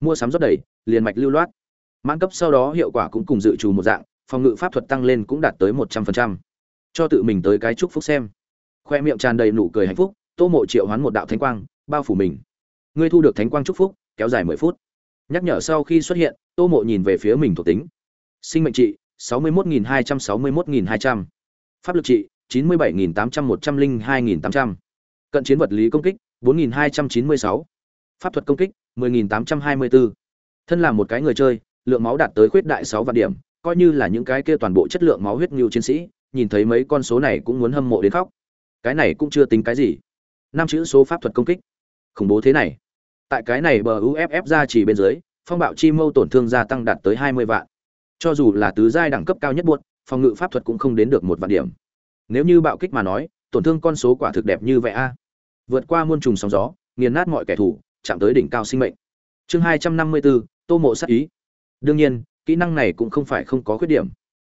mua sắm rót đầy, liền mạch lưu loát. Mãn cấp sau đó hiệu quả cũng cùng dự trù một dạng, phòng ngự pháp thuật tăng lên cũng đạt tới một trăm phần trăm. Cho tự mình tới cái chúc phúc xem. Khoe miệng tràn đầy nụ cười hạnh phúc, tô mộ triệu hoán một đạo thánh quang, bao phủ mình. Ngươi thu được thánh quang chúc phúc, kéo dài mười phút. Nhắc nhở sau khi xuất hiện, tô mộ nhìn về phía mình thuộc tính. Sinh mệnh trị, sáu mươi một nghìn hai trăm sáu mươi một nghìn hai trăm. Pháp lực trị, chín mươi bảy nghìn tám trăm một trăm linh hai nghìn tám trăm. Cận chiến vật lý công kích, bốn nghìn hai trăm chín mươi sáu pháp thuật công kích mười nghìn tám trăm hai mươi bốn thân là một cái người chơi lượng máu đạt tới khuyết đại sáu vạn điểm coi như là những cái kia toàn bộ chất lượng máu huyết nhu chiến sĩ nhìn thấy mấy con số này cũng muốn hâm mộ đến khóc. Cái này cũng chưa tính cái gì. Năm chữ số pháp thuật công kích. Khủng bố thế này. Tại cái này bờ uff ra chỉ bên dưới phong bạo chi mâu tổn thương gia tăng đạt tới hai mươi vạn. Cho dù là tứ giai đẳng cấp cao nhất buôn, phòng ngự pháp thuật cũng không đến được một vạn điểm. Nếu như bạo kích mà nói tổn thương con số quả thực đẹp như vậy a. Vượt qua muôn trùng sóng gió nghiền nát mọi kẻ thù chạm tới đỉnh cao sinh mệnh. Chương hai trăm năm mươi bốn tô mộ sát ý. Đương nhiên, kỹ năng này cũng không phải không có khuyết điểm.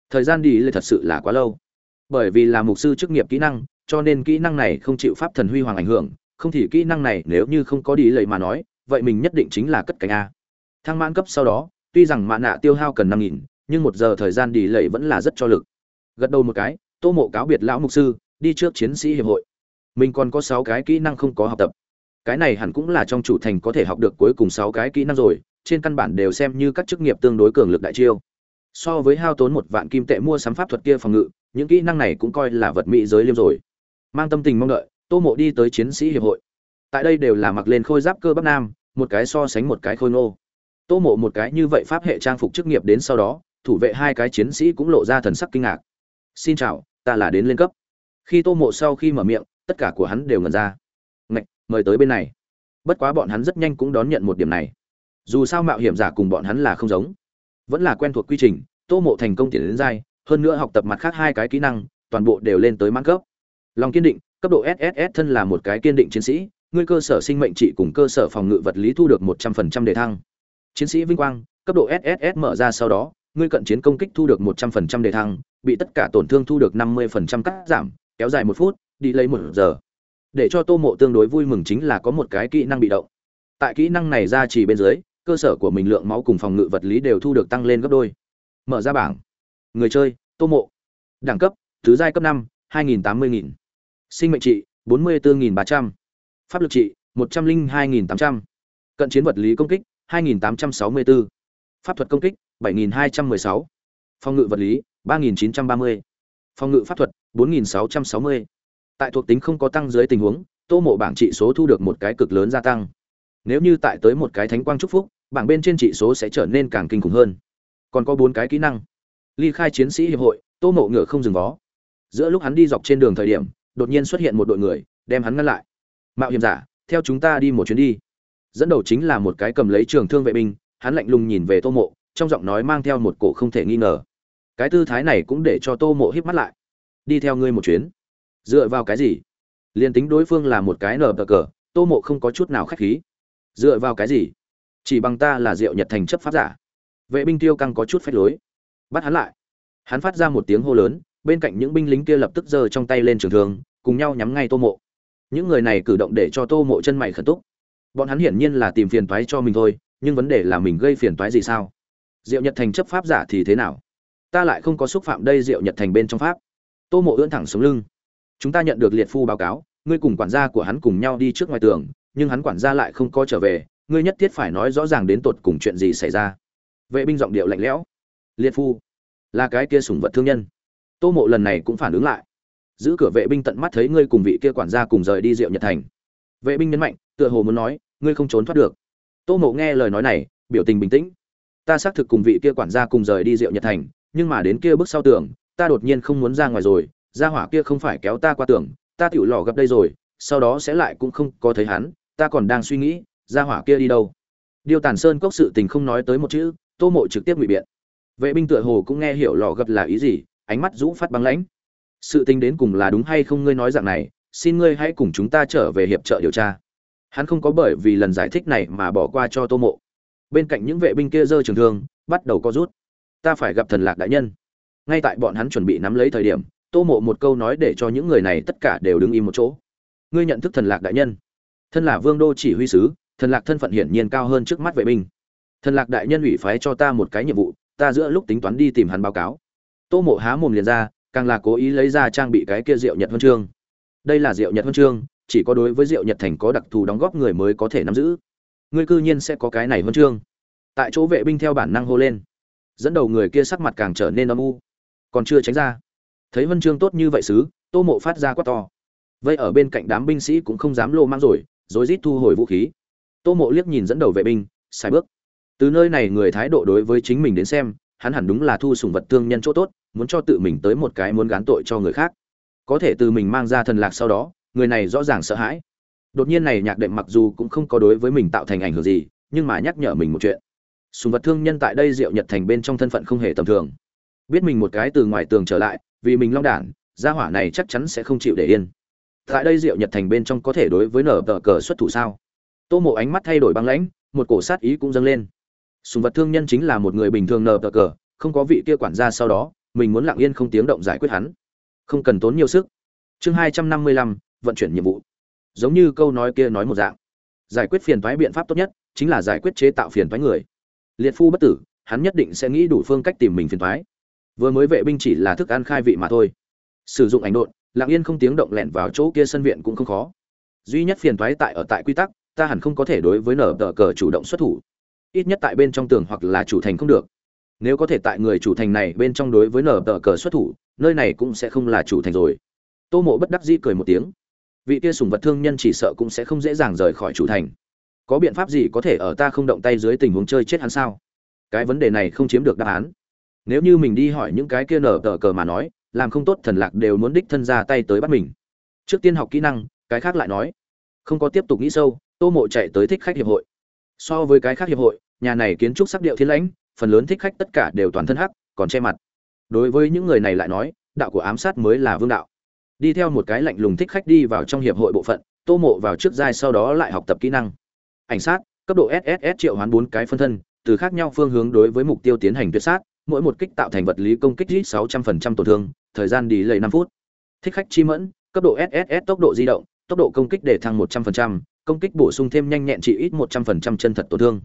Thời gian đi lệ thật sự là quá lâu. Bởi vì là mục sư chức nghiệp kỹ năng, cho nên kỹ năng này không chịu pháp thần huy hoàng ảnh hưởng. Không thì kỹ năng này nếu như không có đi lệ mà nói, vậy mình nhất định chính là cất cánh a. Thăng mãn cấp sau đó, tuy rằng mạ nạ tiêu hao cần năm nghìn, nhưng một giờ thời gian đi lệ vẫn là rất cho lực. Gật đầu một cái, tô mộ cáo biệt lão mục sư, đi trước chiến sĩ hiệp hội. Mình còn có sáu cái kỹ năng không có học tập cái này hẳn cũng là trong chủ thành có thể học được cuối cùng sáu cái kỹ năng rồi, trên căn bản đều xem như các chức nghiệp tương đối cường lực đại chiêu. So với hao tốn một vạn kim tệ mua sắm pháp thuật kia phòng ngự, những kỹ năng này cũng coi là vật mỹ giới liêm rồi. Mang tâm tình mong đợi, tô mộ đi tới chiến sĩ hiệp hội. Tại đây đều là mặc lên khôi giáp cơ bắp nam, một cái so sánh một cái khôi nô tô mộ một cái như vậy pháp hệ trang phục chức nghiệp đến sau đó, thủ vệ hai cái chiến sĩ cũng lộ ra thần sắc kinh ngạc. Xin chào, ta là đến lên cấp. Khi tô mộ sau khi mở miệng, tất cả của hắn đều ngẩn ra mời tới bên này. Bất quá bọn hắn rất nhanh cũng đón nhận một điểm này. Dù sao mạo hiểm giả cùng bọn hắn là không giống. Vẫn là quen thuộc quy trình, tô mộ thành công tiến đến giai, hơn nữa học tập mặt khác hai cái kỹ năng, toàn bộ đều lên tới mãn cấp. Lòng kiên định, cấp độ sss thân là một cái kiên định chiến sĩ, ngươi cơ sở sinh mệnh trị cùng cơ sở phòng ngự vật lý thu được một trăm phần trăm đề thăng. Chiến sĩ vinh quang, cấp độ sss mở ra sau đó, ngươi cận chiến công kích thu được một trăm phần trăm đề thăng, bị tất cả tổn thương thu được năm mươi phần trăm cắt giảm, kéo dài một phút, đi lấy một giờ để cho tô mộ tương đối vui mừng chính là có một cái kỹ năng bị động. Tại kỹ năng này ra chỉ bên dưới, cơ sở của mình lượng máu cùng phòng ngự vật lý đều thu được tăng lên gấp đôi. Mở ra bảng. Người chơi, tô mộ. Đẳng cấp, thứ giai cấp năm, hai nghìn tám mươi nghìn. Sinh mệnh trị, bốn mươi bốn nghìn ba trăm. Pháp lực trị, một trăm linh hai nghìn tám trăm. Cận chiến vật lý công kích, hai nghìn tám trăm sáu mươi bốn pháp thuật công kích, bảy nghìn hai trăm mười sáu. Phòng ngự vật lý, ba nghìn chín trăm ba mươi. Phòng ngự pháp thuật, bốn nghìn sáu trăm sáu mươi tại thuộc tính không có tăng dưới tình huống, tô mộ bảng trị số thu được một cái cực lớn gia tăng. Nếu như tại tới một cái thánh quang chúc phúc, bảng bên trên trị số sẽ trở nên càng kinh khủng hơn. Còn có bốn cái kỹ năng. Ly khai chiến sĩ hiệp hội, tô mộ ngựa không dừng vó. Giữa lúc hắn đi dọc trên đường thời điểm, đột nhiên xuất hiện một đội người, đem hắn ngăn lại. Mạo hiểm giả, theo chúng ta đi một chuyến đi. Dẫn đầu chính là một cái cầm lấy trường thương vệ binh, hắn lạnh lùng nhìn về tô mộ, trong giọng nói mang theo một cổ không thể nghi ngờ. Cái tư thái này cũng để cho tô mộ híp mắt lại. Đi theo ngươi một chuyến dựa vào cái gì? Liền tính đối phương là một cái nở bờ cờ, tô mộ không có chút nào khách khí. Dựa vào cái gì? Chỉ bằng ta là diệu nhật thành chấp pháp giả. Vệ binh tiêu căng có chút phách lối. Bắt hắn lại. Hắn phát ra một tiếng hô lớn, bên cạnh những binh lính kia lập tức giơ trong tay lên trường thương, cùng nhau nhắm ngay tô mộ. Những người này cử động để cho tô mộ chân mày khẩn túc. Bọn hắn hiển nhiên là tìm phiền toái cho mình thôi, nhưng vấn đề là mình gây phiền toái gì sao? Diệu nhật thành chấp pháp giả thì thế nào? Ta lại không có xúc phạm đây diệu nhật thành bên trong pháp. Tô mộ ưỡn thẳng sống lưng chúng ta nhận được liệt phu báo cáo, ngươi cùng quản gia của hắn cùng nhau đi trước ngoài tường, nhưng hắn quản gia lại không có trở về, ngươi nhất thiết phải nói rõ ràng đến tột cùng chuyện gì xảy ra. Vệ binh giọng điệu lạnh lẽo. Liệt phu, là cái kia sủng vật thương nhân. Tô mộ lần này cũng phản ứng lại. Giữ cửa vệ binh tận mắt thấy ngươi cùng vị kia quản gia cùng rời đi diệu nhật thành. Vệ binh nhấn mạnh, tựa hồ muốn nói, ngươi không trốn thoát được. Tô mộ nghe lời nói này, biểu tình bình tĩnh. Ta xác thực cùng vị kia quản gia cùng rời đi diệu nhật thành, nhưng mà đến kia bước sau tường, ta đột nhiên không muốn ra ngoài rồi gia hỏa kia không phải kéo ta qua tường, ta tiểu lò gặp đây rồi, sau đó sẽ lại cũng không có thấy hắn, ta còn đang suy nghĩ, gia hỏa kia đi đâu. Điêu tàn sơn cốc sự tình không nói tới một chữ, tô mộ trực tiếp ngụy biện. Vệ binh tựa hồ cũng nghe hiểu lò gặp là ý gì, ánh mắt rũ phát băng lãnh. Sự tình đến cùng là đúng hay không ngươi nói dạng này, xin ngươi hãy cùng chúng ta trở về hiệp trợ điều tra. Hắn không có bởi vì lần giải thích này mà bỏ qua cho tô mộ. Bên cạnh những vệ binh kia giơ trường thương, bắt đầu co rút. Ta phải gặp thần lạc đại nhân. Ngay tại bọn hắn chuẩn bị nắm lấy thời điểm tô mộ một câu nói để cho những người này tất cả đều đứng im một chỗ. Ngươi nhận thức thần lạc đại nhân. Thân là vương đô chỉ huy sứ, thần lạc thân phận hiển nhiên cao hơn trước mắt vệ binh. Thần lạc đại nhân ủy phái cho ta một cái nhiệm vụ, ta giữa lúc tính toán đi tìm hắn báo cáo. Tô mộ há mồm liền ra, càng là cố ý lấy ra trang bị cái kia rượu nhật huân chương. Đây là rượu nhật huân chương, chỉ có đối với rượu nhật thành có đặc thù đóng góp người mới có thể nắm giữ. Ngươi cư nhiên sẽ có cái này huân chương. Tại chỗ vệ binh theo bản năng hô lên. Dẫn đầu người kia sắc mặt càng trở nên âm u. Còn chưa tránh ra thấy huân chương tốt như vậy sứ, tô mộ phát ra quát to. Vậy ở bên cạnh đám binh sĩ cũng không dám lô mang rồi rối rít thu hồi vũ khí. Tô mộ liếc nhìn dẫn đầu vệ binh sai bước. Từ nơi này người thái độ đối với chính mình đến xem hắn hẳn đúng là thu sùng vật thương nhân chỗ tốt muốn cho tự mình tới một cái muốn gán tội cho người khác. Có thể từ mình mang ra thần lạc sau đó người này rõ ràng sợ hãi. Đột nhiên này nhạc đệm mặc dù cũng không có đối với mình tạo thành ảnh hưởng gì nhưng mà nhắc nhở mình một chuyện. Sùng vật thương nhân tại đây diệu nhật thành bên trong thân phận không hề tầm thường. Biết mình một cái từ ngoài tường trở lại vì mình long đản, gia hỏa này chắc chắn sẽ không chịu để yên. Tại đây diệu nhật thành bên trong có thể đối với nở tờ cờ xuất thủ sao? Tô mộ ánh mắt thay đổi băng lãnh, một cổ sát ý cũng dâng lên. Sùng vật thương nhân chính là một người bình thường nở tờ cờ, không có vị kia quản gia sau đó, mình muốn lặng yên không tiếng động giải quyết hắn. Không cần tốn nhiều sức. Chương hai trăm năm mươi lăm, vận chuyển nhiệm vụ. Giống như câu nói kia nói một dạng. Giải quyết phiền toái biện pháp tốt nhất chính là giải quyết chế tạo phiền toái người. Liệt phu bất tử, hắn nhất định sẽ nghĩ đủ phương cách tìm mình phiền toái vừa mới vệ binh chỉ là thức ăn khai vị mà thôi. Sử dụng ảnh độn, lặng yên không tiếng động lẹn vào chỗ kia sân viện cũng không khó. Duy nhất phiền toái tại ở tại quy tắc, ta hẳn không có thể đối với nở tờ cờ chủ động xuất thủ. Ít nhất tại bên trong tường hoặc là chủ thành không được. Nếu có thể tại người chủ thành này bên trong đối với nở tờ cờ xuất thủ, nơi này cũng sẽ không là chủ thành rồi. Tô mộ bất đắc dĩ cười một tiếng. Vị kia sùng vật thương nhân chỉ sợ cũng sẽ không dễ dàng rời khỏi chủ thành. Có biện pháp gì có thể ở ta không động tay dưới tình huống chơi chết hắn sao? Cái vấn đề này không chiếm được đáp án nếu như mình đi hỏi những cái kia nở tờ cờ mà nói, làm không tốt thần lạc đều muốn đích thân ra tay tới bắt mình. Trước tiên học kỹ năng, cái khác lại nói. Không có tiếp tục nghĩ sâu, tô mộ chạy tới thích khách hiệp hội. So với cái khác hiệp hội, nhà này kiến trúc sắc điệu thiên lãnh, phần lớn thích khách tất cả đều toàn thân hắc, còn che mặt. Đối với những người này lại nói, đạo của ám sát mới là vương đạo. Đi theo một cái lạnh lùng thích khách đi vào trong hiệp hội bộ phận, tô mộ vào trước giai sau đó lại học tập kỹ năng. Ảnh sát, cấp độ sss triệu hoán bốn cái phân thân, từ khác nhau phương hướng đối với mục tiêu tiến hành tuyệt sát mỗi một kích tạo thành vật lý công kích ít 600% tổn thương thời gian đi lầy năm phút. Thích khách chi mẫn cấp độ sss tốc độ di động tốc độ công kích để thăng 100%, công kích bổ sung thêm nhanh nhẹn trị ít 100% chân thật tổn thương.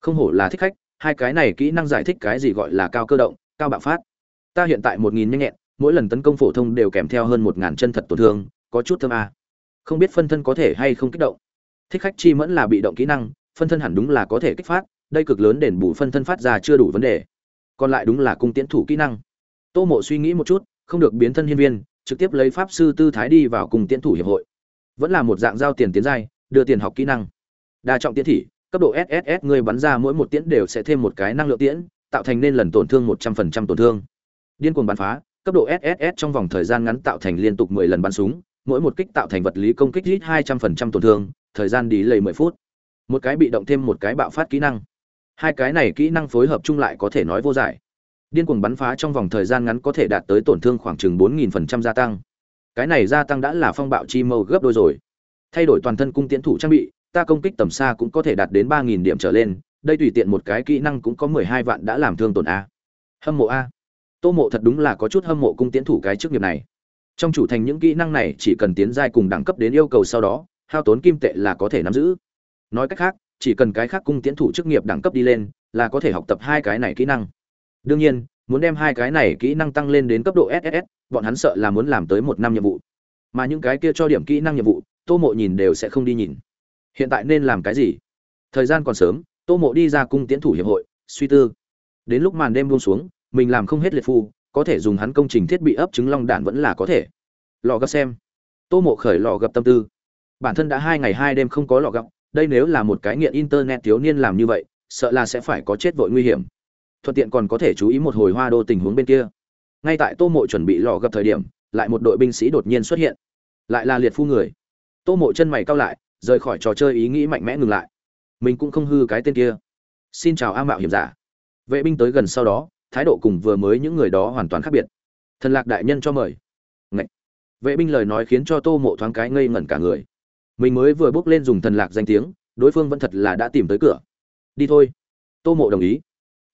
Không hổ là thích khách hai cái này kỹ năng giải thích cái gì gọi là cao cơ động cao bạo phát. Ta hiện tại 1000 nhanh nhẹn mỗi lần tấn công phổ thông đều kèm theo hơn 1000 chân thật tổn thương có chút thơm a. Không biết phân thân có thể hay không kích động. Thích khách chi mẫn là bị động kỹ năng phân thân hẳn đúng là có thể kích phát đây cực lớn đền bù phân thân phát ra chưa đủ vấn đề còn lại đúng là cung tiễn thủ kỹ năng. Tô mộ suy nghĩ một chút, không được biến thân hiên viên, trực tiếp lấy pháp sư tư thái đi vào cùng tiễn thủ hiệp hội. Vẫn là một dạng giao tiền tiến giai, đưa tiền học kỹ năng. Đa trọng tiến thị, cấp độ sss người bắn ra mỗi một tiễn đều sẽ thêm một cái năng lượng tiễn, tạo thành nên lần tổn thương một trăm phần trăm tổn thương. Điên cuồng bắn phá, cấp độ sss trong vòng thời gian ngắn tạo thành liên tục mười lần bắn súng, mỗi một kích tạo thành vật lý công kích ít hai trăm phần trăm tổn thương, thời gian đi lầy mười phút. Một cái bị động thêm một cái bạo phát kỹ năng hai cái này kỹ năng phối hợp chung lại có thể nói vô giải. Điên cuồng bắn phá trong vòng thời gian ngắn có thể đạt tới tổn thương khoảng chừng bốn nghìn phần trăm gia tăng. Cái này gia tăng đã là phong bạo chi mâu gấp đôi rồi. Thay đổi toàn thân cung tiến thủ trang bị, ta công kích tầm xa cũng có thể đạt đến ba nghìn điểm trở lên, đây tùy tiện một cái kỹ năng cũng có mười hai vạn đã làm thương tổn a. Hâm mộ a. Tô mộ thật đúng là có chút hâm mộ cung tiến thủ cái chức nghiệp này. Trong chủ thành những kỹ năng này chỉ cần tiến giai cùng đẳng cấp đến yêu cầu sau đó, hao tốn kim tệ là có thể nắm giữ. Nói cách khác chỉ cần cái khác cung tiến thủ chức nghiệp đẳng cấp đi lên, là có thể học tập hai cái này kỹ năng. Đương nhiên, muốn đem hai cái này kỹ năng tăng lên đến cấp độ ss bọn hắn sợ là muốn làm tới một năm nhiệm vụ. Mà những cái kia cho điểm kỹ năng nhiệm vụ, tô mộ nhìn đều sẽ không đi nhìn. Hiện tại nên làm cái gì? Thời gian còn sớm, tô mộ đi ra cung tiến thủ hiệp hội, suy tư. Đến lúc màn đêm buông xuống, mình làm không hết liệt phu, có thể dùng hắn công trình thiết bị ấp trứng long đạn vẫn là có thể. Lò gấp xem. Tô mộ khởi lò gập tâm tư. Bản thân đã hai ngày hai đêm không có lò gập đây nếu là một cái nghiện internet thiếu niên làm như vậy, sợ là sẽ phải có chết vội nguy hiểm. Thuận tiện còn có thể chú ý một hồi hoa đô tình huống bên kia. Ngay tại tô mộ chuẩn bị lò gặp thời điểm, lại một đội binh sĩ đột nhiên xuất hiện. Lại là liệt phu người. Tô mộ chân mày cao lại, rời khỏi trò chơi ý nghĩ mạnh mẽ ngừng lại. Mình cũng không hư cái tên kia. Xin chào a mạo hiểm giả. Vệ binh tới gần sau đó, thái độ cùng vừa mới những người đó hoàn toàn khác biệt. Thần lạc đại nhân cho mời. Ngậy. vệ binh lời nói khiến cho tô mộ thoáng cái ngây ngẩn cả người mình mới vừa bước lên dùng thần lạc danh tiếng, đối phương vẫn thật là đã tìm tới cửa. Đi thôi. Tô mộ đồng ý.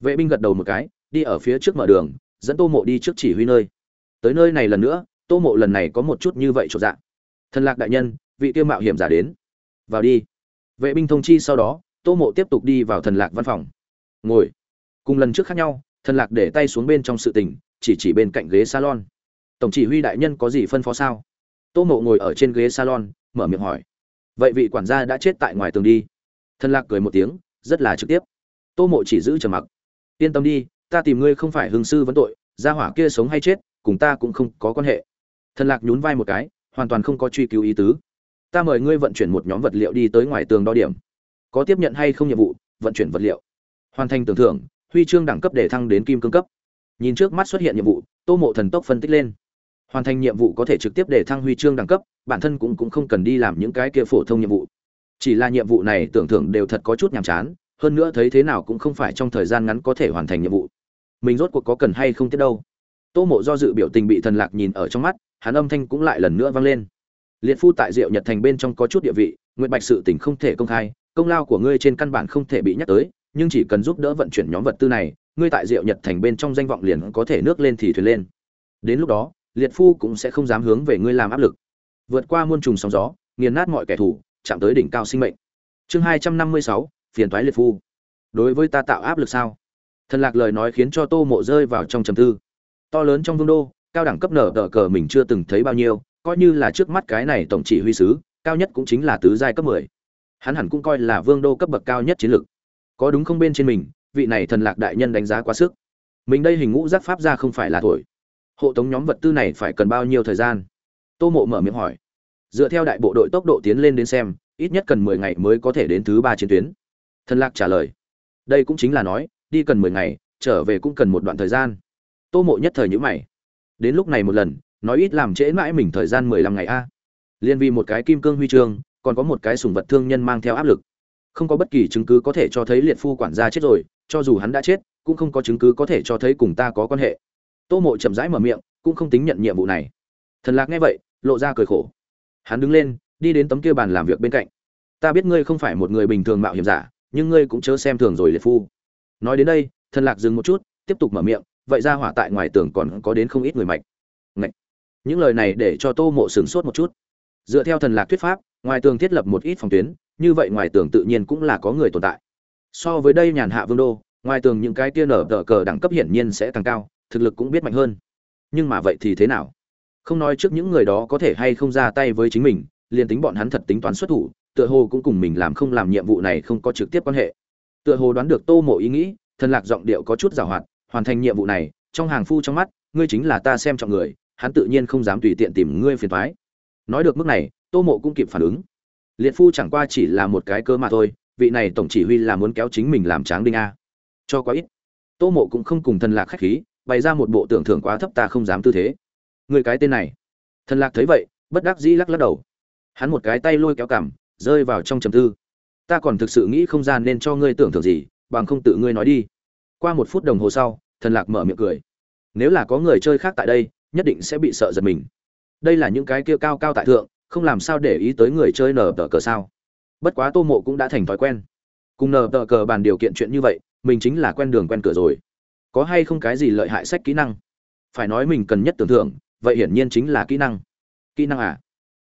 Vệ binh gật đầu một cái, đi ở phía trước mở đường, dẫn tô mộ đi trước chỉ huy nơi. Tới nơi này lần nữa, tô mộ lần này có một chút như vậy trộn dạng. Thần lạc đại nhân, vị tiêu mạo hiểm giả đến. Vào đi. Vệ binh thông chi sau đó, tô mộ tiếp tục đi vào thần lạc văn phòng. Ngồi. Cùng lần trước khác nhau, thần lạc để tay xuống bên trong sự tình, chỉ chỉ bên cạnh ghế salon. Tổng chỉ huy đại nhân có gì phân phó sao? Tô mộ ngồi ở trên ghế salon, mở miệng hỏi vậy vị quản gia đã chết tại ngoài tường đi. Thần lạc cười một tiếng, rất là trực tiếp. Tô mộ chỉ giữ trầm mặc. Yên tâm đi, ta tìm ngươi không phải hương sư vấn tội, gia hỏa kia sống hay chết, cùng ta cũng không có quan hệ. Thần lạc nhún vai một cái, hoàn toàn không có truy cứu ý tứ. Ta mời ngươi vận chuyển một nhóm vật liệu đi tới ngoài tường đo điểm. Có tiếp nhận hay không nhiệm vụ, vận chuyển vật liệu. Hoàn thành tưởng thưởng, huy chương đẳng cấp để thăng đến kim cương cấp. Nhìn trước mắt xuất hiện nhiệm vụ, tô mộ thần tốc phân tích lên. Hoàn thành nhiệm vụ có thể trực tiếp để thăng huy chương đẳng cấp bản thân cũng cũng không cần đi làm những cái kia phổ thông nhiệm vụ. Chỉ là nhiệm vụ này tưởng thưởng đều thật có chút nhàm chán, hơn nữa thấy thế nào cũng không phải trong thời gian ngắn có thể hoàn thành nhiệm vụ. Mình rốt cuộc có cần hay không tiếp đâu? Tô mộ do dự biểu tình bị thần lạc nhìn ở trong mắt, hắn âm thanh cũng lại lần nữa vang lên. Liệt phu tại diệu nhật thành bên trong có chút địa vị nguyện bạch sự tình không thể công khai, công lao của ngươi trên căn bản không thể bị nhắc tới, nhưng chỉ cần giúp đỡ vận chuyển nhóm vật tư này, ngươi tại diệu nhật thành bên trong danh vọng liền có thể nước lên thì thuyền lên. Đến lúc đó, liệt phu cũng sẽ không dám hướng về ngươi làm áp lực vượt qua muôn trùng sóng gió, nghiền nát mọi kẻ thù, chạm tới đỉnh cao sinh mệnh. Chương hai trăm năm mươi sáu, phiền toái liệt phu. Đối với ta tạo áp lực sao? Thần lạc lời nói khiến cho tô mộ rơi vào trong trầm tư. To lớn trong vương đô, cao đẳng cấp nở tờ cờ mình chưa từng thấy bao nhiêu, coi như là trước mắt cái này tổng chỉ huy sứ, cao nhất cũng chính là tứ giai cấp mười. Hắn hẳn cũng coi là vương đô cấp bậc cao nhất chiến lược. Có đúng không bên trên mình, vị này thần lạc đại nhân đánh giá quá sức. Mình đây hình ngũ giác pháp ra không phải là thổi. Hộ tống nhóm vật tư này phải cần bao nhiêu thời gian? Tô mộ mở miệng hỏi dựa theo đại bộ đội tốc độ tiến lên đến xem, ít nhất cần mười ngày mới có thể đến thứ ba chiến tuyến. Thần lạc trả lời, đây cũng chính là nói, đi cần mười ngày, trở về cũng cần một đoạn thời gian. Tô mộ nhất thời nhữ mày. Đến lúc này một lần, nói ít làm trễ mãi mình thời gian mười lăm ngày a. Liên vì một cái kim cương huy chương, còn có một cái sùng vật thương nhân mang theo áp lực. Không có bất kỳ chứng cứ có thể cho thấy liệt phu quản gia chết rồi, cho dù hắn đã chết, cũng không có chứng cứ có thể cho thấy cùng ta có quan hệ. Tô mộ chậm rãi mở miệng, cũng không tính nhận nhiệm vụ này. Thần lạc nghe vậy, lộ ra cười khổ hắn đứng lên, đi đến tấm kia bàn làm việc bên cạnh. Ta biết ngươi không phải một người bình thường mạo hiểm giả, nhưng ngươi cũng chớ xem thường rồi liệt phu. Nói đến đây, thần lạc dừng một chút, tiếp tục mở miệng, vậy ra hỏa tại ngoài tường còn có đến không ít người mạnh Ngậy. những lời này để cho tô mộ sửng sốt một chút. Dựa theo thần lạc thuyết pháp, ngoài tường thiết lập một ít phòng tuyến, như vậy ngoài tường tự nhiên cũng là có người tồn tại. So với đây nhàn hạ vương đô, ngoài tường những cái tia nở đỡ cờ đẳng cấp hiển nhiên sẽ càng cao, thực lực cũng biết mạnh hơn. Nhưng mà vậy thì thế nào? Không nói trước những người đó có thể hay không ra tay với chính mình, liền tính bọn hắn thật tính toán xuất thủ, tựa hồ cũng cùng mình làm không làm nhiệm vụ này không có trực tiếp quan hệ. Tựa hồ đoán được tô mộ ý nghĩ, thần lạc giọng điệu có chút giảo hoạt, hoàn thành nhiệm vụ này, trong hàng phu trong mắt, ngươi chính là ta xem trọng người, hắn tự nhiên không dám tùy tiện tìm ngươi phiền thoái nói được mức này, tô mộ cũng kịp phản ứng. Liệt phu chẳng qua chỉ là một cái cơ mà thôi, vị này tổng chỉ huy là muốn kéo chính mình làm tráng đinh a. Cho quá ít. Tô mộ cũng không cùng thần lạc khách khí, bày ra một bộ tưởng thưởng quá thấp ta không dám tư thế người cái tên này. Thần lạc thấy vậy, bất đắc dĩ lắc lắc đầu. Hắn một cái tay lôi kéo cảm rơi vào trong trầm tư. Ta còn thực sự nghĩ không gian nên cho ngươi tưởng thưởng gì, bằng không tự ngươi nói đi. Qua một phút đồng hồ sau, thần lạc mở miệng cười. Nếu là có người chơi khác tại đây, nhất định sẽ bị sợ giật mình. Đây là những cái kia cao cao tại thượng, không làm sao để ý tới người chơi nở tờ cờ sao. Bất quá tô mộ cũng đã thành thói quen. Cùng nở tờ cờ bàn điều kiện chuyện như vậy, mình chính là quen đường quen cửa rồi. Có hay không cái gì lợi hại sách kỹ năng? Phải nói mình cần nhất tưởng thưởng vậy hiển nhiên chính là kỹ năng. Kỹ năng à?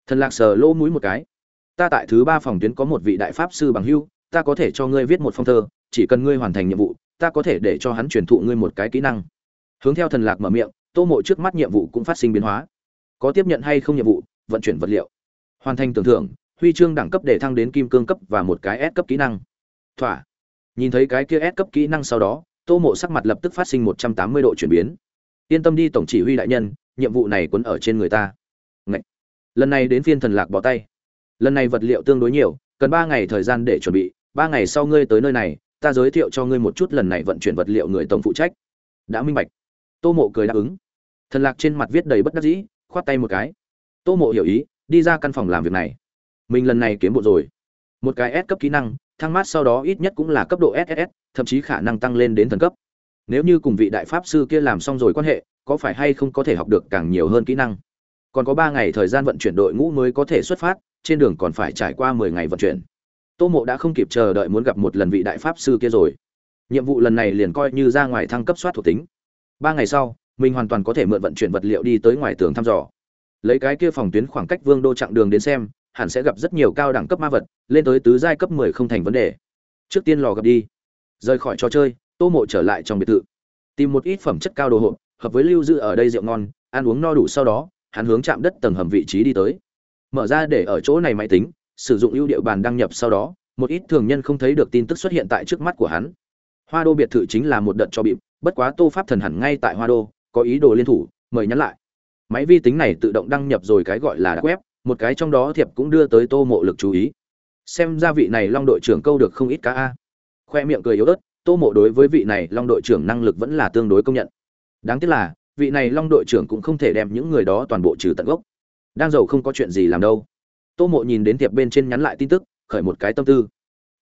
Thần lạc sờ lỗ mũi một cái. Ta tại thứ ba phòng tuyến có một vị đại pháp sư bằng hưu, ta có thể cho ngươi viết một phong thơ, chỉ cần ngươi hoàn thành nhiệm vụ, ta có thể để cho hắn truyền thụ ngươi một cái kỹ năng. Hướng theo thần lạc mở miệng, tô mộ trước mắt nhiệm vụ cũng phát sinh biến hóa. Có tiếp nhận hay không nhiệm vụ, vận chuyển vật liệu. Hoàn thành tưởng thưởng, huy chương đẳng cấp để thăng đến kim cương cấp và một cái S cấp kỹ năng. Thỏa. Nhìn thấy cái kia S cấp kỹ năng sau đó, tô mộ sắc mặt lập tức phát sinh một trăm tám mươi độ chuyển biến. Yên tâm đi, tổng chỉ huy đại nhân nhiệm vụ này quấn ở trên người ta. Ngậy. lần này đến phiên thần lạc bỏ tay. Lần này vật liệu tương đối nhiều cần ba ngày thời gian để chuẩn bị ba ngày sau ngươi tới nơi này ta giới thiệu cho ngươi một chút lần này vận chuyển vật liệu người tổng phụ trách. Đã minh bạch. Tô mộ cười đáp ứng. Thần lạc trên mặt viết đầy bất đắc dĩ khoát tay một cái. Tô mộ hiểu ý đi ra căn phòng làm việc này. Mình lần này kiếm bộ rồi. Một cái S cấp kỹ năng thăng mát sau đó ít nhất cũng là cấp độ SSS, thậm chí khả năng tăng lên đến thần cấp. Nếu như cùng vị đại pháp sư kia làm xong rồi quan hệ có phải hay không có thể học được càng nhiều hơn kỹ năng? Còn có ba ngày thời gian vận chuyển đội ngũ mới có thể xuất phát, trên đường còn phải trải qua mười ngày vận chuyển. Tô mộ đã không kịp chờ đợi muốn gặp một lần vị đại pháp sư kia rồi. Nhiệm vụ lần này liền coi như ra ngoài thăng cấp soát thuộc tính. Ba ngày sau, mình hoàn toàn có thể mượn vận chuyển vật liệu đi tới ngoài tường thăm dò. Lấy cái kia phòng tuyến khoảng cách vương đô chặng đường đến xem, hẳn sẽ gặp rất nhiều cao đẳng cấp ma vật, lên tới tứ giai cấp mười không thành vấn đề. Trước tiên lò gặp đi. Rời khỏi trò chơi, tô mộ trở lại trong biệt thự. Tìm một ít phẩm chất cao đồ hộp hợp với lưu giữ ở đây rượu ngon, ăn uống no đủ sau đó, hắn hướng chạm đất tầng hầm vị trí đi tới. Mở ra để ở chỗ này máy tính, sử dụng ưu điệu bàn đăng nhập sau đó, một ít thường nhân không thấy được tin tức xuất hiện tại trước mắt của hắn. Hoa đô biệt thự chính là một đợt cho bịp, bất quá tô pháp thần hẳn ngay tại hoa đô, có ý đồ liên thủ, mời nhắn lại. Máy vi tính này tự động đăng nhập rồi cái gọi là web, một cái trong đó thiệp cũng đưa tới tô mộ lực chú ý. Xem ra vị này long đội trưởng câu được không ít cá a. Khoe miệng cười yếu ớt, tô mộ đối với vị này long đội trưởng năng lực vẫn là tương đối công nhận đáng tiếc là, vị này long đội trưởng cũng không thể đem những người đó toàn bộ trừ tận gốc. Đang giàu không có chuyện gì làm đâu. Tô mộ nhìn đến thiệp bên trên nhắn lại tin tức, khởi một cái tâm tư.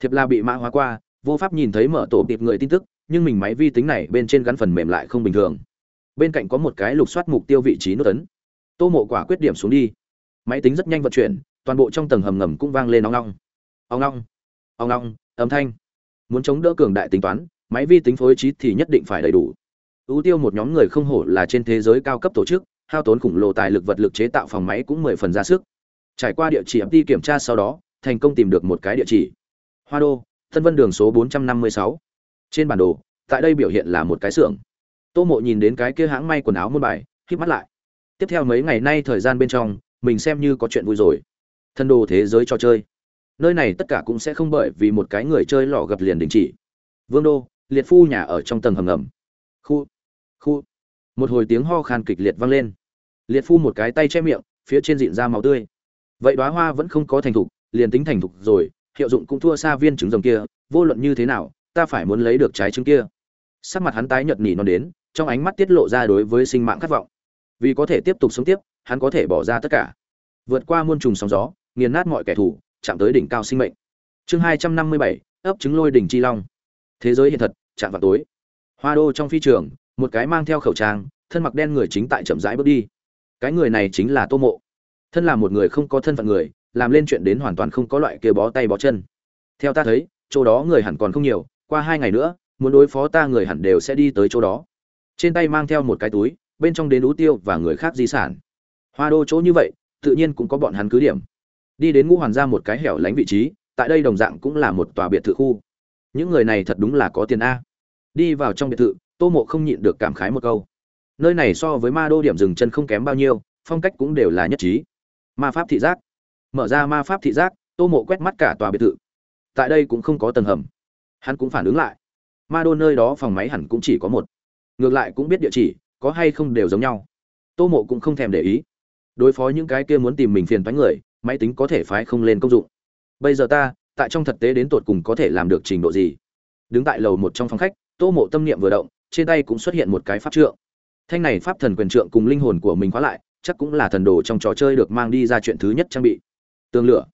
Thiệp là bị mã hóa qua, vô pháp nhìn thấy mở tổ tiệp người tin tức, nhưng mình máy vi tính này bên trên gắn phần mềm lại không bình thường. Bên cạnh có một cái lục soát mục tiêu vị trí nút tấn. tô mộ quả quyết điểm xuống đi. Máy tính rất nhanh vận chuyển, toàn bộ trong tầng hầm ngầm cũng vang lên nóng nóng ong long ong long âm thanh. Muốn chống đỡ cường đại tính toán, máy vi tính phối trí thì nhất định phải đầy đủ ưu tiêu một nhóm người không hổ là trên thế giới cao cấp tổ chức, hao tốn khủng lồ tài lực vật lực chế tạo phòng máy cũng mười phần ra sức. Trải qua địa chỉ đi kiểm tra sau đó, thành công tìm được một cái địa chỉ. Hoa đô thân vân đường số 456. trên bản đồ, tại đây biểu hiện là một cái xưởng. Tô mộ nhìn đến cái kia hãng may quần áo muôn bài, híp mắt lại. Tiếp theo mấy ngày nay thời gian bên trong, mình xem như có chuyện vui rồi. Thân đồ thế giới trò chơi. Nơi này tất cả cũng sẽ không bởi vì một cái người chơi lò gặp liền đình chỉ. Vương đô, liệt phu nhà ở trong tầng hầm ngầm. Khu khu. Một hồi tiếng ho khan kịch liệt vang lên. Liệt phu một cái tay che miệng, phía trên dịn ra máu tươi. Vậy đoá hoa vẫn không có thành thục, liền tính thành thục rồi, hiệu dụng cũng thua xa viên trứng rồng kia, vô luận như thế nào, ta phải muốn lấy được trái trứng kia. Sắc mặt hắn tái nhợt nhỉ non đến, trong ánh mắt tiết lộ ra đối với sinh mạng khát vọng. Vì có thể tiếp tục sống tiếp, hắn có thể bỏ ra tất cả. Vượt qua muôn trùng sóng gió, nghiền nát mọi kẻ thù, chạm tới đỉnh cao sinh mệnh. Chương hai trăm năm mươi bảy, ấp trứng lôi đỉnh chi long. Thế giới hiện thật, chạm vào tối. Hoa đô trong phi trường một cái mang theo khẩu trang, thân mặc đen người chính tại chậm rãi bước đi. Cái người này chính là tô mộ. Thân là một người không có thân phận người, làm lên chuyện đến hoàn toàn không có loại kia bó tay bó chân. Theo ta thấy, chỗ đó người hẳn còn không nhiều, qua hai ngày nữa, muốn đối phó ta người hẳn đều sẽ đi tới chỗ đó. Trên tay mang theo một cái túi, bên trong đến ú tiêu và người khác di sản. Hoa đô chỗ như vậy, tự nhiên cũng có bọn hắn cứ điểm. Đi đến ngũ hoàn ra một cái hẻo lánh vị trí, tại đây đồng dạng cũng là một tòa biệt thự khu. Những người này thật đúng là có tiền a. Đi vào trong biệt thự tô mộ không nhịn được cảm khái một câu. Nơi này so với ma đô điểm dừng chân không kém bao nhiêu, phong cách cũng đều là nhất trí. Ma pháp thị giác. Mở ra ma pháp thị giác, tô mộ quét mắt cả tòa biệt thự. Tại đây cũng không có tầng hầm. Hắn cũng phản ứng lại. Ma đô nơi đó phòng máy hẳn cũng chỉ có một. Ngược lại cũng biết địa chỉ, có hay không đều giống nhau. Tô mộ cũng không thèm để ý. Đối phó những cái kia muốn tìm mình phiền thoái người, máy tính có thể phái không lên công dụng. Bây giờ ta, tại trong thực tế đến tột cùng có thể làm được trình độ gì? Đứng tại lầu một trong phòng khách, tô mộ tâm niệm vừa động trên tay cũng xuất hiện một cái pháp trượng. Thanh này pháp thần quyền trượng cùng linh hồn của mình khóa lại, chắc cũng là thần đồ trong trò chơi được mang đi ra chuyện thứ nhất trang bị. Tường lửa.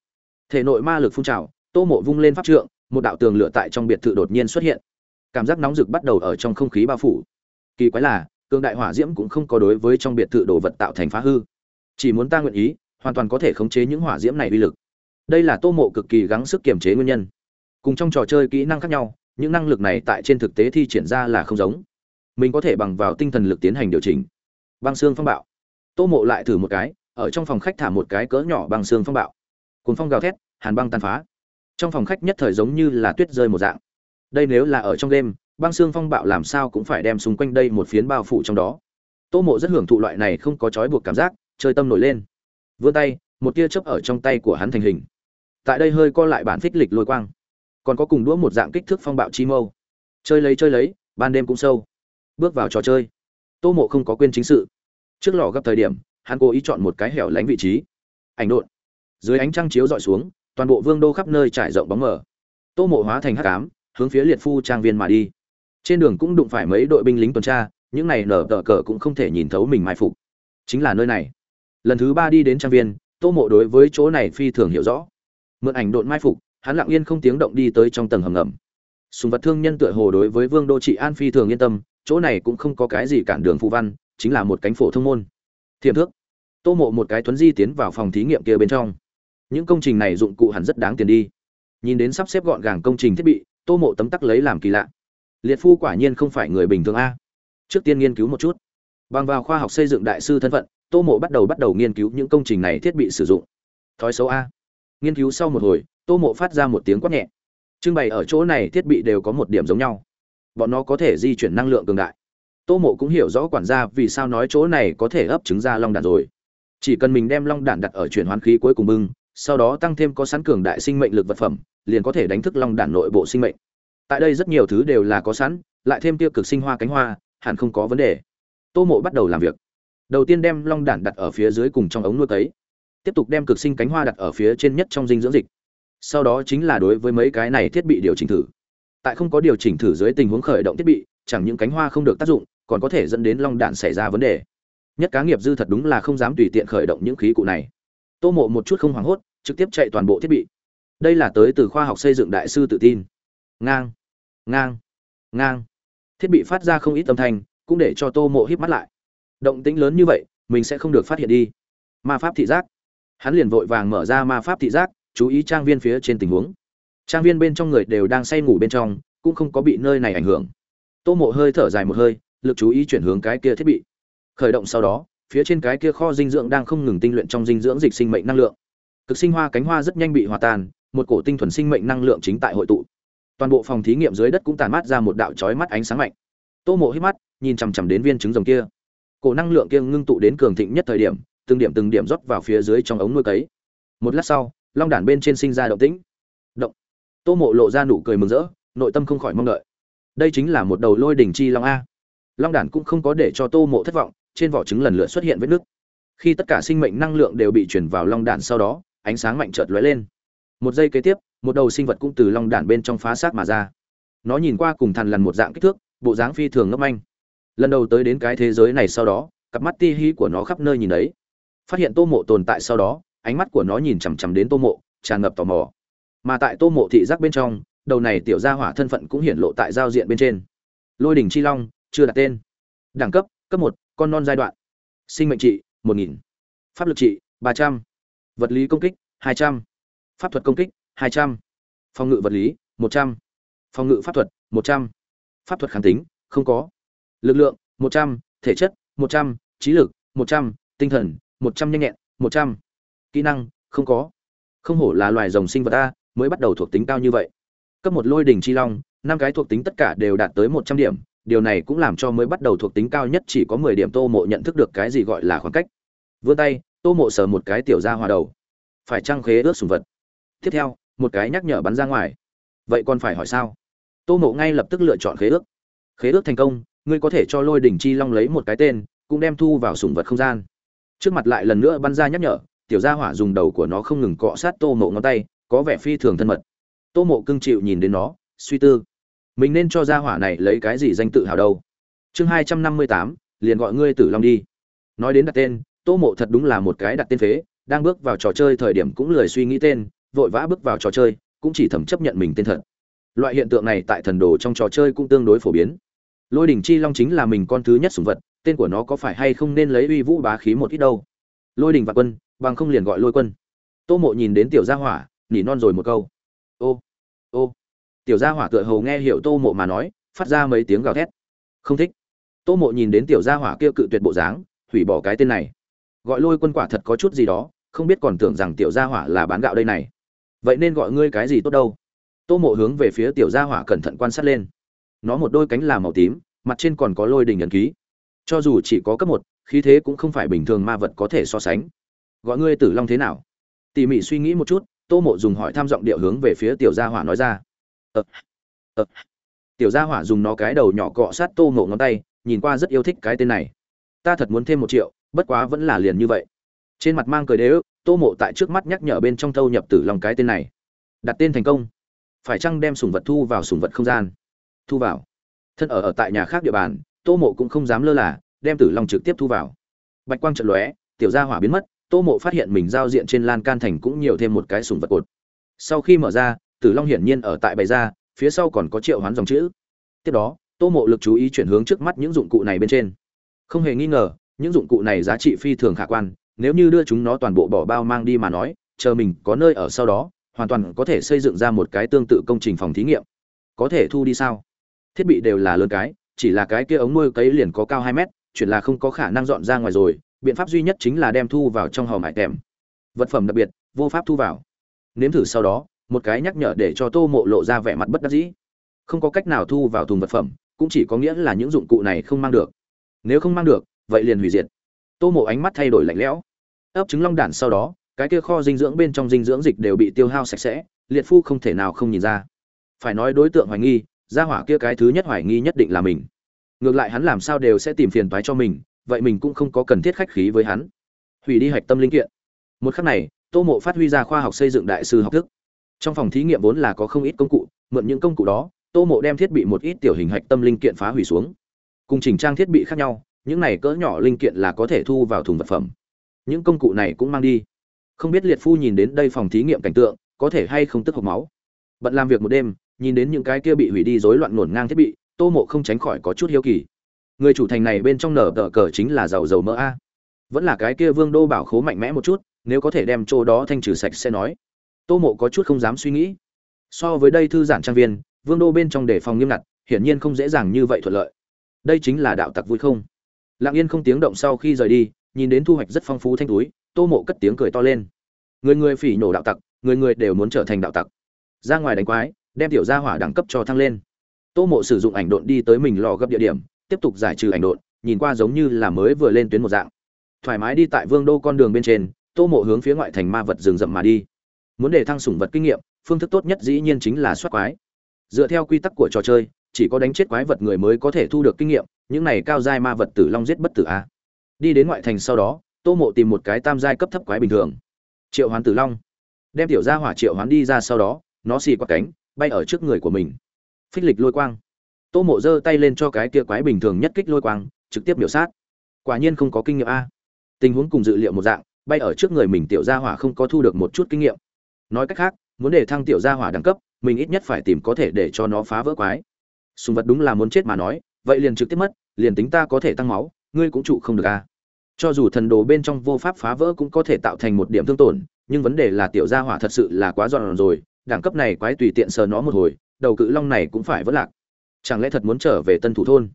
Thể nội ma lực phun trào, tô mộ vung lên pháp trượng, một đạo tường lửa tại trong biệt thự đột nhiên xuất hiện. Cảm giác nóng rực bắt đầu ở trong không khí bao phủ. Kỳ quái là, cường đại hỏa diễm cũng không có đối với trong biệt thự đồ vật tạo thành phá hư. Chỉ muốn ta nguyện ý, hoàn toàn có thể khống chế những hỏa diễm này uy lực. Đây là tô mộ cực kỳ gắng sức kiềm chế nguyên nhân. Cùng trong trò chơi kỹ năng khác nhau những năng lực này tại trên thực tế thi triển ra là không giống. Mình có thể bằng vào tinh thần lực tiến hành điều chỉnh. Băng xương phong bạo. Tô mộ lại thử một cái, ở trong phòng khách thả một cái cỡ nhỏ băng xương phong bạo. Cuốn phong gào thét, hàn băng tàn phá. Trong phòng khách nhất thời giống như là tuyết rơi một dạng. Đây nếu là ở trong đêm, băng xương phong bạo làm sao cũng phải đem xung quanh đây một phiến bao phủ trong đó. Tô mộ rất hưởng thụ loại này không có trói buộc cảm giác, chơi tâm nổi lên. Vươn tay, một tia chớp ở trong tay của hắn thành hình. Tại đây hơi co lại bản phích lịch lôi quang còn có cùng đũa một dạng kích thước phong bạo chi mâu. Chơi lấy chơi lấy, ban đêm cũng sâu. Bước vào trò chơi. Tô mộ không có quên chính sự. Trước lò gặp thời điểm, hắn cố ý chọn một cái hẻo lánh vị trí. Ảnh đột dưới ánh trăng chiếu dọi xuống, toàn bộ vương đô khắp nơi trải rộng bóng mờ. Tô mộ hóa thành hắc ám, hướng phía liệt phu trang viên mà đi. Trên đường cũng đụng phải mấy đội binh lính tuần tra, những này nở tờ cờ cũng không thể nhìn thấu mình mai phục. Chính là nơi này. Lần thứ ba đi đến trang viên, tô mộ đối với chỗ này phi thường hiểu rõ. Mượn ảnh độn mai phục hắn lặng yên không tiếng động đi tới trong tầng hầm ngầm. Sùng vật thương nhân tựa hồ đối với vương đô trị an phi thường yên tâm, chỗ này cũng không có cái gì cản đường phù văn, chính là một cánh phổ thông môn. Thiềm thước. Tô mộ một cái thuấn di tiến vào phòng thí nghiệm kia bên trong. Những công trình này dụng cụ hẳn rất đáng tiền đi. Nhìn đến sắp xếp gọn gàng công trình thiết bị, tô mộ tấm tắc lấy làm kỳ lạ. Liệt phu quả nhiên không phải người bình thường a. Trước tiên nghiên cứu một chút. Bằng vào khoa học xây dựng đại sư thân phận, tô mộ bắt đầu bắt đầu nghiên cứu những công trình này thiết bị sử dụng. Thói xấu a. Nghiên cứu sau một hồi tô mộ phát ra một tiếng quát nhẹ. Trưng bày ở chỗ này thiết bị đều có một điểm giống nhau. Bọn nó có thể di chuyển năng lượng cường đại. Tô mộ cũng hiểu rõ quản gia vì sao nói chỗ này có thể ấp trứng ra long đản rồi. Chỉ cần mình đem long đản đặt ở chuyển hoán khí cuối cùng bưng, sau đó tăng thêm có sẵn cường đại sinh mệnh lực vật phẩm, liền có thể đánh thức long đản nội bộ sinh mệnh. Tại đây rất nhiều thứ đều là có sẵn, lại thêm tiêu cực sinh hoa cánh hoa, hẳn không có vấn đề. Tô mộ bắt đầu làm việc. Đầu tiên đem long đản đặt ở phía dưới cùng trong ống nuôi cấy. Tiếp tục đem cực sinh cánh hoa đặt ở phía trên nhất trong dinh dưỡng dịch sau đó chính là đối với mấy cái này thiết bị điều chỉnh thử. Tại không có điều chỉnh thử dưới tình huống khởi động thiết bị, chẳng những cánh hoa không được tác dụng, còn có thể dẫn đến long đạn xảy ra vấn đề. Nhất cá nghiệp dư thật đúng là không dám tùy tiện khởi động những khí cụ này. Tô mộ một chút không hoảng hốt, trực tiếp chạy toàn bộ thiết bị. Đây là tới từ khoa học xây dựng đại sư tự tin. Ngang ngang ngang. Thiết bị phát ra không ít âm thanh, cũng để cho tô mộ híp mắt lại. Động tĩnh lớn như vậy, mình sẽ không được phát hiện đi. Ma pháp thị giác. Hắn liền vội vàng mở ra ma pháp thị giác chú ý trang viên phía trên tình huống. Trang viên bên trong người đều đang say ngủ bên trong, cũng không có bị nơi này ảnh hưởng. Tô mộ hơi thở dài một hơi, lực chú ý chuyển hướng cái kia thiết bị. Khởi động sau đó, phía trên cái kia kho dinh dưỡng đang không ngừng tinh luyện trong dinh dưỡng dịch sinh mệnh năng lượng. Cực sinh hoa cánh hoa rất nhanh bị hòa tan, một cổ tinh thuần sinh mệnh năng lượng chính tại hội tụ. Toàn bộ phòng thí nghiệm dưới đất cũng tàn mát ra một đạo chói mắt ánh sáng mạnh. Tô mộ hít mắt, nhìn chằm chằm đến viên trứng rồng kia. Cổ năng lượng kia ngưng tụ đến cường thịnh nhất thời điểm, từng điểm từng điểm rót vào phía dưới trong ống nuôi cấy. Một lát sau long đản bên trên sinh ra động tĩnh. Động. Tô mộ lộ ra nụ cười mừng rỡ, nội tâm không khỏi mong đợi. Đây chính là một đầu lôi đỉnh chi long a. Long đản cũng không có để cho tô mộ thất vọng, trên vỏ trứng lần lượt xuất hiện vết nứt. Khi tất cả sinh mệnh năng lượng đều bị chuyển vào long đản sau đó, ánh sáng mạnh chợt lóe lên. Một giây kế tiếp, một đầu sinh vật cũng từ long đản bên trong phá xác mà ra. Nó nhìn qua cùng thằn lằn một dạng kích thước, bộ dáng phi thường ngốc manh. Lần đầu tới đến cái thế giới này sau đó, cặp mắt ti hí của nó khắp nơi nhìn ấy. Phát hiện tô mộ tồn tại sau đó ánh mắt của nó nhìn chằm chằm đến tô mộ, tràn ngập tò mò. Mà tại tô mộ thị giác bên trong, đầu này tiểu gia hỏa thân phận cũng hiển lộ tại giao diện bên trên. Lôi đỉnh chi long, chưa đặt tên. Đẳng cấp cấp một, con non giai đoạn. Sinh mệnh trị, một nghìn. Pháp lực trị, ba trăm. Vật lý công kích, hai trăm. Pháp thuật công kích, hai trăm. Phòng ngự vật lý, một trăm. Phòng ngự pháp thuật, một trăm. Pháp thuật kháng tính, không có. Lực lượng, một trăm. Thể chất, một trăm. Trí lực, một trăm. Tinh thần, một trăm nhanh nhẹn, một trăm kỹ năng, không có. Không hổ là loài rồng sinh vật a, mới bắt đầu thuộc tính cao như vậy. Cấp một lôi đỉnh chi long, năm cái thuộc tính tất cả đều đạt tới một trăm điểm, điều này cũng làm cho mới bắt đầu thuộc tính cao nhất chỉ có mười điểm tô mộ nhận thức được cái gì gọi là khoảng cách. Vươn tay, tô mộ sờ một cái tiểu ra hòa đầu. Phải trăng khế ướt sùng vật? Tiếp theo, một cái nhắc nhở bắn ra ngoài. Vậy còn phải hỏi sao? Tô mộ ngay lập tức lựa chọn khế ước. Khế ước thành công, ngươi có thể cho lôi đỉnh chi long lấy một cái tên, cũng đem thu vào sùng vật không gian. Trước mặt lại lần nữa bắn ra nhắc nhở tiểu gia hỏa dùng đầu của nó không ngừng cọ sát tô mộ ngón tay, có vẻ phi thường thân mật. Tô mộ cưng chịu nhìn đến nó, suy tư. Mình nên cho gia hỏa này lấy cái gì danh tự hào đâu? Chương hai trăm năm mươi tám, liền gọi ngươi tử long đi. Nói đến đặt tên, tô mộ thật đúng là một cái đặt tên phế, đang bước vào trò chơi thời điểm cũng lười suy nghĩ tên, vội vã bước vào trò chơi, cũng chỉ thầm chấp nhận mình tên thật. Loại hiện tượng này tại thần đồ trong trò chơi cũng tương đối phổ biến. Lôi đỉnh chi long chính là mình con thứ nhất sùng vật, tên của nó có phải hay không nên lấy uy vũ bá khí một ít đâu? Lôi đình và quân bằng không liền gọi lôi quân. Tô mộ nhìn đến tiểu gia hỏa, nỉ non rồi một câu. Ô ô. Tiểu gia hỏa tựa hầu nghe hiểu tô mộ mà nói, phát ra mấy tiếng gào thét. Không thích. Tô mộ nhìn đến tiểu gia hỏa kia cự tuyệt bộ dáng, hủy bỏ cái tên này. Gọi lôi quân quả thật có chút gì đó, không biết còn tưởng rằng tiểu gia hỏa là bán gạo đây này. Vậy nên gọi ngươi cái gì tốt đâu? Tô mộ hướng về phía tiểu gia hỏa cẩn thận quan sát lên. Nó một đôi cánh là màu tím, mặt trên còn có lôi đình ấn ký. Cho dù chỉ có cấp một, khí thế cũng không phải bình thường ma vật có thể so sánh gọi ngươi tử long thế nào? Tỉ mỉ suy nghĩ một chút tô mộ dùng hỏi tham giọng điệu hướng về phía tiểu gia hỏa nói ra. Ờ, ờ. tiểu gia hỏa dùng nó cái đầu nhỏ cọ sát tô mộ ngón tay nhìn qua rất yêu thích cái tên này. Ta thật muốn thêm một triệu bất quá vẫn là liền như vậy. Trên mặt mang cười đế ức tô mộ tại trước mắt nhắc nhở bên trong thâu nhập tử long cái tên này. Đặt tên thành công. Phải chăng đem sùng vật thu vào sùng vật không gian? Thu vào. Thân ở ở tại nhà khác địa bàn tô mộ cũng không dám lơ là đem tử long trực tiếp thu vào. Bạch quang trận lóe tiểu gia hỏa biến mất tô mộ phát hiện mình giao diện trên lan can thành cũng nhiều thêm một cái sùng vật cột. Sau khi mở ra, tử long hiển nhiên ở tại bày ra, phía sau còn có triệu hoán dòng chữ. Tiếp đó, tô mộ lực chú ý chuyển hướng trước mắt những dụng cụ này bên trên. Không hề nghi ngờ, những dụng cụ này giá trị phi thường khả quan, nếu như đưa chúng nó toàn bộ bỏ bao mang đi mà nói, chờ mình có nơi ở sau đó, hoàn toàn có thể xây dựng ra một cái tương tự công trình phòng thí nghiệm. Có thể thu đi sao? Thiết bị đều là lớn cái, chỉ là cái kia ống nuôi cấy liền có cao hai mét chuyện là không có khả năng dọn ra ngoài rồi biện pháp duy nhất chính là đem thu vào trong hòm hải tèm. Vật phẩm đặc biệt, vô pháp thu vào. Nếm thử sau đó, một cái nhắc nhở để cho tô mộ lộ ra vẻ mặt bất đắc dĩ. Không có cách nào thu vào thùng vật phẩm, cũng chỉ có nghĩa là những dụng cụ này không mang được. Nếu không mang được, vậy liền hủy diệt. Tô mộ ánh mắt thay đổi lạnh lẽo. Ấp trứng long đản sau đó, cái kia kho dinh dưỡng bên trong dinh dưỡng dịch đều bị tiêu hao sạch sẽ, liệt phu không thể nào không nhìn ra. Phải nói đối tượng hoài nghi, gia hỏa kia cái thứ nhất hoài nghi nhất định là mình. Ngược lại hắn làm sao đều sẽ tìm phiền toái cho mình vậy mình cũng không có cần thiết khách khí với hắn. Hủy đi hạch tâm linh kiện. Một khắc này, tô mộ phát huy ra khoa học xây dựng đại sư học thức. Trong phòng thí nghiệm vốn là có không ít công cụ, mượn những công cụ đó, tô mộ đem thiết bị một ít tiểu hình hạch tâm linh kiện phá hủy xuống. Cùng chỉnh trang thiết bị khác nhau, những này cỡ nhỏ linh kiện là có thể thu vào thùng vật phẩm. Những công cụ này cũng mang đi. Không biết liệt phu nhìn đến đây phòng thí nghiệm cảnh tượng, có thể hay không tức hộp máu. Bận làm việc một đêm, nhìn đến những cái kia bị hủy đi rối loạn nổn ngang thiết bị, tô mộ không tránh khỏi có chút hiếu kỳ người chủ thành này bên trong nở tờ cờ chính là giàu dầu mỡ a. Vẫn là cái kia vương đô bảo khố mạnh mẽ một chút, nếu có thể đem chỗ đó thanh trừ sạch sẽ nói. Tô mộ có chút không dám suy nghĩ. So với đây thư giản trang viên, vương đô bên trong đề phòng nghiêm ngặt, hiển nhiên không dễ dàng như vậy thuận lợi. Đây chính là đạo tặc vui không? Lặng yên không tiếng động sau khi rời đi, nhìn đến thu hoạch rất phong phú thanh túi, tô mộ cất tiếng cười to lên. Người người phỉ nổ đạo tặc, người người đều muốn trở thành đạo tặc. Ra ngoài đánh quái, đem tiểu gia hỏa đẳng cấp cho thăng lên. Tô mộ sử dụng ảnh độn đi tới mình lò gấp địa điểm tiếp tục giải trừ ảnh độn, nhìn qua giống như là mới vừa lên tuyến một dạng. Thoải mái đi tại vương đô con đường bên trên, tô mộ hướng phía ngoại thành ma vật rừng rậm mà đi. Muốn để thăng sủng vật kinh nghiệm, phương thức tốt nhất dĩ nhiên chính là soát quái. Dựa theo quy tắc của trò chơi, chỉ có đánh chết quái vật người mới có thể thu được kinh nghiệm, những này cao giai ma vật tử long giết bất tử a. Đi đến ngoại thành sau đó, tô mộ tìm một cái tam giai cấp thấp quái bình thường. Triệu hoán tử long. Đem tiểu gia hỏa triệu hoán đi ra sau đó, nó xì qua cánh, bay ở trước người của mình. Phích lịch lôi quang tô mộ giơ tay lên cho cái kia quái bình thường nhất kích lôi quang, trực tiếp biểu sát. Quả nhiên không có kinh nghiệm a. Tình huống cùng dự liệu một dạng, bay ở trước người mình tiểu gia hỏa không có thu được một chút kinh nghiệm. Nói cách khác, muốn để thăng tiểu gia hỏa đẳng cấp, mình ít nhất phải tìm có thể để cho nó phá vỡ quái. Sùng vật đúng là muốn chết mà nói, vậy liền trực tiếp mất, liền tính ta có thể tăng máu, ngươi cũng trụ không được a. Cho dù thần đồ bên trong vô pháp phá vỡ cũng có thể tạo thành một điểm thương tổn, nhưng vấn đề là tiểu gia hỏa thật sự là quá giòn rồi, đẳng cấp này quái tùy tiện sờ nó một hồi, đầu cự long này cũng phải vỡ lạc chẳng lẽ thật muốn trở về tân thủ thôn?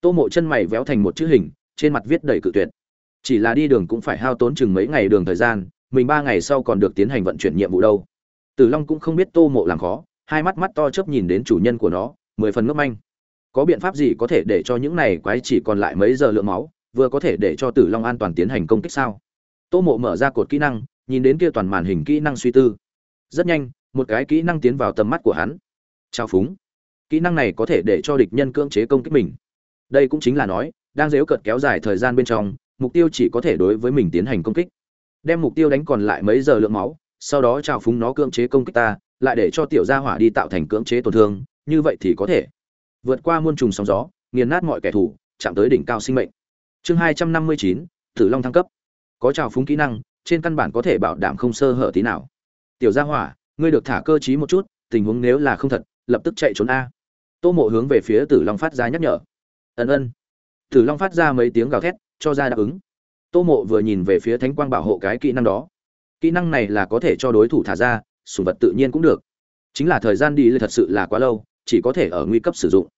Tô mộ chân mày véo thành một chữ hình, trên mặt viết đầy cự tuyệt. Chỉ là đi đường cũng phải hao tốn chừng mấy ngày đường thời gian, mình ba ngày sau còn được tiến hành vận chuyển nhiệm vụ đâu. Tử long cũng không biết tô mộ làm khó, hai mắt mắt to chớp nhìn đến chủ nhân của nó, mười phần ngốc manh. Có biện pháp gì có thể để cho những này quái chỉ còn lại mấy giờ lượng máu, vừa có thể để cho tử long an toàn tiến hành công kích sao? Tô mộ mở ra cột kỹ năng, nhìn đến kia toàn màn hình kỹ năng suy tư. Rất nhanh, một cái kỹ năng tiến vào tầm mắt của hắn. Trao phúng kỹ năng này có thể để cho địch nhân cưỡng chế công kích mình. Đây cũng chính là nói, đang dếu cợt kéo dài thời gian bên trong, mục tiêu chỉ có thể đối với mình tiến hành công kích. Đem mục tiêu đánh còn lại mấy giờ lượng máu, sau đó trào phúng nó cưỡng chế công kích ta, lại để cho tiểu gia hỏa đi tạo thành cưỡng chế tổn thương, như vậy thì có thể. Vượt qua muôn trùng sóng gió, nghiền nát mọi kẻ thù, chạm tới đỉnh cao sinh mệnh. Chương hai trăm năm mươi chín thử long thăng cấp. Có trào phúng kỹ năng, trên căn bản có thể bảo đảm không sơ hở tí nào. Tiểu gia hỏa, ngươi được thả cơ trí một chút, tình huống nếu là không thật, lập tức chạy trốn a tô mộ hướng về phía tử long phát ra nhắc nhở. Ân ân. Tử long phát ra mấy tiếng gào thét, cho ra đáp ứng. Tô mộ vừa nhìn về phía thánh quang bảo hộ cái kỹ năng đó. Kỹ năng này là có thể cho đối thủ thả ra sùng vật tự nhiên cũng được. Chính là thời gian đi lên thật sự là quá lâu, chỉ có thể ở nguy cấp sử dụng.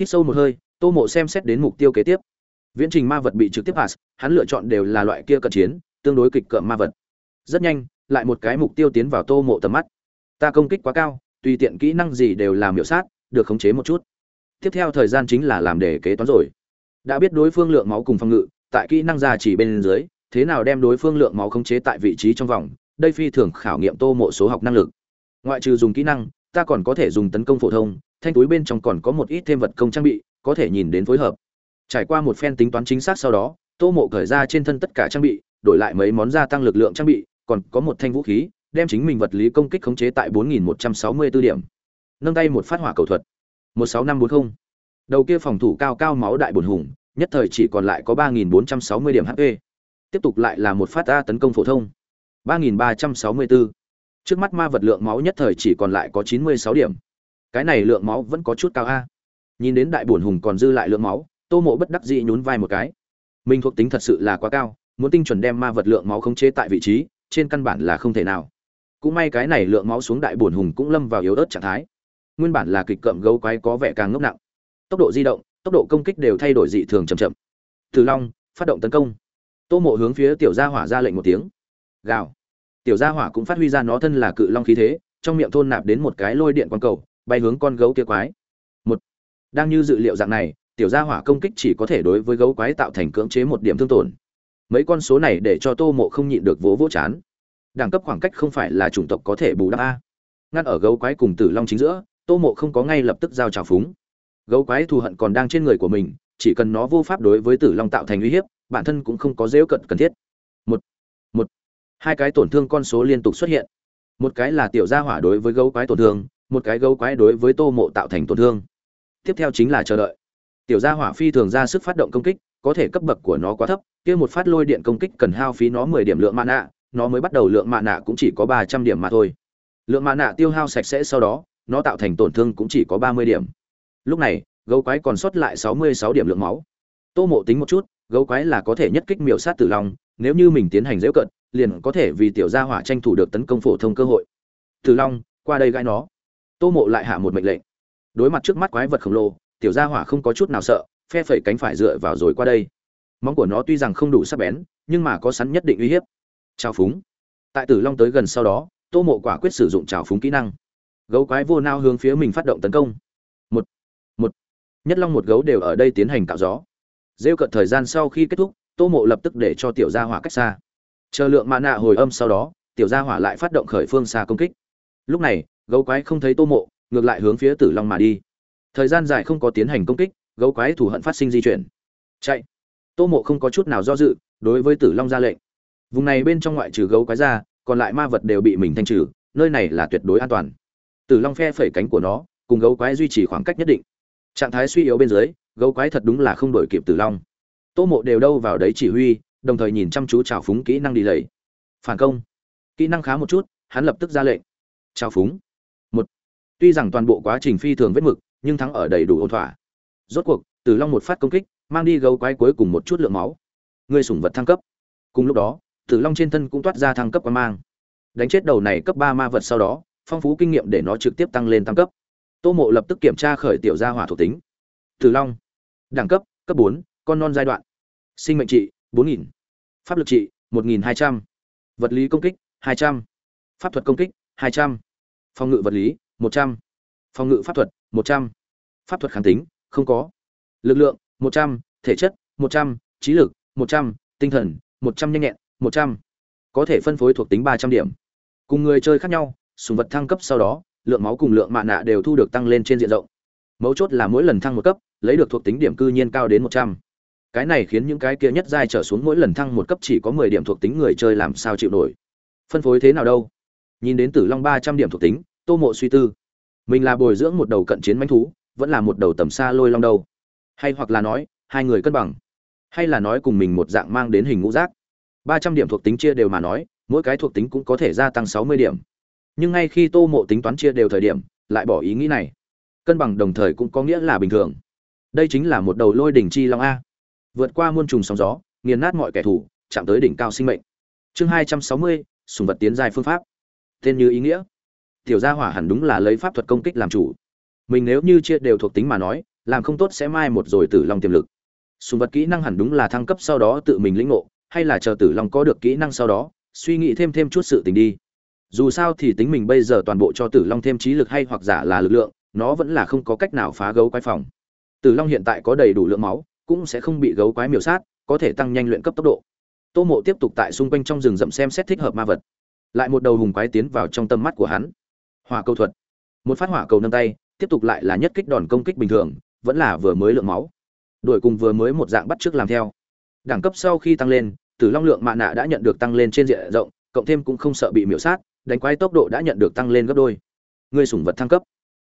Hít sâu một hơi, tô mộ xem xét đến mục tiêu kế tiếp. Viễn trình ma vật bị trực tiếp pass, hắn lựa chọn đều là loại kia cận chiến, tương đối kịch cợm ma vật. Rất nhanh, lại một cái mục tiêu tiến vào tô mộ tầm mắt. Ta công kích quá cao, tùy tiện kỹ năng gì đều làm hiệu sát được khống chế một chút. Tiếp theo thời gian chính là làm để kế toán rồi. Đã biết đối phương lượng máu cùng phòng ngự, tại kỹ năng ra chỉ bên dưới, thế nào đem đối phương lượng máu khống chế tại vị trí trong vòng, đây phi thường khảo nghiệm tô mộ số học năng lực. Ngoại trừ dùng kỹ năng, ta còn có thể dùng tấn công phổ thông, thanh túi bên trong còn có một ít thêm vật công trang bị, có thể nhìn đến phối hợp. Trải qua một phen tính toán chính xác sau đó, tô mộ cởi ra trên thân tất cả trang bị, đổi lại mấy món gia tăng lực lượng trang bị, còn có một thanh vũ khí, đem chính mình vật lý công kích khống chế tại 4164 điểm. Nâng tay một phát hỏa cầu thuật. 16540. Đầu kia phòng thủ cao cao máu đại buồn hùng, nhất thời chỉ còn lại có 3460 điểm HP. Tiếp tục lại là một phát A tấn công phổ thông. 3364. Trước mắt ma vật lượng máu nhất thời chỉ còn lại có 96 điểm. Cái này lượng máu vẫn có chút cao a. Nhìn đến đại buồn hùng còn dư lại lượng máu, Tô Mộ bất đắc dĩ nhún vai một cái. Mình thuộc tính thật sự là quá cao, muốn tinh chuẩn đem ma vật lượng máu khống chế tại vị trí, trên căn bản là không thể nào cũng may cái này lượng máu xuống đại bổn hùng cũng lâm vào yếu ớt trạng thái nguyên bản là kịch cậm gấu quái có vẻ càng ngốc nặng. Tốc độ di động, tốc độ công kích đều thay đổi dị thường chậm chậm. Từ long, phát động tấn công. Tô mộ hướng phía tiểu gia hỏa ra lệnh một tiếng. Gào. Tiểu gia hỏa cũng phát huy ra nó thân là cự long khí thế, trong miệng thôn nạp đến một cái lôi điện quang cầu, bay hướng con gấu kia quái. Một. Đang như dự liệu dạng này, tiểu gia hỏa công kích chỉ có thể đối với gấu quái tạo thành cưỡng chế một điểm thương tổn. Mấy con số này để cho tô mộ không nhịn được vỗ vỗ chán. Đẳng cấp khoảng cách không phải là chủng tộc có thể bù đắp a. Ngăn ở gấu quái cùng tử long chính giữa tô mộ không có ngay lập tức giao trào phúng. Gấu quái thù hận còn đang trên người của mình, chỉ cần nó vô pháp đối với tử long tạo thành uy hiếp, bản thân cũng không có dễu cận cần thiết. Một một, hai cái tổn thương con số liên tục xuất hiện. Một cái là tiểu gia hỏa đối với gấu quái tổn thương, một cái gấu quái đối với tô mộ tạo thành tổn thương. Tiếp theo chính là chờ đợi. Tiểu gia hỏa phi thường ra sức phát động công kích, có thể cấp bậc của nó quá thấp, kia một phát lôi điện công kích cần hao phí nó mười điểm lượng mạ nạ nó mới bắt đầu lượng mạ nạ cũng chỉ có ba trăm điểm mà thôi. Lượng mạ nạ tiêu hao sạch sẽ sau đó nó tạo thành tổn thương cũng chỉ có ba mươi điểm. Lúc này, gấu quái còn sót lại sáu mươi sáu điểm lượng máu. Tô mộ tính một chút, gấu quái là có thể nhất kích miểu sát tử long, nếu như mình tiến hành dễu cận, liền có thể vì tiểu gia hỏa tranh thủ được tấn công phổ thông cơ hội. Tử long, qua đây gãi nó. Tô mộ lại hạ một mệnh lệnh. Đối mặt trước mắt quái vật khổng lồ, tiểu gia hỏa không có chút nào sợ, phe phẩy cánh phải dựa vào rồi qua đây. Móng của nó tuy rằng không đủ sắc bén, nhưng mà có sẵn nhất định uy hiếp. Trào phúng. Tại tử long tới gần sau đó, tô mộ quả quyết sử dụng trào phúng kỹ năng gấu quái vô nao hướng phía mình phát động tấn công. Một một. Nhất long một gấu đều ở đây tiến hành cạo gió. Rêu cận thời gian sau khi kết thúc, tô mộ lập tức để cho tiểu gia hỏa cách xa. Chờ lượng mạ nạ hồi âm sau đó, tiểu gia hỏa lại phát động khởi phương xa công kích. Lúc này, gấu quái không thấy tô mộ, ngược lại hướng phía tử long mà đi. Thời gian dài không có tiến hành công kích, gấu quái thủ hận phát sinh di chuyển. Chạy. Tô mộ không có chút nào do dự, đối với tử long ra lệnh. Vùng này bên trong ngoại trừ gấu quái ra, còn lại ma vật đều bị mình thanh trừ, nơi này là tuyệt đối an toàn tử long phe phẩy cánh của nó, cùng gấu quái duy trì khoảng cách nhất định. Trạng thái suy yếu bên dưới, gấu quái thật đúng là không đổi kịp tử long. Tô mộ đều đâu vào đấy chỉ huy, đồng thời nhìn chăm chú trào phúng kỹ năng đi lầy. Phản công. Kỹ năng khá một chút, hắn lập tức ra lệnh. Trào phúng. Một. Tuy rằng toàn bộ quá trình phi thường vết mực, nhưng thắng ở đầy đủ ổn thỏa. Rốt cuộc, tử long một phát công kích, mang đi gấu quái cuối cùng một chút lượng máu. Người sủng vật thăng cấp. Cùng lúc đó, tử long trên thân cũng toát ra thăng cấp quan mang. Đánh chết đầu này cấp ba ma vật sau đó phong phú kinh nghiệm để nó trực tiếp tăng lên tăng cấp. Tô mộ lập tức kiểm tra khởi tiểu gia hỏa thuộc tính. Tử long, đẳng cấp cấp bốn, con non giai đoạn. Sinh mệnh trị, bốn nghìn. Pháp lực trị, một nghìn hai trăm. Vật lý công kích, hai trăm. Pháp thuật công kích, hai trăm. Phòng ngự vật lý, một trăm. Phòng ngự pháp thuật, một trăm. Pháp thuật kháng tính, không có. Lực lượng, một trăm. Thể chất, một trăm. Trí lực, một trăm. Tinh thần, một trăm nhanh nhẹn, một trăm. Có thể phân phối thuộc tính ba trăm điểm. Cùng người chơi khác nhau sùng vật thăng cấp sau đó, lượng máu cùng lượng mạ nạ đều thu được tăng lên trên diện rộng. Mấu chốt là mỗi lần thăng một cấp, lấy được thuộc tính điểm cư nhiên cao đến một trăm. Cái này khiến những cái kia nhất giai trở xuống mỗi lần thăng một cấp chỉ có mười điểm thuộc tính người chơi làm sao chịu nổi. Phân phối thế nào đâu? Nhìn đến tử long ba trăm điểm thuộc tính, tô mộ suy tư. Mình là bồi dưỡng một đầu cận chiến manh thú, vẫn là một đầu tầm xa lôi long đâu? Hay hoặc là nói, hai người cân bằng. Hay là nói cùng mình một dạng mang đến hình ngũ giác? Ba trăm điểm thuộc tính chia đều mà nói, mỗi cái thuộc tính cũng có thể gia tăng sáu mươi điểm nhưng ngay khi tô mộ tính toán chia đều thời điểm, lại bỏ ý nghĩ này. Cân bằng đồng thời cũng có nghĩa là bình thường. Đây chính là một đầu lôi đỉnh chi long a. Vượt qua muôn trùng sóng gió, nghiền nát mọi kẻ thù, chạm tới đỉnh cao sinh mệnh. Chương hai trăm sáu mươi, sùng vật tiến giai phương pháp. Tên như ý nghĩa. Tiểu gia hỏa hẳn đúng là lấy pháp thuật công kích làm chủ. Mình nếu như chia đều thuộc tính mà nói, làm không tốt sẽ mai một rồi tử long tiềm lực. Sùng vật kỹ năng hẳn đúng là thăng cấp sau đó tự mình lĩnh ngộ, hay là chờ tử long có được kỹ năng sau đó, suy nghĩ thêm thêm chút sự tình đi dù sao thì tính mình bây giờ toàn bộ cho tử long thêm trí lực hay hoặc giả là lực lượng, nó vẫn là không có cách nào phá gấu quái phòng. Tử long hiện tại có đầy đủ lượng máu, cũng sẽ không bị gấu quái miểu sát, có thể tăng nhanh luyện cấp tốc độ. Tô mộ tiếp tục tại xung quanh trong rừng rậm xem xét thích hợp ma vật. Lại một đầu hùng quái tiến vào trong tâm mắt của hắn. Hỏa cầu thuật. Một phát hỏa cầu nâng tay, tiếp tục lại là nhất kích đòn công kích bình thường, vẫn là vừa mới lượng máu. Đuổi cùng vừa mới một dạng bắt trước làm theo. Đẳng cấp sau khi tăng lên, tử long lượng mạ nạ đã nhận được tăng lên trên diện rộng, cộng thêm cũng không sợ bị miểu sát đánh quái tốc độ đã nhận được tăng lên gấp đôi ngươi sủng vật thăng cấp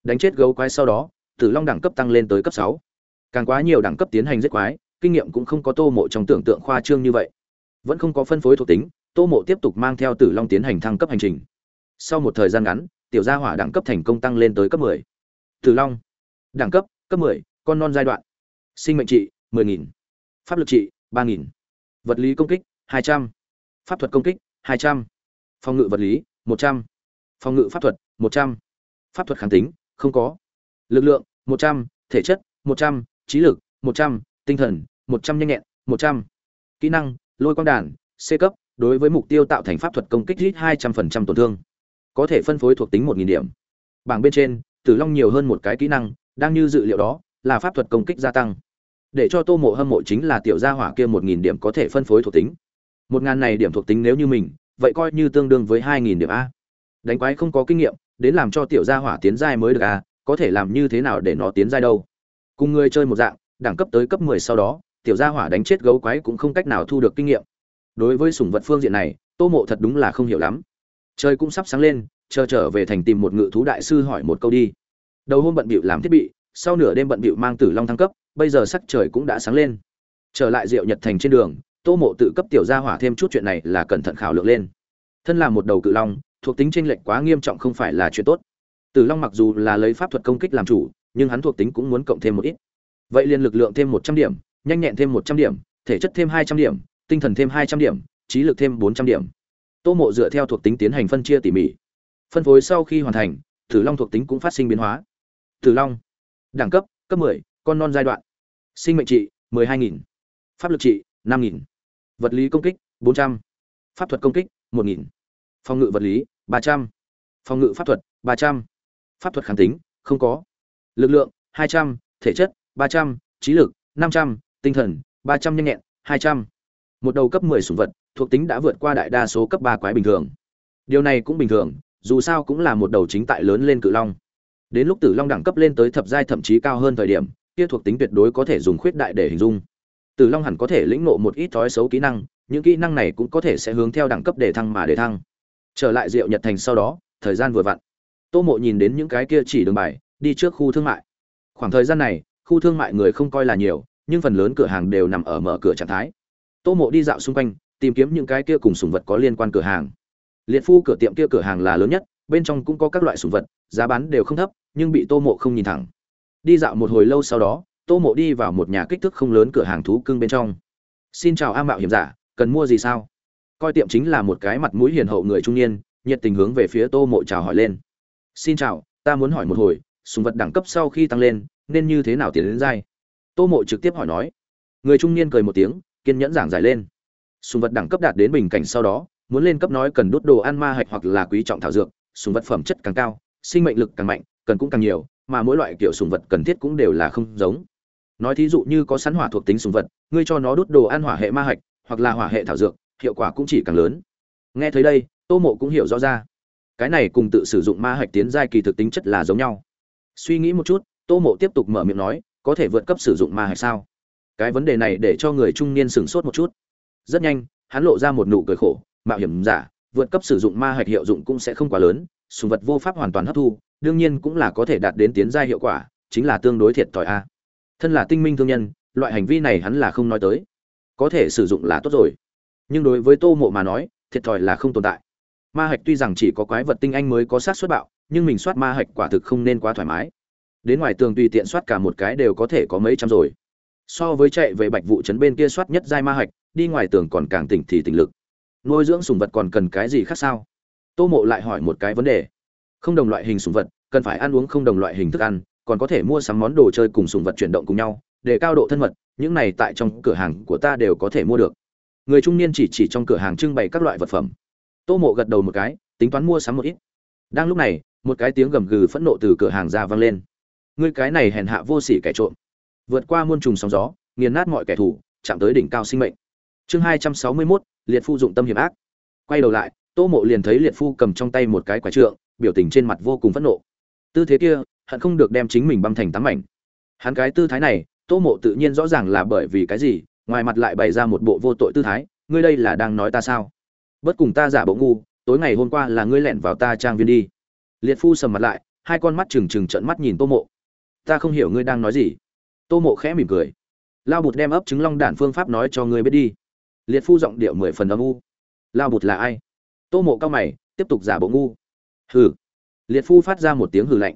đánh chết gấu quái sau đó tử long đẳng cấp tăng lên tới cấp sáu càng quá nhiều đẳng cấp tiến hành giết quái kinh nghiệm cũng không có tô mộ trong tưởng tượng khoa trương như vậy vẫn không có phân phối thuộc tính tô mộ tiếp tục mang theo tử long tiến hành thăng cấp hành trình sau một thời gian ngắn tiểu gia hỏa đẳng cấp thành công tăng lên tới cấp 10. tử long đẳng cấp cấp 10, con non giai đoạn sinh mệnh trị 10.000. pháp lực trị 3.000. vật lý công kích 200. pháp thuật công kích 200. phòng ngự vật lý 100. phòng ngự pháp thuật 100. pháp thuật kháng tính không có. Lực lượng 100, thể chất 100, trí lực 100, tinh thần 100 nhanh nhẹn 100. kỹ năng lôi quang đàn c cấp đối với mục tiêu tạo thành pháp thuật công kích ít 200% tổn thương. Có thể phân phối thuộc tính 1.000 điểm. Bảng bên trên tử long nhiều hơn một cái kỹ năng đang như dự liệu đó là pháp thuật công kích gia tăng. Để cho tô mộ hâm mộ chính là tiểu gia hỏa kia một nghìn điểm có thể phân phối thuộc tính. Một ngàn này điểm thuộc tính nếu như mình vậy coi như tương đương với hai nghìn điểm a. Đánh quái không có kinh nghiệm, đến làm cho tiểu gia hỏa tiến giai mới được a, có thể làm như thế nào để nó tiến giai đâu? Cùng người chơi một dạng, đẳng cấp tới cấp mười sau đó, tiểu gia hỏa đánh chết gấu quái cũng không cách nào thu được kinh nghiệm. Đối với sủng vật phương diện này, tô mộ thật đúng là không hiểu lắm. Trời cũng sắp sáng lên, chờ trở về thành tìm một ngự thú đại sư hỏi một câu đi. Đầu hôm bận bịu làm thiết bị, sau nửa đêm bận bịu mang tử long thăng cấp, bây giờ sắc trời cũng đã sáng lên. Trở lại diệu nhật thành trên đường tô mộ tự cấp tiểu gia hỏa thêm chút chuyện này là cẩn thận khảo lượng lên. Thân là một đầu cự long thuộc tính tranh lệch quá nghiêm trọng không phải là chuyện tốt. Tử long mặc dù là lấy pháp thuật công kích làm chủ nhưng hắn thuộc tính cũng muốn cộng thêm một ít. Vậy liền lực lượng thêm một trăm điểm nhanh nhẹn thêm một trăm điểm thể chất thêm hai trăm điểm tinh thần thêm hai trăm điểm trí lực thêm bốn trăm điểm. Tô mộ dựa theo thuộc tính tiến hành phân chia tỉ mỉ. Phân phối sau khi hoàn thành tử long thuộc tính cũng phát sinh biến hóa. Tử long đẳng cấp cấp 10, con non giai đoạn. Sinh mệnh trị 12.000. pháp lực trị 5.000. vật lý công kích 400. pháp thuật công kích 1.000. phòng ngự vật lý 300. phòng ngự pháp thuật 300. pháp thuật kháng tính không có lực lượng 200, thể chất 300, trí lực 500, tinh thần 300 nhanh nhẹn 200. một đầu cấp 10 sủng vật thuộc tính đã vượt qua đại đa số cấp 3 quái bình thường điều này cũng bình thường dù sao cũng là một đầu chính tại lớn lên cự long đến lúc tử long đẳng cấp lên tới thập giai thậm chí cao hơn thời điểm kia thuộc tính tuyệt đối có thể dùng khuyết đại để hình dung tử long hẳn có thể lĩnh ngộ một ít thói xấu kỹ năng, những kỹ năng này cũng có thể sẽ hướng theo đẳng cấp để thăng mà để thăng. Trở lại diệu nhật thành sau đó, thời gian vừa vặn. Tô mộ nhìn đến những cái kia chỉ đường bài, đi trước khu thương mại. Khoảng thời gian này, khu thương mại người không coi là nhiều, nhưng phần lớn cửa hàng đều nằm ở mở cửa trạng thái. Tô mộ đi dạo xung quanh, tìm kiếm những cái kia cùng sủng vật có liên quan cửa hàng. Liệt phu cửa tiệm kia cửa hàng là lớn nhất, bên trong cũng có các loại sủng vật, giá bán đều không thấp, nhưng bị tô mộ không nhìn thẳng. Đi dạo một hồi lâu sau đó tô mộ đi vào một nhà kích thước không lớn cửa hàng thú cưng bên trong. Xin chào a mạo hiểm giả, cần mua gì sao? Coi tiệm chính là một cái mặt mũi hiền hậu người trung niên, nhiệt tình hướng về phía tô mộ chào hỏi lên. Xin chào, ta muốn hỏi một hồi sùng vật đẳng cấp sau khi tăng lên, nên như thế nào tiến đến dai tô mộ trực tiếp hỏi nói. Người trung niên cười một tiếng, kiên nhẫn giảng giải lên. Sùng vật đẳng cấp đạt đến bình cảnh sau đó, muốn lên cấp nói cần đốt đồ ăn ma hạch hoặc là quý trọng thảo dược sùng vật phẩm chất càng cao, sinh mệnh lực càng mạnh, cần cũng càng nhiều, mà mỗi loại kiểu sùng vật cần thiết cũng đều là không giống nói thí dụ như có sẵn hỏa thuộc tính sùng vật, ngươi cho nó đốt đồ ăn hỏa hệ ma hạch, hoặc là hỏa hệ thảo dược, hiệu quả cũng chỉ càng lớn. Nghe thấy đây, tô mộ cũng hiểu rõ ra. Cái này cùng tự sử dụng ma hạch tiến giai kỳ thực tính chất là giống nhau. Suy nghĩ một chút, tô mộ tiếp tục mở miệng nói, có thể vượt cấp sử dụng ma hạch sao? Cái vấn đề này để cho người trung niên sửng sốt một chút. Rất nhanh, hắn lộ ra một nụ cười khổ, mạo hiểm giả, vượt cấp sử dụng ma hạch hiệu dụng cũng sẽ không quá lớn, sùng vật vô pháp hoàn toàn hấp thu, đương nhiên cũng là có thể đạt đến tiến giai hiệu quả, chính là tương đối thiệt thòi a thân là tinh minh thương nhân, loại hành vi này hắn là không nói tới. Có thể sử dụng là tốt rồi. Nhưng đối với tô mộ mà nói, thiệt thòi là không tồn tại. Ma hạch tuy rằng chỉ có quái vật tinh anh mới có sát xuất bạo, nhưng mình soát ma hạch quả thực không nên quá thoải mái. Đến ngoài tường tùy tiện soát cả một cái đều có thể có mấy trăm rồi. So với chạy về bạch vụ trấn bên kia soát nhất giai ma hạch, đi ngoài tường còn càng tỉnh thì tỉnh lực. Nuôi dưỡng sùng vật còn cần cái gì khác sao? Tô mộ lại hỏi một cái vấn đề. Không đồng loại hình sùng vật, cần phải ăn uống không đồng loại hình thức ăn còn có thể mua sắm món đồ chơi cùng sùng vật chuyển động cùng nhau, để cao độ thân mật, những này tại trong cửa hàng của ta đều có thể mua được. Người trung niên chỉ chỉ trong cửa hàng trưng bày các loại vật phẩm. Tô mộ gật đầu một cái, tính toán mua sắm một ít. Đang lúc này, một cái tiếng gầm gừ phẫn nộ từ cửa hàng ra vang lên. Ngươi cái này hèn hạ vô sỉ kẻ trộm. Vượt qua muôn trùng sóng gió, nghiền nát mọi kẻ thù, chạm tới đỉnh cao sinh mệnh. Chương hai trăm sáu mươi mốt, liệt phu dụng tâm hiểm ác. Quay đầu lại, tô mộ liền thấy liệt phu cầm trong tay một cái quả trượng, biểu tình trên mặt vô cùng phẫn nộ. Tư thế kia hận không được đem chính mình băm thành tám mảnh. Hắn cái tư thái này, tô mộ tự nhiên rõ ràng là bởi vì cái gì, ngoài mặt lại bày ra một bộ vô tội tư thái, ngươi đây là đang nói ta sao? Bất cùng ta giả bộ ngu, tối ngày hôm qua là ngươi lẻn vào ta trang viên đi. Liệt phu sầm mặt lại, hai con mắt trừng trừng trận mắt nhìn tô mộ. Ta không hiểu ngươi đang nói gì. Tô mộ khẽ mỉm cười. Lao bụt đem ấp trứng long đản phương pháp nói cho ngươi biết đi. Liệt phu giọng điệu mười phần âm u. Lao bụt là ai? Tô mộ cao mày, tiếp tục giả bộ ngu. Hừ. Liệt phu phát ra một tiếng hừ lạnh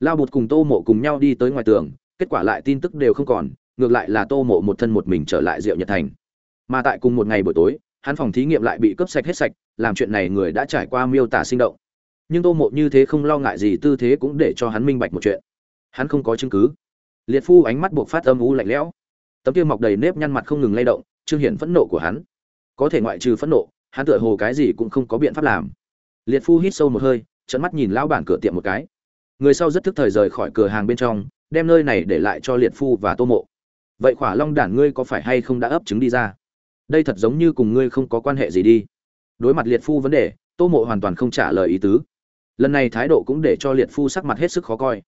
lao bụt cùng tô mộ cùng nhau đi tới ngoài tường, kết quả lại tin tức đều không còn, ngược lại là tô mộ một thân một mình trở lại diệu nhật thành. Mà tại cùng một ngày buổi tối, hắn phòng thí nghiệm lại bị cướp sạch hết sạch, làm chuyện này người đã trải qua miêu tả sinh động. Nhưng tô mộ như thế không lo ngại gì, tư thế cũng để cho hắn minh bạch một chuyện. Hắn không có chứng cứ. Liệt phu ánh mắt buộc phát âm u lạnh lẽo. Tấm kia mọc đầy nếp nhăn mặt không ngừng lay động, trương hiển phẫn nộ của hắn. Có thể ngoại trừ phẫn nộ, hắn tựa hồ cái gì cũng không có biện pháp làm. Liệt phu hít sâu một hơi trận mắt nhìn lão bản cửa tiệm một cái người sau rất thức thời rời khỏi cửa hàng bên trong, đem nơi này để lại cho liệt phu và tô mộ. Vậy khỏa long đản ngươi có phải hay không đã ấp trứng đi ra? Đây thật giống như cùng ngươi không có quan hệ gì đi. Đối mặt liệt phu vấn đề, tô mộ hoàn toàn không trả lời ý tứ. Lần này thái độ cũng để cho liệt phu sắc mặt hết sức khó coi.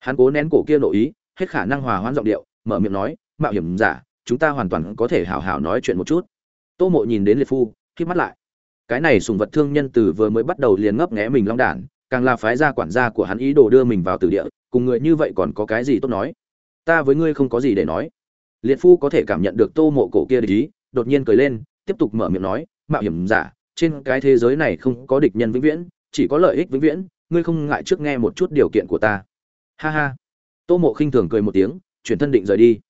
Hắn cố nén cổ kia nội ý, hết khả năng hòa hoãn giọng điệu, mở miệng nói, mạo hiểm giả, chúng ta hoàn toàn có thể hào hào nói chuyện một chút. Tô mộ nhìn đến liệt phu khi mắt lại. Cái này sùng vật thương nhân từ vừa mới bắt đầu liền ngấp nghé mình long đản càng là phái gia quản gia của hắn ý đồ đưa mình vào tử địa, cùng người như vậy còn có cái gì tốt nói? Ta với ngươi không có gì để nói. Liệt phu có thể cảm nhận được tô mộ cổ kia để ý, đột nhiên cười lên, tiếp tục mở miệng nói, mạo hiểm giả, trên cái thế giới này không có địch nhân vĩnh viễn, chỉ có lợi ích vĩnh viễn, ngươi không ngại trước nghe một chút điều kiện của ta. Ha ha. Tô mộ khinh thường cười một tiếng, chuyển thân định rời đi.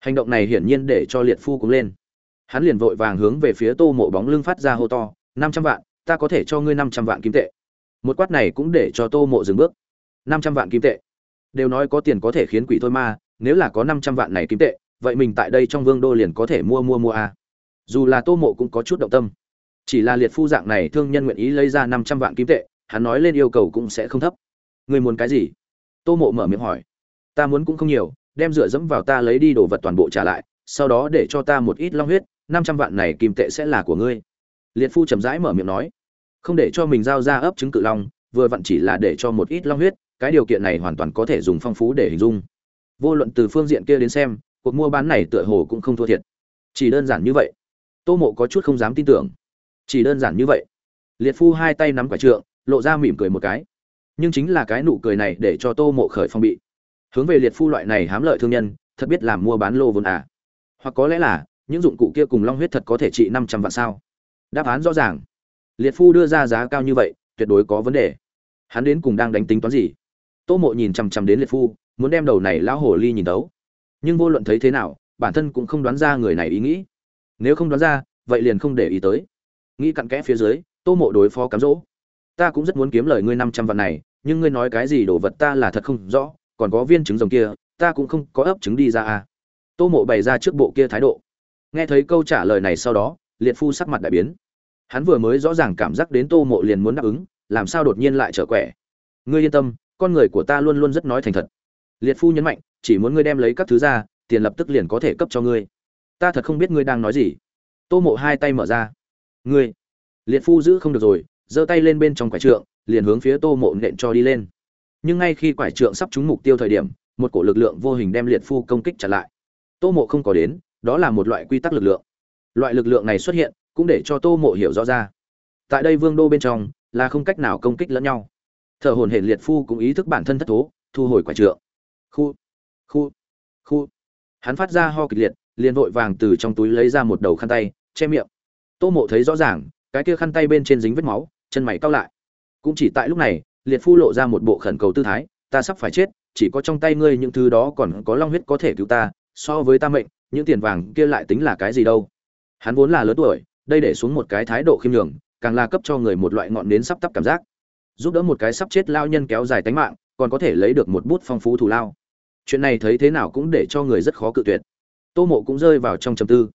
Hành động này hiển nhiên để cho liệt phu cũng lên. Hắn liền vội vàng hướng về phía tô mộ bóng lưng phát ra hô to, năm trăm vạn, ta có thể cho ngươi năm trăm vạn kim tệ một quát này cũng để cho tô mộ dừng bước. Năm trăm vạn kim tệ. Đều nói có tiền có thể khiến quỷ thôi ma nếu là có năm trăm vạn này kim tệ, vậy mình tại đây trong vương đô liền có thể mua mua mua a. À. dù là tô mộ cũng có chút động tâm. Chỉ là liệt phu dạng này thương nhân nguyện ý lấy ra năm trăm vạn kim tệ, hắn nói lên yêu cầu cũng sẽ không thấp. Người muốn cái gì? Tô mộ mở miệng hỏi. Ta muốn cũng không nhiều, đem dựa dẫm vào ta lấy đi đồ vật toàn bộ trả lại, sau đó để cho ta một ít long huyết, năm trăm vạn này kim tệ sẽ là của ngươi. Liệt phu chậm rãi mở miệng nói không để cho mình giao ra ấp trứng cự long, vừa vặn chỉ là để cho một ít long huyết, cái điều kiện này hoàn toàn có thể dùng phong phú để hình dung. Vô luận từ phương diện kia đến xem, cuộc mua bán này tựa hồ cũng không thua thiệt. Chỉ đơn giản như vậy. Tô mộ có chút không dám tin tưởng. Chỉ đơn giản như vậy. Liệt phu hai tay nắm quả trượng, lộ ra mỉm cười một cái. Nhưng chính là cái nụ cười này để cho tô mộ khởi phong bị. Hướng về liệt phu loại này hám lợi thương nhân, thật biết làm mua bán lô vốn à. Hoặc có lẽ là, những dụng cụ kia cùng long huyết thật có thể trị năm trăm vạn sao? Đáp án rõ ràng liệt phu đưa ra giá cao như vậy, tuyệt đối có vấn đề. Hắn đến cùng đang đánh tính toán gì? Tô mộ nhìn chằm chằm đến liệt phu, muốn đem đầu này lão hồ ly nhìn đấu nhưng vô luận thấy thế nào, bản thân cũng không đoán ra người này ý nghĩ. Nếu không đoán ra, vậy liền không để ý tới. Nghĩ cặn kẽ phía dưới, tô mộ đối phó cám dỗ. Ta cũng rất muốn kiếm lời ngươi năm trăm vạn này, nhưng ngươi nói cái gì đồ vật ta là thật không rõ, còn có viên trứng rồng kia, ta cũng không có ấp trứng đi ra à. Tô mộ bày ra trước bộ kia thái độ. Nghe thấy câu trả lời này sau đó, liệt phu sắc mặt đại biến hắn vừa mới rõ ràng cảm giác đến tô mộ liền muốn đáp ứng, làm sao đột nhiên lại trở quẻ? Ngươi yên tâm, con người của ta luôn luôn rất nói thành thật. Liệt phu nhấn mạnh, chỉ muốn ngươi đem lấy các thứ ra, tiền lập tức liền có thể cấp cho ngươi. Ta thật không biết ngươi đang nói gì. Tô mộ hai tay mở ra. Ngươi. Liệt phu giữ không được rồi, giơ tay lên bên trong quải trượng, liền hướng phía tô mộ nện cho đi lên. Nhưng ngay khi quải trượng sắp trúng mục tiêu thời điểm, một cổ lực lượng vô hình đem liệt phu công kích chặn lại. Tô mộ không có đến, đó là một loại quy tắc lực lượng. Loại lực lượng này xuất hiện cũng để cho tô mộ hiểu rõ ra. Tại đây vương đô bên trong, là không cách nào công kích lẫn nhau. Thợ hồn hển liệt phu cũng ý thức bản thân thất thố, thu hồi quả trượng. Khu khu khu. Hắn phát ra ho kịch liệt, liền vội vàng từ trong túi lấy ra một đầu khăn tay, che miệng. Tô mộ thấy rõ ràng, cái kia khăn tay bên trên dính vết máu, chân mày cao lại. Cũng chỉ tại lúc này, liệt phu lộ ra một bộ khẩn cầu tư thái, ta sắp phải chết, chỉ có trong tay ngươi những thứ đó còn có long huyết có thể cứu ta, so với ta mệnh, những tiền vàng kia lại tính là cái gì đâu? Hắn vốn là lớn tuổi đây để xuống một cái thái độ khiêm nhường, càng là cấp cho người một loại ngọn nến sắp tắp cảm giác. Giúp đỡ một cái sắp chết lao nhân kéo dài tánh mạng, còn có thể lấy được một bút phong phú thù lao. Chuyện này thấy thế nào cũng để cho người rất khó cự tuyệt. Tô mộ cũng rơi vào trong trầm tư.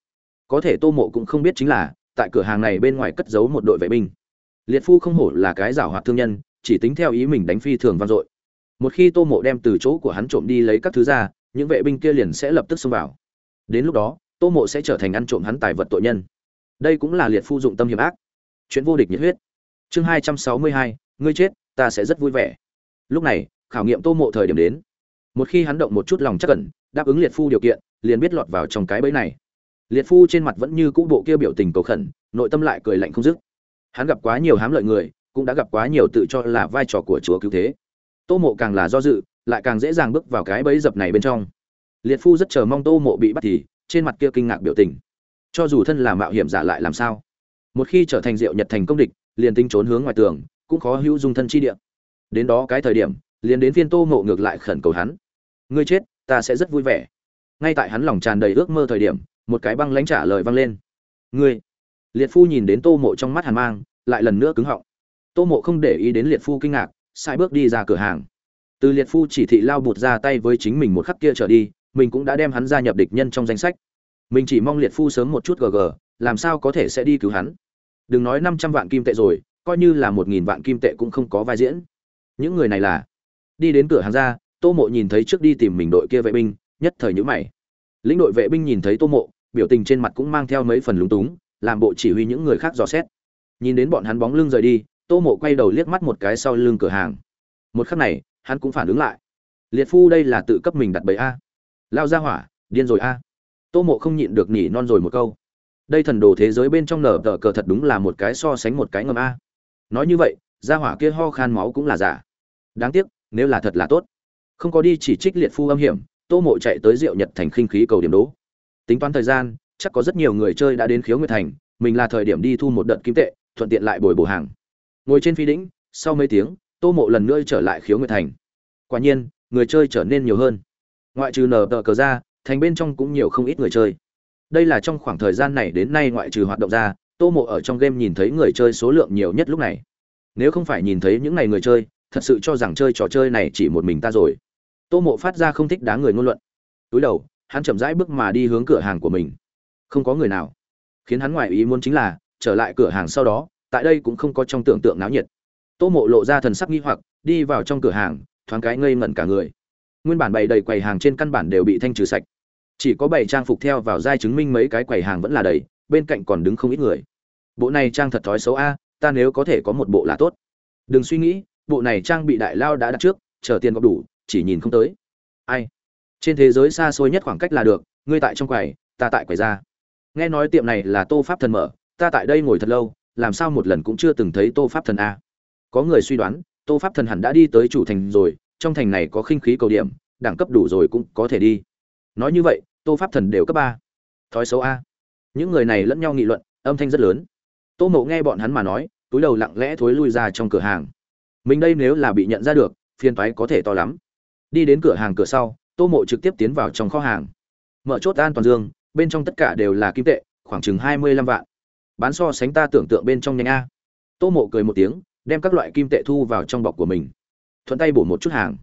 Có thể tô mộ cũng không biết chính là, tại cửa hàng này bên ngoài cất giấu một đội vệ binh. Liệt phu không hổ là cái giảo hoạt thương nhân, chỉ tính theo ý mình đánh phi thường vang dội. Một khi tô mộ đem từ chỗ của hắn trộm đi lấy các thứ ra, những vệ binh kia liền sẽ lập tức xông vào. Đến lúc đó, tô mộ sẽ trở thành ăn trộm hắn tài vật tội nhân đây cũng là liệt phu dụng tâm hiểm ác. Chuyện vô địch nhiệt huyết. Chương hai trăm sáu mươi hai, ngươi chết, ta sẽ rất vui vẻ. Lúc này, khảo nghiệm tô mộ thời điểm đến. Một khi hắn động một chút lòng chắc cẩn đáp ứng liệt phu điều kiện, liền biết lọt vào trong cái bẫy này. Liệt phu trên mặt vẫn như cũ bộ kia biểu tình cầu khẩn, nội tâm lại cười lạnh không dứt. Hắn gặp quá nhiều hám lợi người, cũng đã gặp quá nhiều tự cho là vai trò của chúa cứu thế. Tô mộ càng là do dự, lại càng dễ dàng bước vào cái bẫy dập này bên trong. Liệt phu rất chờ mong tô mộ bị bắt thì, trên mặt kia kinh ngạc biểu tình cho dù thân là mạo hiểm giả lại làm sao? Một khi trở thành diệu nhật thành công địch, liền tinh trốn hướng ngoài tường, cũng khó hữu dung thân chi địa. Đến đó cái thời điểm, liền đến phiên tô mộ ngược lại khẩn cầu hắn. Ngươi chết, ta sẽ rất vui vẻ. Ngay tại hắn lòng tràn đầy ước mơ thời điểm, một cái băng lãnh trả lời vang lên. Ngươi. Liệt phu nhìn đến tô mộ trong mắt hàn mang, lại lần nữa cứng họng. Tô mộ không để ý đến liệt phu kinh ngạc, sai bước đi ra cửa hàng. Từ liệt phu chỉ thị lao bụt ra tay với chính mình một khắc kia trở đi, mình cũng đã đem hắn gia nhập địch nhân trong danh sách mình chỉ mong liệt phu sớm một chút gg làm sao có thể sẽ đi cứu hắn? Đừng nói năm trăm vạn kim tệ rồi, coi như là một nghìn vạn kim tệ cũng không có vai diễn. Những người này là? Đi đến cửa hàng ra, tô mộ nhìn thấy trước đi tìm mình đội kia vệ binh, nhất thời nhữ mày. Lĩnh đội vệ binh nhìn thấy tô mộ, biểu tình trên mặt cũng mang theo mấy phần lúng túng, làm bộ chỉ huy những người khác dò xét. Nhìn đến bọn hắn bóng lưng rời đi, tô mộ quay đầu liếc mắt một cái sau lưng cửa hàng. Một khắc này, hắn cũng phản ứng lại. Liệt phu đây là tự cấp mình đặt bẫy a. Lao ra hỏa, điên rồi a tô mộ không nhịn được nhỉ non rồi một câu. Đây thần đồ thế giới bên trong nở tờ cờ thật đúng là một cái so sánh một cái ngầm a. Nói như vậy ra hỏa kia ho khan máu cũng là giả. Đáng tiếc, nếu là thật là tốt. Không có đi chỉ trích liệt phu âm hiểm, tô mộ chạy tới rượu nhật thành khinh khí cầu điểm đố. Tính toán thời gian, chắc có rất nhiều người chơi đã đến khiếu nguyệt thành, mình là thời điểm đi thu một đợt kim tệ, thuận tiện lại bồi bổ hàng. Ngồi trên phi đĩnh sau mấy tiếng, tô mộ lần nữa trở lại khiếu nguyệt thành. Quả nhiên, người chơi trở nên nhiều hơn. Ngoại trừ nở tờ cờ ra thành bên trong cũng nhiều không ít người chơi. Đây là trong khoảng thời gian này đến nay ngoại trừ hoạt động ra, tô mộ ở trong game nhìn thấy người chơi số lượng nhiều nhất lúc này. Nếu không phải nhìn thấy những n à y người chơi, thật sự cho rằng chơi trò chơi này chỉ một mình ta rồi. Tô mộ phát ra không thích đá người ngôn luận. Túi đầu, hắn chậm rãi bước mà đi hướng cửa hàng của mình. Không có người nào. Khiến hắn ngoại ý muốn chính là, trở lại cửa hàng sau đó, tại đây cũng không có trong tưởng tượng náo nhiệt. Tô mộ lộ ra thần sắc nghi hoặc, đi vào trong cửa hàng, thoáng cái ngây ngẩn cả người nguyên bản bày đầy quầy hàng trên căn bản đều bị thanh trừ sạch. Chỉ có bảy trang phục theo vào giai chứng minh mấy cái quầy hàng vẫn là đầy, bên cạnh còn đứng không ít người. Bộ này trang thật thói xấu a, ta nếu có thể có một bộ là tốt. Đừng suy nghĩ, bộ này trang bị đại lao đã đặt trước, chờ tiền góp đủ, chỉ nhìn không tới. Ai? Trên thế giới xa xôi nhất khoảng cách là được, ngươi tại trong quầy, ta tại quầy ra. Nghe nói tiệm này là tô pháp thần mở, ta tại đây ngồi thật lâu, làm sao một lần cũng chưa từng thấy tô pháp thần a? Có người suy đoán, tô pháp thần hẳn đã đi tới chủ thành rồi trong thành này có khinh khí cầu điểm, đẳng cấp đủ rồi cũng có thể đi. Nói như vậy, tô pháp thần đều cấp ba. Thói xấu a. Những người này lẫn nhau nghị luận, âm thanh rất lớn. Tô mộ nghe bọn hắn mà nói, túi đầu lặng lẽ thối lui ra trong cửa hàng. Mình đây nếu là bị nhận ra được phiên toái có thể to lắm. Đi đến cửa hàng cửa sau, tô mộ trực tiếp tiến vào trong kho hàng. Mở chốt an toàn dương, bên trong tất cả đều là kim tệ, khoảng chừng hai mươi lăm vạn. Bán so sánh ta tưởng tượng bên trong nhanh a. Tô mộ cười một tiếng, đem các loại kim tệ thu vào trong bọc của mình thuận tay bổ một chút hàng.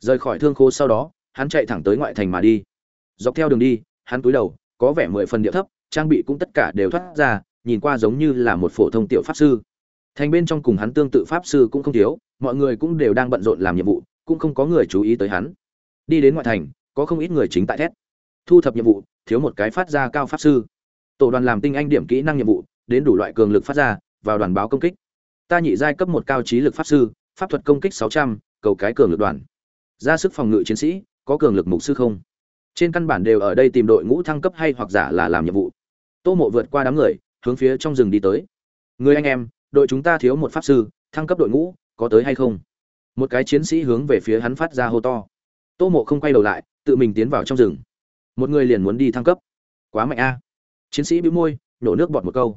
Rời khỏi thương khố sau đó, hắn chạy thẳng tới ngoại thành mà đi. Dọc theo đường đi, hắn túi đầu, có vẻ mười phần địa thấp, trang bị cũng tất cả đều thoát ra, nhìn qua giống như là một phổ thông tiểu pháp sư. Thành bên trong cùng hắn tương tự pháp sư cũng không thiếu, mọi người cũng đều đang bận rộn làm nhiệm vụ, cũng không có người chú ý tới hắn. Đi đến ngoại thành, có không ít người chính tại thét. Thu thập nhiệm vụ, thiếu một cái phát ra cao pháp sư. Tổ đoàn làm tinh anh điểm kỹ năng nhiệm vụ, đến đủ loại cường lực phát ra, vào đoàn báo công kích. Ta nhị giai cấp một cao trí lực pháp sư pháp thuật công kích sáu trăm, cầu cái cường lực đoàn. Ra sức phòng ngự chiến sĩ, có cường lực mục sư không? Trên căn bản đều ở đây tìm đội ngũ thăng cấp hay hoặc giả là làm nhiệm vụ. Tô mộ vượt qua đám người, hướng phía trong rừng đi tới. Người anh em, đội chúng ta thiếu một pháp sư, thăng cấp đội ngũ, có tới hay không? Một cái chiến sĩ hướng về phía hắn phát ra hô to. Tô mộ không quay đầu lại, tự mình tiến vào trong rừng. Một người liền muốn đi thăng cấp. Quá mạnh a. Chiến sĩ bĩu môi, nổ nước bọt một câu.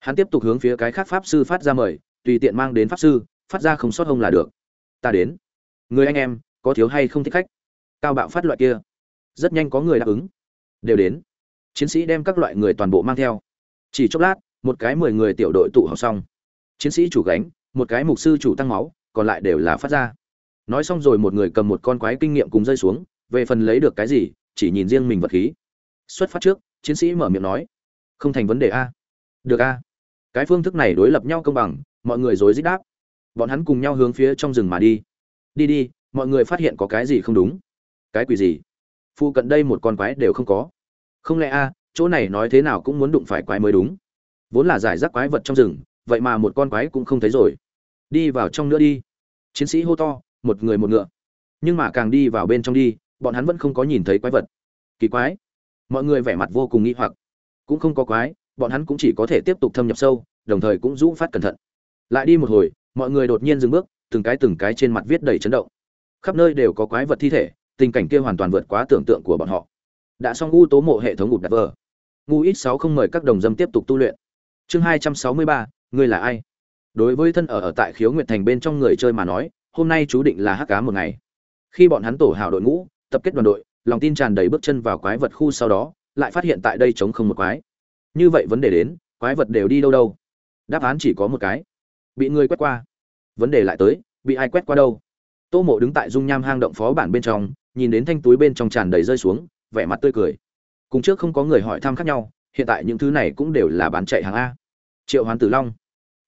Hắn tiếp tục hướng phía cái khác pháp sư phát ra mời, tùy tiện mang đến pháp sư phát ra không sót hông là được. Ta đến. Người anh em, có thiếu hay không thích khách? Cao bạo phát loại kia. Rất nhanh có người đáp ứng. Đều đến. Chiến sĩ đem các loại người toàn bộ mang theo. Chỉ chốc lát, một cái mười người tiểu đội tụ họp xong. Chiến sĩ chủ gánh, một cái mục sư chủ tăng máu, còn lại đều là phát ra. Nói xong rồi một người cầm một con quái kinh nghiệm cùng rơi xuống, về phần lấy được cái gì, chỉ nhìn riêng mình vật khí. Xuất phát trước, chiến sĩ mở miệng nói, không thành vấn đề a. Được a. Cái phương thức này đối lập nhau công bằng, mọi người dối dít đáp bọn hắn cùng nhau hướng phía trong rừng mà đi. Đi đi, mọi người phát hiện có cái gì không đúng. Cái quỷ gì? Phụ cận đây một con quái đều không có. Không lẽ a, chỗ này nói thế nào cũng muốn đụng phải quái mới đúng. Vốn là giải rác quái vật trong rừng, vậy mà một con quái cũng không thấy rồi. Đi vào trong nữa đi. Chiến sĩ hô to, một người một ngựa. Nhưng mà càng đi vào bên trong đi, bọn hắn vẫn không có nhìn thấy quái vật. Kỳ quái. Mọi người vẻ mặt vô cùng nghi hoặc. Cũng không có quái, bọn hắn cũng chỉ có thể tiếp tục thâm nhập sâu, đồng thời cũng rũ phát cẩn thận. Lại đi một hồi mọi người đột nhiên dừng bước, từng cái từng cái trên mặt viết đầy chấn động. Khắp nơi đều có quái vật thi thể, tình cảnh kia hoàn toàn vượt quá tưởng tượng của bọn họ. Đã xong u tố mộ hệ thống ngục đặt vờ. Ngu ít sáu không mời các đồng dâm tiếp tục tu luyện. Chương hai trăm sáu mươi ba, ngươi là ai? Đối với thân ở ở tại khiếu nguyệt thành bên trong người chơi mà nói, hôm nay chú định là hắc cá một ngày. Khi bọn hắn tổ hào đội ngũ, tập kết đoàn đội, lòng tin tràn đầy bước chân vào quái vật khu sau đó, lại phát hiện tại đây chống không một quái. Như vậy vấn đề đến, quái vật đều đi đâu đâu? Đáp án chỉ có một cái bị người quét qua. Vấn đề lại tới, bị ai quét qua đâu? Tô mộ đứng tại dung nham hang động phó bản bên trong, nhìn đến thanh túi bên trong tràn đầy rơi xuống, vẻ mặt tươi cười. Cùng trước không có người hỏi thăm khác nhau, hiện tại những thứ này cũng đều là bán chạy hàng a. Triệu hoán tử long.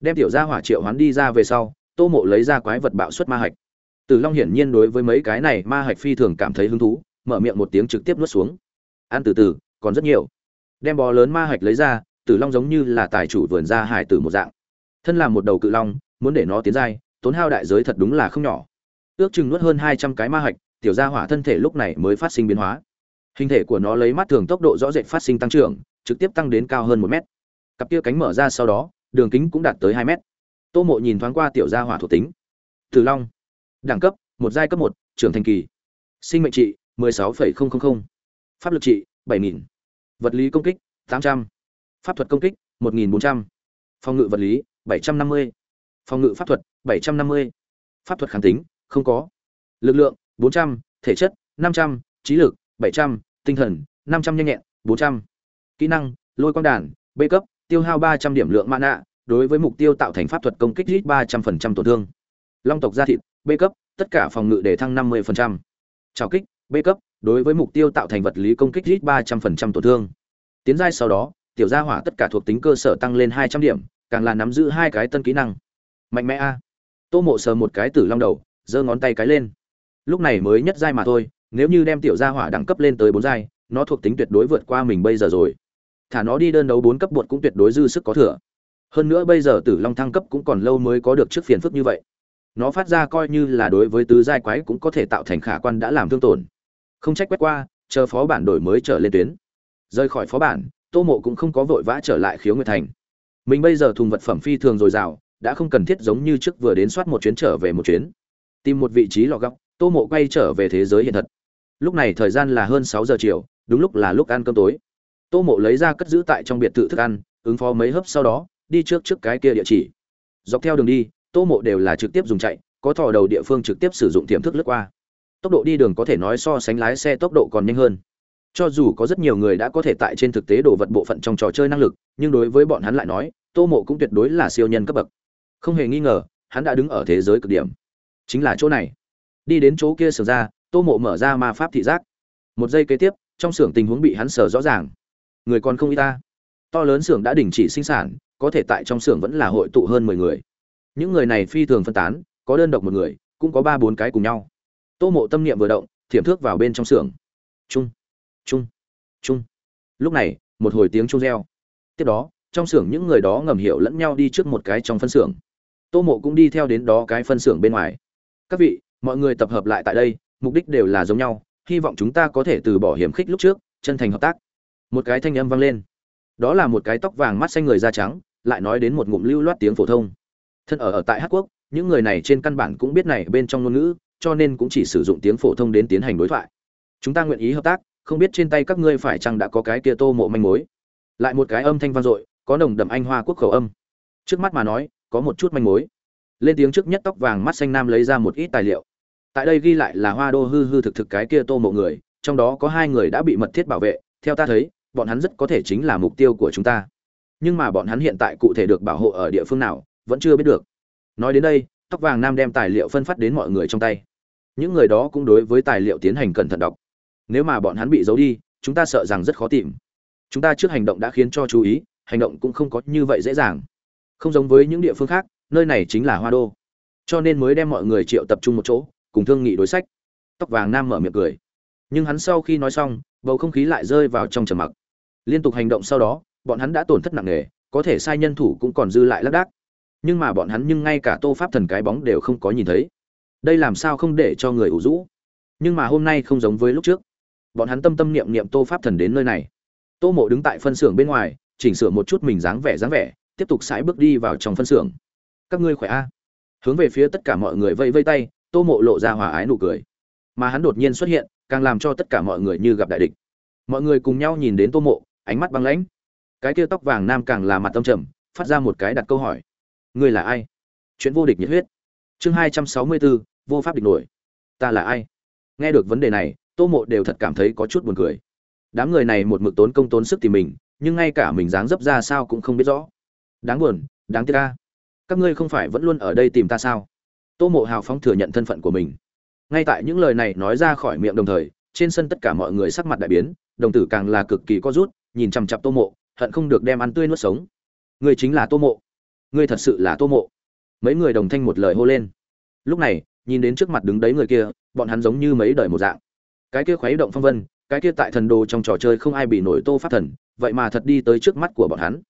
Đem tiểu gia hỏa triệu hoán đi ra về sau, tô mộ lấy ra quái vật bạo suất ma hạch. Tử long hiển nhiên đối với mấy cái này ma hạch phi thường cảm thấy hứng thú, mở miệng một tiếng trực tiếp nuốt xuống. Ăn từ từ, còn rất nhiều. Đem bò lớn ma hạch lấy ra, tử long giống như là tài chủ vườn ra hải tử một dạng thân là một đầu cự long, muốn để nó tiến dai tốn hao đại giới thật đúng là không nhỏ. Ước chừng nuốt hơn hai trăm cái ma hạch, tiểu gia hỏa thân thể lúc này mới phát sinh biến hóa. Hình thể của nó lấy mắt thường tốc độ rõ rệt phát sinh tăng trưởng, trực tiếp tăng đến cao hơn một mét. Cặp kia cánh mở ra sau đó, đường kính cũng đạt tới hai mét. Tô mộ nhìn thoáng qua tiểu gia hỏa thuộc tính. Từ long. Đẳng cấp, một giai cấp một, trưởng thành kỳ. Sinh mệnh trị, mười sáu phẩy không không không. Pháp lực trị, bảy nghìn. Vật lý công kích, tám trăm. Pháp thuật công kích, một nghìn bốn trăm. Phòng ngự vật lý 750. phòng ngự pháp thuật 750. pháp thuật kháng tính không có lực lượng 400, thể chất 500, trí lực 700, tinh thần 500 nhanh nhẹn 400. kỹ năng lôi quang đàn bê cấp tiêu hao 300 điểm lượng mana đối với mục tiêu tạo thành pháp thuật công kích ít 300% tổn thương long tộc gia thịt bê cấp tất cả phòng ngự để thăng 50%. trào kích bê cấp đối với mục tiêu tạo thành vật lý công kích ít 300% tổn thương tiến giai sau đó tiểu gia hỏa tất cả thuộc tính cơ sở tăng lên 200 điểm càng là nắm giữ hai cái tân kỹ năng. Mạnh mẽ a. Tô mộ sờ một cái tử long đầu, giơ ngón tay cái lên. Lúc này mới nhất giai mà thôi, nếu như đem tiểu gia hỏa đẳng cấp lên tới bốn giai, nó thuộc tính tuyệt đối vượt qua mình bây giờ rồi. Thả nó đi đơn đấu bốn cấp bột cũng tuyệt đối dư sức có thừa. Hơn nữa bây giờ tử long thăng cấp cũng còn lâu mới có được trước phiền phức như vậy. Nó phát ra coi như là đối với tứ giai quái cũng có thể tạo thành khả quan đã làm thương tổn. Không trách quét qua, chờ phó bản đổi mới trở lên tuyến. Rời khỏi phó bản, tô mộ cũng không có vội vã trở lại khiếu nguyệt thành mình bây giờ thùng vật phẩm phi thường dồi dào, đã không cần thiết giống như trước vừa đến soát một chuyến trở về một chuyến. Tìm một vị trí lò góc, tô mộ quay trở về thế giới hiện thật. Lúc này thời gian là hơn sáu giờ chiều, đúng lúc là lúc ăn cơm tối. Tô mộ lấy ra cất giữ tại trong biệt thự thức ăn, ứng phó mấy hớp sau đó, đi trước trước cái kia địa chỉ. Dọc theo đường đi, tô mộ đều là trực tiếp dùng chạy, có thò đầu địa phương trực tiếp sử dụng tiềm thức lướt qua. Tốc độ đi đường có thể nói so sánh lái xe tốc độ còn nhanh hơn. Cho dù có rất nhiều người đã có thể tại trên thực tế đồ vật bộ phận trong trò chơi năng lực nhưng đối với bọn hắn lại nói, tô mộ cũng tuyệt đối là siêu nhân cấp bậc. Không hề nghi ngờ, hắn đã đứng ở thế giới cực điểm. Chính là chỗ này. Đi đến chỗ kia sờ ra, tô mộ mở ra ma pháp thị giác. Một giây kế tiếp, trong xưởng tình huống bị hắn sờ rõ ràng. Người còn không y ta. To lớn xưởng đã đình chỉ sinh sản, có thể tại trong xưởng vẫn là hội tụ hơn mười người. Những người này phi thường phân tán, có đơn độc một người, cũng có ba bốn cái cùng nhau. Tô mộ tâm niệm vừa động, thiểm thước vào bên trong xưởng. Trung trung trung lúc này, một hồi tiếng trung reo tiếp đó, trong xưởng những người đó ngầm hiểu lẫn nhau đi trước một cái trong phân xưởng. Tô mộ cũng đi theo đến đó cái phân xưởng bên ngoài. Các vị, mọi người tập hợp lại tại đây, mục đích đều là giống nhau, hy vọng chúng ta có thể từ bỏ hiểm khích lúc trước, chân thành hợp tác. Một cái thanh âm vang lên. Đó là một cái tóc vàng mắt xanh người da trắng, lại nói đến một ngụm lưu loát tiếng phổ thông. Thân ở ở tại hát quốc, những người này trên căn bản cũng biết này bên trong ngôn ngữ, cho nên cũng chỉ sử dụng tiếng phổ thông đến tiến hành đối thoại. Chúng ta nguyện ý hợp tác, không biết trên tay các ngươi phải chăng đã có cái kia tô mộ manh mối? Lại một cái âm thanh vang dội, có nồng đậm anh hoa quốc khẩu âm. Trước mắt mà nói, có một chút manh mối. Lên tiếng trước nhất tóc vàng mắt xanh nam lấy ra một ít tài liệu. Tại đây ghi lại là hoa đô hư hư thực thực cái kia tô mộ người, trong đó có hai người đã bị mật thiết bảo vệ. Theo ta thấy, bọn hắn rất có thể chính là mục tiêu của chúng ta. Nhưng mà bọn hắn hiện tại cụ thể được bảo hộ ở địa phương nào, vẫn chưa biết được. Nói đến đây, tóc vàng nam đem tài liệu phân phát đến mọi người trong tay. Những người đó cũng đối với tài liệu tiến hành cẩn thận đọc. Nếu mà bọn hắn bị giấu đi, chúng ta sợ rằng rất khó tìm chúng ta trước hành động đã khiến cho chú ý, hành động cũng không có như vậy dễ dàng. Không giống với những địa phương khác, nơi này chính là hoa đô. Cho nên mới đem mọi người triệu tập trung một chỗ, cùng thương nghị đối sách. Tóc vàng nam mở miệng cười. Nhưng hắn sau khi nói xong, bầu không khí lại rơi vào trong trầm mặc. Liên tục hành động sau đó, bọn hắn đã tổn thất nặng nề, có thể sai nhân thủ cũng còn dư lại lác đác. Nhưng mà bọn hắn nhưng ngay cả tô pháp thần cái bóng đều không có nhìn thấy. Đây làm sao không để cho người ủ rũ? Nhưng mà hôm nay không giống với lúc trước. Bọn hắn tâm tâm niệm niệm tô pháp thần đến nơi này tô mộ đứng tại phân xưởng bên ngoài, chỉnh sửa một chút mình dáng vẻ dáng vẻ, tiếp tục sải bước đi vào trong phân xưởng. Các ngươi khỏe a? Hướng về phía tất cả mọi người vây vây tay, tô mộ lộ ra hòa ái nụ cười. Mà hắn đột nhiên xuất hiện, càng làm cho tất cả mọi người như gặp đại địch. Mọi người cùng nhau nhìn đến tô mộ, ánh mắt băng lãnh. Cái kia tóc vàng nam càng là mặt tâm trầm, phát ra một cái đặt câu hỏi. Ngươi là ai? Chuyện vô địch nhiệt huyết. Chương hai trăm sáu mươi bốn vô pháp địch nổi. Ta là ai? Nghe được vấn đề này, tô mộ đều thật cảm thấy có chút buồn cười đám người này một mực tốn công tốn sức tìm mình, nhưng ngay cả mình dáng dấp ra sao cũng không biết rõ. Đáng buồn, đáng tiếc ca các ngươi không phải vẫn luôn ở đây tìm ta sao? Tô mộ hào phóng thừa nhận thân phận của mình. Ngay tại những lời này nói ra khỏi miệng đồng thời, trên sân tất cả mọi người sắc mặt đại biến, đồng tử càng là cực kỳ có rút, nhìn chằm chặp tô mộ, hận không được đem ăn tươi nuốt sống. Người chính là tô mộ. Người thật sự là tô mộ. Mấy người đồng thanh một lời hô lên. Lúc này, nhìn đến trước mặt đứng đấy người kia, bọn hắn giống như mấy đời một dạng. Cái kia khuấy động phong vân cái kia tại thần đồ trong trò chơi không ai bị nổi tô pháp thần, vậy mà thật đi tới trước mắt của bọn hắn.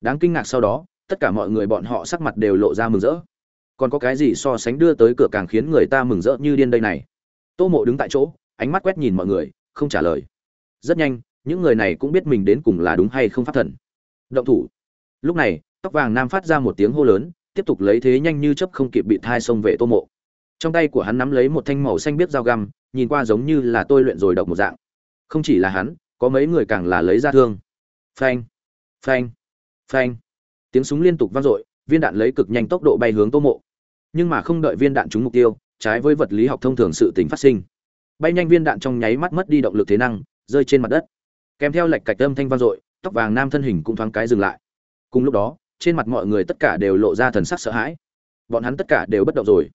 Đáng kinh ngạc sau đó, tất cả mọi người bọn họ sắc mặt đều lộ ra mừng rỡ. Còn có cái gì so sánh đưa tới cửa càng khiến người ta mừng rỡ như điên đây này? Tô mộ đứng tại chỗ, ánh mắt quét nhìn mọi người, không trả lời. Rất nhanh, những người này cũng biết mình đến cùng là đúng hay không pháp thần. Động thủ. Lúc này, tóc vàng nam phát ra một tiếng hô lớn, tiếp tục lấy thế nhanh như chấp không kịp bị thai xông về tô mộ. Trong tay của hắn nắm lấy một thanh màu xanh biết dao găm, nhìn qua giống như là tôi luyện rồi độc một dạng không chỉ là hắn, có mấy người càng là lấy ra thương. Phanh phanh phanh. Tiếng súng liên tục vang dội, viên đạn lấy cực nhanh tốc độ bay hướng tô mộ. Nhưng mà không đợi viên đạn trúng mục tiêu, trái với vật lý học thông thường sự tính phát sinh. Bay nhanh viên đạn trong nháy mắt mất đi động lực thế năng, rơi trên mặt đất. Kèm theo lệch cạch âm thanh vang dội, tóc vàng nam thân hình cũng thoáng cái dừng lại. Cùng lúc đó, trên mặt mọi người tất cả đều lộ ra thần sắc sợ hãi. Bọn hắn tất cả đều bất động rồi.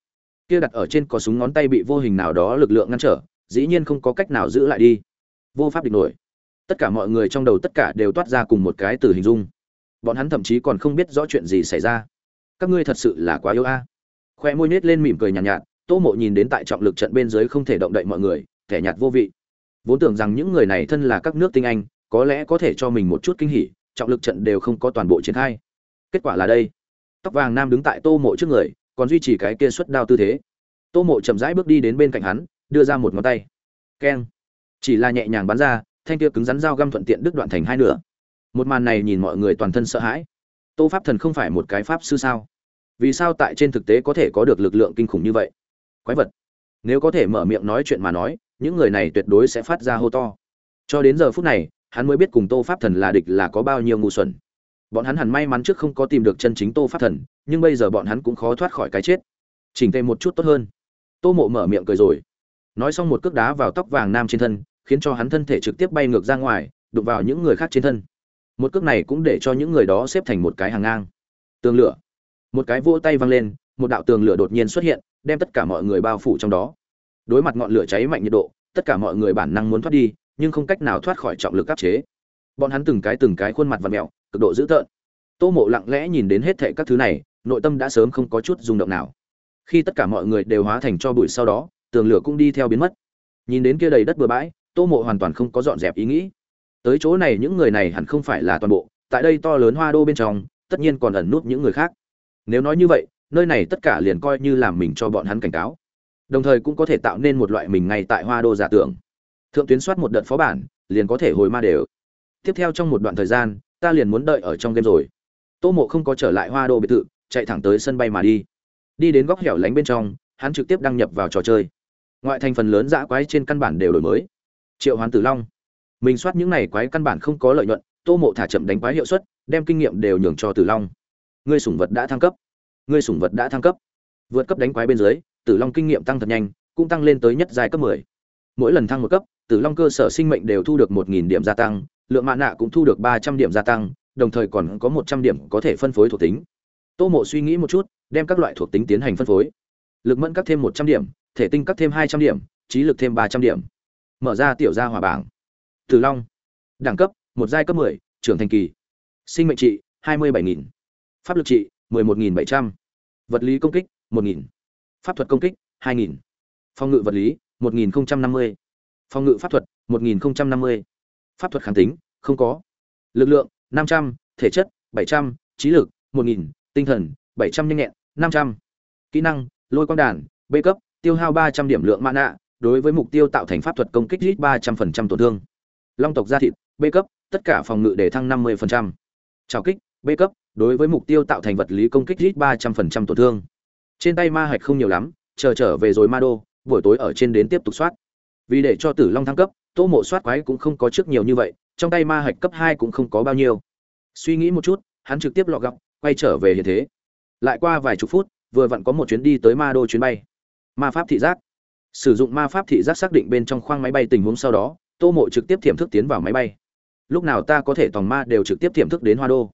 Kia đặt ở trên có súng ngón tay bị vô hình nào đó lực lượng ngăn trở, dĩ nhiên không có cách nào giữ lại đi vô pháp địch nổi. Tất cả mọi người trong đầu tất cả đều toát ra cùng một cái từ hình dung. Bọn hắn thậm chí còn không biết rõ chuyện gì xảy ra. Các ngươi thật sự là quá yêu a. Khoe môi nết lên mỉm cười nhàn nhạt, nhạt tô mộ nhìn đến tại trọng lực trận bên dưới không thể động đậy mọi người kẻ nhạt vô vị. Vốn tưởng rằng những người này thân là các nước tinh anh có lẽ có thể cho mình một chút kinh hỉ trọng lực trận đều không có toàn bộ triển khai. Kết quả là đây. Tóc vàng nam đứng tại tô mộ trước người còn duy trì cái kia xuất đao tư thế. Tô mộ chậm rãi bước đi đến bên cạnh hắn đưa ra một ngón tay. Keng chỉ là nhẹ nhàng bắn ra, thanh kia cứng rắn dao găm thuận tiện đứt đoạn thành hai nửa. Một màn này nhìn mọi người toàn thân sợ hãi. Tô pháp thần không phải một cái pháp sư sao? Vì sao tại trên thực tế có thể có được lực lượng kinh khủng như vậy? Quái vật. Nếu có thể mở miệng nói chuyện mà nói, những người này tuyệt đối sẽ phát ra hô to. Cho đến giờ phút này, hắn mới biết cùng tô pháp thần là địch là có bao nhiêu ngu xuẩn. Bọn hắn hẳn may mắn trước không có tìm được chân chính tô pháp thần, nhưng bây giờ bọn hắn cũng khó thoát khỏi cái chết. Chỉnh tề một chút tốt hơn. Tô mộ mở miệng cười rồi nói xong một cước đá vào tóc vàng nam trên thân, khiến cho hắn thân thể trực tiếp bay ngược ra ngoài, đụng vào những người khác trên thân. Một cước này cũng để cho những người đó xếp thành một cái hàng ngang. Tường lửa. Một cái vỗ tay văng lên, một đạo tường lửa đột nhiên xuất hiện, đem tất cả mọi người bao phủ trong đó. Đối mặt ngọn lửa cháy mạnh nhiệt độ, tất cả mọi người bản năng muốn thoát đi, nhưng không cách nào thoát khỏi trọng lực áp chế. Bọn hắn từng cái từng cái khuôn mặt và mẹo cực độ dữ tợn. Tô mộ lặng lẽ nhìn đến hết thệ các thứ này, nội tâm đã sớm không có chút rung động nào. Khi tất cả mọi người đều hóa thành cho bụi sau đó tường lửa cũng đi theo biến mất. Nhìn đến kia đầy đất bừa bãi, tô mộ hoàn toàn không có dọn dẹp ý nghĩ. Tới chỗ này những người này hẳn không phải là toàn bộ, tại đây to lớn hoa đô bên trong, tất nhiên còn ẩn nút những người khác. Nếu nói như vậy, nơi này tất cả liền coi như làm mình cho bọn hắn cảnh cáo. Đồng thời cũng có thể tạo nên một loại mình ngay tại hoa đô giả tưởng. Thượng tuyến soát một đợt phó bản, liền có thể hồi ma đều. Tiếp theo trong một đoạn thời gian, ta liền muốn đợi ở trong game rồi. Tô mộ không có trở lại hoa đô biệt thự, chạy thẳng tới sân bay mà đi. Đi đến góc hẻo lánh bên trong, hắn trực tiếp đăng nhập vào trò chơi ngoại thành phần lớn dã quái trên căn bản đều đổi mới. Triệu hoán tử long, mình soát những này quái căn bản không có lợi nhuận, tô mộ thả chậm đánh quái hiệu suất, đem kinh nghiệm đều nhường cho tử long. Ngươi sủng vật đã thăng cấp. Ngươi sủng vật đã thăng cấp. Vượt cấp đánh quái bên dưới, tử long kinh nghiệm tăng thật nhanh, cũng tăng lên tới nhất giai cấp 10. mỗi lần thăng một cấp, tử long cơ sở sinh mệnh đều thu được 1.000 điểm gia tăng, lượng mạ nạ cũng thu được 300 điểm gia tăng, đồng thời còn có 100 điểm có thể phân phối thuộc tính. Tô mộ suy nghĩ một chút, đem các loại thuộc tính tiến hành phân phối. Lực mẫn cấp thêm 100 điểm thể tinh cấp thêm 200 điểm trí lực thêm 300 điểm mở ra tiểu gia hỏa bảng tử long đẳng cấp một giai cấp 10, trưởng thành kỳ sinh mệnh trị 27.000. pháp lực trị 11.700. vật lý công kích 1.000. pháp thuật công kích 2.000. phòng ngự vật lý 1050. phòng ngự pháp thuật 1050. pháp thuật kháng tính không có lực lượng 500, thể chất 700, trí lực 1000, tinh thần 700 nhanh nhẹn 500. kỹ năng lôi quang đàn b cấp tiêu hao 300 điểm lượng mana đối với mục tiêu tạo thành pháp thuật công kích ít 300% tổn thương. Long tộc gia thịt b cấp tất cả phòng ngự để thăng 50%. trào kích b cấp đối với mục tiêu tạo thành vật lý công kích ít 300% tổn thương. Trên tay ma hạch không nhiều lắm chờ trở về rồi ma đô buổi tối ở trên đến tiếp tục soát. Vì để cho tử long thăng cấp tô mộ soát quái cũng không có trước nhiều như vậy trong tay ma hạch cấp hai cũng không có bao nhiêu. Suy nghĩ một chút hắn trực tiếp lọ gặp, quay trở về hiện thế. Lại qua vài chục phút vừa vặn có một chuyến đi tới ma đô chuyến bay ma pháp thị giác. Sử dụng ma pháp thị giác xác định bên trong khoang máy bay tình huống sau đó, tô mộ trực tiếp tiềm thức tiến vào máy bay. Lúc nào ta có thể tòng ma đều trực tiếp tiềm thức đến hoa đô.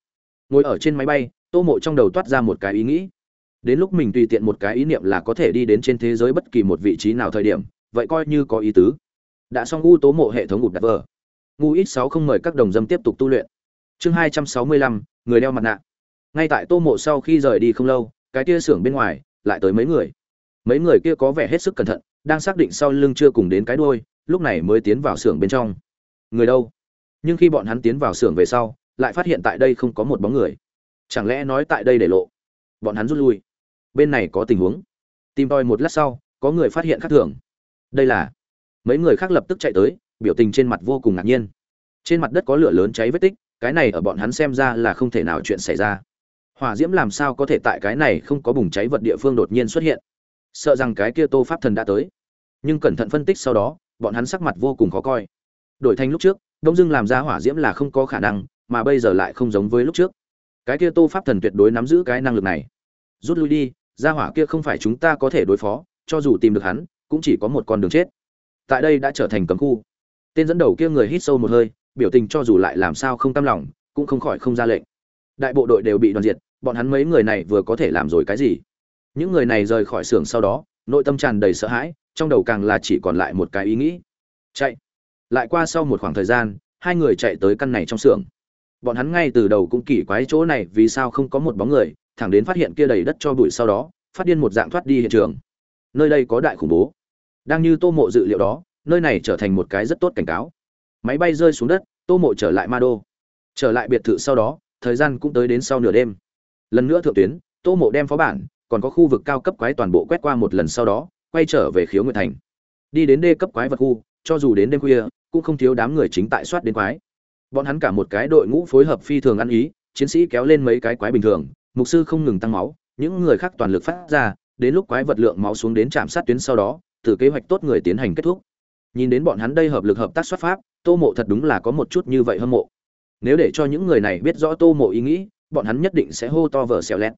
Ngồi ở trên máy bay, tô mộ trong đầu toát ra một cái ý nghĩ. Đến lúc mình tùy tiện một cái ý niệm là có thể đi đến trên thế giới bất kỳ một vị trí nào thời điểm, vậy coi như có ý tứ. Đã xong u tố mộ hệ thống ngụt đặt vờ. Ngu ít sáu không mời các đồng dâm tiếp tục tu luyện. Chương hai trăm sáu mươi lăm, người đeo mặt nạ. Ngay tại tô mộ sau khi rời đi không lâu, cái tia xưởng bên ngoài lại tới mấy người mấy người kia có vẻ hết sức cẩn thận, đang xác định sau lưng chưa cùng đến cái đuôi, lúc này mới tiến vào xưởng bên trong. Người đâu? Nhưng khi bọn hắn tiến vào xưởng về sau, lại phát hiện tại đây không có một bóng người. Chẳng lẽ nói tại đây để lộ? Bọn hắn rút lui. Bên này có tình huống. Tìm tòi một lát sau, có người phát hiện khác thường. Đây là mấy người khác lập tức chạy tới, biểu tình trên mặt vô cùng ngạc nhiên. Trên mặt đất có lửa lớn cháy vết tích, cái này ở bọn hắn xem ra là không thể nào chuyện xảy ra. Hỏa diễm làm sao có thể tại cái này không có bùng cháy vật địa phương đột nhiên xuất hiện? Sợ rằng cái kia tô pháp thần đã tới. Nhưng cẩn thận phân tích sau đó, bọn hắn sắc mặt vô cùng khó coi. Đổi thành lúc trước, đông dưng làm ra hỏa diễm là không có khả năng, mà bây giờ lại không giống với lúc trước. Cái kia tô pháp thần tuyệt đối nắm giữ cái năng lực này. Rút lui đi, ra hỏa kia không phải chúng ta có thể đối phó, cho dù tìm được hắn, cũng chỉ có một con đường chết. Tại đây đã trở thành cấm khu. Tên dẫn đầu kia người hít sâu một hơi, biểu tình cho dù lại làm sao không tâm lòng, cũng không khỏi không ra lệnh. Đại bộ đội đều bị đoàn diệt, bọn hắn mấy người này vừa có thể làm rồi cái gì? Những người này rời khỏi xưởng sau đó, nội tâm tràn đầy sợ hãi, trong đầu càng là chỉ còn lại một cái ý nghĩ. Chạy. Lại qua sau một khoảng thời gian, hai người chạy tới căn này trong xưởng. Bọn hắn ngay từ đầu cũng kỳ quái chỗ này vì sao không có một bóng người, thẳng đến phát hiện kia đầy đất cho bụi sau đó, phát điên một dạng thoát đi hiện trường. Nơi đây có đại khủng bố. Đang như tô mộ dự liệu đó, nơi này trở thành một cái rất tốt cảnh cáo. Máy bay rơi xuống đất, tô mộ trở lại ma đô trở lại biệt thự sau đó, thời gian cũng tới đến sau nửa đêm. Lần nữa thượng tuyến, tô mộ đem phó bản còn có khu vực cao cấp quái toàn bộ quét qua một lần sau đó, quay trở về khiếu nguyệt thành. Đi đến đê cấp quái vật khu, cho dù đến đêm khuya, cũng không thiếu đám người chính tại soát đến quái. Bọn hắn cả một cái đội ngũ phối hợp phi thường ăn ý, chiến sĩ kéo lên mấy cái quái bình thường, mục sư không ngừng tăng máu, những người khác toàn lực phát ra, đến lúc quái vật lượng máu xuống đến trạm sát tuyến sau đó, từ kế hoạch tốt người tiến hành kết thúc. Nhìn đến bọn hắn đây hợp lực hợp tác xuất pháp, tô mộ thật đúng là có một chút như vậy hâm mộ. Nếu để cho những người này biết rõ tô mộ ý nghĩ, bọn hắn nhất định sẽ hô to vở xẹo lẹt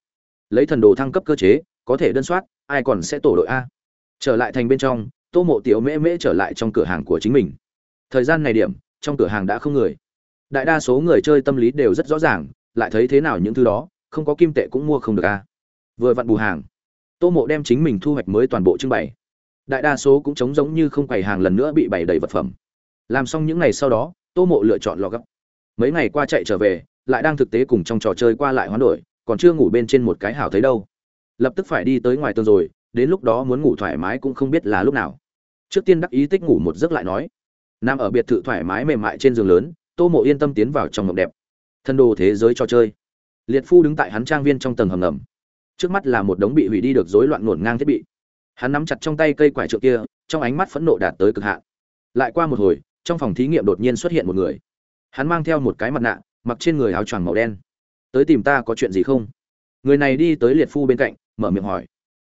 lấy thần đồ thăng cấp cơ chế, có thể đơn soát, ai còn sẽ tổ đội a. Trở lại thành bên trong, tô mộ tiểu mễ mễ trở lại trong cửa hàng của chính mình. Thời gian này điểm, trong cửa hàng đã không người. Đại đa số người chơi tâm lý đều rất rõ ràng, lại thấy thế nào những thứ đó, không có kim tệ cũng mua không được a. Vừa vặn bù hàng, tô mộ đem chính mình thu hoạch mới toàn bộ trưng bày. Đại đa số cũng trống giống như không quầy hàng lần nữa bị bày đầy vật phẩm. Làm xong những ngày sau đó, tô mộ lựa chọn lò gấp. Mấy ngày qua chạy trở về, lại đang thực tế cùng trong trò chơi qua lại hoán đổi còn chưa ngủ bên trên một cái hảo thấy đâu. Lập tức phải đi tới ngoài tường rồi, đến lúc đó muốn ngủ thoải mái cũng không biết là lúc nào. Trước tiên đắc ý tích ngủ một giấc lại nói. Nằm ở biệt thự thoải mái mềm mại trên giường lớn, tô mộ yên tâm tiến vào trong mộng đẹp. Thân đồ thế giới trò chơi. Liệt phu đứng tại hắn trang viên trong tầng hầm ngầm. Trước mắt là một đống bị hủy đi được rối loạn ngổn ngang thiết bị. Hắn nắm chặt trong tay cây quải trượng kia, trong ánh mắt phẫn nộ đạt tới cực hạn. Lại qua một hồi, trong phòng thí nghiệm đột nhiên xuất hiện một người. Hắn mang theo một cái mặt nạ, mặc trên người áo choàng màu đen tới tìm ta có chuyện gì không? Người này đi tới liệt phu bên cạnh, mở miệng hỏi.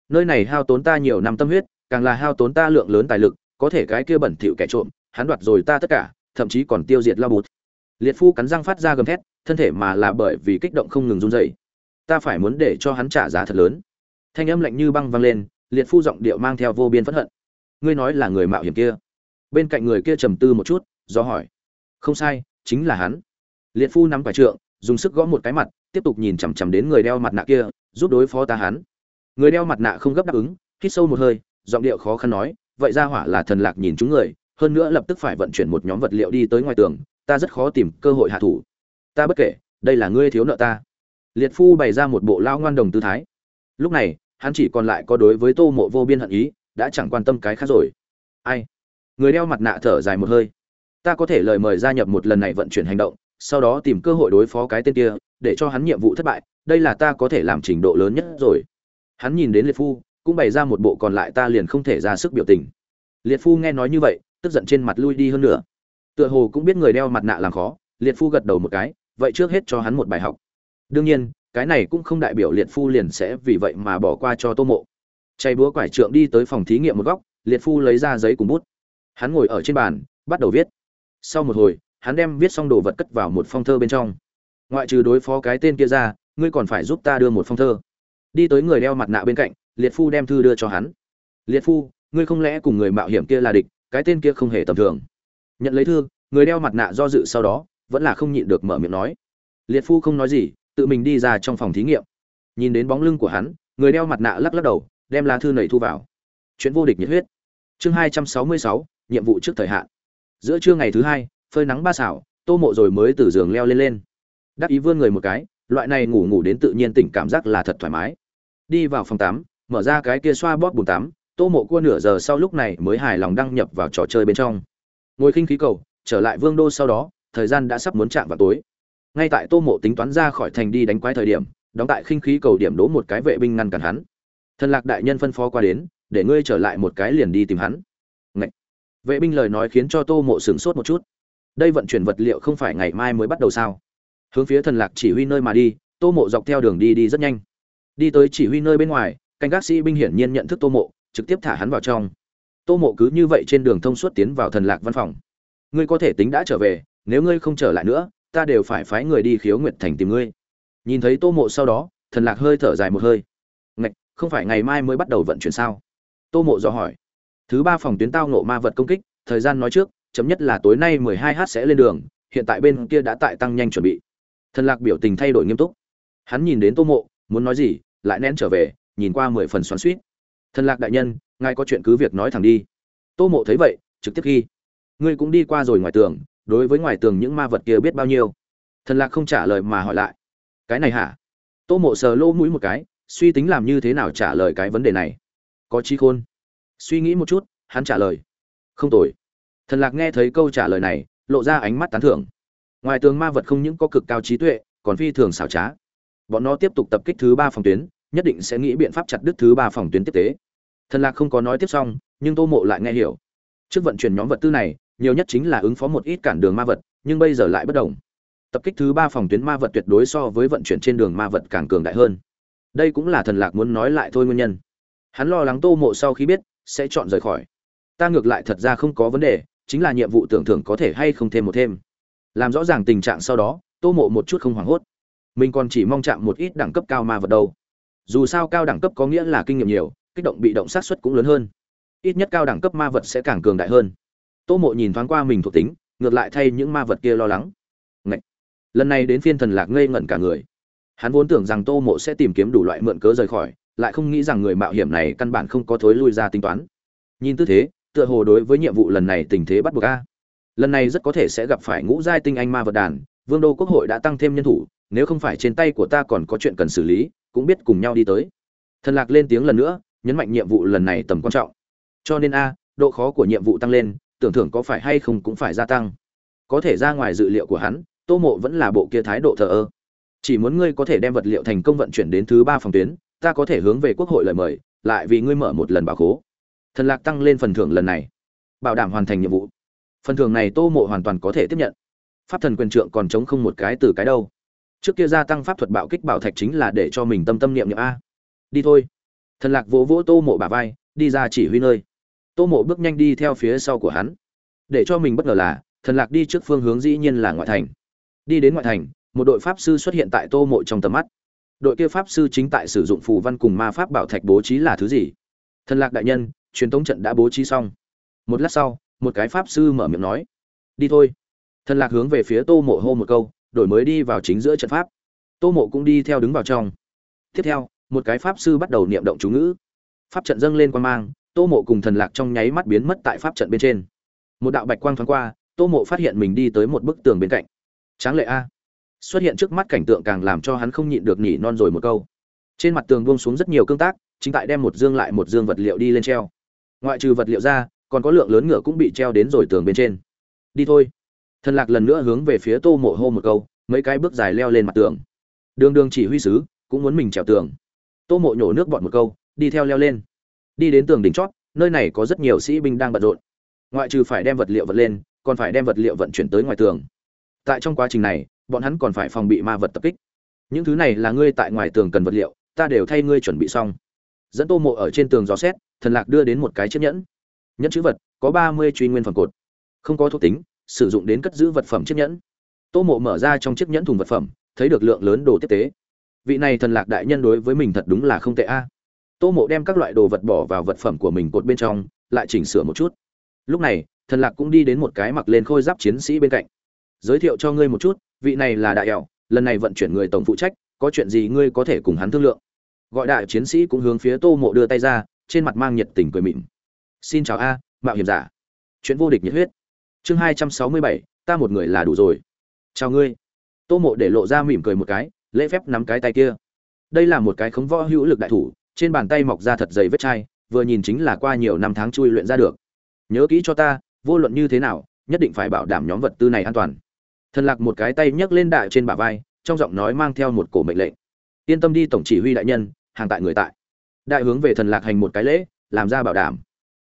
Nơi này hao tốn ta nhiều năm tâm huyết, càng là hao tốn ta lượng lớn tài lực, có thể cái kia bẩn thỉu kẻ trộm, hắn đoạt rồi ta tất cả, thậm chí còn tiêu diệt lao bút liệt phu cắn răng phát ra gầm thét, thân thể mà là bởi vì kích động không ngừng run dậy ta phải muốn để cho hắn trả giá thật lớn. Thanh âm lạnh như băng vang lên, liệt phu giọng điệu mang theo vô biên phẫn hận. Ngươi nói là người mạo hiểm kia. Bên cạnh người kia trầm tư một chút, do hỏi. Không sai, chính là hắn. Liệt phu nắm quả trượng dùng sức gõ một cái mặt, tiếp tục nhìn chằm chằm đến người đeo mặt nạ kia, giúp đối phó ta hắn. Người đeo mặt nạ không gấp đáp ứng, hít sâu một hơi, giọng điệu khó khăn nói, vậy ra hỏa là thần lạc nhìn chúng người, hơn nữa lập tức phải vận chuyển một nhóm vật liệu đi tới ngoài tường, ta rất khó tìm cơ hội hạ thủ. Ta bất kể, đây là ngươi thiếu nợ ta. Liệt phu bày ra một bộ lao ngoan đồng tư thái. Lúc này, hắn chỉ còn lại có đối với tô mộ vô biên hận ý, đã chẳng quan tâm cái khác rồi. Ai? Người đeo mặt nạ thở dài một hơi. Ta có thể lời mời gia nhập một lần này vận chuyển hành động sau đó tìm cơ hội đối phó cái tên kia, để cho hắn nhiệm vụ thất bại, đây là ta có thể làm trình độ lớn nhất rồi. Hắn nhìn đến liệt phu, cũng bày ra một bộ còn lại ta liền không thể ra sức biểu tình. Liệt phu nghe nói như vậy, tức giận trên mặt lui đi hơn nữa tựa hồ cũng biết người đeo mặt nạ làm khó, liệt phu gật đầu một cái, vậy trước hết cho hắn một bài học. Đương nhiên, cái này cũng không đại biểu liệt phu liền sẽ vì vậy mà bỏ qua cho tô mộ. Chạy búa quải trượng đi tới phòng thí nghiệm một góc, liệt phu lấy ra giấy cùng bút. Hắn ngồi ở trên bàn, bắt đầu viết. Sau một hồi hắn đem viết xong đồ vật cất vào một phong thơ bên trong. Ngoại trừ đối phó cái tên kia ra, ngươi còn phải giúp ta đưa một phong thơ. Đi tới người đeo mặt nạ bên cạnh, liệt phu đem thư đưa cho hắn. Liệt phu, ngươi không lẽ cùng người mạo hiểm kia là địch, cái tên kia không hề tầm thường. Nhận lấy thư, người đeo mặt nạ do dự sau đó, vẫn là không nhịn được mở miệng nói. Liệt phu không nói gì, tự mình đi ra trong phòng thí nghiệm. Nhìn đến bóng lưng của hắn, người đeo mặt nạ lắc lắc đầu, đem lá thư nầy thu vào. Chuyện vô địch nhiệt huyết. Chương hai trăm sáu mươi sáu, nhiệm vụ trước thời hạn. Giữa trưa ngày thứ hai phơi nắng ba xảo, tô mộ rồi mới từ giường leo lên lên. Đắc ý vươn người một cái, loại này ngủ ngủ đến tự nhiên tỉnh cảm giác là thật thoải mái. Đi vào phòng tắm, mở ra cái kia xoa bóp bùn tắm, tô mộ cua nửa giờ sau lúc này mới hài lòng đăng nhập vào trò chơi bên trong. Ngồi khinh khí cầu, trở lại vương đô sau đó, thời gian đã sắp muốn chạm vào tối. Ngay tại tô mộ tính toán ra khỏi thành đi đánh quái thời điểm, đóng tại khinh khí cầu điểm đố một cái vệ binh ngăn cản hắn. Thần lạc đại nhân phân phó qua đến, để ngươi trở lại một cái liền đi tìm hắn. Ngậy! vệ binh lời nói khiến cho tô mộ sửng sốt một chút đây vận chuyển vật liệu không phải ngày mai mới bắt đầu sao? Hướng phía thần lạc chỉ huy nơi mà đi, tô mộ dọc theo đường đi đi rất nhanh. Đi tới chỉ huy nơi bên ngoài, canh gác sĩ binh hiển nhiên nhận thức tô mộ, trực tiếp thả hắn vào trong. Tô mộ cứ như vậy trên đường thông suốt tiến vào thần lạc văn phòng. Ngươi có thể tính đã trở về, nếu ngươi không trở lại nữa, ta đều phải phái người đi khiếu nguyệt thành tìm ngươi. Nhìn thấy tô mộ sau đó, thần lạc hơi thở dài một hơi. Ngạch, không phải ngày mai mới bắt đầu vận chuyển sao? Tô mộ dò hỏi. Thứ ba phòng tuyến tao nộ ma vật công kích, thời gian nói trước chấm nhất là tối nay 12 h sẽ lên đường, hiện tại bên kia đã tại tăng nhanh chuẩn bị. Thần lạc biểu tình thay đổi nghiêm túc. Hắn nhìn đến tô mộ, muốn nói gì, lại nén trở về, nhìn qua mười phần xoắn xuýt. thần lạc đại nhân, ngài có chuyện cứ việc nói thẳng đi. Tô mộ thấy vậy, trực tiếp ghi. Ngươi cũng đi qua rồi ngoài tường, đối với ngoài tường những ma vật kia biết bao nhiêu? Thần lạc không trả lời mà hỏi lại. Cái này hả? Tô mộ sờ lỗ mũi một cái, suy tính làm như thế nào trả lời cái vấn đề này. Có chi khôn. Suy nghĩ một chút, hắn trả lời. Không tồi thần lạc nghe thấy câu trả lời này, lộ ra ánh mắt tán thưởng. Ngoài tường ma vật không những có cực cao trí tuệ, còn phi thường xảo trá. Bọn nó tiếp tục tập kích thứ ba phòng tuyến, nhất định sẽ nghĩ biện pháp chặt đứt thứ ba phòng tuyến tiếp tế. Thần lạc không có nói tiếp xong, nhưng tô mộ lại nghe hiểu. Trước vận chuyển nhóm vật tư này, nhiều nhất chính là ứng phó một ít cản đường ma vật, nhưng bây giờ lại bất đồng. Tập kích thứ ba phòng tuyến ma vật tuyệt đối so với vận chuyển trên đường ma vật càng cường đại hơn. Đây cũng là thần lạc muốn nói lại thôi nguyên nhân. Hắn lo lắng tô mộ sau khi biết, sẽ chọn rời khỏi. Ta ngược lại thật ra không có vấn đề chính là nhiệm vụ tưởng thưởng có thể hay không thêm một thêm. Làm rõ ràng tình trạng sau đó, tô mộ một chút không hoảng hốt. Mình còn chỉ mong chạm một ít đẳng cấp cao ma vật đâu. Dù sao cao đẳng cấp có nghĩa là kinh nghiệm nhiều, kích động bị động sát xuất cũng lớn hơn. Ít nhất cao đẳng cấp ma vật sẽ càng cường đại hơn. Tô mộ nhìn thoáng qua mình thuộc tính, ngược lại thay những ma vật kia lo lắng. Ngậy! lần này đến phiên thần lạc ngây ngẩn cả người. Hắn vốn tưởng rằng tô mộ sẽ tìm kiếm đủ loại mượn cớ rời khỏi, lại không nghĩ rằng người mạo hiểm này căn bản không có thối lui ra tính toán. Nhìn tư thế tựa hồ đối với nhiệm vụ lần này tình thế bắt buộc a. Lần này rất có thể sẽ gặp phải ngũ giai tinh anh ma vật đàn, vương đô quốc hội đã tăng thêm nhân thủ, nếu không phải trên tay của ta còn có chuyện cần xử lý, cũng biết cùng nhau đi tới. Thần lạc lên tiếng lần nữa, nhấn mạnh nhiệm vụ lần này tầm quan trọng. Cho nên a, độ khó của nhiệm vụ tăng lên, tưởng thưởng có phải hay không cũng phải gia tăng. Có thể ra ngoài dự liệu của hắn, tô mộ vẫn là bộ kia thái độ thờ ơ. Chỉ muốn ngươi có thể đem vật liệu thành công vận chuyển đến thứ ba phòng tuyến, ta có thể hướng về quốc hội lời mời, lại vì ngươi mở một lần bà khố thần lạc tăng lên phần thưởng lần này. Bảo đảm hoàn thành nhiệm vụ. Phần thưởng này tô mộ hoàn toàn có thể tiếp nhận. Pháp thần quyền trượng còn chống không một cái từ cái đâu. Trước kia gia tăng pháp thuật bạo kích bảo thạch chính là để cho mình tâm tâm niệm niệm a. Đi thôi. Thần lạc vỗ vỗ tô mộ bà vai, đi ra chỉ huy nơi. Tô mộ bước nhanh đi theo phía sau của hắn. Để cho mình bất ngờ là, thần lạc đi trước phương hướng dĩ nhiên là ngoại thành. Đi đến ngoại thành, một đội pháp sư xuất hiện tại tô mộ trong tầm mắt. Đội kia pháp sư chính tại sử dụng phù văn cùng ma pháp bảo thạch bố trí là thứ gì? Thần lạc đại nhân truyền tống trận đã bố trí xong. Một lát sau, một cái pháp sư mở miệng nói, đi thôi. Thần lạc hướng về phía tô mộ hô một câu, đổi mới đi vào chính giữa trận pháp. Tô mộ cũng đi theo đứng vào trong. Tiếp theo, một cái pháp sư bắt đầu niệm động chú ngữ. Pháp trận dâng lên quan mang, tô mộ cùng thần lạc trong nháy mắt biến mất tại pháp trận bên trên. Một đạo bạch quang thoáng qua, tô mộ phát hiện mình đi tới một bức tường bên cạnh. Tráng lệ a. Xuất hiện trước mắt cảnh tượng càng làm cho hắn không nhịn được nhỉ non rồi một câu. Trên mặt tường buông xuống rất nhiều cương tác, chính tại đem một dương lại một dương vật liệu đi lên treo ngoại trừ vật liệu ra, còn có lượng lớn ngựa cũng bị treo đến rồi tường bên trên. Đi thôi. Thần lạc lần nữa hướng về phía tô mộ hô một câu, mấy cái bước dài leo lên mặt tường. Đường đường chỉ huy sứ cũng muốn mình trèo tường. Tô mộ nhổ nước bọt một câu, đi theo leo lên. Đi đến tường đỉnh chót, nơi này có rất nhiều sĩ binh đang bận rộn. Ngoại trừ phải đem vật liệu vật lên, còn phải đem vật liệu vận chuyển tới ngoài tường. Tại trong quá trình này, bọn hắn còn phải phòng bị ma vật tập kích. Những thứ này là ngươi tại ngoài tường cần vật liệu, ta đều thay ngươi chuẩn bị xong. Dẫn tô mộ ở trên tường gió xét thần lạc đưa đến một cái chiếc nhẫn. Nhẫn chữ vật, có ba mươi truy nguyên phẩm cột. Không có thuộc tính, sử dụng đến cất giữ vật phẩm chiếc nhẫn. Tô mộ mở ra trong chiếc nhẫn thùng vật phẩm, thấy được lượng lớn đồ tiếp tế. Vị này thần lạc đại nhân đối với mình thật đúng là không tệ a. À. Tô mộ đem các loại đồ vật bỏ vào vật phẩm của mình cột bên trong, lại chỉnh sửa một chút. Lúc này, thần lạc cũng đi đến một cái mặc lên khôi giáp chiến sĩ bên cạnh. Giới thiệu cho ngươi một chút, vị này là đại ẻo, lần này vận chuyển người tổng phụ trách, có chuyện gì ngươi có thể cùng hắn thương lượng. Gọi đại chiến sĩ cũng hướng phía tô mộ đưa tay ra trên mặt mang nhiệt tình cười mịn. Xin chào a, mạo hiểm giả. Chuyện vô địch nhiệt huyết. Chương hai trăm sáu mươi bảy, ta một người là đủ rồi. Chào ngươi. Tô mộ để lộ ra mỉm cười một cái, lễ phép nắm cái tay kia. Đây là một cái khống võ hữu lực đại thủ, trên bàn tay mọc ra thật dày vết chai, vừa nhìn chính là qua nhiều năm tháng chui luyện ra được. Nhớ kỹ cho ta, vô luận như thế nào, nhất định phải bảo đảm nhóm vật tư này an toàn. Thần lạc một cái tay nhấc lên đại trên bả vai, trong giọng nói mang theo một cổ mệnh lệnh. Yên tâm đi, tổng chỉ huy đại nhân, hàng tại người tại đại hướng về thần lạc hành một cái lễ, làm ra bảo đảm.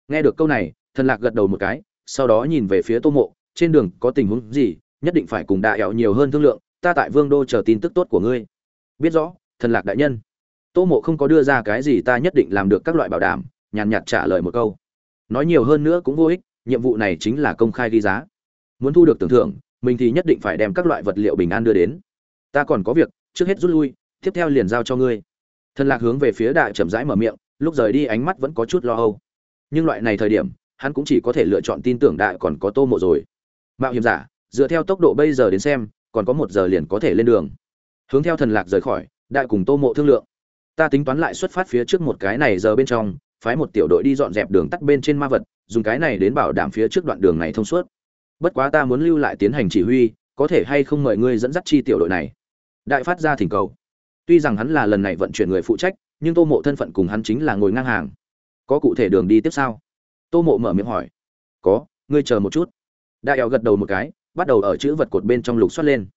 Nghe được câu này, thần lạc gật đầu một cái, sau đó nhìn về phía tô mộ, trên đường có tình huống gì, nhất định phải cùng đại ẹo nhiều hơn thương lượng, ta tại vương đô chờ tin tức tốt của ngươi. Biết rõ, thần lạc đại nhân. Tô mộ không có đưa ra cái gì ta nhất định làm được các loại bảo đảm, nhàn nhạt trả lời một câu. Nói nhiều hơn nữa cũng vô ích, nhiệm vụ này chính là công khai ghi giá. Muốn thu được tưởng thưởng, mình thì nhất định phải đem các loại vật liệu bình an đưa đến. Ta còn có việc, trước hết rút lui, tiếp theo liền giao cho ngươi thần lạc hướng về phía đại chậm rãi mở miệng, lúc rời đi ánh mắt vẫn có chút lo âu. Nhưng loại này thời điểm, hắn cũng chỉ có thể lựa chọn tin tưởng đại còn có tô mộ rồi. Mạo hiểm giả, dựa theo tốc độ bây giờ đến xem, còn có một giờ liền có thể lên đường. Hướng theo thần lạc rời khỏi, đại cùng tô mộ thương lượng. Ta tính toán lại xuất phát phía trước một cái này giờ bên trong, phái một tiểu đội đi dọn dẹp đường tắt bên trên ma vật, dùng cái này đến bảo đảm phía trước đoạn đường này thông suốt. Bất quá ta muốn lưu lại tiến hành chỉ huy, có thể hay không mời ngươi dẫn dắt chi tiểu đội này. Đại phát ra thỉnh cầu tuy rằng hắn là lần này vận chuyển người phụ trách, nhưng tô mộ thân phận cùng hắn chính là ngồi ngang hàng. Có cụ thể đường đi tiếp sau? Tô mộ mở miệng hỏi. Có, ngươi chờ một chút. Đại eo gật đầu một cái, bắt đầu ở chữ vật cột bên trong lục xoát lên.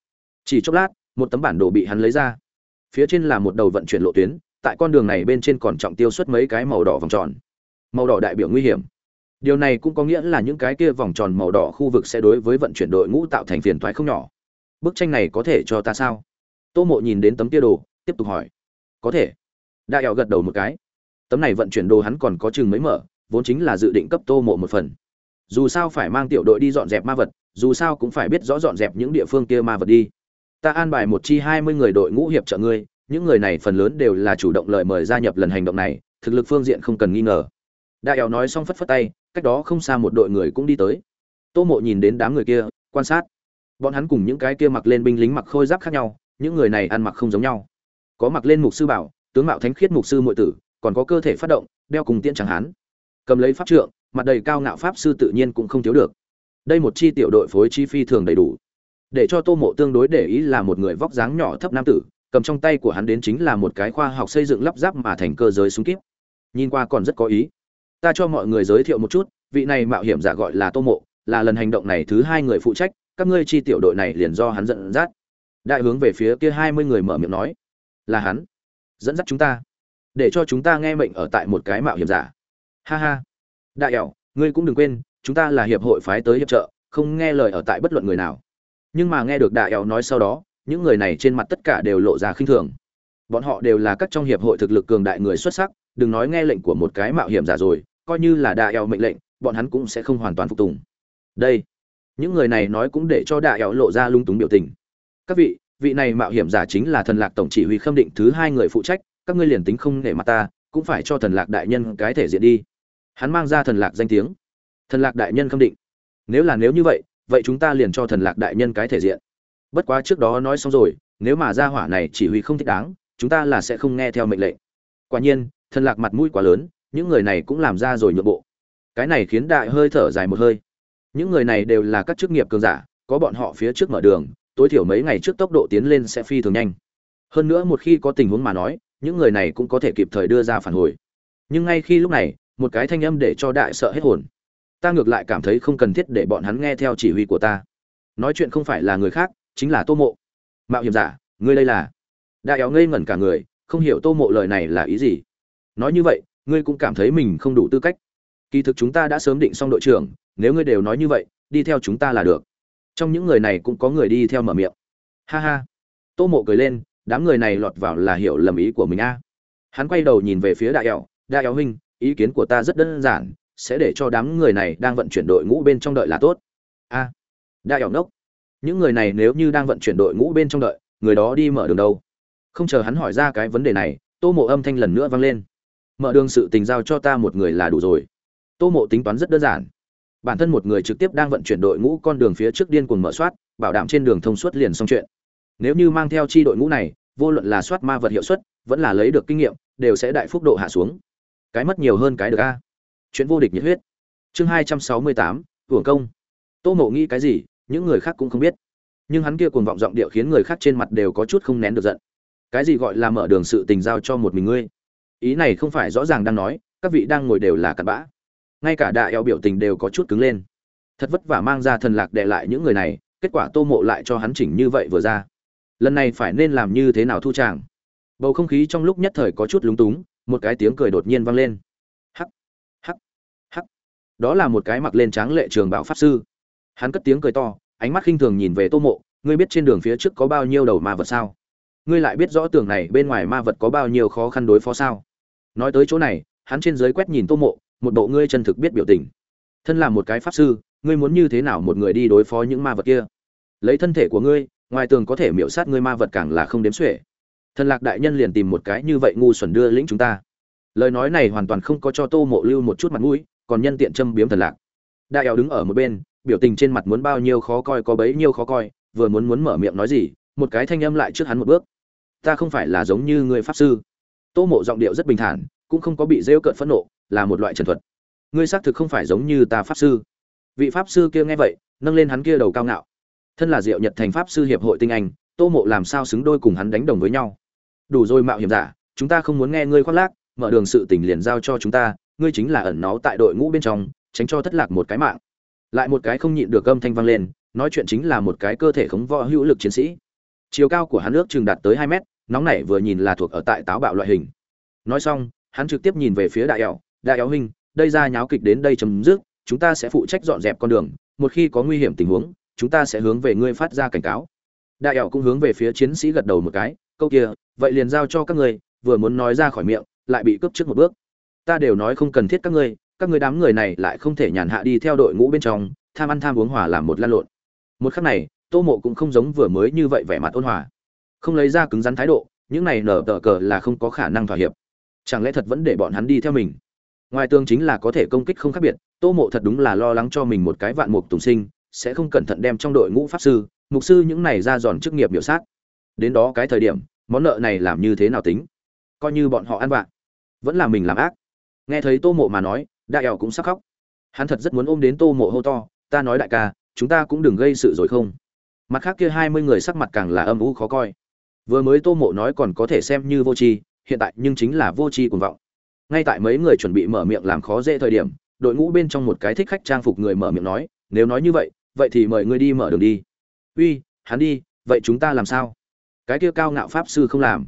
Chỉ chốc lát, một tấm bản đồ bị hắn lấy ra. Phía trên là một đầu vận chuyển lộ tuyến, tại con đường này bên trên còn trọng tiêu xuất mấy cái màu đỏ vòng tròn. Màu đỏ đại biểu nguy hiểm. Điều này cũng có nghĩa là những cái kia vòng tròn màu đỏ khu vực sẽ đối với vận chuyển đội ngũ tạo thành phiền toái không nhỏ. Bức tranh này có thể cho ta sao? Tô mộ nhìn đến tấm kia đồ tiếp tục hỏi. Có thể. Đại ẻo gật đầu một cái. Tấm này vận chuyển đồ hắn còn có chừng mấy mở, vốn chính là dự định cấp tô mộ một phần. Dù sao phải mang tiểu đội đi dọn dẹp ma vật, dù sao cũng phải biết rõ dọn dẹp những địa phương kia ma vật đi. Ta an bài một chi hai mươi người đội ngũ hiệp trợ ngươi, những người này phần lớn đều là chủ động lời mời gia nhập lần hành động này, thực lực phương diện không cần nghi ngờ. Đại ẻo nói xong phất phất tay, cách đó không xa một đội người cũng đi tới. Tô mộ nhìn đến đám người kia, quan sát. Bọn hắn cùng những cái kia mặc lên binh lính mặc khôi giáp khác nhau, những người này ăn mặc không giống nhau có mặc lên mục sư bảo, tướng mạo thánh khiết mục sư muội tử, còn có cơ thể phát động, đeo cùng tiễn chẳng hán. Cầm lấy pháp trượng, mặt đầy cao ngạo pháp sư tự nhiên cũng không thiếu được. Đây một chi tiểu đội phối chi phi thường đầy đủ. Để cho tô mộ tương đối để ý là một người vóc dáng nhỏ thấp nam tử, cầm trong tay của hắn đến chính là một cái khoa học xây dựng lắp ráp mà thành cơ giới súng kíp. Nhìn qua còn rất có ý. Ta cho mọi người giới thiệu một chút, vị này mạo hiểm giả gọi là tô mộ, là lần hành động này thứ hai người phụ trách, các ngươi chi tiểu đội này liền do hắn dẫn dắt. Đại hướng về phía kia hai mươi người mở miệng nói là hắn. Dẫn dắt chúng ta. Để cho chúng ta nghe mệnh ở tại một cái mạo hiểm giả. Ha ha. Đại ẻo, ngươi cũng đừng quên, chúng ta là hiệp hội phái tới hiệp trợ, không nghe lời ở tại bất luận người nào. Nhưng mà nghe được đại ẻo nói sau đó, những người này trên mặt tất cả đều lộ ra khinh thường. Bọn họ đều là các trong hiệp hội thực lực cường đại người xuất sắc, đừng nói nghe lệnh của một cái mạo hiểm giả rồi, coi như là đại ẻo mệnh lệnh, bọn hắn cũng sẽ không hoàn toàn phục tùng. Đây. Những người này nói cũng để cho đại ẻo lộ ra lung túng biểu tình. Các vị vị này mạo hiểm giả chính là thần lạc tổng chỉ huy khâm định thứ hai người phụ trách, các ngươi liền tính không để mặt ta, cũng phải cho thần lạc đại nhân cái thể diện đi. Hắn mang ra thần lạc danh tiếng. Thần lạc đại nhân khâm định. Nếu là nếu như vậy vậy chúng ta liền cho thần lạc đại nhân cái thể diện. Bất quá trước đó nói xong rồi, nếu mà ra hỏa này chỉ huy không thích đáng, chúng ta là sẽ không nghe theo mệnh lệnh. Quả nhiên, thần lạc mặt mũi quá lớn, những người này cũng làm ra rồi nhượng bộ. Cái này khiến đại hơi thở dài một hơi. Những người này đều là các chức nghiệp cường giả, có bọn họ phía trước mở đường tối thiểu mấy ngày trước tốc độ tiến lên sẽ phi thường nhanh. Hơn nữa một khi có tình huống mà nói, những người này cũng có thể kịp thời đưa ra phản hồi. Nhưng ngay khi lúc này, một cái thanh âm để cho đại sợ hết hồn. Ta ngược lại cảm thấy không cần thiết để bọn hắn nghe theo chỉ huy của ta. Nói chuyện không phải là người khác, chính là tô mộ. Mạo hiểm giả, ngươi đây là. Đại éo ngây ngẩn cả người, không hiểu tô mộ lời này là ý gì. Nói như vậy, ngươi cũng cảm thấy mình không đủ tư cách. Kỳ thực chúng ta đã sớm định xong đội trưởng, nếu ngươi đều nói như vậy, đi theo chúng ta là được trong những người này cũng có người đi theo mở miệng. Ha ha. Tô mộ cười lên, đám người này lọt vào là hiểu lầm ý của mình a. Hắn quay đầu nhìn về phía đại ẻo đại ẻo huynh, ý kiến của ta rất đơn giản, sẽ để cho đám người này đang vận chuyển đội ngũ bên trong đợi là tốt. A. Đại ẻo nốc. Những người này nếu như đang vận chuyển đội ngũ bên trong đợi, người đó đi mở đường đâu? Không chờ hắn hỏi ra cái vấn đề này, tô mộ âm thanh lần nữa vang lên. Mở đường sự tình giao cho ta một người là đủ rồi. Tô mộ tính toán rất đơn giản bản thân một người trực tiếp đang vận chuyển đội ngũ con đường phía trước điên cuồng mở soát, bảo đảm trên đường thông suốt liền xong chuyện. Nếu như mang theo chi đội ngũ này, vô luận là soát ma vật hiệu suất, vẫn là lấy được kinh nghiệm, đều sẽ đại phúc độ hạ xuống. Cái mất nhiều hơn cái được a. Chuyện vô địch nhiệt huyết. Chương hai trăm sáu mươi tám, hưởng công. Tô mộ nghĩ cái gì, những người khác cũng không biết. Nhưng hắn kia cuồng vọng giọng điệu khiến người khác trên mặt đều có chút không nén được giận. Cái gì gọi là mở đường sự tình giao cho một mình ngươi? Ý này không phải rõ ràng đang nói, các vị đang ngồi đều là cặn bã ngay cả đại eo biểu tình đều có chút cứng lên. Thật vất vả mang ra thần lạc đệ lại những người này, kết quả tô mộ lại cho hắn chỉnh như vậy vừa ra. Lần này phải nên làm như thế nào thu tràng bầu không khí trong lúc nhất thời có chút lúng túng, một cái tiếng cười đột nhiên vang lên. Hắc hắc hắc. Đó là một cái mặc lên tráng lệ trường bảo pháp sư. Hắn cất tiếng cười to, ánh mắt khinh thường nhìn về tô mộ, ngươi biết trên đường phía trước có bao nhiêu đầu ma vật sao? Ngươi lại biết rõ tường này bên ngoài ma vật có bao nhiêu khó khăn đối phó sao? Nói tới chỗ này, hắn trên dưới quét nhìn tô mộ một bộ ngươi chân thực biết biểu tình. Thân là một cái pháp sư, ngươi muốn như thế nào một người đi đối phó những ma vật kia? Lấy thân thể của ngươi, ngoài tường có thể miễu sát ngươi ma vật càng là không đếm xuể. Thần lạc đại nhân liền tìm một cái như vậy ngu xuẩn đưa lĩnh chúng ta. Lời nói này hoàn toàn không có cho tô mộ lưu một chút mặt mũi, còn nhân tiện châm biếm thần lạc. Đại eo đứng ở một bên, biểu tình trên mặt muốn bao nhiêu khó coi có bấy nhiêu khó coi, vừa muốn muốn mở miệng nói gì, một cái thanh âm lại trước hắn một bước. Ta không phải là giống như người pháp sư. Tô mộ giọng điệu rất bình thản, cũng không có bị rêu cợt phẫn nộ là một loại trần thuật. Ngươi xác thực không phải giống như ta pháp sư. Vị pháp sư kia nghe vậy, nâng lên hắn kia đầu cao ngạo. Thân là diệu nhật thành pháp sư hiệp hội tinh anh, tô mộ làm sao xứng đôi cùng hắn đánh đồng với nhau? Đủ rồi mạo hiểm giả, chúng ta không muốn nghe ngươi khoác lác, mở đường sự tình liền giao cho chúng ta, ngươi chính là ẩn náu tại đội ngũ bên trong, tránh cho thất lạc một cái mạng. Lại một cái không nhịn được âm thanh vang lên, nói chuyện chính là một cái cơ thể khống võ hữu lực chiến sĩ. Chiều cao của hắn ước chừng đạt tới hai mét, nóng nảy vừa nhìn là thuộc ở tại táo bạo loại hình. Nói xong, hắn trực tiếp nhìn về phía đại ẻo đại éo huynh đây ra nháo kịch đến đây chấm dứt, chúng ta sẽ phụ trách dọn dẹp con đường, một khi có nguy hiểm tình huống, chúng ta sẽ hướng về ngươi phát ra cảnh cáo. Đại ẻo cũng hướng về phía chiến sĩ gật đầu một cái, câu kia, vậy liền giao cho các ngươi, vừa muốn nói ra khỏi miệng, lại bị cướp trước một bước. Ta đều nói không cần thiết các ngươi các ngươi đám người này lại không thể nhàn hạ đi theo đội ngũ bên trong, tham ăn tham uống hòa làm một lan lộn. Một khắc này, tô mộ cũng không giống vừa mới như vậy vẻ mặt ôn hòa. Không lấy ra cứng rắn thái độ, những này nở tờ cờ là không có khả năng thỏa hiệp. Chẳng lẽ thật vẫn để bọn hắn đi theo mình? Ngoài tương chính là có thể công kích không khác biệt, tô mộ thật đúng là lo lắng cho mình một cái vạn mục tùng sinh, sẽ không cẩn thận đem trong đội ngũ pháp sư, mục sư những này ra giòn chức nghiệp biểu sát. Đến đó cái thời điểm, món nợ này làm như thế nào tính? Coi như bọn họ ăn vạ, vẫn là mình làm ác. Nghe thấy tô mộ mà nói, đại ẻo cũng sắc khóc. Hắn thật rất muốn ôm đến tô mộ hô to, ta nói đại ca, chúng ta cũng đừng gây sự rồi không? Mặt khác kia hai mươi người sắc mặt càng là âm u khó coi. Vừa mới tô mộ nói còn có thể xem như vô tri, hiện tại nhưng chính là vô tri cuồng vọng ngay tại mấy người chuẩn bị mở miệng làm khó dễ thời điểm, đội ngũ bên trong một cái thích khách trang phục người mở miệng nói, nếu nói như vậy vậy thì mời ngươi đi mở đường đi. Uy, hắn đi, vậy chúng ta làm sao? Cái kia cao ngạo pháp sư không làm.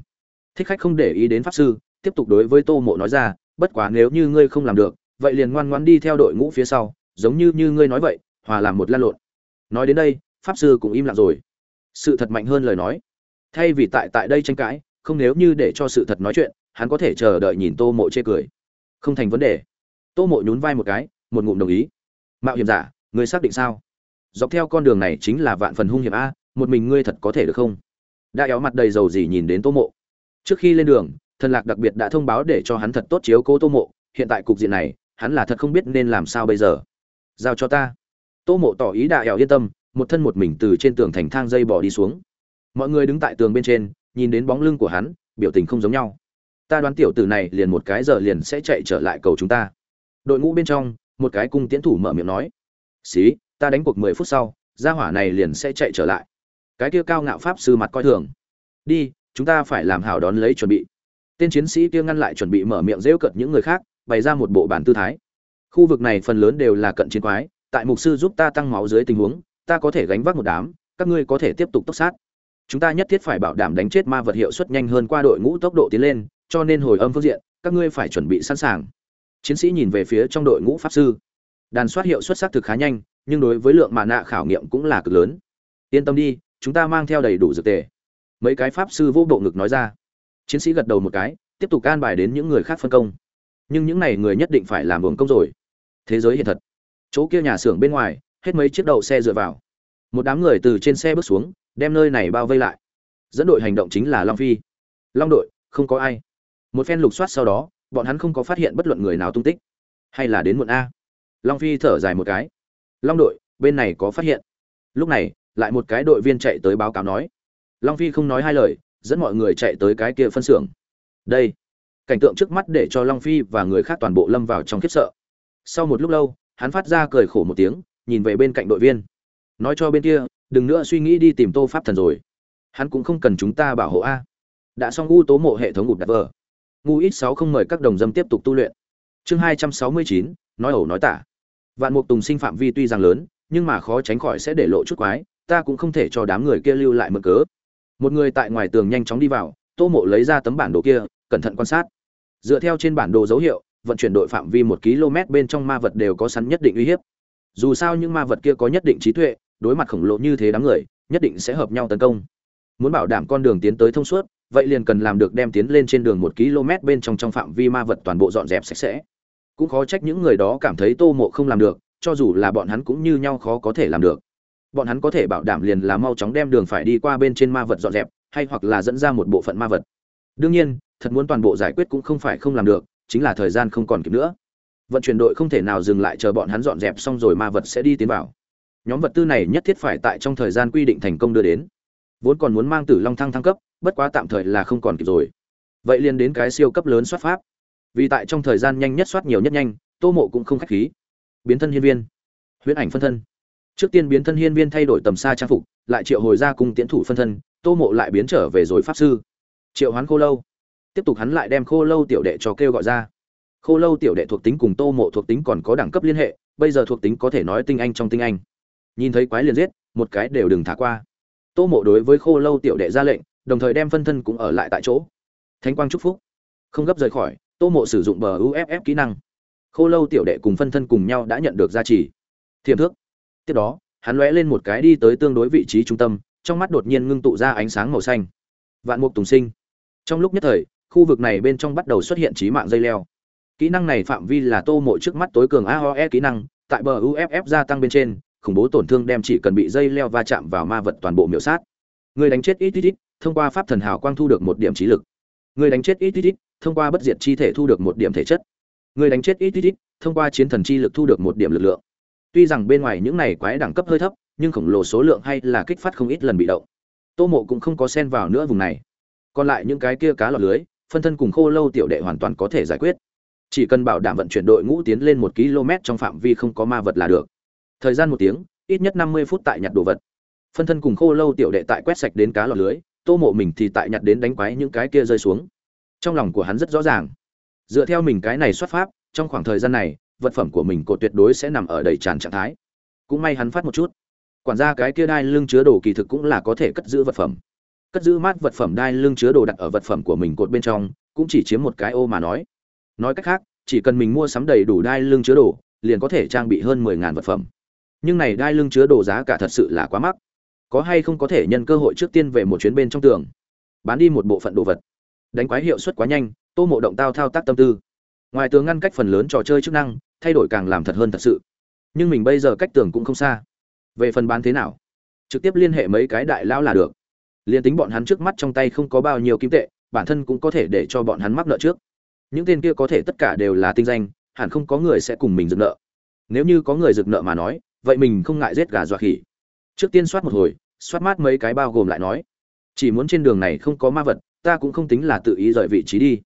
Thích khách không để ý đến pháp sư, tiếp tục đối với tô mộ nói ra, bất quá nếu như ngươi không làm được, vậy liền ngoan ngoãn đi theo đội ngũ phía sau, giống như như ngươi nói vậy, hòa làm một lan lộn. Nói đến đây, pháp sư cũng im lặng rồi. Sự thật mạnh hơn lời nói. Thay vì tại tại đây tranh cãi, không nếu như để cho sự thật nói chuyện hắn có thể chờ đợi nhìn tô mộ chê cười. Không thành vấn đề. Tô mộ nhún vai một cái, một ngụm đồng ý. Mạo hiểm giả, ngươi xác định sao? Dọc theo con đường này chính là vạn phần hung hiểm a, một mình ngươi thật có thể được không? Đã éo mặt đầy dầu gì nhìn đến tô mộ. Trước khi lên đường, thần lạc đặc biệt đã thông báo để cho hắn thật tốt chiếu cố tô mộ. Hiện tại cục diện này, hắn là thật không biết nên làm sao bây giờ. Giao cho ta. Tô mộ tỏ ý đạ ẻo yên tâm, một thân một mình từ trên tường thành thang dây bỏ đi xuống. Mọi người đứng tại tường bên trên, nhìn đến bóng lưng của hắn, biểu tình không giống nhau ta đoán tiểu tử này liền một cái giờ liền sẽ chạy trở lại cầu chúng ta. Đội ngũ bên trong, một cái cung tiến thủ mở miệng nói. Xí, ta đánh cuộc mười phút sau, gia hỏa này liền sẽ chạy trở lại. Cái kia cao ngạo pháp sư mặt coi thường. Đi, chúng ta phải làm hảo đón lấy chuẩn bị. Tên chiến sĩ kia ngăn lại chuẩn bị mở miệng rêu cận những người khác, bày ra một bộ bản tư thái. Khu vực này phần lớn đều là cận chiến quái, tại mục sư giúp ta tăng máu dưới tình huống, ta có thể gánh vác một đám, các ngươi có thể tiếp tục tốc sát. Chúng ta nhất thiết phải bảo đảm đánh chết ma vật hiệu suất nhanh hơn qua đội ngũ tốc độ tiến lên cho nên hồi âm phương diện, các ngươi phải chuẩn bị sẵn sàng. Chiến sĩ nhìn về phía trong đội ngũ pháp sư. Đàn soát hiệu suất sắc thực khá nhanh, nhưng đối với lượng mạ nạ khảo nghiệm cũng là cực lớn. Yên tâm đi, chúng ta mang theo đầy đủ dược tề. Mấy cái pháp sư vô bộ ngực nói ra. Chiến sĩ gật đầu một cái, tiếp tục can bài đến những người khác phân công. Nhưng những này người nhất định phải làm buồng công rồi. Thế giới hiện thật. Chỗ kia nhà xưởng bên ngoài, hết mấy chiếc đậu xe dựa vào. Một đám người từ trên xe bước xuống, đem nơi này bao vây lại. Dẫn đội hành động chính là long phi. Long đội, không có ai một phen lục soát sau đó, bọn hắn không có phát hiện bất luận người nào tung tích. Hay là đến muộn a? Long phi thở dài một cái. Long đội, bên này có phát hiện. Lúc này, lại một cái đội viên chạy tới báo cáo nói. Long phi không nói hai lời, dẫn mọi người chạy tới cái kia phân xưởng. Đây. Cảnh tượng trước mắt để cho long phi và người khác toàn bộ lâm vào trong khiếp sợ. Sau một lúc lâu, hắn phát ra cười khổ một tiếng, nhìn về bên cạnh đội viên. Nói cho bên kia, đừng nữa suy nghĩ đi tìm tô pháp thần rồi. Hắn cũng không cần chúng ta bảo hộ a. Đã xong u tố mộ hệ thống gục đặt vờ ngu ít sáu không mời các đồng dâm tiếp tục tu luyện. Chương hai trăm sáu mươi chín, nói ẩu nói tả. Vạn mục tùng sinh phạm vi tuy rằng lớn, nhưng mà khó tránh khỏi sẽ để lộ chút quái, ta cũng không thể cho đám người kia lưu lại mực cớ. Một người tại ngoài tường nhanh chóng đi vào, tô mộ lấy ra tấm bản đồ kia, cẩn thận quan sát. Dựa theo trên bản đồ dấu hiệu, vận chuyển đội phạm vi một km bên trong ma vật đều có sẵn nhất định uy hiếp. Dù sao những ma vật kia có nhất định trí tuệ, đối mặt khổng lồ như thế đám người, nhất định sẽ hợp nhau tấn công. Muốn bảo đảm con đường tiến tới thông suốt vậy liền cần làm được đem tiến lên trên đường một km bên trong trong phạm vi ma vật toàn bộ dọn dẹp sạch sẽ. Cũng khó trách những người đó cảm thấy tô mộ không làm được, cho dù là bọn hắn cũng như nhau khó có thể làm được. Bọn hắn có thể bảo đảm liền là mau chóng đem đường phải đi qua bên trên ma vật dọn dẹp, hay hoặc là dẫn ra một bộ phận ma vật. Đương nhiên, thật muốn toàn bộ giải quyết cũng không phải không làm được, chính là thời gian không còn kịp nữa. Vận chuyển đội không thể nào dừng lại chờ bọn hắn dọn dẹp xong rồi ma vật sẽ đi tiến vào. Nhóm vật tư này nhất thiết phải tại trong thời gian quy định thành công đưa đến. Vốn còn muốn mang tử long thăng thăng cấp bất quá tạm thời là không còn kịp rồi. Vậy liền đến cái siêu cấp lớn soát pháp. Vì tại trong thời gian nhanh nhất soát nhiều nhất nhanh, tô mộ cũng không khách khí. Biến thân hiên viên. Huyễn ảnh phân thân. Trước tiên biến thân hiên viên thay đổi tầm xa trang phục, lại triệu hồi ra cung tiễn thủ phân thân, tô mộ lại biến trở về rồi pháp sư. Triệu hoán khô lâu. Tiếp tục hắn lại đem khô lâu tiểu đệ cho kêu gọi ra. Khô lâu tiểu đệ thuộc tính cùng tô mộ thuộc tính còn có đẳng cấp liên hệ, bây giờ thuộc tính có thể nói tinh anh trong tinh anh. Nhìn thấy quái liền giết, một cái đều đừng thả qua. Tô mộ đối với khô lâu tiểu đệ ra lệnh đồng thời đem phân thân cũng ở lại tại chỗ. Thánh quang chúc phúc. Không gấp rời khỏi, tô mộ sử dụng bờ uff kỹ năng. Khô lâu tiểu đệ cùng phân thân cùng nhau đã nhận được gia trì. Thiềm thước. Tiếp đó, hắn lóe lên một cái đi tới tương đối vị trí trung tâm, trong mắt đột nhiên ngưng tụ ra ánh sáng màu xanh. Vạn mục tùng sinh. Trong lúc nhất thời, khu vực này bên trong bắt đầu xuất hiện trí mạng dây leo. Kỹ năng này phạm vi là tô mộ trước mắt tối cường aoe kỹ năng, tại bờ uff gia tăng bên trên, khủng bố tổn thương đem chỉ cần bị dây leo va chạm vào ma vật toàn bộ miểu sát. Người đánh chết ít ít ít thông qua pháp thần hào quang thu được một điểm trí lực. Người đánh chết ít ít ít, thông qua bất diệt chi thể thu được một điểm thể chất. Người đánh chết ít ít ít, thông qua chiến thần chi lực thu được một điểm lực lượng. Tuy rằng bên ngoài những này quái đẳng cấp hơi thấp, nhưng khổng lồ số lượng hay là kích phát không ít lần bị động. Tô mộ cũng không có xen vào nữa vùng này. Còn lại những cái kia cá lọt lưới, phân thân cùng khô lâu tiểu đệ hoàn toàn có thể giải quyết. Chỉ cần bảo đảm vận chuyển đội ngũ tiến lên một km trong phạm vi không có ma vật là được. Thời gian một tiếng, ít nhất năm mươi phút tại nhặt đồ vật. Phân thân cùng khô lâu tiểu đệ tại quét sạch đến cá lọt lưới tô mộ mình thì tại nhặt đến đánh quái những cái kia rơi xuống. Trong lòng của hắn rất rõ ràng. Dựa theo mình cái này xuất pháp, trong khoảng thời gian này, vật phẩm của mình cột tuyệt đối sẽ nằm ở đầy tràn trạng thái. Cũng may hắn phát một chút. Quản ra cái kia đai lưng chứa đồ kỳ thực cũng là có thể cất giữ vật phẩm. Cất giữ mát vật phẩm đai lưng chứa đồ đặt ở vật phẩm của mình cột bên trong, cũng chỉ chiếm một cái ô mà nói. Nói cách khác, chỉ cần mình mua sắm đầy đủ đai lưng chứa đồ, liền có thể trang bị hơn mười ngàn vật phẩm. Nhưng này đai lưng chứa đồ giá cả thật sự là quá mắc có hay không có thể nhân cơ hội trước tiên về một chuyến bên trong tường. Bán đi một bộ phận đồ vật. Đánh quái hiệu suất quá nhanh, tô mộ động tao thao tác tâm tư. Ngoài tường ngăn cách phần lớn trò chơi chức năng, thay đổi càng làm thật hơn thật sự. Nhưng mình bây giờ cách tường cũng không xa. Về phần bán thế nào? Trực tiếp liên hệ mấy cái đại lão là được. Liền tính bọn hắn trước mắt trong tay không có bao nhiêu kim tệ, bản thân cũng có thể để cho bọn hắn mắc nợ trước. Những tên kia có thể tất cả đều là tinh danh, hẳn không có người sẽ cùng mình dựng nợ. Nếu như có người dựng nợ mà nói, vậy mình không ngại giết gà dọa khỉ. Trước tiên soát một hồi xoát mát mấy cái bao gồm lại nói, chỉ muốn trên đường này không có ma vật, ta cũng không tính là tự ý rời vị trí đi.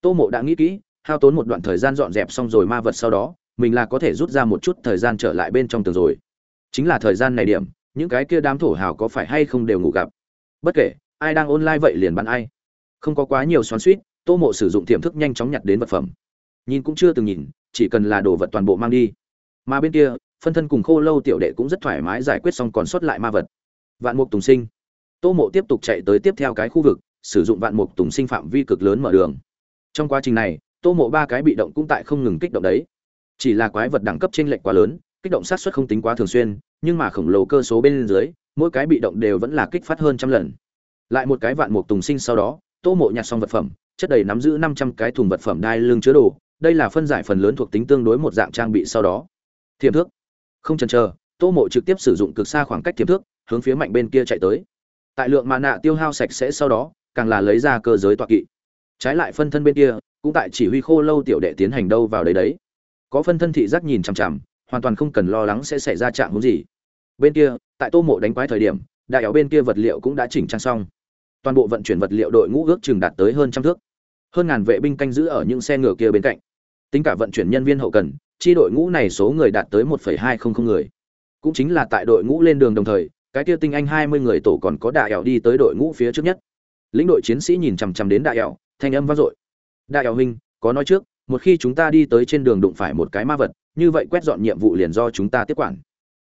Tô mộ đã nghĩ kỹ, hao tốn một đoạn thời gian dọn dẹp xong rồi ma vật sau đó, mình là có thể rút ra một chút thời gian trở lại bên trong tường rồi. Chính là thời gian này điểm, những cái kia đám thổ hào có phải hay không đều ngủ gặp. Bất kể, ai đang online vậy liền bắn ai. Không có quá nhiều xoắn suýt tô mộ sử dụng tiềm thức nhanh chóng nhặt đến vật phẩm. Nhìn cũng chưa từng nhìn, chỉ cần là đồ vật toàn bộ mang đi. Mà bên kia, phân thân cùng khô lâu tiểu đệ cũng rất thoải mái giải quyết xong còn sót lại ma vật vạn mục tùng sinh. Tô mộ tiếp tục chạy tới tiếp theo cái khu vực, sử dụng vạn mục tùng sinh phạm vi cực lớn mở đường. Trong quá trình này, tô mộ ba cái bị động cũng tại không ngừng kích động đấy. Chỉ là quái vật đẳng cấp trên lệnh quá lớn, kích động sát xuất không tính quá thường xuyên, nhưng mà khổng lồ cơ số bên dưới, mỗi cái bị động đều vẫn là kích phát hơn trăm lần. Lại một cái vạn mục tùng sinh sau đó, tô mộ nhặt xong vật phẩm, chất đầy nắm giữ năm trăm cái thùng vật phẩm đai lưng chứa đồ, đây là phân giải phần lớn thuộc tính tương đối một dạng trang bị sau đó. Thiềm thước. Không chần chờ, tô mộ trực tiếp sử dụng cực xa khoảng cách thiềm thước hướng phía mạnh bên kia chạy tới. Tại lượng mana nạ tiêu hao sạch sẽ sau đó, càng là lấy ra cơ giới tọa kỵ. Trái lại phân thân bên kia, cũng tại chỉ huy khô lâu tiểu đệ tiến hành đâu vào đấy đấy. Có phân thân thị giác nhìn chằm chằm, hoàn toàn không cần lo lắng sẽ xảy ra trạng hướng gì. Bên kia, tại tô mộ đánh quái thời điểm, đại éo bên kia vật liệu cũng đã chỉnh trang xong. Toàn bộ vận chuyển vật liệu đội ngũ ước chừng đạt tới hơn trăm thước. Hơn ngàn vệ binh canh giữ ở những xe ngựa kia bên cạnh. Tính cả vận chuyển nhân viên hậu cần, chi đội ngũ này số người đạt tới một hai không không người. Cũng chính là tại đội ngũ lên đường đồng thời cái kia tinh anh hai mươi người tổ còn có đại éo đi tới đội ngũ phía trước nhất. Lĩnh đội chiến sĩ nhìn chằm chằm đến đại éo thanh âm vang dội. Đại ảo huynh, có nói trước, một khi chúng ta đi tới trên đường đụng phải một cái ma vật, như vậy quét dọn nhiệm vụ liền do chúng ta tiếp quản.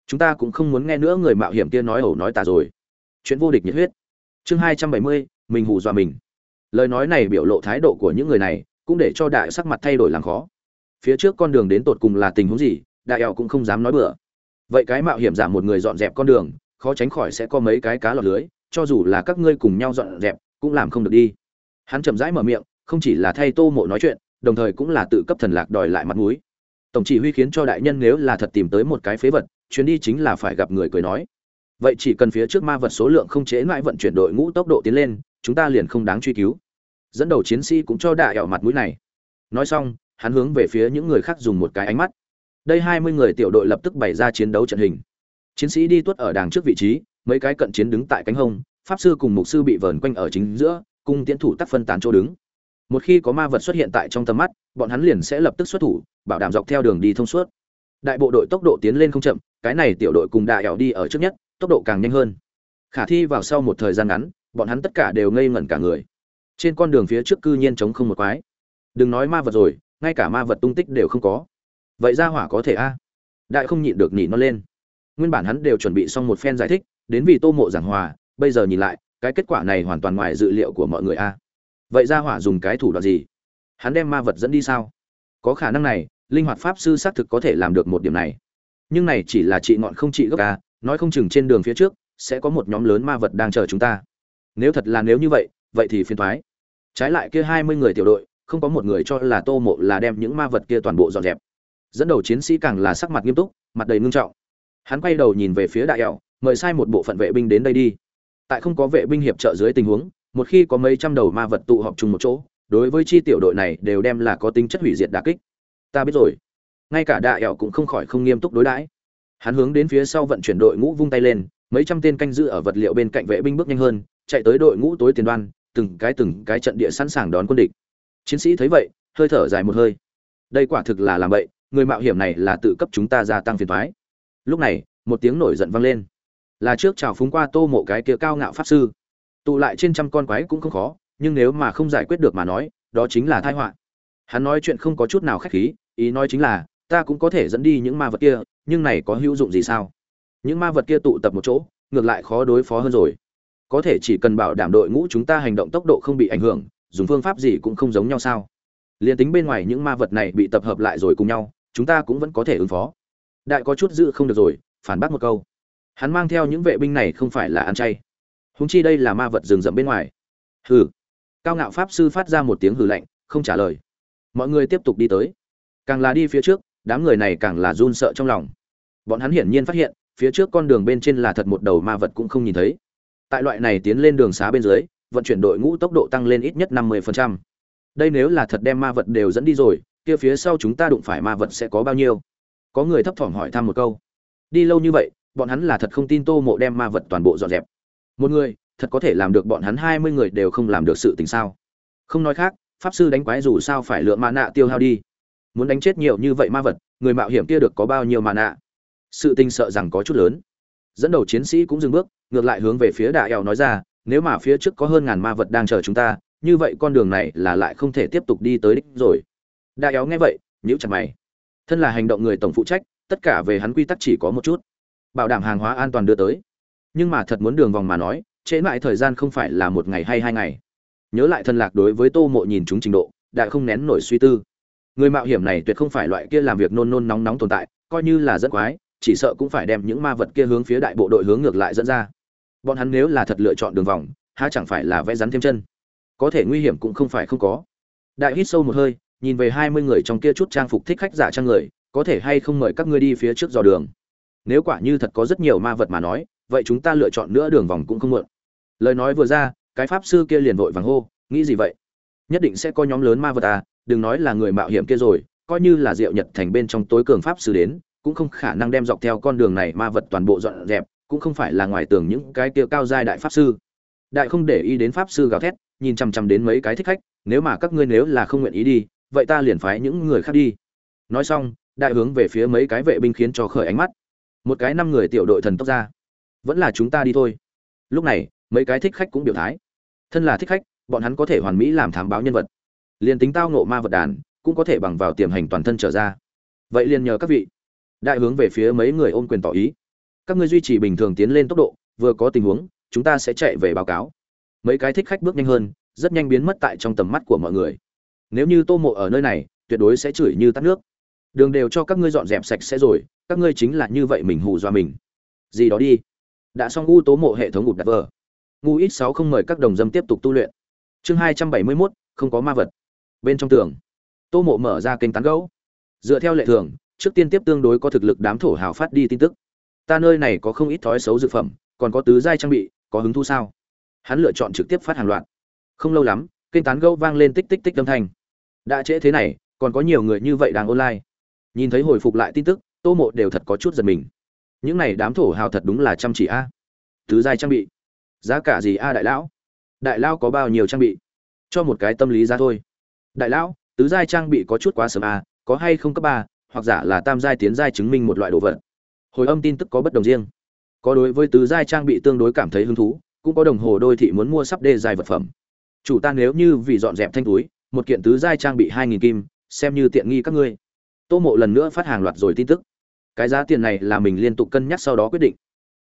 Chúng ta cũng không muốn nghe nữa người mạo hiểm kia nói ẩu nói tà rồi. Chuyện vô địch nhiệt huyết. Chương hai trăm bảy mươi, mình hù dọa mình. Lời nói này biểu lộ thái độ của những người này, cũng để cho đại sắc mặt thay đổi làm khó. Phía trước con đường đến tột cùng là tình huống gì, đại eo cũng không dám nói bừa. Vậy cái mạo hiểm giảm một người dọn dẹp con đường khó tránh khỏi sẽ có mấy cái cá lọt lưới, cho dù là các ngươi cùng nhau dọn dẹp, cũng làm không được đi. Hắn chậm rãi mở miệng, không chỉ là thay tô mộ nói chuyện, đồng thời cũng là tự cấp thần lạc đòi lại mặt mũi. Tổng chỉ huy khiến cho đại nhân nếu là thật tìm tới một cái phế vật, chuyến đi chính là phải gặp người cười nói. Vậy chỉ cần phía trước ma vật số lượng không chế mãi vận chuyển đội ngũ tốc độ tiến lên, chúng ta liền không đáng truy cứu. Dẫn đầu chiến sĩ cũng cho đại ẻo mặt mũi này. Nói xong, hắn hướng về phía những người khác dùng một cái ánh mắt. Đây hai mươi người tiểu đội lập tức bày ra chiến đấu trận hình chiến sĩ đi tuốt ở đàng trước vị trí, mấy cái cận chiến đứng tại cánh hông, pháp sư cùng mục sư bị vờn quanh ở chính giữa cung tiến thủ tắc phân tán chỗ đứng. Một khi có ma vật xuất hiện tại trong tầm mắt, bọn hắn liền sẽ lập tức xuất thủ, bảo đảm dọc theo đường đi thông suốt. Đại bộ đội tốc độ tiến lên không chậm, cái này tiểu đội cùng đại ẻo đi ở trước nhất, tốc độ càng nhanh hơn. Khả thi vào sau một thời gian ngắn, bọn hắn tất cả đều ngây ngẩn cả người. Trên con đường phía trước cư nhiên trống không một quái. Đừng nói ma vật rồi, ngay cả ma vật tung tích đều không có. Vậy ra hỏa có thể a? Đại không nhịn được nhịn nó lên nguyên bản hắn đều chuẩn bị xong một phen giải thích, đến vì tô mộ giảng hòa, bây giờ nhìn lại, cái kết quả này hoàn toàn ngoài dự liệu của mọi người a. Vậy ra hỏa dùng cái thủ đoạn gì? Hắn đem ma vật dẫn đi sao? Có khả năng này, linh hoạt pháp sư xác thực có thể làm được một điểm này. Nhưng này chỉ là trị ngọn không trị gốc a, nói không chừng trên đường phía trước, sẽ có một nhóm lớn ma vật đang chờ chúng ta. Nếu thật là nếu như vậy vậy thì phiền thoái trái lại kia hai mươi người tiểu đội, không có một người cho là tô mộ là đem những ma vật kia toàn bộ dọn dẹp. Dẫn đầu chiến sĩ càng là sắc mặt nghiêm túc, mặt đầy ngưng trọng hắn quay đầu nhìn về phía đại ẻo mời sai một bộ phận vệ binh đến đây đi. Tại không có vệ binh hiệp trợ dưới tình huống, một khi có mấy trăm đầu ma vật tụ họp chung một chỗ, đối với chi tiểu đội này đều đem là có tính chất hủy diệt đà kích. Ta biết rồi. Ngay cả đại ẻo cũng không khỏi không nghiêm túc đối đãi. Hắn hướng đến phía sau vận chuyển đội ngũ vung tay lên, mấy trăm tên canh giữ ở vật liệu bên cạnh vệ binh bước nhanh hơn, chạy tới đội ngũ tối tiền đoan, từng cái từng cái trận địa sẵn sàng đón quân địch. Chiến sĩ thấy vậy, hơi thở dài một hơi. Đây quả thực là làm vậy người mạo hiểm này là tự cấp chúng ta gia tăng phiền thoái lúc này, một tiếng nổi giận vang lên. Là trước chào phúng qua tô mộ cái kia cao ngạo pháp sư. Tụ lại trên trăm con quái cũng không khó, nhưng nếu mà không giải quyết được mà nói, đó chính là tai họa. Hắn nói chuyện không có chút nào khách khí, ý nói chính là, ta cũng có thể dẫn đi những ma vật kia, nhưng này có hữu dụng gì sao? Những ma vật kia tụ tập một chỗ, ngược lại khó đối phó hơn rồi. Có thể chỉ cần bảo đảm đội ngũ chúng ta hành động tốc độ không bị ảnh hưởng, dùng phương pháp gì cũng không giống nhau sao? Liền tính bên ngoài những ma vật này bị tập hợp lại rồi cùng nhau, chúng ta cũng vẫn có thể ứng phó đại có chút dự không được rồi, phản bác một câu. Hắn mang theo những vệ binh này không phải là ăn chay. Húng chi đây là ma vật rừng rậm bên ngoài. Hừ. Cao ngạo pháp sư phát ra một tiếng hừ lạnh, không trả lời. Mọi người tiếp tục đi tới. Càng là đi phía trước, đám người này càng là run sợ trong lòng. Bọn hắn hiển nhiên phát hiện, phía trước con đường bên trên là thật một đầu ma vật cũng không nhìn thấy. Tại loại này tiến lên đường xá bên dưới, vận chuyển đội ngũ tốc độ tăng lên ít nhất năm mươi đây nếu là thật đem ma vật đều dẫn đi rồi, kia phía sau chúng ta đụng phải ma vật sẽ có bao nhiêu? Có người thấp thỏm hỏi thăm một câu. Đi lâu như vậy, bọn hắn là thật không tin tô mộ đem ma vật toàn bộ dọn dẹp. Một người, thật có thể làm được bọn hắn hai mươi người đều không làm được sự tình sao? Không nói khác, pháp sư đánh quái dù sao phải lựa ma nạ tiêu hao đi. Muốn đánh chết nhiều như vậy ma vật, người mạo hiểm kia được có bao nhiêu ma nạ? Sự tình sợ rằng có chút lớn. Dẫn đầu chiến sĩ cũng dừng bước, ngược lại hướng về phía đại eo nói ra, nếu mà phía trước có hơn ngàn ma vật đang chờ chúng ta, như vậy con đường này là lại không thể tiếp tục đi tới đích rồi. Đại eo nghe vậy, nhíu chặt mày thân là hành động người tổng phụ trách, tất cả về hắn quy tắc chỉ có một chút. Bảo đảm hàng hóa an toàn đưa tới. Nhưng mà thật muốn đường vòng mà nói, trễ mãi thời gian không phải là một ngày hay hai ngày. Nhớ lại thân lạc đối với tô mộ nhìn chúng trình độ, đã không nén nổi suy tư. Người mạo hiểm này tuyệt không phải loại kia làm việc nôn nôn nóng nóng tồn tại, coi như là rất quái, chỉ sợ cũng phải đem những ma vật kia hướng phía đại bộ đội hướng ngược lại dẫn ra. Bọn hắn nếu là thật lựa chọn đường vòng, há chẳng phải là vẽ rắn thêm chân. Có thể nguy hiểm cũng không phải không có. Đại hít sâu một hơi nhìn về hai mươi người trong kia chút trang phục thích khách giả trang người, có thể hay không mời các ngươi đi phía trước dò đường? Nếu quả như thật có rất nhiều ma vật mà nói, vậy chúng ta lựa chọn nữa đường vòng cũng không muộn. Lời nói vừa ra, cái pháp sư kia liền vội vàng hô, nghĩ gì vậy? Nhất định sẽ có nhóm lớn ma vật à đừng nói là người mạo hiểm kia rồi, coi như là diệu nhật thành bên trong tối cường pháp sư đến, cũng không khả năng đem dọc theo con đường này ma vật toàn bộ dọn dẹp, cũng không phải là ngoài tường những cái kia cao giai đại pháp sư. Đại không để ý đến pháp sư gào thét, nhìn chằm chằm đến mấy cái thích khách, nếu mà các ngươi nếu là không nguyện ý đi vậy ta liền phái những người khác đi. Nói xong, đại hướng về phía mấy cái vệ binh khiến cho khởi ánh mắt. Một cái năm người tiểu đội thần tốc ra. Vẫn là chúng ta đi thôi. Lúc này, mấy cái thích khách cũng biểu thái. Thân là thích khách, bọn hắn có thể hoàn mỹ làm thám báo nhân vật. Liền tính tao nộ ma vật đàn, cũng có thể bằng vào tiềm hành toàn thân trở ra. Vậy liền nhờ các vị. Đại hướng về phía mấy người ôm quyền tỏ ý. Các ngươi duy trì bình thường tiến lên tốc độ, vừa có tình huống, chúng ta sẽ chạy về báo cáo. Mấy cái thích khách bước nhanh hơn, rất nhanh biến mất tại trong tầm mắt của mọi người nếu như tô mộ ở nơi này, tuyệt đối sẽ chửi như tắt nước. Đường đều cho các ngươi dọn dẹp sạch sẽ rồi, các ngươi chính là như vậy mình hù dọa mình. Gì đó đi. Đã xong u tố mộ hệ thống ụt đặt vờ. Ngu ít sáu không mời các đồng dâm tiếp tục tu luyện. Chương hai trăm bảy mươi mốt, không có ma vật. Bên trong tường, tô mộ mở ra kênh tán gấu dựa theo lệ thường, trước tiên tiếp tương đối có thực lực đám thổ hào phát đi tin tức. Ta nơi này có không ít thói xấu dược phẩm, còn có tứ giai trang bị, có hứng thu sao? Hắn lựa chọn trực tiếp phát hàng loạt. Không lâu lắm kênh tán gẫu vang lên tích tích tích âm thanh. Đã trễ thế này, còn có nhiều người như vậy đang online. Nhìn thấy hồi phục lại tin tức, tô mộ đều thật có chút giật mình. Những này đám thổ hào thật đúng là chăm chỉ a. Tứ giai trang bị. Giá cả gì a đại lão? Đại lão có bao nhiêu trang bị? Cho một cái tâm lý ra thôi. Đại lão, tứ giai trang bị có chút quá sớm a, có hay không cấp ba, hoặc giả là tam giai tiến giai chứng minh một loại đồ vật. Hồi âm tin tức có bất đồng riêng. Có đối với tứ giai trang bị tương đối cảm thấy hứng thú, cũng có đồng hồ đôi thị muốn mua sắp đê giai vật phẩm chủ ta nếu như vì dọn dẹp thanh túi, một kiện tứ giai trang bị hai nghìn kim, xem như tiện nghi các ngươi. Tô mộ lần nữa phát hàng loạt rồi tin tức. Cái giá tiền này là mình liên tục cân nhắc sau đó quyết định.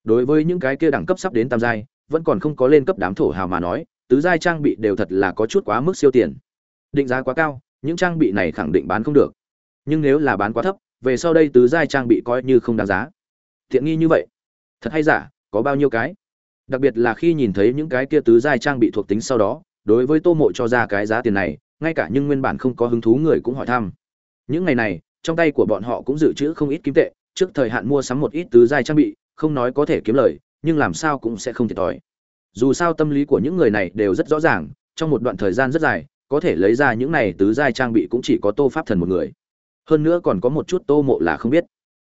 Đối với những cái kia đẳng cấp sắp đến tam giai, vẫn còn không có lên cấp đám thổ hào mà nói, tứ giai trang bị đều thật là có chút quá mức siêu tiền. Định giá quá cao, những trang bị này khẳng định bán không được. Nhưng nếu là bán quá thấp, về sau đây tứ giai trang bị coi như không đáng giá. Tiện nghi như vậy, thật hay giả, có bao nhiêu cái? Đặc biệt là khi nhìn thấy những cái kia tứ giai trang bị thuộc tính sau đó đối với tô mộ cho ra cái giá tiền này, ngay cả nhưng nguyên bản không có hứng thú người cũng hỏi thăm. Những ngày này, trong tay của bọn họ cũng dự trữ không ít kim tệ, trước thời hạn mua sắm một ít tứ giai trang bị, không nói có thể kiếm lời, nhưng làm sao cũng sẽ không thiệt thòi. Dù sao tâm lý của những người này đều rất rõ ràng, trong một đoạn thời gian rất dài, có thể lấy ra những này tứ giai trang bị cũng chỉ có tô pháp thần một người. Hơn nữa còn có một chút tô mộ là không biết.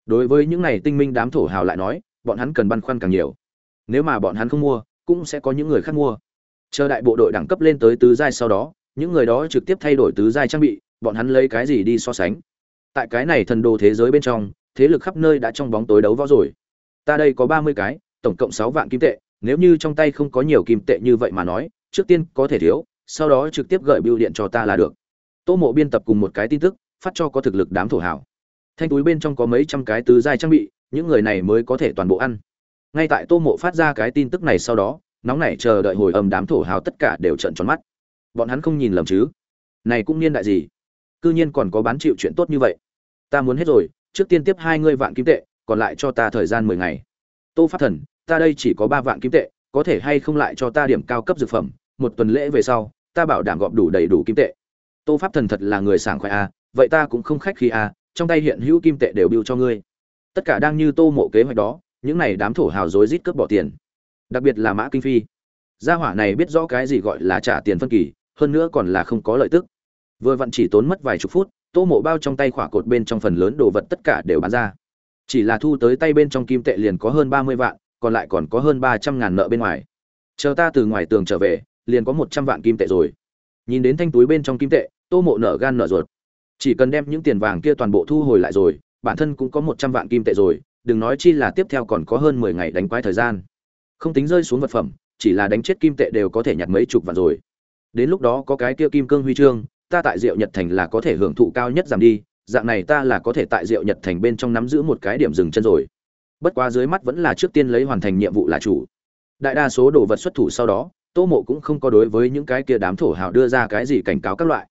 Đối với những này tinh minh đám thổ hào lại nói, bọn hắn cần băn khoăn càng nhiều. Nếu mà bọn hắn không mua, cũng sẽ có những người khác mua chờ đại bộ đội đẳng cấp lên tới tứ giai sau đó, những người đó trực tiếp thay đổi tứ giai trang bị, bọn hắn lấy cái gì đi so sánh? Tại cái này thần đồ thế giới bên trong, thế lực khắp nơi đã trong bóng tối đấu võ rồi. Ta đây có ba mươi cái, tổng cộng sáu vạn kim tệ, nếu như trong tay không có nhiều kim tệ như vậy mà nói, trước tiên có thể thiếu, sau đó trực tiếp gửi bưu điện cho ta là được. Tô mộ biên tập cùng một cái tin tức, phát cho có thực lực đám thổ hảo thanh túi bên trong có mấy trăm cái tứ giai trang bị, những người này mới có thể toàn bộ ăn. Ngay tại tô mộ phát ra cái tin tức này sau đó nóng nảy chờ đợi hồi âm đám thổ hào tất cả đều trợn tròn mắt. Bọn hắn không nhìn lầm chứ? Này cũng niên đại gì? Cư nhiên còn có bán chịu chuyện tốt như vậy. Ta muốn hết rồi trước tiên tiếp hai ngươi vạn kim tệ còn lại cho ta thời gian mười ngày. Tô pháp thần ta đây chỉ có ba vạn kim tệ có thể hay không lại cho ta điểm cao cấp dược phẩm một tuần lễ về sau ta bảo đảm gọp đủ đầy đủ kim tệ. Tô pháp thần thật là người sảng khoái a à, vậy ta cũng không khách khi a à, trong tay hiện hữu kim tệ đều biêu cho ngươi. Tất cả đang như tô mộ kế hoạch đó những này đám thổ hào rối rít cướp bỏ tiền đặc biệt là mã kinh phi. Gia hỏa này biết rõ cái gì gọi là trả tiền phân kỳ, hơn nữa còn là không có lợi tức. Vừa vặn chỉ tốn mất vài chục phút, tô mộ bao trong tay khỏa cột bên trong phần lớn đồ vật tất cả đều bán ra. Chỉ là thu tới tay bên trong kim tệ liền có hơn ba mươi vạn, còn lại còn có hơn ba trăm ngàn nợ bên ngoài. Chờ ta từ ngoài tường trở về, liền có một trăm vạn kim tệ rồi. Nhìn đến thanh túi bên trong kim tệ, tô mộ nở gan nở ruột. Chỉ cần đem những tiền vàng kia toàn bộ thu hồi lại rồi, bản thân cũng có một trăm vạn kim tệ rồi, đừng nói chi là tiếp theo còn có hơn mười ngày đánh quái thời gian không tính rơi xuống vật phẩm chỉ là đánh chết kim tệ đều có thể nhặt mấy chục vạn rồi đến lúc đó có cái kia kim cương huy chương ta tại Diệu Nhật Thành là có thể hưởng thụ cao nhất giảm đi, dạng này ta là có thể tại Diệu Nhật Thành bên trong nắm giữ một cái điểm dừng chân rồi. Bất quá dưới mắt vẫn là trước tiên lấy hoàn thành nhiệm vụ là chủ. Đại đa số đồ vật xuất thủ sau đó, Tô Mộ cũng không có đối với những cái kia đám thổ hào đưa ra cái gì cảnh cáo các loại,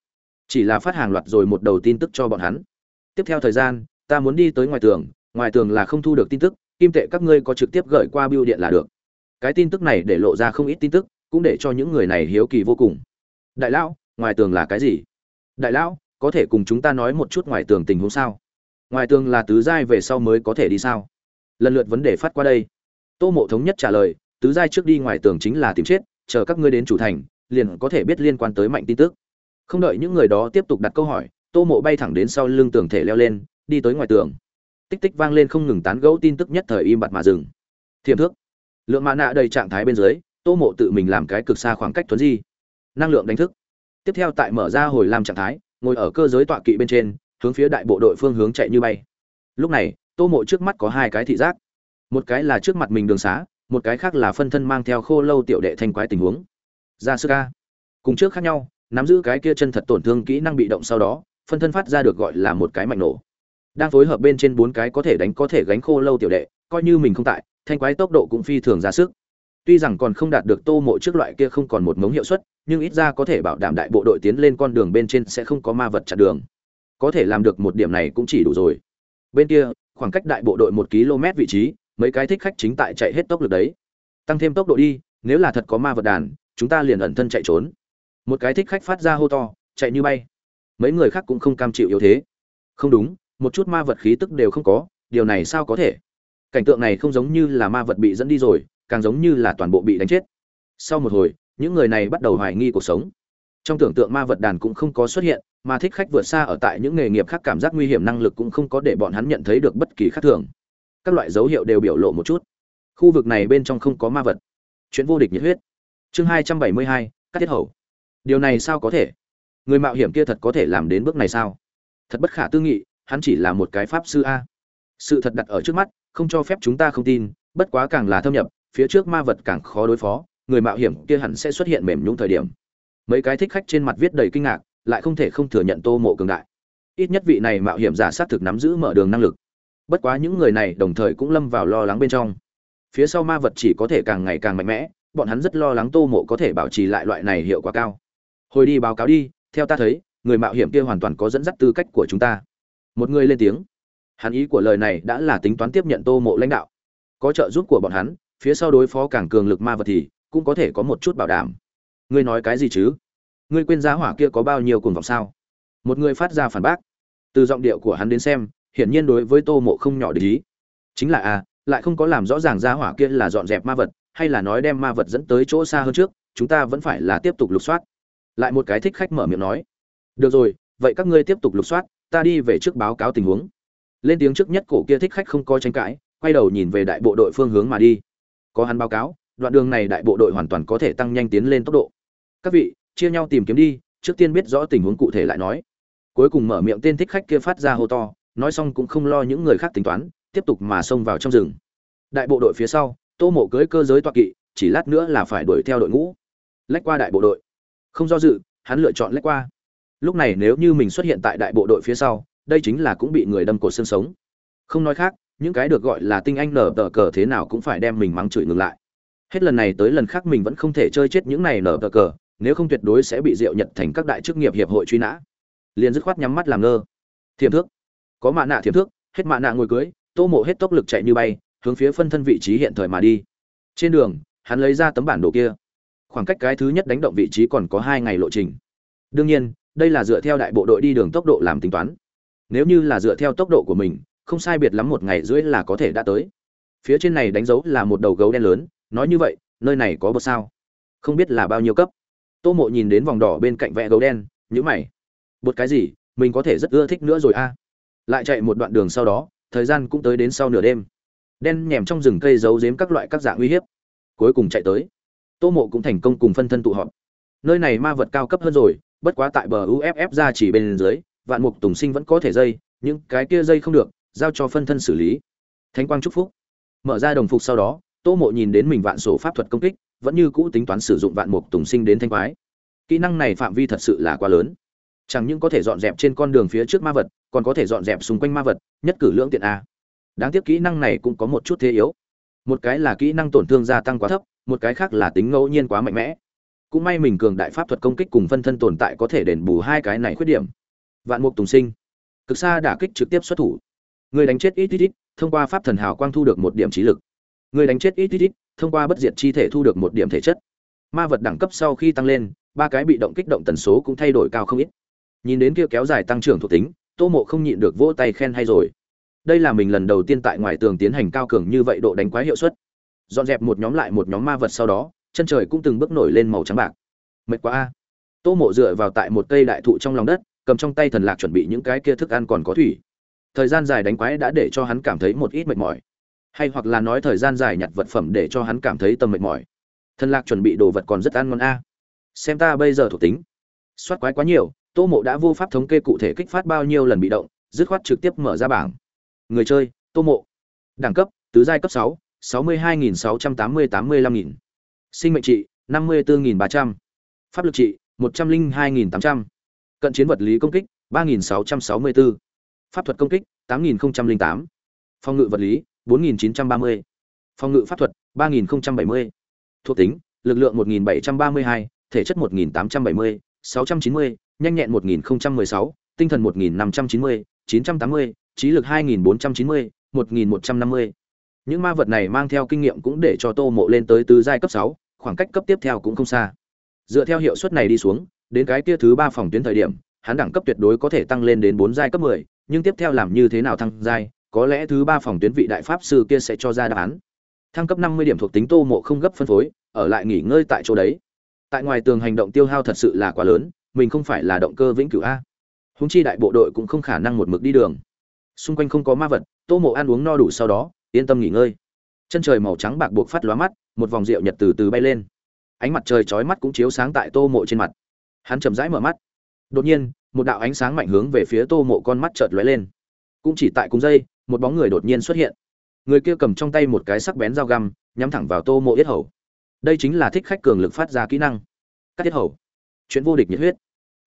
chỉ là phát hàng loạt rồi một đầu tin tức cho bọn hắn. Tiếp theo thời gian, ta muốn đi tới ngoài tường, ngoài tường là không thu được tin tức, kim tệ các ngươi có trực tiếp gửi qua bưu điện là được. Cái tin tức này để lộ ra không ít tin tức, cũng để cho những người này hiếu kỳ vô cùng. Đại lão, ngoài tường là cái gì? Đại lão có thể cùng chúng ta nói một chút ngoài tường tình huống sao? Ngoài tường là tứ giai về sau mới có thể đi sao? Lần lượt vấn đề phát qua đây. Tô mộ thống nhất trả lời tứ giai trước đi ngoài tường chính là tìm chết chờ các ngươi đến chủ thành liền có thể biết liên quan tới mạnh tin tức. Không đợi những người đó tiếp tục đặt câu hỏi tô mộ bay thẳng đến sau lưng tường thể leo lên đi tới ngoài tường. Tích tích vang lên không ngừng tán gẫu tin tức nhất thời im bặt mà dừng. Thiềm thước lượng mã nạ đầy trạng thái bên dưới, tô mộ tự mình làm cái cực xa khoảng cách thuấn di. Năng lượng đánh thức. Tiếp theo tại mở ra hồi làm trạng thái, ngồi ở cơ giới tọa kỵ bên trên, hướng phía đại bộ đội phương hướng chạy như bay. Lúc này, tô mộ trước mắt có hai cái thị giác. Một cái là trước mặt mình đường xá, một cái khác là phân thân mang theo khô lâu tiểu đệ thanh quái tình huống. Ra sức ca cùng trước khác nhau, nắm giữ cái kia chân thật tổn thương kỹ năng bị động sau đó, phân thân phát ra được gọi là một cái mạnh nổ. Đang phối hợp bên trên bốn cái có thể đánh có thể gánh khô lâu tiểu đệ, coi như mình không tại thanh quái tốc độ cũng phi thường ra sức. Tuy rằng còn không đạt được tô mộ trước loại kia không còn một mống hiệu suất, nhưng ít ra có thể bảo đảm đại bộ đội tiến lên con đường bên trên sẽ không có ma vật chặn đường. Có thể làm được một điểm này cũng chỉ đủ rồi. Bên kia, khoảng cách đại bộ đội một km vị trí, mấy cái thích khách chính tại chạy hết tốc lực đấy. Tăng thêm tốc độ đi, nếu là thật có ma vật đàn, chúng ta liền ẩn thân chạy trốn. Một cái thích khách phát ra hô to, chạy như bay. Mấy người khác cũng không cam chịu yếu thế. Không đúng, một chút ma vật khí tức đều không có, điều này sao có thể? Cảnh tượng này không giống như là ma vật bị dẫn đi rồi, càng giống như là toàn bộ bị đánh chết. Sau một hồi, những người này bắt đầu hoài nghi cuộc sống. Trong tưởng tượng ma vật đàn cũng không có xuất hiện, mà thích khách vượt xa ở tại những nghề nghiệp khác cảm giác nguy hiểm năng lực cũng không có để bọn hắn nhận thấy được bất kỳ khác thường. Các loại dấu hiệu đều biểu lộ một chút. Khu vực này bên trong không có ma vật. Chuyện vô địch nhiệt huyết. Chương hai trăm bảy mươi hai các thiết hầu. Điều này sao có thể? Người mạo hiểm kia thật có thể làm đến bước này sao? Thật bất khả tư nghị, hắn chỉ là một cái pháp sư a. Sự thật đặt ở trước mắt không cho phép chúng ta không tin, bất quá càng là thâm nhập, phía trước ma vật càng khó đối phó, người mạo hiểm kia hẳn sẽ xuất hiện mềm nhũng thời điểm. Mấy cái thích khách trên mặt viết đầy kinh ngạc, lại không thể không thừa nhận tô mộ cường đại. Ít nhất vị này mạo hiểm giả sát thực nắm giữ mở đường năng lực. Bất quá những người này đồng thời cũng lâm vào lo lắng bên trong. Phía sau ma vật chỉ có thể càng ngày càng mạnh mẽ, bọn hắn rất lo lắng tô mộ có thể bảo trì lại loại này hiệu quả cao. Hồi đi báo cáo đi, theo ta thấy, người mạo hiểm kia hoàn toàn có dẫn dắt tư cách của chúng ta. Một người lên tiếng hắn ý của lời này đã là tính toán tiếp nhận tô mộ lãnh đạo. Có trợ giúp của bọn hắn phía sau đối phó càng cường lực ma vật thì cũng có thể có một chút bảo đảm. Ngươi nói cái gì chứ? Ngươi quên giá hỏa kia có bao nhiêu cuồng vọng sao? Một người phát ra phản bác. Từ giọng điệu của hắn đến xem hiển nhiên đối với tô mộ không nhỏ để ý. Chính là a à, lại không có làm rõ ràng giá hỏa kia là dọn dẹp ma vật hay là nói đem ma vật dẫn tới chỗ xa hơn trước chúng ta vẫn phải là tiếp tục lục soát. Lại một cái thích khách mở miệng nói. Được rồi vậy các ngươi tiếp tục lục soát ta đi về trước báo cáo tình huống lên tiếng trước nhất cổ kia thích khách không coi tranh cãi, quay đầu nhìn về đại bộ đội phương hướng mà đi. Có hắn báo cáo, đoạn đường này đại bộ đội hoàn toàn có thể tăng nhanh tiến lên tốc độ. Các vị, chia nhau tìm kiếm đi, trước tiên biết rõ tình huống cụ thể lại nói. Cuối cùng mở miệng tên thích khách kia phát ra hô to, nói xong cũng không lo những người khác tính toán, tiếp tục mà xông vào trong rừng. Đại bộ đội phía sau, tô mộ cưới cơ giới toa kỵ, chỉ lát nữa là phải đuổi theo đội ngũ. Lách qua đại bộ đội. Không do dự, hắn lựa chọn lách qua. Lúc này nếu như mình xuất hiện tại đại bộ đội phía sau đây chính là cũng bị người đâm cột xương sống. Không nói khác, những cái được gọi là tinh anh nở tờ cờ thế nào cũng phải đem mình mắng chửi ngừng lại. Hết lần này tới lần khác mình vẫn không thể chơi chết những này nở tờ cờ, nếu không tuyệt đối sẽ bị diệu nhật thành các đại chức nghiệp hiệp hội truy nã. Liền dứt khoát nhắm mắt làm ngơ. Thiềm thước. Có mạ nạ thiềm thước, hết mạ nạ ngồi cưới, tô mộ hết tốc lực chạy như bay, hướng phía phân thân vị trí hiện thời mà đi. Trên đường, hắn lấy ra tấm bản đồ kia. Khoảng cách cái thứ nhất đánh động vị trí còn có hai ngày lộ trình. Đương nhiên, đây là dựa theo đại bộ đội đi đường tốc độ làm tính toán nếu như là dựa theo tốc độ của mình, không sai biệt lắm một ngày rưỡi là có thể đã tới. Phía trên này đánh dấu là một đầu gấu đen lớn, nói như vậy, nơi này có bậc sao? Không biết là bao nhiêu cấp. Tô mộ nhìn đến vòng đỏ bên cạnh vẽ gấu đen nhữ mày. Bột cái gì? Mình có thể rất ưa thích nữa rồi a. Lại chạy một đoạn đường sau đó, thời gian cũng tới đến sau nửa đêm. Đen nhèm trong rừng cây giấu giếm các loại các dạng uy hiếp. Cuối cùng chạy tới. Tô mộ cũng thành công cùng phân thân tụ họp. Nơi này ma vật cao cấp hơn rồi, bất quá tại bờ uff ra chỉ bên dưới vạn mục tùng sinh vẫn có thể dây, những cái kia dây không được, giao cho phân thân xử lý. Thánh quang chúc phúc. Mở ra đồng phục sau đó, tô mộ nhìn đến mình vạn sổ pháp thuật công kích, vẫn như cũ tính toán sử dụng vạn mục tùng sinh đến thanh quái. Kỹ năng này phạm vi thật sự là quá lớn. Chẳng những có thể dọn dẹp trên con đường phía trước ma vật, còn có thể dọn dẹp xung quanh ma vật, nhất cử lưỡng tiện a. Đáng tiếc kỹ năng này cũng có một chút thế yếu. Một cái là kỹ năng tổn thương gia tăng quá thấp, một cái khác là tính ngẫu nhiên quá mạnh mẽ. Cũng may mình cường đại pháp thuật công kích cùng phân thân tồn tại có thể đền bù hai cái này khuyết điểm vạn mục tùng sinh. Cực xa đả kích trực tiếp xuất thủ. Người đánh chết ít ít ít, thông qua pháp thần hào quang thu được một điểm trí lực. Người đánh chết ít ít ít, thông qua bất diệt chi thể thu được một điểm thể chất. Ma vật đẳng cấp sau khi tăng lên, ba cái bị động kích động tần số cũng thay đổi cao không ít. Nhìn đến kia kéo dài tăng trưởng thuộc tính, tô mộ không nhịn được vỗ tay khen hay rồi. Đây là mình lần đầu tiên tại ngoài tường tiến hành cao cường như vậy độ đánh quái hiệu suất. Dọn dẹp một nhóm lại một nhóm ma vật sau đó, chân trời cũng từng bước nổi lên màu trắng bạc. Mệt quá a. Tô mộ dựa vào tại một cây đại thụ trong lòng đất cầm trong tay thần lạc chuẩn bị những cái kia thức ăn còn có thủy. Thời gian dài đánh quái đã để cho hắn cảm thấy một ít mệt mỏi. Hay hoặc là nói thời gian dài nhặt vật phẩm để cho hắn cảm thấy tâm mệt mỏi. Thần lạc chuẩn bị đồ vật còn rất ăn ngon a. Xem ta bây giờ thuộc tính. Soát quái quá nhiều, tô mộ đã vô pháp thống kê cụ thể kích phát bao nhiêu lần bị động, dứt khoát trực tiếp mở ra bảng. Người chơi, tô mộ. Đẳng cấp, tứ giai cấp sáu sáu mươi hai nghìn sáu trăm tám mươi tám mươi lăm nghìn. Sinh mệnh trị, năm mươi bốn nghìn ba trăm. Pháp lực trị, một trăm linh hai nghìn tám trăm cận chiến vật lý công kích 3.664, pháp thuật công kích 8.008, phòng ngự vật lý 4.930, phòng ngự pháp thuật 3.070, thuộc tính lực lượng 1.732, thể chất 1.870, 690, nhanh nhẹn 1016, tinh thần 1590, 980, trí lực 2490, 1150. Những ma vật này mang theo kinh nghiệm cũng để cho Tô Mộ lên tới tứ giai cấp 6, khoảng cách cấp tiếp theo cũng không xa. Dựa theo hiệu suất này đi xuống, đến cái kia thứ ba phòng tuyến thời điểm, hắn đẳng cấp tuyệt đối có thể tăng lên đến bốn giai cấp mười, nhưng tiếp theo làm như thế nào thăng giai, có lẽ thứ ba phòng tuyến vị đại pháp sư kia sẽ cho ra đáp án. Thăng cấp năm mươi điểm thuộc tính tô mộ không gấp phân phối, ở lại nghỉ ngơi tại chỗ đấy. Tại ngoài tường hành động tiêu hao thật sự là quá lớn, mình không phải là động cơ vĩnh cửu a. Húng chi đại bộ đội cũng không khả năng một mực đi đường. Xung quanh không có ma vật, tô mộ ăn uống no đủ sau đó, yên tâm nghỉ ngơi. Chân trời màu trắng bạc buộc phát lóa mắt, một vòng rượu nhật từ từ bay lên. Ánh mặt trời chói mắt cũng chiếu sáng tại tô mộ trên mặt hắn chậm rãi mở mắt. Đột nhiên, một đạo ánh sáng mạnh hướng về phía tô mộ con mắt chợt lóe lên. Cũng chỉ tại cùng dây một bóng người đột nhiên xuất hiện. Người kia cầm trong tay một cái sắc bén dao găm, nhắm thẳng vào tô mộ yết hầu. Đây chính là thích khách cường lực phát ra kỹ năng. Cắt yết hầu. Chuyện vô địch nhiệt huyết.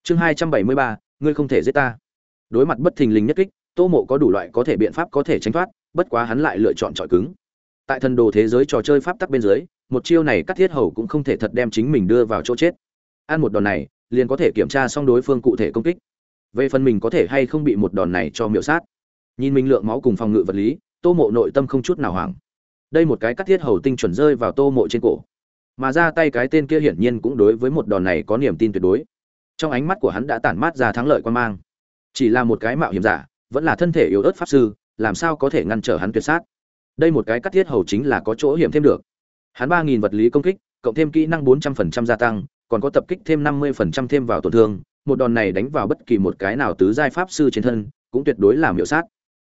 Chương hai trăm bảy mươi ba, ngươi không thể giết ta. Đối mặt bất thình lình nhất kích, tô mộ có đủ loại có thể biện pháp có thể tránh thoát, bất quá hắn lại lựa chọn trọi cứng. Tại thần đồ thế giới trò chơi pháp tắc bên dưới, một chiêu này cắt thiết hầu cũng không thể thật đem chính mình đưa vào chỗ chết. Ăn một đòn này liền có thể kiểm tra xong đối phương cụ thể công kích. Về phần mình có thể hay không bị một đòn này cho miệu sát. Nhìn mình lượng máu cùng phòng ngự vật lý, tô mộ nội tâm không chút nào hoảng. Đây một cái cắt thiết hầu tinh chuẩn rơi vào tô mộ trên cổ. Mà ra tay cái tên kia hiển nhiên cũng đối với một đòn này có niềm tin tuyệt đối. Trong ánh mắt của hắn đã tản mát ra thắng lợi quan mang. Chỉ là một cái mạo hiểm giả, vẫn là thân thể yếu ớt pháp sư, làm sao có thể ngăn trở hắn tuyệt sát? Đây một cái cắt thiết hầu chính là có chỗ hiểm thêm được. Hắn ba nghìn vật lý công kích, cộng thêm kỹ năng bốn trăm phần trăm gia tăng còn có tập kích thêm năm mươi phần trăm thêm vào tổn thương, một đòn này đánh vào bất kỳ một cái nào tứ giai pháp sư trên thân, cũng tuyệt đối là miểu sát.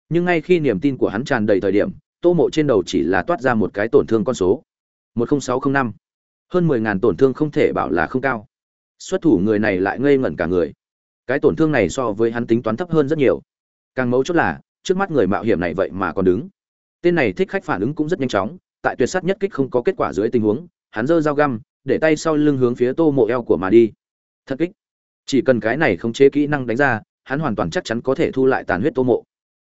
Nhưng ngay khi niềm tin của hắn tràn đầy thời điểm, tô mộ trên đầu chỉ là toát ra một cái tổn thương con số. một nghìn sáu t r ă n h năm. Hơn mười ngàn tổn thương không thể bảo là không cao. Xuất thủ người này lại ngây ngẩn cả người. Cái tổn thương này so với hắn tính toán thấp hơn rất nhiều. Càng mấu chốt là, trước mắt người mạo hiểm này vậy mà còn đứng. Tên này thích khách phản ứng cũng rất nhanh chóng, tại tuyệt sát nhất kích không có kết quả dưới tình huống, hắn giơ dao găm để tay sau lưng hướng phía tô mộ eo của mà đi. Thật kích. Chỉ cần cái này không chế kỹ năng đánh ra, hắn hoàn toàn chắc chắn có thể thu lại tàn huyết tô mộ.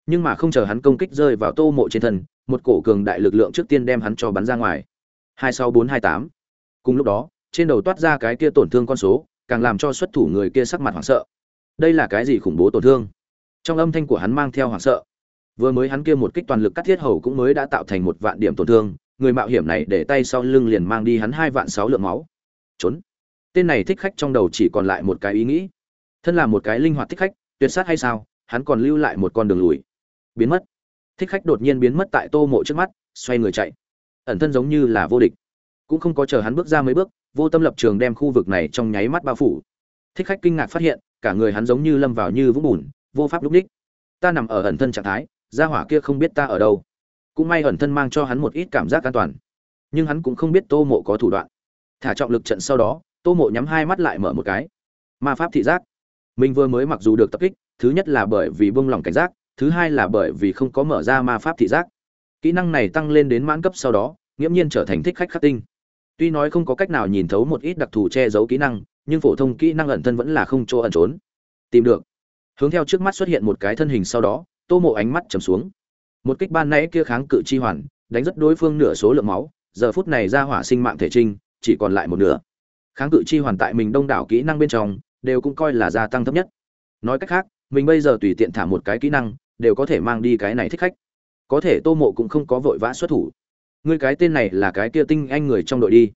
Nhưng mà không chờ hắn công kích rơi vào tô mộ trên thân, một cổ cường đại lực lượng trước tiên đem hắn cho bắn ra ngoài. Hai sáu bốn hai tám. Cùng lúc đó, trên đầu toát ra cái kia tổn thương con số, càng làm cho xuất thủ người kia sắc mặt hoảng sợ. Đây là cái gì khủng bố tổn thương? Trong âm thanh của hắn mang theo hoảng sợ. Vừa mới hắn kia một kích toàn lực cắt thiết hầu cũng mới đã tạo thành một vạn điểm tổn thương người mạo hiểm này để tay sau lưng liền mang đi hắn hai vạn sáu lượng máu. Trốn. Tên này thích khách trong đầu chỉ còn lại một cái ý nghĩ. Thân là một cái linh hoạt thích khách, tuyệt sát hay sao, hắn còn lưu lại một con đường lùi. Biến mất. Thích khách đột nhiên biến mất tại tô mộ trước mắt, xoay người chạy. Ẩn thân giống như là vô địch. Cũng không có chờ hắn bước ra mấy bước, vô tâm lập trường đem khu vực này trong nháy mắt bao phủ. Thích khách kinh ngạc phát hiện, cả người hắn giống như lâm vào như vũng bùn, vô pháp lúc ních ta nằm ở ẩn thân trạng thái, gia hỏa kia không biết ta ở đâu cũng may ẩn thân mang cho hắn một ít cảm giác an toàn. Nhưng hắn cũng không biết tô mộ có thủ đoạn. Thả trọng lực trận sau đó, tô mộ nhắm hai mắt lại mở một cái. Ma pháp thị giác. Mình vừa mới mặc dù được tập kích, thứ nhất là bởi vì buông lỏng cảnh giác, thứ hai là bởi vì không có mở ra ma pháp thị giác. Kỹ năng này tăng lên đến mãn cấp sau đó, nghiễm nhiên trở thành thích khách khắc tinh. Tuy nói không có cách nào nhìn thấu một ít đặc thù che giấu kỹ năng, nhưng phổ thông kỹ năng ẩn thân vẫn là không chỗ ẩn trốn. Tìm được. Hướng theo trước mắt xuất hiện một cái thân hình sau đó, tô mộ ánh mắt trầm xuống một kích ban nãy kia kháng cự chi hoàn, đánh rất đối phương nửa số lượng máu, giờ phút này ra hỏa sinh mạng thể trinh, chỉ còn lại một nửa. Kháng cự chi hoàn tại mình đông đảo kỹ năng bên trong, đều cũng coi là gia tăng thấp nhất. Nói cách khác, mình bây giờ tùy tiện thả một cái kỹ năng, đều có thể mang đi cái này thích khách. Có thể tô mộ cũng không có vội vã xuất thủ. Ngươi cái tên này là cái kia tinh anh người trong đội đi.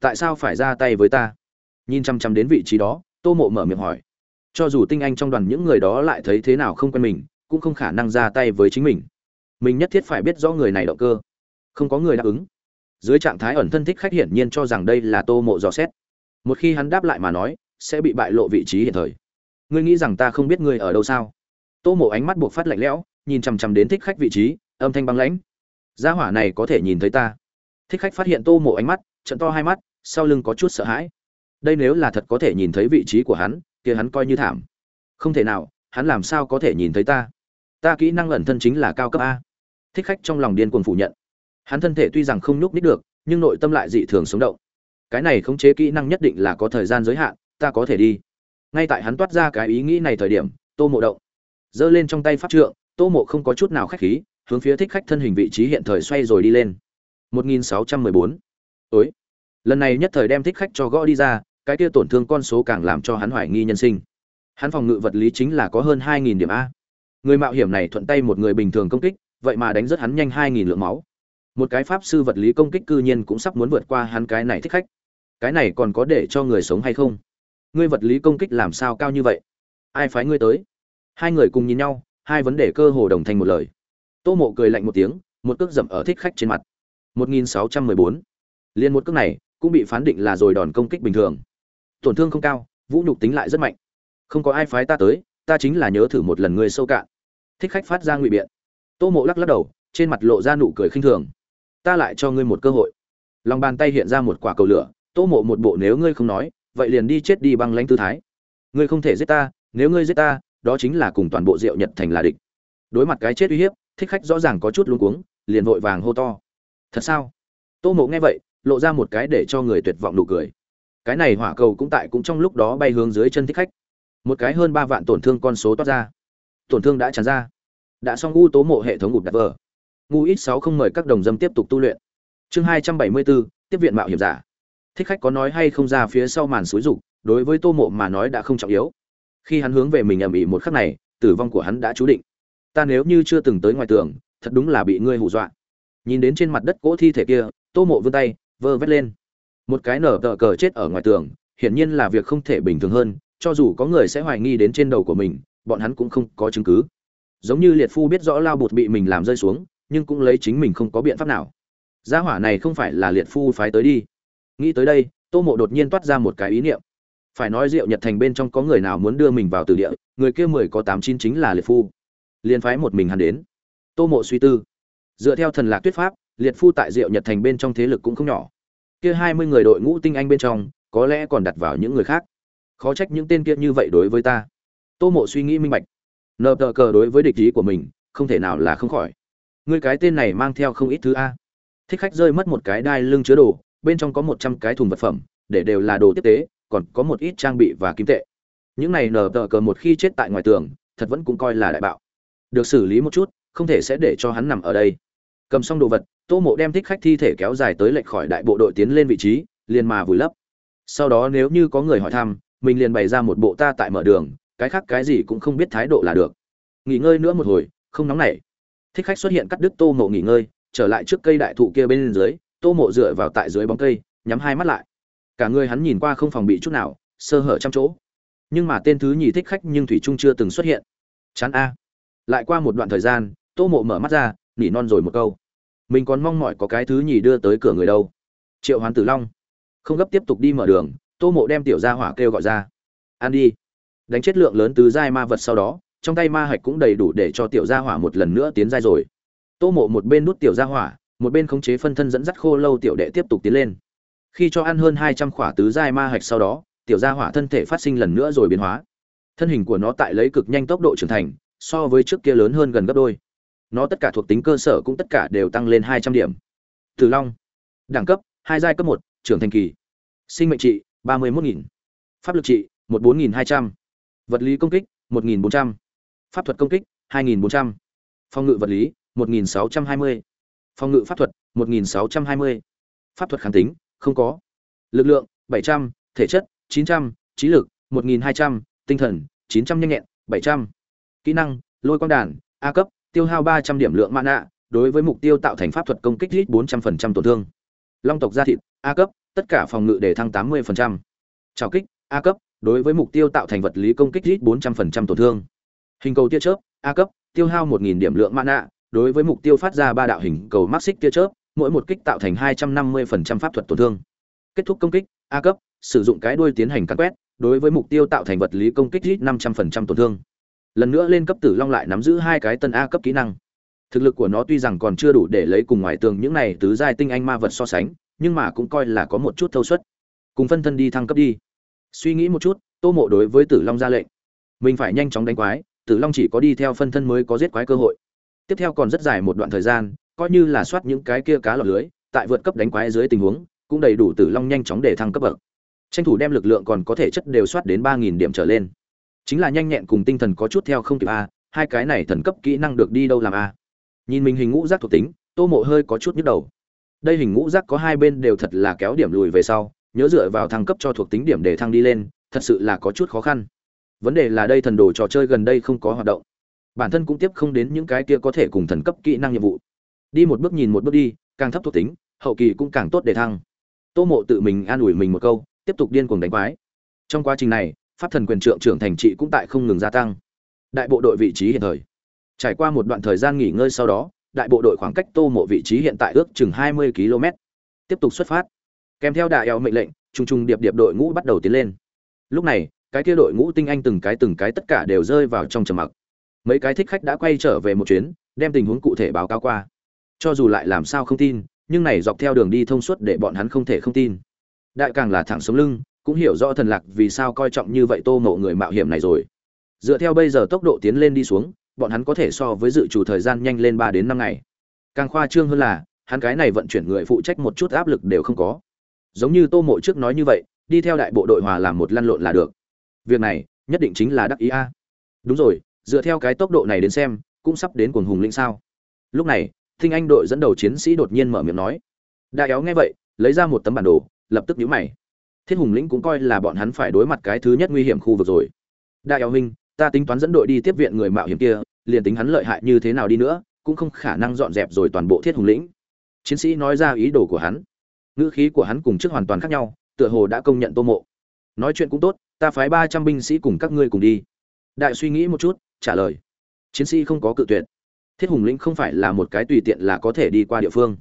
Tại sao phải ra tay với ta? Nhìn chăm chăm đến vị trí đó, tô mộ mở miệng hỏi. Cho dù tinh anh trong đoàn những người đó lại thấy thế nào không quen mình, cũng không khả năng ra tay với chính mình mình nhất thiết phải biết rõ người này động cơ. Không có người đáp ứng. Dưới trạng thái ẩn thân thích khách hiển nhiên cho rằng đây là tô mộ dò xét. Một khi hắn đáp lại mà nói, sẽ bị bại lộ vị trí hiện thời. Ngươi nghĩ rằng ta không biết ngươi ở đâu sao? Tô mộ ánh mắt buộc phát lạnh lẽo, nhìn chằm chằm đến thích khách vị trí, âm thanh băng lãnh. Gia hỏa này có thể nhìn thấy ta. Thích khách phát hiện tô mộ ánh mắt, trận to hai mắt, sau lưng có chút sợ hãi. Đây nếu là thật có thể nhìn thấy vị trí của hắn, kia hắn coi như thảm. Không thể nào, hắn làm sao có thể nhìn thấy ta? Ta kỹ năng ẩn thân chính là cao cấp a thích khách trong lòng điên cuồng phủ nhận. Hắn thân thể tuy rằng không nhúc nít được, nhưng nội tâm lại dị thường sống động. Cái này khống chế kỹ năng nhất định là có thời gian giới hạn, ta có thể đi. Ngay tại hắn toát ra cái ý nghĩ này thời điểm, tô mộ động. Giơ lên trong tay pháp trượng, tô mộ không có chút nào khách khí, hướng phía thích khách thân hình vị trí hiện thời xoay rồi đi lên. 1614. ối. Lần này nhất thời đem thích khách cho gõ đi ra, cái kia tổn thương con số càng làm cho hắn hoài nghi nhân sinh. Hắn phòng ngự vật lý chính là có hơn 2.000 điểm a. Người mạo hiểm này thuận tay một người bình thường công kích vậy mà đánh rất hắn nhanh 2.000 lượng máu. Một cái pháp sư vật lý công kích cư nhiên cũng sắp muốn vượt qua hắn cái này thích khách. Cái này còn có để cho người sống hay không? Ngươi vật lý công kích làm sao cao như vậy? Ai phái ngươi tới? Hai người cùng nhìn nhau, hai vấn đề cơ hồ đồng thành một lời. Tô mộ cười lạnh một tiếng, một cước dậm ở thích khách trên mặt. 1614. liên một cước này, cũng bị phán định là rồi đòn công kích bình thường. Tổn thương không cao, vũ nhục tính lại rất mạnh. Không có ai phái ta tới, ta chính là nhớ thử một lần ngươi sâu cạn. Thích khách phát ra ngụy biện tô mộ lắc lắc đầu, trên mặt lộ ra nụ cười khinh thường. Ta lại cho ngươi một cơ hội. Lòng bàn tay hiện ra một quả cầu lửa, tô mộ một bộ nếu ngươi không nói, vậy liền đi chết đi băng lãnh tư thái. Ngươi không thể giết ta, nếu ngươi giết ta, đó chính là cùng toàn bộ rượu nhật thành là địch. Đối mặt cái chết uy hiếp, thích khách rõ ràng có chút luống cuống, liền vội vàng hô to. Thật sao? Tô mộ nghe vậy, lộ ra một cái để cho người tuyệt vọng nụ cười. Cái này hỏa cầu cũng tại cũng trong lúc đó bay hướng dưới chân thích khách. Một cái hơn ba vạn tổn thương con số toát ra. Tổn thương đã tràn ra đã xong u tố mộ hệ thống ngụt đặt vờ. Ngu ít sáu không mời các đồng dâm tiếp tục tu luyện. Chương hai trăm bảy mươi bốn, tiếp viện mạo hiểm giả. Thích khách có nói hay không ra phía sau màn xúi rục đối với tô mộ mà nói đã không trọng yếu. Khi hắn hướng về mình ầm ĩ một khắc này, tử vong của hắn đã chú định. Ta nếu như chưa từng tới ngoài tường, thật đúng là bị ngươi hù dọa. Nhìn đến trên mặt đất cỗ thi thể kia, tô mộ vươn tay, vơ vét lên. Một cái nở tờ cờ chết ở ngoài tường, hiển nhiên là việc không thể bình thường hơn, cho dù có người sẽ hoài nghi đến trên đầu của mình, bọn hắn cũng không có chứng cứ giống như liệt phu biết rõ lao bột bị mình làm rơi xuống, nhưng cũng lấy chính mình không có biện pháp nào. Gia hỏa này không phải là liệt phu phái tới đi. Nghĩ tới đây, tô mộ đột nhiên toát ra một cái ý niệm. Phải nói rượu nhật thành bên trong có người nào muốn đưa mình vào từ địa, người kia mười có tám chín chính là liệt phu. Liền phái một mình hắn đến. Tô mộ suy tư. Dựa theo thần lạc tuyết pháp, liệt phu tại rượu nhật thành bên trong thế lực cũng không nhỏ. Kia hai mươi người đội ngũ tinh anh bên trong, có lẽ còn đặt vào những người khác. Khó trách những tên kia như vậy đối với ta. Tô mộ suy nghĩ minh bạch nợ tờ cờ đối với địch ý của mình, không thể nào là không khỏi. Ngươi cái tên này mang theo không ít thứ a. Thích khách rơi mất một cái đai lưng chứa đồ, bên trong có một trăm cái thùng vật phẩm, để đều là đồ tiếp tế, còn có một ít trang bị và kim tệ. Những này nở tờ cờ một khi chết tại ngoài tường, thật vẫn cũng coi là đại bạo. Được xử lý một chút, không thể sẽ để cho hắn nằm ở đây. Cầm xong đồ vật, tô mộ đem thích khách thi thể kéo dài tới lệch khỏi đại bộ đội tiến lên vị trí, liền mà vùi lấp. Sau đó nếu như có người hỏi thăm, mình liền bày ra một bộ ta tại mở đường cái khác cái gì cũng không biết thái độ là được. Nghỉ ngơi nữa một hồi, không nóng nảy. Thích khách xuất hiện cắt đứt tô mộ nghỉ ngơi, trở lại trước cây đại thụ kia bên dưới, tô mộ dựa vào tại dưới bóng cây, nhắm hai mắt lại. Cả người hắn nhìn qua không phòng bị chút nào, sơ hở trăm chỗ. Nhưng mà tên thứ nhì thích khách nhưng thủy trung chưa từng xuất hiện. Chán a. Lại qua một đoạn thời gian, tô mộ mở mắt ra, nỉ non rồi một câu. Mình còn mong mỏi có cái thứ nhì đưa tới cửa người đâu. Triệu hoán tử long. Không gấp tiếp tục đi mở đường, tô mộ đem tiểu gia hỏa kêu gọi ra. Ăn đi đánh chết lượng lớn từ giai ma vật sau đó, trong tay ma hạch cũng đầy đủ để cho tiểu gia hỏa một lần nữa tiến giai rồi. Tô mộ một bên nút tiểu gia hỏa, một bên khống chế phân thân dẫn dắt khô lâu tiểu đệ tiếp tục tiến lên. Khi cho ăn hơn hai trăm khỏa tứ giai ma hạch sau đó, tiểu gia hỏa thân thể phát sinh lần nữa rồi biến hóa. Thân hình của nó tại lấy cực nhanh tốc độ trưởng thành, so với trước kia lớn hơn gần gấp đôi. Nó tất cả thuộc tính cơ sở cũng tất cả đều tăng lên hai trăm điểm. Tử long, đẳng cấp, hai giai cấp một, trưởng thành kỳ. Sinh mệnh trị, ba mươi một nghìn. Pháp lực trị, một bốn nghìn hai trăm vật lý công kích một nghìn bốn trăm. Pháp thuật công kích hai nghìn bốn trăm. Phòng ngự vật lý một nghìn sáu trăm hai mươi. Phòng ngự pháp thuật 1.620, pháp thuật kháng tính không có. Lực lượng 700, thể chất 900, trí lực 1.200, tinh thần 900 nhanh nhẹn 700. kỹ năng lôi quang đàn a cấp tiêu hao 300 điểm lượng mana đối với mục tiêu tạo thành pháp thuật công kích ít 400% tổn thương. Long tộc gia thịt a cấp tất cả phòng ngự để thăng 80%. trào kích a cấp đối với mục tiêu tạo thành vật lý công kích ít 400% tổn thương hình cầu tia chớp a cấp tiêu hao 1000 điểm lượng mana đối với mục tiêu phát ra ba đạo hình cầu mắc xích tia chớp, mỗi một kích tạo thành 250% pháp thuật tổn thương. Kết thúc công kích, A cấp, sử dụng cái đuôi tiến hành cắn quét, đối với mục tiêu tạo thành vật lý công kích ít 500% tổn thương. Lần nữa lên cấp Tử Long lại nắm giữ hai cái tân A cấp kỹ năng. Thực lực của nó tuy rằng còn chưa đủ để lấy cùng ngoài tường những này tứ giai tinh anh ma vật so sánh, nhưng mà cũng coi là có một chút thâu suất. Cùng phân thân đi thăng cấp đi. Suy nghĩ một chút, Tô Mộ đối với Tử Long ra lệnh. Mình phải nhanh chóng đánh quái, Tử Long chỉ có đi theo phân thân mới có giết quái cơ hội. Tiếp theo còn rất dài một đoạn thời gian coi như là soát những cái kia cá lọc lưới tại vượt cấp đánh quái dưới tình huống cũng đầy đủ tử long nhanh chóng để thăng cấp bậc. Tranh thủ đem lực lượng còn có thể chất đều soát đến ba nghìn điểm trở lên. Chính là nhanh nhẹn cùng tinh thần có chút theo không kịp a hai cái này thần cấp kỹ năng được đi đâu làm a? Nhìn mình hình ngũ giác thuộc tính tô mộ hơi có chút nhức đầu. Đây hình ngũ giác có hai bên đều thật là kéo điểm lùi về sau nhớ dựa vào thăng cấp cho thuộc tính điểm để thăng đi lên, thật sự là có chút khó khăn. Vấn đề là đây thần đồ trò chơi gần đây không có hoạt động. Bản thân cũng tiếp không đến những cái kia có thể cùng thần cấp kỹ năng nhiệm vụ. Đi một bước nhìn một bước đi, càng thấp thuộc tính, hậu kỳ cũng càng tốt để thăng. Tô mộ tự mình an ủi mình một câu, tiếp tục điên cuồng đánh quái. Trong quá trình này, pháp thần quyền trượng trưởng thành trị cũng tại không ngừng gia tăng. Đại bộ đội vị trí hiện thời. Trải qua một đoạn thời gian nghỉ ngơi sau đó, đại bộ đội khoảng cách tô mộ vị trí hiện tại ước chừng hai mươi km tiếp tục xuất phát kèm theo đại eo mệnh lệnh trung trung điệp điệp đội ngũ bắt đầu tiến lên. Lúc này, cái kia đội ngũ tinh anh từng cái từng cái tất cả đều rơi vào trong trầm mặc. Mấy cái thích khách đã quay trở về một chuyến, đem tình huống cụ thể báo cáo qua. Cho dù lại làm sao không tin, nhưng này dọc theo đường đi thông suốt để bọn hắn không thể không tin. Đại càng là thẳng sống lưng, cũng hiểu rõ thần lạc vì sao coi trọng như vậy tô mộ người mạo hiểm này rồi. Dựa theo bây giờ tốc độ tiến lên đi xuống, bọn hắn có thể so với dự trù thời gian nhanh lên ba đến năm ngày. Càng khoa trương hơn là, hắn cái này vận chuyển người phụ trách một chút áp lực đều không có giống như tô mộ trước nói như vậy, đi theo đại bộ đội hòa làm một lăn lộn là được. Việc này, nhất định chính là đắc ý a. Đúng rồi, dựa theo cái tốc độ này đến xem, cũng sắp đến cuồng hùng lĩnh sao. Lúc này, thinh anh đội dẫn đầu chiến sĩ đột nhiên mở miệng nói. Đại éo nghe vậy, lấy ra một tấm bản đồ, lập tức nhíu mày. Thiết hùng lĩnh cũng coi là bọn hắn phải đối mặt cái thứ nhất nguy hiểm khu vực rồi. Đại éo huynh, ta tính toán dẫn đội đi tiếp viện người mạo hiểm kia, liền tính hắn lợi hại như thế nào đi nữa, cũng không khả năng dọn dẹp rồi toàn bộ thiết hùng lĩnh. Chiến sĩ nói ra ý đồ của hắn ngữ khí của hắn cùng trước hoàn toàn khác nhau, tựa hồ đã công nhận tô mộ. Nói chuyện cũng tốt, ta phái ba trăm binh sĩ cùng các ngươi cùng đi. Đại suy nghĩ một chút, trả lời. Chiến sĩ không có cự tuyệt. Thiết hùng lĩnh không phải là một cái tùy tiện là có thể đi qua địa phương.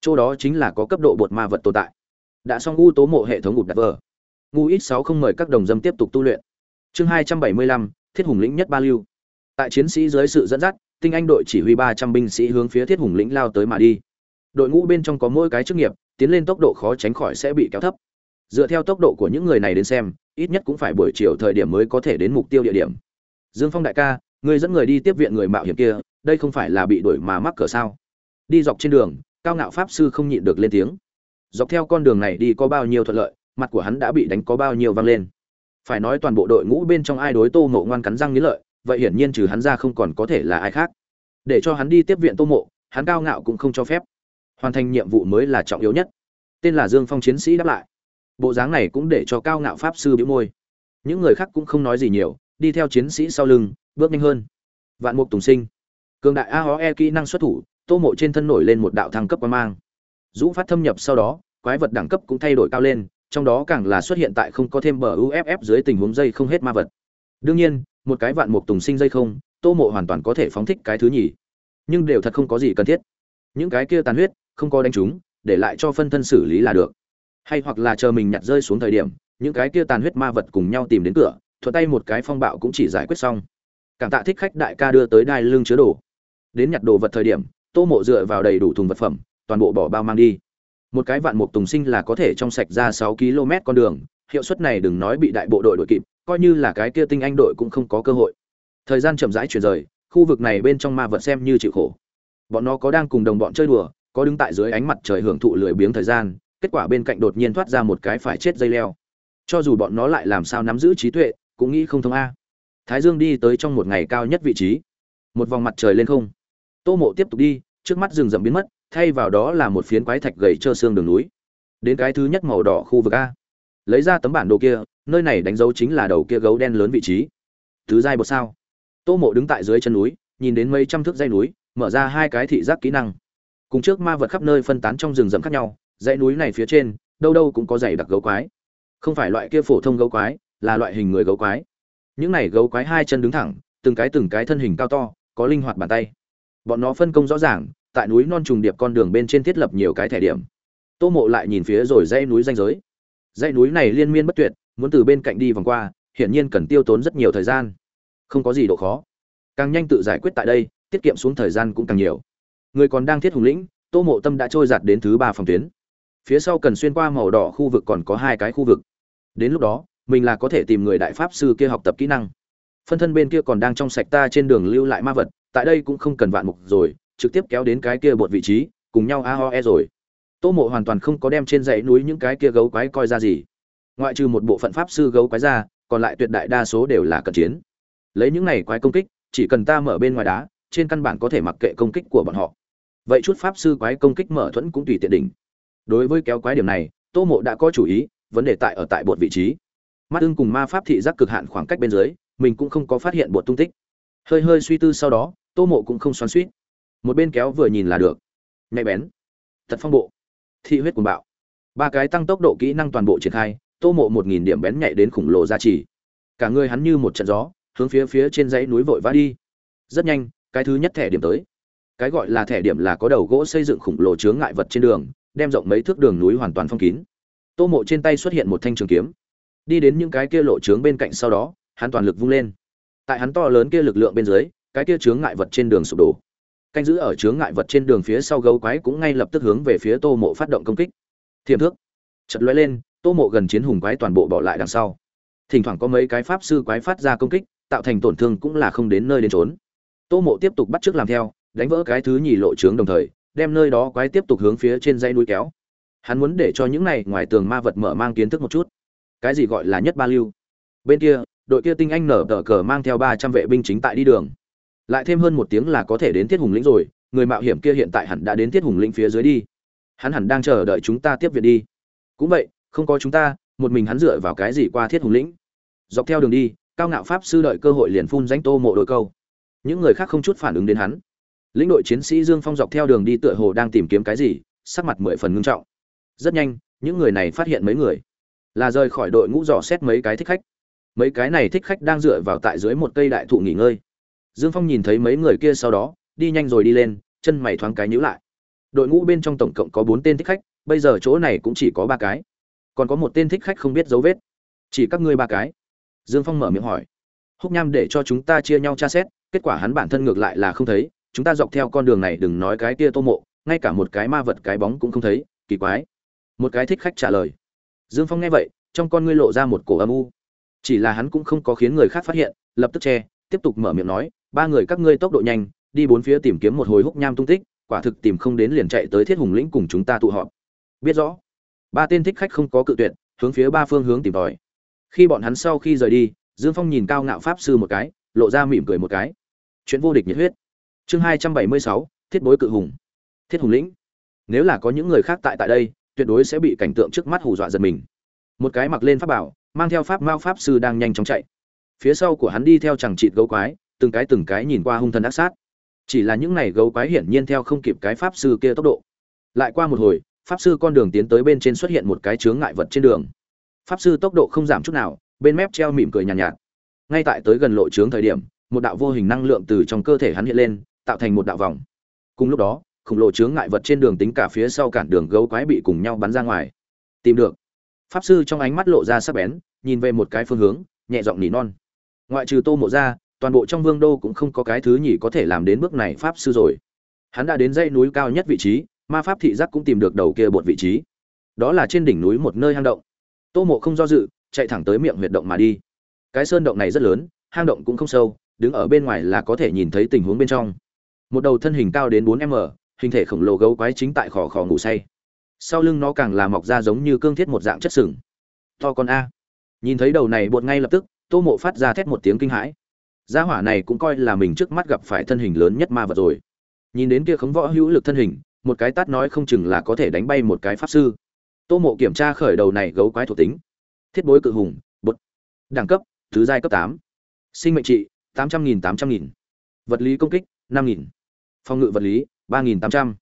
Chỗ đó chính là có cấp độ bột ma vật tồn tại. Đã xong ngu tố mộ hệ thống gục đặt vờ. Ngu ít sáu không mời các đồng dâm tiếp tục tu luyện. Chương hai trăm bảy mươi lăm, thiết hùng lĩnh nhất ba lưu. Tại chiến sĩ dưới sự dẫn dắt, tinh anh đội chỉ huy ba trăm binh sĩ hướng phía thiết hùng lĩnh lao tới mà đi. Đội ngũ bên trong có mỗi cái chức nghiệp tiến lên tốc độ khó tránh khỏi sẽ bị kéo thấp. Dựa theo tốc độ của những người này đến xem, ít nhất cũng phải buổi chiều thời điểm mới có thể đến mục tiêu địa điểm. Dương phong đại ca người dẫn người đi tiếp viện người mạo hiểm kia, đây không phải là bị đuổi mà mắc cỡ sao? Đi dọc trên đường, cao ngạo pháp sư không nhịn được lên tiếng. Dọc theo con đường này đi có bao nhiêu thuận lợi, mặt của hắn đã bị đánh có bao nhiêu văng lên. Phải nói toàn bộ đội ngũ bên trong ai đối tô mộ ngoan cắn răng nghĩ lợi, vậy hiển nhiên trừ hắn ra không còn có thể là ai khác. Để cho hắn đi tiếp viện tô mộ, hắn cao ngạo cũng không cho phép hoàn thành nhiệm vụ mới là trọng yếu nhất. Tên là dương phong chiến sĩ đáp lại. Bộ dáng này cũng để cho cao ngạo pháp sư bĩu môi. Những người khác cũng không nói gì nhiều, đi theo chiến sĩ sau lưng, bước nhanh hơn. Vạn mục tùng sinh. Cường đại a ho e kỹ năng xuất thủ, tô mộ trên thân nổi lên một đạo thăng cấp quan mang. Dũ phát thâm nhập sau đó, quái vật đẳng cấp cũng thay đổi cao lên, trong đó càng là xuất hiện tại không có thêm bờ uff dưới tình huống dây không hết ma vật. Đương nhiên, một cái vạn mục tùng sinh dây không, tô mộ hoàn toàn có thể phóng thích cái thứ nhì. Nhưng đều thật không có gì cần thiết. Những cái kia tàn huyết không có đánh chúng, để lại cho phân thân xử lý là được. Hay hoặc là chờ mình nhặt rơi xuống thời điểm, những cái kia tàn huyết ma vật cùng nhau tìm đến cửa, thuận tay một cái phong bạo cũng chỉ giải quyết xong. Cảm tạ thích khách đại ca đưa tới đai lưng chứa đồ. Đến nhặt đồ vật thời điểm, tô mộ dựa vào đầy đủ thùng vật phẩm, toàn bộ bỏ bao mang đi. Một cái vạn mục tùng sinh là có thể trong sạch ra sáu km con đường, hiệu suất này đừng nói bị đại bộ đội đội kịp, coi như là cái kia tinh anh đội cũng không có cơ hội. Thời gian chậm rãi chuyển rời, khu vực này bên trong ma vật xem như chịu khổ. Bọn nó có đang cùng đồng bọn chơi đùa có đứng tại dưới ánh mặt trời hưởng thụ lười biếng thời gian, kết quả bên cạnh đột nhiên thoát ra một cái phải chết dây leo. Cho dù bọn nó lại làm sao nắm giữ trí tuệ, cũng nghĩ không thông a. Thái dương đi tới trong một ngày cao nhất vị trí. Một vòng mặt trời lên không. Tô mộ tiếp tục đi, trước mắt rừng rậm biến mất, thay vào đó là một phiến quái thạch gầy trơ xương đường núi. Đến cái thứ nhất màu đỏ khu vực a. Lấy ra tấm bản đồ kia, nơi này đánh dấu chính là đầu kia gấu đen lớn vị trí. Thứ giai bột sao. Tô mộ đứng tại dưới chân núi, nhìn đến mấy trăm thước dây núi, mở ra hai cái thị giác kỹ năng cùng trước ma vật khắp nơi phân tán trong rừng rậm khác nhau, dãy núi này phía trên, đâu đâu cũng có dày đặc gấu quái. Không phải loại kia phổ thông gấu quái, là loại hình người gấu quái. Những này gấu quái hai chân đứng thẳng, từng cái từng cái thân hình cao to, có linh hoạt bàn tay. Bọn nó phân công rõ ràng, tại núi non trùng điệp con đường bên trên thiết lập nhiều cái thẻ điểm. Tô mộ lại nhìn phía rồi dãy núi danh giới. Dãy núi này liên miên bất tuyệt, muốn từ bên cạnh đi vòng qua, hiển nhiên cần tiêu tốn rất nhiều thời gian. Không có gì độ khó. Càng nhanh tự giải quyết tại đây, tiết kiệm xuống thời gian cũng càng nhiều người còn đang thiết hùng lĩnh, tô mộ tâm đã trôi giạt đến thứ ba phòng tuyến. Phía sau cần xuyên qua màu đỏ khu vực còn có hai cái khu vực. Đến lúc đó, mình là có thể tìm người đại pháp sư kia học tập kỹ năng. Phân thân bên kia còn đang trong sạch ta trên đường lưu lại ma vật, tại đây cũng không cần vạn mục rồi, trực tiếp kéo đến cái kia bột vị trí, cùng nhau a ho e rồi. Tô mộ hoàn toàn không có đem trên dãy núi những cái kia gấu quái coi ra gì. Ngoại trừ một bộ phận pháp sư gấu quái ra, còn lại tuyệt đại đa số đều là cận chiến. Lấy những này quái công kích, chỉ cần ta mở bên ngoài đá, trên căn bản có thể mặc kệ công kích của bọn họ vậy chút pháp sư quái công kích mở thuẫn cũng tùy tiện đỉnh. Đối với kéo quái điểm này, tô mộ đã có chủ ý, vấn đề tại ở tại bột vị trí. Mắt ưng cùng ma pháp thị giác cực hạn khoảng cách bên dưới, mình cũng không có phát hiện bột tung tích. Hơi hơi suy tư sau đó, tô mộ cũng không xoắn suýt. Một bên kéo vừa nhìn là được. Nhạy bén. Thật phong bộ. Thị huyết cuồng bạo. Ba cái tăng tốc độ kỹ năng toàn bộ triển khai, tô mộ một nghìn điểm bén nhạy đến khủng lồ gia trì. Cả người hắn như một trận gió, hướng phía phía trên dãy núi vội vã đi. Rất nhanh, cái thứ nhất thẻ điểm tới cái gọi là thẻ điểm là có đầu gỗ xây dựng khủng lồ chướng ngại vật trên đường, đem rộng mấy thước đường núi hoàn toàn phong kín. Tô mộ trên tay xuất hiện một thanh trường kiếm. Đi đến những cái kia lộ trướng bên cạnh sau đó, hắn toàn lực vung lên. Tại hắn to lớn kia lực lượng bên dưới, cái kia chướng ngại vật trên đường sụp đổ. Canh giữ ở chướng ngại vật trên đường phía sau gấu quái cũng ngay lập tức hướng về phía tô mộ phát động công kích. Thiềm thước. Chật lóe lên, tô mộ gần chiến hùng quái toàn bộ bỏ lại đằng sau. Thỉnh thoảng có mấy cái pháp sư quái phát ra công kích, tạo thành tổn thương cũng là không đến nơi đến trốn tô mộ tiếp tục bắt chước làm theo đánh vỡ cái thứ nhì lộ trướng đồng thời, đem nơi đó quái tiếp tục hướng phía trên dãy núi kéo. Hắn muốn để cho những này ngoài tường ma vật mở mang kiến thức một chút. Cái gì gọi là nhất ba lưu? Bên kia, đội kia tinh anh nở tờ cờ mang theo ba trăm vệ binh chính tại đi đường. Lại thêm hơn một tiếng là có thể đến thiết hùng lĩnh rồi, người mạo hiểm kia hiện tại hẳn đã đến thiết hùng lĩnh phía dưới đi. Hắn hẳn đang chờ đợi chúng ta tiếp viện đi. Cũng vậy, không có chúng ta, một mình hắn dựa vào cái gì qua thiết hùng lĩnh? Dọc theo đường đi, cao ngạo pháp sư đợi cơ hội liền phun danh tô mộ đội câu. Những người khác không chút phản ứng đến hắn lĩnh đội chiến sĩ dương phong dọc theo đường đi tựa hồ đang tìm kiếm cái gì, sắc mặt mười phần ngưng trọng. Rất nhanh, những người này phát hiện mấy người. Là rời khỏi đội ngũ dò xét mấy cái thích khách. Mấy cái này thích khách đang dựa vào tại dưới một cây đại thụ nghỉ ngơi. Dương phong nhìn thấy mấy người kia sau đó, đi nhanh rồi đi lên, chân mày thoáng cái nhíu lại. Đội ngũ bên trong tổng cộng có bốn tên thích khách, bây giờ chỗ này cũng chỉ có ba cái. Còn có một tên thích khách không biết dấu vết. Chỉ các ngươi ba cái. Dương phong mở miệng hỏi. Húc nham để cho chúng ta chia nhau tra xét, kết quả hắn bản thân ngược lại là không thấy chúng ta dọc theo con đường này đừng nói cái kia tô mộ, ngay cả một cái ma vật cái bóng cũng không thấy, kỳ quái. Một cái thích khách trả lời. Dương phong nghe vậy, trong con ngươi lộ ra một cổ âm u. Chỉ là hắn cũng không có khiến người khác phát hiện, lập tức che, tiếp tục mở miệng nói, ba người các ngươi tốc độ nhanh, đi bốn phía tìm kiếm một hồi húc nham tung tích, quả thực tìm không đến liền chạy tới thiết hùng lĩnh cùng chúng ta tụ họp. Biết rõ, ba tên thích khách không có cự tuyệt, hướng phía ba phương hướng tìm tòi. Khi bọn hắn sau khi rời đi, dương phong nhìn cao ngạo pháp sư một cái, lộ ra mỉm cười một cái. Chuyện vô địch nhiệt huyết chương hai trăm bảy mươi sáu thiết bối cự hùng. Thiết hùng lĩnh. Nếu là có những người khác tại tại đây tuyệt đối sẽ bị cảnh tượng trước mắt hù dọa giật mình. Một cái mặc lên pháp bảo mang theo pháp mao pháp sư đang nhanh chóng chạy. Phía sau của hắn đi theo chẳng trịt gấu quái từng cái từng cái nhìn qua hung thần ác sát. Chỉ là những này gấu quái hiển nhiên theo không kịp cái pháp sư kia tốc độ. Lại qua một hồi pháp sư con đường tiến tới bên trên xuất hiện một cái chướng ngại vật trên đường. Pháp sư tốc độ không giảm chút nào bên mép treo mỉm cười nhàn nhạt, nhạt ngay tại tới gần lộ trướng thời điểm một đạo vô hình năng lượng từ trong cơ thể hắn hiện lên tạo thành một đạo vòng. Cùng lúc đó, khổng lồ chướng ngại vật trên đường tính cả phía sau cản đường gấu quái bị cùng nhau bắn ra ngoài. Tìm được. Pháp sư trong ánh mắt lộ ra sắc bén, nhìn về một cái phương hướng, nhẹ giọng nỉ non. Ngoại trừ tô mộ ra, toàn bộ trong vương đô cũng không có cái thứ nhỉ có thể làm đến bước này pháp sư rồi. Hắn đã đến dãy núi cao nhất vị trí, ma pháp thị giác cũng tìm được đầu kia bột vị trí. Đó là trên đỉnh núi một nơi hang động. Tô mộ không do dự, chạy thẳng tới miệng huyệt động mà đi. Cái sơn động này rất lớn, hang động cũng không sâu, đứng ở bên ngoài là có thể nhìn thấy tình huống bên trong một đầu thân hình cao đến 4 m hình thể khổng lồ gấu quái chính tại khò khò ngủ say. Sau lưng nó càng là mọc ra giống như cương thiết một dạng chất sừng. To con a. Nhìn thấy đầu này bột ngay lập tức, tô mộ phát ra thét một tiếng kinh hãi. Gia hỏa này cũng coi là mình trước mắt gặp phải thân hình lớn nhất ma vật rồi. Nhìn đến kia khống võ hữu lực thân hình, một cái tát nói không chừng là có thể đánh bay một cái pháp sư. Tô mộ kiểm tra khởi đầu này gấu quái thuộc tính. Thiết bối cự hùng, bột. Đẳng cấp, thứ giai cấp tám. Sinh mệnh trị, tám trăm nghìn tám trăm nghìn. Vật lý công kích, năm nghìn phòng ngự vật lý ba nghìn tám trăm.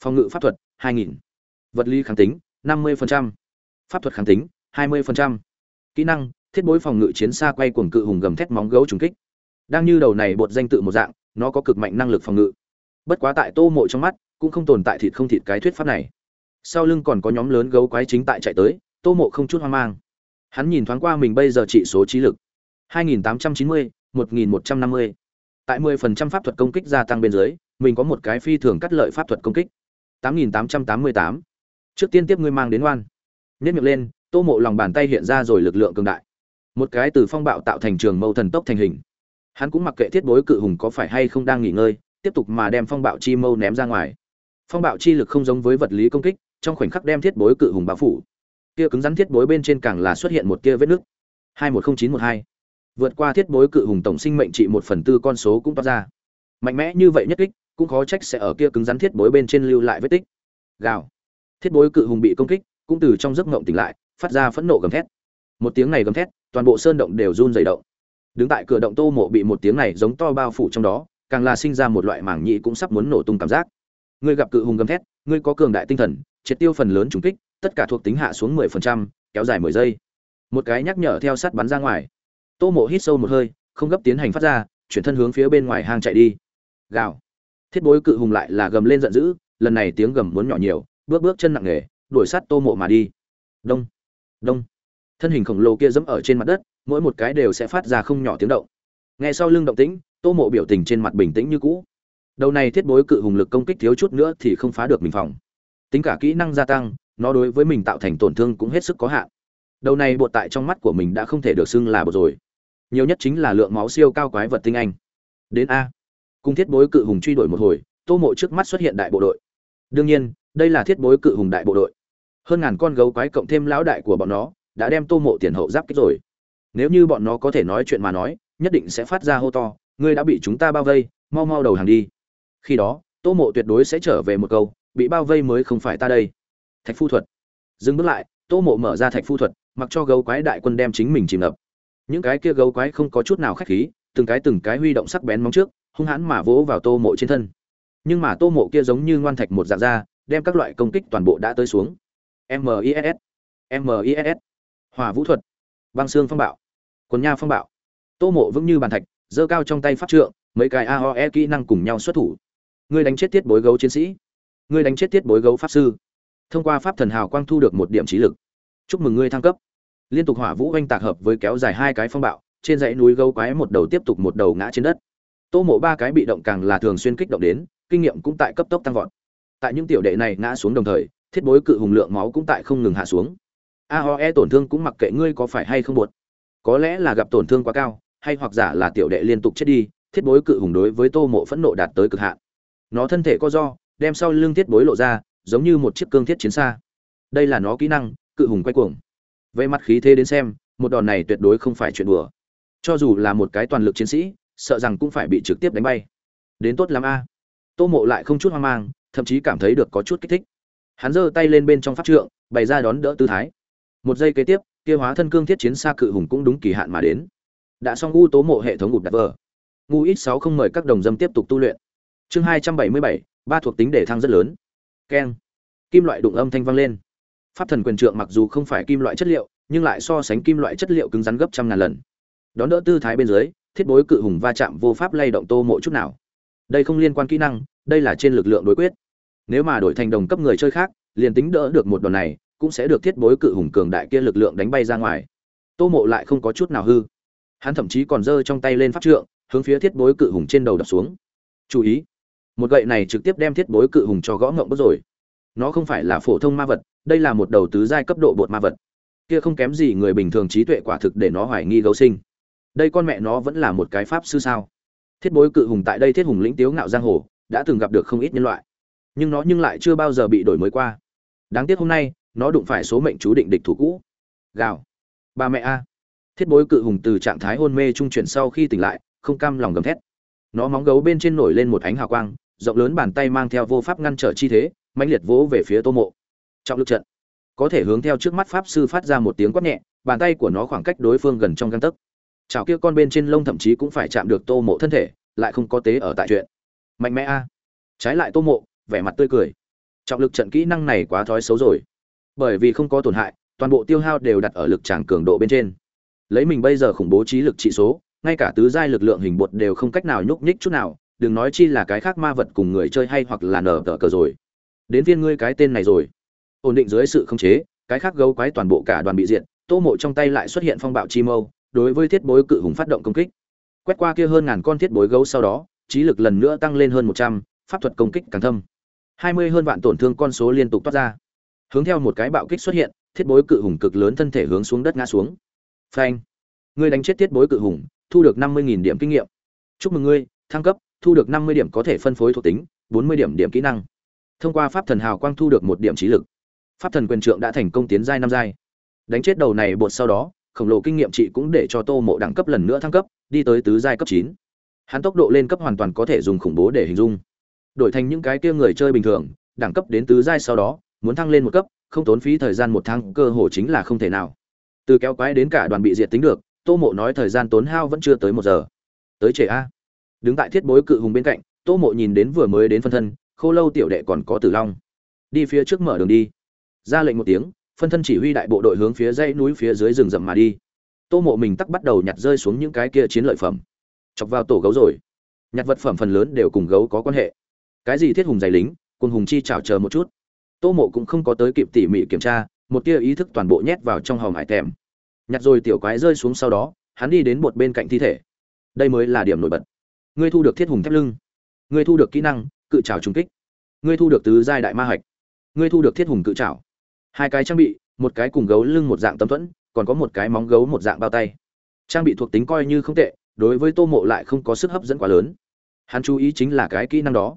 Phòng ngự pháp thuật hai nghìn. Vật lý kháng tính năm mươi pháp thuật kháng tính hai mươi kỹ năng thiết bối phòng ngự chiến xa quay cuồng cự hùng gầm thét móng gấu trùng kích. Đang như đầu này bột danh tự một dạng nó có cực mạnh năng lực phòng ngự. Bất quá tại tô mộ trong mắt cũng không tồn tại thịt không thịt cái thuyết pháp này. Sau lưng còn có nhóm lớn gấu quái chính tại chạy tới tô mộ không chút hoang mang. Hắn nhìn thoáng qua mình bây giờ trị số trí lực. 2890, 1150. tại 10% pháp thuật công kích gia tăng bên dưới mình có một cái phi thường cắt lợi pháp thuật công kích. 8888. trước tiên tiếp ngươi mang đến oan. Nhét miệng lên, tô mộ lòng bàn tay hiện ra rồi lực lượng cường đại. Một cái từ phong bạo tạo thành trường mâu thần tốc thành hình. Hắn cũng mặc kệ thiết bối cự hùng có phải hay không đang nghỉ ngơi, tiếp tục mà đem phong bạo chi mâu ném ra ngoài. Phong bạo chi lực không giống với vật lý công kích, trong khoảnh khắc đem thiết bối cự hùng bao phủ. Kia cứng rắn thiết bối bên trên càng là xuất hiện một kia vết nứt. hai một không chín một hai. Vượt qua thiết bối cự hùng tổng sinh mệnh trị một phần tư con số cũng toát ra. Mạnh mẽ như vậy nhất kích cũng khó trách sẽ ở kia cứng rắn thiết bối bên trên lưu lại vết tích. Gào. Thiết bối cự hùng bị công kích cũng từ trong giấc ngộng tỉnh lại phát ra phẫn nộ gầm thét. Một tiếng này gầm thét toàn bộ sơn động đều run dày động. Đứng tại cửa động tô mộ bị một tiếng này giống to bao phủ trong đó càng là sinh ra một loại mảng nhị cũng sắp muốn nổ tung cảm giác. Ngươi gặp cự hùng gầm thét ngươi có cường đại tinh thần triệt tiêu phần lớn trùng kích tất cả thuộc tính hạ xuống 10%, kéo dài 10 giây. Một cái nhắc nhở theo sát bắn ra ngoài. Tô mộ hít sâu một hơi không gấp tiến hành phát ra chuyển thân hướng phía bên ngoài hang chạy đi. Gào thiết bối cự hùng lại là gầm lên giận dữ, lần này tiếng gầm muốn nhỏ nhiều, bước bước chân nặng nề, đuổi sát tô mộ mà đi. Đông đông. Thân hình khổng lồ kia dẫm ở trên mặt đất, mỗi một cái đều sẽ phát ra không nhỏ tiếng động. Ngay sau lưng động tĩnh, tô mộ biểu tình trên mặt bình tĩnh như cũ. Đầu này thiết bối cự hùng lực công kích thiếu chút nữa thì không phá được mình phòng. Tính cả kỹ năng gia tăng, nó đối với mình tạo thành tổn thương cũng hết sức có hạn. Đầu này bột tại trong mắt của mình đã không thể được xưng là bột rồi. Nhiều nhất chính là lượng máu siêu cao quái vật tinh anh. Đến a cùng thiết bối cự hùng truy đuổi một hồi, tô mộ trước mắt xuất hiện đại bộ đội. Đương nhiên, đây là thiết bối cự hùng đại bộ đội. Hơn ngàn con gấu quái cộng thêm lão đại của bọn nó, đã đem tô mộ tiền hậu giáp kích rồi. Nếu như bọn nó có thể nói chuyện mà nói, nhất định sẽ phát ra hô to, ngươi đã bị chúng ta bao vây, mau mau đầu hàng đi. Khi đó, tô mộ tuyệt đối sẽ trở về một câu, bị bao vây mới không phải ta đây. Thạch phu thuật. Dừng bước lại, tô mộ mở ra thạch phu thuật, mặc cho gấu quái đại quân đem chính mình chìm ngập. Những cái kia gấu quái không có chút nào khách khí, từng cái từng cái huy động sắc bén móng trước hung hãn mà vỗ vào tô mộ trên thân. Nhưng mà tô mộ kia giống như ngoan thạch một dạng ra đem các loại công kích toàn bộ đã tới xuống. Miss miss hỏa vũ thuật, băng xương phong bạo, quần nha phong bạo. Tô mộ vững như bàn thạch, giơ cao trong tay pháp trượng, mấy cái aoe kỹ năng cùng nhau xuất thủ. Ngươi đánh chết tiết bối gấu chiến sĩ. Ngươi đánh chết tiết bối gấu pháp sư. Thông qua pháp thần hào quang thu được một điểm trí lực. Chúc mừng ngươi thăng cấp. Liên tục hỏa vũ oanh tạc hợp với kéo dài hai cái phong bạo, trên dãy núi gấu quái một đầu tiếp tục một đầu ngã trên đất tô mộ ba cái bị động càng là thường xuyên kích động đến, kinh nghiệm cũng tại cấp tốc tăng vọt. Tại những tiểu đệ này ngã xuống đồng thời, thiết bối cự hùng lượng máu cũng tại không ngừng hạ xuống. Aoe tổn thương cũng mặc kệ ngươi có phải hay không buột có lẽ là gặp tổn thương quá cao, hay hoặc giả là tiểu đệ liên tục chết đi, thiết bối cự hùng đối với tô mộ phẫn nộ đạt tới cực hạn. Nó thân thể co do, đem sau lưng thiết bối lộ ra, giống như một chiếc cương thiết chiến xa. Đây là nó kỹ năng, cự hùng quay cuồng. Về mặt khí thế đến xem, một đòn này tuyệt đối không phải chuyện đùa. Cho dù là một cái toàn lực chiến sĩ sợ rằng cũng phải bị trực tiếp đánh bay. Đến tốt lắm a. Tô mộ lại không chút hoang mang, thậm chí cảm thấy được có chút kích thích. Hắn giơ tay lên bên trong pháp trượng, bày ra đón đỡ tư thái. Một giây kế tiếp, kia hóa thân cương thiết chiến xa cự hùng cũng đúng kỳ hạn mà đến. Đã xong ngu tố mộ hệ thống ngụt đặt vờ ngu ít sáu không mời các đồng dâm tiếp tục tu luyện. Chương hai trăm bảy mươi bảy, ba thuộc tính để thăng rất lớn. Keng. Kim loại đụng âm thanh vang lên. Pháp thần quyền trượng mặc dù không phải kim loại chất liệu, nhưng lại so sánh kim loại chất liệu cứng rắn gấp trăm ngàn lần. Đón đỡ tư thái bên dưới thiết bối cự hùng va chạm vô pháp lay động tô mộ chút nào. Đây không liên quan kỹ năng, đây là trên lực lượng đối quyết. Nếu mà đổi thành đồng cấp người chơi khác, liền tính đỡ được một đòn này, cũng sẽ được thiết bối cự hùng cường đại kia lực lượng đánh bay ra ngoài. Tô mộ lại không có chút nào hư. Hắn thậm chí còn giơ trong tay lên pháp trượng, hướng phía thiết bối cự hùng trên đầu đập xuống. Chú ý, một gậy này trực tiếp đem thiết bối cự hùng cho gõ ngộng bớt rồi. Nó không phải là phổ thông ma vật, đây là một đầu tứ giai cấp độ bột ma vật. Kia không kém gì người bình thường trí tuệ quả thực để nó hoài nghi gấu sinh đây con mẹ nó vẫn là một cái pháp sư sao? Thiết bối cự hùng tại đây thiết hùng lĩnh tiếu ngạo giang hồ, đã từng gặp được không ít nhân loại. Nhưng nó nhưng lại chưa bao giờ bị đổi mới qua. Đáng tiếc hôm nay, nó đụng phải số mệnh chú định địch thủ cũ. Gào. Ba mẹ a. Thiết bối cự hùng từ trạng thái hôn mê trung chuyển sau khi tỉnh lại, không cam lòng gầm thét. Nó móng gấu bên trên nổi lên một ánh hào quang, rộng lớn bàn tay mang theo vô pháp ngăn trở chi thế, mãnh liệt vỗ về phía tô mộ. Trọng lực trận. Có thể hướng theo trước mắt pháp sư phát ra một tiếng quát nhẹ, bàn tay của nó khoảng cách đối phương gần trong găng tấc chảo kia con bên trên lông thậm chí cũng phải chạm được tô mộ thân thể, lại không có tế ở tại chuyện. Mạnh mẽ a. Trái lại tô mộ, vẻ mặt tươi cười. Trọng lực trận kỹ năng này quá thói xấu rồi. Bởi vì không có tổn hại, toàn bộ tiêu hao đều đặt ở lực tràng cường độ bên trên. Lấy mình bây giờ khủng bố trí lực trị số, ngay cả tứ giai lực lượng hình bột đều không cách nào nhúc nhích chút nào, đừng nói chi là cái khác ma vật cùng người chơi hay hoặc là nở tờ cờ rồi. Đến viên ngươi cái tên này rồi. Ổn định dưới sự khống chế, cái khác gấu quái toàn bộ cả đoàn bị diện tô mộ trong tay lại xuất hiện phong bạo chi mâu đối với thiết bối cự hùng phát động công kích. Quét qua kia hơn ngàn con thiết bối gấu sau đó, trí lực lần nữa tăng lên hơn một trăm, pháp thuật công kích càng thâm. Hai mươi hơn vạn tổn thương con số liên tục toát ra. Hướng theo một cái bạo kích xuất hiện, thiết bối cự hùng cực lớn thân thể hướng xuống đất ngã xuống. Phanh. Ngươi đánh chết thiết bối cự hùng, thu được năm mươi điểm kinh nghiệm. Chúc mừng ngươi, thăng cấp, thu được năm mươi điểm có thể phân phối thuộc tính, bốn mươi điểm điểm kỹ năng. Thông qua pháp thần hào quang thu được một điểm trí lực. Pháp thần quyền trượng đã thành công tiến giai năm giai. Đánh chết đầu này bột sau đó khổng lồ kinh nghiệm trị cũng để cho tô mộ đẳng cấp lần nữa thăng cấp, đi tới tứ giai cấp chín. Hắn tốc độ lên cấp hoàn toàn có thể dùng khủng bố để hình dung. Đổi thành những cái kia người chơi bình thường, đẳng cấp đến tứ giai sau đó, muốn thăng lên một cấp, không tốn phí thời gian một tháng, cơ hồ chính là không thể nào. Từ kéo quái đến cả đoàn bị diệt tính được, tô mộ nói thời gian tốn hao vẫn chưa tới một giờ. Tới trễ a. Đứng tại thiết bối cự hùng bên cạnh, tô mộ nhìn đến vừa mới đến phân thân, khô lâu tiểu đệ còn có tử long. Đi phía trước mở đường đi. Ra lệnh một tiếng phân thân chỉ huy đại bộ đội hướng phía dãy núi phía dưới rừng rậm mà đi. Tô mộ mình tắc bắt đầu nhặt rơi xuống những cái kia chiến lợi phẩm. Chọc vào tổ gấu rồi. Nhặt vật phẩm phần lớn đều cùng gấu có quan hệ. Cái gì thiết hùng dày lính cùng hùng chi chào chờ một chút. Tô mộ cũng không có tới kịp tỉ mỉ kiểm tra, một tia ý thức toàn bộ nhét vào trong hòm hải tèm. Nhặt rồi tiểu quái rơi xuống sau đó, hắn đi đến một bên cạnh thi thể. Đây mới là điểm nổi bật. Ngươi thu được thiết hùng thép lưng. Ngươi thu được kỹ năng, cự trào trùng kích. Ngươi thu được tứ giai đại ma hạch. Ngươi thu được thiết hùng cự trào hai cái trang bị, một cái cùng gấu lưng một dạng tấm thuẫn, còn có một cái móng gấu một dạng bao tay. Trang bị thuộc tính coi như không tệ, đối với tô mộ lại không có sức hấp dẫn quá lớn. Hắn chú ý chính là cái kỹ năng đó.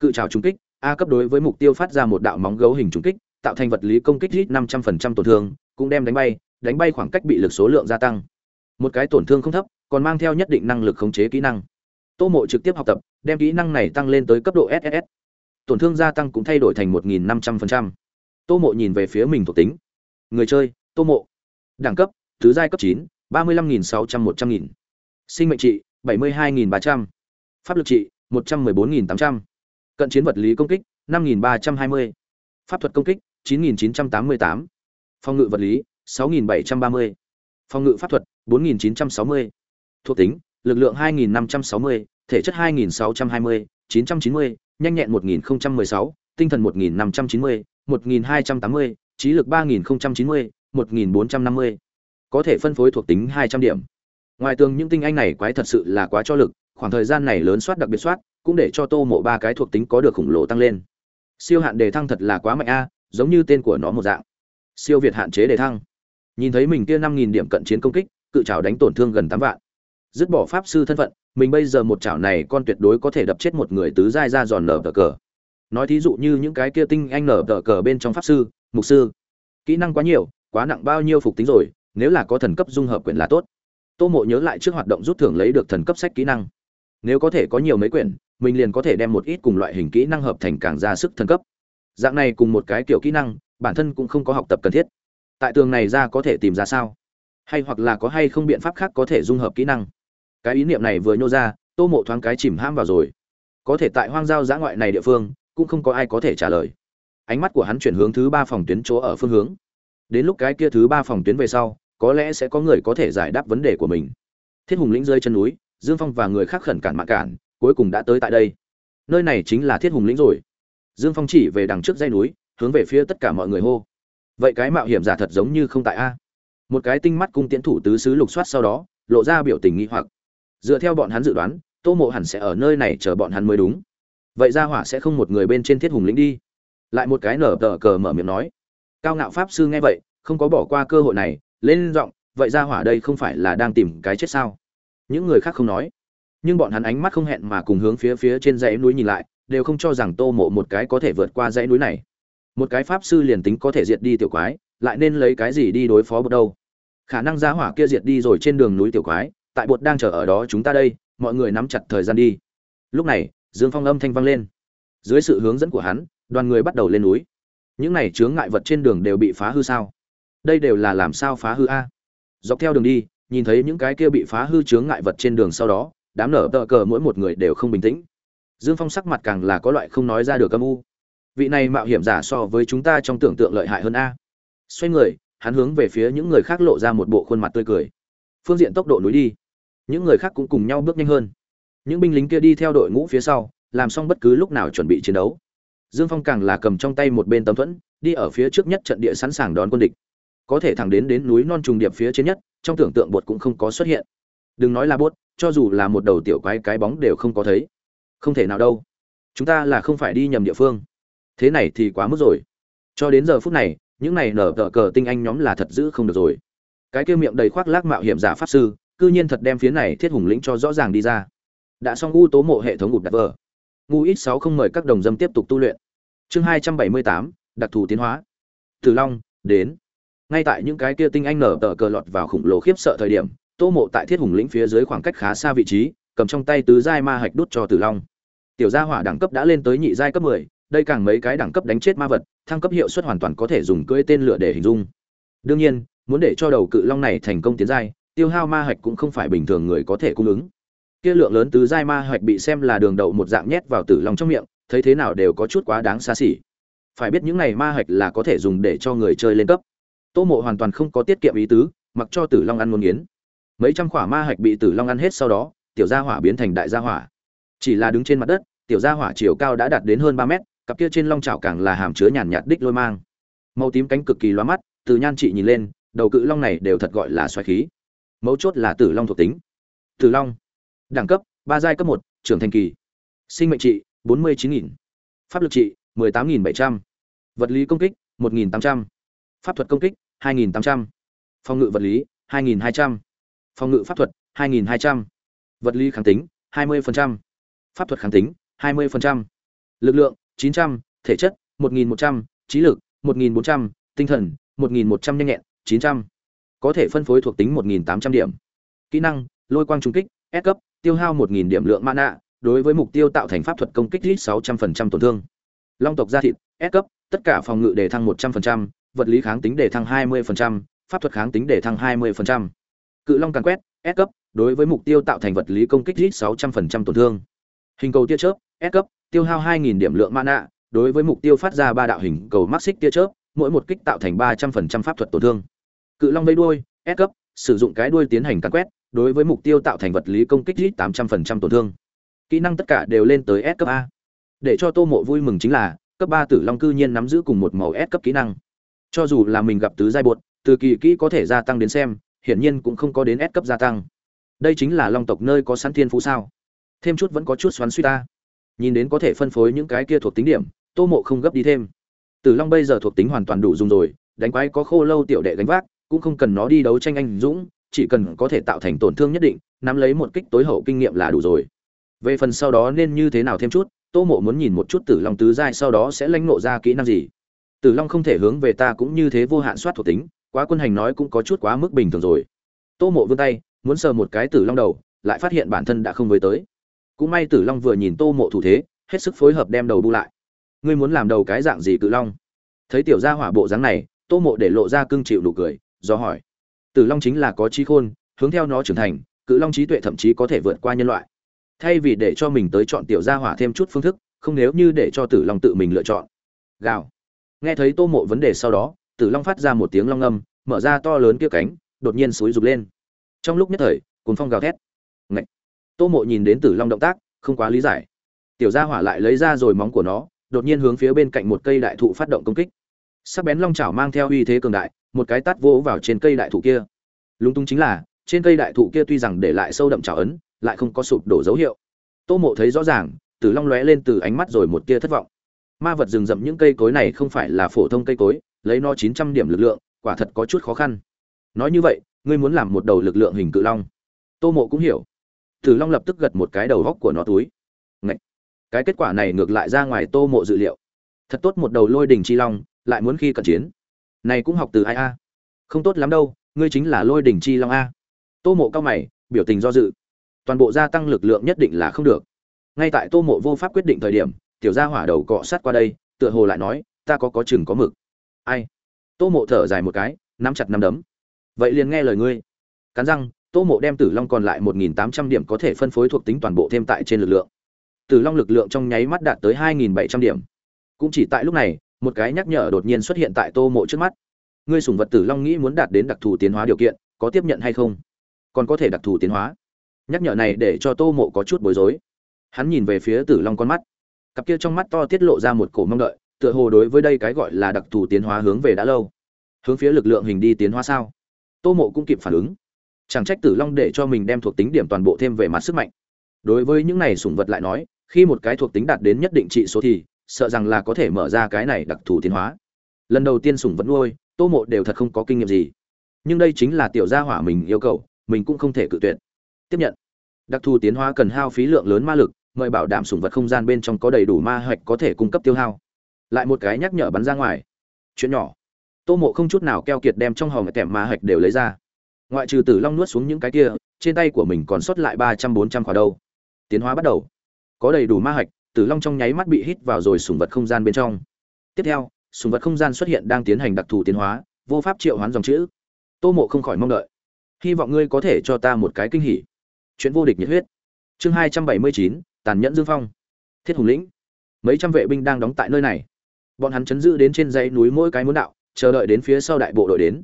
Cự trào trung kích, a cấp đối với mục tiêu phát ra một đạo móng gấu hình trung kích, tạo thành vật lý công kích ít năm trăm phần trăm tổn thương, cũng đem đánh bay đánh bay khoảng cách bị lực số lượng gia tăng. Một cái tổn thương không thấp, còn mang theo nhất định năng lực khống chế kỹ năng. Tô mộ trực tiếp học tập, đem kỹ năng này tăng lên tới cấp độ ss tổn thương gia tăng cũng thay đổi thành một nghìn năm trăm phần trăm tô mộ nhìn về phía mình thuộc tính. Người chơi, tô mộ. Đẳng cấp, thứ giai cấp chín, ba mươi lăm nghìn sáu trăm một trăm nghìn. Sinh mệnh trị, bảy mươi hai nghìn ba trăm. Pháp lực trị, một trăm mười bốn nghìn tám trăm. Cận chiến vật lý công kích, năm nghìn ba trăm hai mươi. Pháp thuật công kích, chín nghìn chín trăm tám mươi tám. Phòng ngự vật lý, sáu nghìn bảy trăm ba mươi. Phòng ngự pháp thuật, bốn nghìn chín trăm sáu mươi. Thuộc tính, lực lượng hai nghìn năm trăm sáu mươi, thể chất hai nghìn sáu trăm hai mươi, chín trăm chín mươi, nhanh nhẹn một nghìn sáu tinh thần một nghìn năm trăm chín mươi, một nghìn hai trăm tám mươi, trí lực ba nghìn chín mươi, một nghìn bốn trăm năm mươi. Có thể phân phối thuộc tính hai trăm điểm. Ngoài tường những tinh anh này quái thật sự là quá cho lực, khoảng thời gian này lớn soát đặc biệt soát, cũng để cho tô mộ ba cái thuộc tính có được khủng lồ tăng lên. Siêu hạn đề thăng thật là quá mạnh a, giống như tên của nó một dạng. Siêu việt hạn chế đề thăng. Nhìn thấy mình kia năm nghìn điểm cận chiến công kích, cự chảo đánh tổn thương gần tám vạn. Dứt bỏ pháp sư thân phận, mình bây giờ một chảo này con tuyệt đối có thể đập chết một người tứ giai ra giòn nở cờ nói thí dụ như những cái kia tinh anh nở tờ cờ bên trong pháp sư, mục sư. Kỹ năng quá nhiều, quá nặng bao nhiêu phục tính rồi, nếu là có thần cấp dung hợp quyển là tốt. Tô mộ nhớ lại trước hoạt động rút thưởng lấy được thần cấp sách kỹ năng. Nếu có thể có nhiều mấy quyển, mình liền có thể đem một ít cùng loại hình kỹ năng hợp thành càng ra sức thần cấp. Dạng này cùng một cái kiểu kỹ năng, bản thân cũng không có học tập cần thiết. Tại tường này ra có thể tìm ra sao? Hay hoặc là có hay không biện pháp khác có thể dung hợp kỹ năng? Cái ý niệm này vừa nhô ra, tô mộ thoáng cái chìm ham vào rồi. Có thể tại hoang giao giã ngoại này địa phương cũng không có ai có thể trả lời. Ánh mắt của hắn chuyển hướng thứ ba phòng tuyến chỗ ở phương hướng. Đến lúc cái kia thứ ba phòng tuyến về sau, có lẽ sẽ có người có thể giải đáp vấn đề của mình. Thiết hùng lĩnh rơi chân núi, dương phong và người khác khẩn cản mạng cản, cuối cùng đã tới tại đây. Nơi này chính là thiết hùng lĩnh rồi. Dương phong chỉ về đằng trước dây núi, hướng về phía tất cả mọi người hô. Vậy cái mạo hiểm giả thật giống như không tại a. Một cái tinh mắt cung tiễn thủ tứ sứ lục soát sau đó, lộ ra biểu tình nghi hoặc. Dựa theo bọn hắn dự đoán, tô mộ hẳn sẽ ở nơi này chờ bọn hắn mới đúng vậy ra hỏa sẽ không một người bên trên thiết hùng lĩnh đi. Lại một cái nở tờ cờ mở miệng nói. Cao ngạo pháp sư nghe vậy, không có bỏ qua cơ hội này, lên giọng, vậy ra hỏa đây không phải là đang tìm cái chết sao? Những người khác không nói. Nhưng bọn hắn ánh mắt không hẹn mà cùng hướng phía phía trên dãy núi nhìn lại, đều không cho rằng tô mộ một cái có thể vượt qua dãy núi này. Một cái pháp sư liền tính có thể diệt đi tiểu quái, lại nên lấy cái gì đi đối phó bột đâu? Khả năng giá hỏa kia diệt đi rồi trên đường núi tiểu quái, tại bột đang chờ ở đó chúng ta đây, mọi người nắm chặt thời gian đi. Lúc này dương phong âm thanh vang lên. Dưới sự hướng dẫn của hắn, đoàn người bắt đầu lên núi. Những này chướng ngại vật trên đường đều bị phá hư sao? Đây đều là làm sao phá hư a? Dọc theo đường đi, nhìn thấy những cái kia bị phá hư chướng ngại vật trên đường sau đó, đám nở tờ cờ mỗi một người đều không bình tĩnh. Dương phong sắc mặt càng là có loại không nói ra được âm u. Vị này mạo hiểm giả so với chúng ta trong tưởng tượng lợi hại hơn a. Xoay người, hắn hướng về phía những người khác lộ ra một bộ khuôn mặt tươi cười. Phương diện tốc độ núi đi. Những người khác cũng cùng nhau bước nhanh hơn những binh lính kia đi theo đội ngũ phía sau, làm xong bất cứ lúc nào chuẩn bị chiến đấu. Dương phong càng là cầm trong tay một bên tấm thuẫn, đi ở phía trước nhất trận địa sẵn sàng đón quân địch. Có thể thẳng đến đến núi non trùng điệp phía trên nhất, trong tưởng tượng bột cũng không có xuất hiện. Đừng nói là bốt cho dù là một đầu tiểu quái cái bóng đều không có thấy. Không thể nào đâu. Chúng ta là không phải đi nhầm địa phương. Thế này thì quá mức rồi. Cho đến giờ phút này, những này nở tờ cờ tinh anh nhóm là thật giữ không được rồi. Cái kia miệng đầy khoác lác mạo hiểm giả pháp sư, cư nhiên thật đem phía này thiết hùng lĩnh cho rõ ràng đi ra đã xong u tố mộ hệ thống gục đặt vờ. Ngu ít sáu không mời các đồng dâm tiếp tục tu luyện. Chương hai trăm bảy mươi tám đặc thù tiến hóa. Tử long đến. Ngay tại những cái kia tinh anh nở tờ cờ lọt vào khủng lồ khiếp sợ thời điểm tô mộ tại thiết hùng lĩnh phía dưới khoảng cách khá xa vị trí cầm trong tay tứ giai ma hạch đút cho tử long. Tiểu gia hỏa đẳng cấp đã lên tới nhị giai cấp 10, đây càng mấy cái đẳng cấp đánh chết ma vật thăng cấp hiệu suất hoàn toàn có thể dùng cưỡi tên lửa để hình dung. Đương nhiên muốn để cho đầu cự long này thành công tiến giai tiêu hao ma hạch cũng không phải bình thường người có thể cung ứng kia lượng lớn tứ giai ma hạch bị xem là đường đậu một dạng nhét vào tử long trong miệng, thấy thế nào đều có chút quá đáng xa xỉ. Phải biết những này ma hạch là có thể dùng để cho người chơi lên cấp. Tô mộ hoàn toàn không có tiết kiệm ý tứ, mặc cho tử long ăn ngôn nghiến. Mấy trăm khỏa ma hạch bị tử long ăn hết sau đó, tiểu gia hỏa biến thành đại gia hỏa. Chỉ là đứng trên mặt đất, tiểu gia hỏa chiều cao đã đạt đến hơn ba mét, cặp kia trên long chảo càng là hàm chứa nhàn nhạt đích lôi mang. Màu tím cánh cực kỳ loa mắt, từ nhan trị nhìn lên, đầu cự long này đều thật gọi là xoài khí. Mấu chốt là tử long thuộc tính. Tử long đẳng cấp, ba giai cấp một, trưởng thành kỳ. Sinh mệnh trị, bốn mươi chín nghìn. Pháp lực trị, mười tám nghìn bảy trăm. Vật lý công kích, một nghìn tám trăm. Pháp thuật công kích, hai nghìn tám trăm. Phòng ngự vật lý, hai nghìn hai trăm. Phòng ngự pháp thuật, hai nghìn hai trăm. Vật lý kháng tính, hai mươi pháp thuật kháng tính, hai mươi lực lượng, chín trăm. Thể chất, một nghìn một trăm. Trí lực, một nghìn bốn trăm. Tinh thần, một nghìn một trăm nhanh nhẹn, chín trăm. Có thể phân phối thuộc tính một nghìn tám trăm điểm. Kỹ năng, lôi quang trung kích, S cấp tiêu hao một nghìn điểm lượng mana, đối với mục tiêu tạo thành pháp thuật công kích ít sáu trăm phần trăm tổn thương. Long tộc gia thịt, S cấp, tất cả phòng ngự đề thăng một trăm phần trăm, vật lý kháng tính đề thăng hai mươi phần trăm, pháp thuật kháng tính đề thăng hai mươi phần trăm. Cự long càn quét, S cấp, đối với mục tiêu tạo thành vật lý công kích ít sáu trăm phần trăm tổn thương. Hình cầu tia chớp, S cấp, tiêu hao hai nghìn điểm lượng mana, đối với mục tiêu phát ra ba đạo hình cầu mắc xích tia chớp, mỗi một kích tạo thành ba trăm phần trăm pháp thuật tổn thương. Cự long vây đuôi, S cấp, sử dụng cái đuôi tiến hành càn quét đối với mục tiêu tạo thành vật lý công kích ít tám trăm phần trăm tổn thương. Kỹ năng tất cả đều lên tới S cấp A. Để cho tô mộ vui mừng chính là, cấp ba tử long cư nhiên nắm giữ cùng một màu S cấp kỹ năng. Cho dù là mình gặp tứ giai bột, từ kỳ kỹ có thể gia tăng đến xem, hiển nhiên cũng không có đến S cấp gia tăng. Đây chính là long tộc nơi có sẵn thiên phú sao? Thêm chút vẫn có chút xoắn suy ta. Nhìn đến có thể phân phối những cái kia thuộc tính điểm, tô mộ không gấp đi thêm. Tử long bây giờ thuộc tính hoàn toàn đủ dùng rồi, đánh quái có khô lâu tiểu đệ gánh vác, cũng không cần nó đi đấu tranh anh dũng chỉ cần có thể tạo thành tổn thương nhất định, nắm lấy một kích tối hậu kinh nghiệm là đủ rồi. Về phần sau đó nên như thế nào thêm chút, tô mộ muốn nhìn một chút tử long tứ giai sau đó sẽ lãnh nộ ra kỹ năng gì. Tử long không thể hướng về ta cũng như thế vô hạn soát thuộc tính, quá quân hành nói cũng có chút quá mức bình thường rồi. Tô mộ vươn tay, muốn sờ một cái tử long đầu, lại phát hiện bản thân đã không với tới. Cũng may tử long vừa nhìn tô mộ thủ thế, hết sức phối hợp đem đầu bu lại. Ngươi muốn làm đầu cái dạng gì cự long? Thấy tiểu gia hỏa bộ dáng này, tô mộ để lộ ra cưng chịu nụ cười, do hỏi tử long chính là có trí khôn, hướng theo nó trưởng thành, cự long trí tuệ thậm chí có thể vượt qua nhân loại. Thay vì để cho mình tới chọn tiểu gia hỏa thêm chút phương thức, không nếu như để cho tử long tự mình lựa chọn. Gào. Nghe thấy tô mộ vấn đề sau đó, tử long phát ra một tiếng long âm mở ra to lớn kia cánh, đột nhiên xúi rục lên. Trong lúc nhất thời cuốn phong gào thét. Ngậy! tô mộ nhìn đến tử long động tác, không quá lý giải. Tiểu gia hỏa lại lấy ra rồi móng của nó, đột nhiên hướng phía bên cạnh một cây đại thụ phát động công kích. Sắc bén long chảo mang theo uy thế cường đại một cái tát vỗ vào trên cây đại thụ kia. Lúng túng chính là, trên cây đại thụ kia tuy rằng để lại sâu đậm chảo ấn, lại không có sụp đổ dấu hiệu. Tô mộ thấy rõ ràng, tử long lóe lên từ ánh mắt rồi một tia thất vọng. Ma vật rừng rậm những cây cối này không phải là phổ thông cây cối, lấy nó chín trăm điểm lực lượng, quả thật có chút khó khăn. Nói như vậy, ngươi muốn làm một đầu lực lượng hình cự long. Tô mộ cũng hiểu. Tử long lập tức gật một cái đầu góc của nó túi. Ngậy! cái kết quả này ngược lại ra ngoài tô mộ dự liệu. Thật tốt một đầu lôi đình chi long, lại muốn khi cận chiến này cũng học từ ai a? Không tốt lắm đâu, ngươi chính là lôi đỉnh chi long a. Tô mộ cao mày, biểu tình do dự. Toàn bộ gia tăng lực lượng nhất định là không được. Ngay tại tô mộ vô pháp quyết định thời điểm, tiểu gia hỏa đầu cọ sát qua đây, tựa hồ lại nói, ta có có chừng có mực. Ai? Tô mộ thở dài một cái, nắm chặt nắm đấm. Vậy liền nghe lời ngươi. Cắn răng, tô mộ đem tử long còn lại một nghìn tám trăm điểm có thể phân phối thuộc tính toàn bộ thêm tại trên lực lượng. Tử long lực lượng trong nháy mắt đạt tới hai nghìn bảy trăm điểm. Cũng chỉ tại lúc này một cái nhắc nhở đột nhiên xuất hiện tại tô mộ trước mắt. Ngươi sùng vật tử long nghĩ muốn đạt đến đặc thù tiến hóa điều kiện, có tiếp nhận hay không? Còn có thể đặc thù tiến hóa. Nhắc nhở này để cho tô mộ có chút bối rối. Hắn nhìn về phía tử long con mắt. Cặp kia trong mắt to tiết lộ ra một cổ mong đợi, tựa hồ đối với đây cái gọi là đặc thù tiến hóa hướng về đã lâu. Hướng phía lực lượng hình đi tiến hóa sao? Tô mộ cũng kịp phản ứng. Chẳng trách tử long để cho mình đem thuộc tính điểm toàn bộ thêm về mặt sức mạnh. Đối với những này sủng vật lại nói, khi một cái thuộc tính đạt đến nhất định trị số thì sợ rằng là có thể mở ra cái này đặc thù tiến hóa. Lần đầu tiên sủng vật nuôi, tô mộ đều thật không có kinh nghiệm gì. Nhưng đây chính là tiểu gia hỏa mình yêu cầu, mình cũng không thể cự tuyệt. Tiếp nhận. Đặc thù tiến hóa cần hao phí lượng lớn ma lực, mời bảo đảm sủng vật không gian bên trong có đầy đủ ma hoạch có thể cung cấp tiêu hao. Lại một cái nhắc nhở bắn ra ngoài. Chuyện nhỏ. Tô mộ không chút nào keo kiệt đem trong hòm tẻm ma hạch đều lấy ra. Ngoại trừ tử long nuốt xuống những cái kia, trên tay của mình còn sót lại ba trăm bốn trăm khỏa đâu. Tiến hóa bắt đầu. Có đầy đủ ma hạch tử long trong nháy mắt bị hít vào rồi sùng vật không gian bên trong. Tiếp theo, sùng vật không gian xuất hiện đang tiến hành đặc thù tiến hóa, vô pháp triệu hoán dòng chữ. Tô mộ không khỏi mong đợi. Hy vọng ngươi có thể cho ta một cái kinh hỉ. Chuyện vô địch nhiệt huyết. Chương hai trăm bảy mươi chín, tàn nhẫn dương phong. Thiết hùng lĩnh. Mấy trăm vệ binh đang đóng tại nơi này. Bọn hắn chấn giữ đến trên dãy núi mỗi cái muốn đạo, chờ đợi đến phía sau đại bộ đội đến.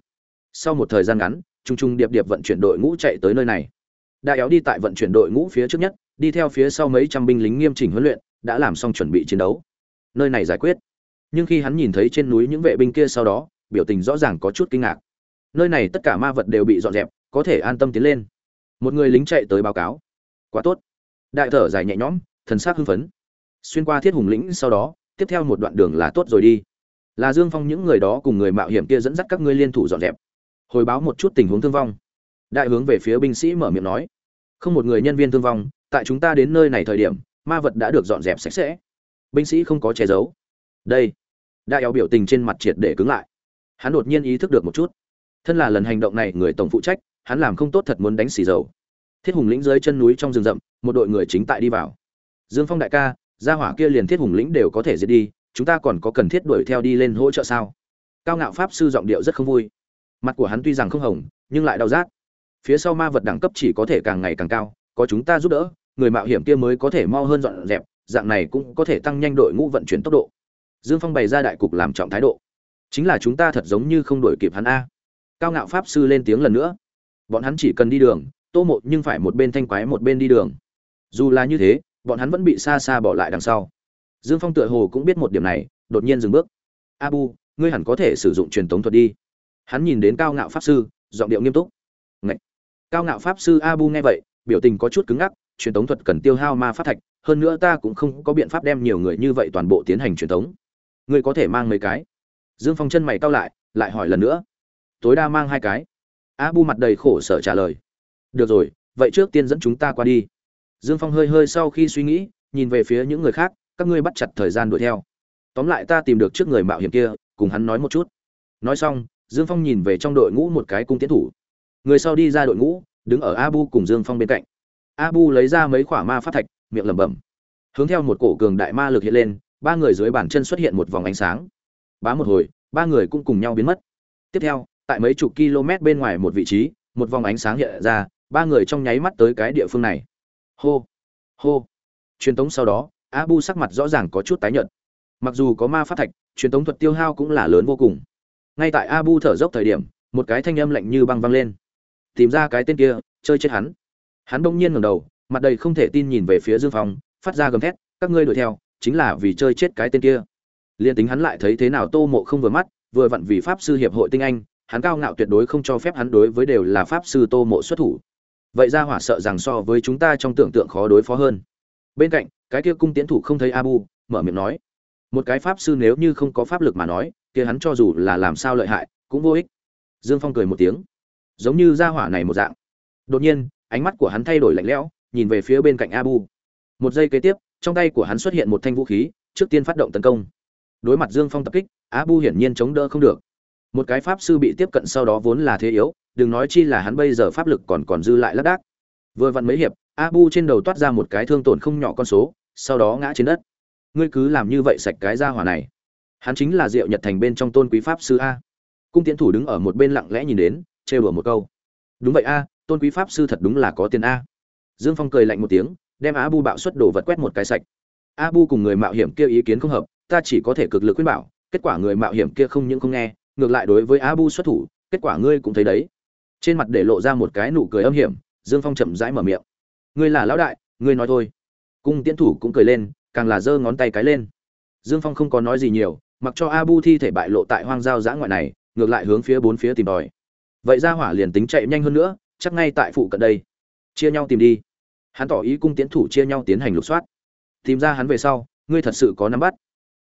Sau một thời gian ngắn trung trung điệp điệp vận chuyển đội ngũ chạy tới nơi này. Đại éo đi tại vận chuyển đội ngũ phía trước nhất, đi theo phía sau mấy trăm binh lính nghiêm chỉnh huấn luyện đã làm xong chuẩn bị chiến đấu. Nơi này giải quyết. Nhưng khi hắn nhìn thấy trên núi những vệ binh kia sau đó, biểu tình rõ ràng có chút kinh ngạc. Nơi này tất cả ma vật đều bị dọn dẹp, có thể an tâm tiến lên. Một người lính chạy tới báo cáo. Quá tốt. Đại thở dài nhẹ nhõm, thần sắc hưng phấn. Xuyên qua thiết hùng lĩnh sau đó, tiếp theo một đoạn đường là tốt rồi đi. Là dương phong những người đó cùng người mạo hiểm kia dẫn dắt các ngươi liên thủ dọn dẹp. Hồi báo một chút tình huống thương vong. Đại hướng về phía binh sĩ mở miệng nói. Không một người nhân viên thương vong, tại chúng ta đến nơi này thời điểm ma vật đã được dọn dẹp sạch sẽ. Binh sĩ không có che giấu. Đây. Đại éo biểu tình trên mặt triệt để cứng lại. Hắn đột nhiên ý thức được một chút. Thân là lần hành động này, người tổng phụ trách, hắn làm không tốt thật muốn đánh xì dầu. Thiết hùng lĩnh dưới chân núi trong rừng rậm, một đội người chính tại đi vào. Dương phong đại ca, gia hỏa kia liền thiết hùng lĩnh đều có thể diệt đi, chúng ta còn có cần thiết đuổi theo đi lên hỗ trợ sao? Cao ngạo pháp sư giọng điệu rất không vui. Mặt của hắn tuy rằng không hồng, nhưng lại đau rát. Phía sau ma vật đẳng cấp chỉ có thể càng ngày càng cao, có chúng ta giúp đỡ người mạo hiểm kia mới có thể mau hơn dọn dẹp, dạng này cũng có thể tăng nhanh đội ngũ vận chuyển tốc độ. Dương phong bày ra đại cục làm trọng thái độ. Chính là chúng ta thật giống như không đuổi kịp hắn a. Cao ngạo pháp sư lên tiếng lần nữa. Bọn hắn chỉ cần đi đường, tô mộ nhưng phải một bên thanh quái một bên đi đường. Dù là như thế, bọn hắn vẫn bị xa xa bỏ lại đằng sau. Dương phong tựa hồ cũng biết một điểm này, đột nhiên dừng bước. Abu, ngươi hẳn có thể sử dụng truyền tống thuật đi. Hắn nhìn đến cao ngạo pháp sư, giọng điệu nghiêm túc. Ngậy! cao ngạo pháp sư abu nghe vậy, biểu tình có chút cứng ngắc truyền tống thuật cần tiêu hao ma pháp thạch, hơn nữa ta cũng không có biện pháp đem nhiều người như vậy toàn bộ tiến hành truyền tống. Ngươi có thể mang mấy cái? Dương phong chân mày cau lại lại hỏi lần nữa. Tối đa mang hai cái. Abu mặt đầy khổ sở trả lời. Được rồi, vậy trước tiên dẫn chúng ta qua đi. Dương phong hơi hơi sau khi suy nghĩ, nhìn về phía những người khác, các ngươi bắt chặt thời gian đuổi theo. Tóm lại ta tìm được trước người mạo hiểm kia, cùng hắn nói một chút. Nói xong, dương phong nhìn về trong đội ngũ một cái cung tiến thủ. Người sau đi ra đội ngũ, đứng ở abu cùng dương phong bên cạnh abu lấy ra mấy khỏa ma phát thạch, miệng lẩm bẩm. Hướng theo một cổ cường đại ma lực hiện lên, ba người dưới bàn chân xuất hiện một vòng ánh sáng. Bá một hồi, ba người cũng cùng nhau biến mất. Tiếp theo, tại mấy chục km bên ngoài một vị trí, một vòng ánh sáng hiện ra, ba người trong nháy mắt tới cái địa phương này. Hô hô. Truyền tống sau đó, abu sắc mặt rõ ràng có chút tái nhợt. Mặc dù có ma phát thạch, truyền tống thuật tiêu hao cũng là lớn vô cùng. Ngay tại abu thở dốc thời điểm, một cái thanh âm lạnh như băng vang lên. Tìm ra cái tên kia, chơi chết hắn hắn bỗng nhiên ngẩng đầu, mặt đầy không thể tin nhìn về phía dương phong, phát ra gầm thét, các ngươi đuổi theo, chính là vì chơi chết cái tên kia. Liên tính hắn lại thấy thế nào tô mộ không vừa mắt, vừa vặn vì pháp sư hiệp hội tinh anh, hắn cao ngạo tuyệt đối không cho phép hắn đối với đều là pháp sư tô mộ xuất thủ. Vậy ra hỏa sợ rằng so với chúng ta trong tưởng tượng khó đối phó hơn. Bên cạnh, cái kia cung tiến thủ không thấy abu, mở miệng nói, một cái pháp sư nếu như không có pháp lực mà nói, kia hắn cho dù là làm sao lợi hại, cũng vô ích. Dương phong cười một tiếng, giống như ra hỏa này một dạng. Đột nhiên ánh mắt của hắn thay đổi lạnh lẽo, nhìn về phía bên cạnh abu. Một giây kế tiếp, trong tay của hắn xuất hiện một thanh vũ khí, trước tiên phát động tấn công. Đối mặt dương phong tập kích, abu hiển nhiên chống đỡ không được. Một cái pháp sư bị tiếp cận sau đó vốn là thế yếu, đừng nói chi là hắn bây giờ pháp lực còn còn dư lại lác đác. Vừa vặn mấy hiệp, abu trên đầu toát ra một cái thương tổn không nhỏ con số, sau đó ngã trên đất. Ngươi cứ làm như vậy sạch cái ra hỏa này. Hắn chính là diệu nhật thành bên trong tôn quý pháp sư a. Cung tiến thủ đứng ở một bên lặng lẽ nhìn đến, trêu đùa một câu. Đúng vậy a tôn quý pháp sư thật đúng là có tiền a. Dương phong cười lạnh một tiếng, đem abu bạo xuất đồ vật quét một cái sạch. Abu cùng người mạo hiểm kia ý kiến không hợp, ta chỉ có thể cực lực khuyên bảo, kết quả người mạo hiểm kia không những không nghe, ngược lại đối với abu xuất thủ, kết quả ngươi cũng thấy đấy. Trên mặt để lộ ra một cái nụ cười âm hiểm, dương phong chậm rãi mở miệng. Ngươi là lão đại, ngươi nói thôi. Cung tiễn thủ cũng cười lên, càng là giơ ngón tay cái lên. Dương phong không có nói gì nhiều, mặc cho abu thi thể bại lộ tại hoang giao giã ngoại này, ngược lại hướng phía bốn phía tìm tòi. Vậy ra hỏa liền tính chạy nhanh hơn nữa chắc ngay tại phụ cận đây. Chia nhau tìm đi. Hắn tỏ ý cung tiến thủ chia nhau tiến hành lục soát. Tìm ra hắn về sau, ngươi thật sự có nắm bắt.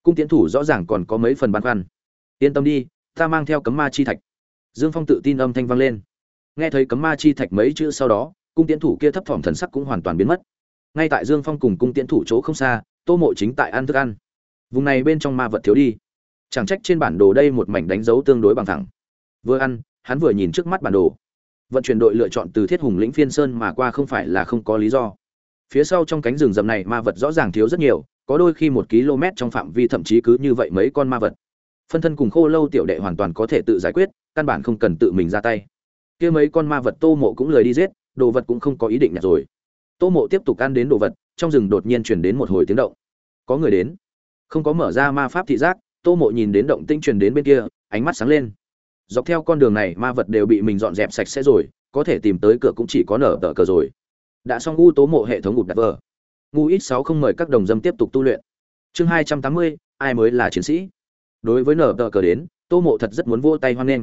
Cung tiến thủ rõ ràng còn có mấy phần băn khoăn. Yên tâm đi, ta mang theo cấm ma chi thạch. Dương phong tự tin âm thanh vang lên. Nghe thấy cấm ma chi thạch mấy chữ sau đó, cung tiến thủ kia thấp thỏm thần sắc cũng hoàn toàn biến mất. Ngay tại dương phong cùng cung tiến thủ chỗ không xa, tô mộ chính tại ăn thức ăn. Vùng này bên trong ma vật thiếu đi. Chẳng trách trên bản đồ đây một mảnh đánh dấu tương đối bằng thẳng. Vừa ăn, hắn vừa nhìn trước mắt bản đồ vận chuyển đội lựa chọn từ thiết hùng lĩnh phiên sơn mà qua không phải là không có lý do. Phía sau trong cánh rừng rậm này ma vật rõ ràng thiếu rất nhiều, có đôi khi một km trong phạm vi thậm chí cứ như vậy mấy con ma vật. Phân thân cùng khô lâu tiểu đệ hoàn toàn có thể tự giải quyết, căn bản không cần tự mình ra tay. Kia mấy con ma vật tô mộ cũng lời đi giết, đồ vật cũng không có ý định nhặt rồi. Tô mộ tiếp tục ăn đến đồ vật, trong rừng đột nhiên chuyển đến một hồi tiếng động. Có người đến. Không có mở ra ma pháp thị giác, tô mộ nhìn đến động tinh truyền đến bên kia, ánh mắt sáng lên dọc theo con đường này ma vật đều bị mình dọn dẹp sạch sẽ rồi, có thể tìm tới cửa cũng chỉ có nở tờ cờ rồi. Đã xong u tố mộ hệ thống ngụt đặt vờ. Ngu ít sáu không mời các đồng dâm tiếp tục tu luyện. Chương hai trăm tám mươi, ai mới là chiến sĩ? Đối với nở tờ cờ đến, tô mộ thật rất muốn vô tay hoan nghênh.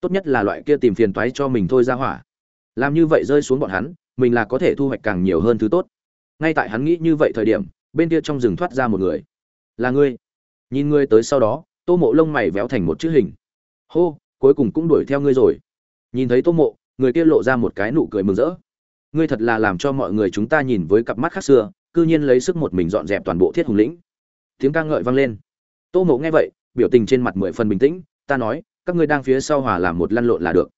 Tốt nhất là loại kia tìm phiền toái cho mình thôi ra hỏa. Làm như vậy rơi xuống bọn hắn, mình là có thể thu hoạch càng nhiều hơn thứ tốt. Ngay tại hắn nghĩ như vậy thời điểm, bên kia trong rừng thoát ra một người. Là ngươi. Nhìn ngươi tới sau đó, tô mộ lông mày véo thành một chữ hình. Hô cuối cùng cũng đuổi theo ngươi rồi. Nhìn thấy tô mộ, người kia lộ ra một cái nụ cười mừng rỡ. Ngươi thật là làm cho mọi người chúng ta nhìn với cặp mắt khác xưa, cư nhiên lấy sức một mình dọn dẹp toàn bộ thiết hùng lĩnh. Tiếng ca ngợi vang lên. Tô mộ nghe vậy, biểu tình trên mặt mười phần bình tĩnh, ta nói, các ngươi đang phía sau hòa làm một lăn lộn là được.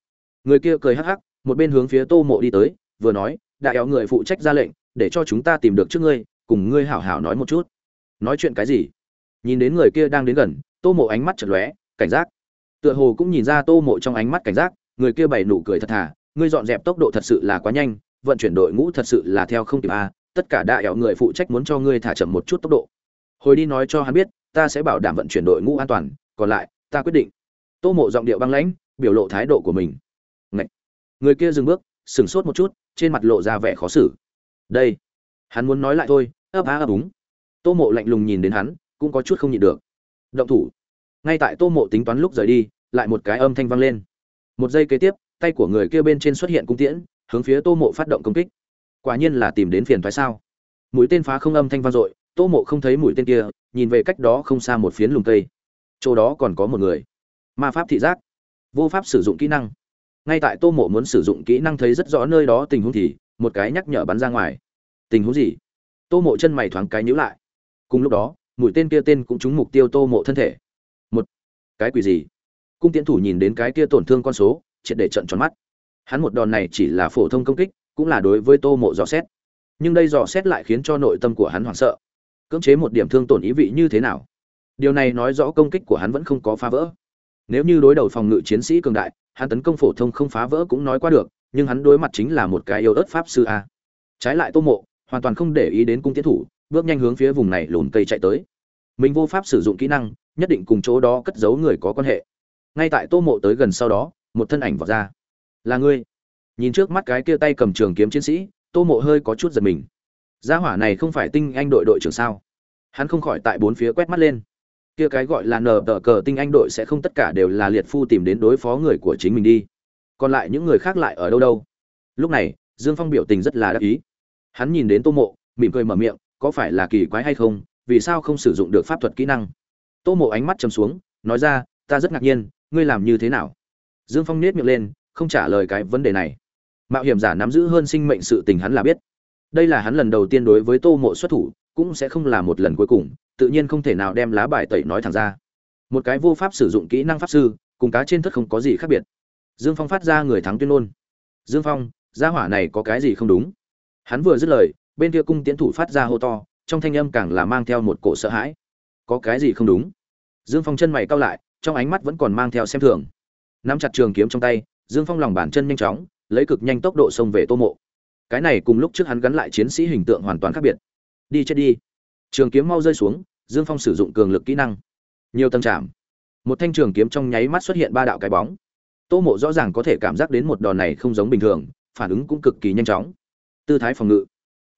Người kia cười hắc hắc, một bên hướng phía tô mộ đi tới, vừa nói, đại éo người phụ trách ra lệnh, để cho chúng ta tìm được trước ngươi, cùng ngươi hảo hảo nói một chút. Nói chuyện cái gì? Nhìn đến người kia đang đến gần, tô mộ ánh mắt chật lóe, cảnh giác tựa hồ cũng nhìn ra tô mộ trong ánh mắt cảnh giác, người kia bày nụ cười thật thà, ngươi dọn dẹp tốc độ thật sự là quá nhanh, vận chuyển đội ngũ thật sự là theo không kịp a tất cả đại éo người phụ trách muốn cho ngươi thả chậm một chút tốc độ. Hồi đi nói cho hắn biết, ta sẽ bảo đảm vận chuyển đội ngũ an toàn, còn lại, ta quyết định. Tô mộ giọng điệu băng lãnh, biểu lộ thái độ của mình. Ngậy. người kia dừng bước, sửng sốt một chút, trên mặt lộ ra vẻ khó xử. Đây. Hắn muốn nói lại thôi, ấp á ấp úng. Tô mộ lạnh lùng nhìn đến hắn, cũng có chút không nhịn được. Động thủ ngay tại tô mộ tính toán lúc rời đi, lại một cái âm thanh vang lên. Một giây kế tiếp, tay của người kia bên trên xuất hiện cung tiễn, hướng phía tô mộ phát động công kích. Quả nhiên là tìm đến phiền thoái sao? Mũi tên phá không âm thanh vang dội, tô mộ không thấy mũi tên kia, nhìn về cách đó không xa một phiến lùng cây. Chỗ đó còn có một người. Ma pháp thị giác. Vô pháp sử dụng kỹ năng. Ngay tại tô mộ muốn sử dụng kỹ năng thấy rất rõ nơi đó tình huống thì, một cái nhắc nhở bắn ra ngoài. Tình huống gì? Tô mộ chân mày thoáng cái nhíu lại. Cùng lúc đó, mũi tên kia tên cũng trúng mục tiêu tô mộ thân thể cái quỷ gì? Cung tiễn thủ nhìn đến cái kia tổn thương con số, triệt để trận tròn mắt. Hắn một đòn này chỉ là phổ thông công kích, cũng là đối với tô mộ dò xét. Nhưng đây dò xét lại khiến cho nội tâm của hắn hoảng sợ. Cưỡng chế một điểm thương tổn ý vị như thế nào? Điều này nói rõ công kích của hắn vẫn không có phá vỡ. Nếu như đối đầu phòng ngự chiến sĩ cường đại, hắn tấn công phổ thông không phá vỡ cũng nói qua được, nhưng hắn đối mặt chính là một cái yêu ớt pháp sư a. Trái lại tô mộ, hoàn toàn không để ý đến cung tiến thủ, bước nhanh hướng phía vùng này lùn cây chạy tới. Mình vô pháp sử dụng kỹ năng nhất định cùng chỗ đó cất giấu người có quan hệ. Ngay tại tô mộ tới gần sau đó, một thân ảnh vọt ra. Là ngươi? Nhìn trước mắt cái kia tay cầm trường kiếm chiến sĩ, tô mộ hơi có chút giật mình. Gia hỏa này không phải tinh anh đội đội trưởng sao? Hắn không khỏi tại bốn phía quét mắt lên. Kia cái gọi là nờ tờ cờ tinh anh đội sẽ không tất cả đều là liệt phu tìm đến đối phó người của chính mình đi. Còn lại những người khác lại ở đâu đâu? Lúc này, dương phong biểu tình rất là đắc ý. Hắn nhìn đến tô mộ, mỉm cười mở miệng, có phải là kỳ quái hay không? Vì sao không sử dụng được pháp thuật kỹ năng? Tô mộ ánh mắt chầm xuống, nói ra, ta rất ngạc nhiên, ngươi làm như thế nào? Dương phong nết miệng lên, không trả lời cái vấn đề này. Mạo hiểm giả nắm giữ hơn sinh mệnh sự tình hắn là biết. Đây là hắn lần đầu tiên đối với tô mộ xuất thủ, cũng sẽ không là một lần cuối cùng, tự nhiên không thể nào đem lá bài tẩy nói thẳng ra. Một cái vô pháp sử dụng kỹ năng pháp sư, cùng cá trên thất không có gì khác biệt. Dương phong phát ra người thắng tuyên ngôn. Dương phong, gia hỏa này có cái gì không đúng? Hắn vừa dứt lời, bên kia cung tiến thủ phát ra hô to, trong thanh âm càng là mang theo một cổ sợ hãi. Có cái gì không đúng? Dương phong chân mày cau lại, trong ánh mắt vẫn còn mang theo xem thường. Nắm chặt trường kiếm trong tay, dương phong lòng bàn chân nhanh chóng, lấy cực nhanh tốc độ xông về tô mộ. Cái này cùng lúc trước hắn gắn lại chiến sĩ hình tượng hoàn toàn khác biệt. Đi chết đi. Trường kiếm mau rơi xuống, dương phong sử dụng cường lực kỹ năng. Nhiều tầng chạm. Một thanh trường kiếm trong nháy mắt xuất hiện ba đạo cái bóng. Tô mộ rõ ràng có thể cảm giác đến một đòn này không giống bình thường, phản ứng cũng cực kỳ nhanh chóng. Tư thái phòng ngự.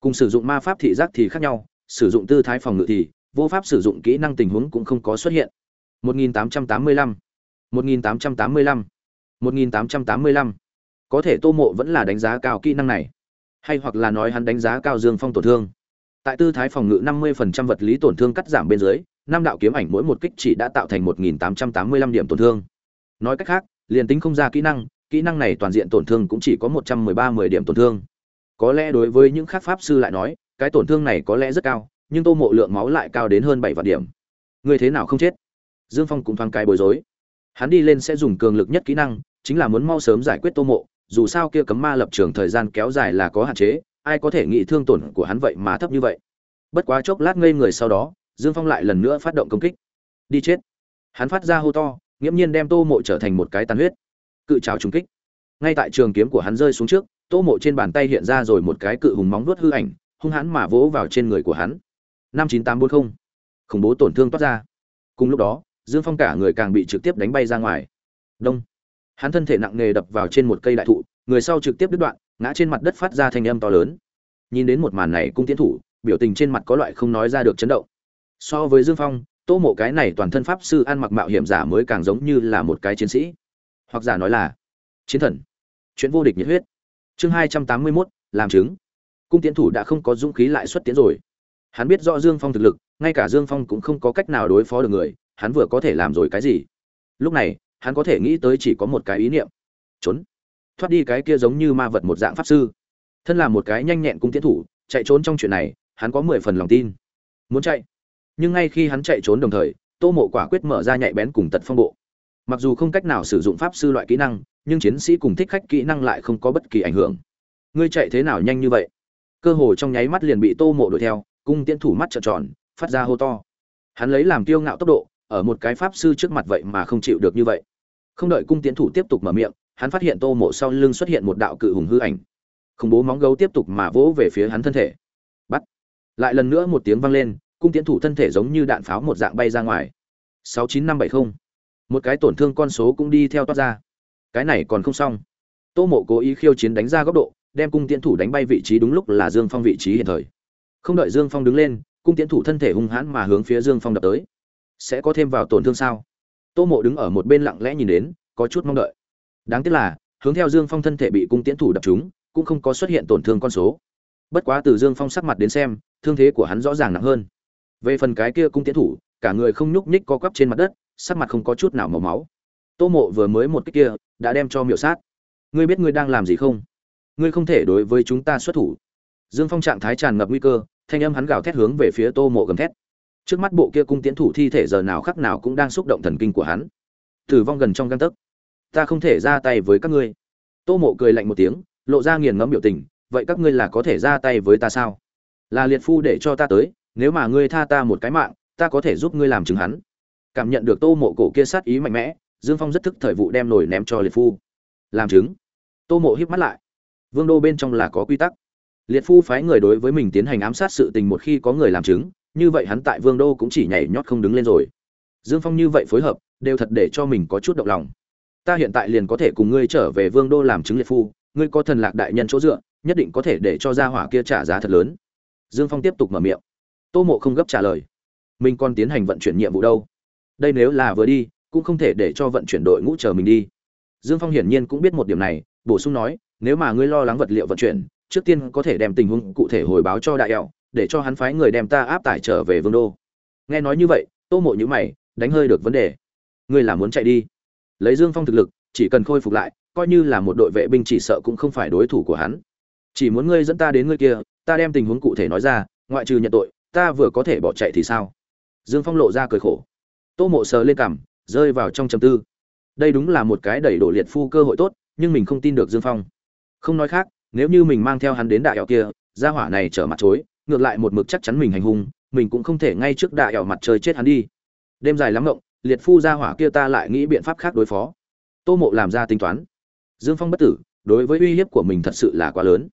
Cùng sử dụng ma pháp thị giác thì khác nhau, sử dụng tư thái phòng ngự thì vô pháp sử dụng kỹ năng tình huống cũng không có xuất hiện. 1885 1885 1885 có thể tô mộ vẫn là đánh giá cao kỹ năng này, hay hoặc là nói hắn đánh giá cao dương phong tổn thương. Tại tư thái phòng ngự 50% vật lý tổn thương cắt giảm bên dưới, năm đạo kiếm ảnh mỗi một kích chỉ đã tạo thành 1885 điểm tổn thương. Nói cách khác, liền tính không ra kỹ năng kỹ năng này toàn diện tổn thương cũng chỉ có 113 10 điểm tổn thương. Có lẽ đối với những khác pháp sư lại nói, cái tổn thương này có lẽ rất cao, nhưng tô mộ lượng máu lại cao đến hơn bảy vạn điểm. Người thế nào không chết? Dương phong cũng thoáng cái bối rối. Hắn đi lên sẽ dùng cường lực nhất kỹ năng, chính là muốn mau sớm giải quyết tô mộ, dù sao kia cấm ma lập trường thời gian kéo dài là có hạn chế, ai có thể nghĩ thương tổn của hắn vậy mà thấp như vậy. Bất quá chốc lát ngây người sau đó, dương phong lại lần nữa phát động công kích. Đi chết. Hắn phát ra hô to, nghiễm nhiên đem tô mộ trở thành một cái tàn huyết. Cự trào trùng kích. Ngay tại trường kiếm của hắn rơi xuống trước, tô mộ trên bàn tay hiện ra rồi một cái cự hùng móng vuốt hư ảnh, hung hãn mà vỗ vào trên người của hắn. Năm chín tám bốn mươi khủng bố tổn thương toát ra. Cùng lúc đó dương phong cả người càng bị trực tiếp đánh bay ra ngoài. Đông. Hắn thân thể nặng nề đập vào trên một cây đại thụ, người sau trực tiếp đứt đoạn, ngã trên mặt đất phát ra thanh âm to lớn. Nhìn đến một màn này, cung tiến thủ, biểu tình trên mặt có loại không nói ra được chấn động. So với dương phong, tô mộ cái này toàn thân pháp sư ăn mặc mạo hiểm giả mới càng giống như là một cái chiến sĩ. Hoặc giả nói là chiến thần. Chuyện vô địch nhiệt huyết. Chương hai trăm tám mươi mốt, làm chứng. Cung tiến thủ đã không có dũng khí lại xuất tiến rồi. Hắn biết rõ dương phong thực lực, ngay cả dương phong cũng không có cách nào đối phó được người hắn vừa có thể làm rồi cái gì? Lúc này, hắn có thể nghĩ tới chỉ có một cái ý niệm. Trốn. Thoát đi cái kia giống như ma vật một dạng pháp sư. Thân là một cái nhanh nhẹn cung tiến thủ, chạy trốn trong chuyện này, hắn có mười phần lòng tin. Muốn chạy. Nhưng ngay khi hắn chạy trốn đồng thời, tô mộ quả quyết mở ra nhạy bén cùng tật phong bộ. Mặc dù không cách nào sử dụng pháp sư loại kỹ năng, nhưng chiến sĩ cùng thích khách kỹ năng lại không có bất kỳ ảnh hưởng. Ngươi chạy thế nào nhanh như vậy? Cơ hồ trong nháy mắt liền bị tô mộ đuổi theo, cung tiến thủ mắt trợn tròn, phát ra hô to. Hắn lấy làm kiêu ngạo tốc độ ở một cái pháp sư trước mặt vậy mà không chịu được như vậy. Không đợi cung tiến thủ tiếp tục mở miệng, hắn phát hiện tô mộ sau lưng xuất hiện một đạo cự hùng hư ảnh. Khủng bố móng gấu tiếp tục mà vỗ về phía hắn thân thể. Bắt. Lại lần nữa một tiếng vang lên, cung tiến thủ thân thể giống như đạn pháo một dạng bay ra ngoài. sáu chín năm bảy không. Một cái tổn thương con số cũng đi theo toát ra. Cái này còn không xong. Tô mộ cố ý khiêu chiến đánh ra góc độ, đem cung tiến thủ đánh bay vị trí đúng lúc là dương phong vị trí hiện thời. Không đợi dương phong đứng lên, cung tiến thủ thân thể hung hãn mà hướng phía dương phong đập tới sẽ có thêm vào tổn thương sao? Tô mộ đứng ở một bên lặng lẽ nhìn đến, có chút mong đợi. Đáng tiếc là, hướng theo dương phong thân thể bị cung tiến thủ đập trúng, cũng không có xuất hiện tổn thương con số. Bất quá từ dương phong sắc mặt đến xem, thương thế của hắn rõ ràng nặng hơn. Về phần cái kia cung tiến thủ, cả người không nhúc nhích co quắp trên mặt đất, sắc mặt không có chút nào màu máu. Tô mộ vừa mới một cái kia, đã đem cho miểu sát. Ngươi biết ngươi đang làm gì không? Ngươi không thể đối với chúng ta xuất thủ. Dương phong trạng thái tràn ngập nguy cơ, thanh âm hắn gào thét hướng về phía tô mộ gầm thét trước mắt bộ kia cung tiến thủ thi thể giờ nào khắc nào cũng đang xúc động thần kinh của hắn. Tử vong gần trong găng tấc. Ta không thể ra tay với các ngươi. Tô mộ cười lạnh một tiếng, lộ ra nghiền ngẫm biểu tình, vậy các ngươi là có thể ra tay với ta sao? Là liệt phu để cho ta tới, nếu mà ngươi tha ta một cái mạng, ta có thể giúp ngươi làm chứng hắn. Cảm nhận được tô mộ cổ kia sát ý mạnh mẽ, dương phong rất thức thời vụ đem nổi ném cho liệt phu. Làm chứng. Tô mộ híp mắt lại. Vương đô bên trong là có quy tắc. Liệt phu phái người đối với mình tiến hành ám sát sự tình một khi có người làm chứng như vậy hắn tại vương đô cũng chỉ nhảy nhót không đứng lên rồi. Dương phong như vậy phối hợp, đều thật để cho mình có chút động lòng. Ta hiện tại liền có thể cùng ngươi trở về vương đô làm chứng liệt phu, ngươi có thần lạc đại nhân chỗ dựa, nhất định có thể để cho gia hỏa kia trả giá thật lớn. Dương phong tiếp tục mở miệng. Tô mộ không gấp trả lời. Mình còn tiến hành vận chuyển nhiệm vụ đâu? Đây nếu là vừa đi, cũng không thể để cho vận chuyển đội ngũ chờ mình đi. Dương phong hiển nhiên cũng biết một điểm này, bổ sung nói, nếu mà ngươi lo lắng vật liệu vận chuyển, trước tiên có thể đem tình huống cụ thể hồi báo cho đại ẹo để cho hắn phái người đem ta áp tải trở về vương đô. Nghe nói như vậy, tô mộ nhữ mày, đánh hơi được vấn đề. Ngươi là muốn chạy đi. Lấy dương phong thực lực, chỉ cần khôi phục lại, coi như là một đội vệ binh chỉ sợ cũng không phải đối thủ của hắn. Chỉ muốn ngươi dẫn ta đến ngươi kia, ta đem tình huống cụ thể nói ra, ngoại trừ nhận tội, ta vừa có thể bỏ chạy thì sao? Dương phong lộ ra cười khổ. Tô mộ sờ lên cằm, rơi vào trong trầm tư. Đây đúng là một cái đẩy đổ liệt phu cơ hội tốt, nhưng mình không tin được dương phong. Không nói khác, nếu như mình mang theo hắn đến đại ẻo kia, gia hỏa này trở mặt chối ngược lại một mực chắc chắn mình hành hung, mình cũng không thể ngay trước đại ẻo mặt trời chết hắn đi. Đêm dài lắm ngộng, liệt phu ra hỏa kia ta lại nghĩ biện pháp khác đối phó. Tô mộ làm ra tính toán. Dương phong bất tử, đối với uy hiếp của mình thật sự là quá lớn.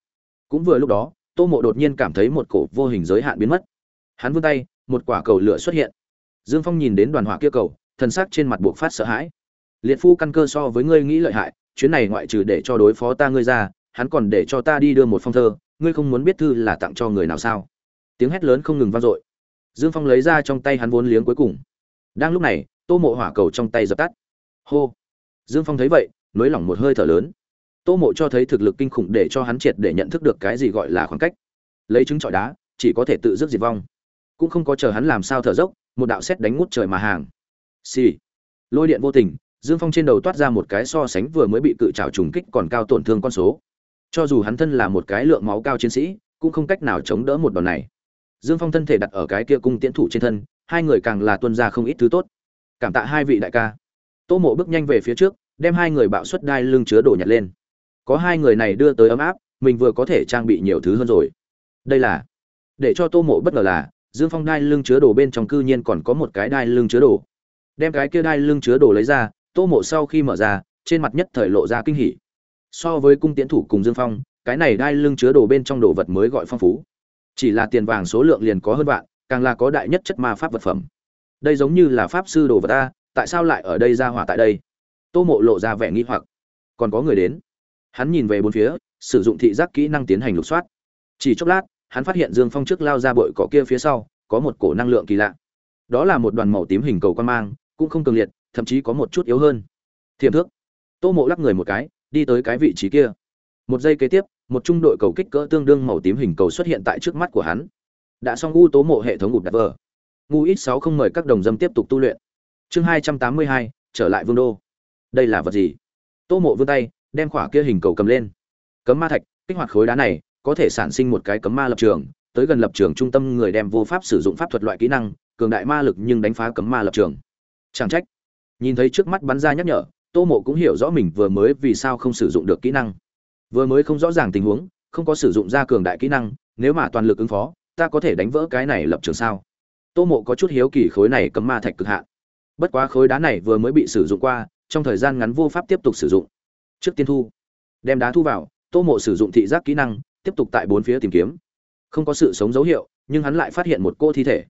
Cũng vừa lúc đó, tô mộ đột nhiên cảm thấy một cổ vô hình giới hạn biến mất. Hắn vươn tay, một quả cầu lửa xuất hiện. Dương phong nhìn đến đoàn hỏa kia cầu, thần sắc trên mặt buộc phát sợ hãi. Liệt phu căn cơ so với ngươi nghĩ lợi hại, chuyến này ngoại trừ để cho đối phó ta ngươi ra, hắn còn để cho ta đi đưa một phong thơ ngươi không muốn biết thư là tặng cho người nào sao? Tiếng hét lớn không ngừng vang dội. Dương phong lấy ra trong tay hắn vốn liếng cuối cùng. Đang lúc này, tô mộ hỏa cầu trong tay dập tắt. Hô! Dương phong thấy vậy, nới lỏng một hơi thở lớn. Tô mộ cho thấy thực lực kinh khủng để cho hắn triệt để nhận thức được cái gì gọi là khoảng cách. Lấy trứng trọi đá, chỉ có thể tự dứt diệt vong. Cũng không có chờ hắn làm sao thở dốc, một đạo xét đánh ngút trời mà hàng. Xì、sì. lôi điện vô tình, dương phong trên đầu toát ra một cái so sánh vừa mới bị cự trào trùng kích còn cao tổn thương con số cho dù hắn thân là một cái lượng máu cao chiến sĩ, cũng không cách nào chống đỡ một đòn này. Dương phong thân thể đặt ở cái kia cung tiễn thủ trên thân, hai người càng là tuân ra không ít thứ tốt. Cảm tạ hai vị đại ca. Tô mộ bước nhanh về phía trước, đem hai người bạo suất đai lưng chứa đồ nhặt lên. Có hai người này đưa tới ấm áp, mình vừa có thể trang bị nhiều thứ hơn rồi. Đây là, để cho tô mộ bất ngờ là, dương phong đai lưng chứa đồ bên trong cư nhiên còn có một cái đai lưng chứa đồ. Đem cái kia đai lưng chứa đồ lấy ra, tô mộ sau khi mở ra, trên mặt nhất thời lộ ra kinh hỉ so với cung tiến thủ cùng dương phong, cái này đai lưng chứa đồ bên trong đồ vật mới gọi phong phú. Chỉ là tiền vàng số lượng liền có hơn vạn, càng là có đại nhất chất ma pháp vật phẩm. Đây giống như là pháp sư đồ vật ta, tại sao lại ở đây ra hỏa tại đây? Tô mộ lộ ra vẻ nghi hoặc. Còn có người đến. Hắn nhìn về bốn phía, sử dụng thị giác kỹ năng tiến hành lục soát. Chỉ chốc lát, hắn phát hiện dương phong trước lao ra bội cỏ kia phía sau, có một cổ năng lượng kỳ lạ. Đó là một đoàn màu tím hình cầu quan mang, cũng không cường liệt, thậm chí có một chút yếu hơn. Thiềm thước. Tô mộ lắc người một cái đi tới cái vị trí kia. Một giây kế tiếp, một trung đội cầu kích cỡ tương đương màu tím hình cầu xuất hiện tại trước mắt của hắn. Đã xong ngu tố mộ hệ thống ngụt đặt vờ. Ngu ít sáu không mời các đồng dâm tiếp tục tu luyện. Chương hai trăm tám mươi hai, trở lại vương đô. Đây là vật gì? Tô mộ vươn tay, đem khỏa kia hình cầu cầm lên. Cấm ma thạch, kích hoạt khối đá này, có thể sản sinh một cái cấm ma lập trường, tới gần lập trường trung tâm người đem vô pháp sử dụng pháp thuật loại kỹ năng, cường đại ma lực nhưng đánh phá cấm ma lập trường. Chẳng trách. Nhìn thấy trước mắt bắn ra nhắc nhở tô mộ cũng hiểu rõ mình vừa mới vì sao không sử dụng được kỹ năng. Vừa mới không rõ ràng tình huống, không có sử dụng ra cường đại kỹ năng, nếu mà toàn lực ứng phó, ta có thể đánh vỡ cái này lập trường sao? Tô mộ có chút hiếu kỳ khối này cấm ma thạch cực hạn. Bất quá khối đá này vừa mới bị sử dụng qua, trong thời gian ngắn vô pháp tiếp tục sử dụng. Trước tiên thu, đem đá thu vào, tô mộ sử dụng thị giác kỹ năng, tiếp tục tại bốn phía tìm kiếm. Không có sự sống dấu hiệu, nhưng hắn lại phát hiện một cô thi thể.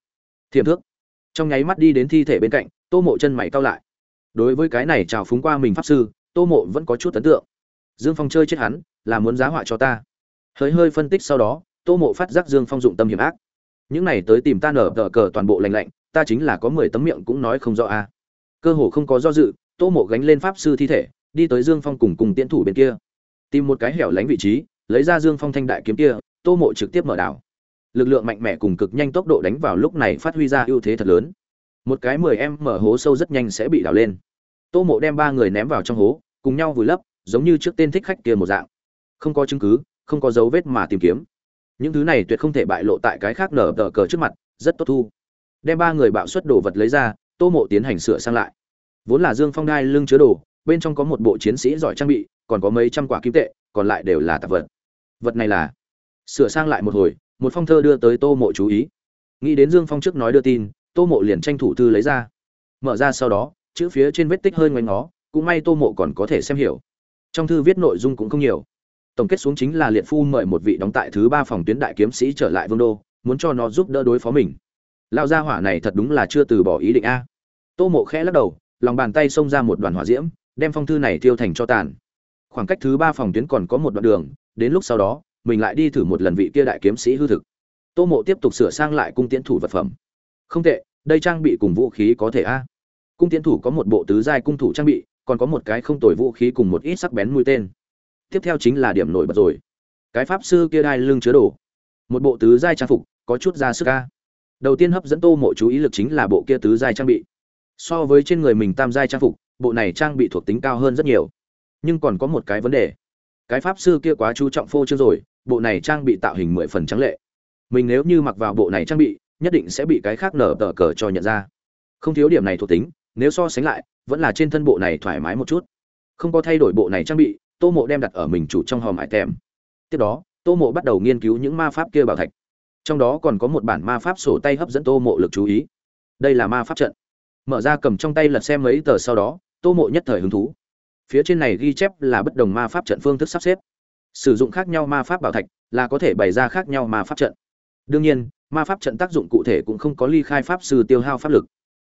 Thiềm thước. Trong nháy mắt đi đến thi thể bên cạnh, tô mộ chân mày cao lại đối với cái này trào phúng qua mình pháp sư, tô mộ vẫn có chút ấn tượng. Dương phong chơi chết hắn, là muốn giá họa cho ta. Hơi hơi phân tích sau đó, tô mộ phát giác dương phong dụng tâm hiểm ác. Những này tới tìm ta nở tờ cờ toàn bộ lành lạnh, ta chính là có mười tấm miệng cũng nói không rõ a. Cơ hồ không có do dự, tô mộ gánh lên pháp sư thi thể, đi tới dương phong cùng cùng tiến thủ bên kia. Tìm một cái hẻo lánh vị trí, lấy ra dương phong thanh đại kiếm kia, tô mộ trực tiếp mở đảo. Lực lượng mạnh mẽ cùng cực nhanh tốc độ đánh vào lúc này phát huy ra ưu thế thật lớn một cái mười em mở hố sâu rất nhanh sẽ bị đảo lên. Tô mộ đem ba người ném vào trong hố, cùng nhau vùi lấp, giống như trước tên thích khách kia một dạng. Không có chứng cứ, không có dấu vết mà tìm kiếm. Những thứ này tuyệt không thể bại lộ tại cái khác nở tờ cờ trước mặt, rất tốt thu. Đem ba người bạo xuất đồ vật lấy ra, tô mộ tiến hành sửa sang lại. Vốn là dương phong đai lưng chứa đồ, bên trong có một bộ chiến sĩ giỏi trang bị, còn có mấy trăm quả kim tệ, còn lại đều là tạp vật. Vật này là sửa sang lại một hồi, một phong thơ đưa tới tô mộ chú ý. Nghĩ đến dương phong trước nói đưa tin tô mộ liền tranh thủ thư lấy ra. Mở ra sau đó, chữ phía trên vết tích hơi ngoảnh ngó, cũng may tô mộ còn có thể xem hiểu. Trong thư viết nội dung cũng không nhiều. Tổng kết xuống chính là liệt phu mời một vị đóng tại thứ ba phòng tuyến đại kiếm sĩ trở lại vương đô, muốn cho nó giúp đỡ đối phó mình. Lao gia hỏa này thật đúng là chưa từ bỏ ý định a. Tô mộ khẽ lắc đầu, lòng bàn tay xông ra một đoàn hỏa diễm, đem phong thư này tiêu thành cho tàn. Khoảng cách thứ ba phòng tuyến còn có một đoạn đường, đến lúc sau đó, mình lại đi thử một lần vị kia đại kiếm sĩ hư thực. Tô mộ tiếp tục sửa sang lại cung tiễn thủ vật phẩm. Không tệ đây trang bị cùng vũ khí có thể a? Cung tiến thủ có một bộ tứ giai cung thủ trang bị, còn có một cái không tồi vũ khí cùng một ít sắc bén mũi tên. Tiếp theo chính là điểm nổi bật rồi. Cái pháp sư kia đai lưng chứa đồ. Một bộ tứ giai trang phục, có chút ra sức ca đầu tiên hấp dẫn tô mộ chú ý lực chính là bộ kia tứ giai trang bị. So với trên người mình tam giai trang phục, bộ này trang bị thuộc tính cao hơn rất nhiều. Nhưng còn có một cái vấn đề. Cái pháp sư kia quá chú trọng phô trương rồi, bộ này trang bị tạo hình mười phần trắng lệ. Mình nếu như mặc vào bộ này trang bị nhất định sẽ bị cái khác nở tờ cờ cho nhận ra. Không thiếu điểm này thuộc tính, nếu so sánh lại, vẫn là trên thân bộ này thoải mái một chút. Không có thay đổi bộ này trang bị, tô mộ đem đặt ở mình chủ trong hòm hải tèm. Tiếp đó, tô mộ bắt đầu nghiên cứu những ma pháp kia bảo thạch. Trong đó còn có một bản ma pháp sổ tay hấp dẫn tô mộ lực chú ý. Đây là ma pháp trận. Mở ra cầm trong tay lật xem mấy tờ sau đó, tô mộ nhất thời hứng thú. Phía trên này ghi chép là bất đồng ma pháp trận phương thức sắp xếp. Sử dụng khác nhau ma pháp bảo thạch là có thể bày ra khác nhau ma pháp trận đương nhiên, ma pháp trận tác dụng cụ thể cũng không có ly khai pháp sư tiêu hao pháp lực.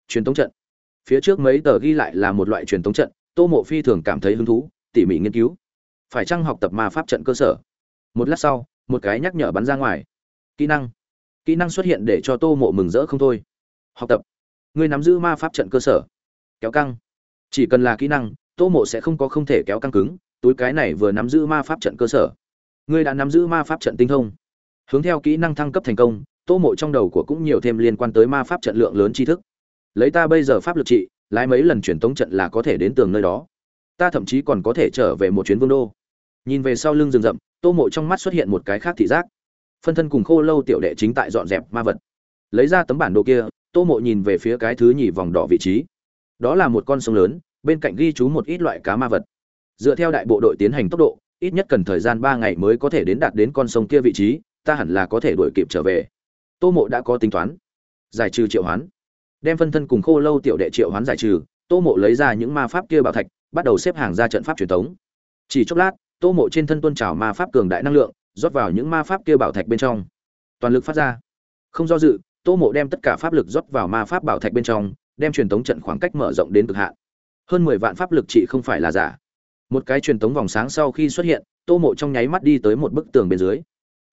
Truyền thống trận. Phía trước mấy tờ ghi lại là một loại truyền thống trận, tô mộ phi thường cảm thấy hứng thú, tỉ mỉ nghiên cứu. Phải chăng học tập ma pháp trận cơ sở? Một lát sau, một cái nhắc nhở bắn ra ngoài. Kỹ năng. Kỹ năng xuất hiện để cho tô mộ mừng rỡ không thôi. Học tập. Ngươi nắm giữ ma pháp trận cơ sở. Kéo căng. Chỉ cần là kỹ năng, tô mộ sẽ không có không thể kéo căng cứng, túi cái này vừa nắm giữ ma pháp trận cơ sở. Ngươi đã nắm giữ ma pháp trận tinh thông hướng theo kỹ năng thăng cấp thành công, tô mộ trong đầu của cũng nhiều thêm liên quan tới ma pháp trận lượng lớn tri thức. Lấy ta bây giờ pháp lực trị, lái mấy lần truyền tống trận là có thể đến tường nơi đó. Ta thậm chí còn có thể trở về một chuyến vương đô. Nhìn về sau lưng rừng rậm, tô mộ trong mắt xuất hiện một cái khác thị giác. Phân thân cùng khô lâu tiểu đệ chính tại dọn dẹp ma vật. Lấy ra tấm bản đồ kia, tô mộ nhìn về phía cái thứ nhì vòng đỏ vị trí. Đó là một con sông lớn, bên cạnh ghi chú một ít loại cá ma vật. Dựa theo đại bộ đội tiến hành tốc độ, ít nhất cần thời gian ba ngày mới có thể đến đạt đến con sông kia vị trí ta hẳn là có thể đuổi kịp trở về. Tô mộ đã có tính toán, giải trừ triệu hoán. Đem phân thân cùng khô lâu tiểu đệ triệu hoán giải trừ, tô mộ lấy ra những ma pháp kia bảo thạch, bắt đầu xếp hàng ra trận pháp truyền thống chỉ chốc lát, tô mộ trên thân tuân trào ma pháp cường đại năng lượng, rót vào những ma pháp kia bảo thạch bên trong. Toàn lực phát ra. Không do dự, tô mộ đem tất cả pháp lực rót vào ma pháp bảo thạch bên trong, đem truyền thống trận khoảng cách mở rộng đến cực hạn. Hơn mười vạn pháp lực trị không phải là giả. Một cái truyền thống vòng sáng sau khi xuất hiện, tô mộ trong nháy mắt đi tới một bức tường bên dưới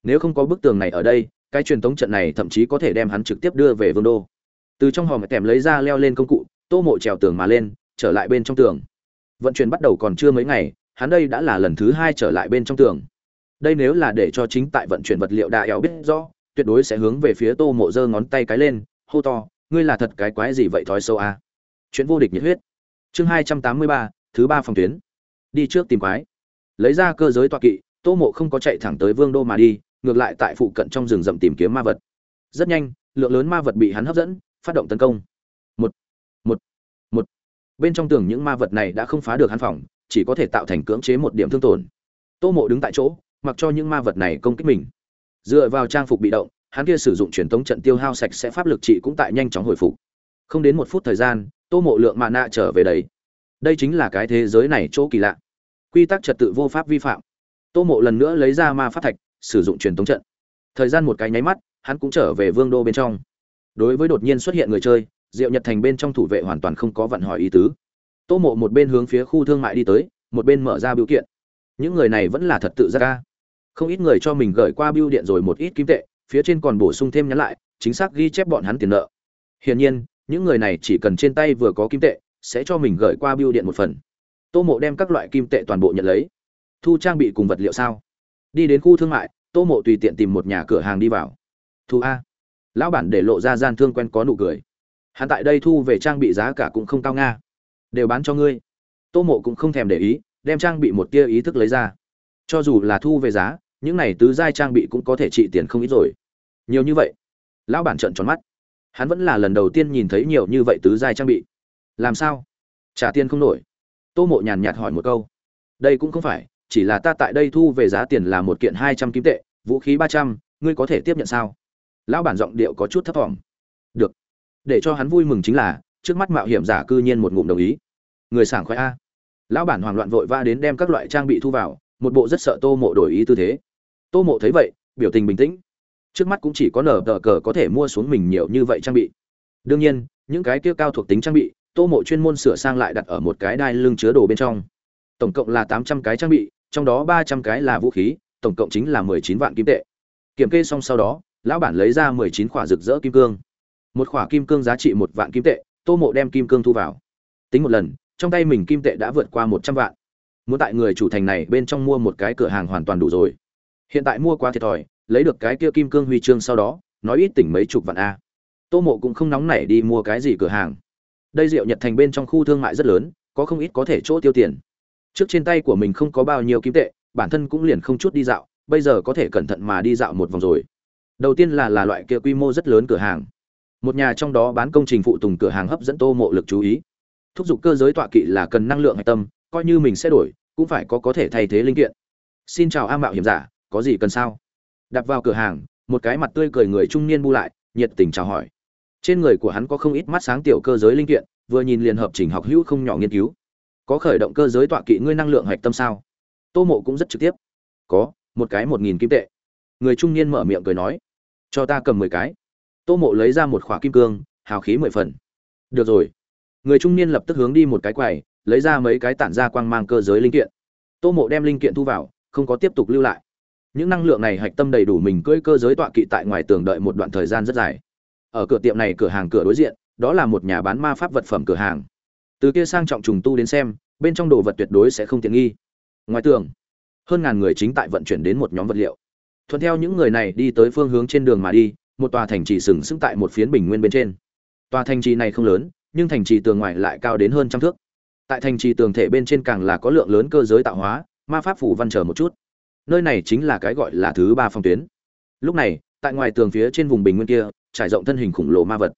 nếu không có bức tường này ở đây, cái truyền thống trận này thậm chí có thể đem hắn trực tiếp đưa về vương đô. Từ trong hòm kèm lấy ra leo lên công cụ, tô mộ trèo tường mà lên, trở lại bên trong tường. Vận chuyển bắt đầu còn chưa mấy ngày, hắn đây đã là lần thứ hai trở lại bên trong tường. Đây nếu là để cho chính tại vận chuyển vật liệu đà éo biết rõ, tuyệt đối sẽ hướng về phía tô mộ giơ ngón tay cái lên, hô to, ngươi là thật cái quái gì vậy thói sâu à? chuyện vô địch nhiệt huyết. Chương hai trăm tám mươi ba, thứ ba phòng tuyến. Đi trước tìm quái. Lấy ra cơ giới toa kỵ, tô mộ không có chạy thẳng tới vương đô mà đi ngược lại tại phụ cận trong rừng rậm tìm kiếm ma vật. Rất nhanh, lượng lớn ma vật bị hắn hấp dẫn, phát động tấn công. Một một một. Bên trong tường những ma vật này đã không phá được hắn phòng, chỉ có thể tạo thành cưỡng chế một điểm thương tổn. Tô mộ đứng tại chỗ, mặc cho những ma vật này công kích mình. Dựa vào trang phục bị động, hắn kia sử dụng truyền thống trận tiêu hao sạch sẽ pháp lực trị cũng tại nhanh chóng hồi phục. Không đến một phút thời gian, tô mộ lượng mạ nạ trở về đấy đây chính là cái thế giới này chỗ kỳ lạ. Quy tắc trật tự vô pháp vi phạm. Tô mộ lần nữa lấy ra ma pháp thạch sử dụng truyền thống trận. Thời gian một cái nháy mắt, hắn cũng trở về vương đô bên trong. Đối với đột nhiên xuất hiện người chơi, diệu nhật thành bên trong thủ vệ hoàn toàn không có vận hỏi ý tứ. Tô mộ một bên hướng phía khu thương mại đi tới, một bên mở ra biểu kiện. Những người này vẫn là thật tự ra ca không ít người cho mình gửi qua biêu điện rồi một ít kim tệ, phía trên còn bổ sung thêm nhắn lại, chính xác ghi chép bọn hắn tiền nợ. Hiển nhiên, những người này chỉ cần trên tay vừa có kim tệ, sẽ cho mình gửi qua biêu điện một phần. Tô mộ đem các loại kim tệ toàn bộ nhận lấy. Thu trang bị cùng vật liệu sao? Đi đến khu thương mại, tô mộ tùy tiện tìm một nhà cửa hàng đi vào. Thu a. Lão bản để lộ ra gian thương quen có nụ cười. Hắn tại đây thu về trang bị giá cả cũng không cao nga. Đều bán cho ngươi. Tô mộ cũng không thèm để ý, đem trang bị một tia ý thức lấy ra. Cho dù là thu về giá, những này tứ giai trang bị cũng có thể trị tiền không ít rồi. Nhiều như vậy. Lão bản trợn tròn mắt. Hắn vẫn là lần đầu tiên nhìn thấy nhiều như vậy tứ giai trang bị. Làm sao? Trả tiền không nổi. Tô mộ nhàn nhạt hỏi một câu. Đây cũng không phải chỉ là ta tại đây thu về giá tiền là một kiện hai trăm kim tệ, vũ khí ba trăm, ngươi có thể tiếp nhận sao? Lão bản giọng điệu có chút thấp giọng được. Để cho hắn vui mừng chính là, trước mắt mạo hiểm giả cư nhiên một ngụm đồng ý. Người sảng khoái a. Lão bản hoảng loạn vội va đến đem các loại trang bị thu vào, một bộ rất sợ tô mộ đổi ý tư thế. Tô mộ thấy vậy, biểu tình bình tĩnh. Trước mắt cũng chỉ có nở tờ cờ có thể mua xuống mình nhiều như vậy trang bị. Đương nhiên, những cái kia cao thuộc tính trang bị, tô mộ chuyên môn sửa sang lại đặt ở một cái đai lưng chứa đồ bên trong. Tổng cộng là tám trăm cái trang bị trong đó ba trăm cái là vũ khí, tổng cộng chính là mười chín vạn kim tệ. Kiểm kê xong sau đó, lão bản lấy ra mười chín khỏa rực rỡ kim cương. Một khỏa kim cương giá trị một vạn kim tệ, tô mộ đem kim cương thu vào. Tính một lần, trong tay mình kim tệ đã vượt qua một trăm vạn. Muốn tại người chủ thành này bên trong mua một cái cửa hàng hoàn toàn đủ rồi. Hiện tại mua quá thiệt thòi, lấy được cái kia kim cương huy chương sau đó, nói ít tỉnh mấy chục vạn a. Tô mộ cũng không nóng nảy đi mua cái gì cửa hàng. Đây rượu nhật thành bên trong khu thương mại rất lớn, có không ít có thể chỗ tiêu tiền trước trên tay của mình không có bao nhiêu kim tệ, bản thân cũng liền không chút đi dạo, bây giờ có thể cẩn thận mà đi dạo một vòng rồi. Đầu tiên là là loại kia quy mô rất lớn cửa hàng. Một nhà trong đó bán công trình phụ tùng cửa hàng hấp dẫn tô mộ lực chú ý. Thúc giục cơ giới tọa kỵ là cần năng lượng hạch tâm, coi như mình sẽ đổi, cũng phải có có thể thay thế linh kiện. Xin chào a mạo hiểm giả, có gì cần sao? Đặt vào cửa hàng, một cái mặt tươi cười người trung niên bu lại, nhiệt tình chào hỏi. Trên người của hắn có không ít mắt sáng tiểu cơ giới linh kiện, vừa nhìn liền hợp trình học hữu không nhỏ nghiên cứu có khởi động cơ giới tọa kỵ ngươi năng lượng hạch tâm sao? Tô mộ cũng rất trực tiếp. Có, một cái một nghìn kim tệ. Người trung niên mở miệng cười nói, cho ta cầm mười cái. Tô mộ lấy ra một khỏa kim cương, hào khí mười phần. Được rồi. Người trung niên lập tức hướng đi một cái quầy, lấy ra mấy cái tản ra quang mang cơ giới linh kiện. Tô mộ đem linh kiện thu vào, không có tiếp tục lưu lại. Những năng lượng này hạch tâm đầy đủ mình cưỡi cơ giới tọa kỵ tại ngoài tường đợi một đoạn thời gian rất dài. Ở cửa tiệm này cửa hàng cửa đối diện, đó là một nhà bán ma pháp vật phẩm cửa hàng từ kia sang trọng trùng tu đến xem, bên trong đồ vật tuyệt đối sẽ không tiện nghi. Ngoài tường, hơn ngàn người chính tại vận chuyển đến một nhóm vật liệu. Thuận theo những người này đi tới phương hướng trên đường mà đi, một tòa thành trì sừng sững tại một phiến bình nguyên bên trên. Tòa thành trì này không lớn, nhưng thành trì tường ngoài lại cao đến hơn trăm thước. Tại thành trì tường thể bên trên càng là có lượng lớn cơ giới tạo hóa, ma pháp phủ văn trở một chút. Nơi này chính là cái gọi là thứ ba phong tuyến. Lúc này, tại ngoài tường phía trên vùng bình nguyên kia, trải rộng thân hình khổng lồ ma vật.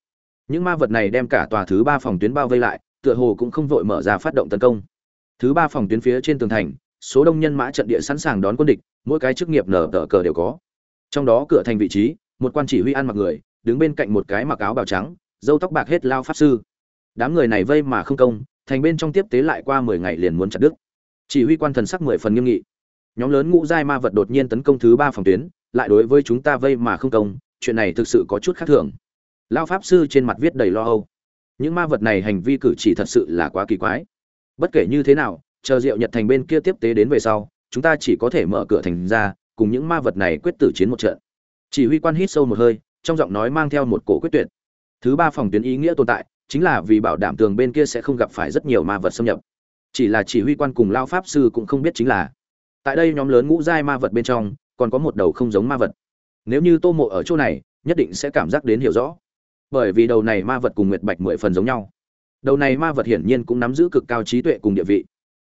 Những ma vật này đem cả tòa thứ ba phòng tuyến bao vây lại tựa hồ cũng không vội mở ra phát động tấn công. Thứ ba phòng tuyến phía trên tường thành, số đông nhân mã trận địa sẵn sàng đón quân địch, mỗi cái chức nghiệp nở tờ cờ đều có. Trong đó cửa thành vị trí, một quan chỉ huy ăn mặc người, đứng bên cạnh một cái mặc áo bào trắng dâu tóc bạc hết lao pháp sư. Đám người này vây mà không công, thành bên trong tiếp tế lại qua mười ngày liền muốn chặt đứt. Chỉ huy quan thần sắc mười phần nghiêm nghị. Nhóm lớn ngũ giai ma vật đột nhiên tấn công thứ ba phòng tuyến, lại đối với chúng ta vây mà không công, chuyện này thực sự có chút khác thường. Lao pháp sư trên mặt viết đầy lo âu những ma vật này hành vi cử chỉ thật sự là quá kỳ quái. Bất kể như thế nào, chờ rượu nhật thành bên kia tiếp tế đến về sau, chúng ta chỉ có thể mở cửa thành ra, cùng những ma vật này quyết tử chiến một trận. Chỉ huy quan hít sâu một hơi, trong giọng nói mang theo một cổ quyết tuyệt. Thứ ba phòng tuyến ý nghĩa tồn tại, chính là vì bảo đảm tường bên kia sẽ không gặp phải rất nhiều ma vật xâm nhập. Chỉ là chỉ huy quan cùng lao pháp sư cũng không biết chính là. Tại đây nhóm lớn ngũ giai ma vật bên trong, còn có một đầu không giống ma vật. Nếu như tô mộ ở chỗ này, nhất định sẽ cảm giác đến hiểu rõ bởi vì đầu này ma vật cùng nguyệt bạch mười phần giống nhau. Đầu này ma vật hiển nhiên cũng nắm giữ cực cao trí tuệ cùng địa vị,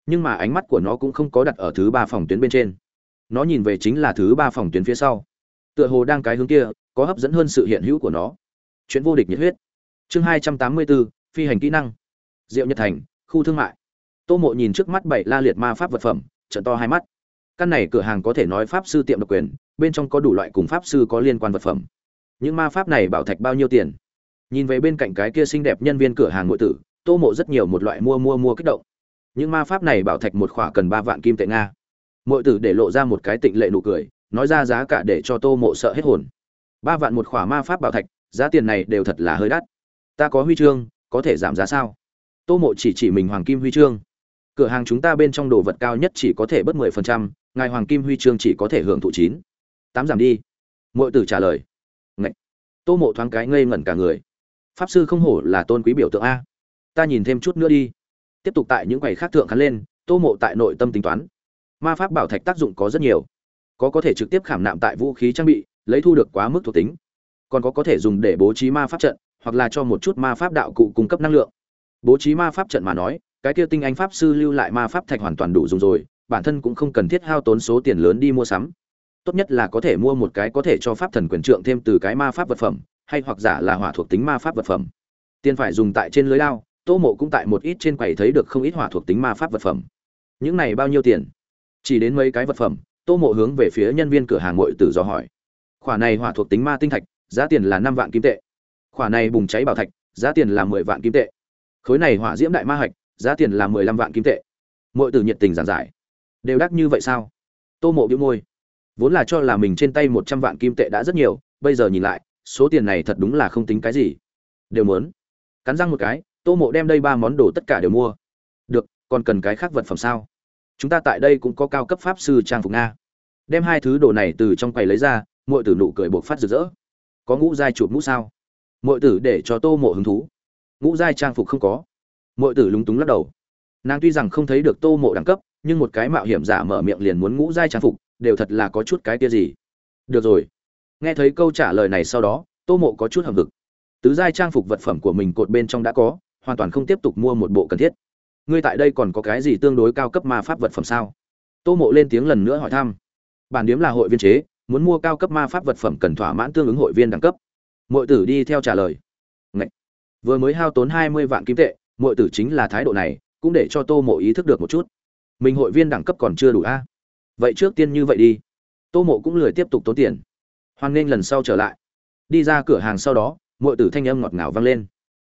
nhưng mà ánh mắt của nó cũng không có đặt ở thứ ba phòng tuyến bên trên. Nó nhìn về chính là thứ ba phòng tuyến phía sau. Tựa hồ đang cái hướng kia, có hấp dẫn hơn sự hiện hữu của nó. Chuyện vô địch nhiệt huyết. Chương hai trăm tám mươi bốn, phi hành kỹ năng. Diệu nhật thành, khu thương mại. Tô mộ nhìn trước mắt bảy la liệt ma pháp vật phẩm trận to hai mắt. Căn này cửa hàng có thể nói pháp sư tiệm độc quyền, bên trong có đủ loại cùng pháp sư có liên quan vật phẩm. Những ma pháp này bảo thạch bao nhiêu tiền? Nhìn về bên cạnh cái kia xinh đẹp nhân viên cửa hàng nội tử, tô mộ rất nhiều một loại mua mua mua kích động. Những ma pháp này bảo thạch một khỏa cần ba vạn kim tệ nga. Ngụy tử để lộ ra một cái tịnh lệ nụ cười, nói ra giá cả để cho tô mộ sợ hết hồn. Ba vạn một khỏa ma pháp bảo thạch, giá tiền này đều thật là hơi đắt. Ta có huy chương, có thể giảm giá sao? Tô mộ chỉ chỉ mình hoàng kim huy chương. Cửa hàng chúng ta bên trong đồ vật cao nhất chỉ có thể bớt mười phần trăm, ngài hoàng kim huy chương chỉ có thể hưởng thụ chín. Tám giảm đi. Mọi tử trả lời. Ngậy. tô mộ thoáng cái ngây ngẩn cả người pháp sư không hổ là tôn quý biểu tượng a. Ta nhìn thêm chút nữa đi. Tiếp tục tại những quầy khác thượng khắn lên, tô mộ tại nội tâm tính toán. Ma pháp bảo thạch tác dụng có rất nhiều. Có có thể trực tiếp khảm nạm tại vũ khí trang bị, lấy thu được quá mức thuộc tính. Còn có có thể dùng để bố trí ma pháp trận, hoặc là cho một chút ma pháp đạo cụ cung cấp năng lượng. Bố trí ma pháp trận mà nói, cái kia tinh anh pháp sư lưu lại ma pháp thạch hoàn toàn đủ dùng rồi, bản thân cũng không cần thiết hao tốn số tiền lớn đi mua sắm. Tốt nhất là có thể mua một cái có thể cho pháp thần quyền trượng thêm từ cái ma pháp vật phẩm hay hoặc giả là hỏa thuộc tính ma pháp vật phẩm. Tiền phải dùng tại trên lưới lao tô mộ cũng tại một ít trên quầy thấy được không ít hỏa thuộc tính ma pháp vật phẩm. Những này bao nhiêu tiền? Chỉ đến mấy cái vật phẩm, tô mộ hướng về phía nhân viên cửa hàng ngội tử do hỏi. Khoản này hỏa thuộc tính ma tinh thạch, giá tiền là năm vạn kim tệ. Khoản này bùng cháy bảo thạch, giá tiền là mười vạn kim tệ. Khối này hỏa diễm đại ma hạch, giá tiền là mười lăm vạn kim tệ. Mọi tử nhiệt tình giảng giải. Đều đắt như vậy sao? Tô mộ bĩu môi. Vốn là cho là mình trên tay một trăm vạn kim tệ đã rất nhiều, bây giờ nhìn lại số tiền này thật đúng là không tính cái gì. Đều muốn. Cắn răng một cái, tô mộ đem đây ba món đồ tất cả đều mua. Được, còn cần cái khác vật phẩm sao? Chúng ta tại đây cũng có cao cấp pháp sư trang phục nga. Đem hai thứ đồ này từ trong quầy lấy ra mọi tử nụ cười buộc phát rực rỡ. Có ngũ giai chuột mũ sao? Mọi tử để cho tô mộ hứng thú. Ngũ giai trang phục không có. Mọi tử lúng túng lắc đầu. Nàng tuy rằng không thấy được tô mộ đẳng cấp, nhưng một cái mạo hiểm giả mở miệng liền muốn ngũ giai trang phục, đều thật là có chút cái kia gì. Được rồi nghe thấy câu trả lời này sau đó tô mộ có chút hầm hực, tứ giai trang phục vật phẩm của mình cột bên trong đã có hoàn toàn không tiếp tục mua một bộ cần thiết. Ngươi tại đây còn có cái gì tương đối cao cấp ma pháp vật phẩm sao? Tô mộ lên tiếng lần nữa hỏi thăm. Bản điếm là hội viên chế muốn mua cao cấp ma pháp vật phẩm cần thỏa mãn tương ứng hội viên đẳng cấp. Mọi tử đi theo trả lời. Ngậy! vừa mới hao tốn hai mươi vạn kim tệ mọi tử chính là thái độ này cũng để cho tô mộ ý thức được một chút. Mình hội viên đẳng cấp còn chưa đủ a. Vậy trước tiên như vậy đi. Tô mộ cũng lười tiếp tục tốn tiền hoan nghênh lần sau trở lại. Đi ra cửa hàng sau đó mọi tử thanh âm ngọt ngào vang lên.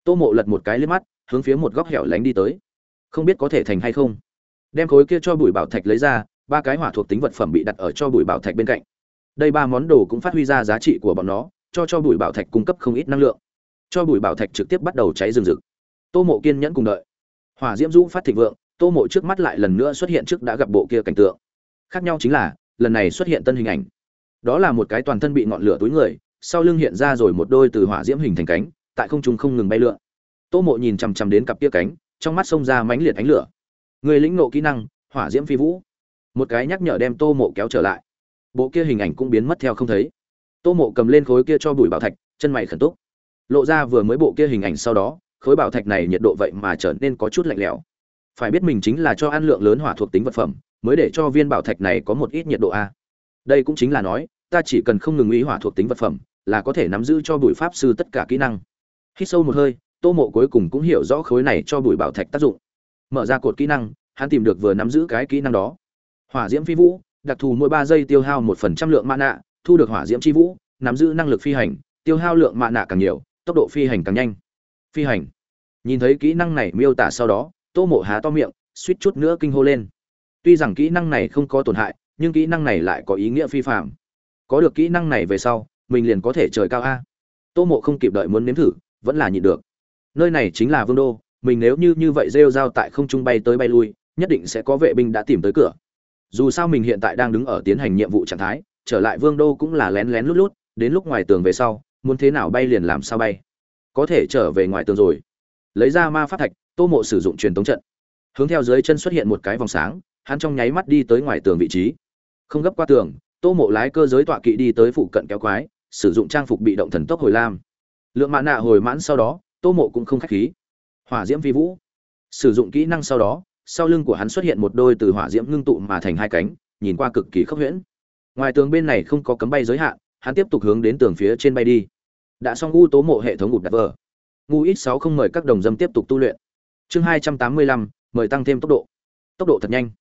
Tô mộ lật một cái lên mắt, hướng phía một góc hẻo lánh đi tới. Không biết có thể thành hay không. Đem khối kia cho Bùi bảo thạch lấy ra, ba cái hỏa thuộc tính vật phẩm bị đặt ở cho Bùi bảo thạch bên cạnh. Đây ba món đồ cũng phát huy ra giá trị của bọn nó, cho cho Bùi bảo thạch cung cấp không ít năng lượng. Cho Bùi bảo thạch trực tiếp bắt đầu cháy rừng rực. Tô mộ kiên nhẫn cùng đợi. Hỏa diễm dũ phát thịnh vượng, tô mộ trước mắt lại lần nữa xuất hiện trước đã gặp bộ kia cảnh tượng. Khác nhau chính là, lần này xuất hiện tân hình ảnh đó là một cái toàn thân bị ngọn lửa túi người, sau lưng hiện ra rồi một đôi từ hỏa diễm hình thành cánh, tại không trung không ngừng bay lượn. Tô mộ nhìn chằm chằm đến cặp kia cánh, trong mắt xông ra mãnh liệt ánh lửa. Người lĩnh ngộ kỹ năng, hỏa diễm phi vũ. Một cái nhắc nhở đem tô mộ kéo trở lại. Bộ kia hình ảnh cũng biến mất theo không thấy. Tô mộ cầm lên khối kia cho bùi bảo thạch, chân mày khẩn túc. Lộ ra vừa mới bộ kia hình ảnh sau đó, khối bảo thạch này nhiệt độ vậy mà trở nên có chút lạnh lẽo. Phải biết mình chính là cho ăn lượng lớn hỏa thuộc tính vật phẩm, mới để cho viên bảo thạch này có một ít nhiệt độ a đây cũng chính là nói, ta chỉ cần không ngừng ý hỏa thuộc tính vật phẩm, là có thể nắm giữ cho bùi pháp sư tất cả kỹ năng. Hít sâu một hơi, tô mộ cuối cùng cũng hiểu rõ khối này cho bùi bảo thạch tác dụng. Mở ra cột kỹ năng, hắn tìm được vừa nắm giữ cái kỹ năng đó. Hỏa diễm phi vũ, đặc thù mỗi ba giây tiêu hao một phần trăm lượng mã nạ thu được hỏa diễm chi vũ, nắm giữ năng lực phi hành, tiêu hao lượng mạ nạ càng nhiều, tốc độ phi hành càng nhanh. Phi hành. Nhìn thấy kỹ năng này miêu tả sau đó, tô mộ há to miệng, suýt chút nữa kinh hô lên. Tuy rằng kỹ năng này không có tổn hại nhưng kỹ năng này lại có ý nghĩa phi phạm. Có được kỹ năng này về sau, mình liền có thể trời cao a. Tô mộ không kịp đợi muốn nếm thử, vẫn là nhịn được. Nơi này chính là vương đô, mình nếu như như vậy rêu rao tại không trung bay tới bay lui, nhất định sẽ có vệ binh đã tìm tới cửa. Dù sao mình hiện tại đang đứng ở tiến hành nhiệm vụ trạng thái, trở lại vương đô cũng là lén lén lút lút, đến lúc ngoài tường về sau, muốn thế nào bay liền làm sao bay. Có thể trở về ngoài tường rồi. Lấy ra ma pháp thạch, tô mộ sử dụng truyền tống trận. Hướng theo dưới chân xuất hiện một cái vòng sáng, hắn trong nháy mắt đi tới ngoài tường vị trí không gấp qua tường, tô mộ lái cơ giới tọa kỵ đi tới phụ cận kéo quái, sử dụng trang phục bị động thần tốc hồi lam. Lượng mã nạ hồi mãn sau đó, tô mộ cũng không khách khí. Hỏa diễm vi vũ. Sử dụng kỹ năng sau đó, sau lưng của hắn xuất hiện một đôi từ hỏa diễm ngưng tụ mà thành hai cánh, nhìn qua cực kỳ khốc huyễn. Ngoài tường bên này không có cấm bay giới hạn, hắn tiếp tục hướng đến tường phía trên bay đi. Đã xong u tố mộ hệ thống ngụp đặt vờ. Ngu ít sáu không mời các đồng dâm tiếp tục tu luyện. Chương hai trăm tám mươi lăm, mời tăng thêm tốc độ. Tốc độ thật nhanh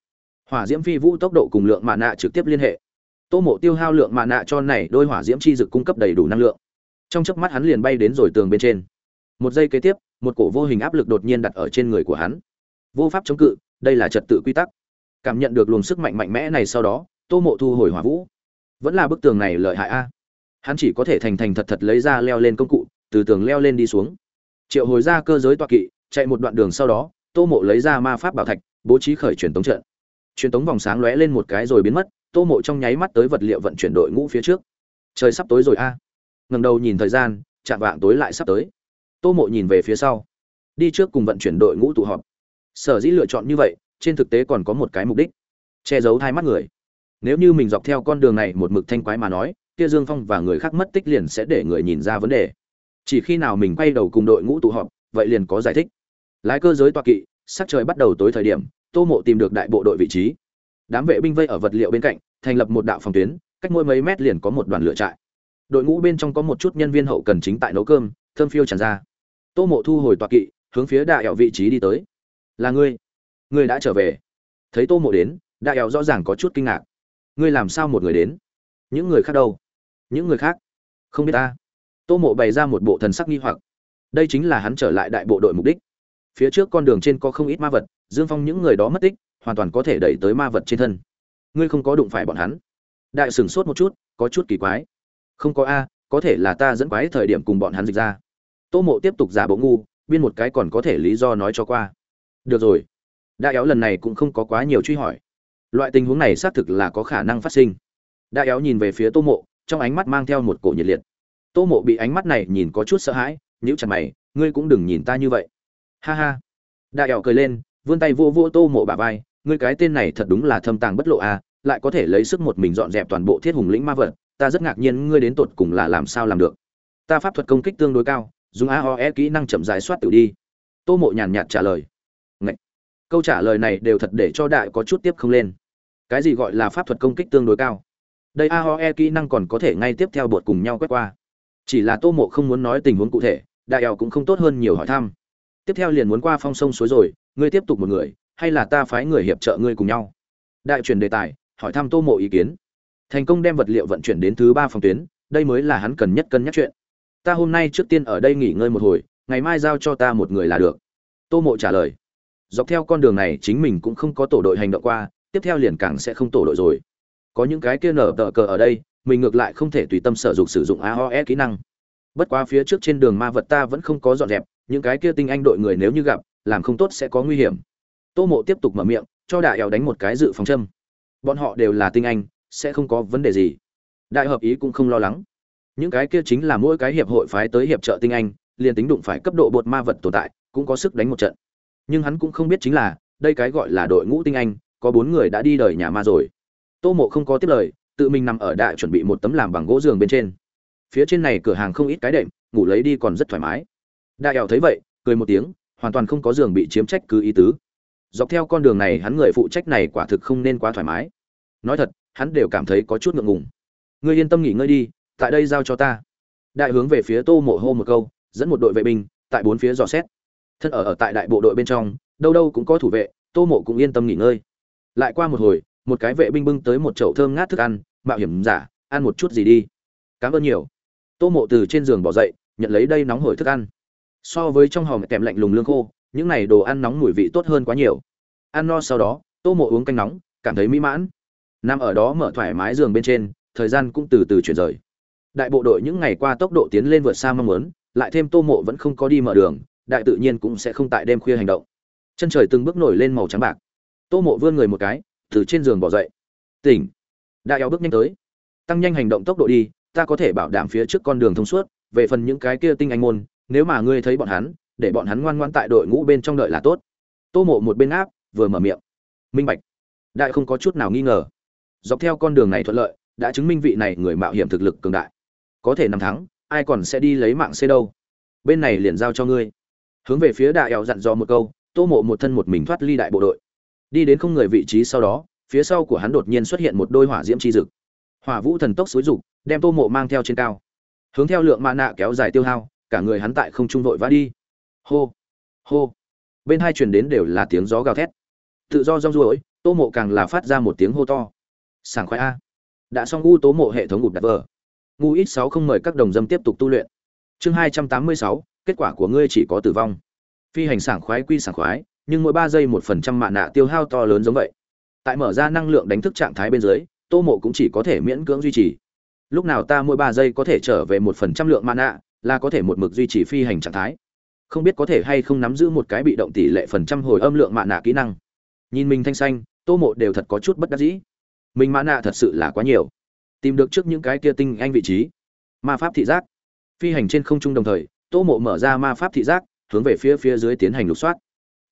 hỏa diễm phi vũ tốc độ cùng lượng mạ nạ trực tiếp liên hệ. Tô mộ tiêu hao lượng mạ nạ cho này đôi hỏa diễm chi dực cung cấp đầy đủ năng lượng. Trong chớp mắt hắn liền bay đến rồi tường bên trên. Một giây kế tiếp, một cổ vô hình áp lực đột nhiên đặt ở trên người của hắn. Vô pháp chống cự, đây là trật tự quy tắc. Cảm nhận được luồng sức mạnh mạnh mẽ này sau đó, tô mộ thu hồi hỏa vũ. Vẫn là bức tường này lợi hại a. Hắn chỉ có thể thành thành thật thật lấy ra leo lên công cụ, từ tường leo lên đi xuống. Triệu hồi ra cơ giới toa kỵ, chạy một đoạn đường sau đó, tô mộ lấy ra ma pháp bảo thạch, bố trí khởi chuyển tống trận truyền tống vòng sáng lóe lên một cái rồi biến mất, tô mộ trong nháy mắt tới vật liệu vận chuyển đội ngũ phía trước. Trời sắp tối rồi a. À. ngầm đầu nhìn thời gian, chạm vạng tối lại sắp tới. Tô mộ nhìn về phía sau. Đi trước cùng vận chuyển đội ngũ tụ họp. Sở dĩ lựa chọn như vậy, trên thực tế còn có một cái mục đích. Che giấu hai mắt người. Nếu như mình dọc theo con đường này một mực thanh quái mà nói, kia dương phong và người khác mất tích liền sẽ để người nhìn ra vấn đề. Chỉ khi nào mình quay đầu cùng đội ngũ tụ họp, vậy liền có giải thích. Lái cơ giới toa kỵ, sắc trời bắt đầu tối thời điểm tô mộ tìm được đại bộ đội vị trí. Đám vệ binh vây ở vật liệu bên cạnh, thành lập một đạo phòng tuyến, cách mỗi mấy mét liền có một đoàn lửa trại. Đội ngũ bên trong có một chút nhân viên hậu cần chính tại nấu cơm, thơm phiêu tràn ra. Tô mộ thu hồi toa kỵ, hướng phía đại ẻo vị trí đi tới. Là ngươi. Ngươi đã trở về. Thấy tô mộ đến, đại ẻo rõ ràng có chút kinh ngạc. Ngươi làm sao một người đến? Những người khác đâu? Những người khác? Không biết ta. Tô mộ bày ra một bộ thần sắc nghi hoặc. Đây chính là hắn trở lại đại bộ đội mục đích. Phía trước con đường trên có không ít ma vật dương phong những người đó mất tích, hoàn toàn có thể đẩy tới ma vật trên thân. Ngươi không có đụng phải bọn hắn. Đại sửng sốt một chút, có chút kỳ quái. Không có a, có thể là ta dẫn quái thời điểm cùng bọn hắn dịch ra. Tô mộ tiếp tục giả bộ ngu, biên một cái còn có thể lý do nói cho qua. Được rồi. Đại éo lần này cũng không có quá nhiều truy hỏi. Loại tình huống này xác thực là có khả năng phát sinh. Đại éo nhìn về phía tô mộ, trong ánh mắt mang theo một cổ nhiệt liệt. Tô mộ bị ánh mắt này nhìn có chút sợ hãi, nhíu chặt mày, ngươi cũng đừng nhìn ta như vậy. Ha ha. Đại éo cười lên vươn tay vô vô tô mộ bà vai, ngươi cái tên này thật đúng là thâm tàng bất lộ à lại có thể lấy sức một mình dọn dẹp toàn bộ thiết hùng lĩnh ma vật, ta rất ngạc nhiên ngươi đến tột cùng là làm sao làm được. Ta pháp thuật công kích tương đối cao, dùng aoe kỹ năng chậm dài soát tự đi. Tô mộ nhàn nhạt trả lời. Ngậy! câu trả lời này đều thật để cho đại có chút tiếp không lên. Cái gì gọi là pháp thuật công kích tương đối cao? Đây aoe kỹ năng còn có thể ngay tiếp theo bột cùng nhau quét qua. Chỉ là tô mộ không muốn nói tình huống cụ thể, đại eo cũng không tốt hơn nhiều hỏi thăm. Tiếp theo liền muốn qua phong sông suối rồi ngươi tiếp tục một người, hay là ta phái người hiệp trợ ngươi cùng nhau? Đại truyền đề tài, hỏi thăm tô mộ ý kiến. Thành công đem vật liệu vận chuyển đến thứ ba phòng tuyến, đây mới là hắn cần nhất cân nhắc chuyện. Ta hôm nay trước tiên ở đây nghỉ ngơi một hồi, ngày mai giao cho ta một người là được. Tô mộ trả lời. Dọc theo con đường này chính mình cũng không có tổ đội hành động qua, tiếp theo liền càng sẽ không tổ đội rồi. Có những cái kia nở tờ cờ ở đây, mình ngược lại không thể tùy tâm sở dục sử dụng aoe kỹ năng. Bất quá phía trước trên đường ma vật ta vẫn không có dọn dẹp, những cái kia tinh anh đội người nếu như gặp làm không tốt sẽ có nguy hiểm. Tô mộ tiếp tục mở miệng, cho đại ẻo đánh một cái dự phòng châm. Bọn họ đều là tinh anh, sẽ không có vấn đề gì. Đại hợp ý cũng không lo lắng. Những cái kia chính là mỗi cái hiệp hội phái tới hiệp trợ tinh anh, liền tính đụng phải cấp độ bột ma vật tồn tại, cũng có sức đánh một trận. Nhưng hắn cũng không biết chính là, đây cái gọi là đội ngũ tinh anh, có bốn người đã đi đời nhà ma rồi. Tô mộ không có tiếp lời, tự mình nằm ở đại chuẩn bị một tấm làm bằng gỗ giường bên trên. Phía trên này cửa hàng không ít cái đệm, ngủ lấy đi còn rất thoải mái. Đại ẻo thấy vậy, cười một tiếng hoàn toàn không có giường bị chiếm trách cứ ý tứ. Dọc theo con đường này, hắn người phụ trách này quả thực không nên quá thoải mái. Nói thật, hắn đều cảm thấy có chút ngượng ngùng. Ngươi yên tâm nghỉ ngơi đi, tại đây giao cho ta. Đại hướng về phía tô mộ hô một câu, dẫn một đội vệ binh, tại bốn phía dò xét. Thân ở ở tại đại bộ đội bên trong, đâu đâu cũng có thủ vệ, tô mộ cũng yên tâm nghỉ ngơi. Lại qua một hồi, một cái vệ binh bưng tới một chậu thơm ngát thức ăn, mạo hiểm giả, ăn một chút gì đi. Cảm ơn nhiều. Tô mộ từ trên giường bỏ dậy, nhận lấy đây nóng hổi thức ăn so với trong hòm kèm lạnh lùng lương khô, những này đồ ăn nóng mùi vị tốt hơn quá nhiều. Ăn no sau đó, tô mộ uống canh nóng, cảm thấy mỹ mãn. Nằm ở đó mở thoải mái giường bên trên, thời gian cũng từ từ chuyển rời. Đại bộ đội những ngày qua tốc độ tiến lên vượt xa mong muốn, lại thêm tô mộ vẫn không có đi mở đường, đại tự nhiên cũng sẽ không tại đêm khuya hành động. Chân trời từng bước nổi lên màu trắng bạc. Tô mộ vươn người một cái, từ trên giường bỏ dậy. Tỉnh. Đại éo bước nhanh tới. Tăng nhanh hành động tốc độ đi, ta có thể bảo đảm phía trước con đường thông suốt, về phần những cái kia tinh anh môn nếu mà ngươi thấy bọn hắn, để bọn hắn ngoan ngoan tại đội ngũ bên trong đợi là tốt. Tô mộ một bên áp, vừa mở miệng. Minh bạch. Đại không có chút nào nghi ngờ. Dọc theo con đường này thuận lợi, đã chứng minh vị này người mạo hiểm thực lực cường đại. Có thể năm tháng ai còn sẽ đi lấy mạng xe đâu. Bên này liền giao cho ngươi. Hướng về phía đại eo dặn dò một câu, tô mộ một thân một mình thoát ly đại bộ đội. Đi đến không người vị trí sau đó, phía sau của hắn đột nhiên xuất hiện một đôi hỏa diễm chi dực. Hỏa vũ thần tốc xối rục đem tô mộ mang theo trên cao. Hướng theo lượng ma nạ kéo dài tiêu hao cả người hắn tại không trung vội vã đi. Hô hô. Bên hai truyền đến đều là tiếng gió gào thét. Tự do rong ruổi, tô mộ càng là phát ra một tiếng hô to. Sảng khoái a. Đã xong ngu tố mộ hệ thống ngủ đặt vờ ngu ít sáu không mời các đồng dâm tiếp tục tu luyện. Chương hai trăm tám mươi sáu, kết quả của ngươi chỉ có tử vong. Phi hành sảng khoái quy sảng khoái, nhưng mỗi ba giây một phần trăm mạ nạ tiêu hao to lớn giống vậy. Tại mở ra năng lượng đánh thức trạng thái bên dưới, tô mộ cũng chỉ có thể miễn cưỡng duy trì. Lúc nào ta mỗi ba giây có thể trở về một phần trăm lượng mạ nạ là có thể một mực duy trì phi hành trạng thái. Không biết có thể hay không nắm giữ một cái bị động tỷ lệ phần trăm hồi âm lượng mạ nạ kỹ năng. Nhìn mình thanh xanh, tô mộ đều thật có chút bất đắc dĩ. Mình mã nạ thật sự là quá nhiều. Tìm được trước những cái kia tinh anh vị trí. Ma pháp thị giác. Phi hành trên không trung đồng thời, tô mộ mở ra ma pháp thị giác, hướng về phía phía dưới tiến hành lục soát.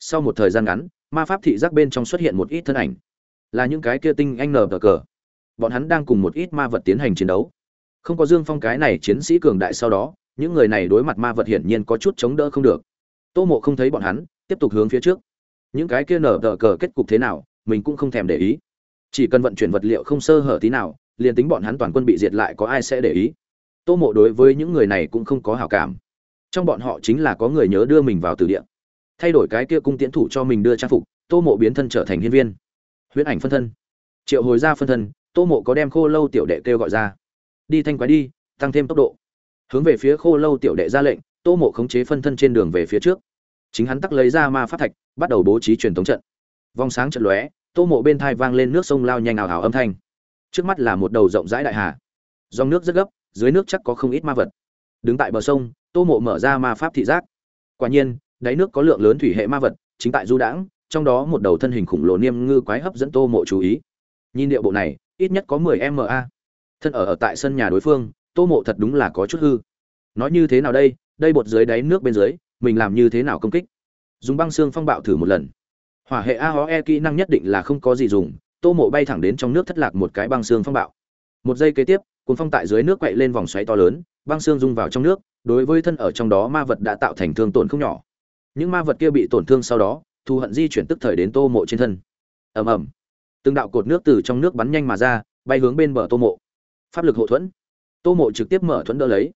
Sau một thời gian ngắn, ma pháp thị giác bên trong xuất hiện một ít thân ảnh. Là những cái kia tinh anh nở cờ. Bọn hắn đang cùng một ít ma vật tiến hành chiến đấu. Không có dương phong cái này chiến sĩ cường đại sau đó những người này đối mặt ma vật hiển nhiên có chút chống đỡ không được. Tô mộ không thấy bọn hắn, tiếp tục hướng phía trước. Những cái kia nở tờ cờ kết cục thế nào, mình cũng không thèm để ý. Chỉ cần vận chuyển vật liệu không sơ hở tí nào, liền tính bọn hắn toàn quân bị diệt lại có ai sẽ để ý? Tô mộ đối với những người này cũng không có hảo cảm. Trong bọn họ chính là có người nhớ đưa mình vào từ địa. Thay đổi cái kia cung tiễn thủ cho mình đưa trang phục, tô mộ biến thân trở thành hiên viên. Huyễn ảnh phân thân. Triệu hồi ra phân thân, tô mộ có đem khô lâu tiểu đệ kêu gọi ra. Đi thanh quái đi, tăng thêm tốc độ hướng về phía khô lâu tiểu đệ ra lệnh, tô mộ khống chế phân thân trên đường về phía trước. Chính hắn tắc lấy ra ma pháp thạch, bắt đầu bố trí truyền thống trận. Vòng sáng trận lóe, tô mộ bên thai vang lên nước sông lao nhanh ảo ảo âm thanh. Trước mắt là một đầu rộng rãi đại hà. Dòng nước rất gấp, dưới nước chắc có không ít ma vật. Đứng tại bờ sông, tô mộ mở ra ma pháp thị giác. Quả nhiên, đáy nước có lượng lớn thủy hệ ma vật, chính tại du đãng, trong đó một đầu thân hình khủng lồ niêm ngư quái hấp dẫn tô mộ chú ý. Nhìn điệu bộ này, ít nhất có mười ma thân ở ở tại sân nhà đối phương tô mộ thật đúng là có chút hư. Nói như thế nào đây? Đây bột dưới đáy nước bên dưới, mình làm như thế nào công kích? Dùng băng xương phong bạo thử một lần. Hỏa hệ a ho e kỹ năng nhất định là không có gì dùng, tô mộ bay thẳng đến trong nước thất lạc một cái băng xương phong bạo. Một giây kế tiếp cuốn phong tại dưới nước quậy lên vòng xoáy to lớn, băng xương rung vào trong nước, đối với thân ở trong đó ma vật đã tạo thành thương tổn không nhỏ. Những ma vật kia bị tổn thương sau đó, thù hận di chuyển tức thời đến tô mộ trên thân. Ầm ầm. Từng đạo cột nước từ trong nước bắn nhanh mà ra, bay hướng bên bờ tô mộ. Pháp lực hậu thuẫn tô mộ trực tiếp mở thuẫn đỡ lấy.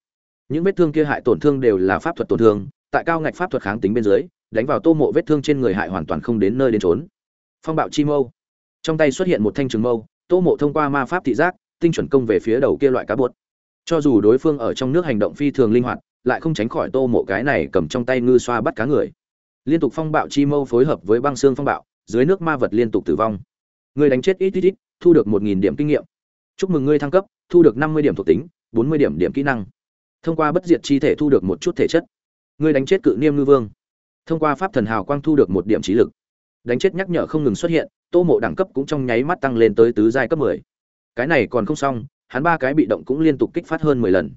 Những vết thương kia hại tổn thương đều là pháp thuật tổn thương, tại cao ngạch pháp thuật kháng tính bên dưới, đánh vào tô mộ vết thương trên người hại hoàn toàn không đến nơi đến trốn phong bạo chi mâu. Trong tay xuất hiện một thanh trường mâu, tô mộ thông qua ma pháp thị giác, tinh chuẩn công về phía đầu kia loại cá bột cho dù đối phương ở trong nước hành động phi thường linh hoạt, lại không tránh khỏi tô mộ cái này cầm trong tay ngư xoa bắt cá người. Liên tục phong bạo chi mâu phối hợp với băng xương phong bạo, dưới nước ma vật liên tục tử vong. Người đánh chết ít ít ít, thu được một nghìn điểm kinh nghiệm. Chúc mừng ngươi thăng cấp, thu được năm mươi điểm thuộc tính bốn mươi điểm điểm kỹ năng. Thông qua bất diệt chi thể thu được một chút thể chất. Ngươi đánh chết cự niêm ngư vương. Thông qua pháp thần hào quang thu được một điểm trí lực. Đánh chết nhắc nhở không ngừng xuất hiện, tô mộ đẳng cấp cũng trong nháy mắt tăng lên tới tứ giai cấp mười. Cái này còn không xong, hắn ba cái bị động cũng liên tục kích phát hơn mười lần.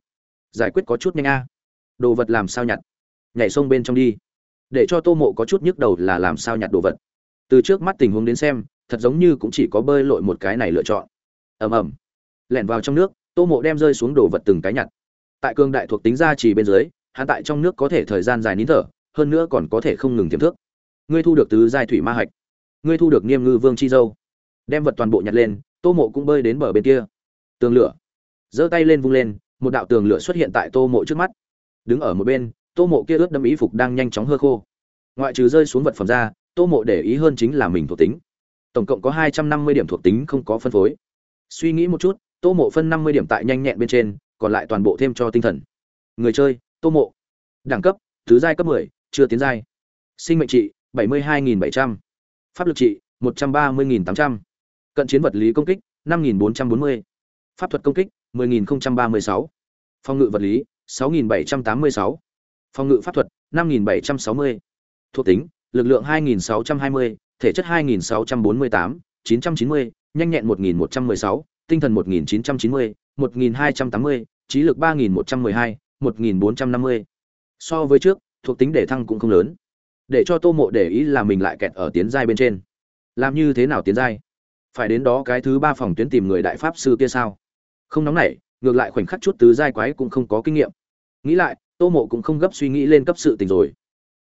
Giải quyết có chút nhanh a. Đồ vật làm sao nhặt? Nhảy sông bên trong đi. Để cho tô mộ có chút nhức đầu là làm sao nhặt đồ vật. Từ trước mắt tình huống đến xem, thật giống như cũng chỉ có bơi lội một cái này lựa chọn. Ầm ầm. Lẻn vào trong nước tô mộ đem rơi xuống đồ vật từng cái nhặt. Tại cương đại thuộc tính gia trì bên dưới, hắn tại trong nước có thể thời gian dài nín thở, hơn nữa còn có thể không ngừng tiềm thức. Ngươi thu được tứ giai thủy ma hạch. Ngươi thu được niêm ngư vương chi dâu. Đem vật toàn bộ nhặt lên, tô mộ cũng bơi đến bờ bên kia. Tường lửa. Giơ tay lên vung lên, một đạo tường lửa xuất hiện tại tô mộ trước mắt. Đứng ở một bên, tô mộ kia ướt đâm ý phục đang nhanh chóng hơ khô. Ngoại trừ rơi xuống vật phẩm ra, tô mộ để ý hơn chính là mình thuộc tính. Tổng cộng có hai trăm năm mươi điểm thuộc tính không có phân phối. Suy nghĩ một chút tô mộ phân năm mươi điểm tại nhanh nhẹn bên trên còn lại toàn bộ thêm cho tinh thần. Người chơi tô mộ. Đẳng cấp thứ giai cấp 10, chưa tiến giai. Sinh mệnh trị 72.700, pháp lực trị 130.800, cận chiến vật lý công kích 5.440, pháp thuật công kích 10.036, phòng ngự vật lý 6.786, phòng ngự pháp thuật 5.760, thuộc tính lực lượng 2.620, thể chất 2.648, 990, nhanh nhẹn 1.116, tinh thần 1990, 1280, trí lực 3112, 1450. so với trước thuộc tính để thăng cũng không lớn. Để cho tô mộ để ý là mình lại kẹt ở tiến giai bên trên. Làm như thế nào tiến giai? Phải đến đó cái thứ ba phòng tuyến tìm người đại pháp sư kia sao? Không nóng nảy ngược lại khoảnh khắc chút tứ giai quái cũng không có kinh nghiệm. Nghĩ lại tô mộ cũng không gấp suy nghĩ lên cấp sự tình rồi.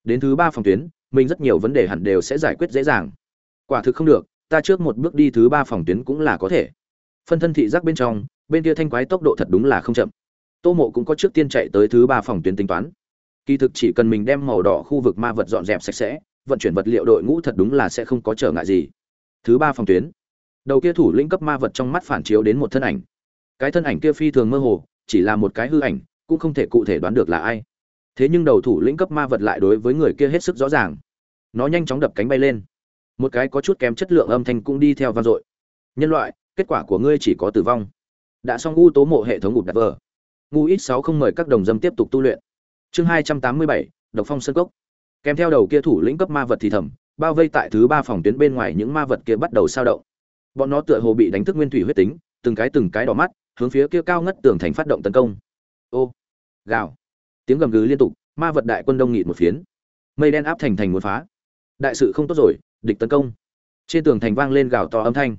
Đến thứ ba phòng tuyến mình rất nhiều vấn đề hẳn đều sẽ giải quyết dễ dàng. Quả thực không được ta trước một bước đi thứ ba phòng tuyến cũng là có thể phân thân thị giác bên trong, bên kia thanh quái tốc độ thật đúng là không chậm. Tô mộ cũng có trước tiên chạy tới thứ ba phòng tuyến tính toán. Kỳ thực chỉ cần mình đem màu đỏ khu vực ma vật dọn dẹp sạch sẽ, vận chuyển vật liệu đội ngũ thật đúng là sẽ không có trở ngại gì. Thứ ba phòng tuyến. Đầu kia thủ lĩnh cấp ma vật trong mắt phản chiếu đến một thân ảnh. Cái thân ảnh kia phi thường mơ hồ, chỉ là một cái hư ảnh, cũng không thể cụ thể đoán được là ai. Thế nhưng đầu thủ lĩnh cấp ma vật lại đối với người kia hết sức rõ ràng. Nó nhanh chóng đập cánh bay lên. Một cái có chút kém chất lượng âm thanh cũng đi theo vang dội. Nhân loại kết quả của ngươi chỉ có tử vong. Đã xong u tố mộ hệ thống ngụt đặt vờ. Ngu ít sáu không mời các đồng dâm tiếp tục tu luyện. Chương hai trăm tám mươi bảy, độc phong sân cốc. Kèm theo đầu kia thủ lĩnh cấp ma vật thì thầm, bao vây tại thứ ba phòng tuyến bên ngoài những ma vật kia bắt đầu sao động. Bọn nó tựa hồ bị đánh thức nguyên thủy huyết tính, từng cái từng cái đỏ mắt, hướng phía kia cao ngất tường thành phát động tấn công. Ô, gào. Tiếng gầm gừ liên tục, ma vật đại quân đông nghịt một phiến. Mây đen áp thành thành muốn phá. Đại sự không tốt rồi, địch tấn công. Trên tường thành vang lên gào to âm thanh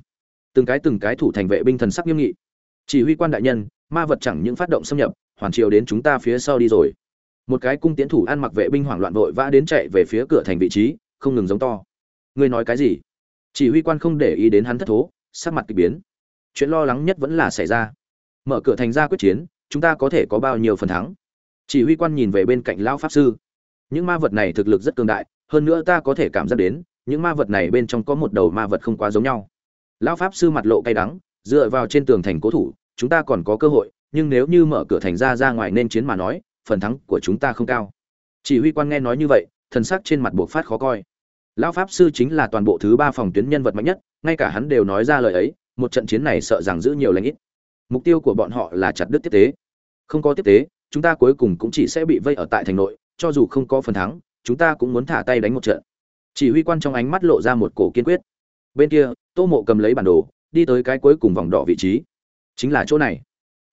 từng cái từng cái thủ thành vệ binh thần sắc nghiêm nghị. Chỉ huy quan đại nhân, ma vật chẳng những phát động xâm nhập, hoàn triều đến chúng ta phía sau đi rồi. Một cái cung tiến thủ ăn mặc vệ binh hoảng loạn vội vã đến chạy về phía cửa thành vị trí, không ngừng giống to. Ngươi nói cái gì? Chỉ huy quan không để ý đến hắn thất thố, sắc mặt k ỳ biến. Chuyện lo lắng nhất vẫn là xảy ra. Mở cửa thành ra quyết chiến, chúng ta có thể có bao nhiêu phần thắng? Chỉ huy quan nhìn về bên cạnh lão pháp sư. Những ma vật này thực lực rất cường đại, hơn nữa ta có thể cảm giác đến, những ma vật này bên trong có một đầu ma vật không quá giống nhau lão pháp sư mặt lộ cay đắng, dựa vào trên tường thành cố thủ, chúng ta còn có cơ hội, nhưng nếu như mở cửa thành ra ra ngoài nên chiến mà nói, phần thắng của chúng ta không cao. Chỉ huy quan nghe nói như vậy, thần sắc trên mặt buộc phát khó coi. Lão pháp sư chính là toàn bộ thứ ba phòng tuyến nhân vật mạnh nhất, ngay cả hắn đều nói ra lời ấy, một trận chiến này sợ rằng giữ nhiều lãnh ít. Mục tiêu của bọn họ là chặt đứt tiếp tế. Không có tiếp tế, chúng ta cuối cùng cũng chỉ sẽ bị vây ở tại thành nội, cho dù không có phần thắng, chúng ta cũng muốn thả tay đánh một trận. Chỉ huy quan trong ánh mắt lộ ra một cổ kiên quyết. Bên kia tô mộ cầm lấy bản đồ, đi tới cái cuối cùng vòng đỏ vị trí. Chính là chỗ này.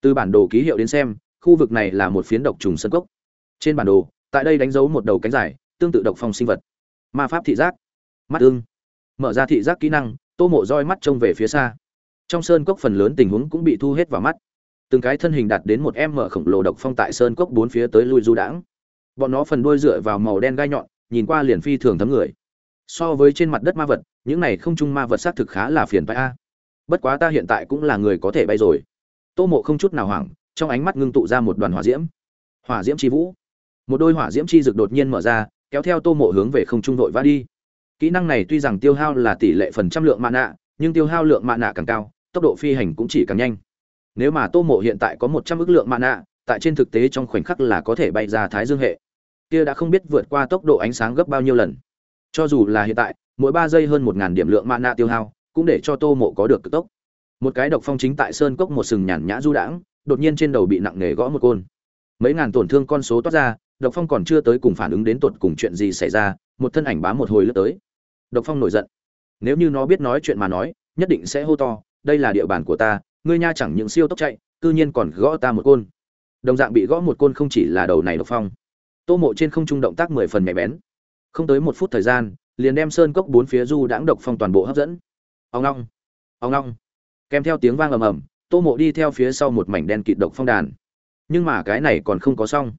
Từ bản đồ ký hiệu đến xem, khu vực này là một phiến độc trùng sân cốc. Trên bản đồ, tại đây đánh dấu một đầu cánh dài, tương tự độc phong sinh vật. Ma pháp thị giác. Mắt ưng. Mở ra thị giác kỹ năng, tô mộ roi mắt trông về phía xa. Trong sơn cốc phần lớn tình huống cũng bị thu hết vào mắt. Từng cái thân hình đạt đến một em mở khổng lồ độc phong tại sơn cốc bốn phía tới lui du đãng. Bọn nó phần đuôi dựa vào màu đen gai nhọn, nhìn qua liền phi thường thấm người so với trên mặt đất ma vật, những này không trung ma vật xác thực khá là phiền phái a. Bất quá ta hiện tại cũng là người có thể bay rồi. Tô mộ không chút nào hoảng, trong ánh mắt ngưng tụ ra một đoàn hỏa diễm. Hỏa diễm chi vũ. Một đôi hỏa diễm chi rực đột nhiên mở ra, kéo theo tô mộ hướng về không trung đội vã đi. Kỹ năng này tuy rằng tiêu hao là tỷ lệ phần trăm lượng mạ nạ nhưng tiêu hao lượng mạ nạ càng cao, tốc độ phi hành cũng chỉ càng nhanh. Nếu mà tô mộ hiện tại có một trăm ước lượng mạ nạ tại trên thực tế trong khoảnh khắc là có thể bay ra thái dương hệ. Kia đã không biết vượt qua tốc độ ánh sáng gấp bao nhiêu lần cho dù là hiện tại, mỗi ba giây hơn một ngàn điểm lượng mana nạ tiêu hao, cũng để cho tô mộ có được cực tốc. Một cái độc phong chính tại sơn cốc một sừng nhàn nhã du đãng, đột nhiên trên đầu bị nặng nề gõ một côn. Mấy ngàn tổn thương con số toát ra, độc phong còn chưa tới cùng phản ứng đến tột cùng chuyện gì xảy ra, một thân ảnh bám một hồi lướt tới. Độc phong nổi giận. Nếu như nó biết nói chuyện mà nói, nhất định sẽ hô to, đây là địa bàn của ta, ngươi nha chẳng những siêu tốc chạy, cư nhiên còn gõ ta một côn. Đồng dạng bị gõ một côn không chỉ là đầu này độc phong. Tô mộ trên không trung động tác mười phần nhạy bén không tới một phút thời gian, liền đem sơn cốc bốn phía du đãng độc phong toàn bộ hấp dẫn. Ông long ông long kèm theo tiếng vang ầm ầm, tô mộ đi theo phía sau một mảnh đen kịt độc phong đàn. Nhưng mà cái này còn không có xong.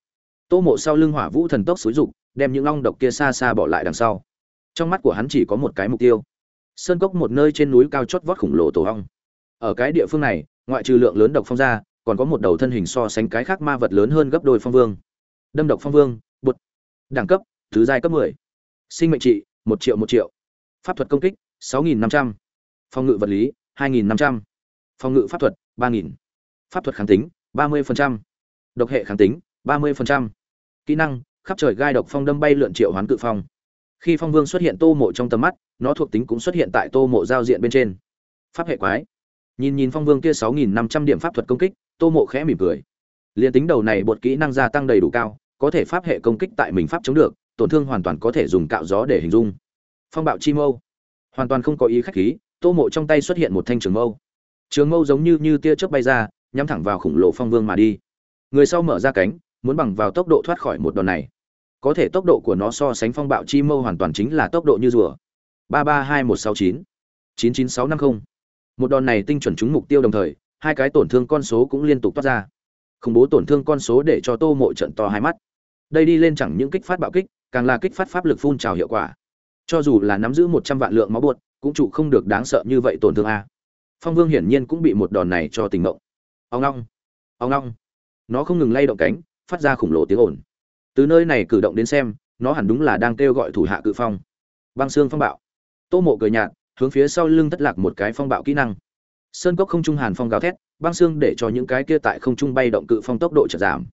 Tô mộ sau lưng hỏa vũ thần tốc xúi rục đem những long độc kia xa xa bỏ lại đằng sau. Trong mắt của hắn chỉ có một cái mục tiêu. Sơn cốc một nơi trên núi cao chót vót khổng lồ tổ hong ở cái địa phương này, ngoại trừ lượng lớn độc phong ra, còn có một đầu thân hình so sánh cái khác ma vật lớn hơn gấp đôi phong vương. Đâm độc phong vương bột đẳng cấp, thứ giai cấp 10 sinh mệnh trị, một triệu một triệu pháp thuật công kích 6.500. phòng ngự vật lý 2.500. phòng ngự pháp thuật, ba nghìn pháp thuật kháng tính 30%. độc hệ kháng tính 30%. kỹ năng, khắp trời gai độc phong đâm bay lượn triệu hoán cự phong khi phong vương xuất hiện tô mộ trong tầm mắt, nó thuộc tính cũng xuất hiện tại tô mộ giao diện bên trên pháp hệ quái nhìn nhìn phong vương kia 6.500 điểm pháp thuật công kích, tô mộ khẽ mỉm cười liền tính đầu này bột kỹ năng gia tăng đầy đủ cao, có thể pháp hệ công kích tại mình pháp chống được tổn thương hoàn toàn có thể dùng cạo gió để hình dung. Phong bạo chi mâu. Hoàn toàn không có ý khách khí, tô mộ trong tay xuất hiện một thanh trường mâu. Trường mâu giống như như tia chớp bay ra, nhắm thẳng vào khủng lồ phong vương mà đi. Người sau mở ra cánh, muốn bằng vào tốc độ thoát khỏi một đòn này. Có thể tốc độ của nó so sánh phong bạo chi mâu hoàn toàn chính là tốc độ như rùa. Ba ba hai một sáu chín chín chín sáu năm mươi một đòn này tinh chuẩn trúng mục tiêu đồng thời, hai cái tổn thương con số cũng liên tục toát ra. Khủng bố tổn thương con số để cho tô mộ trận to hai mắt. Đây đi lên chẳng những kích phát bạo kích càng là kích phát pháp lực phun trào hiệu quả. Cho dù là nắm giữ một trăm vạn lượng máu bột, cũng trụ không được đáng sợ như vậy tổn thương a. Phong vương hiển nhiên cũng bị một đòn này cho tình mộng ông long ông long nó không ngừng lay động cánh, phát ra khủng lồ tiếng ồn. Từ nơi này cử động đến xem, nó hẳn đúng là đang kêu gọi thủ hạ cự phong. Băng xương phong bạo. Tô mộ cười nhạt, hướng phía sau lưng thất lạc một cái phong bạo kỹ năng. Sơn cốc không trung hàn phong gào thét, băng xương để cho những cái kia tại không trung bay động cự phong tốc độ chợt giảm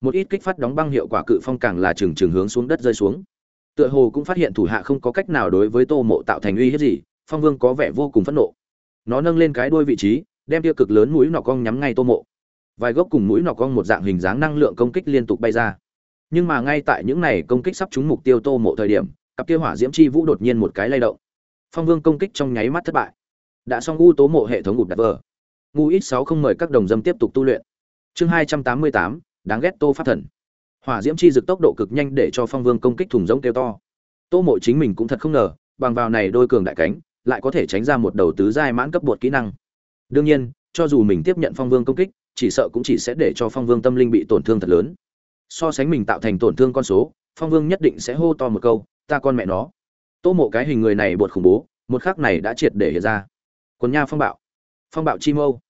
một ít kích phát đóng băng hiệu quả cự phong càng là trừng trừng hướng xuống đất rơi xuống. Tựa hồ cũng phát hiện thủ hạ không có cách nào đối với tô mộ tạo thành uy hiếp gì, phong vương có vẻ vô cùng phẫn nộ. Nó nâng lên cái đuôi vị trí, đem tia cực lớn mũi nọ cong nhắm ngay tô mộ. Vài gốc cùng mũi nọ cong một dạng hình dáng năng lượng công kích liên tục bay ra. Nhưng mà ngay tại những này công kích sắp trúng mục tiêu tô mộ thời điểm, cặp kia hỏa diễm chi vũ đột nhiên một cái lay động. Phong vương công kích trong nháy mắt thất bại. Đã xong u tố mộ hệ thống gục đặt vờ. Ngu ít sáu không mời các đồng dâm tiếp tục tu luyện. Chương hai trăm tám mươi tám đáng ghét tô pháp thần. Hỏa diễm chi dực tốc độ cực nhanh để cho phong vương công kích thùng rỗng kêu to. Tô mộ chính mình cũng thật không ngờ, bằng vào này đôi cường đại cánh, lại có thể tránh ra một đầu tứ giai mãn cấp bột kỹ năng. Đương nhiên, cho dù mình tiếp nhận phong vương công kích, chỉ sợ cũng chỉ sẽ để cho phong vương tâm linh bị tổn thương thật lớn. So sánh mình tạo thành tổn thương con số, phong vương nhất định sẽ hô to một câu, ta con mẹ nó. Tô mộ cái hình người này bột khủng bố, một khắc này đã triệt để hiện ra. Quần nha phong bạo. Phong bạo chi mâu.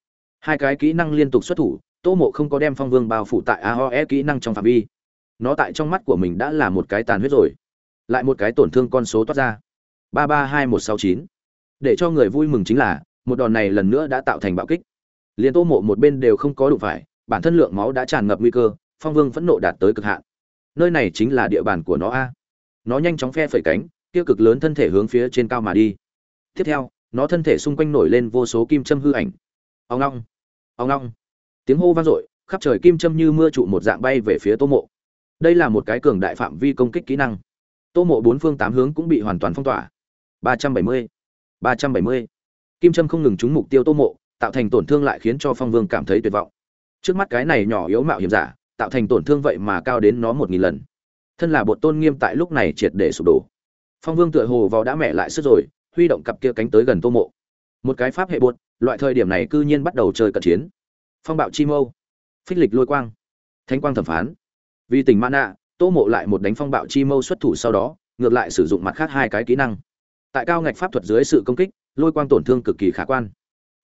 Hai cái kỹ năng liên tục xuất thủ tô mộ không có đem phong vương bao phủ tại aoe kỹ năng trong phạm vi. Nó tại trong mắt của mình đã là một cái tàn huyết rồi. Lại một cái tổn thương con số toát ra. ba ba hai một sáu chín. Để cho người vui mừng chính là, một đòn này lần nữa đã tạo thành bạo kích. Liền tô mộ một bên đều không có đủ phải, bản thân lượng máu đã tràn ngập nguy cơ, phong vương phẫn nộ đạt tới cực hạn. Nơi này chính là địa bàn của nó a. Nó nhanh chóng phe phẩy cánh, tiêu cực lớn thân thể hướng phía trên cao mà đi. Tiếp theo, nó thân thể xung quanh nổi lên vô số kim châm hư ảnh. Ông long ông long tiếng hô vang dội, khắp trời kim châm như mưa trụ một dạng bay về phía tô mộ. Đây là một cái cường đại phạm vi công kích kỹ năng. Tô mộ bốn phương tám hướng cũng bị hoàn toàn phong tỏa. Ba trăm bảy mươi, ba trăm bảy mươi. Kim châm không ngừng trúng mục tiêu tô mộ, tạo thành tổn thương lại khiến cho phong vương cảm thấy tuyệt vọng. Trước mắt cái này nhỏ yếu mạo hiểm giả, tạo thành tổn thương vậy mà cao đến nó một nghìn lần. Thân là bột tôn nghiêm tại lúc này triệt để sụp đổ. Phong vương tựa hồ vào đã mẹ lại sức rồi, huy động cặp kia cánh tới gần tô mộ. Một cái pháp hệ bột, loại thời điểm này cư nhiên bắt đầu chơi cận chiến phong bạo chi mâu, phích lịch lôi quang, Thánh quang thẩm phán. Vì tình nạ, tô mộ lại một đánh phong bạo chi mâu xuất thủ sau đó, ngược lại sử dụng mặt khác hai cái kỹ năng. Tại cao ngạch pháp thuật dưới sự công kích, lôi quang tổn thương cực kỳ khả quan.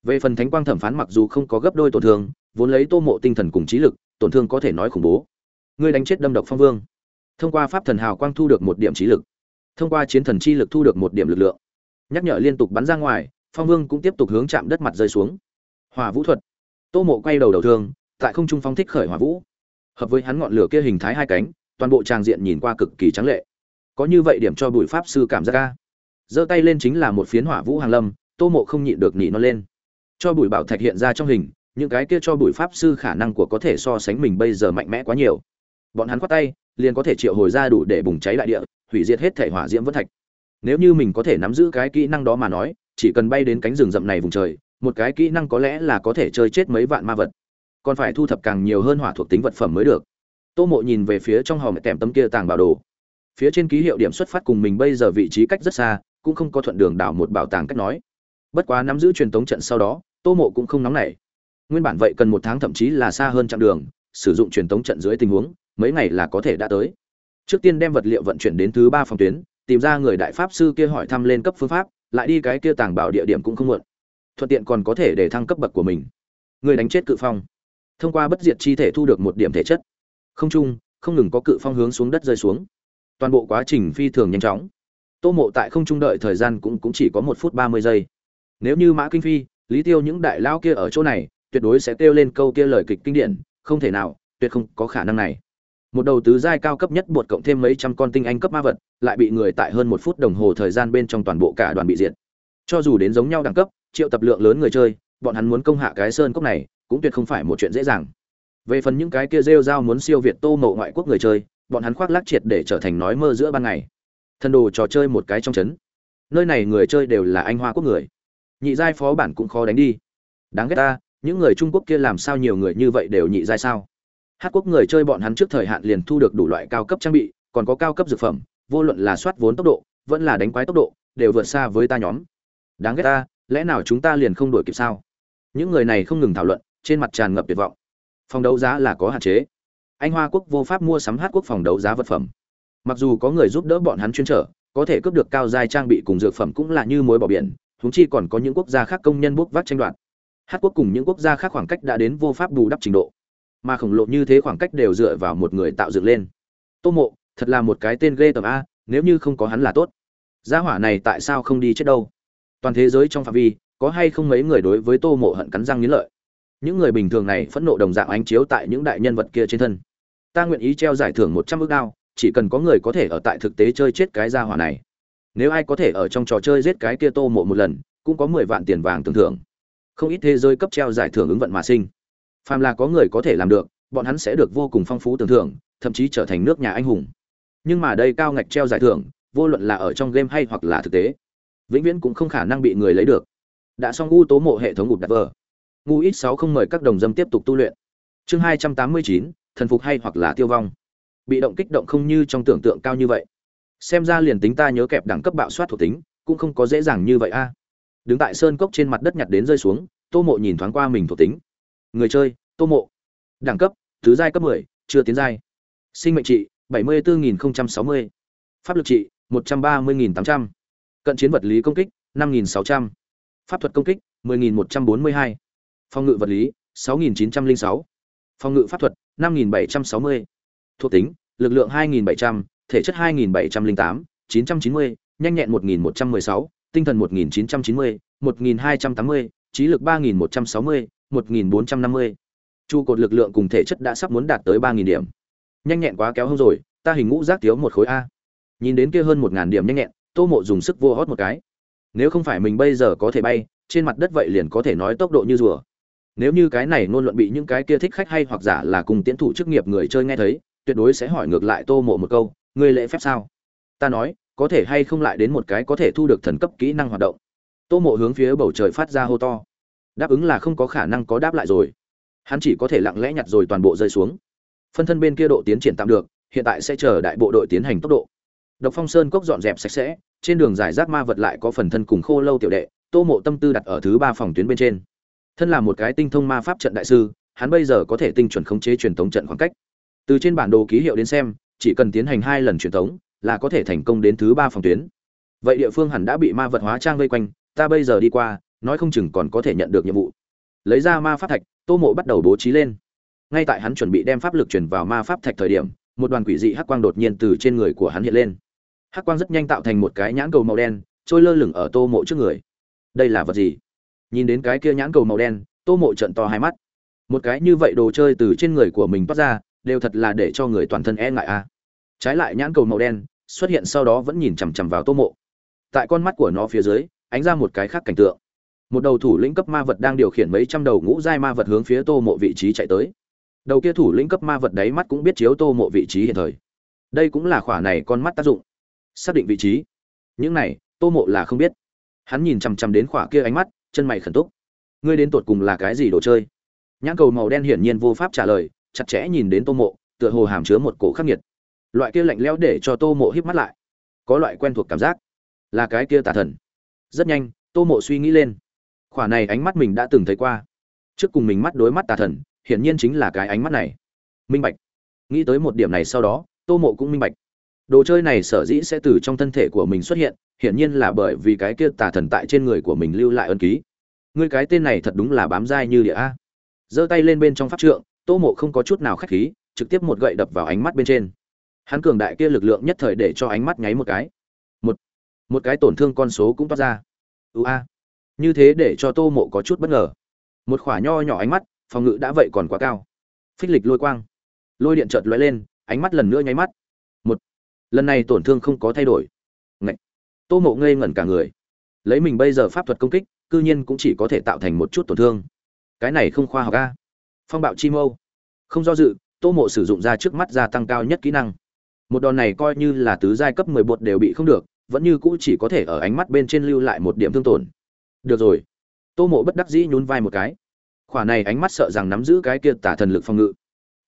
Về phần thánh quang thẩm phán mặc dù không có gấp đôi tổn thương, vốn lấy tô mộ tinh thần cùng trí lực, tổn thương có thể nói khủng bố. Ngươi đánh chết đâm độc phong vương. Thông qua pháp thần hào quang thu được một điểm trí lực. Thông qua chiến thần chi lực thu được một điểm lực lượng. Nhắc nhở liên tục bắn ra ngoài, phong vương cũng tiếp tục hướng chạm đất mặt rơi xuống. Hòa vũ thuật tô mộ quay đầu đầu thương, tại không trung phong thích khởi hỏa vũ. Hợp với hắn ngọn lửa kia hình thái hai cánh, toàn bộ trang diện nhìn qua cực kỳ trắng lệ. Có như vậy điểm cho bùi pháp sư cảm giác ca giơ tay lên chính là một phiến hỏa vũ hàng lâm, tô mộ không nhịn được nhị nó lên. Cho bùi bảo thạch hiện ra trong hình, những cái kia cho bùi pháp sư khả năng của có thể so sánh mình bây giờ mạnh mẽ quá nhiều. Bọn hắn khoát tay, liền có thể triệu hồi ra đủ để bùng cháy đại địa, hủy diệt hết thể hỏa diễm vân thạch. Nếu như mình có thể nắm giữ cái kỹ năng đó mà nói, chỉ cần bay đến cánh rừng rậm này vùng trời một cái kỹ năng có lẽ là có thể chơi chết mấy vạn ma vật. Còn phải thu thập càng nhiều hơn hỏa thuộc tính vật phẩm mới được. Tô mộ nhìn về phía trong hòm tèm tấm kia tàng bảo đồ. Phía trên ký hiệu điểm xuất phát cùng mình bây giờ vị trí cách rất xa, cũng không có thuận đường đảo một bảo tàng cách nói. Bất quá nắm giữ truyền thống trận sau đó, tô mộ cũng không nóng nảy. Nguyên bản vậy cần một tháng thậm chí là xa hơn chặng đường, sử dụng truyền thống trận dưới tình huống, mấy ngày là có thể đã tới. Trước tiên đem vật liệu vận chuyển đến thứ ba phòng tuyến, tìm ra người đại pháp sư kia hỏi thăm lên cấp phương pháp, lại đi cái kia tàng bảo địa điểm cũng không muộn thuận tiện còn có thể để thăng cấp bậc của mình. Người đánh chết cự phong. Thông qua bất diệt chi thể thu được một điểm thể chất. Không chung, không ngừng có cự phong hướng xuống đất rơi xuống. Toàn bộ quá trình phi thường nhanh chóng. Tô mộ tại không trung đợi thời gian cũng cũng chỉ có một phút ba mươi giây. Nếu như mã kinh phi, lý tiêu những đại lao kia ở chỗ này, tuyệt đối sẽ kêu lên câu kia lời kịch kinh điển, không thể nào, tuyệt không có khả năng này. Một đầu tứ giai cao cấp nhất buộc cộng thêm mấy trăm con tinh anh cấp ma vật, lại bị người tại hơn một phút đồng hồ thời gian bên trong toàn bộ cả đoàn bị diệt. Cho dù đến giống nhau đẳng cấp triệu tập lượng lớn người chơi, bọn hắn muốn công hạ cái sơn cốc này, cũng tuyệt không phải một chuyện dễ dàng. Về phần những cái kia rêu dao muốn siêu việt tô mộ ngoại quốc người chơi, bọn hắn khoác lác triệt để trở thành nói mơ giữa ban ngày. Thân đồ trò chơi một cái trong chấn. Nơi này người chơi đều là anh hoa quốc người. Nhị giai phó bản cũng khó đánh đi. Đáng ghét ta, những người trung quốc kia làm sao nhiều người như vậy đều nhị giai sao? Hát quốc người chơi bọn hắn trước thời hạn liền thu được đủ loại cao cấp trang bị, còn có cao cấp dược phẩm, vô luận là soát vốn tốc độ, vẫn là đánh quái tốc độ, đều vượt xa với ta nhóm. Đáng ghét ta lẽ nào chúng ta liền không đổi kịp sao? Những người này không ngừng thảo luận, trên mặt tràn ngập tuyệt vọng. Phòng đấu giá là có hạn chế. Anh hoa quốc vô pháp mua sắm hát quốc phòng đấu giá vật phẩm. Mặc dù có người giúp đỡ bọn hắn chuyên trở, có thể cướp được cao giai trang bị cùng dược phẩm cũng là như mối bỏ biển thúng chi còn có những quốc gia khác công nhân bốc vác tranh đoạt. Hát quốc cùng những quốc gia khác khoảng cách đã đến vô pháp bù đắp trình độ. Mà khổng lồ như thế khoảng cách đều dựa vào một người tạo dựng lên. Tô mộ, thật là một cái tên ghê tầm a, nếu như không có hắn là tốt. Gia hỏa này tại sao không đi chết đâu? Toàn thế giới trong phạm vi, có hay không mấy người đối với tô mộ hận cắn răng nghiến lợi? Những người bình thường này phẫn nộ đồng dạng ánh chiếu tại những đại nhân vật kia trên thân. Ta nguyện ý treo giải thưởng một trăm ước đao, chỉ cần có người có thể ở tại thực tế chơi chết cái gia hỏa này. Nếu ai có thể ở trong trò chơi giết cái kia tô mộ một lần, cũng có mười vạn tiền vàng tưởng thưởng. Không ít thế giới cấp treo giải thưởng ứng vận mà sinh. Phàm là có người có thể làm được, bọn hắn sẽ được vô cùng phong phú tưởng thưởng, thậm chí trở thành nước nhà anh hùng. Nhưng mà đây cao ngạch treo giải thưởng, vô luận là ở trong game hay hoặc là thực tế vĩnh viễn cũng không khả năng bị người lấy được. Đã xong u tố mộ hệ thống ngụt đặt vờ. Ngu ít sáu không mời các đồng dâm tiếp tục tu luyện. Chương hai trăm tám mươi chín thần phục hay hoặc là tiêu vong. Bị động kích động không như trong tưởng tượng cao như vậy. Xem ra liền tính ta nhớ kẹp đẳng cấp bạo soát thuộc tính cũng không có dễ dàng như vậy a. Đứng tại sơn cốc trên mặt đất nhặt đến rơi xuống tô mộ nhìn thoáng qua mình thuộc tính. Người chơi tô mộ. Đẳng cấp thứ giai cấp 10, chưa tiến giai. Sinh mệnh trị 74.060. pháp lực trị 130.800 cận chiến vật lý công kích 5.600. pháp thuật công kích 10.142. phòng ngự vật lý 6.906. phòng ngự pháp thuật 5.760. thuộc tính lực lượng 2.700, thể chất 2.708, 990, nhanh nhẹn 1.116, tinh thần 1.990, 1.280, trí lực 3.160, 1.450. Chu cột lực lượng cùng thể chất đã sắp muốn đạt tới 3.000 điểm. Nhanh nhẹn quá kéo hông rồi, ta hình ngũ giác thiếu một khối a. Nhìn đến kia hơn 1.000 điểm nhanh nhẹn, Tô Mộ dùng sức vô hót một cái. Nếu không phải mình bây giờ có thể bay, trên mặt đất vậy liền có thể nói tốc độ như rùa. Nếu như cái này luôn luận bị những cái kia thích khách hay hoặc giả là cùng tiến thủ chức nghiệp người chơi nghe thấy, tuyệt đối sẽ hỏi ngược lại Tô Mộ một câu, ngươi lễ phép sao? Ta nói, có thể hay không lại đến một cái có thể thu được thần cấp kỹ năng hoạt động. Tô Mộ hướng phía bầu trời phát ra hô to đáp ứng là không có khả năng có đáp lại rồi hắn chỉ có thể lặng lẽ nhặt rồi toàn bộ rơi xuống phân thân bên kia độ tiến triển tạm được hiện tại sẽ chờ đại bộ đội tiến hành tốc độ độc phong sơn cốc dọn dẹp sạch sẽ, trên đường giải rác ma vật lại có phần thân cùng khô lâu tiểu đệ, tô mộ tâm tư đặt ở thứ ba phòng tuyến bên trên. Thân là một cái tinh thông ma pháp trận đại sư, hắn bây giờ có thể tinh chuẩn khống chế truyền thống trận khoảng cách. Từ trên bản đồ ký hiệu đến xem, chỉ cần tiến hành hai lần truyền thống là có thể thành công đến thứ ba phòng tuyến. Vậy địa phương hẳn đã bị ma vật hóa trang vây quanh, ta bây giờ đi qua, nói không chừng còn có thể nhận được nhiệm vụ. Lấy ra ma pháp thạch, tô mộ bắt đầu bố trí lên. Ngay tại hắn chuẩn bị đem pháp lực truyền vào ma pháp thạch thời điểm, một đoàn quỷ dị hắc quang đột nhiên từ trên người của hắn hiện lên hắc quang rất nhanh tạo thành một cái nhãn cầu màu đen, trôi lơ lửng ở tô mộ trước người. Đây là vật gì? Nhìn đến cái kia nhãn cầu màu đen, tô mộ trận to hai mắt. Một cái như vậy đồ chơi từ trên người của mình toát ra, đều thật là để cho người toàn thân e ngại a. Trái lại nhãn cầu màu đen xuất hiện sau đó vẫn nhìn chằm chằm vào tô mộ. Tại con mắt của nó phía dưới, ánh ra một cái khác cảnh tượng. Một đầu thủ lĩnh cấp ma vật đang điều khiển mấy trăm đầu ngũ giai ma vật hướng phía tô mộ vị trí chạy tới. Đầu kia thủ lĩnh cấp ma vật đáy mắt cũng biết chiếu tô mộ vị trí hiện thời. Đây cũng là khỏa này con mắt tác dụng xác định vị trí. Những này, tô mộ là không biết. Hắn nhìn chằm chằm đến khỏa kia ánh mắt, chân mày khẩn túc. Ngươi đến tột cùng là cái gì đồ chơi? Nhãn cầu màu đen hiển nhiên vô pháp trả lời, chặt chẽ nhìn đến tô mộ, tựa hồ hàm chứa một cổ khắc nghiệt. Loại kia lạnh lẽo để cho tô mộ híp mắt lại. Có loại quen thuộc cảm giác. Là cái kia tà thần. Rất nhanh, tô mộ suy nghĩ lên. Khỏa này ánh mắt mình đã từng thấy qua. Trước cùng mình mắt đối mắt tà thần, hiển nhiên chính là cái ánh mắt này. Minh bạch. Nghĩ tới một điểm này sau đó, tô mộ cũng minh bạch đồ chơi này sở dĩ sẽ từ trong thân thể của mình xuất hiện, hiển nhiên là bởi vì cái kia tà thần tại trên người của mình lưu lại ân ký. Ngươi cái tên này thật đúng là bám dai như địa a. Giơ tay lên bên trong pháp trượng, tô mộ không có chút nào khách khí, trực tiếp một gậy đập vào ánh mắt bên trên. Hắn cường đại kia lực lượng nhất thời để cho ánh mắt nháy một cái. Một một cái tổn thương con số cũng toát ra. Ưu a. Như thế để cho tô mộ có chút bất ngờ. Một khỏa nho nhỏ ánh mắt, phòng ngự đã vậy còn quá cao. Phích lịch lôi quang. Lôi điện chợt lóe lên, ánh mắt lần nữa nháy mắt lần này tổn thương không có thay đổi. Ngậy. tô mộ ngây ngẩn cả người. Lấy mình bây giờ pháp thuật công kích, cư nhiên cũng chỉ có thể tạo thành một chút tổn thương. Cái này không khoa học a. Phong bạo chi mâu. Không do dự, tô mộ sử dụng ra trước mắt gia tăng cao nhất kỹ năng. Một đòn này coi như là tứ giai cấp mười bột đều bị không được, vẫn như cũ chỉ có thể ở ánh mắt bên trên lưu lại một điểm thương tổn. Được rồi. Tô mộ bất đắc dĩ nhún vai một cái. Khỏa này ánh mắt sợ rằng nắm giữ cái kia tả thần lực phòng ngự.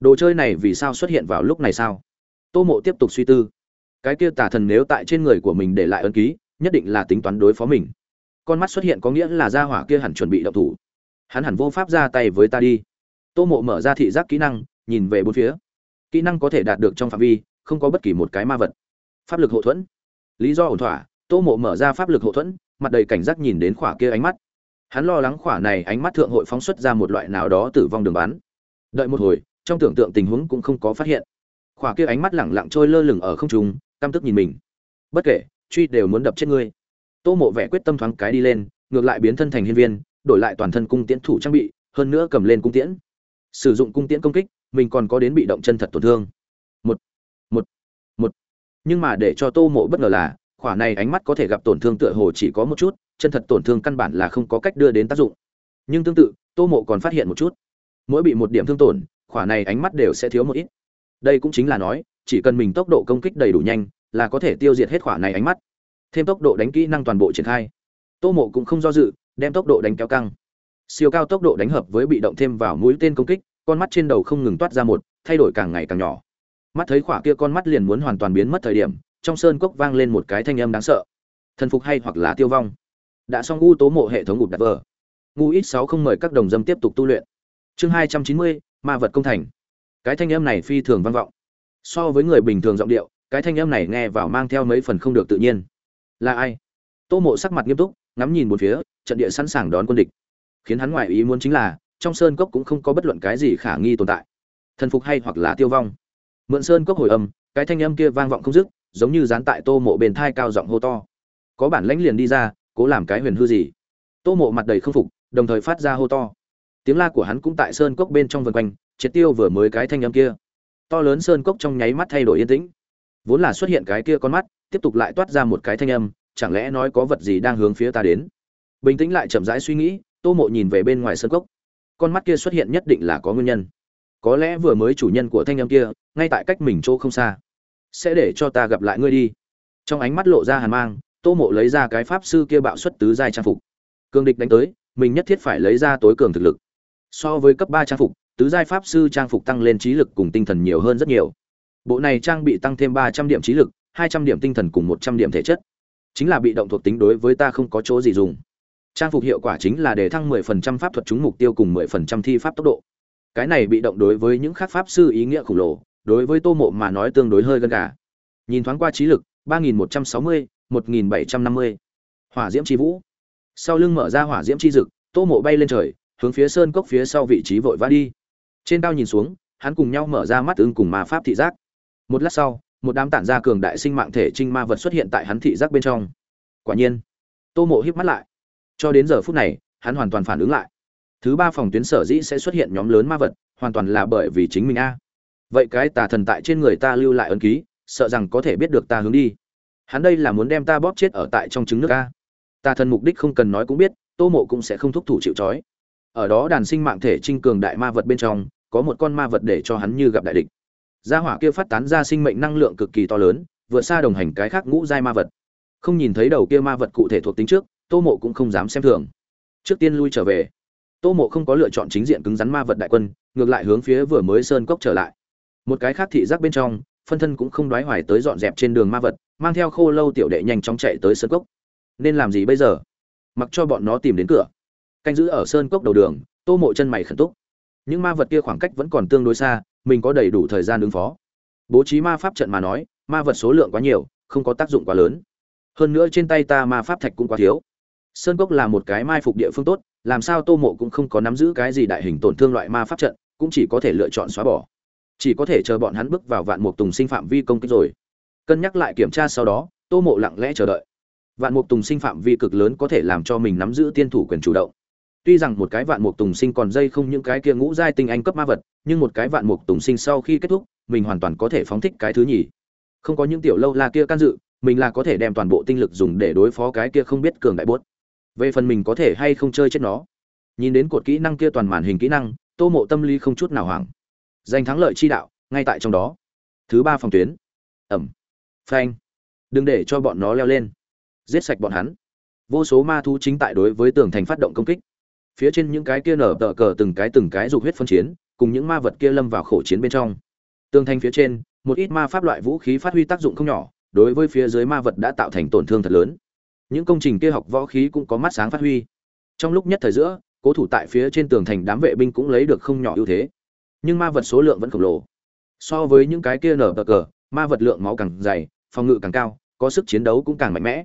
Đồ chơi này vì sao xuất hiện vào lúc này sao? Tô mộ tiếp tục suy tư cái kia tà thần nếu tại trên người của mình để lại ân ký, nhất định là tính toán đối phó mình. Con mắt xuất hiện có nghĩa là gia hỏa kia hẳn chuẩn bị động thủ. Hắn hẳn vô pháp ra tay với ta đi. Tô mộ mở ra thị giác kỹ năng, nhìn về bốn phía. Kỹ năng có thể đạt được trong phạm vi, không có bất kỳ một cái ma vật. Pháp lực hậu thuẫn. Lý do ổn thỏa, tô mộ mở ra pháp lực hậu thuẫn, mặt đầy cảnh giác nhìn đến khỏa kia ánh mắt. Hắn lo lắng khỏa này ánh mắt thượng hội phóng xuất ra một loại nào đó tử vong đường bán. đợi một hồi, trong tưởng tượng tình huống cũng không có phát hiện. Khỏa kia ánh mắt lẳng lặng trôi lơ lửng ở không trung căm tức nhìn mình. Bất kể, truy đều muốn đập chết ngươi. Tô mộ vẽ quyết tâm thoáng cái đi lên, ngược lại biến thân thành hiên viên, đổi lại toàn thân cung tiễn thủ trang bị, hơn nữa cầm lên cung tiễn. Sử dụng cung tiễn công kích, mình còn có đến bị động chân thật tổn thương. Một một một. Nhưng mà để cho tô mộ bất ngờ là, khỏa này ánh mắt có thể gặp tổn thương tựa hồ chỉ có một chút, chân thật tổn thương căn bản là không có cách đưa đến tác dụng. Nhưng tương tự, tô mộ còn phát hiện một chút. Mỗi bị một điểm thương tổn, khỏa này ánh mắt đều sẽ thiếu một ít. Đây cũng chính là nói chỉ cần mình tốc độ công kích đầy đủ nhanh là có thể tiêu diệt hết khỏa này ánh mắt. Thêm tốc độ đánh kỹ năng toàn bộ triển khai. Tô mộ cũng không do dự, đem tốc độ đánh kéo căng. Siêu cao tốc độ đánh hợp với bị động thêm vào mũi tên công kích, con mắt trên đầu không ngừng toát ra một, thay đổi càng ngày càng nhỏ. Mắt thấy khỏa kia con mắt liền muốn hoàn toàn biến mất thời điểm, trong sơn cốc vang lên một cái thanh âm đáng sợ. Thần phục hay hoặc là tiêu vong. Đã xong u tố mộ hệ thống gục đặt vờ. Ngu ít sáu không mời các đồng dâm tiếp tục tu luyện. Chương hai trăm chín mươi, ma vật công thành. Cái thanh âm này phi thường vang vọng so với người bình thường giọng điệu, cái thanh âm này nghe vào mang theo mấy phần không được tự nhiên. Là ai? Tô mộ sắc mặt nghiêm túc, ngắm nhìn một phía, trận địa sẵn sàng đón quân địch. Khiến hắn ngoại ý muốn chính là, trong sơn cốc cũng không có bất luận cái gì khả nghi tồn tại. Thần phục hay hoặc là tiêu vong. Mượn sơn cốc hồi âm, cái thanh âm kia vang vọng không dứt, giống như dán tại tô mộ bền thai cao giọng hô to. Có bản lãnh liền đi ra, cố làm cái huyền hư gì? Tô mộ mặt đầy không phục, đồng thời phát ra hô to. Tiếng la của hắn cũng tại sơn cốc bên trong vân quanh, triệt tiêu vừa mới cái thanh âm kia to lớn sơn cốc trong nháy mắt thay đổi yên tĩnh. Vốn là xuất hiện cái kia con mắt, tiếp tục lại toát ra một cái thanh âm, chẳng lẽ nói có vật gì đang hướng phía ta đến? Bình tĩnh lại chậm rãi suy nghĩ, tô mộ nhìn về bên ngoài sơn cốc. Con mắt kia xuất hiện nhất định là có nguyên nhân. Có lẽ vừa mới chủ nhân của thanh âm kia, ngay tại cách mình chỗ không xa. Sẽ để cho ta gặp lại ngươi đi. Trong ánh mắt lộ ra hàn mang, tô mộ lấy ra cái pháp sư kia bạo xuất tứ giai trang phục. Cương địch đánh tới, mình nhất thiết phải lấy ra tối cường thực lực. So với cấp ba trang phục tứ giai pháp sư trang phục tăng lên trí lực cùng tinh thần nhiều hơn rất nhiều. Bộ này trang bị tăng thêm ba trăm điểm trí lực hai trăm điểm tinh thần cùng một trăm điểm thể chất. Chính là bị động thuộc tính đối với ta không có chỗ gì dùng. Trang phục hiệu quả chính là để thăng 10% pháp thuật trúng mục tiêu cùng 10% thi pháp tốc độ. Cái này bị động đối với những khác pháp sư ý nghĩa khổng lồ đối với tô mộ mà nói tương đối hơi gần cả nhìn thoáng qua trí lực 3160, 1750. hỏa diễm chi vũ. Sau lưng mở ra hỏa diễm chi dực tô mộ bay lên trời hướng phía sơn cốc phía sau vị trí vội vã đi trên cao nhìn xuống, hắn cùng nhau mở ra mắt ưng cùng ma pháp thị giác. Một lát sau, một đám tản ra cường đại sinh mạng thể trinh ma vật xuất hiện tại hắn thị giác bên trong. Quả nhiên, tô mộ híp mắt lại. Cho đến giờ phút này, hắn hoàn toàn phản ứng lại. Thứ ba phòng tuyến sở dĩ sẽ xuất hiện nhóm lớn ma vật, hoàn toàn là bởi vì chính mình a. Vậy cái tà thần tại trên người ta lưu lại ấn ký, sợ rằng có thể biết được ta hướng đi. Hắn đây là muốn đem ta bóp chết ở tại trong trứng nước a. Tà thần mục đích không cần nói cũng biết, tô mộ cũng sẽ không thúc thủ chịu trói. Ở đó đàn sinh mạng thể trinh cường đại ma vật bên trong có một con ma vật để cho hắn như gặp đại địch. Gia hỏa kia phát tán ra sinh mệnh năng lượng cực kỳ to lớn vượt xa đồng hành cái khác ngũ giai ma vật. Không nhìn thấy đầu kia ma vật cụ thể thuộc tính trước, tô mộ cũng không dám xem thường. Trước tiên lui trở về. Tô mộ không có lựa chọn chính diện cứng rắn ma vật đại quân, ngược lại hướng phía vừa mới sơn cốc trở lại. Một cái khác thị giác bên trong, phân thân cũng không đoái hoài tới dọn dẹp trên đường ma vật, mang theo khô lâu tiểu đệ nhanh chóng chạy tới sơn cốc. Nên làm gì bây giờ? Mặc cho bọn nó tìm đến cửa. Canh giữ ở sơn cốc đầu đường, tô mộ chân mày khẩn túc những ma vật kia khoảng cách vẫn còn tương đối xa, mình có đầy đủ thời gian ứng phó. Bố trí ma pháp trận mà nói, ma vật số lượng quá nhiều, không có tác dụng quá lớn. Hơn nữa trên tay ta ma pháp thạch cũng quá thiếu. Sơn cốc là một cái mai phục địa phương tốt, làm sao tô mộ cũng không có nắm giữ cái gì đại hình tổn thương loại ma pháp trận, cũng chỉ có thể lựa chọn xóa bỏ. Chỉ có thể chờ bọn hắn bước vào vạn mục tùng sinh phạm vi công kích rồi. Cân nhắc lại kiểm tra sau đó, tô mộ lặng lẽ chờ đợi. Vạn mục tùng sinh phạm vi cực lớn có thể làm cho mình nắm giữ tiên thủ quyền chủ động tuy rằng một cái vạn mục tùng sinh còn dây không những cái kia ngũ giai tinh anh cấp ma vật, nhưng một cái vạn mục tùng sinh sau khi kết thúc, mình hoàn toàn có thể phóng thích cái thứ nhì. Không có những tiểu lâu la kia can dự, mình là có thể đem toàn bộ tinh lực dùng để đối phó cái kia không biết cường đại bốt. Về phần mình có thể hay không chơi chết nó. Nhìn đến cột kỹ năng kia toàn màn hình kỹ năng, tô mộ tâm lý không chút nào hoảng. Giành thắng lợi chi đạo, ngay tại trong đó. Thứ ba phòng tuyến. Ẩm. Phanh. Đừng để cho bọn nó leo lên. Giết sạch bọn hắn. Vô số ma thú chính tại đối với tường thành phát động công kích phía trên những cái kia nở tờ cờ từng cái từng cái dục huyết phân chiến, cùng những ma vật kia lâm vào khổ chiến bên trong. Tường thành phía trên, một ít ma pháp loại vũ khí phát huy tác dụng không nhỏ, đối với phía dưới ma vật đã tạo thành tổn thương thật lớn. Những công trình kia học võ khí cũng có mắt sáng phát huy. Trong lúc nhất thời giữa, cố thủ tại phía trên tường thành đám vệ binh cũng lấy được không nhỏ ưu thế. Nhưng ma vật số lượng vẫn khổng lồ. So với những cái kia nở bờ cờ, ma vật lượng máu càng dày, phòng ngự càng cao, có sức chiến đấu cũng càng mạnh mẽ.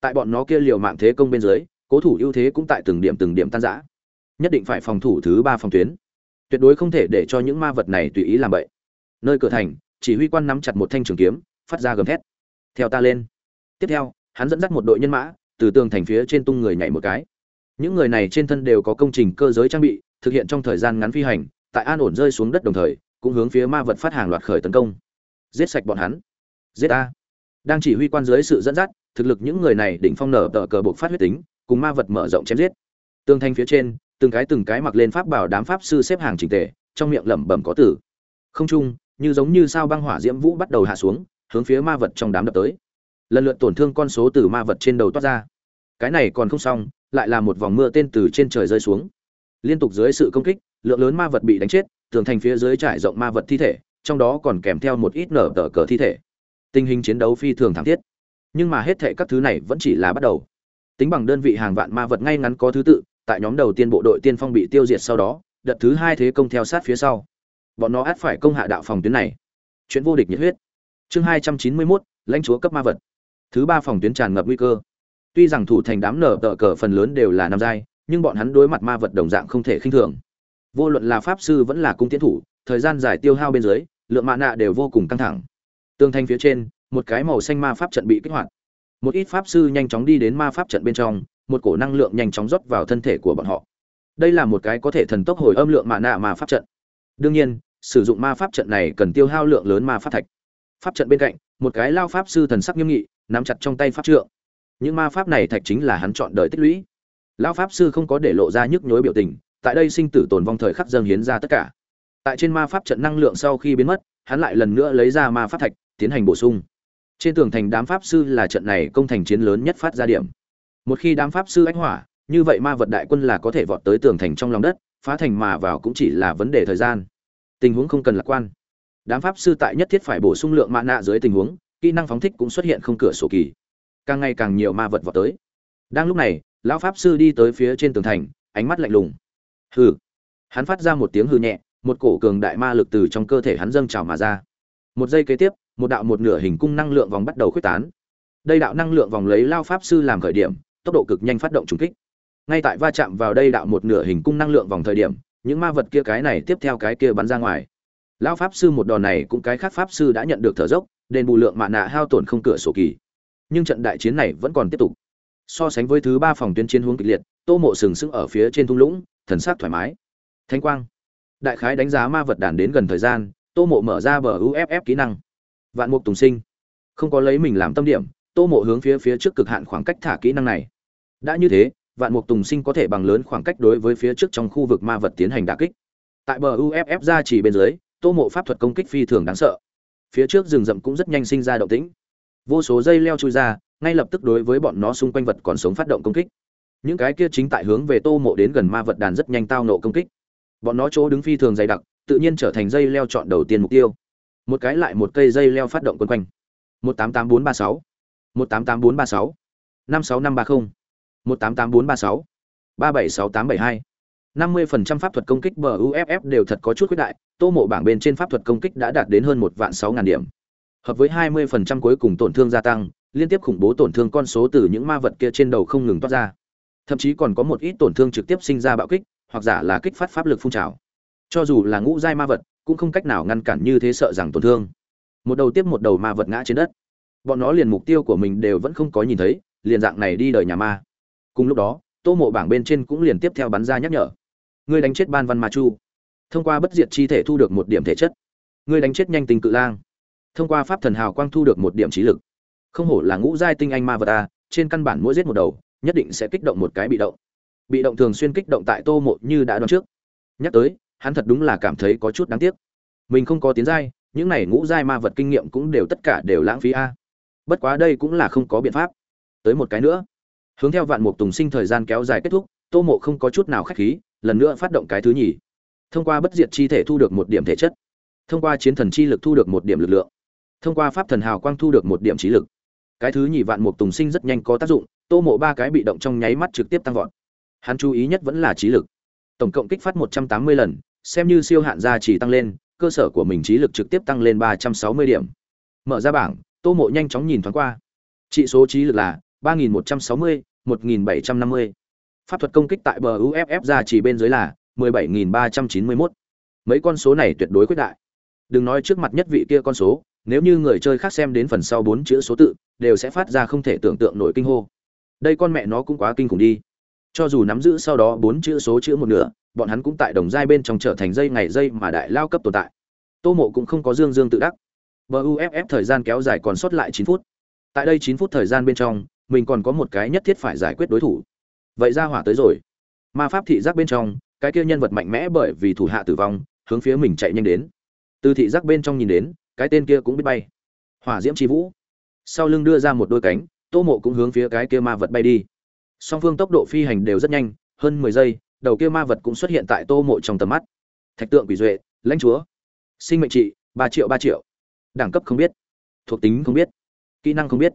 Tại bọn nó kia liều mạng thế công bên dưới cố thủ ưu thế cũng tại từng điểm từng điểm tan rã. Nhất định phải phòng thủ thứ ba phòng tuyến. Tuyệt đối không thể để cho những ma vật này tùy ý làm bậy. Nơi cửa thành, chỉ huy quan nắm chặt một thanh trường kiếm, phát ra gầm thét. Theo ta lên. Tiếp theo, hắn dẫn dắt một đội nhân mã, từ tường thành phía trên tung người nhảy một cái. Những người này trên thân đều có công trình cơ giới trang bị, thực hiện trong thời gian ngắn phi hành, tại an ổn rơi xuống đất đồng thời, cũng hướng phía ma vật phát hàng loạt khởi tấn công. Giết sạch bọn hắn. Giết a đang chỉ huy quan dưới sự dẫn dắt, thực lực những người này đỉnh phong nở tờ cờ buộc phát huyết tính cùng ma vật mở rộng chém giết. Tường thành phía trên, từng cái từng cái mặc lên pháp bảo đám pháp sư xếp hàng chỉnh tề, trong miệng lẩm bẩm có tử không trung, như giống như sao băng hỏa diễm vũ bắt đầu hạ xuống, hướng phía ma vật trong đám đập tới. Lần lượt tổn thương con số từ ma vật trên đầu toát ra. Cái này còn không xong, lại là một vòng mưa tên từ trên trời rơi xuống. Liên tục dưới sự công kích, lượng lớn ma vật bị đánh chết, tường thành phía dưới trải rộng ma vật thi thể, trong đó còn kèm theo một ít nở tờ cờ thi thể. Tình hình chiến đấu phi thường thảm thiết. Nhưng mà hết thệ các thứ này vẫn chỉ là bắt đầu tính bằng đơn vị hàng vạn ma vật ngay ngắn có thứ tự, tại nhóm đầu tiên bộ đội tiên phong bị tiêu diệt sau đó, đợt thứ hai thế công theo sát phía sau. Bọn nó át phải công hạ đạo phòng tuyến này. Chuyện vô địch nhiệt huyết. Chương hai trăm chín mươi mốt, lãnh chúa cấp ma vật. Thứ ba phòng tuyến tràn ngập nguy cơ. Tuy rằng thủ thành đám nở tợ cờ phần lớn đều là nam giai, nhưng bọn hắn đối mặt ma vật đồng dạng không thể khinh thường. Vô luận là pháp sư vẫn là cung tiến thủ, thời gian dài tiêu hao bên dưới, lượng mạ nạ đều vô cùng căng thẳng. Tương thanh phía trên, một cái màu xanh ma pháp trận bị kích hoạt một ít pháp sư nhanh chóng đi đến ma pháp trận bên trong, một cổ năng lượng nhanh chóng rót vào thân thể của bọn họ. Đây là một cái có thể thần tốc hồi âm lượng mạ nạ ma pháp trận. Đương nhiên, sử dụng ma pháp trận này cần tiêu hao lượng lớn ma pháp thạch. Pháp trận bên cạnh, một cái lao pháp sư thần sắc nghiêm nghị, nắm chặt trong tay pháp trượng. Những ma pháp này thạch chính là hắn chọn đời tích lũy. Lao pháp sư không có để lộ ra nhức nhối biểu tình, tại đây sinh tử tồn vong thời khắc dâng hiến ra tất cả. Tại trên ma pháp trận năng lượng sau khi biến mất, hắn lại lần nữa lấy ra ma pháp thạch, tiến hành bổ sung trên tường thành đám pháp sư là trận này công thành chiến lớn nhất phát ra điểm. Một khi đám pháp sư ánh hỏa, như vậy ma vật đại quân là có thể vọt tới tường thành trong lòng đất, phá thành mà vào cũng chỉ là vấn đề thời gian. Tình huống không cần lạc quan. Đám pháp sư tại nhất thiết phải bổ sung lượng mạ nạ dưới tình huống, kỹ năng phóng thích cũng xuất hiện không cửa sổ kỳ. Càng ngày càng nhiều ma vật vọt tới. Đang lúc này, lão pháp sư đi tới phía trên tường thành, ánh mắt lạnh lùng. Hừ. Hắn phát ra một tiếng hư nhẹ, một cổ cường đại ma lực từ trong cơ thể hắn dâng trào mà ra. Một giây kế tiếp một đạo một nửa hình cung năng lượng vòng bắt đầu khuếch tán. Đây đạo năng lượng vòng lấy lao pháp sư làm khởi điểm, tốc độ cực nhanh phát động trùng kích. Ngay tại va chạm vào đây đạo một nửa hình cung năng lượng vòng thời điểm, những ma vật kia cái này tiếp theo cái kia bắn ra ngoài. Lão pháp sư một đòn này cũng cái khác pháp sư đã nhận được thở dốc, đền bù lượng mạ nạ hao tổn không cửa sổ kỳ. Nhưng trận đại chiến này vẫn còn tiếp tục. So sánh với thứ ba phòng tuyến chiến hướng kịch liệt, tô mộ sừng sững ở phía trên thung lũng, thần sắc thoải mái. Thanh quang. Đại khái đánh giá ma vật đàn đến gần thời gian, tô mộ mở ra bờ uff kỹ năng vạn mục tùng sinh, không có lấy mình làm tâm điểm, tô mộ hướng phía phía trước cực hạn khoảng cách thả kỹ năng này. Đã như thế, vạn mục tùng sinh có thể bằng lớn khoảng cách đối với phía trước trong khu vực ma vật tiến hành đả kích. Tại bờ uff ra chỉ bên dưới, tô mộ pháp thuật công kích phi thường đáng sợ. Phía trước rừng rậm cũng rất nhanh sinh ra động tĩnh. Vô số dây leo chui ra, ngay lập tức đối với bọn nó xung quanh vật còn sống phát động công kích. Những cái kia chính tại hướng về tô mộ đến gần ma vật đàn rất nhanh tao nộ công kích. Bọn nó chỗ đứng phi thường dày đặc, tự nhiên trở thành dây leo chọn đầu tiên mục tiêu một cái lại một cây dây leo phát động quân quanh. Một tám tám bốn ba sáu. Một tám tám bốn ba sáu. Năm sáu năm ba một tám tám bốn ba sáu. Ba bảy sáu tám bảy hai. Năm mươi phần trăm pháp thuật công kích bờ uff đều thật có chút quyết đại, tô mộ bảng bên trên pháp thuật công kích đã đạt đến hơn một vạn sáu ngàn điểm. Hợp với hai mươi phần trăm cuối cùng tổn thương gia tăng, liên tiếp khủng bố tổn thương con số từ những ma vật kia trên đầu không ngừng toát ra. Thậm chí còn có một ít tổn thương trực tiếp sinh ra bạo kích, hoặc giả là kích phát pháp lực phun trào. Cho dù là ngũ giai ma vật cũng không cách nào ngăn cản như thế sợ rằng tổn thương. Một đầu tiếp một đầu ma vật ngã trên đất. Bọn nó liền mục tiêu của mình đều vẫn không có nhìn thấy, liền dạng này đi đời nhà ma. Cùng lúc đó, tô mộ bảng bên trên cũng liền tiếp theo bắn ra nhắc nhở. Ngươi đánh chết ban văn ma chu. Thông qua bất diệt chi thể thu được một điểm thể chất. Ngươi đánh chết nhanh tình cự lang. Thông qua pháp thần hào quang thu được một điểm trí lực. Không hổ là ngũ giai tinh anh ma vật a, trên căn bản mỗi giết một đầu, nhất định sẽ kích động một cái bị động. Bị động thường xuyên kích động tại tô mộ như đã đoán trước. Nhắc tới hắn thật đúng là cảm thấy có chút đáng tiếc. Mình không có tiến giai, những này ngũ giai ma vật kinh nghiệm cũng đều tất cả đều lãng phí a. Bất quá đây cũng là không có biện pháp. Tới một cái nữa. Hướng theo vạn mục tùng sinh thời gian kéo dài kết thúc, tô mộ không có chút nào khách khí, lần nữa phát động cái thứ nhì. Thông qua bất diệt chi thể thu được một điểm thể chất. Thông qua chiến thần chi lực thu được một điểm lực lượng. Thông qua pháp thần hào quang thu được một điểm trí lực. Cái thứ nhì vạn mục tùng sinh rất nhanh có tác dụng, tô mộ ba cái bị động trong nháy mắt trực tiếp tăng vọt. Hắn chú ý nhất vẫn là trí lực. Tổng cộng kích phát một trăm tám mươi lần xem như siêu hạn gia chỉ tăng lên, cơ sở của mình trí lực trực tiếp tăng lên ba trăm sáu mươi điểm. Mở ra bảng, tô mộ nhanh chóng nhìn thoáng qua. Trị số trí lực là ba nghìn một trăm sáu mươi, một nghìn bảy trăm năm mươi. Pháp thuật công kích tại bờ uff gia chỉ bên dưới là mười bảy nghìn ba trăm chín mươi mốt. Mấy con số này tuyệt đối quyết đại. Đừng nói trước mặt nhất vị kia con số, nếu như người chơi khác xem đến phần sau bốn chữ số tự, đều sẽ phát ra không thể tưởng tượng nổi kinh hô. Đây con mẹ nó cũng quá kinh khủng đi. Cho dù nắm giữ sau đó bốn chữ số chữ một nửa bọn hắn cũng tại đồng giai bên trong trở thành dây ngày dây mà đại lao cấp tồn tại. Tô mộ cũng không có dương dương tự đắc. Bờ uff thời gian kéo dài còn sót lại chín phút. Tại đây chín phút thời gian bên trong, mình còn có một cái nhất thiết phải giải quyết đối thủ. Vậy ra hỏa tới rồi. Ma pháp thị giác bên trong, cái kia nhân vật mạnh mẽ bởi vì thủ hạ tử vong, hướng phía mình chạy nhanh đến. Từ thị giác bên trong nhìn đến, cái tên kia cũng biết bay. Hỏa diễm c h i vũ. Sau lưng đưa ra một đôi cánh, tô mộ cũng hướng phía cái kia ma vật bay đi. Song phương tốc độ phi hành đều rất nhanh, hơn mười giây đầu kia ma vật cũng xuất hiện tại tô mộ trong tầm mắt. Thạch tượng quỷ duệ, lãnh chúa. Sinh mệnh trị, ba triệu ba triệu. Đẳng cấp không biết. Thuộc tính không biết. Kỹ năng không biết.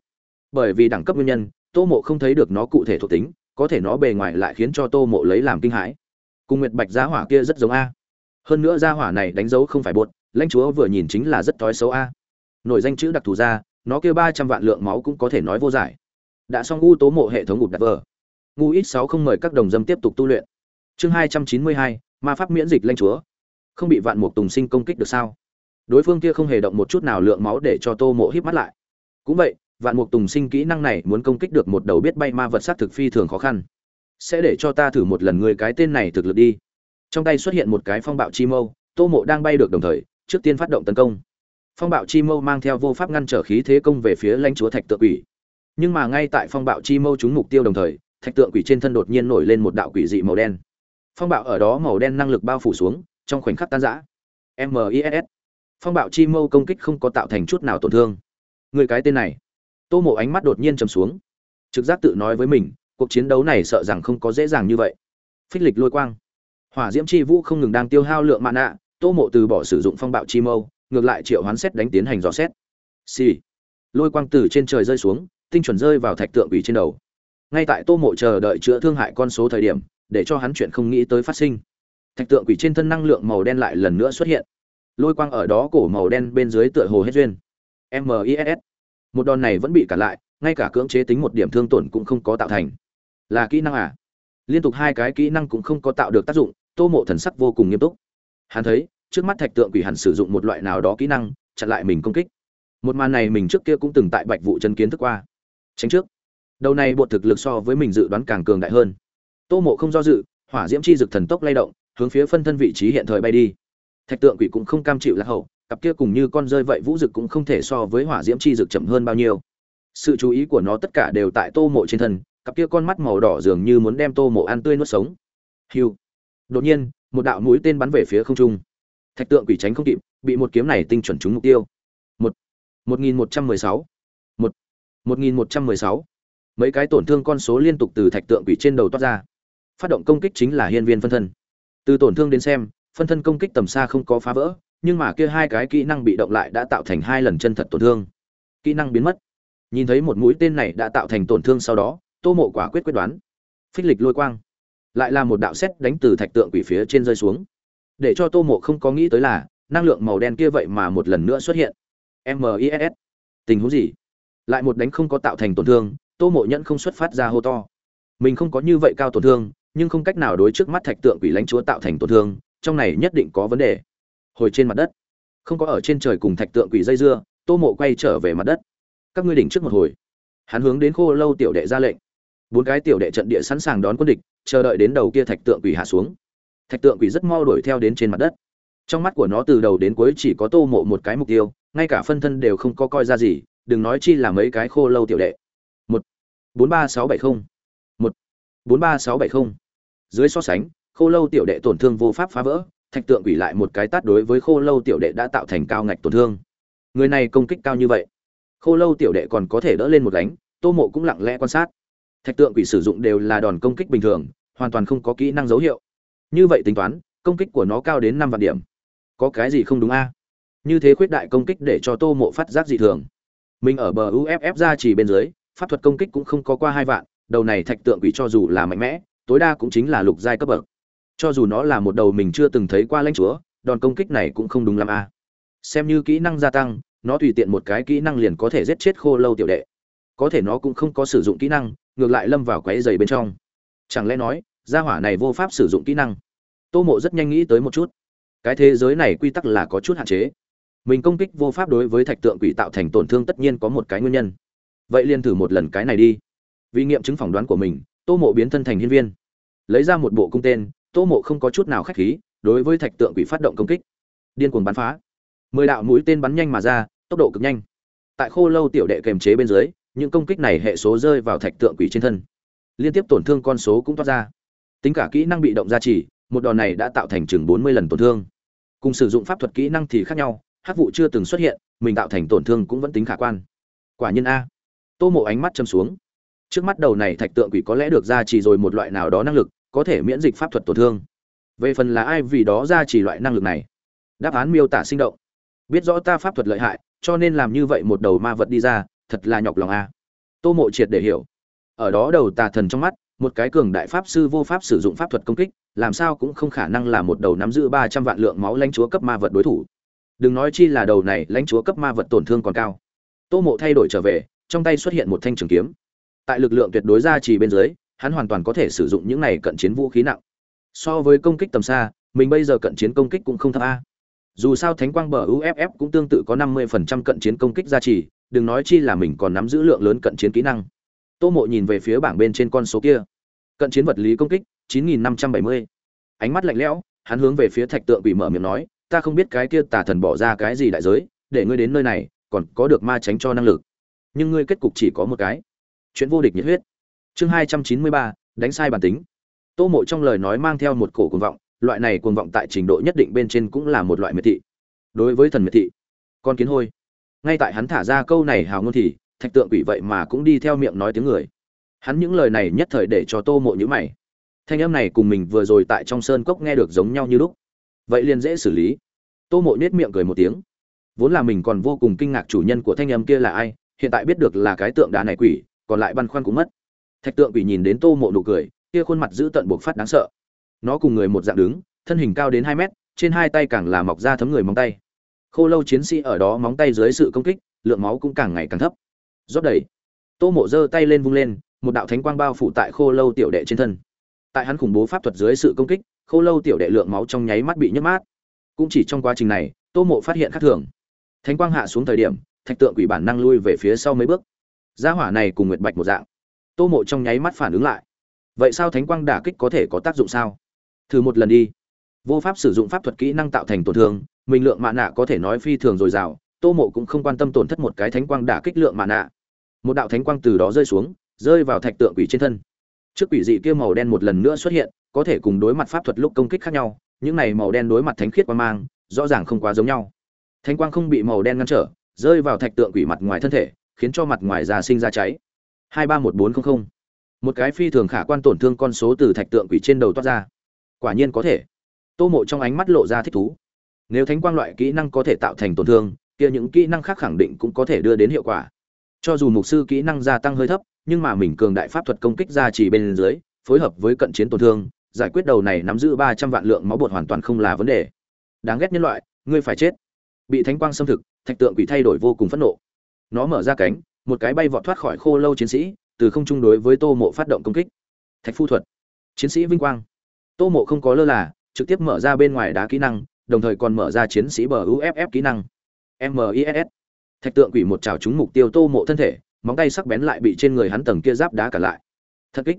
Bởi vì đẳng cấp nguyên nhân, tô mộ không thấy được nó cụ thể thuộc tính, có thể nó bề ngoài lại khiến cho tô mộ lấy làm kinh hãi. Cùng nguyệt bạch gia hỏa kia rất giống a. Hơn nữa gia hỏa này đánh dấu không phải bột, lãnh chúa vừa nhìn chính là rất thói xấu a. Nổi danh chữ đặc thù ra, nó kêu ba trăm vạn lượng máu cũng có thể nói vô giải. Đã xong u tố mộ hệ thống gục đặt vờ. Ngu ít sáu không mời các đồng dâm tiếp tục tu luyện chương hai trăm chín mươi hai, ma pháp miễn dịch lanh chúa. Không bị vạn mục tùng sinh công kích được sao? Đối phương kia không hề động một chút nào lượng máu để cho tô mộ híp mắt lại. Cũng vậy, vạn mục tùng sinh kỹ năng này muốn công kích được một đầu biết bay ma vật sát thực phi thường khó khăn. Sẽ để cho ta thử một lần người cái tên này thực lực đi. Trong tay xuất hiện một cái phong bạo chi mâu, tô mộ đang bay được đồng thời, trước tiên phát động tấn công. Phong bạo chi mâu mang theo vô pháp ngăn trở khí thế công về phía lãnh chúa thạch tượng quỷ. Nhưng mà ngay tại phong bạo chi mâu trúng mục tiêu đồng thời, thạch tượng quỷ trên thân đột nhiên nổi lên một đạo quỷ dị màu đen phong bạo ở đó màu đen năng lực bao phủ xuống, trong khoảnh khắc tan rã. MIS phong bạo chi mâu công kích không có tạo thành chút nào tổn thương. Người cái tên này. Tô mộ ánh mắt đột nhiên trầm xuống. Trực giác tự nói với mình, cuộc chiến đấu này sợ rằng không có dễ dàng như vậy. Phích lịch lôi quang. Hỏa diễm chi vũ không ngừng đang tiêu hao lượng mạ nạ tô mộ từ bỏ sử dụng phong bạo chi mâu, ngược lại triệu hoán xét đánh tiến hành dò xét. Xì、sì. lôi quang từ trên trời rơi xuống, tinh chuẩn rơi vào thạch tượng ủy trên đầu. Ngay tại tô mộ chờ đợi chữa thương hại con số thời điểm để cho hắn chuyện không nghĩ tới phát sinh. Thạch tượng quỷ trên thân năng lượng màu đen lại lần nữa xuất hiện. Lôi quang ở đó cổ màu đen bên dưới tựa hồ hết duyên. Miss một đòn này vẫn bị cản lại, ngay cả cưỡng chế tính một điểm thương tổn cũng không có tạo thành. Là kỹ năng à? Liên tục hai cái kỹ năng cũng không có tạo được tác dụng, tô mộ thần sắc vô cùng nghiêm túc. Hắn thấy, trước mắt thạch tượng quỷ hẳn sử dụng một loại nào đó kỹ năng, chặn lại mình công kích. Một màn này mình trước kia cũng từng tại bạch vụ chân kiến thức qua. Tránh trước. Đầu này bột thực lực so với mình dự đoán càng cường đại hơn tô mộ không do dự, hỏa diễm chi dực thần tốc lay động, hướng phía phân thân vị trí hiện thời bay đi. Thạch tượng quỷ cũng không cam chịu lạc hậu, cặp kia cùng như con rơi vậy vũ dực cũng không thể so với hỏa diễm chi dực chậm hơn bao nhiêu. Sự chú ý của nó tất cả đều tại tô mộ trên thân, cặp kia con mắt màu đỏ dường như muốn đem tô mộ ăn tươi nuốt sống. Hiu đột nhiên, một đạo mũi tên bắn về phía không trung. Thạch tượng quỷ tránh không kịp, bị một kiếm này tinh chuẩn trúng mục tiêu. Một. Một nghìn một trăm mười sáu. Một. Một nghìn một trăm mười sáu. Mấy cái tổn thương con số liên tục từ thạch tượng quỷ trên đầu toát ra phát động công kích chính là hiên viên phân thân. Từ tổn thương đến xem phân thân công kích tầm xa không có phá vỡ nhưng mà kia hai cái kỹ năng bị động lại đã tạo thành hai lần chân thật tổn thương. Kỹ năng biến mất. Nhìn thấy một mũi tên này đã tạo thành tổn thương sau đó tô mộ quả quyết quyết đoán. Phích lịch lôi quang. Lại là một đạo xét đánh từ thạch tượng quỷ phía trên rơi xuống. Để cho tô mộ không có nghĩ tới là năng lượng màu đen kia vậy mà một lần nữa xuất hiện. MIS, tình huống gì? Lại một đánh không có tạo thành tổn thương tô mộ nhẫn không xuất phát ra hô to. Mình không có như vậy cao tổn thương nhưng không cách nào đối trước mắt thạch tượng quỷ lãnh chúa tạo thành tổn thương, trong này nhất định có vấn đề. Hồi trên mặt đất. Không có ở trên trời cùng thạch tượng quỷ dây dưa, tô mộ quay trở về mặt đất. Các ngươi đỉnh trước một hồi. Hắn hướng đến khô lâu tiểu đệ ra lệnh. Bốn cái tiểu đệ trận địa sẵn sàng đón quân địch, chờ đợi đến đầu kia thạch tượng quỷ hạ xuống. Thạch tượng quỷ rất mau đuổi theo đến trên mặt đất. Trong mắt của nó từ đầu đến cuối chỉ có tô mộ một cái mục tiêu, ngay cả phân thân đều không có coi ra gì, đừng nói chi là mấy cái khô lâu tiểu đệ. Một, bốn ba sáu bảy không. Một, bốn ba sáu bảy không dưới so sánh, khô lâu tiểu đệ tổn thương vô pháp phá vỡ, thạch tượng quỷ lại một cái tát đối với khô lâu tiểu đệ đã tạo thành cao ngạch tổn thương. Người này công kích cao như vậy, khô lâu tiểu đệ còn có thể đỡ lên một đánh tô mộ cũng lặng lẽ quan sát. Thạch tượng quỷ sử dụng đều là đòn công kích bình thường, hoàn toàn không có kỹ năng dấu hiệu. Như vậy tính toán, công kích của nó cao đến năm vạn điểm. Có cái gì không đúng a? Như thế khuyết đại công kích để cho tô mộ phát giác dị thường. Mình ở bờ uff ra chỉ bên dưới, pháp thuật công kích cũng không có qua hai vạn, đầu này thạch tượng quỷ cho dù là mạnh mẽ tối đa cũng chính là lục giai cấp bậc. Cho dù nó là một đầu mình chưa từng thấy qua lãnh chúa, đòn công kích này cũng không đúng lắm a. Xem như kỹ năng gia tăng, nó tùy tiện một cái kỹ năng liền có thể giết chết khô lâu tiểu đệ. Có thể nó cũng không có sử dụng kỹ năng, ngược lại lâm vào quáy dày bên trong. Chẳng lẽ nói, gia hỏa này vô pháp sử dụng kỹ năng? Tô mộ rất nhanh nghĩ tới một chút. Cái thế giới này quy tắc là có chút hạn chế. Mình công kích vô pháp đối với thạch tượng quỷ tạo thành tổn thương tất nhiên có một cái nguyên nhân. Vậy liền thử một lần cái này đi. Vì nghiệm chứng phỏng đoán của mình tô mộ biến thân thành hiên viên. Lấy ra một bộ cung tên, tô mộ không có chút nào khách khí, đối với thạch tượng quỷ phát động công kích. Điên cuồng bắn phá. Mười đạo mũi tên bắn nhanh mà ra, tốc độ cực nhanh. Tại khô lâu tiểu đệ kềm chế bên dưới, những công kích này hệ số rơi vào thạch tượng quỷ trên thân. Liên tiếp tổn thương con số cũng toát ra. Tính cả kỹ năng bị động gia trì, một đòn này đã tạo thành chừng bốn mươi lần tổn thương. Cùng sử dụng pháp thuật kỹ năng thì khác nhau hát vụ chưa từng xuất hiện, mình tạo thành tổn thương cũng vẫn tính khả quan. Quả nhiên a. Tô mộ ánh mắt châm xuống trước mắt đầu này thạch tượng quỷ có lẽ được gia trì rồi một loại nào đó năng lực, có thể miễn dịch pháp thuật tổn thương. Về phần là ai vì đó gia trì loại năng lực này? Đáp án miêu tả sinh động. Biết rõ ta pháp thuật lợi hại, cho nên làm như vậy một đầu ma vật đi ra, thật là nhọc lòng a. Tô mộ triệt để hiểu. Ở đó đầu tà thần trong mắt, một cái cường đại pháp sư vô pháp sử dụng pháp thuật công kích, làm sao cũng không khả năng là một đầu nắm giữ ba trăm vạn lượng máu lãnh chúa cấp ma vật đối thủ. Đừng nói chi là đầu này lãnh chúa cấp ma vật tổn thương còn cao. Tô mộ thay đổi trở về, trong tay xuất hiện một thanh trường kiếm tại lực lượng tuyệt đối ra chỉ bên dưới, hắn hoàn toàn có thể sử dụng những này cận chiến vũ khí nặng. So với công kích tầm xa, mình bây giờ cận chiến công kích cũng không thấp a. Dù sao thánh quang bờ uff cũng tương tự có năm mươi phần trăm cận chiến công kích gia trì, đừng nói chi là mình còn nắm giữ lượng lớn cận chiến kỹ năng. Tô mộ nhìn về phía bảng bên trên con số kia. Cận chiến vật lý công kích 9570. ánh mắt lạnh lẽo, hắn hướng về phía thạch tượng bị mở miệng nói, ta không biết cái kia tà thần bỏ ra cái gì đại giới, để ngươi đến nơi này, còn có được ma tránh cho năng lực. Nhưng ngươi kết cục chỉ có một cái chuyện vô địch nhiệt huyết. Chương 293, đánh sai bản tính. Tô mộ trong lời nói mang theo một cổ cuồng vọng loại này cuồng vọng tại trình độ nhất định bên trên cũng là một loại miệt thị. Đối với thần miệt thị con kiến hôi. Ngay tại hắn thả ra câu này hào ngôn thì thạch tượng quỷ vậy mà cũng đi theo miệng nói tiếng người. Hắn những lời này nhất thời để cho tô mộ nhữ mày. Thanh âm này cùng mình vừa rồi tại trong sơn cốc nghe được giống nhau như lúc. Vậy liền dễ xử lý. Tô mộ nết miệng cười một tiếng. Vốn là mình còn vô cùng kinh ngạc chủ nhân của thanh âm kia là ai hiện tại biết được là cái tượng đá này quỷ còn lại băn khoăn cũng mất. Thạch tượng quỷ nhìn đến tô mộ nụ cười, kia khuôn mặt giữ tận buộc phát đáng sợ. Nó cùng người một dạng đứng, thân hình cao đến hai mét, trên hai tay càng là mọc ra thấm người móng tay. Khô lâu chiến sĩ ở đó móng tay dưới sự công kích, lượng máu cũng càng ngày càng thấp. Rót đầy tô mộ giơ tay lên vung lên, một đạo thánh quang bao phủ tại khô lâu tiểu đệ trên thân. Tại hắn khủng bố pháp thuật dưới sự công kích, khô lâu tiểu đệ lượng máu trong nháy mắt bị nhấp mát. Cũng chỉ trong quá trình này, tô mộ phát hiện khác thường. Thánh quang hạ xuống thời điểm, thạch tượng quỷ bản năng lui về phía sau mấy bước gia hỏa này cùng nguyệt bạch một dạng. Tô mộ trong nháy mắt phản ứng lại. Vậy sao thánh quang đả kích có thể có tác dụng sao? Thử một lần đi. Vô pháp sử dụng pháp thuật kỹ năng tạo thành tổn thương, mình lượng mạ nạ có thể nói phi thường dồi dào, tô mộ cũng không quan tâm tổn thất một cái thánh quang đả kích lượng mạ nạ. Một đạo thánh quang từ đó rơi xuống, rơi vào thạch tượng quỷ trên thân. Trước quỷ dị kia màu đen một lần nữa xuất hiện, có thể cùng đối mặt pháp thuật lúc công kích khác nhau, những này màu đen đối mặt thánh khiết quang mang, rõ ràng không quá giống nhau. Thánh quang không bị màu đen ngăn trở, rơi vào thạch tượng quỷ mặt ngoài thân thể khiến cho mặt ngoài già sinh ra cháy. Hai ba một bốn không không. Một cái phi thường khả quan tổn thương con số từ thạch tượng quỷ trên đầu toát ra. Quả nhiên có thể. Tô mộ trong ánh mắt lộ ra thích thú. Nếu thánh quang loại kỹ năng có thể tạo thành tổn thương, kia những kỹ năng khác khẳng định cũng có thể đưa đến hiệu quả. Cho dù mục sư kỹ năng gia tăng hơi thấp, nhưng mà mình cường đại pháp thuật công kích ra chỉ bên dưới, phối hợp với cận chiến tổn thương, giải quyết đầu này nắm giữ ba trăm vạn lượng máu bột hoàn toàn không là vấn đề. Đáng ghét nhân loại, ngươi phải chết. Bị thánh quang xâm thực, thạch tượng quỷ thay đổi vô cùng phẫn nộ nó mở ra cánh, một cái bay vọt thoát khỏi khô lâu chiến sĩ, từ không trung đối với tô mộ phát động công kích. Thạch phu thuật. Chiến sĩ vinh quang. Tô mộ không có lơ là, trực tiếp mở ra bên ngoài đá kỹ năng, đồng thời còn mở ra chiến sĩ bờ uff kỹ năng. Miss thạch tượng quỷ một trào trúng mục tiêu tô mộ thân thể, móng tay sắc bén lại bị trên người hắn tầng kia giáp đá cả lại. Thật kích.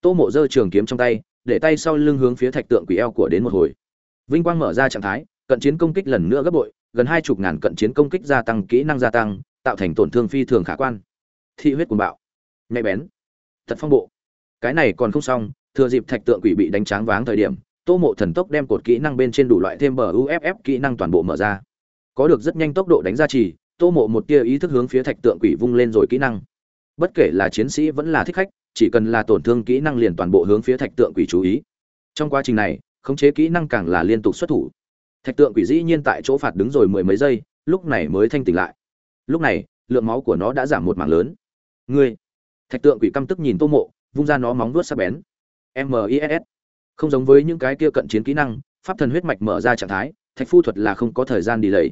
Tô mộ giơ trường kiếm trong tay, để tay sau lưng hướng phía thạch tượng quỷ eo của đến một hồi. Vinh quang mở ra trạng thái, cận chiến công kích lần nữa gấp bội, gần hai chục ngàn cận chiến công kích gia tăng, kỹ năng gia tăng tạo thành tổn thương phi thường khả quan. Thị huyết cuồng bạo, nhạy bén, thật phong bộ. Cái này còn không xong, thừa dịp thạch tượng quỷ bị đánh tráng váng thời điểm, tô mộ thần tốc đem cột kỹ năng bên trên đủ loại thêm bờ uff kỹ năng toàn bộ mở ra. Có được rất nhanh tốc độ đánh ra trì tô mộ một tia ý thức hướng phía thạch tượng quỷ vung lên rồi kỹ năng. Bất kể là chiến sĩ vẫn là thích khách, chỉ cần là tổn thương kỹ năng liền toàn bộ hướng phía thạch tượng quỷ chú ý. Trong quá trình này, khống chế kỹ năng càng là liên tục xuất thủ. Thạch tượng quỷ dĩ nhiên tại chỗ phạt đứng rồi mười mấy giây, lúc này mới thanh tỉnh lại lúc này, lượng máu của nó đã giảm một mảng lớn. Ngươi, thạch tượng quỷ căm tức nhìn tô mộ, vung ra nó móng vuốt sắc bén. Miss không giống với những cái kia cận chiến kỹ năng, pháp thần huyết mạch mở ra trạng thái, thạch phu thuật là không có thời gian đi lấy.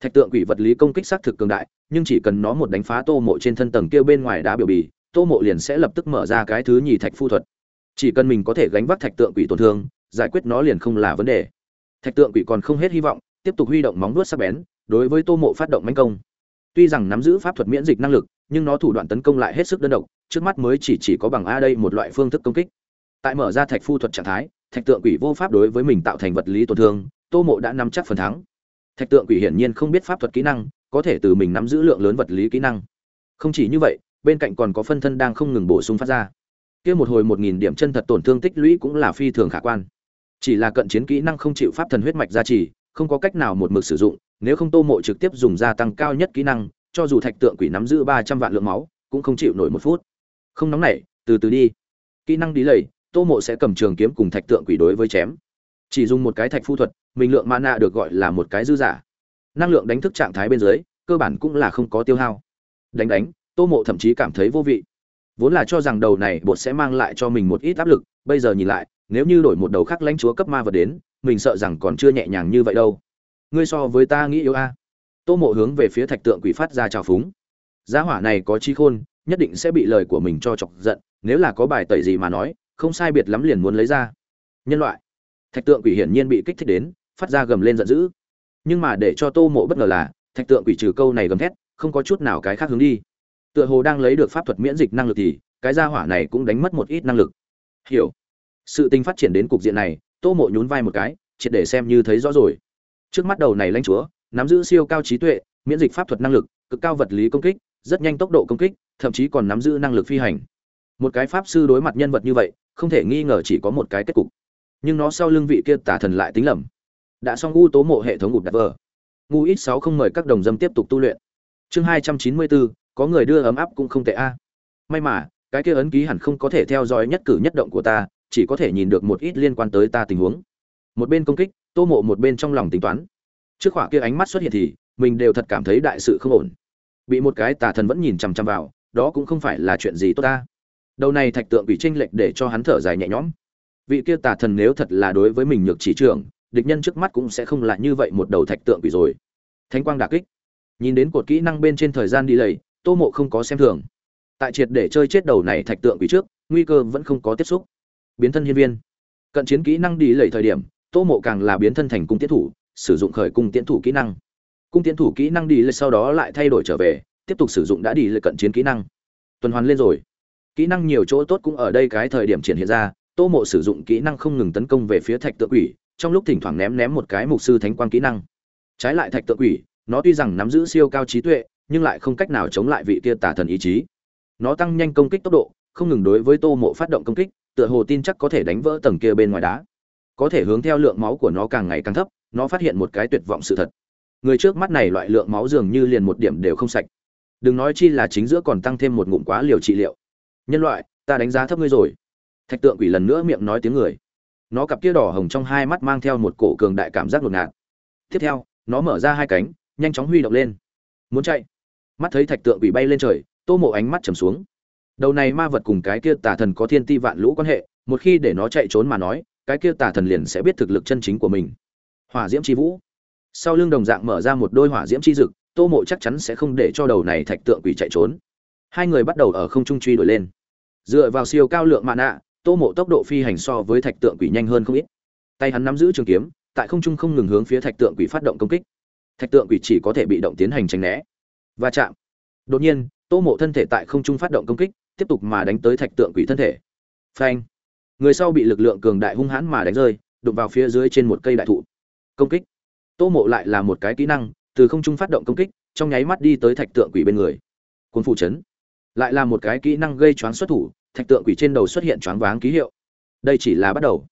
thạch tượng quỷ vật lý công kích xác thực cường đại, nhưng chỉ cần nó một đánh phá tô mộ trên thân tầng kia bên ngoài đá biểu bì, tô mộ liền sẽ lập tức mở ra cái thứ nhì thạch phu thuật. Chỉ cần mình có thể gánh vác thạch tượng quỷ tổn thương, giải quyết nó liền không là vấn đề. Thạch tượng quỷ còn không hết hy vọng, tiếp tục huy động móng vuốt sắc bén, đối với tô mộ phát động manh công tuy rằng nắm giữ pháp thuật miễn dịch năng lực, nhưng nó thủ đoạn tấn công lại hết sức đơn độc, trước mắt mới chỉ chỉ có bằng a đây một loại phương thức công kích. Tại mở ra thạch phu thuật trạng thái, thạch tượng quỷ vô pháp đối với mình tạo thành vật lý tổn thương, tô mộ đã nắm chắc phần thắng. Thạch tượng quỷ hiển nhiên không biết pháp thuật kỹ năng, có thể từ mình nắm giữ lượng lớn vật lý kỹ năng. Không chỉ như vậy, bên cạnh còn có phân thân đang không ngừng bổ sung phát ra. Kia một hồi một nghìn điểm chân thật tổn thương tích lũy cũng là phi thường khả quan. Chỉ là cận chiến kỹ năng không chịu pháp thần huyết mạch gia trì, không có cách nào một mực sử dụng nếu không tô mộ trực tiếp dùng gia tăng cao nhất kỹ năng, cho dù thạch tượng quỷ nắm giữ ba trăm vạn lượng máu, cũng không chịu nổi một phút. Không nóng nảy, từ từ đi. Kỹ năng đi lầy, tô mộ sẽ cầm trường kiếm cùng thạch tượng quỷ đối với chém. Chỉ dùng một cái thạch phu thuật, mình lượng mana được gọi là một cái dư giả. Năng lượng đánh thức trạng thái bên dưới, cơ bản cũng là không có tiêu hao. Đánh đánh, tô mộ thậm chí cảm thấy vô vị. Vốn là cho rằng đầu này bột sẽ mang lại cho mình một ít áp lực, bây giờ nhìn lại, nếu như đổi một đầu khác lãnh chúa cấp ma vật đến, mình sợ rằng còn chưa nhẹ nhàng như vậy đâu ngươi so với ta nghĩ yếu a. Tô mộ hướng về phía thạch tượng quỷ phát ra trào phúng. Giá hỏa này có chi khôn, nhất định sẽ bị lời của mình cho chọc giận, nếu là có bài tẩy gì mà nói, không sai biệt lắm liền muốn lấy ra. Nhân loại. Thạch tượng quỷ hiển nhiên bị kích thích đến, phát ra gầm lên giận dữ. Nhưng mà để cho tô mộ bất ngờ là, thạch tượng quỷ trừ câu này gầm thét, không có chút nào cái khác hướng đi. Tựa hồ đang lấy được pháp thuật miễn dịch năng lực thì, cái gia hỏa này cũng đánh mất một ít năng lực. Hiểu. Sự tình phát triển đến cục diện này, tô mộ nhún vai một cái, triệt để xem như thấy rõ rồi trước mắt đầu này lãnh chúa, nắm giữ siêu cao trí tuệ, miễn dịch pháp thuật năng lực, cực cao vật lý công kích, rất nhanh tốc độ công kích, thậm chí còn nắm giữ năng lực phi hành. Một cái pháp sư đối mặt nhân vật như vậy, không thể nghi ngờ chỉ có một cái kết cục. Nhưng nó sau lưng vị kia tả thần lại tính lầm. Đã xong u tố mộ hệ thống ngụt đặt vờ. Ngu ít sáu không mời các đồng dâm tiếp tục tu luyện. Chương hai trăm chín mươi bốn, có người đưa ấm áp cũng không tệ a. May mà, cái kia ấn ký hẳn không có thể theo dõi nhất cử nhất động của ta, chỉ có thể nhìn được một ít liên quan tới ta tình huống một bên công kích, tô mộ một bên trong lòng tính toán. Trước khỏa kia ánh mắt xuất hiện thì, mình đều thật cảm thấy đại sự không ổn. Bị một cái tà thần vẫn nhìn chằm chằm vào, đó cũng không phải là chuyện gì tốt ta. Đầu này thạch tượng bị tranh lệch để cho hắn thở dài nhẹ nhõm. Vị kia tà thần nếu thật là đối với mình nhược chỉ trường, địch nhân trước mắt cũng sẽ không lại như vậy một đầu thạch tượng quỷ rồi. Thánh quang đà kích. Nhìn đến cột kỹ năng bên trên thời gian đi lầy, tô mộ không có xem thường. Tại triệt để chơi chết đầu này thạch tượng quỷ trước, nguy cơ vẫn không có tiếp xúc. Biến thân hiên viên. Cận chiến kỹ năng đi lầy thời điểm tô mộ càng là biến thân thành cung tiến thủ, sử dụng khởi cung tiến thủ kỹ năng. Cung tiến thủ kỹ năng đi lầy sau đó lại thay đổi trở về, tiếp tục sử dụng đã đi lầy cận chiến kỹ năng. Tuần hoàn lên rồi. Kỹ năng nhiều chỗ tốt cũng ở đây cái thời điểm triển hiện ra, tô mộ sử dụng kỹ năng không ngừng tấn công về phía thạch Tự quỷ, trong lúc thỉnh thoảng ném ném một cái mục sư thánh quang kỹ năng. Trái lại thạch Tự quỷ, nó tuy rằng nắm giữ siêu cao trí tuệ, nhưng lại không cách nào chống lại vị kia tà thần ý chí. Nó tăng nhanh công kích tốc độ, không ngừng đối với tô mộ phát động công kích, tựa hồ tin chắc có thể đánh vỡ tầng kia bên ngoài đá có thể hướng theo lượng máu của nó càng ngày càng thấp, nó phát hiện một cái tuyệt vọng sự thật. Người trước mắt này loại lượng máu dường như liền một điểm đều không sạch. Đừng nói chi là chính giữa còn tăng thêm một ngụm quá liều trị liệu. Nhân loại, ta đánh giá thấp ngươi rồi. Thạch tượng quỷ lần nữa miệng nói tiếng người. Nó cặp kia đỏ hồng trong hai mắt mang theo một cổ cường đại cảm giác ngột ngạt. Tiếp theo, nó mở ra hai cánh, nhanh chóng huy động lên. Muốn chạy. Mắt thấy thạch tượng quỷ bay lên trời, tô mộ ánh mắt trầm xuống. Đầu này ma vật cùng cái kia tà thần có thiên ti vạn lũ quan hệ, một khi để nó chạy trốn mà nói cái kia tà thần liền sẽ biết thực lực chân chính của mình. Hỏa diễm Chi vũ. Sau lưng đồng dạng mở ra một đôi hỏa diễm Chi dực, tô mộ chắc chắn sẽ không để cho đầu này thạch tượng quỷ chạy trốn. Hai người bắt đầu ở không trung truy đuổi lên. Dựa vào siêu cao lượng mạ nạ tô mộ tốc độ phi hành so với thạch tượng quỷ nhanh hơn không ít. Tay hắn nắm giữ trường kiếm, tại không trung không ngừng hướng phía thạch tượng quỷ phát động công kích. Thạch tượng quỷ chỉ có thể bị động tiến hành tránh né. Va chạm. Đột nhiên, tô mộ thân thể tại không trung phát động công kích, tiếp tục mà đánh tới thạch tượng quỷ thân thể. Phanh người sau bị lực lượng cường đại hung hãn mà đánh rơi, đụng vào phía dưới trên một cây đại thụ. Công kích. Tô mộ lại là một cái kỹ năng, từ không trung phát động công kích, trong nháy mắt đi tới thạch tượng quỷ bên người. Cuốn phụ chấn. Lại là một cái kỹ năng gây choáng xuất thủ, thạch tượng quỷ trên đầu xuất hiện choáng váng ký hiệu. Đây chỉ là bắt đầu.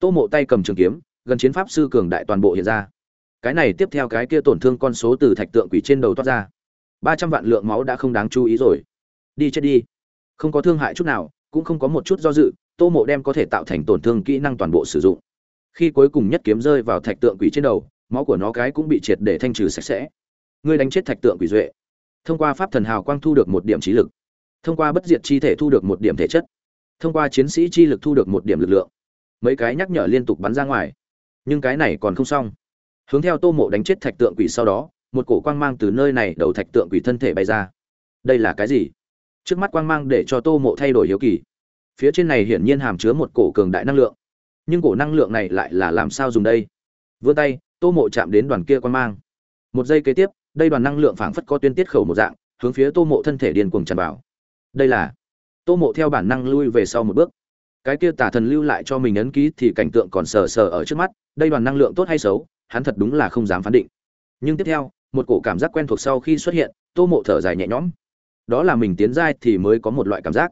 Tô mộ tay cầm trường kiếm, gần chiến pháp sư cường đại toàn bộ hiện ra. Cái này tiếp theo cái kia tổn thương con số từ thạch tượng quỷ trên đầu toát ra. Ba trăm vạn lượng máu đã không đáng chú ý rồi. Đi chết đi. Không có thương hại chút nào, cũng không có một chút do dự tô mộ đem có thể tạo thành tổn thương kỹ năng toàn bộ sử dụng. Khi cuối cùng nhất kiếm rơi vào thạch tượng quỷ trên đầu, máu của nó cái cũng bị triệt để thanh trừ sạch sẽ. Ngươi đánh chết thạch tượng quỷ duệ. Thông qua pháp thần hào quang thu được một điểm trí lực. Thông qua bất diệt chi thể thu được một điểm thể chất. Thông qua chiến sĩ chi lực thu được một điểm lực lượng. Mấy cái nhắc nhở liên tục bắn ra ngoài. Nhưng cái này còn không xong. Hướng theo tô mộ đánh chết thạch tượng quỷ sau đó, một cổ quang mang từ nơi này đầu thạch tượng quỷ thân thể bay ra. Đây là cái gì? Trước mắt quang mang để cho tô mộ thay đổi hiếu kỳ phía trên này hiển nhiên hàm chứa một cổ cường đại năng lượng. Nhưng cổ năng lượng này lại là làm sao dùng đây? Vươn tay, tô mộ chạm đến đoàn kia quan mang. Một giây kế tiếp, đây đoàn năng lượng phảng phất có tuyên tiết khẩu một dạng, hướng phía tô mộ thân thể điên cuồng tràn vào. Đây là tô mộ theo bản năng lui về sau một bước. Cái kia tả thần lưu lại cho mình ấn ký thì cảnh tượng còn sờ sờ ở trước mắt, đây đoàn năng lượng tốt hay xấu, hắn thật đúng là không dám phán định. Nhưng tiếp theo, một cổ cảm giác quen thuộc sau khi xuất hiện, tô mộ thở dài nhẹ nhõm. Đó là mình tiến giai thì mới có một loại cảm giác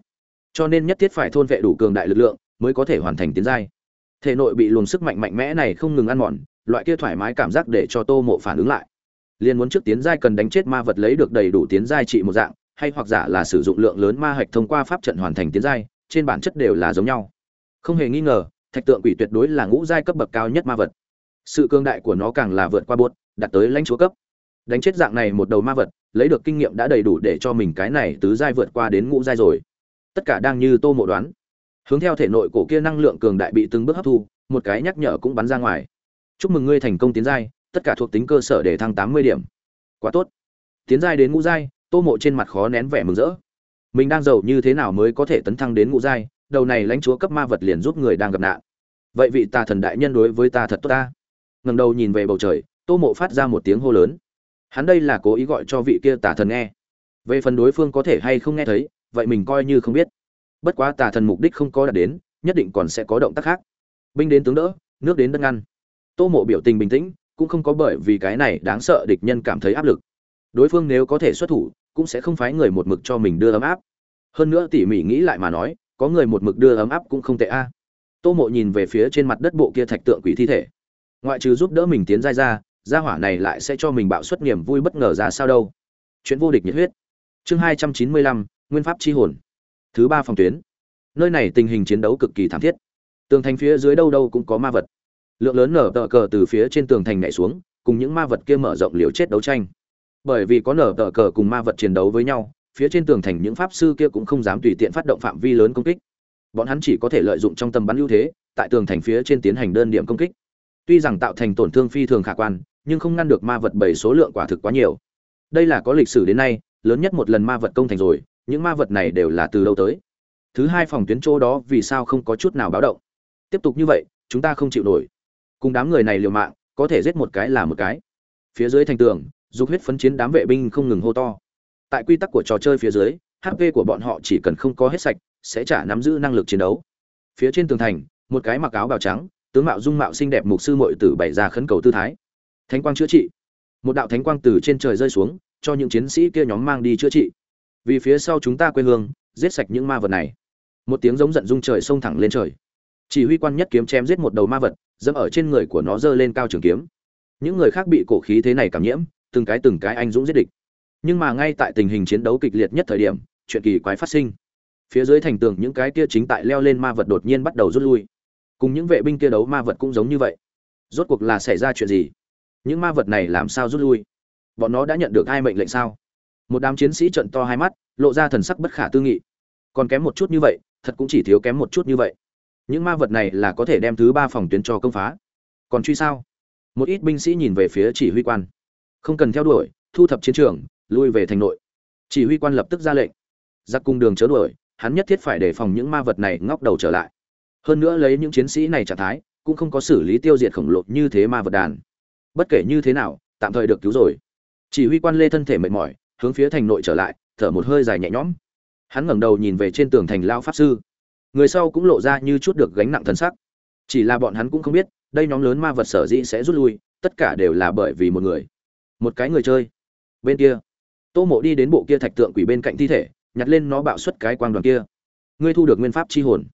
cho nên nhất thiết phải thôn vệ đủ cường đại lực lượng mới có thể hoàn thành tiến giai. Thể nội bị luồng sức mạnh mạnh mẽ này không ngừng ăn mòn, loại kia thoải mái cảm giác để cho tô mộ phản ứng lại. Liên muốn trước tiến giai cần đánh chết ma vật lấy được đầy đủ tiến giai trị một dạng, hay hoặc giả là sử dụng lượng lớn ma hạch thông qua pháp trận hoàn thành tiến giai, trên bản chất đều là giống nhau. Không hề nghi ngờ, thạch tượng quỷ tuyệt đối là ngũ giai cấp bậc cao nhất ma vật. Sự cương đại của nó càng là vượt qua buốt đạt tới lãnh chúa cấp. Đánh chết dạng này một đầu ma vật, lấy được kinh nghiệm đã đầy đủ để cho mình cái này tứ giai vượt qua đến ngũ giai rồi tất cả đang như tô mộ đoán. Hướng theo thể nội cổ kia năng lượng cường đại bị từng bước hấp thu, một cái nhắc nhở cũng bắn ra ngoài. Chúc mừng ngươi thành công tiến giai, tất cả thuộc tính cơ sở để thăng tám mươi điểm. Quá tốt. Tiến giai đến ngũ giai, tô mộ trên mặt khó nén vẻ mừng rỡ. Mình đang giàu như thế nào mới có thể tấn thăng đến ngũ giai, đầu này lãnh chúa cấp ma vật liền giúp người đang gặp nạn. Vậy vị tà thần đại nhân đối với ta thật tốt ta. Ngẩng đầu nhìn về bầu trời, tô mộ phát ra một tiếng hô lớn. Hắn đây là cố ý gọi cho vị kia tà thần nghe. Về phần đối phương có thể hay không nghe thấy vậy mình coi như không biết. Bất quá tà thần mục đích không có đạt đến, nhất định còn sẽ có động tác khác. Binh đến tướng đỡ, nước đến đất ngăn. Tô mộ biểu tình bình tĩnh, cũng không có bởi vì cái này đáng sợ địch nhân cảm thấy áp lực. Đối phương nếu có thể xuất thủ, cũng sẽ không phái người một mực cho mình đưa ấm áp. Hơn nữa tỉ mỉ nghĩ lại mà nói, có người một mực đưa ấm áp cũng không tệ a. Tô mộ nhìn về phía trên mặt đất bộ kia thạch tượng quỷ thi thể. Ngoại trừ giúp đỡ mình tiến dai ra, gia hỏa này lại sẽ cho mình bạo suất niềm vui bất ngờ ra sao đâu. Chuyện vô địch nhiệt huyết. Chương hai trăm chín mươi lăm nguyên pháp chi hồn. Thứ ba phòng tuyến. Nơi này tình hình chiến đấu cực kỳ thảm thiết. Tường thành phía dưới đâu đâu cũng có ma vật. Lượng lớn nở tờ cờ từ phía trên tường thành nhảy xuống, cùng những ma vật kia mở rộng liều chết đấu tranh. Bởi vì có nở tờ cờ cùng ma vật chiến đấu với nhau, phía trên tường thành những pháp sư kia cũng không dám tùy tiện phát động phạm vi lớn công kích. Bọn hắn chỉ có thể lợi dụng trong tầm bắn ưu thế, tại tường thành phía trên tiến hành đơn điểm công kích. Tuy rằng tạo thành tổn thương phi thường khả quan, nhưng không ngăn được ma vật bảy số lượng quả thực quá nhiều. Đây là có lịch sử đến nay, lớn nhất một lần ma vật công thành rồi những ma vật này đều là từ đâu tới? Thứ hai phòng tuyến chỗ đó vì sao không có chút nào báo động? Tiếp tục như vậy, chúng ta không chịu nổi. Cùng đám người này liều mạng, có thể giết một cái là một cái. Phía dưới thành tường, dục huyết phấn chiến đám vệ binh không ngừng hô to. Tại quy tắc của trò chơi phía dưới hp của bọn họ chỉ cần không có hết sạch, sẽ trả nắm giữ năng lực chiến đấu. Phía trên tường thành, một cái mặc áo bào trắng, tướng mạo dung mạo xinh đẹp mục sư muội tử bày ra khấn cầu tư thái. Thánh quang chữa trị. Một đạo thánh quang từ trên trời rơi xuống, cho những chiến sĩ kia nhóm mang đi chữa trị vì phía sau chúng ta quê hương, giết sạch những ma vật này. Một tiếng giống giận dung trời xông thẳng lên trời. Chỉ huy quan nhất kiếm chém giết một đầu ma vật, dẫm ở trên người của nó giơ lên cao trường kiếm. Những người khác bị cổ khí thế này cảm nhiễm, từng cái từng cái anh dũng giết địch. Nhưng mà ngay tại tình hình chiến đấu kịch liệt nhất thời điểm, chuyện kỳ quái phát sinh. Phía dưới thành tường những cái kia chính tại leo lên ma vật đột nhiên bắt đầu rút lui. Cùng những vệ binh kia đấu ma vật cũng giống như vậy. Rốt cuộc là xảy ra chuyện gì? Những ma vật này làm sao rút lui? Bọn nó đã nhận được hai mệnh lệnh sao? Một đám chiến sĩ trận to hai mắt, lộ ra thần sắc bất khả tư nghị. Còn kém một chút như vậy, thật cũng chỉ thiếu kém một chút như vậy. Những ma vật này là có thể đem thứ ba phòng tuyến cho công phá. Còn truy sao? Một ít binh sĩ nhìn về phía chỉ huy quan. Không cần theo đuổi, thu thập chiến trường, lui về thành nội. Chỉ huy quan lập tức ra lệnh. Giặc cung đường chớ đuổi, hắn nhất thiết phải đề phòng những ma vật này ngóc đầu trở lại. Hơn nữa lấy những chiến sĩ này trạng thái, cũng không có xử lý tiêu diệt khổng lồ như thế ma vật đàn. Bất kể như thế nào, tạm thời được cứu rồi. Chỉ huy quan lê thân thể mệt mỏi hướng phía thành nội trở lại, thở một hơi dài nhẹ nhõm. Hắn ngẩng đầu nhìn về trên tường thành lao pháp sư. Người sau cũng lộ ra như chút được gánh nặng thân sắc chỉ là bọn hắn cũng không biết, đây nhóm lớn ma vật sở dĩ sẽ rút lui, tất cả đều là bởi vì một người. Một cái người chơi. Bên kia, tô mộ đi đến bộ kia thạch tượng quỷ bên cạnh thi thể, nhặt lên nó bạo xuất cái quang đoàn kia. Ngươi thu được nguyên pháp chi hồn.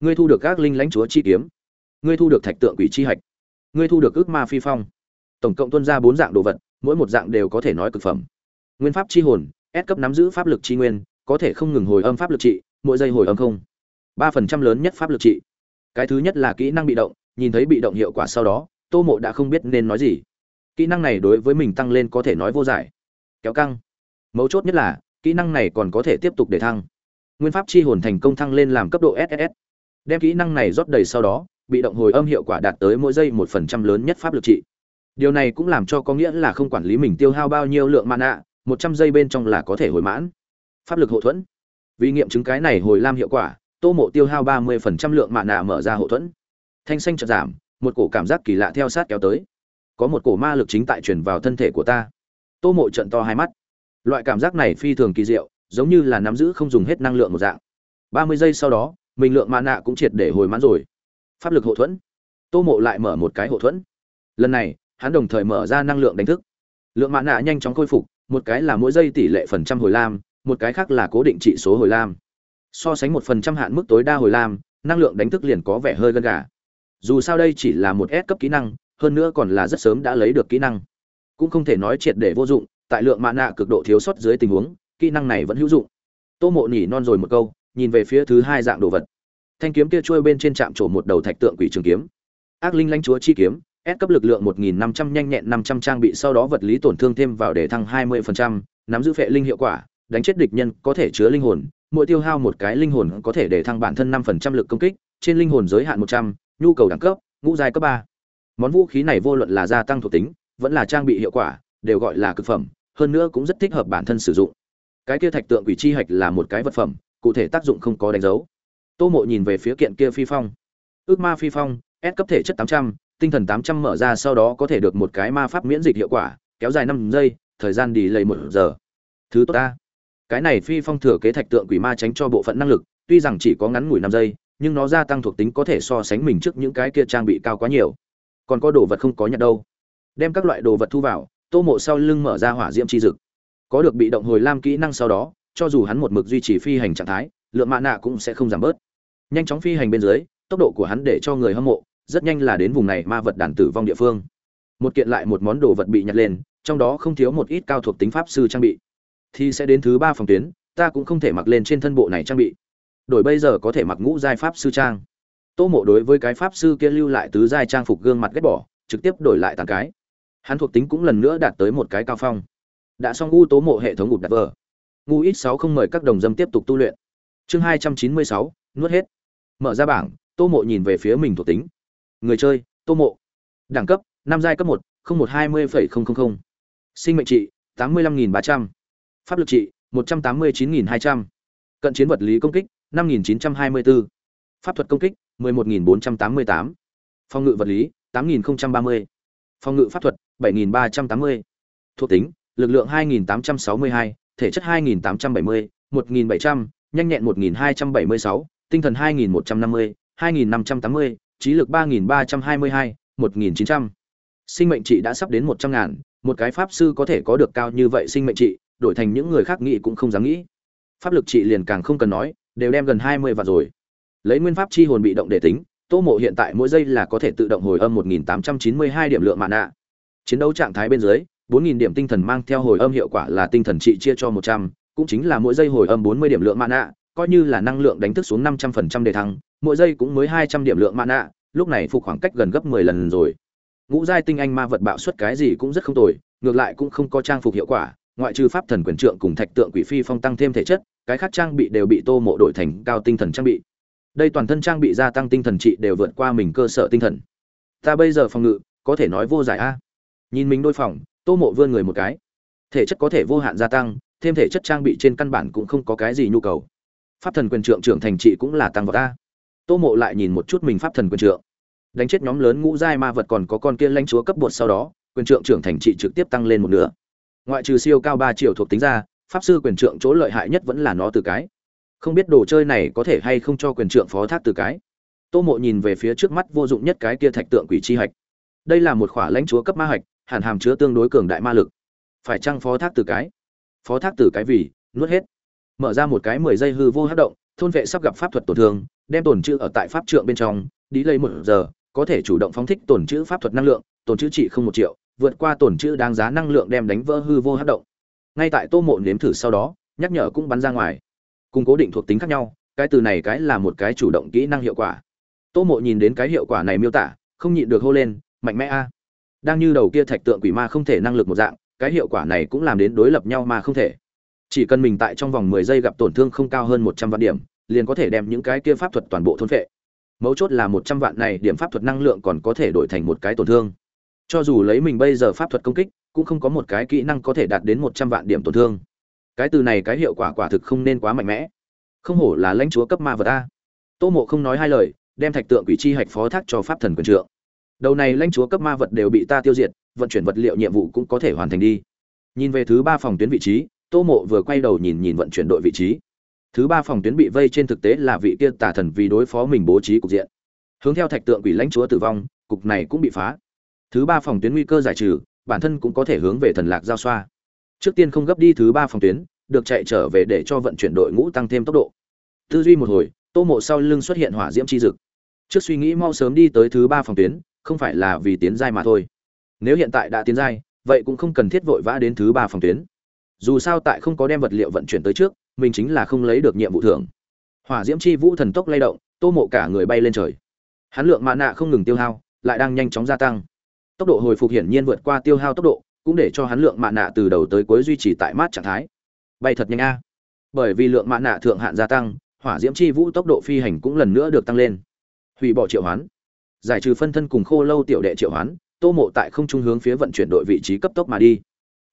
Ngươi thu được các linh lãnh chúa chi kiếm. Ngươi thu được thạch tượng quỷ chi hạch. Ngươi thu được ước ma phi phong. Tổng cộng tuân ra bốn dạng đồ vật, mỗi một dạng đều có thể nói cực phẩm nguyên pháp chi hồn, S cấp nắm giữ pháp lực chi nguyên, có thể không ngừng hồi âm pháp lực trị, mỗi giây hồi âm không. ba phần trăm lớn nhất pháp lực trị. Cái thứ nhất là kỹ năng bị động, nhìn thấy bị động hiệu quả sau đó, tô mộ đã không biết nên nói gì. Kỹ năng này đối với mình tăng lên có thể nói vô giải. Kéo căng. Mấu chốt nhất là, kỹ năng này còn có thể tiếp tục để thăng. Nguyên pháp chi hồn thành công thăng lên làm cấp độ ss đem kỹ năng này rót đầy sau đó, bị động hồi âm hiệu quả đạt tới mỗi giây một phần trăm lớn nhất pháp lực trị. Điều này cũng làm cho có nghĩa là không quản lý mình tiêu hao bao nhiêu lượng mana một trăm giây bên trong là có thể hồi mãn. Pháp lực hậu thuẫn. Vì nghiệm chứng cái này hồi lam hiệu quả, tô mộ tiêu hao ba mươi phần trăm lượng mạ nạ mở ra hậu thuẫn. Thanh xanh chợt giảm, một cổ cảm giác kỳ lạ theo sát kéo tới. Có một cổ ma lực chính tại truyền vào thân thể của ta. Tô mộ trận to hai mắt. Loại cảm giác này phi thường kỳ diệu, giống như là nắm giữ không dùng hết năng lượng một dạng. ba mươi giây sau đó, mình lượng mạ nạ cũng triệt để hồi mãn rồi. Pháp lực hậu thuẫn. Tô mộ lại mở một cái hậu thuẫn. Lần này, hắn đồng thời mở ra năng lượng đánh thức. Lượng mạ nạ nhanh chóng khôi phục một cái là mỗi giây tỷ lệ phần trăm hồi lam, một cái khác là cố định trị số hồi lam. So sánh một phần trăm hạn mức tối đa hồi lam, năng lượng đánh thức liền có vẻ hơi gân gà. Dù sao đây chỉ là một S cấp kỹ năng, hơn nữa còn là rất sớm đã lấy được kỹ năng. Cũng không thể nói triệt để vô dụng, tại lượng mạ nạ cực độ thiếu sót dưới tình huống, kỹ năng này vẫn hữu dụng. Tô mộ nhỉ non rồi một câu, nhìn về phía thứ hai dạng đồ vật. Thanh kiếm kia trôi bên trên trạm trổ một đầu thạch tượng quỷ trường kiếm. Ác linh lãnh chúa chi kiếm S cấp lực lượng 1500 nhanh nhẹn 500 trang bị sau đó vật lý tổn thương thêm vào để thăng 20%, nắm giữ phệ linh hiệu quả, đánh chết địch nhân có thể chứa linh hồn, mỗi tiêu hao một cái linh hồn có thể để thăng bản thân 5% lực công kích, trên linh hồn giới hạn 100, nhu cầu đẳng cấp, ngũ giai cấp 3. Món vũ khí này vô luận là gia tăng thuộc tính, vẫn là trang bị hiệu quả, đều gọi là cực phẩm, hơn nữa cũng rất thích hợp bản thân sử dụng. Cái kia thạch tượng quỷ chi hạch là một cái vật phẩm, cụ thể tác dụng không có đánh dấu. Tô Mộ nhìn về phía kiện kia phi phong. Ước ma phi phong, S cấp thể chất 800, tinh thần 800 mở ra sau đó có thể được một cái ma pháp miễn dịch hiệu quả, kéo dài 5 giây, thời gian đi lầy một giờ. Thứ tốt ta. Cái này phi phong thừa kế thạch tượng quỷ ma tránh cho bộ phận năng lực, tuy rằng chỉ có ngắn ngủi 5 giây, nhưng nó gia tăng thuộc tính có thể so sánh mình trước những cái kia trang bị cao quá nhiều. Còn có đồ vật không có nhặt đâu. Đem các loại đồ vật thu vào, Tô Mộ sau lưng mở ra hỏa diễm chi dực. Có được bị động hồi lam kỹ năng sau đó, cho dù hắn một mực duy trì phi hành trạng thái, lượng mạ nạ cũng sẽ không giảm bớt. Nhanh chóng phi hành bên dưới, tốc độ của hắn để cho người hâm mộ, rất nhanh là đến vùng này ma vật đàn tử vong địa phương. Một kiện lại một món đồ vật bị nhặt lên, trong đó không thiếu một ít cao thuộc tính pháp sư trang bị. Thì sẽ đến thứ ba phòng tuyến, ta cũng không thể mặc lên trên thân bộ này trang bị. Đổi bây giờ có thể mặc ngũ giai pháp sư trang. Tô mộ đối với cái pháp sư kia lưu lại tứ giai trang phục gương mặt ghét bỏ, trực tiếp đổi lại tàn cái. Hắn thuộc tính cũng lần nữa đạt tới một cái cao phong. Đã xong ngu tố mộ hệ thống ngụt đặt vờ ngu ít sáu không mời các đồng dâm tiếp tục tu luyện. Chương hai trăm chín mươi sáu, nuốt hết. Mở ra bảng, tô mộ nhìn về phía mình thuộc tính người chơi tô mộ. Đẳng cấp năm giai cấp một không một hai mươi phẩy không không không, sinh mệnh trị tám mươi lăm nghìn ba trăm. Pháp lực trị một trăm tám mươi chín nghìn hai trăm. Cận chiến vật lý công kích năm nghìn chín trăm hai mươi bốn pháp thuật công kích mười một nghìn bốn trăm tám mươi tám. Phòng ngự vật lý tám nghìn không trăm ba mươi. Phòng ngự pháp thuật bảy nghìn ba trăm tám mươi. Thuộc tính lực lượng 2862, thể chất 2870, 1700, nhanh nhẹn 1276, tinh thần 2150, 2580, trí lực 3.322, 1.900, Sinh mệnh trị đã sắp đến 100 ngàn, một cái pháp sư có thể có được cao như vậy sinh mệnh trị, đổi thành những người khác nghĩ cũng không dám nghĩ. Pháp lực trị liền càng không cần nói, đều đem gần 20 vạn rồi. Lấy nguyên pháp chi hồn bị động để tính, Tô Mộ hiện tại mỗi giây là có thể tự động hồi âm 1.892 điểm lượng mana. Chiến đấu trạng thái bên dưới, 4.000 điểm tinh thần mang theo hồi âm hiệu quả là tinh thần trị chia cho 100, cũng chính là mỗi giây hồi âm 40 điểm lượng mana, coi như là năng lượng đánh thức xuống năm trăm phần trăm đề thăng mỗi giây cũng mới hai trăm điểm lượng mana, lúc này phục khoảng cách gần gấp mười lần rồi. Ngũ giai tinh anh ma vật bạo suất cái gì cũng rất không tồi, ngược lại cũng không có trang phục hiệu quả, ngoại trừ pháp thần quyền trượng cùng thạch tượng quỷ phi phong tăng thêm thể chất, cái khác trang bị đều bị Tô Mộ đổi thành cao tinh thần trang bị. Đây toàn thân trang bị gia tăng tinh thần trị đều vượt qua mình cơ sở tinh thần. Ta bây giờ phòng ngự, có thể nói vô giải a. Nhìn mình đôi phòng, Tô Mộ vươn người một cái. Thể chất có thể vô hạn gia tăng, thêm thể chất trang bị trên căn bản cũng không có cái gì nhu cầu. Pháp thần quyền trượng trưởng thành trị cũng là tăng vào a tô mộ lại nhìn một chút mình pháp thần quyền trượng. Đánh chết nhóm lớn ngũ giai ma vật còn có con kia lãnh chúa cấp bột sau đó, quyền trượng trưởng thành trị trực tiếp tăng lên một nửa. Ngoại trừ siêu cao ba triệu thuộc tính ra, pháp sư quyền trượng chỗ lợi hại nhất vẫn là nó từ cái. Không biết đồ chơi này có thể hay không cho quyền trượng phó thác từ cái. Tô mộ nhìn về phía trước mắt vô dụng nhất cái kia thạch tượng quỷ chi hạch. Đây là một khỏa lãnh chúa cấp ma hạch hẳn hàm chứa tương đối cường đại ma lực. Phải chăng phó thác từ cái? Phó thác từ cái vì, nuốt hết mở ra một cái mười giây hư vô hấp động, thôn vệ sắp gặp pháp thuật tổn thương, đem tổn chữ ở tại pháp trượng bên trong, đi lấy một giờ, có thể chủ động phóng thích tổn chữ pháp thuật năng lượng, tổn chữ trị không một triệu, vượt qua tổn chữ đáng giá năng lượng đem đánh vỡ hư vô hấp động. Ngay tại tô mộ nếm thử sau đó, nhắc nhở cũng bắn ra ngoài. Cùng cố định thuộc tính khác nhau, cái từ này cái là một cái chủ động kỹ năng hiệu quả. Tô mộ nhìn đến cái hiệu quả này miêu tả, không nhịn được hô lên, mạnh mẽ a. Đang như đầu kia thạch tượng quỷ ma không thể năng lực một dạng, cái hiệu quả này cũng làm đến đối lập nhau mà không thể chỉ cần mình tại trong vòng mười giây gặp tổn thương không cao hơn một trăm vạn điểm, liền có thể đem những cái kia pháp thuật toàn bộ thôn phệ. Mấu chốt là một trăm vạn này điểm pháp thuật năng lượng còn có thể đổi thành một cái tổn thương. Cho dù lấy mình bây giờ pháp thuật công kích, cũng không có một cái kỹ năng có thể đạt đến một trăm vạn điểm tổn thương. Cái từ này cái hiệu quả quả thực không nên quá mạnh mẽ. Không hổ là lãnh chúa cấp ma vật a. Tô mộ không nói hai lời, đem thạch tượng quỷ chi hạch phó thác cho pháp thần quyền trượng. Đầu này lãnh chúa cấp ma vật đều bị ta tiêu diệt, vận chuyển vật liệu nhiệm vụ cũng có thể hoàn thành đi. Nhìn về thứ ba phòng tuyến vị trí tô mộ vừa quay đầu nhìn nhìn vận chuyển đội vị trí. Thứ ba phòng tuyến bị vây trên thực tế là vị kia tà thần vì đối phó mình bố trí cục diện. Hướng theo thạch tượng quỷ lãnh chúa tử vong, cục này cũng bị phá. Thứ ba phòng tuyến nguy cơ giải trừ, bản thân cũng có thể hướng về thần lạc giao xoa. Trước tiên không gấp đi thứ ba phòng tuyến, được chạy trở về để cho vận chuyển đội ngũ tăng thêm tốc độ. Tư duy một hồi, tô mộ sau lưng xuất hiện hỏa diễm chi dực. Trước suy nghĩ mau sớm đi tới thứ ba phòng tuyến, không phải là vì tiến giai mà thôi. Nếu hiện tại đã tiến giai, vậy cũng không cần thiết vội vã đến thứ ba phòng tuyến dù sao tại không có đem vật liệu vận chuyển tới trước, mình chính là không lấy được nhiệm vụ thưởng. Hỏa diễm chi vũ thần tốc lay động, tô mộ cả người bay lên trời. Hắn lượng mạ nạ không ngừng tiêu hao, lại đang nhanh chóng gia tăng. Tốc độ hồi phục hiển nhiên vượt qua tiêu hao tốc độ, cũng để cho hắn lượng mạ nạ từ đầu tới cuối duy trì tại mát trạng thái. Bay thật nhanh a. Bởi vì lượng mạ nạ thượng hạn gia tăng, hỏa diễm chi vũ tốc độ phi hành cũng lần nữa được tăng lên. Hủy bỏ triệu hoán. Giải trừ phân thân cùng khô lâu tiểu đệ triệu hoán, tô mộ tại không trung hướng phía vận chuyển đội vị trí cấp tốc mà đi.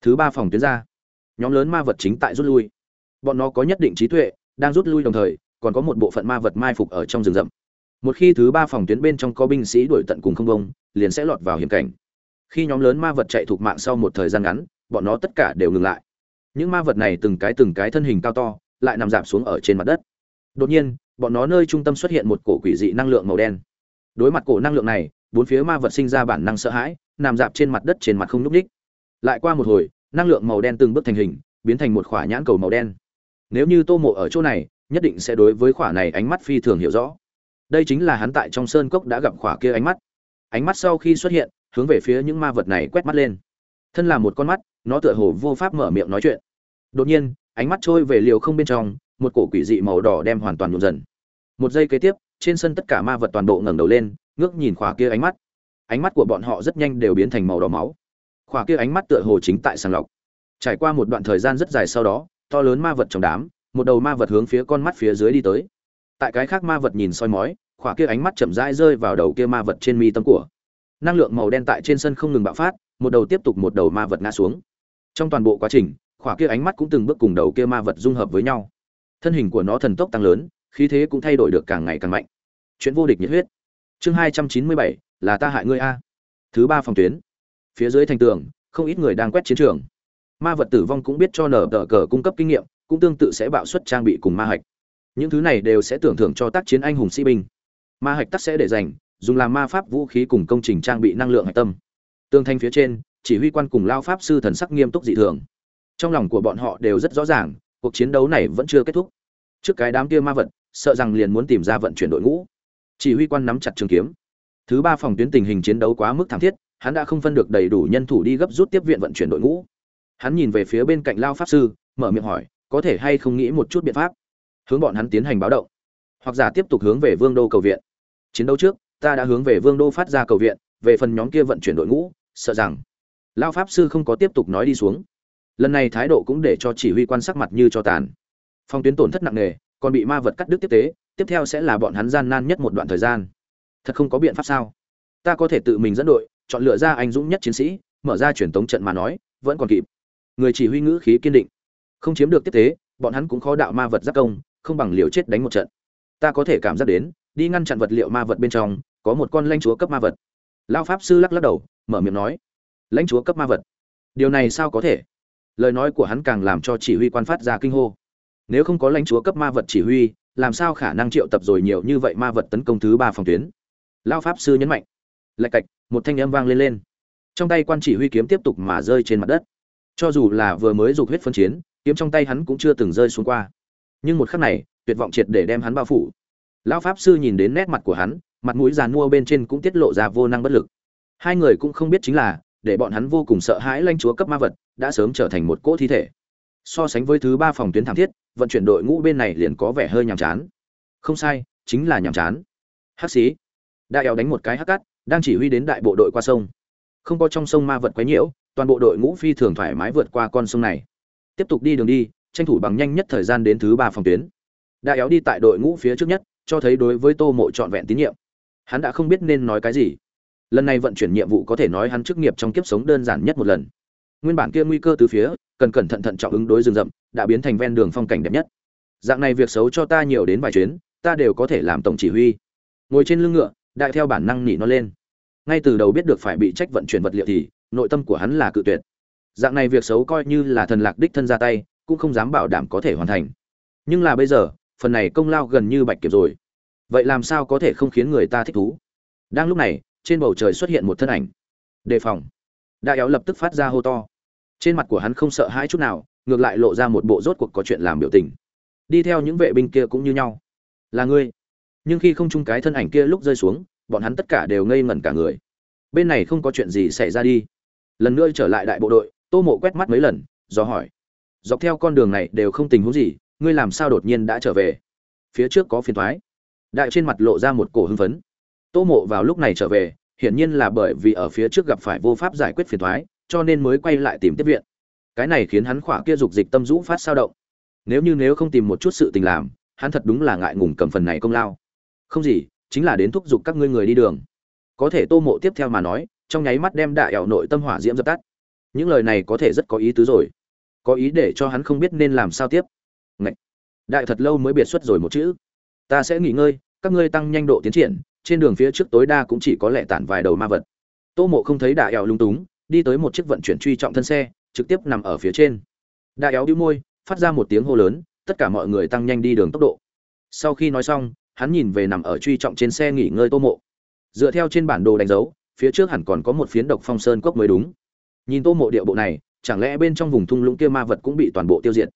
Thứ ba phòng tuyến ra nhóm lớn ma vật chính tại rút lui. Bọn nó có nhất định trí tuệ, đang rút lui đồng thời, còn có một bộ phận ma vật mai phục ở trong rừng rậm. Một khi thứ ba phòng tuyến bên trong có binh sĩ đuổi tận cùng không bông, liền sẽ lọt vào hiểm cảnh. Khi nhóm lớn ma vật chạy thuộc mạng sau một thời gian ngắn, bọn nó tất cả đều ngừng lại. Những ma vật này từng cái từng cái thân hình cao to, lại nằm giảm xuống ở trên mặt đất. Đột nhiên, bọn nó nơi trung tâm xuất hiện một cổ quỷ dị năng lượng màu đen. Đối mặt cổ năng lượng này, bốn phía ma vật sinh ra bản năng sợ hãi, nằm dạp trên mặt đất trên mặt không nhúc ních lại qua một hồi năng lượng màu đen từng bước thành hình, biến thành một khỏa nhãn cầu màu đen. Nếu như tô mộ ở chỗ này, nhất định sẽ đối với khỏa này ánh mắt phi thường hiểu rõ. Đây chính là hắn tại trong sơn cốc đã gặp khỏa kia ánh mắt. Ánh mắt sau khi xuất hiện, hướng về phía những ma vật này quét mắt lên. Thân là một con mắt, nó tựa hồ vô pháp mở miệng nói chuyện. Đột nhiên, ánh mắt trôi về liều không bên trong, một cổ quỷ dị màu đỏ đem hoàn toàn nhuộm dần. Một giây kế tiếp, trên sân tất cả ma vật toàn bộ ngẩng đầu lên, ngước nhìn khỏa kia ánh mắt. Ánh mắt của bọn họ rất nhanh đều biến thành màu đỏ máu khỏa kia ánh mắt tựa hồ chính tại sàng lọc. Trải qua một đoạn thời gian rất dài sau đó, to lớn ma vật trong đám, một đầu ma vật hướng phía con mắt phía dưới đi tới. Tại cái khác ma vật nhìn soi mói, khỏa kia ánh mắt chậm rãi rơi vào đầu kia ma vật trên mi tâm của. Năng lượng màu đen tại trên sân không ngừng bạo phát, một đầu tiếp tục một đầu ma vật ngã xuống. Trong toàn bộ quá trình, khỏa kia ánh mắt cũng từng bước cùng đầu kia ma vật dung hợp với nhau. Thân hình của nó thần tốc tăng lớn, khí thế cũng thay đổi được càng ngày càng mạnh. Chuyện vô địch nhiệt huyết. Chương hai trăm chín mươi bảy, là ta hại ngươi a. Thứ ba phòng tuyến phía dưới thành tường, không ít người đang quét chiến trường. Ma vật tử vong cũng biết cho nở tờ cờ cung cấp kinh nghiệm, cũng tương tự sẽ bạo suất trang bị cùng ma hạch. Những thứ này đều sẽ tưởng thưởng cho tác chiến anh hùng sĩ binh. Ma hạch tắc sẽ để dành, dùng làm ma pháp vũ khí cùng công trình trang bị năng lượng hạch tâm. Tương thanh phía trên, chỉ huy quan cùng lao pháp sư thần sắc nghiêm túc dị thường. Trong lòng của bọn họ đều rất rõ ràng, cuộc chiến đấu này vẫn chưa kết thúc. Trước cái đám kia ma vật, sợ rằng liền muốn tìm ra vận chuyển đội ngũ. Chỉ huy quan nắm chặt trường kiếm. Thứ ba phòng tuyến tình hình chiến đấu quá mức thảm thiết hắn đã không phân được đầy đủ nhân thủ đi gấp rút tiếp viện vận chuyển đội ngũ. Hắn nhìn về phía bên cạnh lao pháp sư, mở miệng hỏi, có thể hay không nghĩ một chút biện pháp? Hướng bọn hắn tiến hành báo động. Hoặc giả tiếp tục hướng về vương đô cầu viện. Chiến đấu trước, ta đã hướng về vương đô phát ra cầu viện, về phần nhóm kia vận chuyển đội ngũ, sợ rằng lao pháp sư không có tiếp tục nói đi xuống. Lần này thái độ cũng để cho chỉ huy quan sắc mặt như cho tàn. Phong tuyến tổn thất nặng nề, còn bị ma vật cắt đứt tiếp tế, tiếp theo sẽ là bọn hắn gian nan nhất một đoạn thời gian. Thật không có biện pháp sao? Ta có thể tự mình dẫn đội chọn lựa ra anh dũng nhất chiến sĩ, mở ra truyền tống trận mà nói, vẫn còn kịp. Người chỉ huy ngữ khí kiên định. Không chiếm được tiếp tế, bọn hắn cũng khó đạo ma vật giáp công, không bằng liều chết đánh một trận. Ta có thể cảm giác đến, đi ngăn chặn vật liệu ma vật bên trong, có một con lãnh chúa cấp ma vật. Lao pháp sư lắc lắc đầu, mở miệng nói, lãnh chúa cấp ma vật? Điều này sao có thể? Lời nói của hắn càng làm cho chỉ huy quan phát ra kinh hô. Nếu không có lãnh chúa cấp ma vật chỉ huy, làm sao khả năng triệu tập rồi nhiều như vậy ma vật tấn công thứ ba phòng tuyến? Lao pháp sư nhấn mạnh lạch cạch, một thanh âm vang lên lên. Trong tay quan chỉ huy kiếm tiếp tục mà rơi trên mặt đất. Cho dù là vừa mới dục huyết phân chiến, kiếm trong tay hắn cũng chưa từng rơi xuống qua. Nhưng một khắc này, tuyệt vọng triệt để đem hắn bao phủ. Lão pháp sư nhìn đến nét mặt của hắn, mặt mũi giàn mua bên trên cũng tiết lộ ra vô năng bất lực. Hai người cũng không biết chính là, để bọn hắn vô cùng sợ hãi lanh chúa cấp ma vật, đã sớm trở thành một cỗ thi thể. So sánh với thứ ba phòng tuyến thảm thiết, vận chuyển đội ngũ bên này liền có vẻ hơi nhàm chán. Không sai, chính là nhàm chán. Hắc xí. Đại eo đánh một cái hắc cát đang chỉ huy đến đại bộ đội qua sông. Không có trong sông ma vật quấy nhiễu, toàn bộ đội ngũ phi thường thoải mái vượt qua con sông này. Tiếp tục đi đường đi, tranh thủ bằng nhanh nhất thời gian đến thứ ba phòng tuyến. Đã éo đi tại đội ngũ phía trước nhất, cho thấy đối với tô mộ trọn vẹn tín nhiệm. Hắn đã không biết nên nói cái gì. Lần này vận chuyển nhiệm vụ có thể nói hắn chức nghiệp trong kiếp sống đơn giản nhất một lần. Nguyên bản kia nguy cơ từ phía, cần cẩn thận thận trọng ứng đối rừng rậm, đã biến thành ven đường phong cảnh đẹp nhất. Dạng này việc xấu cho ta nhiều đến vài chuyến, ta đều có thể làm tổng chỉ huy. Ngồi trên lưng ngựa, đại theo bản năng nỉ nó lên ngay từ đầu biết được phải bị trách vận chuyển vật liệu thì, nội tâm của hắn là cự tuyệt. Dạng này việc xấu coi như là thần lạc đích thân ra tay, cũng không dám bảo đảm có thể hoàn thành. Nhưng là bây giờ, phần này công lao gần như bạch kiểm rồi. Vậy làm sao có thể không khiến người ta thích thú? Đang lúc này, trên bầu trời xuất hiện một thân ảnh. Đề phòng. Đại éo lập tức phát ra hô to. Trên mặt của hắn không sợ hãi chút nào, ngược lại lộ ra một bộ rốt cuộc có chuyện làm biểu tình. Đi theo những vệ binh kia cũng như nhau. Là ngươi. Nhưng khi không chung cái thân ảnh kia lúc rơi xuống bọn hắn tất cả đều ngây ngẩn cả người. Bên này không có chuyện gì xảy ra đi. Lần nữa trở lại đại bộ đội, tô mộ quét mắt mấy lần, do hỏi. Dọc theo con đường này đều không tình huống gì, ngươi làm sao đột nhiên đã trở về? Phía trước có phiền thoái đại trên mặt lộ ra một cổ hưng phấn. Tô mộ vào lúc này trở về, hiển nhiên là bởi vì ở phía trước gặp phải vô pháp giải quyết phiền thoái cho nên mới quay lại tìm tiếp viện. Cái này khiến hắn khỏa kia dục dịch tâm rũ phát sao động. Nếu như nếu không tìm một chút sự tình làm, hắn thật đúng là ngại ngùng cầm phần này công lao. Không gì chính là đến thúc giục các ngươi người đi đường. Có thể tô mộ tiếp theo mà nói, trong nháy mắt đem đại ảo nội tâm hỏa diễm dập tắt. Những lời này có thể rất có ý tứ rồi. Có ý để cho hắn không biết nên làm sao tiếp. Ngậy! đại thật lâu mới biệt xuất rồi một chữ. Ta sẽ nghỉ ngơi, các ngươi tăng nhanh độ tiến triển, trên đường phía trước tối đa cũng chỉ có lẽ tản vài đầu ma vật. Tô mộ không thấy đại ảo lung túng, đi tới một chiếc vận chuyển truy trọng thân xe, trực tiếp nằm ở phía trên. Đại ảo đĩu môi, phát ra một tiếng hô lớn, tất cả mọi người tăng nhanh đi đường tốc độ. Sau khi nói xong hắn nhìn về nằm ở truy trọng trên xe nghỉ ngơi tô mộ. Dựa theo trên bản đồ đánh dấu, phía trước hẳn còn có một phiến độc phong sơn cốc mới đúng. Nhìn tô mộ địa bộ này, chẳng lẽ bên trong vùng thung lũng kia ma vật cũng bị toàn bộ tiêu diệt?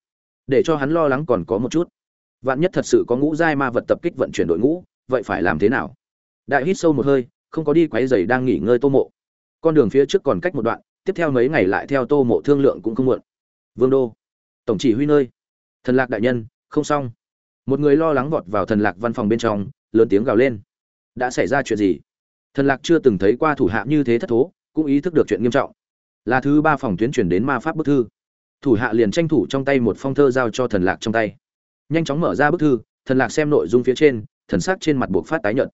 Để cho hắn lo lắng còn có một chút. Vạn nhất thật sự có ngũ giai ma vật tập kích vận chuyển đội ngũ, vậy phải làm thế nào? Đại hít sâu một hơi, không có đi quấy giày đang nghỉ ngơi tô mộ. Con đường phía trước còn cách một đoạn, tiếp theo mấy ngày lại theo tô mộ thương lượng cũng không muộn. Vương đô, tổng chỉ huy nơi. Thần lạc đại nhân, không xong một người lo lắng vọt vào thần lạc văn phòng bên trong, lớn tiếng gào lên. Đã xảy ra chuyện gì? Thần lạc chưa từng thấy qua thủ hạ như thế thất thố, cũng ý thức được chuyện nghiêm trọng. Là thứ ba phòng tuyến chuyển đến ma pháp bức thư. Thủ hạ liền tranh thủ trong tay một phong thơ giao cho thần lạc trong tay. Nhanh chóng mở ra bức thư, thần lạc xem nội dung phía trên, thần sắc trên mặt buộc phát tái nhợt.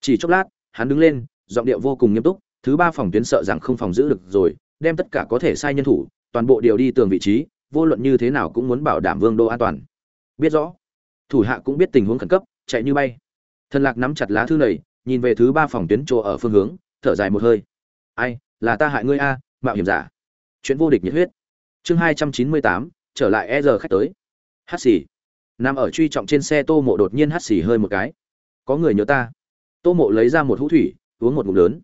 Chỉ chốc lát, hắn đứng lên, giọng điệu vô cùng nghiêm túc, thứ ba phòng tuyến sợ rằng không phòng giữ được rồi, đem tất cả có thể sai nhân thủ, toàn bộ điều đi tường vị trí, vô luận như thế nào cũng muốn bảo đảm vương đô an toàn. Biết rõ thủ hạ cũng biết tình huống khẩn cấp, chạy như bay. Thần lạc nắm chặt lá thư này, nhìn về thứ ba phòng tuyến chỗ ở phương hướng, thở dài một hơi. Ai, là ta hại ngươi a, mạo hiểm giả. Chuyện vô địch nhiệt huyết. Chương hai trăm chín mươi tám, trở lại e giờ khách tới. Hát xì. Nằm ở truy trọng trên xe tô mộ đột nhiên hát xì hơi một cái. Có người nhớ ta. Tô mộ lấy ra một hũ thủy, uống một ngụm lớn.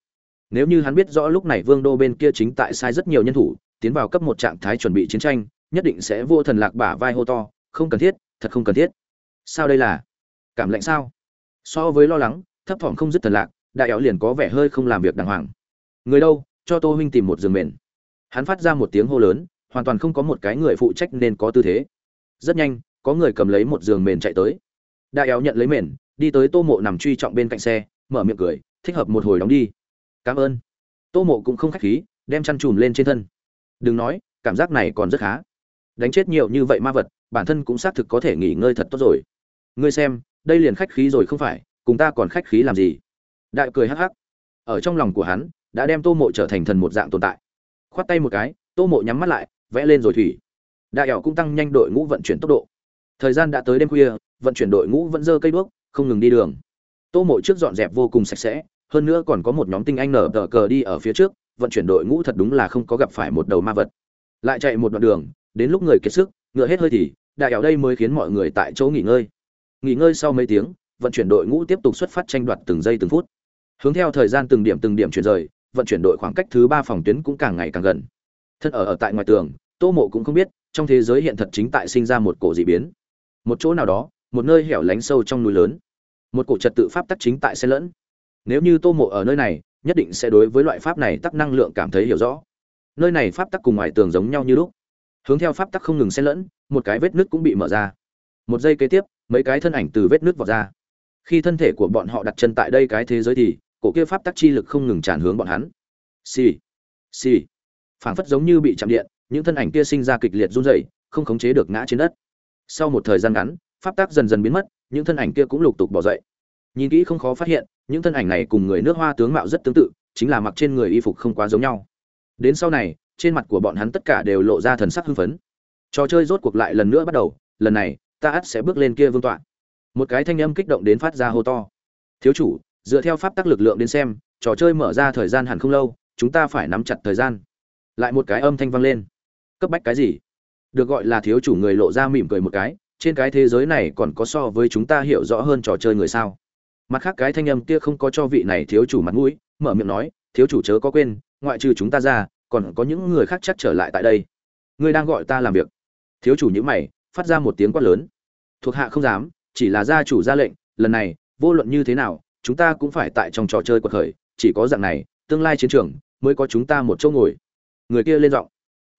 Nếu như hắn biết rõ lúc này vương đô bên kia chính tại sai rất nhiều nhân thủ, tiến vào cấp một trạng thái chuẩn bị chiến tranh, nhất định sẽ vô thần lạc bả vai hô to, không cần thiết, thật không cần thiết sao đây là? Cảm lạnh sao? So với lo lắng, thấp thỏm không dứt thần lạc, đại éo liền có vẻ hơi không làm việc đàng hoàng. Người đâu? Cho tô huynh tìm một giường mền. Hắn phát ra một tiếng hô lớn, hoàn toàn không có một cái người phụ trách nên có tư thế. Rất nhanh, có người cầm lấy một giường mền chạy tới. Đại éo nhận lấy mền, đi tới tô mộ nằm truy trọng bên cạnh xe, mở miệng cười, thích hợp một hồi đóng đi. Cảm ơn. Tô mộ cũng không khách khí, đem chăn chùm lên trên thân. Đừng nói, cảm giác này còn rất khá. Đánh chết nhiều như vậy ma vật, bản thân cũng xác thực có thể nghỉ ngơi thật tốt rồi ngươi xem, đây liền khách khí rồi không phải, cùng ta còn khách khí làm gì? Đại cười hắc hắc. Ở trong lòng của hắn, đã đem tô mộ trở thành thần một dạng tồn tại. Khoát tay một cái, tô mộ nhắm mắt lại, vẽ lên rồi thủy. Đại ẻo cũng tăng nhanh đội ngũ vận chuyển tốc độ. Thời gian đã tới đêm khuya, vận chuyển đội ngũ vẫn dơ cây đuốc, không ngừng đi đường. Tô mộ trước dọn dẹp vô cùng sạch sẽ, hơn nữa còn có một nhóm tinh anh nở tờ cờ đi ở phía trước, vận chuyển đội ngũ thật đúng là không có gặp phải một đầu ma vật. Lại chạy một đoạn đường, đến lúc người kiệt sức, ngựa hết hơi thì, đại ảo đây mới khiến mọi người tại chỗ nghỉ ngơi nghỉ ngơi sau mấy tiếng, vận chuyển đội ngũ tiếp tục xuất phát tranh đoạt từng giây từng phút. Hướng theo thời gian từng điểm từng điểm chuyển rời, vận chuyển đội khoảng cách thứ ba phòng tuyến cũng càng ngày càng gần. Thân ở ở tại ngoài tường, tô mộ cũng không biết, trong thế giới hiện thật chính tại sinh ra một cổ dị biến. Một chỗ nào đó, một nơi hẻo lánh sâu trong núi lớn. Một cổ trật tự pháp tắc chính tại xen lẫn. Nếu như tô mộ ở nơi này, nhất định sẽ đối với loại pháp này tắc năng lượng cảm thấy hiểu rõ. Nơi này pháp tắc cùng ngoài tường giống nhau như lúc. Hướng theo pháp tắc không ngừng xen lẫn, một cái vết nứt cũng bị mở ra. Một giây kế tiếp mấy cái thân ảnh từ vết nứt vọt ra. Khi thân thể của bọn họ đặt chân tại đây cái thế giới thì, cổ kia pháp tắc chi lực không ngừng tràn hướng bọn hắn. Xì xì. Phảng phất giống như bị chạm điện, những thân ảnh kia sinh ra kịch liệt run rẩy, không khống chế được ngã trên đất. Sau một thời gian ngắn, pháp tắc dần dần biến mất, những thân ảnh kia cũng lục tục bỏ dậy. Nhìn kỹ không khó phát hiện, những thân ảnh này cùng người nước hoa tướng mạo rất tương tự, chính là mặc trên người y phục không quá giống nhau. Đến sau này, trên mặt của bọn hắn tất cả đều lộ ra thần sắc hưng phấn. Trò chơi rốt cuộc lại lần nữa bắt đầu, lần này ta ắt sẽ bước lên kia vương tọa. Một cái thanh âm kích động đến phát ra hô to. Thiếu chủ, dựa theo pháp tắc lực lượng đến xem, trò chơi mở ra thời gian hẳn không lâu, chúng ta phải nắm chặt thời gian. Lại một cái âm thanh vang lên. Cấp bách cái gì? Được gọi là thiếu chủ người lộ ra mỉm cười một cái, trên cái thế giới này còn có so với chúng ta hiểu rõ hơn trò chơi người sao? Mặt khác cái thanh âm kia không có cho vị này thiếu chủ mặt mũi, mở miệng nói, thiếu chủ chớ có quên, ngoại trừ chúng ta ra, còn có những người khác chắc trở lại tại đây. Ngươi đang gọi ta làm việc. Thiếu chủ nhữ mày phát ra một tiếng quát lớn. Thuộc hạ không dám, chỉ là gia chủ ra lệnh, lần này, vô luận như thế nào, chúng ta cũng phải tại trong trò chơi quật khởi, chỉ có dạng này, tương lai chiến trường, mới có chúng ta một chỗ ngồi. Người kia lên giọng.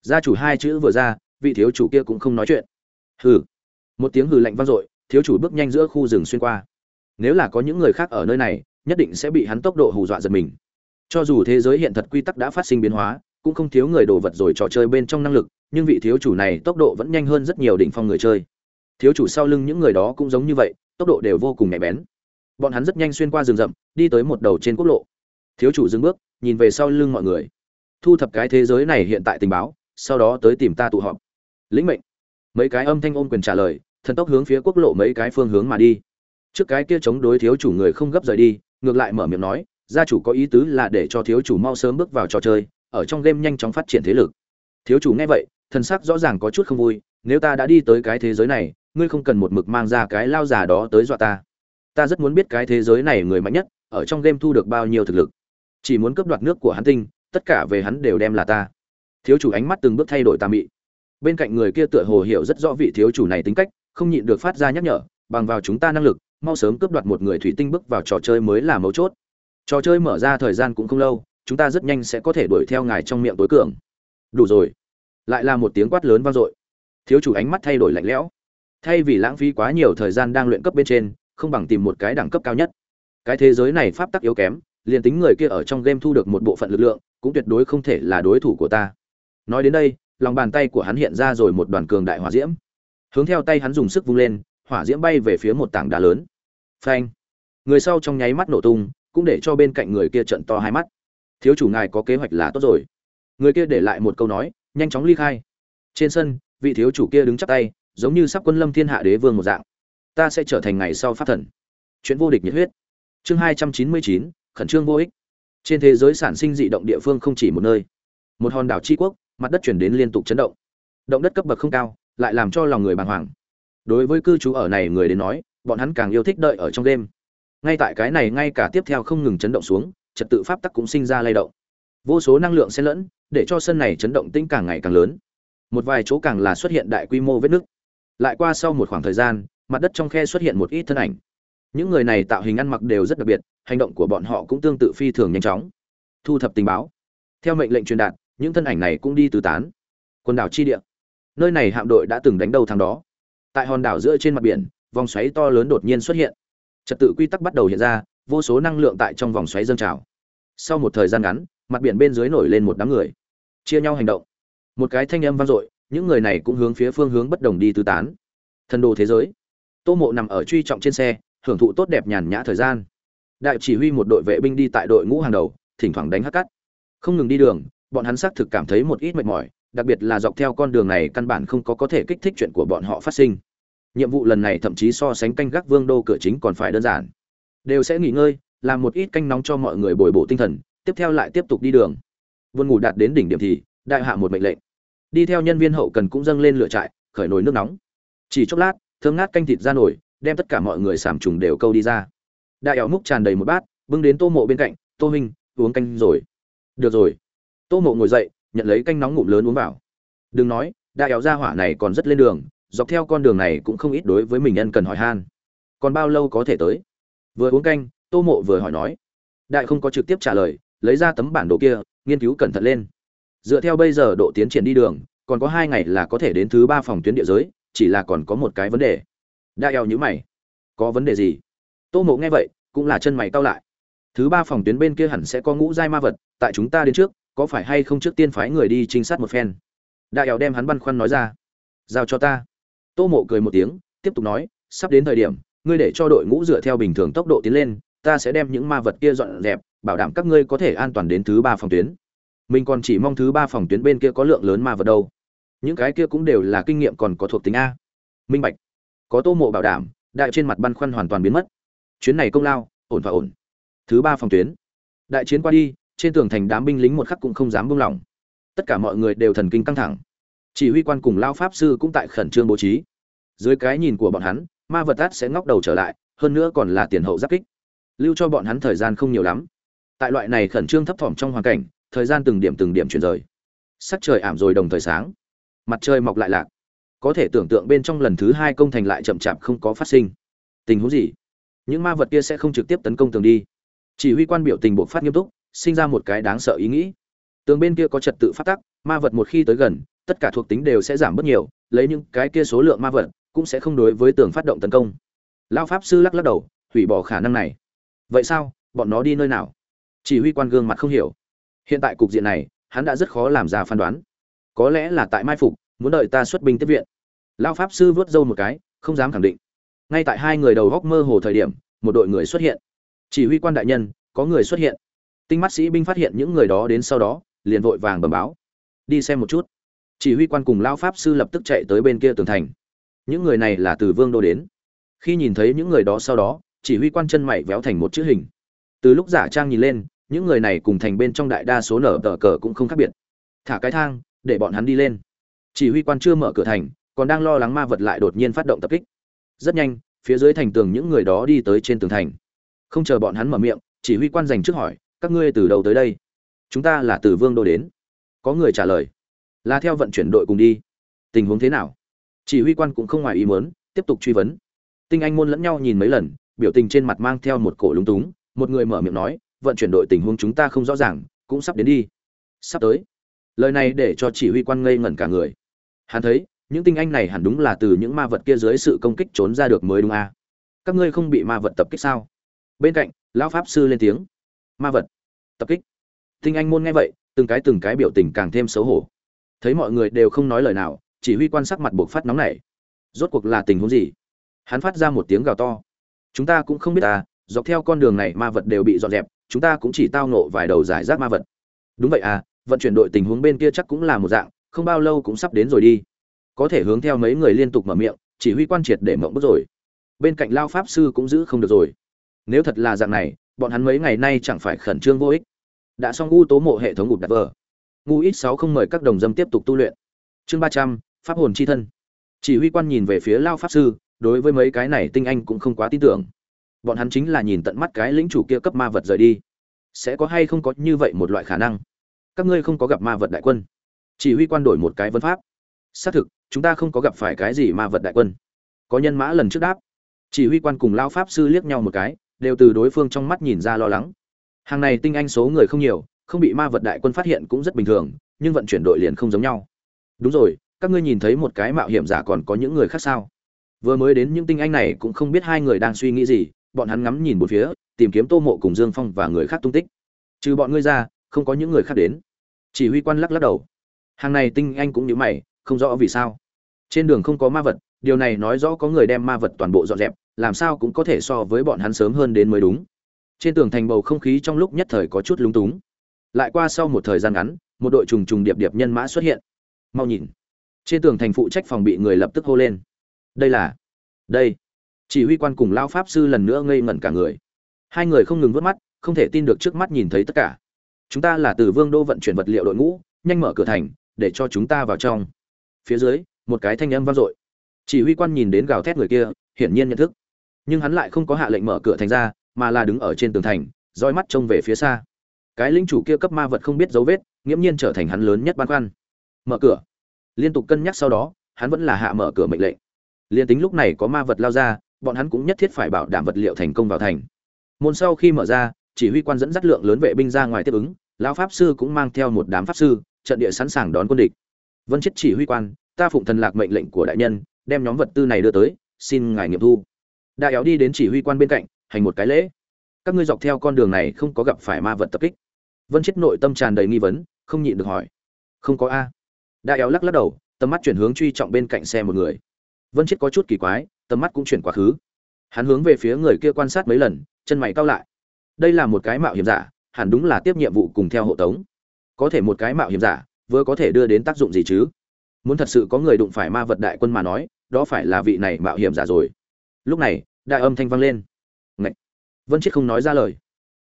Gia chủ hai chữ vừa ra, vị thiếu chủ kia cũng không nói chuyện. Hừ. Một tiếng hừ lạnh vang dội, thiếu chủ bước nhanh giữa khu rừng xuyên qua. Nếu là có những người khác ở nơi này, nhất định sẽ bị hắn tốc độ hù dọa giật mình. Cho dù thế giới hiện thật quy tắc đã phát sinh biến hóa cũng không thiếu người đồ vật rồi trò chơi bên trong năng lực, nhưng vị thiếu chủ này tốc độ vẫn nhanh hơn rất nhiều đỉnh phong người chơi. Thiếu chủ sau lưng những người đó cũng giống như vậy, tốc độ đều vô cùng nhạy bén. Bọn hắn rất nhanh xuyên qua rừng rậm, đi tới một đầu trên quốc lộ. Thiếu chủ dừng bước, nhìn về sau lưng mọi người. Thu thập cái thế giới này hiện tại tình báo, sau đó tới tìm ta tụ họp. Lĩnh mệnh. Mấy cái âm thanh ôn quyền trả lời, thần tốc hướng phía quốc lộ mấy cái phương hướng mà đi. Trước cái kia chống đối thiếu chủ người không gấp rời đi, ngược lại mở miệng nói, gia chủ có ý tứ là để cho thiếu chủ mau sớm bước vào trò chơi ở trong game nhanh chóng phát triển thế lực. Thiếu chủ nghe vậy, thần sắc rõ ràng có chút không vui, nếu ta đã đi tới cái thế giới này, ngươi không cần một mực mang ra cái lao già đó tới dọa ta. Ta rất muốn biết cái thế giới này người mạnh nhất, ở trong game thu được bao nhiêu thực lực. Chỉ muốn cướp đoạt nước của hắn tinh, tất cả về hắn đều đem là ta. Thiếu chủ ánh mắt từng bước thay đổi tà mị. Bên cạnh người kia tựa hồ hiểu rất rõ vị thiếu chủ này tính cách, không nhịn được phát ra nhắc nhở, bằng vào chúng ta năng lực, mau sớm cướp đoạt một người thủy tinh bước vào trò chơi mới là mấu chốt. Trò chơi mở ra thời gian cũng không lâu chúng ta rất nhanh sẽ có thể đuổi theo ngài trong miệng tối cường. Đủ rồi. Lại là một tiếng quát lớn vang dội. Thiếu chủ ánh mắt thay đổi lạnh lẽo. Thay vì lãng phí quá nhiều thời gian đang luyện cấp bên trên, không bằng tìm một cái đẳng cấp cao nhất. Cái thế giới này pháp tắc yếu kém, liền tính người kia ở trong game thu được một bộ phận lực lượng, cũng tuyệt đối không thể là đối thủ của ta. Nói đến đây, lòng bàn tay của hắn hiện ra rồi một đoàn cường đại hỏa diễm. Hướng theo tay hắn dùng sức vung lên, hỏa diễm bay về phía một tảng đá lớn. Phanh. Người sau trong nháy mắt nổ tung, cũng để cho bên cạnh người kia trận to hai mắt thiếu chủ ngài có kế hoạch là tốt rồi. Người kia để lại một câu nói, nhanh chóng ly khai. Trên sân, vị thiếu chủ kia đứng chắp tay, giống như sắp quân lâm thiên hạ đế vương một dạng. Ta sẽ trở thành ngày sau pháp thần. Chuyện vô địch nhiệt huyết. Chương hai trăm chín mươi chín, khẩn trương vô ích. Trên thế giới sản sinh dị động địa phương không chỉ một nơi. Một hòn đảo tri quốc, mặt đất chuyển đến liên tục chấn động. Động đất cấp bậc không cao, lại làm cho lòng người bàng hoàng. Đối với cư trú ở này người đến nói, bọn hắn càng yêu thích đợi ở trong đêm. Ngay tại cái này, ngay cả tiếp theo không ngừng chấn động xuống trật tự pháp tắc cũng sinh ra lay động. Vô số năng lượng xen lẫn, để cho sân này chấn động tĩnh càng ngày càng lớn. Một vài chỗ càng là xuất hiện đại quy mô vết nứt. Lại qua sau một khoảng thời gian, mặt đất trong khe xuất hiện một ít thân ảnh. Những người này tạo hình ăn mặc đều rất đặc biệt, hành động của bọn họ cũng tương tự phi thường nhanh chóng. Thu thập tình báo. Theo mệnh lệnh truyền đạt, những thân ảnh này cũng đi tứ tán. Quần đảo chi địa. Nơi này hạm đội đã từng đánh đầu thằng đó. Tại hòn đảo giữa trên mặt biển, vòng xoáy to lớn đột nhiên xuất hiện. Trật tự quy tắc bắt đầu hiện ra, vô số năng lượng tại trong vòng xoáy dâng trào sau một thời gian ngắn, mặt biển bên dưới nổi lên một đám người. Chia nhau hành động. Một cái thanh âm vang dội, những người này cũng hướng phía phương hướng bất đồng đi tứ tán. Thần đồ thế giới. Tô mộ nằm ở truy trọng trên xe, hưởng thụ tốt đẹp nhàn nhã thời gian. Đại chỉ huy một đội vệ binh đi tại đội ngũ hàng đầu, thỉnh thoảng đánh hắc cắt. Không ngừng đi đường, bọn hắn xác thực cảm thấy một ít mệt mỏi, đặc biệt là dọc theo con đường này căn bản không có có thể kích thích chuyện của bọn họ phát sinh. Nhiệm vụ lần này thậm chí so sánh canh gác vương đô cửa chính còn phải đơn giản. Đều sẽ nghỉ ngơi làm một ít canh nóng cho mọi người bồi bổ tinh thần, tiếp theo lại tiếp tục đi đường. Vườn ngủ đạt đến đỉnh điểm thì, đại hạ một mệnh lệnh. Đi theo nhân viên hậu cần cũng dâng lên lửa trại, khởi nồi nước nóng. Chỉ chốc lát, thơm ngát canh thịt ra nổi đem tất cả mọi người sảm trùng đều câu đi ra. Đại ảo múc tràn đầy một bát, bưng đến tô mộ bên cạnh, tô huynh, uống canh rồi. Được rồi. Tô mộ ngồi dậy, nhận lấy canh nóng ngụm lớn uống vào. Đừng nói, đại ảo ra hỏa này còn rất lên đường, dọc theo con đường này cũng không ít đối với mình nhân cần hỏi han. Còn bao lâu có thể tới? Vừa uống canh tô mộ vừa hỏi nói. Đại không có trực tiếp trả lời, lấy ra tấm bản đồ kia, nghiên cứu cẩn thận lên. Dựa theo bây giờ độ tiến triển đi đường, còn có hai ngày là có thể đến thứ ba phòng tuyến địa giới, chỉ là còn có một cái vấn đề. Đại eo nhữ mày. Có vấn đề gì? Tô mộ nghe vậy, cũng là chân mày cau lại. Thứ ba phòng tuyến bên kia hẳn sẽ có ngũ giai ma vật, tại chúng ta đến trước, có phải hay không trước tiên phái người đi trinh sát một phen? Đại eo đem hắn băn khoăn nói ra. Giao cho ta. Tô mộ cười một tiếng, tiếp tục nói, sắp đến thời điểm, ngươi để cho đội ngũ dựa theo bình thường tốc độ tiến lên ta sẽ đem những ma vật kia dọn dẹp, bảo đảm các ngươi có thể an toàn đến thứ ba phòng tuyến. Mình còn chỉ mong thứ ba phòng tuyến bên kia có lượng lớn ma vật đâu. Những cái kia cũng đều là kinh nghiệm còn có thuộc tính a. Minh bạch. Có tô mộ bảo đảm, đại trên mặt băn khoăn hoàn toàn biến mất. Chuyến này công lao, ổn và ổn. Thứ ba phòng tuyến. Đại chiến qua đi, trên tường thành đám binh lính một khắc cũng không dám buông lỏng. Tất cả mọi người đều thần kinh căng thẳng. Chỉ huy quan cùng lao pháp sư cũng tại khẩn trương bố trí. Dưới cái nhìn của bọn hắn, ma vật tát sẽ ngóc đầu trở lại, hơn nữa còn là tiền hậu giáp kích lưu cho bọn hắn thời gian không nhiều lắm. Tại loại này khẩn trương thấp thỏm trong hoàn cảnh, thời gian từng điểm từng điểm chuyển rời. Sắc trời ảm rồi đồng thời sáng. Mặt trời mọc lại lạc. Có thể tưởng tượng bên trong lần thứ hai công thành lại chậm chạp không có phát sinh. Tình huống gì? Những ma vật kia sẽ không trực tiếp tấn công tường đi. Chỉ huy quan biểu tình bộ phát nghiêm túc, sinh ra một cái đáng sợ ý nghĩ. Tường bên kia có trật tự phát tắc, ma vật một khi tới gần, tất cả thuộc tính đều sẽ giảm bớt nhiều, lấy những cái kia số lượng ma vật cũng sẽ không đối với tường phát động tấn công. Lao pháp sư lắc lắc đầu, hủy bỏ khả năng này vậy sao? Bọn nó đi nơi nào? Chỉ huy quan gương mặt không hiểu. Hiện tại cục diện này, hắn đã rất khó làm ra phán đoán. Có lẽ là tại mai phục, muốn đợi ta xuất binh tiếp viện. Lao pháp sư vớt râu một cái, không dám khẳng định. Ngay tại hai người đầu góc mơ hồ thời điểm, một đội người xuất hiện. Chỉ huy quan đại nhân, có người xuất hiện. Tinh mắt sĩ binh phát hiện những người đó đến sau đó, liền vội vàng bẩm báo. Đi xem một chút. Chỉ huy quan cùng lao pháp sư lập tức chạy tới bên kia tường thành. Những người này là từ vương đô đến. Khi nhìn thấy những người đó sau đó chỉ huy quan chân mày véo thành một chữ hình. Từ lúc giả trang nhìn lên, những người này cùng thành bên trong đại đa số nở tờ cờ cũng không khác biệt. Thả cái thang, để bọn hắn đi lên. Chỉ huy quan chưa mở cửa thành, còn đang lo lắng ma vật lại đột nhiên phát động tập kích. Rất nhanh, phía dưới thành tường những người đó đi tới trên tường thành. Không chờ bọn hắn mở miệng, chỉ huy quan dành trước hỏi, các ngươi từ đâu tới đây? Chúng ta là từ vương đô đến. Có người trả lời, là theo vận chuyển đội cùng đi. Tình huống thế nào? Chỉ huy quan cũng không ngoài ý muốn, tiếp tục truy vấn. Tinh anh môn lẫn nhau nhìn mấy lần biểu tình trên mặt mang theo một cổ lúng túng, một người mở miệng nói, vận chuyển đội tình huống chúng ta không rõ ràng, cũng sắp đến đi. Sắp tới. Lời này để cho chỉ huy quan ngây ngẩn cả người. Hắn thấy, những tinh anh này hẳn đúng là từ những ma vật kia dưới sự công kích trốn ra được mới đúng à. các ngươi không bị ma vật tập kích sao? Bên cạnh, lão pháp sư lên tiếng. Ma vật tập kích. Tinh anh môn nghe vậy, từng cái từng cái biểu tình càng thêm xấu hổ. Thấy mọi người đều không nói lời nào, chỉ huy quan sắc mặt buộc phát nóng nảy. Rốt cuộc là tình huống gì? Hắn phát ra một tiếng gào to chúng ta cũng không biết à dọc theo con đường này ma vật đều bị dọn dẹp, chúng ta cũng chỉ tao nộ vài đầu giải rác ma vật. Đúng vậy à vận chuyển đội tình huống bên kia chắc cũng là một dạng, không bao lâu cũng sắp đến rồi đi. Có thể hướng theo mấy người liên tục mở miệng, chỉ huy quan triệt để mộng bức rồi. Bên cạnh lao pháp sư cũng giữ không được rồi. Nếu thật là dạng này, bọn hắn mấy ngày nay chẳng phải khẩn trương vô ích. Đã xong u tố mộ hệ thống gục đặt vờ. Ngu ít sáu không mời các đồng dâm tiếp tục tu luyện. Chương ba trăm, pháp hồn c h i thân. Chỉ huy quan nhìn về phía lao pháp sư đối với mấy cái này tinh anh cũng không quá tin tưởng. Bọn hắn chính là nhìn tận mắt cái lĩnh chủ kia cấp ma vật rời đi. Sẽ có hay không có như vậy một loại khả năng? Các ngươi không có gặp ma vật đại quân. Chỉ huy quan đổi một cái vấn pháp. Xác thực, chúng ta không có gặp phải cái gì ma vật đại quân. Có nhân mã lần trước đáp. Chỉ huy quan cùng lao pháp sư liếc nhau một cái, đều từ đối phương trong mắt nhìn ra lo lắng. Hàng này tinh anh số người không nhiều, không bị ma vật đại quân phát hiện cũng rất bình thường, nhưng vận chuyển đội liền không giống nhau. Đúng rồi, các ngươi nhìn thấy một cái mạo hiểm giả còn có những người khác sao? Vừa mới đến những tinh anh này cũng không biết hai người đang suy nghĩ gì, bọn hắn ngắm nhìn một phía, tìm kiếm tô mộ cùng dương phong và người khác tung tích. Trừ bọn ngươi ra, không có những người khác đến. Chỉ huy quan lắc lắc đầu. Hàng này tinh anh cũng nhớ mày, không rõ vì sao. Trên đường không có ma vật, điều này nói rõ có người đem ma vật toàn bộ dọn dẹp, làm sao cũng có thể so với bọn hắn sớm hơn đến mới đúng. Trên tường thành bầu không khí trong lúc nhất thời có chút lúng túng. Lại qua sau một thời gian ngắn, một đội trùng trùng điệp điệp nhân mã xuất hiện. Mau nhìn. Trên tường thành phụ trách phòng bị người lập tức hô lên đây là, đây. Chỉ huy quan cùng lao pháp sư lần nữa ngây ngẩn cả người. Hai người không ngừng vớt mắt, không thể tin được trước mắt nhìn thấy tất cả. Chúng ta là từ vương đô vận chuyển vật liệu đội ngũ, nhanh mở cửa thành, để cho chúng ta vào trong. Phía dưới, một cái thanh âm vang dội. Chỉ huy quan nhìn đến gào thét người kia, hiển nhiên nhận thức. Nhưng hắn lại không có hạ lệnh mở cửa thành ra, mà là đứng ở trên tường thành roi mắt trông về phía xa. Cái linh chủ kia cấp ma vật không biết dấu vết, nghiễm nhiên trở thành hắn lớn nhất băn khoăn. Mở cửa. Liên tục cân nhắc sau đó, hắn vẫn là hạ mở cửa mệnh lệnh liên tính lúc này có ma vật lao ra, bọn hắn cũng nhất thiết phải bảo đảm vật liệu thành công vào thành. Môn sau khi mở ra, chỉ huy quan dẫn dắt lượng lớn vệ binh ra ngoài tiếp ứng, lão pháp sư cũng mang theo một đám pháp sư, trận địa sẵn sàng đón quân địch. Vân chết chỉ huy quan, ta phụng thần lạc mệnh lệnh của đại nhân, đem nhóm vật tư này đưa tới, xin ngài nghiệm thu. Đại éo đi đến chỉ huy quan bên cạnh, hành một cái lễ. Các ngươi dọc theo con đường này không có gặp phải ma vật tập kích. Vân chết nội tâm tràn đầy nghi vấn, không nhịn được hỏi. Không có a. Đại éo lắc lắc đầu, tầm mắt chuyển hướng truy trọng bên cạnh xe một người vân chết có chút kỳ quái, tầm mắt cũng chuyển quá khứ. Hắn hướng về phía người kia quan sát mấy lần, chân mày cau lại. Đây là một cái mạo hiểm giả, hẳn đúng là tiếp nhiệm vụ cùng theo hộ tống. Có thể một cái mạo hiểm giả, vừa có thể đưa đến tác dụng gì chứ? Muốn thật sự có người đụng phải ma vật đại quân mà nói, đó phải là vị này mạo hiểm giả rồi. Lúc này, đại âm thanh vang lên. Ngậy! vân chết không nói ra lời.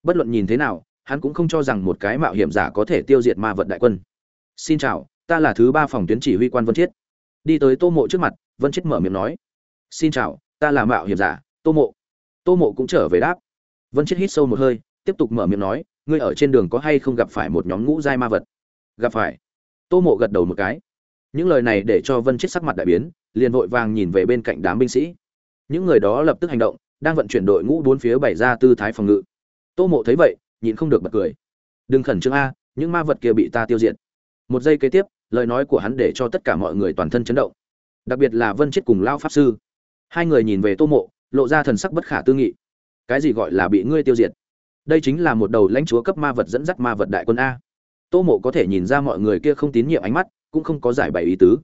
Bất luận nhìn thế nào, hắn cũng không cho rằng một cái mạo hiểm giả có thể tiêu diệt ma vật đại quân. Xin chào, ta là thứ ba phòng tuyến chỉ huy quan vân chiết. Đi tới tô mộ trước mặt vân chiết mở miệng nói, xin chào, ta là mạo hiểm giả, tô mộ. Tô mộ cũng trở về đáp. Vân chiết hít sâu một hơi, tiếp tục mở miệng nói, ngươi ở trên đường có hay không gặp phải một nhóm ngũ giai ma vật? Gặp phải. Tô mộ gật đầu một cái. Những lời này để cho vân chiết sắc mặt đại biến, liền vội vàng nhìn về bên cạnh đám binh sĩ. Những người đó lập tức hành động, đang vận chuyển đội ngũ bốn phía bày ra tư thái phòng ngự. Tô mộ thấy vậy, nhịn không được bật cười. Đừng khẩn trương a, những ma vật kia bị ta tiêu diệt. Một giây kế tiếp, lời nói của hắn để cho tất cả mọi người toàn thân chấn động đặc biệt là vân chết cùng lao pháp sư. Hai người nhìn về tô mộ, lộ ra thần sắc bất khả tư nghị. Cái gì gọi là bị ngươi tiêu diệt? Đây chính là một đầu lãnh chúa cấp ma vật dẫn dắt ma vật đại quân a. Tô mộ có thể nhìn ra mọi người kia không tín nhiệm ánh mắt, cũng không có giải bày ý tứ.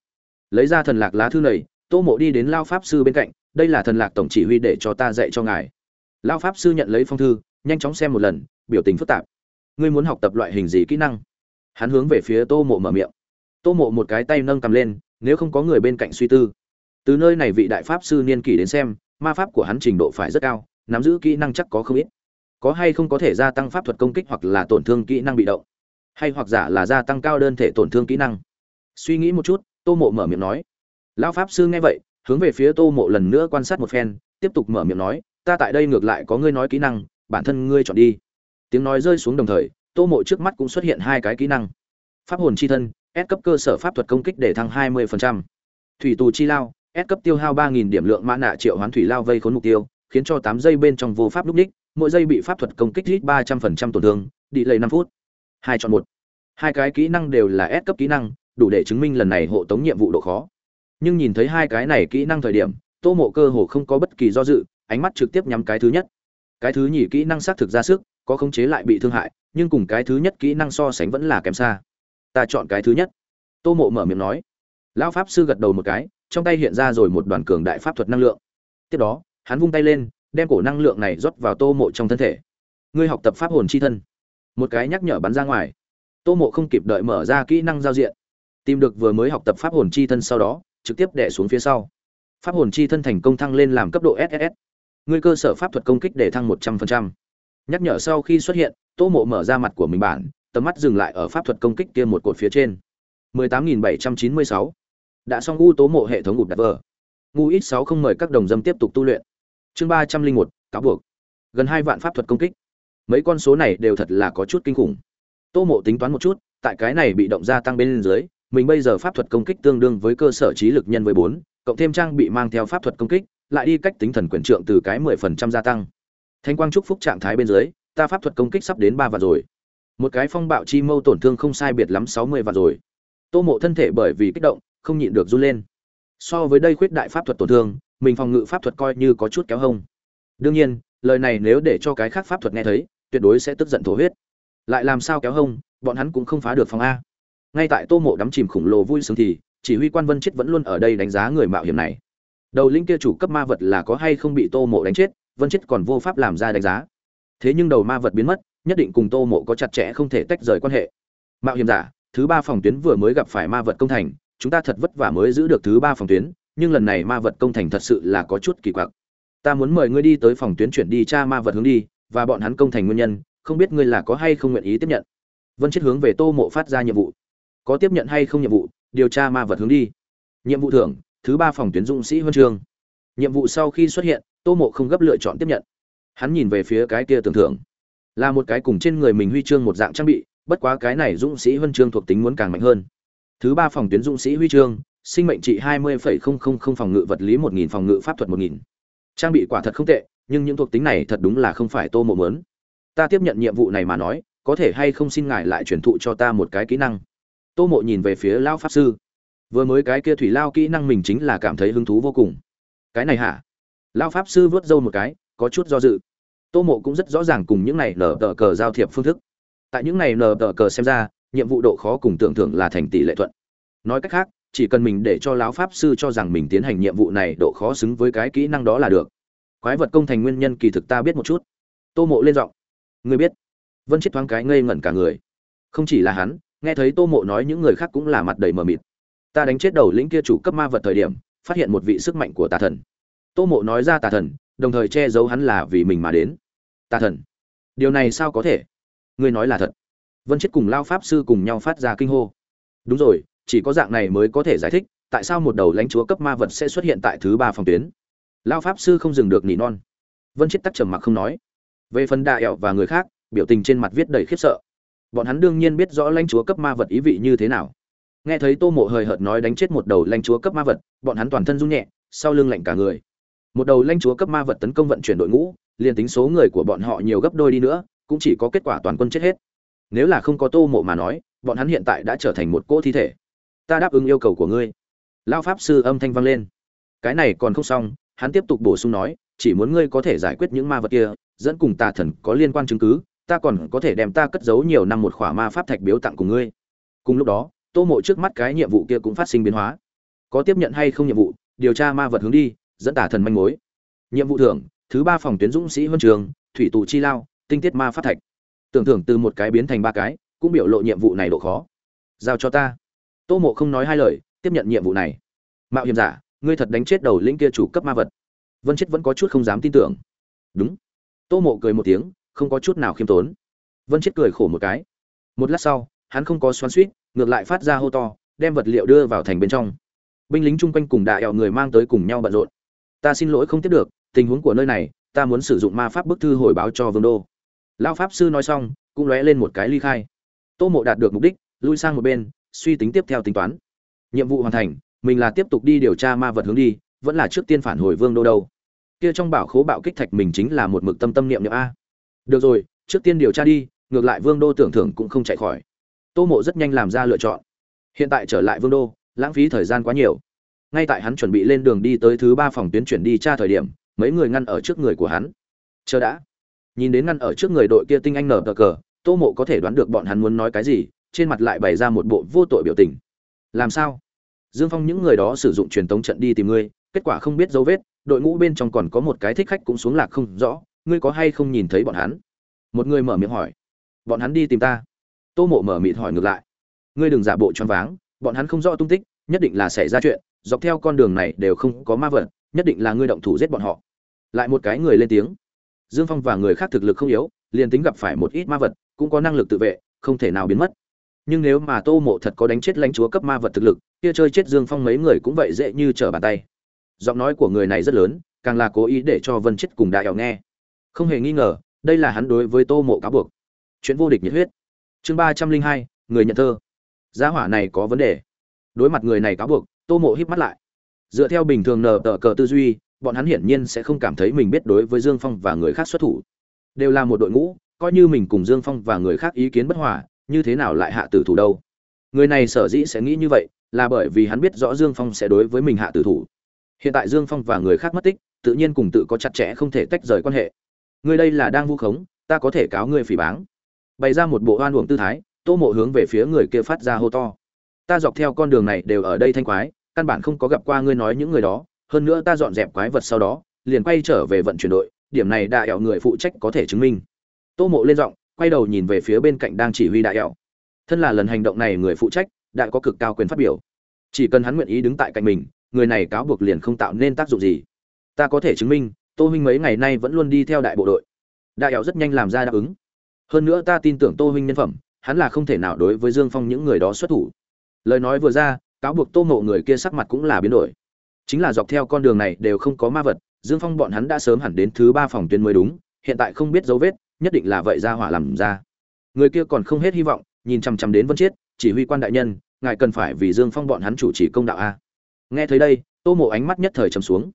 Lấy ra thần lạc lá thư này, tô mộ đi đến lao pháp sư bên cạnh, đây là thần lạc tổng chỉ huy để cho ta dạy cho ngài. Lao pháp sư nhận lấy phong thư, nhanh chóng xem một lần, biểu tình phức tạp. Ngươi muốn học tập loại hình gì kỹ năng? Hắn hướng về phía tô mộ mở miệng. Tô mộ một cái tay nâng cầm lên nếu không có người bên cạnh suy tư. Từ nơi này vị đại pháp sư niên kỷ đến xem, ma pháp của hắn trình độ phải rất cao, nắm giữ kỹ năng chắc có không ít. Có hay không có thể gia tăng pháp thuật công kích hoặc là tổn thương kỹ năng bị động? Hay hoặc giả là gia tăng cao đơn thể tổn thương kỹ năng? Suy nghĩ một chút, tô mộ mở miệng nói. Lão pháp sư nghe vậy, hướng về phía tô mộ lần nữa quan sát một phen, tiếp tục mở miệng nói, ta tại đây ngược lại có ngươi nói kỹ năng, bản thân ngươi chọn đi. Tiếng nói rơi xuống đồng thời, tô mộ trước mắt cũng xuất hiện hai cái kỹ năng. Pháp hồn chi thân S cấp cơ sở pháp thuật công kích để thăng 20%. Thủy tù chi lao, S cấp tiêu hao 3000 điểm lượng mã nạ triệu hoán thủy lao vây khốn mục tiêu, khiến cho 8 giây bên trong vô pháp lúc đích, mỗi giây bị pháp thuật công kích hit 300% tổn thương, đi lầy 5 phút. Hai chọn một. Hai cái kỹ năng đều là S cấp kỹ năng, đủ để chứng minh lần này hộ tống nhiệm vụ độ khó. Nhưng nhìn thấy hai cái này kỹ năng thời điểm, Tô Mộ cơ hồ không có bất kỳ do dự, ánh mắt trực tiếp nhắm cái thứ nhất. Cái thứ nhì kỹ năng sát thực ra sức, có khống chế lại bị thương hại, nhưng cùng cái thứ nhất kỹ năng so sánh vẫn là kém xa ta chọn cái thứ nhất. Tô mộ mở miệng nói. Lão pháp sư gật đầu một cái, trong tay hiện ra rồi một đoàn cường đại pháp thuật năng lượng. Tiếp đó, hắn vung tay lên, đem cổ năng lượng này rót vào tô mộ trong thân thể. Ngươi học tập pháp hồn chi thân. Một cái nhắc nhở bắn ra ngoài. Tô mộ không kịp đợi mở ra kỹ năng giao diện. Tìm được vừa mới học tập pháp hồn chi thân sau đó, trực tiếp đẻ xuống phía sau. Pháp hồn chi thân thành công thăng lên làm cấp độ ss ngươi cơ sở pháp thuật công kích để thăng một trăm linh nhắc nhở sau khi xuất hiện, tô mộ mở ra mặt của mình bản tầm mắt dừng lại ở pháp thuật công kích kia một cột phía trên. 18.796. đã xong u tố mộ hệ thống ụt đặt vờ. Ngu ít sáu không mời các đồng dâm tiếp tục tu luyện. Chương ba trăm linh một, cáo buộc. Gần hai vạn pháp thuật công kích. Mấy con số này đều thật là có chút kinh khủng. Tô mộ tính toán một chút, tại cái này bị động gia tăng bên dưới, mình bây giờ pháp thuật công kích tương đương với cơ sở trí lực nhân với bốn, cộng thêm trang bị mang theo pháp thuật công kích, lại đi cách tính thần quyền trượng từ cái mười phần trăm gia tăng. Thanh quang trúc phúc trạng thái bên dưới, ta pháp thuật công kích sắp đến ba vạn rồi một cái phong bạo chi mâu tổn thương không sai biệt lắm sáu mươi vạn rồi. Tô mộ thân thể bởi vì kích động, không nhịn được run lên. So với đây khuyết đại pháp thuật tổn thương, mình phòng ngự pháp thuật coi như có chút kéo hông. Đương nhiên, lời này nếu để cho cái khác pháp thuật nghe thấy, tuyệt đối sẽ tức giận thổ huyết. Lại làm sao kéo hông, bọn hắn cũng không phá được phòng a. Ngay tại tô mộ đắm chìm khủng lồ vui sướng thì, chỉ huy quan vân chết vẫn luôn ở đây đánh giá người mạo hiểm này. Đầu linh kia chủ cấp ma vật là có hay không bị tô mộ đánh chết, vân chết còn vô pháp làm ra đánh giá. Thế nhưng đầu ma vật biến mất nhất định cùng tô mộ có chặt chẽ không thể tách rời quan hệ. Mạo hiểm giả, thứ ba phòng tuyến vừa mới gặp phải ma vật công thành, chúng ta thật vất vả mới giữ được thứ ba phòng tuyến, nhưng lần này ma vật công thành thật sự là có chút kỳ quặc. Ta muốn mời ngươi đi tới phòng tuyến chuyển đi tra ma vật hướng đi, và bọn hắn công thành nguyên nhân, không biết ngươi là có hay không nguyện ý tiếp nhận. Vân chết hướng về tô mộ phát ra nhiệm vụ. Có tiếp nhận hay không nhiệm vụ, điều tra ma vật hướng đi. Nhiệm vụ thưởng, thứ ba phòng tuyến dũng sĩ huân chương. Nhiệm vụ sau khi xuất hiện, tô mộ không gấp lựa chọn tiếp nhận. Hắn nhìn về phía cái kia tưởng thưởng là một cái cùng trên người mình huy chương một dạng trang bị, bất quá cái này dũng sĩ huân chương thuộc tính muốn càng mạnh hơn. Thứ ba phòng tuyến dũng sĩ huy chương, sinh mệnh trị hai mươi phòng ngự vật lý một nghìn phòng ngự pháp thuật một nghìn. Trang bị quả thật không tệ, nhưng những thuộc tính này thật đúng là không phải tô mộ mớn ta tiếp nhận nhiệm vụ này mà nói, có thể hay không xin ngài lại truyền thụ cho ta một cái kỹ năng. Tô mộ nhìn về phía lao pháp sư. Vừa mới cái kia thủy lao kỹ năng mình chính là cảm thấy hứng thú vô cùng. Cái này hả? Lao pháp sư vớt râu một cái, có chút do dự tô mộ cũng rất rõ ràng cùng những này nở tờ cờ giao thiệp phương thức. Tại những này nở tờ cờ xem ra, nhiệm vụ độ khó cùng tưởng thưởng là thành tỷ lệ thuận. Nói cách khác, chỉ cần mình để cho lão pháp sư cho rằng mình tiến hành nhiệm vụ này độ khó xứng với cái kỹ năng đó là được. Quái vật công thành nguyên nhân kỳ thực ta biết một chút. Tô mộ lên giọng. Người biết. Vân chết thoáng cái ngây ngẩn cả người. Không chỉ là hắn, nghe thấy tô mộ nói những người khác cũng là mặt đầy mờ mịt. Ta đánh chết đầu lĩnh kia chủ cấp ma vật thời điểm, phát hiện một vị sức mạnh của tà thần. Tô mộ nói ra tà thần, đồng thời che giấu hắn là vì mình mà đến tà thần. Điều này sao có thể? Ngươi nói là thật. Vân chết cùng lao pháp sư cùng nhau phát ra kinh hô. Đúng rồi, chỉ có dạng này mới có thể giải thích, tại sao một đầu lãnh chúa cấp ma vật sẽ xuất hiện tại thứ ba phòng tuyến? Lao pháp sư không dừng được nỉ non. Vân chết tắc trầm mặc không nói. Về phần đại ẹo và người khác, biểu tình trên mặt viết đầy khiếp sợ. Bọn hắn đương nhiên biết rõ lãnh chúa cấp ma vật ý vị như thế nào. Nghe thấy tô mộ hời hợt nói đánh chết một đầu lãnh chúa cấp ma vật, bọn hắn toàn thân run nhẹ, sau lưng lạnh cả người. Một đầu lãnh chúa cấp ma vật tấn công vận chuyển đội ngũ liền tính số người của bọn họ nhiều gấp đôi đi nữa, cũng chỉ có kết quả toàn quân chết hết. Nếu là không có tô mộ mà nói, bọn hắn hiện tại đã trở thành một cỗ thi thể. Ta đáp ứng yêu cầu của ngươi. Lao pháp sư âm thanh vang lên. Cái này còn không xong, hắn tiếp tục bổ sung nói, chỉ muốn ngươi có thể giải quyết những ma vật kia, dẫn cùng tà thần có liên quan chứng cứ, ta còn có thể đem ta cất giấu nhiều năm một khỏa ma pháp thạch biếu tặng cùng ngươi. Cùng lúc đó, tô mộ trước mắt cái nhiệm vụ kia cũng phát sinh biến hóa. Có tiếp nhận hay không nhiệm vụ, điều tra ma vật hướng đi, dẫn tả thần manh mối. Nhiệm vụ thưởng thứ ba phòng tuyến dũng sĩ huân trường, thủy tù chi lao, tinh tiết ma phát thạch. Tưởng thưởng từ một cái biến thành ba cái, cũng biểu lộ nhiệm vụ này độ khó. Giao cho ta. Tô mộ không nói hai lời, tiếp nhận nhiệm vụ này. Mạo hiểm giả, ngươi thật đánh chết đầu lĩnh kia chủ cấp ma vật. Vân chết vẫn có chút không dám tin tưởng. Đúng. Tô mộ cười một tiếng, không có chút nào khiêm tốn. Vân chết cười khổ một cái. Một lát sau, hắn không có xoắn suýt ngược lại phát ra hô to, đem vật liệu đưa vào thành bên trong. Binh lính chung quanh cùng đại ẹo người mang tới cùng nhau bận rộn. Ta xin lỗi không tiếp được tình huống của nơi này, ta muốn sử dụng ma pháp bức thư hồi báo cho vương đô. Lao pháp sư nói xong, cũng lóe lên một cái ly khai. Tô mộ đạt được mục đích, lui sang một bên, suy tính tiếp theo tính toán. Nhiệm vụ hoàn thành, mình là tiếp tục đi điều tra ma vật hướng đi, vẫn là trước tiên phản hồi vương đô đâu. Kia trong bảo khố bạo kích thạch mình chính là một mực tâm tâm niệm niệm a. Được rồi, trước tiên điều tra đi, ngược lại vương đô tưởng thưởng cũng không chạy khỏi. Tô mộ rất nhanh làm ra lựa chọn. Hiện tại trở lại vương đô, lãng phí thời gian quá nhiều. Ngay tại hắn chuẩn bị lên đường đi tới thứ ba phòng tuyến chuyển đi tra thời điểm mấy người ngăn ở trước người của hắn. Chờ đã. Nhìn đến ngăn ở trước người đội kia tinh anh nở cờ cờ, tô mộ có thể đoán được bọn hắn muốn nói cái gì, trên mặt lại bày ra một bộ vô tội biểu tình. Làm sao? Dương phong những người đó sử dụng truyền tống trận đi tìm ngươi, kết quả không biết dấu vết, đội ngũ bên trong còn có một cái thích khách cũng xuống lạc không rõ, ngươi có hay không nhìn thấy bọn hắn? Một người mở miệng hỏi. Bọn hắn đi tìm ta. Tô mộ mở mịt hỏi ngược lại. Ngươi đừng giả bộ choáng váng, bọn hắn không rõ tung tích, nhất định là xảy ra chuyện, dọc theo con đường này đều không có ma vật nhất định là ngươi động thủ giết bọn họ. Lại một cái người lên tiếng. Dương phong và người khác thực lực không yếu, liền tính gặp phải một ít ma vật, cũng có năng lực tự vệ, không thể nào biến mất. Nhưng nếu mà tô mộ thật có đánh chết lãnh chúa cấp ma vật thực lực, kia chơi chết dương phong mấy người cũng vậy dễ như trở bàn tay. Giọng nói của người này rất lớn, càng là cố ý để cho vân chết cùng đại ẻo nghe. Không hề nghi ngờ, đây là hắn đối với tô mộ cáo buộc. Chuyện vô địch nhiệt huyết. Chương ba trăm linh hai, người nhận thơ. Giá hỏa này có vấn đề. Đối mặt người này cáo buộc, tô mộ híp mắt lại dựa theo bình thường nở tờ cờ tư duy, bọn hắn hiển nhiên sẽ không cảm thấy mình biết đối với dương phong và người khác xuất thủ. Đều là một đội ngũ, coi như mình cùng dương phong và người khác ý kiến bất hòa, như thế nào lại hạ tử thủ đâu? Người này sở dĩ sẽ nghĩ như vậy, là bởi vì hắn biết rõ dương phong sẽ đối với mình hạ tử thủ. Hiện tại dương phong và người khác mất tích, tự nhiên cùng tự có chặt chẽ không thể tách rời quan hệ. Người đây là đang vu khống, ta có thể cáo ngươi phỉ báng. Bày ra một bộ oan uổng tư thái, tô mộ hướng về phía người kia phát ra hô to. Ta dọc theo con đường này đều ở đây thanh quái căn bản không có gặp qua ngươi nói những người đó, hơn nữa ta dọn dẹp quái vật sau đó, liền quay trở về vận chuyển đội, điểm này đại ẻo người phụ trách có thể chứng minh. Tô mộ lên giọng, quay đầu nhìn về phía bên cạnh đang chỉ huy đại ẻo. Thân là lần hành động này người phụ trách, đã có cực cao quyền phát biểu. Chỉ cần hắn nguyện ý đứng tại cạnh mình, người này cáo buộc liền không tạo nên tác dụng gì. Ta có thể chứng minh, tô huynh mấy ngày nay vẫn luôn đi theo đại bộ đội. Đại ẻo rất nhanh làm ra đáp ứng. Hơn nữa ta tin tưởng tô huynh nhân phẩm, hắn là không thể nào đối với dương phong những người đó xuất thủ. Lời nói vừa ra cáo buộc tô mộ người kia sắc mặt cũng là biến đổi. Chính là dọc theo con đường này đều không có ma vật, dương phong bọn hắn đã sớm hẳn đến thứ ba phòng tuyến mới đúng, hiện tại không biết dấu vết, nhất định là vậy ra hỏa làm ra. Người kia còn không hết hy vọng, nhìn chằm chằm đến vân chiết, chỉ huy quan đại nhân, ngài cần phải vì dương phong bọn hắn chủ trì công đạo a. Nghe thấy đây, tô mộ ánh mắt nhất thời trầm xuống.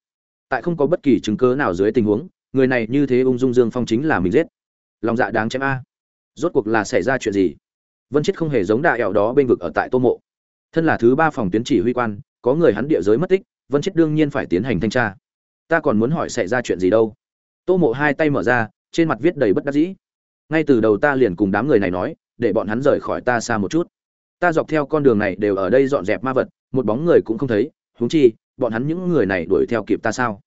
Tại không có bất kỳ chứng cớ nào dưới tình huống, người này như thế ung dung dương phong chính là mình giết. Lòng dạ đáng chém a. Rốt cuộc là xảy ra chuyện gì? Vân chết không hề giống đại ẻo đó bên vực ở tại tô mộ thân là thứ ba phòng tuyến chỉ huy quan, có người hắn địa giới mất tích, vân chết đương nhiên phải tiến hành thanh tra. Ta còn muốn hỏi xảy ra chuyện gì đâu? Tô mộ hai tay mở ra, trên mặt viết đầy bất đắc dĩ. Ngay từ đầu ta liền cùng đám người này nói, để bọn hắn rời khỏi ta xa một chút. Ta dọc theo con đường này đều ở đây dọn dẹp ma vật, một bóng người cũng không thấy, huống chi, bọn hắn những người này đuổi theo kịp ta sao?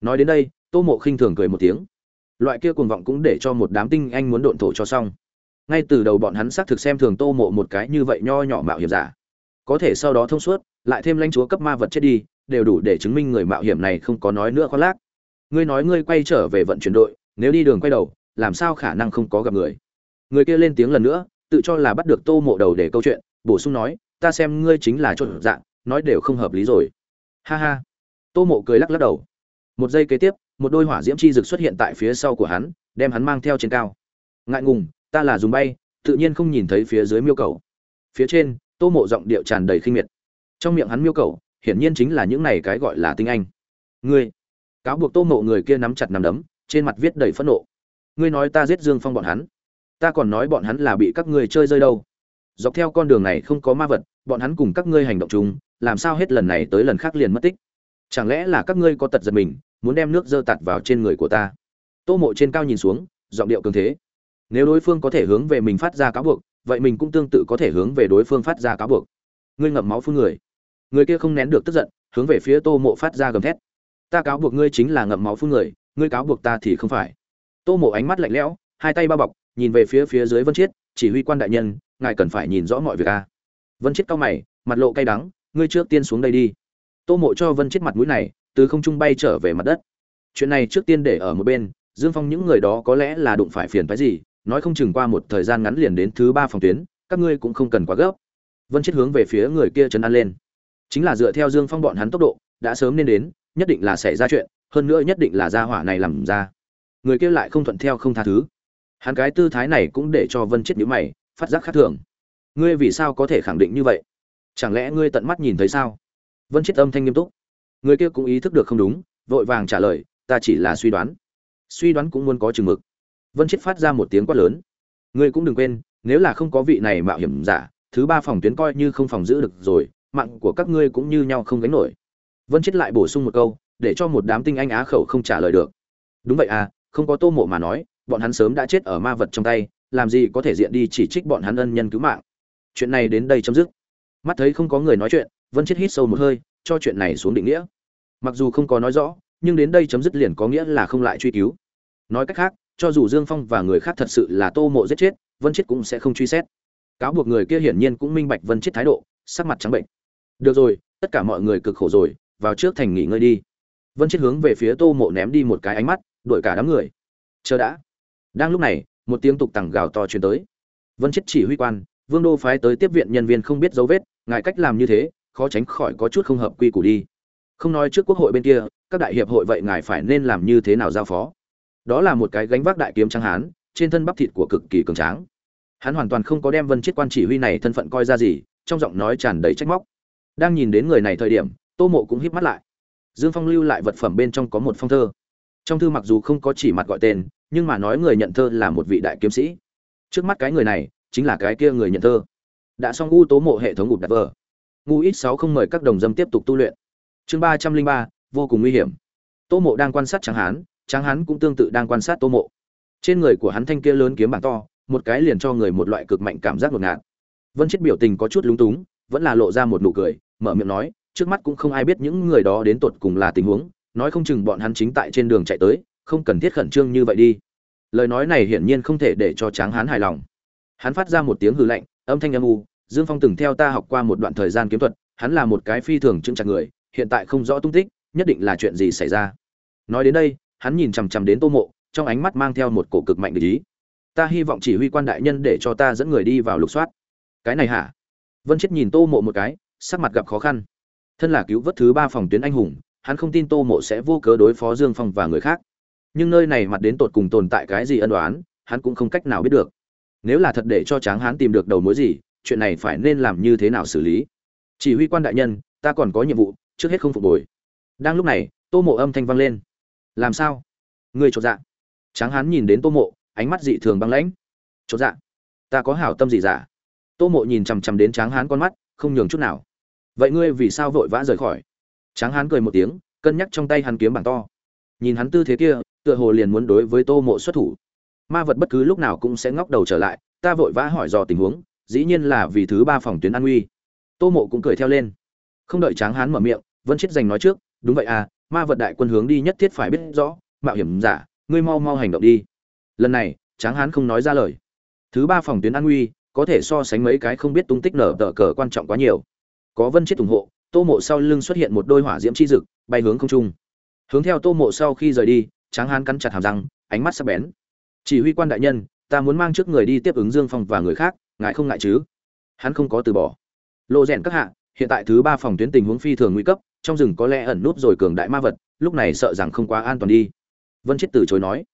Nói đến đây, tô mộ khinh thường cười một tiếng. Loại kia cuồng vọng cũng để cho một đám tinh anh muốn độn thổ cho xong. Ngay từ đầu bọn hắn xác thực xem thường tô mộ một cái như vậy nho nhỏ mạo hiểm giả có thể sau đó thông suốt, lại thêm lãnh chúa cấp ma vật chết đi, đều đủ để chứng minh người mạo hiểm này không có nói nữa khoác lác. Ngươi nói ngươi quay trở về vận chuyển đội, nếu đi đường quay đầu, làm sao khả năng không có gặp người? Người kia lên tiếng lần nữa, tự cho là bắt được tô mộ đầu để câu chuyện, bổ sung nói, ta xem ngươi chính là trộn dạng, nói đều không hợp lý rồi. Ha ha. Tô mộ cười lắc lắc đầu. Một giây kế tiếp, một đôi hỏa diễm chi rực xuất hiện tại phía sau của hắn, đem hắn mang theo trên cao. Ngại ngùng, ta là dùng bay, tự nhiên không nhìn thấy phía dưới miêu cầu. Phía trên tô mộ giọng điệu tràn đầy khinh miệt. Trong miệng hắn miêu cầu, hiển nhiên chính là những này cái gọi là tinh anh. Ngươi, cáo buộc tô mộ người kia nắm chặt nằm đấm, trên mặt viết đầy phẫn nộ. Ngươi nói ta giết dương phong bọn hắn, ta còn nói bọn hắn là bị các ngươi chơi rơi đâu. Dọc theo con đường này không có ma vật, bọn hắn cùng các ngươi hành động chung, làm sao hết lần này tới lần khác liền mất tích? Chẳng lẽ là các ngươi có tật giật mình, muốn đem nước dơ tạt vào trên người của ta? Tô mộ trên cao nhìn xuống, giọng điệu cường thế. Nếu đối phương có thể hướng về mình phát ra cáo buộc vậy mình cũng tương tự có thể hướng về đối phương phát ra cáo buộc. Ngươi ngậm máu phương người. Người kia không nén được tức giận, hướng về phía tô mộ phát ra gầm thét. Ta cáo buộc ngươi chính là ngậm máu phương người, ngươi cáo buộc ta thì không phải. Tô mộ ánh mắt lạnh lẽo, hai tay bao bọc, nhìn về phía phía dưới vân chiết, chỉ huy quan đại nhân, ngài cần phải nhìn rõ mọi việc a. Vân chiết cao mày, mặt lộ cay đắng, ngươi trước tiên xuống đây đi. Tô mộ cho vân chiết mặt mũi này, từ không trung bay trở về mặt đất. Chuyện này trước tiên để ở một bên, dương phong những người đó có lẽ là đụng phải phiền phái gì nói không chừng qua một thời gian ngắn liền đến thứ ba phòng tuyến, các ngươi cũng không cần quá gấp. Vân chết hướng về phía người kia trấn an lên. Chính là dựa theo dương phong bọn hắn tốc độ, đã sớm nên đến, nhất định là xảy ra chuyện, hơn nữa nhất định là gia hỏa này làm ra. Người kia lại không thuận theo không tha thứ. Hắn cái tư thái này cũng để cho vân chết nhíu mày, phát giác khác thường. Ngươi vì sao có thể khẳng định như vậy? Chẳng lẽ ngươi tận mắt nhìn thấy sao? Vân chết âm thanh nghiêm túc. Người kia cũng ý thức được không đúng, vội vàng trả lời, ta chỉ là suy đoán. Suy đoán cũng muốn có chừng mực vân chết phát ra một tiếng quát lớn. Ngươi cũng đừng quên, nếu là không có vị này mạo hiểm giả, thứ ba phòng tuyến coi như không phòng giữ được rồi, mạng của các ngươi cũng như nhau không gánh nổi. Vân chết lại bổ sung một câu, để cho một đám tinh anh á khẩu không trả lời được. Đúng vậy à không có tô mộ mà nói, bọn hắn sớm đã chết ở ma vật trong tay, làm gì có thể diện đi chỉ trích bọn hắn ân nhân cứu mạng. Chuyện này đến đây chấm dứt. Mắt thấy không có người nói chuyện, vân chết hít sâu một hơi, cho chuyện này xuống định nghĩa. Mặc dù không có nói rõ, nhưng đến đây chấm dứt liền có nghĩa là không lại truy cứu. Nói cách khác cho dù dương phong và người khác thật sự là tô mộ giết chết, vân chết cũng sẽ không truy xét. Cáo buộc người kia hiển nhiên cũng minh bạch vân chết thái độ, sắc mặt trắng bệnh. Được rồi, tất cả mọi người cực khổ rồi, vào trước thành nghỉ ngơi đi. Vân chết hướng về phía tô mộ ném đi một cái ánh mắt, đuổi cả đám người. Chờ đã. Đang lúc này, một tiếng tục tằng gào to truyền tới. Vân chết chỉ huy quan, vương đô phái tới tiếp viện nhân viên không biết dấu vết, ngài cách làm như thế, khó tránh khỏi có chút không hợp quy củ đi. Không nói trước quốc hội bên kia, các đại hiệp hội vậy ngài phải nên làm như thế nào giao phó? Đó là một cái gánh vác đại kiếm trắng hán, trên thân bắp thịt của cực kỳ cường tráng. Hắn hoàn toàn không có đem vân chiết quan chỉ huy này thân phận coi ra gì, trong giọng nói tràn đầy trách móc. Đang nhìn đến người này thời điểm, tô mộ cũng híp mắt lại. Dương phong lưu lại vật phẩm bên trong có một phong thơ. Trong thư mặc dù không có chỉ mặt gọi tên, nhưng mà nói người nhận thơ là một vị đại kiếm sĩ. Trước mắt cái người này, chính là cái kia người nhận thơ. Đã xong u tố mộ hệ thống gục đặt vờ ngu ít sáu không mời các đồng dâm tiếp tục tu luyện. Chương ba trăm linh ba, vô cùng nguy hiểm. Tô mộ đang quan sát tráng hán tráng hán cũng tương tự đang quan sát tô mộ. Trên người của hắn thanh kia lớn kiếm bảng to, một cái liền cho người một loại cực mạnh cảm giác ngột ngạt. Vân chết biểu tình có chút lúng túng, vẫn là lộ ra một nụ cười, mở miệng nói, trước mắt cũng không ai biết những người đó đến tột cùng là tình huống, nói không chừng bọn hắn chính tại trên đường chạy tới, không cần thiết khẩn trương như vậy đi. Lời nói này hiển nhiên không thể để cho tráng hán hài lòng. Hắn phát ra một tiếng hư lạnh, âm thanh âm u, dương phong từng theo ta học qua một đoạn thời gian kiếm thuật, hắn là một cái phi thường chững chặt người, hiện tại không rõ tung tích, nhất định là chuyện gì xảy ra. Nói đến đây hắn nhìn chằm chằm đến tô mộ, trong ánh mắt mang theo một cổ cực mạnh ý. Ta hy vọng chỉ huy quan đại nhân để cho ta dẫn người đi vào lục soát. Cái này hả? Vân chết nhìn tô mộ một cái, sắc mặt gặp khó khăn. Thân là cứu vớt thứ ba phòng tuyến anh hùng, hắn không tin tô mộ sẽ vô cớ đối phó dương phong và người khác. Nhưng nơi này mặt đến tột cùng tồn tại cái gì ân đoán hắn cũng không cách nào biết được. Nếu là thật để cho tráng hán tìm được đầu mối gì, chuyện này phải nên làm như thế nào xử lý? Chỉ huy quan đại nhân, ta còn có nhiệm vụ, trước hết không phục hồi. Đang lúc này, tô mộ âm thanh vang lên làm sao? Người chột dạ. Tráng hán nhìn đến tô mộ, ánh mắt dị thường băng lãnh. Chột dạ. Ta có hảo tâm gì giả dạ? tô mộ nhìn chằm chằm đến tráng hán con mắt, không nhường chút nào. Vậy ngươi vì sao vội vã rời khỏi? Tráng hán cười một tiếng, cân nhắc trong tay hắn kiếm bảng to. Nhìn hắn tư thế kia, tựa hồ liền muốn đối với tô mộ xuất thủ. Ma vật bất cứ lúc nào cũng sẽ ngóc đầu trở lại, ta vội vã hỏi dò tình huống, dĩ nhiên là vì thứ ba phòng tuyến an uy tô mộ cũng cười theo lên. Không đợi tráng hán mở miệng, vân chết giành nói trước, đúng vậy à ma vật đại quân hướng đi nhất thiết phải biết rõ, mạo hiểm giả, ngươi mau mau hành động đi. Lần này, tráng hán không nói ra lời. Thứ ba phòng tuyến an nguy, có thể so sánh mấy cái không biết tung tích nở tờ cờ quan trọng quá nhiều. Có vân chết ủng hộ, tô mộ sau lưng xuất hiện một đôi hỏa diễm chi dực, bay hướng không trung. Hướng theo tô mộ sau khi rời đi, tráng hán cắn chặt hàm răng, ánh mắt sắc bén. Chỉ huy quan đại nhân, ta muốn mang trước người đi tiếp ứng dương phong và người khác, ngại không ngại chứ? Hắn không có từ bỏ. Lộ rèn các hạ hiện tại thứ ba phòng tuyến tình huống phi thường nguy cấp, trong rừng có lẽ ẩn núp rồi cường đại ma vật, lúc này sợ rằng không quá an toàn đi. Vân chết từ chối nói.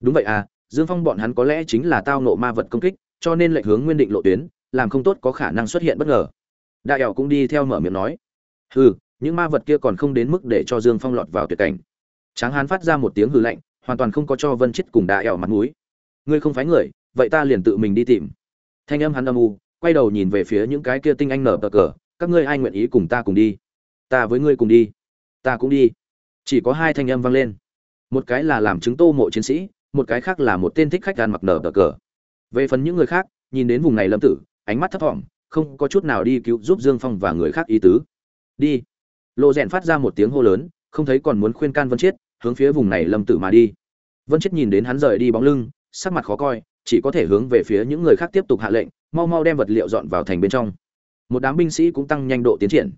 Đúng vậy à dương phong bọn hắn có lẽ chính là tao nộ ma vật công kích, cho nên lệnh hướng nguyên định lộ tuyến, làm không tốt có khả năng xuất hiện bất ngờ. Đại ẻo cũng đi theo mở miệng nói. Hừ, những ma vật kia còn không đến mức để cho dương phong lọt vào tuyệt cảnh. Tráng hán phát ra một tiếng hừ lạnh, hoàn toàn không có cho vân chết cùng đại ẻo mặt mũi. Ngươi không phải người, vậy ta liền tự mình đi tìm. Thanh âm hắn âm u, quay đầu nhìn về phía những cái kia tinh anh nở bờ cờ các ngươi ai nguyện ý cùng ta cùng đi? Ta với ngươi cùng đi. Ta cũng đi. Chỉ có hai thanh âm vang lên. Một cái là làm chứng tô mộ chiến sĩ, một cái khác là một tên thích khách gan mặc nở bờ cờ. Về phần những người khác, nhìn đến vùng này lâm tử, ánh mắt thấp thỏm, không có chút nào đi cứu giúp dương phong và người khác ý tứ. Đi. Lộ rèn phát ra một tiếng hô lớn, không thấy còn muốn khuyên can vân chiết, hướng phía vùng này lâm tử mà đi. Vân chiết nhìn đến hắn rời đi bóng lưng, sắc mặt khó coi, chỉ có thể hướng về phía những người khác tiếp tục hạ lệnh, mau mau đem vật liệu dọn vào thành bên trong một đám binh sĩ cũng tăng nhanh độ tiến triển.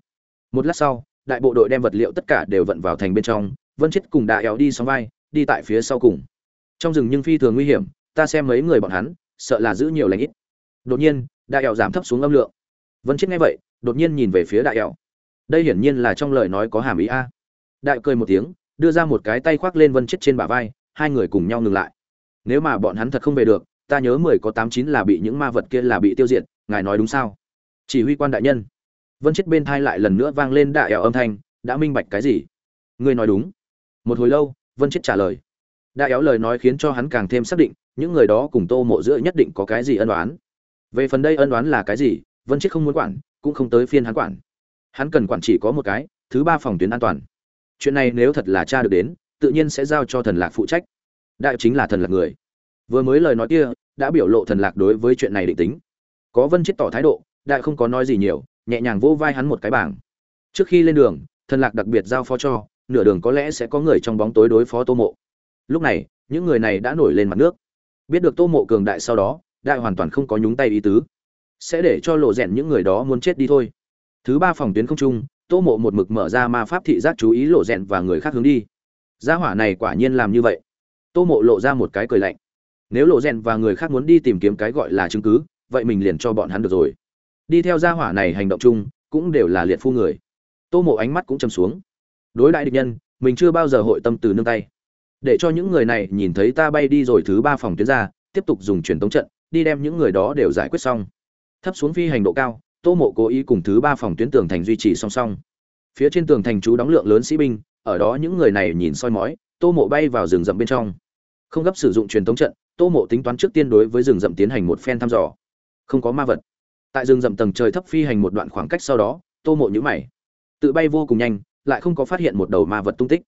Một lát sau, đại bộ đội đem vật liệu tất cả đều vận vào thành bên trong, vân chết cùng đại éo đi sóng vai, đi tại phía sau cùng. Trong rừng nhưng phi thường nguy hiểm, ta xem mấy người bọn hắn, sợ là giữ nhiều lãnh ít. Đột nhiên đại éo giảm thấp xuống âm lượng. Vân chết nghe vậy, đột nhiên nhìn về phía đại éo đây hiển nhiên là trong lời nói có hàm ý a. Đại cười một tiếng, đưa ra một cái tay khoác lên vân chết trên bả vai, hai người cùng nhau ngừng lại. Nếu mà bọn hắn thật không về được, ta nhớ mười có tám chín là bị những ma vật kia là bị tiêu diệt, ngài nói đúng sao? Chỉ huy quan đại nhân. Vân chết bên thai lại lần nữa vang lên đại ẻo âm thanh, đã minh bạch cái gì? Ngươi nói đúng. Một hồi lâu, vân chết trả lời. Đại ẻo lời nói khiến cho hắn càng thêm xác định, những người đó cùng tô mộ giữa nhất định có cái gì ân đoán về phần đây ân đoán là cái gì, vân chết không muốn quản, cũng không tới phiên hắn quản. Hắn cần quản chỉ có một cái, thứ ba phòng tuyến an toàn. Chuyện này nếu thật là cha được đến, tự nhiên sẽ giao cho thần lạc phụ trách. Đại chính là thần lạc người. Vừa mới lời nói kia, đã biểu lộ thần lạc đối với chuyện này định tính. Có vân chết tỏ thái độ đại không có nói gì nhiều, nhẹ nhàng vỗ vai hắn một cái bảng. Trước khi lên đường, thần lạc đặc biệt giao phó cho, nửa đường có lẽ sẽ có người trong bóng tối đối phó tô mộ. Lúc này, những người này đã nổi lên mặt nước. Biết được tô mộ cường đại sau đó, đại hoàn toàn không có nhúng tay ý tứ. Sẽ để cho lộ rèn những người đó muốn chết đi thôi. Thứ ba phòng tuyến không trung, tô mộ một mực mở ra ma pháp thị giác chú ý lộ rèn và người khác hướng đi. Gia hỏa này quả nhiên làm như vậy. Tô mộ lộ ra một cái cười lạnh. Nếu lộ rèn và người khác muốn đi tìm kiếm cái gọi là chứng cứ, vậy mình liền cho bọn hắn được rồi đi theo gia hỏa này hành động chung, cũng đều là liệt phu người. Tô mộ ánh mắt cũng chầm xuống. Đối đại địch nhân, mình chưa bao giờ hội tâm từ nương tay. Để cho những người này nhìn thấy ta bay đi rồi thứ ba phòng tuyến ra, tiếp tục dùng truyền tống trận, đi đem những người đó đều giải quyết xong. Thấp xuống phi hành độ cao, tô mộ cố ý cùng thứ ba phòng tuyến tường thành duy trì song song. Phía trên tường thành chú đóng lượng lớn sĩ binh, ở đó những người này nhìn soi mói, tô mộ bay vào rừng rậm bên trong. Không gấp sử dụng truyền tống trận, tô mộ tính toán trước tiên đối với rừng rậm tiến hành một phen thăm dò. Không có ma vật tại rừng rậm tầng trời thấp phi hành một đoạn khoảng cách sau đó, tô mộ nhữ mày. Tự bay vô cùng nhanh, lại không có phát hiện một đầu ma vật tung tích.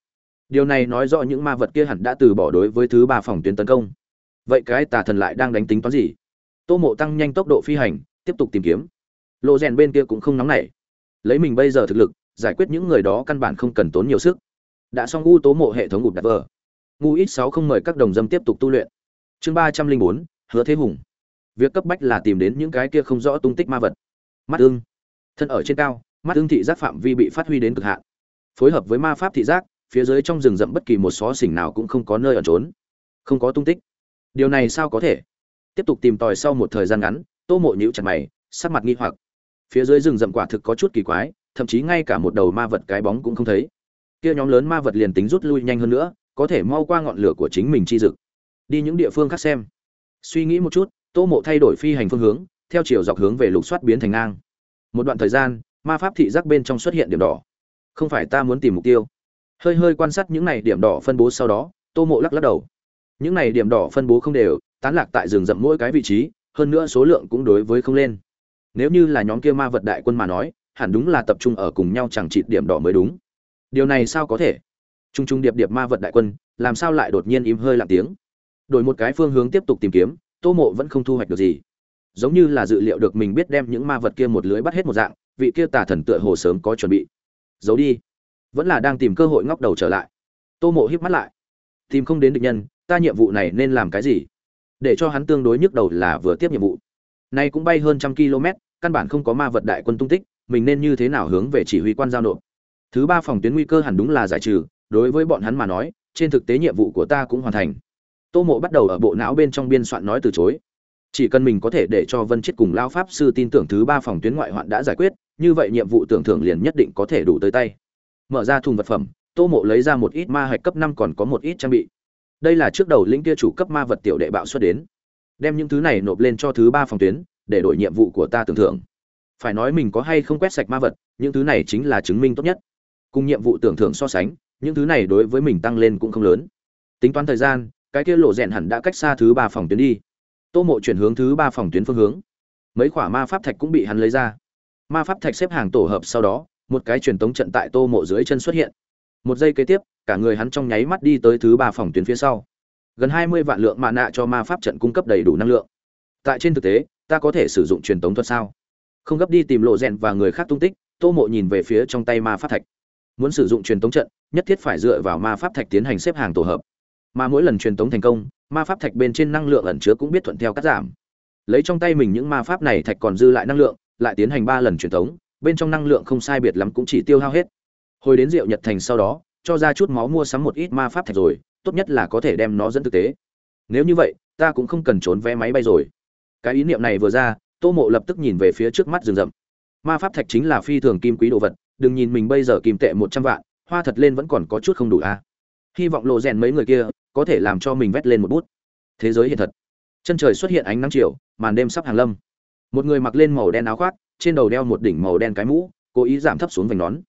Điều này nói rõ những ma vật kia hẳn đã từ bỏ đối với thứ ba phòng tuyến tấn công. Vậy cái tà thần lại đang đánh tính toán gì? Tô mộ tăng nhanh tốc độ phi hành, tiếp tục tìm kiếm. Lộ rèn bên kia cũng không nóng nảy. Lấy mình bây giờ thực lực, giải quyết những người đó căn bản không cần tốn nhiều sức. Đã xong u tố mộ hệ thống gục đặt vờ. Ngu ít sáu không mời các đồng dâm tiếp tục tu luyện. Chương ba trăm linh bốn, hứa thế hùng việc cấp bách là tìm đến những cái kia không rõ tung tích ma vật. Mắt ưng. Thân ở trên cao, mắt ưng thị giác phạm vi bị phát huy đến cực hạn. Phối hợp với ma pháp thị giác, phía dưới trong rừng rậm bất kỳ một xó xỉnh nào cũng không có nơi ẩn trốn. Không có tung tích. Điều này sao có thể? Tiếp tục tìm tòi sau một thời gian ngắn, tô mộ nhíu chặt mày, sắc mặt nghi hoặc. Phía dưới rừng rậm quả thực có chút kỳ quái, thậm chí ngay cả một đầu ma vật cái bóng cũng không thấy. Kia nhóm lớn ma vật liền tính rút lui nhanh hơn nữa, có thể mau qua ngọn lửa của chính mình chi dực. Đi những địa phương khác xem. Suy nghĩ một chút tô mộ thay đổi phi hành phương hướng, theo chiều dọc hướng về lục soát biến thành ngang. Một đoạn thời gian, ma pháp thị giác bên trong xuất hiện điểm đỏ. Không phải ta muốn tìm mục tiêu. Hơi hơi quan sát những này điểm đỏ phân bố sau đó, tô mộ lắc lắc đầu. Những này điểm đỏ phân bố không đều, tán lạc tại rừng rậm mỗi cái vị trí, hơn nữa số lượng cũng đối với không lên. Nếu như là nhóm kia ma vật đại quân mà nói, hẳn đúng là tập trung ở cùng nhau chẳng chịt điểm đỏ mới đúng. Điều này sao có thể? T r u n g t r u n g điệp điệp ma vật đại quân, làm sao lại đột nhiên im hơi lặng tiếng? Đổi một cái phương hướng tiếp tục tìm kiếm tô mộ vẫn không thu hoạch được gì. Giống như là dự liệu được mình biết đem những ma vật kia một lưới bắt hết một dạng, vị kia tà thần tựa hồ sớm có chuẩn bị. Giấu đi. Vẫn là đang tìm cơ hội ngóc đầu trở lại. Tô mộ híp mắt lại. Tìm không đến địch nhân, ta nhiệm vụ này nên làm cái gì? Để cho hắn tương đối nhức đầu là vừa tiếp nhiệm vụ. Nay cũng bay hơn trăm km, căn bản không có ma vật đại quân tung tích, mình nên như thế nào hướng về chỉ huy quan giao nộp? Thứ ba phòng tuyến nguy cơ hẳn đúng là giải trừ, đối với bọn hắn mà nói, trên thực tế nhiệm vụ của ta cũng hoàn thành tô mộ bắt đầu ở bộ não bên trong biên soạn nói từ chối. Chỉ cần mình có thể để cho vân chết cùng lao pháp sư tin tưởng thứ ba phòng tuyến ngoại hoạn đã giải quyết, như vậy nhiệm vụ tưởng thưởng liền nhất định có thể đủ tới tay. Mở ra thùng vật phẩm, tô mộ lấy ra một ít ma hạch cấp năm còn có một ít trang bị. Đây là trước đầu lĩnh kia chủ cấp ma vật tiểu đệ bạo xuất đến. Đem những thứ này nộp lên cho thứ ba phòng tuyến, để đổi nhiệm vụ của ta tưởng thưởng. Phải nói mình có hay không quét sạch ma vật, những thứ này chính là chứng minh tốt nhất. Cùng nhiệm vụ tưởng thưởng so sánh, những thứ này đối với mình tăng lên cũng không lớn. Tính toán thời gian cái kia lộ rèn hẳn đã cách xa thứ ba phòng tuyến đi. Tô mộ chuyển hướng thứ ba phòng tuyến phương hướng. Mấy khoả ma pháp thạch cũng bị hắn lấy ra. Ma pháp thạch xếp hàng tổ hợp sau đó, một cái truyền tống trận tại tô mộ dưới chân xuất hiện. Một giây kế tiếp, cả người hắn trong nháy mắt đi tới thứ ba phòng tuyến phía sau. Gần hai mươi vạn lượng mạ nạ cho ma pháp trận cung cấp đầy đủ năng lượng. Tại trên thực tế, ta có thể sử dụng truyền tống thuật sao? Không gấp đi tìm lộ rèn và người khác tung tích, tô mộ nhìn về phía trong tay ma pháp thạch. Muốn sử dụng truyền tống trận, nhất thiết phải dựa vào ma pháp thạch tiến hành xếp hàng tổ hợp mà mỗi lần truyền tống thành công, ma pháp thạch bên trên năng lượng ẩn chứa cũng biết thuận theo cắt giảm. Lấy trong tay mình những ma pháp này thạch còn dư lại năng lượng, lại tiến hành ba lần truyền tống, bên trong năng lượng không sai biệt lắm cũng chỉ tiêu hao hết. Hồi đến rượu nhật thành sau đó, cho ra chút máu mua sắm một ít ma pháp thạch rồi, tốt nhất là có thể đem nó dẫn thực tế. Nếu như vậy, ta cũng không cần trốn vé máy bay rồi. Cái ý niệm này vừa ra, tô mộ lập tức nhìn về phía trước mắt rừng rậm. Ma pháp thạch chính là phi thường kim quý đồ vật, đừng nhìn mình bây giờ kim tệ một trăm vạn, hoa thật lên vẫn còn có chút không đủ a à. hy vọng lộ rèn mấy người kia có thể làm cho mình vét lên một bút. Thế giới hiện thật. Chân trời xuất hiện ánh nắng chiều, màn đêm sắp hàng lâm. Một người mặc lên màu đen áo khoác, trên đầu đeo một đỉnh màu đen cái mũ, cố ý giảm thấp xuống vành nón.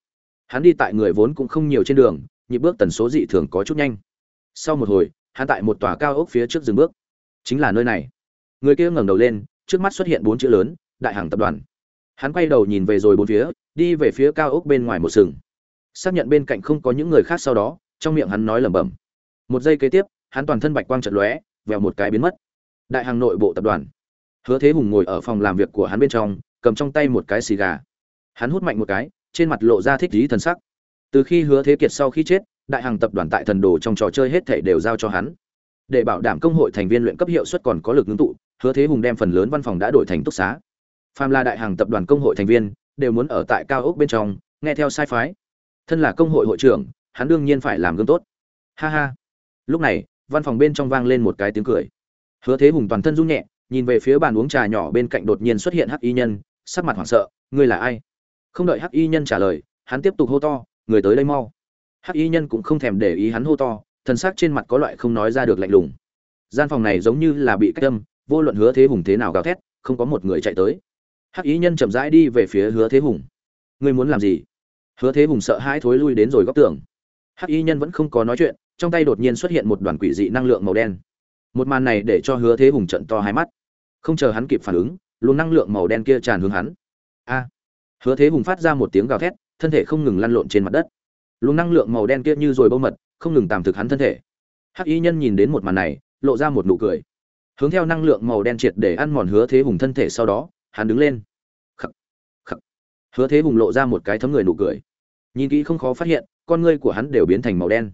Hắn đi tại người vốn cũng không nhiều trên đường, nhịp bước tần số dị thường có chút nhanh. Sau một hồi, hắn tại một tòa cao ốc phía trước dừng bước. Chính là nơi này. Người kia ngẩng đầu lên, trước mắt xuất hiện bốn chữ lớn, đại hàng tập đoàn. Hắn quay đầu nhìn về rồi bốn phía, đi về phía cao ốc bên ngoài một sừng. Xác nhận bên cạnh không có những người khác sau đó, trong miệng hắn nói lẩm bẩm một giây kế tiếp, hắn toàn thân bạch quang trận lóe, vèo một cái biến mất. Đại hàng nội bộ tập đoàn. Hứa thế hùng ngồi ở phòng làm việc của hắn bên trong, cầm trong tay một cái xì gà. Hắn hút mạnh một cái, trên mặt lộ ra thích lý thần sắc. Từ khi hứa thế kiệt sau khi chết, đại hàng tập đoàn tại thần đồ trong trò chơi hết thể đều giao cho hắn. Để bảo đảm công hội thành viên luyện cấp hiệu suất còn có lực ứng tụ, hứa thế hùng đem phần lớn văn phòng đã đổi thành túc xá. Phàm là đại hàng tập đoàn công hội thành viên, đều muốn ở tại cao ốc bên trong, nghe theo sai phái. Thân là công hội hội trưởng, hắn đương nhiên phải làm gương tốt. Ha ha lúc này, văn phòng bên trong vang lên một cái tiếng cười. Hứa thế hùng toàn thân run nhẹ, nhìn về phía bàn uống trà nhỏ bên cạnh đột nhiên xuất hiện hắc y nhân, sắc mặt hoảng sợ, ngươi là ai? Không đợi hắc y nhân trả lời, hắn tiếp tục hô to, người tới đây mau. Hắc y nhân cũng không thèm để ý hắn hô to thân xác trên mặt có loại không nói ra được lạnh lùng. Gian phòng này giống như là bị cách âm, vô luận hứa thế hùng thế nào gào thét, không có một người chạy tới. Hắc y nhân chậm rãi đi về phía hứa thế hùng. Ngươi muốn làm gì? Hứa thế hùng sợ hãi thối lui đến rồi góc tường. Hắc y nhân vẫn không có nói chuyện trong tay đột nhiên xuất hiện một đoàn quỷ dị năng lượng màu đen. Một màn này để cho hứa thế hùng trận to hai mắt. Không chờ hắn kịp phản ứng, luồng năng lượng màu đen kia tràn hướng hắn. A! Hứa thế hùng phát ra một tiếng gào thét, thân thể không ngừng lăn lộn trên mặt đất. Luồng năng lượng màu đen kia như rồi bâu mật, không ngừng tàm thực hắn thân thể. Hắc y nhân nhìn đến một màn này, lộ ra một nụ cười. Hướng theo năng lượng màu đen triệt để ăn mòn hứa thế hùng thân thể sau đó, hắn đứng lên. Khắc! Khắc! Hứa thế hùng lộ ra một cái thấm người nụ cười. Nhìn kỹ không khó phát hiện, con ngươi của hắn đều biến thành màu đen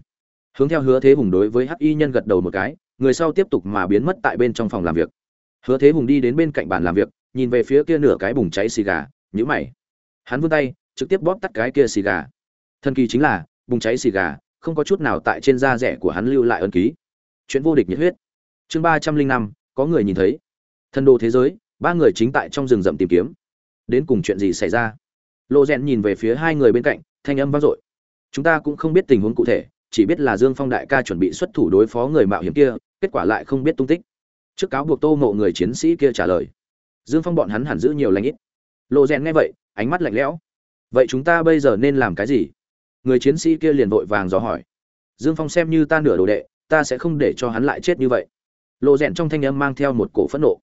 hướng theo hứa thế hùng đối với hắc y nhân gật đầu một cái, người sau tiếp tục mà biến mất tại bên trong phòng làm việc. Hứa thế hùng đi đến bên cạnh bàn làm việc, nhìn về phía kia nửa cái bùng cháy xì gà nhữ mày. Hắn vươn tay, trực tiếp bóp tắt cái kia xì gà. Thần kỳ chính là, bùng cháy xì gà, không có chút nào tại trên da rẻ của hắn lưu lại ân ký. Chuyện vô địch nhiệt huyết. Chương ba trăm linh năm, có người nhìn thấy. Thân đồ thế giới, ba người chính tại trong rừng rậm tìm kiếm. Đến cùng chuyện gì xảy ra? Lộ rèn nhìn về phía hai người bên cạnh, thanh âm vang dội. Chúng ta cũng không biết tình huống cụ thể chỉ biết là dương phong đại ca chuẩn bị xuất thủ đối phó người mạo hiểm kia, kết quả lại không biết tung tích. Trước cáo buộc tô mộ người chiến sĩ kia trả lời. Dương phong bọn hắn hẳn giữ nhiều lãnh ít. Lộ rèn nghe vậy, ánh mắt lạnh lẽo. Vậy chúng ta bây giờ nên làm cái gì? Người chiến sĩ kia liền vội vàng dò hỏi. Dương phong xem như ta nửa đồ đệ, ta sẽ không để cho hắn lại chết như vậy. Lộ rèn trong thanh âm mang theo một cổ phẫn nộ.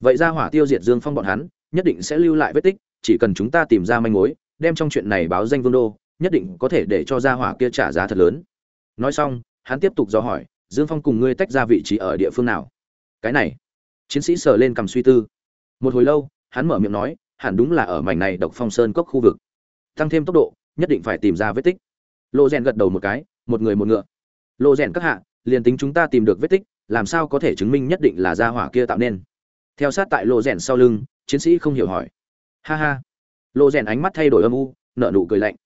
Vậy ra hỏa tiêu diệt dương phong bọn hắn, nhất định sẽ lưu lại vết tích, chỉ cần chúng ta tìm ra manh mối, đem trong chuyện này báo danh vương đô, nhất định có thể để cho gia hỏa kia trả giá thật lớn nói xong, hắn tiếp tục dò hỏi, dương phong cùng ngươi tách ra vị trí ở địa phương nào? Cái này. Chiến sĩ sờ lên cầm suy tư. Một hồi lâu, hắn mở miệng nói, hẳn đúng là ở mảnh này độc phong sơn cốc khu vực. Tăng thêm tốc độ, nhất định phải tìm ra vết tích. Lộ rèn gật đầu một cái, một người một ngựa. Lộ rèn các hạ, liền tính chúng ta tìm được vết tích, làm sao có thể chứng minh nhất định là gia hỏa kia tạo nên? Theo sát tại lộ rèn sau lưng, chiến sĩ không hiểu hỏi. Ha ha. Lộ rèn ánh mắt thay đổi âm u, nở nụ cười lạnh.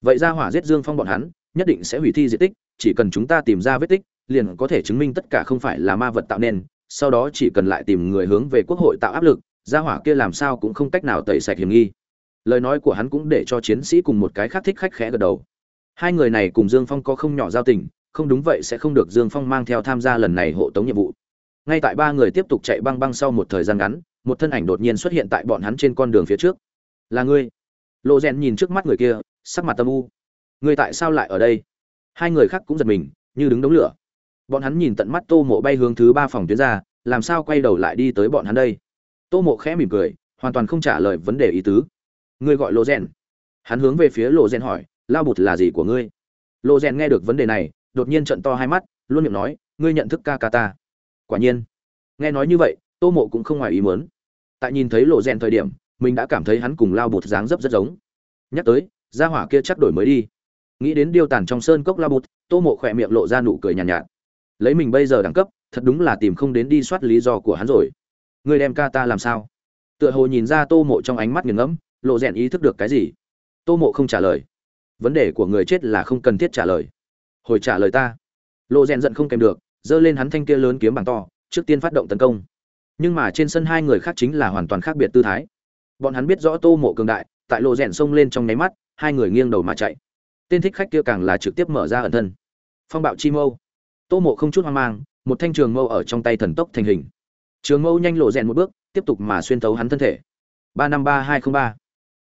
Vậy gia hỏa giết dương phong bọn hắn nhất định sẽ hủy thi di tích, chỉ cần chúng ta tìm ra vết tích, liền có thể chứng minh tất cả không phải là ma vật tạo nên, sau đó chỉ cần lại tìm người hướng về quốc hội tạo áp lực, gia hỏa kia làm sao cũng không cách nào tẩy sạch hiểm nghi. Lời nói của hắn cũng để cho chiến sĩ cùng một cái khác thích khách khẽ gật đầu. Hai người này cùng dương phong có không nhỏ giao tình, không đúng vậy sẽ không được dương phong mang theo tham gia lần này hộ tống nhiệm vụ. Ngay tại ba người tiếp tục chạy băng băng sau một thời gian ngắn, một thân ảnh đột nhiên xuất hiện tại bọn hắn trên con đường phía trước. Là ngươi? Lộ rèn nhìn trước mắt người kia, sắc mặt tâm u người tại sao lại ở đây? Hai người khác cũng giật mình, như đứng đống lửa. Bọn hắn nhìn tận mắt tô mộ bay hướng thứ ba phòng tuyến ra, làm sao quay đầu lại đi tới bọn hắn đây? Tô mộ khẽ mỉm cười, hoàn toàn không trả lời vấn đề ý tứ. Ngươi gọi lộ rèn. Hắn hướng về phía lộ rèn hỏi, lao bụt là gì của ngươi? Lộ rèn nghe được vấn đề này, đột nhiên trận to hai mắt, luôn miệng nói, ngươi nhận thức ca ca ta. Quả nhiên, nghe nói như vậy, tô mộ cũng không ngoài ý muốn. Tại nhìn thấy lộ rèn thời điểm, mình đã cảm thấy hắn cùng lao bụt dáng dấp rất giống. Nhắc tới, gia hỏa kia chắc đổi mới đi nghĩ đến điêu tàn trong sơn cốc la bút, tô mộ khỏe miệng lộ ra nụ cười nhàn nhạt, nhạt. Lấy mình bây giờ đẳng cấp thật đúng là tìm không đến đi soát lý do của hắn rồi. Người đem ca ta làm sao? Tựa hồ nhìn ra tô mộ trong ánh mắt nghiền ngẫm lộ rèn ý thức được cái gì? Tô mộ không trả lời. Vấn đề của người chết là không cần thiết trả lời. Hồi trả lời ta. Lộ rèn giận không kèm được giơ lên hắn thanh kia lớn kiếm bằng to trước tiên phát động tấn công. Nhưng mà trên sân hai người khác chính là hoàn toàn khác biệt tư thái. Bọn hắn biết rõ tô mộ cường đại tại lộ rèn xông lên trong nháy mắt hai người nghiêng đầu mà chạy tên thích khách kia càng là trực tiếp mở ra ẩn thân. Phong bạo chi mâu. Tô mộ không chút hoang mang, một thanh trường mâu ở trong tay thần tốc thành hình. Trường mâu nhanh lộ rèn một bước, tiếp tục mà xuyên tấu hắn thân thể. Ba năm ba hai không ba.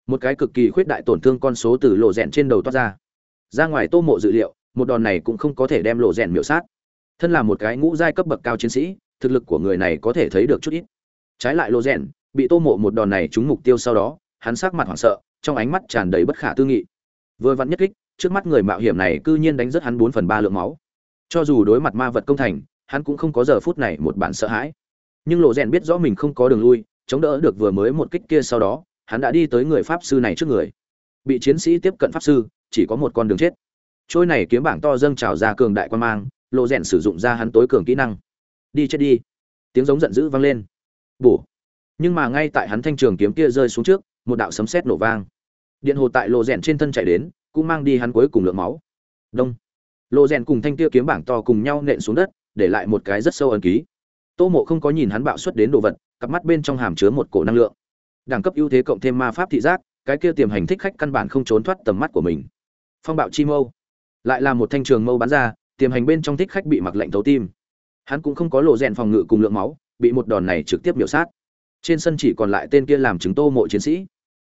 Một cái cực kỳ khuyết đại tổn thương con số từ lộ rèn trên đầu toát ra. Ra ngoài tô mộ dự liệu, một đòn này cũng không có thể đem lộ rèn miểu sát. Thân là một cái ngũ giai cấp bậc cao chiến sĩ, thực lực của người này có thể thấy được chút ít. Trái lại lộ rèn, bị tô mộ một đòn này trúng mục tiêu sau đó, hắn sắc mặt hoảng sợ, trong ánh mắt tràn đầy bất khả tư nghị. Vừa vặn nhất kích trước mắt người mạo hiểm này cư nhiên đánh rất hắn bốn phần ba lượng máu. Cho dù đối mặt ma vật công thành, hắn cũng không có giờ phút này một bản sợ hãi. Nhưng lộ rèn biết rõ mình không có đường lui, chống đỡ được vừa mới một kích kia sau đó, hắn đã đi tới người pháp sư này trước người. Bị chiến sĩ tiếp cận pháp sư, chỉ có một con đường chết. Trôi này kiếm bảng to dâng trào ra cường đại quan mang, lộ rèn sử dụng ra hắn tối cường kỹ năng. Đi chết đi. Tiếng giống giận dữ vang lên. Bổ. Nhưng mà ngay tại hắn thanh trường kiếm kia rơi xuống trước, một đạo sấm sét nổ vang. Điện hồ tại lộ rèn trên thân chạy đến cũng mang đi hắn cuối cùng lượng máu. Đông. Lộ rèn cùng thanh kia kiếm bảng to cùng nhau nện xuống đất, để lại một cái rất sâu ẩn ký. Tô mộ không có nhìn hắn bạo xuất đến đồ vật, cặp mắt bên trong hàm chứa một cổ năng lượng. Đẳng cấp ưu thế cộng thêm ma pháp thị giác, cái kia tiềm hành thích khách căn bản không trốn thoát tầm mắt của mình. Phong bạo chi mâu. Lại là một thanh trường mâu bắn ra, tiềm hành bên trong thích khách bị mặc lệnh thấu tim. Hắn cũng không có lộ rèn phòng ngự cùng lượng máu, bị một đòn này trực tiếp miểu sát. Trên sân chỉ còn lại tên kia làm chứng tô mộ chiến sĩ.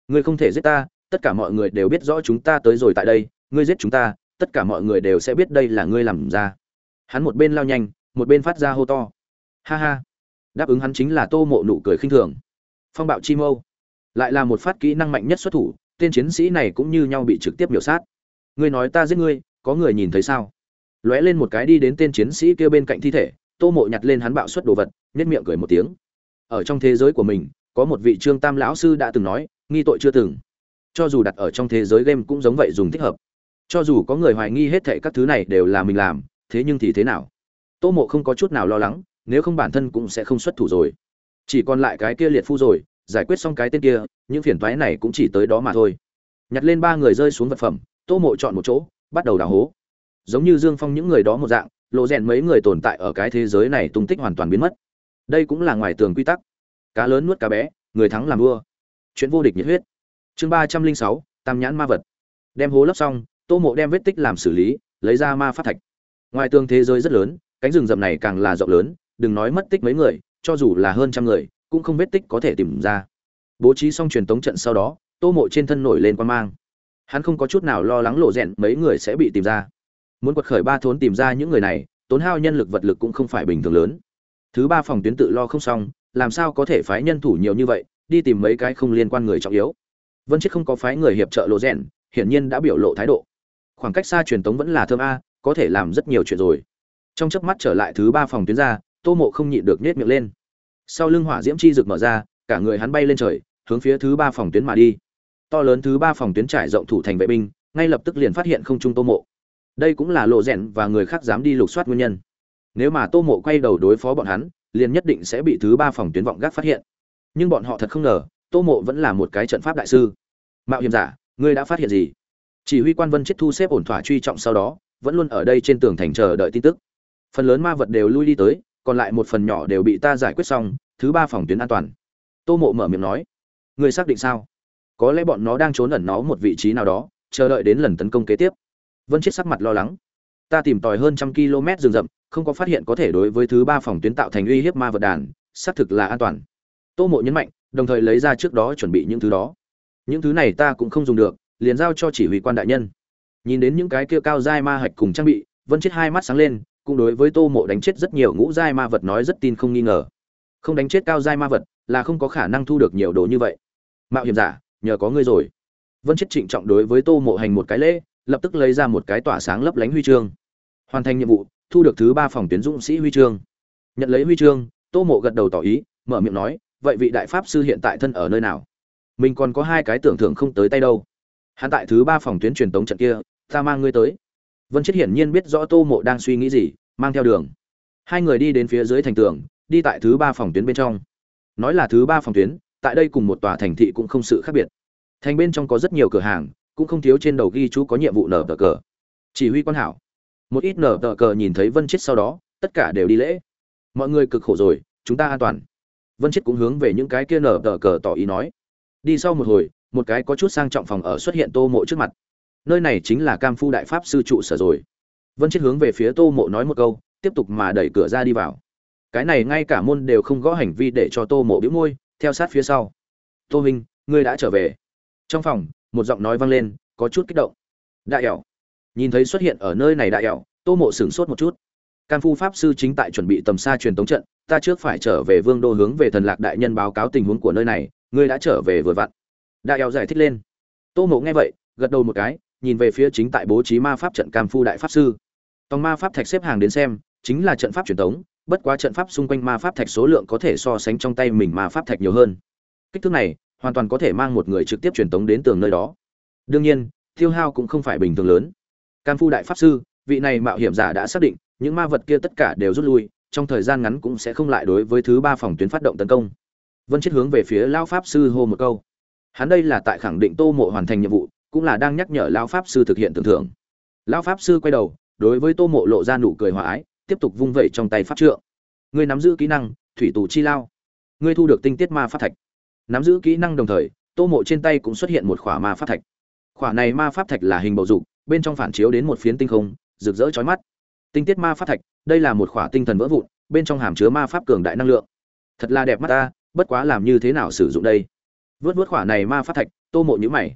Ngươi không thể giết ta tất cả mọi người đều biết rõ chúng ta tới rồi tại đây, ngươi giết chúng ta, tất cả mọi người đều sẽ biết đây là ngươi làm ra. Hắn một bên lao nhanh, một bên phát ra hô to. Ha ha. Đáp ứng hắn chính là tô mộ nụ cười khinh thường. Phong bạo chi mâu. Lại là một phát kỹ năng mạnh nhất xuất thủ, tên chiến sĩ này cũng như nhau bị trực tiếp biểu sát. Ngươi nói ta giết ngươi, có người nhìn thấy sao? Lóe lên một cái đi đến tên chiến sĩ kia bên cạnh thi thể, tô mộ nhặt lên hắn bạo xuất đồ vật nhét miệng cười một tiếng. Ở trong thế giới của mình, có một vị trương tam lão sư đã từng nói, nghi tội chưa từng cho dù đặt ở trong thế giới game cũng giống vậy dùng thích hợp. Cho dù có người hoài nghi hết thệ các thứ này đều là mình làm, thế nhưng thì thế nào? Tô mộ không có chút nào lo lắng, nếu không bản thân cũng sẽ không xuất thủ rồi. Chỉ còn lại cái kia liệt phu rồi, giải quyết xong cái tên kia, những phiền toái này cũng chỉ tới đó mà thôi. Nhặt lên ba người rơi xuống vật phẩm, tô mộ chọn một chỗ, bắt đầu đào hố. Giống như dương phong những người đó một dạng, lộ rèn mấy người tồn tại ở cái thế giới này tung tích hoàn toàn biến mất. Đây cũng là ngoài tường quy tắc. Cá lớn nuốt cá bé, người thắng làm vua. Chuyện vô địch nhiệt huyết chương ba trăm linh sáu, tam nhãn ma vật. Đem hố lấp xong, tô mộ đem vết tích làm xử lý, lấy ra ma phát thạch. Ngoài tường thế giới rất lớn, cánh rừng rậm này càng là rộng lớn, đừng nói mất tích mấy người, cho dù là hơn trăm người, cũng không vết tích có thể tìm ra. Bố trí xong truyền tống trận sau đó, tô mộ trên thân nổi lên quan mang. Hắn không có chút nào lo lắng lộ rẽn mấy người sẽ bị tìm ra. Muốn quật khởi ba thốn tìm ra những người này, tốn hao nhân lực vật lực cũng không phải bình thường lớn. Thứ ba phòng tuyến tự lo không xong, làm sao có thể phái nhân thủ nhiều như vậy, đi tìm mấy cái không liên quan người trọng yếu vân chết không có phái người hiệp trợ lộ rèn, hiển nhiên đã biểu lộ thái độ. Khoảng cách xa truyền tống vẫn là thơm a, có thể làm rất nhiều chuyện rồi. Trong chớp mắt trở lại thứ ba phòng tuyến ra, tô mộ không nhịn được nết miệng lên. Sau lưng hỏa diễm chi rực mở ra, cả người hắn bay lên trời, hướng phía thứ ba phòng tuyến mà đi. To lớn thứ ba phòng tuyến trải rộng thủ thành vệ binh, ngay lập tức liền phát hiện không trung tô mộ. Đây cũng là lộ rèn và người khác dám đi lục soát nguyên nhân. Nếu mà tô mộ quay đầu đối phó bọn hắn, liền nhất định sẽ bị thứ ba phòng tuyến vọng gác phát hiện. Nhưng bọn họ thật không ngờ tô mộ vẫn là một cái trận pháp đại sư. Mạo hiểm giả, ngươi đã phát hiện gì? Chỉ huy quan vân chết thu xếp ổn thỏa truy trọng sau đó, vẫn luôn ở đây trên tường thành chờ đợi tin tức. Phần lớn ma vật đều lui đi tới, còn lại một phần nhỏ đều bị ta giải quyết xong, thứ ba phòng tuyến an toàn. Tô mộ mở miệng nói, ngươi xác định sao? Có lẽ bọn nó đang trốn ẩn nó một vị trí nào đó, chờ đợi đến lần tấn công kế tiếp. Vân chết sắc mặt lo lắng, ta tìm tòi hơn trăm km rừng rậm, không có phát hiện có thể đối với thứ ba phòng tuyến tạo thành uy hiếp ma vật đàn, xác thực là an toàn. Tô mộ nhấn mạnh đồng thời lấy ra trước đó chuẩn bị những thứ đó. Những thứ này ta cũng không dùng được, liền giao cho chỉ huy quan đại nhân. Nhìn đến những cái kia cao dai ma hạch cùng trang bị, vân chết hai mắt sáng lên, cũng đối với tô mộ đánh chết rất nhiều ngũ giai ma vật nói rất tin không nghi ngờ. Không đánh chết cao giai ma vật là không có khả năng thu được nhiều đồ như vậy. Mạo hiểm giả, nhờ có ngươi rồi. Vân chết trịnh trọng đối với tô mộ hành một cái lễ, lập tức lấy ra một cái tỏa sáng lấp lánh huy chương. Hoàn thành nhiệm vụ, thu được thứ ba phòng tuyến dũng sĩ huy chương. Nhận lấy huy chương, tô mộ gật đầu tỏ ý, mở miệng nói vậy vị đại pháp sư hiện tại thân ở nơi nào? Mình còn có hai cái tưởng thưởng không tới tay đâu. Hắn tại thứ ba phòng tuyến truyền tống trận kia, ta mang ngươi tới. Vân chết hiển nhiên biết rõ tô mộ đang suy nghĩ gì, mang theo đường. Hai người đi đến phía dưới thành tường, đi tại thứ ba phòng tuyến bên trong. Nói là thứ ba phòng tuyến, tại đây cùng một tòa thành thị cũng không sự khác biệt. Thành bên trong có rất nhiều cửa hàng, cũng không thiếu trên đầu ghi chú có nhiệm vụ nở tờ cờ. Chỉ huy quan hảo. Một ít nở tờ cờ nhìn thấy vân chết sau đó, tất cả đều đi lễ. Mọi người cực khổ rồi, chúng ta an toàn vân chết cũng hướng về những cái kia nở tờ cờ tỏ ý nói. Đi sau một hồi, một cái có chút sang trọng phòng ở xuất hiện tô mộ trước mặt. Nơi này chính là cam phu đại pháp sư trụ sở rồi. Vân chết hướng về phía tô mộ nói một câu, tiếp tục mà đẩy cửa ra đi vào. Cái này ngay cả môn đều không gõ hành vi để cho tô mộ bĩu môi, theo sát phía sau. Tô minh ngươi đã trở về. Trong phòng, một giọng nói vang lên, có chút kích động. Đại ẻo. Nhìn thấy xuất hiện ở nơi này đại ẻo, tô mộ sửng sốt một chút. Cam phu pháp sư chính tại chuẩn bị tầm xa truyền tống trận ta trước phải trở về vương đô hướng về thần lạc đại nhân báo cáo tình huống của nơi này, ngươi đã trở về vừa vặn. Đại eo giải thích lên. Tô mộ nghe vậy, gật đầu một cái, nhìn về phía chính tại bố trí ma pháp trận cam phu đại pháp sư. Tòng ma pháp thạch xếp hàng đến xem, chính là trận pháp truyền thống, bất quá trận pháp xung quanh ma pháp thạch số lượng có thể so sánh trong tay mình ma pháp thạch nhiều hơn. Kích thước này, hoàn toàn có thể mang một người trực tiếp truyền tống đến tường nơi đó. Đương nhiên, tiêu hao cũng không phải bình thường lớn. Cam phu đại pháp sư, vị này mạo hiểm giả đã xác định, những ma vật kia tất cả đều rút lui trong thời gian ngắn cũng sẽ không lại đối với thứ ba phòng tuyến phát động tấn công. Vân chết hướng về phía lao pháp sư hô một câu. Hắn đây là tại khẳng định tô mộ hoàn thành nhiệm vụ, cũng là đang nhắc nhở lão pháp sư thực hiện tưởng thưởng. Lão pháp sư quay đầu, đối với tô mộ lộ ra nụ cười hòa ái, tiếp tục vung vẩy trong tay pháp trượng. Ngươi nắm giữ kỹ năng, thủy tù chi lao. Ngươi thu được tinh tiết ma pháp thạch. Nắm giữ kỹ năng đồng thời, tô mộ trên tay cũng xuất hiện một khỏa ma pháp thạch. Khỏa này ma pháp thạch là hình bầu dục, bên trong phản chiếu đến một phiến tinh không, rực rỡ chói mắt. Tinh tiết ma pháp thạch đây là một khỏa tinh thần vỡ vụn, bên trong hàm chứa ma pháp cường đại năng lượng. Thật là đẹp mắt ta, bất quá làm như thế nào sử dụng đây? Vớt vớt khỏa này ma pháp thạch, tô mộ nhữ mày.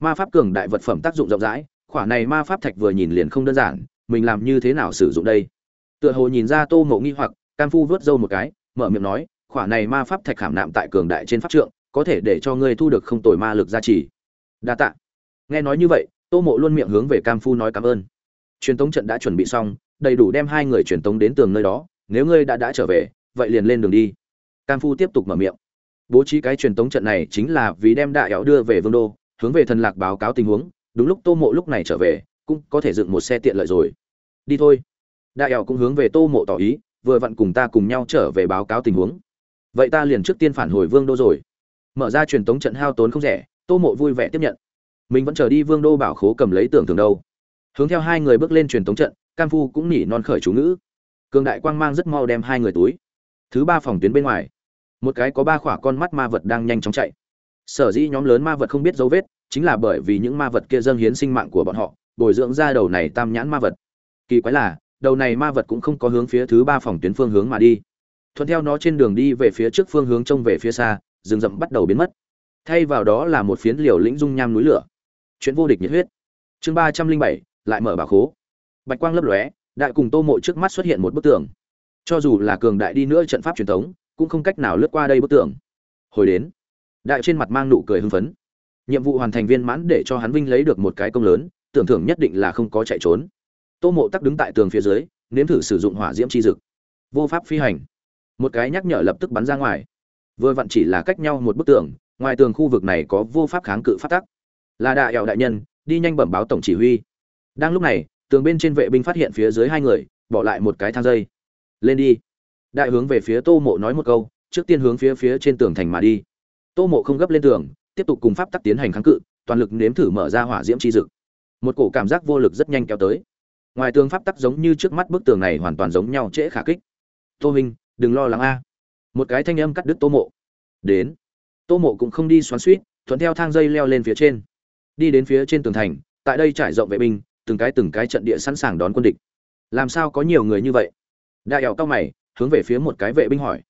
Ma pháp cường đại vật phẩm tác dụng rộng rãi, khỏa này ma pháp thạch vừa nhìn liền không đơn giản, mình làm như thế nào sử dụng đây? Tựa hồ nhìn ra tô mộ nghi hoặc, cam phu vớt râu một cái, mở miệng nói, khỏa này ma pháp thạch khảm nạm tại cường đại trên pháp trượng, có thể để cho ngươi thu được không tồi ma lực gia trì. Đa tạ. Nghe nói như vậy, tô mộ luôn miệng hướng về cam phu nói cảm ơn. Truyền tống trận đã chuẩn bị xong đầy đủ đem hai người truyền tống đến tường nơi đó, nếu ngươi đã đã trở về, vậy liền lên đường đi. Cam phu tiếp tục mở miệng. Bố trí cái truyền tống trận này chính là vì đem đại éo đưa về vương đô, hướng về thần lạc báo cáo tình huống, đúng lúc tô mộ lúc này trở về, cũng có thể dựng một xe tiện lợi rồi. Đi thôi. Đại ẻo cũng hướng về tô mộ tỏ ý, vừa vặn cùng ta cùng nhau trở về báo cáo tình huống. Vậy ta liền trước tiên phản hồi vương đô rồi. Mở ra truyền tống trận hao tốn không rẻ, tô mộ vui vẻ tiếp nhận. Mình vẫn chờ đi vương đô bảo khố cầm lấy tưởng thường đâu. Hướng theo hai người bước lên truyền tống trận cam phu cũng nỉ non khởi chú ngữ. Cường đại quang mang rất mau đem hai người túi. Thứ ba phòng tuyến bên ngoài. Một cái có ba khỏa con mắt ma vật đang nhanh chóng chạy. Sở dĩ nhóm lớn ma vật không biết dấu vết, chính là bởi vì những ma vật kia dâng hiến sinh mạng của bọn họ, bồi dưỡng ra đầu này tam nhãn ma vật. Kỳ quái là, đầu này ma vật cũng không có hướng phía thứ ba phòng tuyến phương hướng mà đi. Thuận theo nó trên đường đi về phía trước phương hướng trông về phía xa, rừng rậm bắt đầu biến mất. Thay vào đó là một phiến liều lĩnh dung nham núi lửa. Chuyện vô địch nhiệt huyết. Chương ba trăm linh bảy, lại mở bà khố bạch quang lấp lóe, đại cùng tô mộ trước mắt xuất hiện một bức tường. Cho dù là cường đại đi nữa trận pháp truyền thống, cũng không cách nào lướt qua đây bức tường. Hồi đến, đại trên mặt mang nụ cười hưng phấn. Nhiệm vụ hoàn thành viên mãn để cho hắn vinh lấy được một cái công lớn, tưởng thưởng nhất định là không có chạy trốn. Tô mộ tắc đứng tại tường phía dưới, nếm thử sử dụng hỏa diễm chi dực. Vô pháp phi hành. Một cái nhắc nhở lập tức bắn ra ngoài. Vừa vặn chỉ là cách nhau một bức tường, ngoài tường khu vực này có vô pháp kháng cự phát tắc. Là đại hẹo đại nhân, đi nhanh bẩm báo tổng chỉ huy. Đang lúc này tường bên trên vệ binh phát hiện phía dưới hai người, bỏ lại một cái thang dây. Lên đi. Đại hướng về phía tô mộ nói một câu, trước tiên hướng phía phía trên tường thành mà đi. Tô mộ không gấp lên tường, tiếp tục cùng pháp tắc tiến hành kháng cự, toàn lực nếm thử mở ra hỏa diễm chi dực. Một cổ cảm giác vô lực rất nhanh kéo tới. Ngoài tường pháp tắc giống như trước mắt bức tường này hoàn toàn giống nhau trễ khả kích. Tô minh, đừng lo lắng a. Một cái thanh âm cắt đứt tô mộ. Đến. Tô mộ cũng không đi xoắn suýt, thuận theo thang dây leo lên phía trên. Đi đến phía trên tường thành, tại đây trải rộng vệ binh từng cái từng cái trận địa sẵn sàng đón quân địch. Làm sao có nhiều người như vậy? Đại ẻo cao mày, hướng về phía một cái vệ binh hỏi.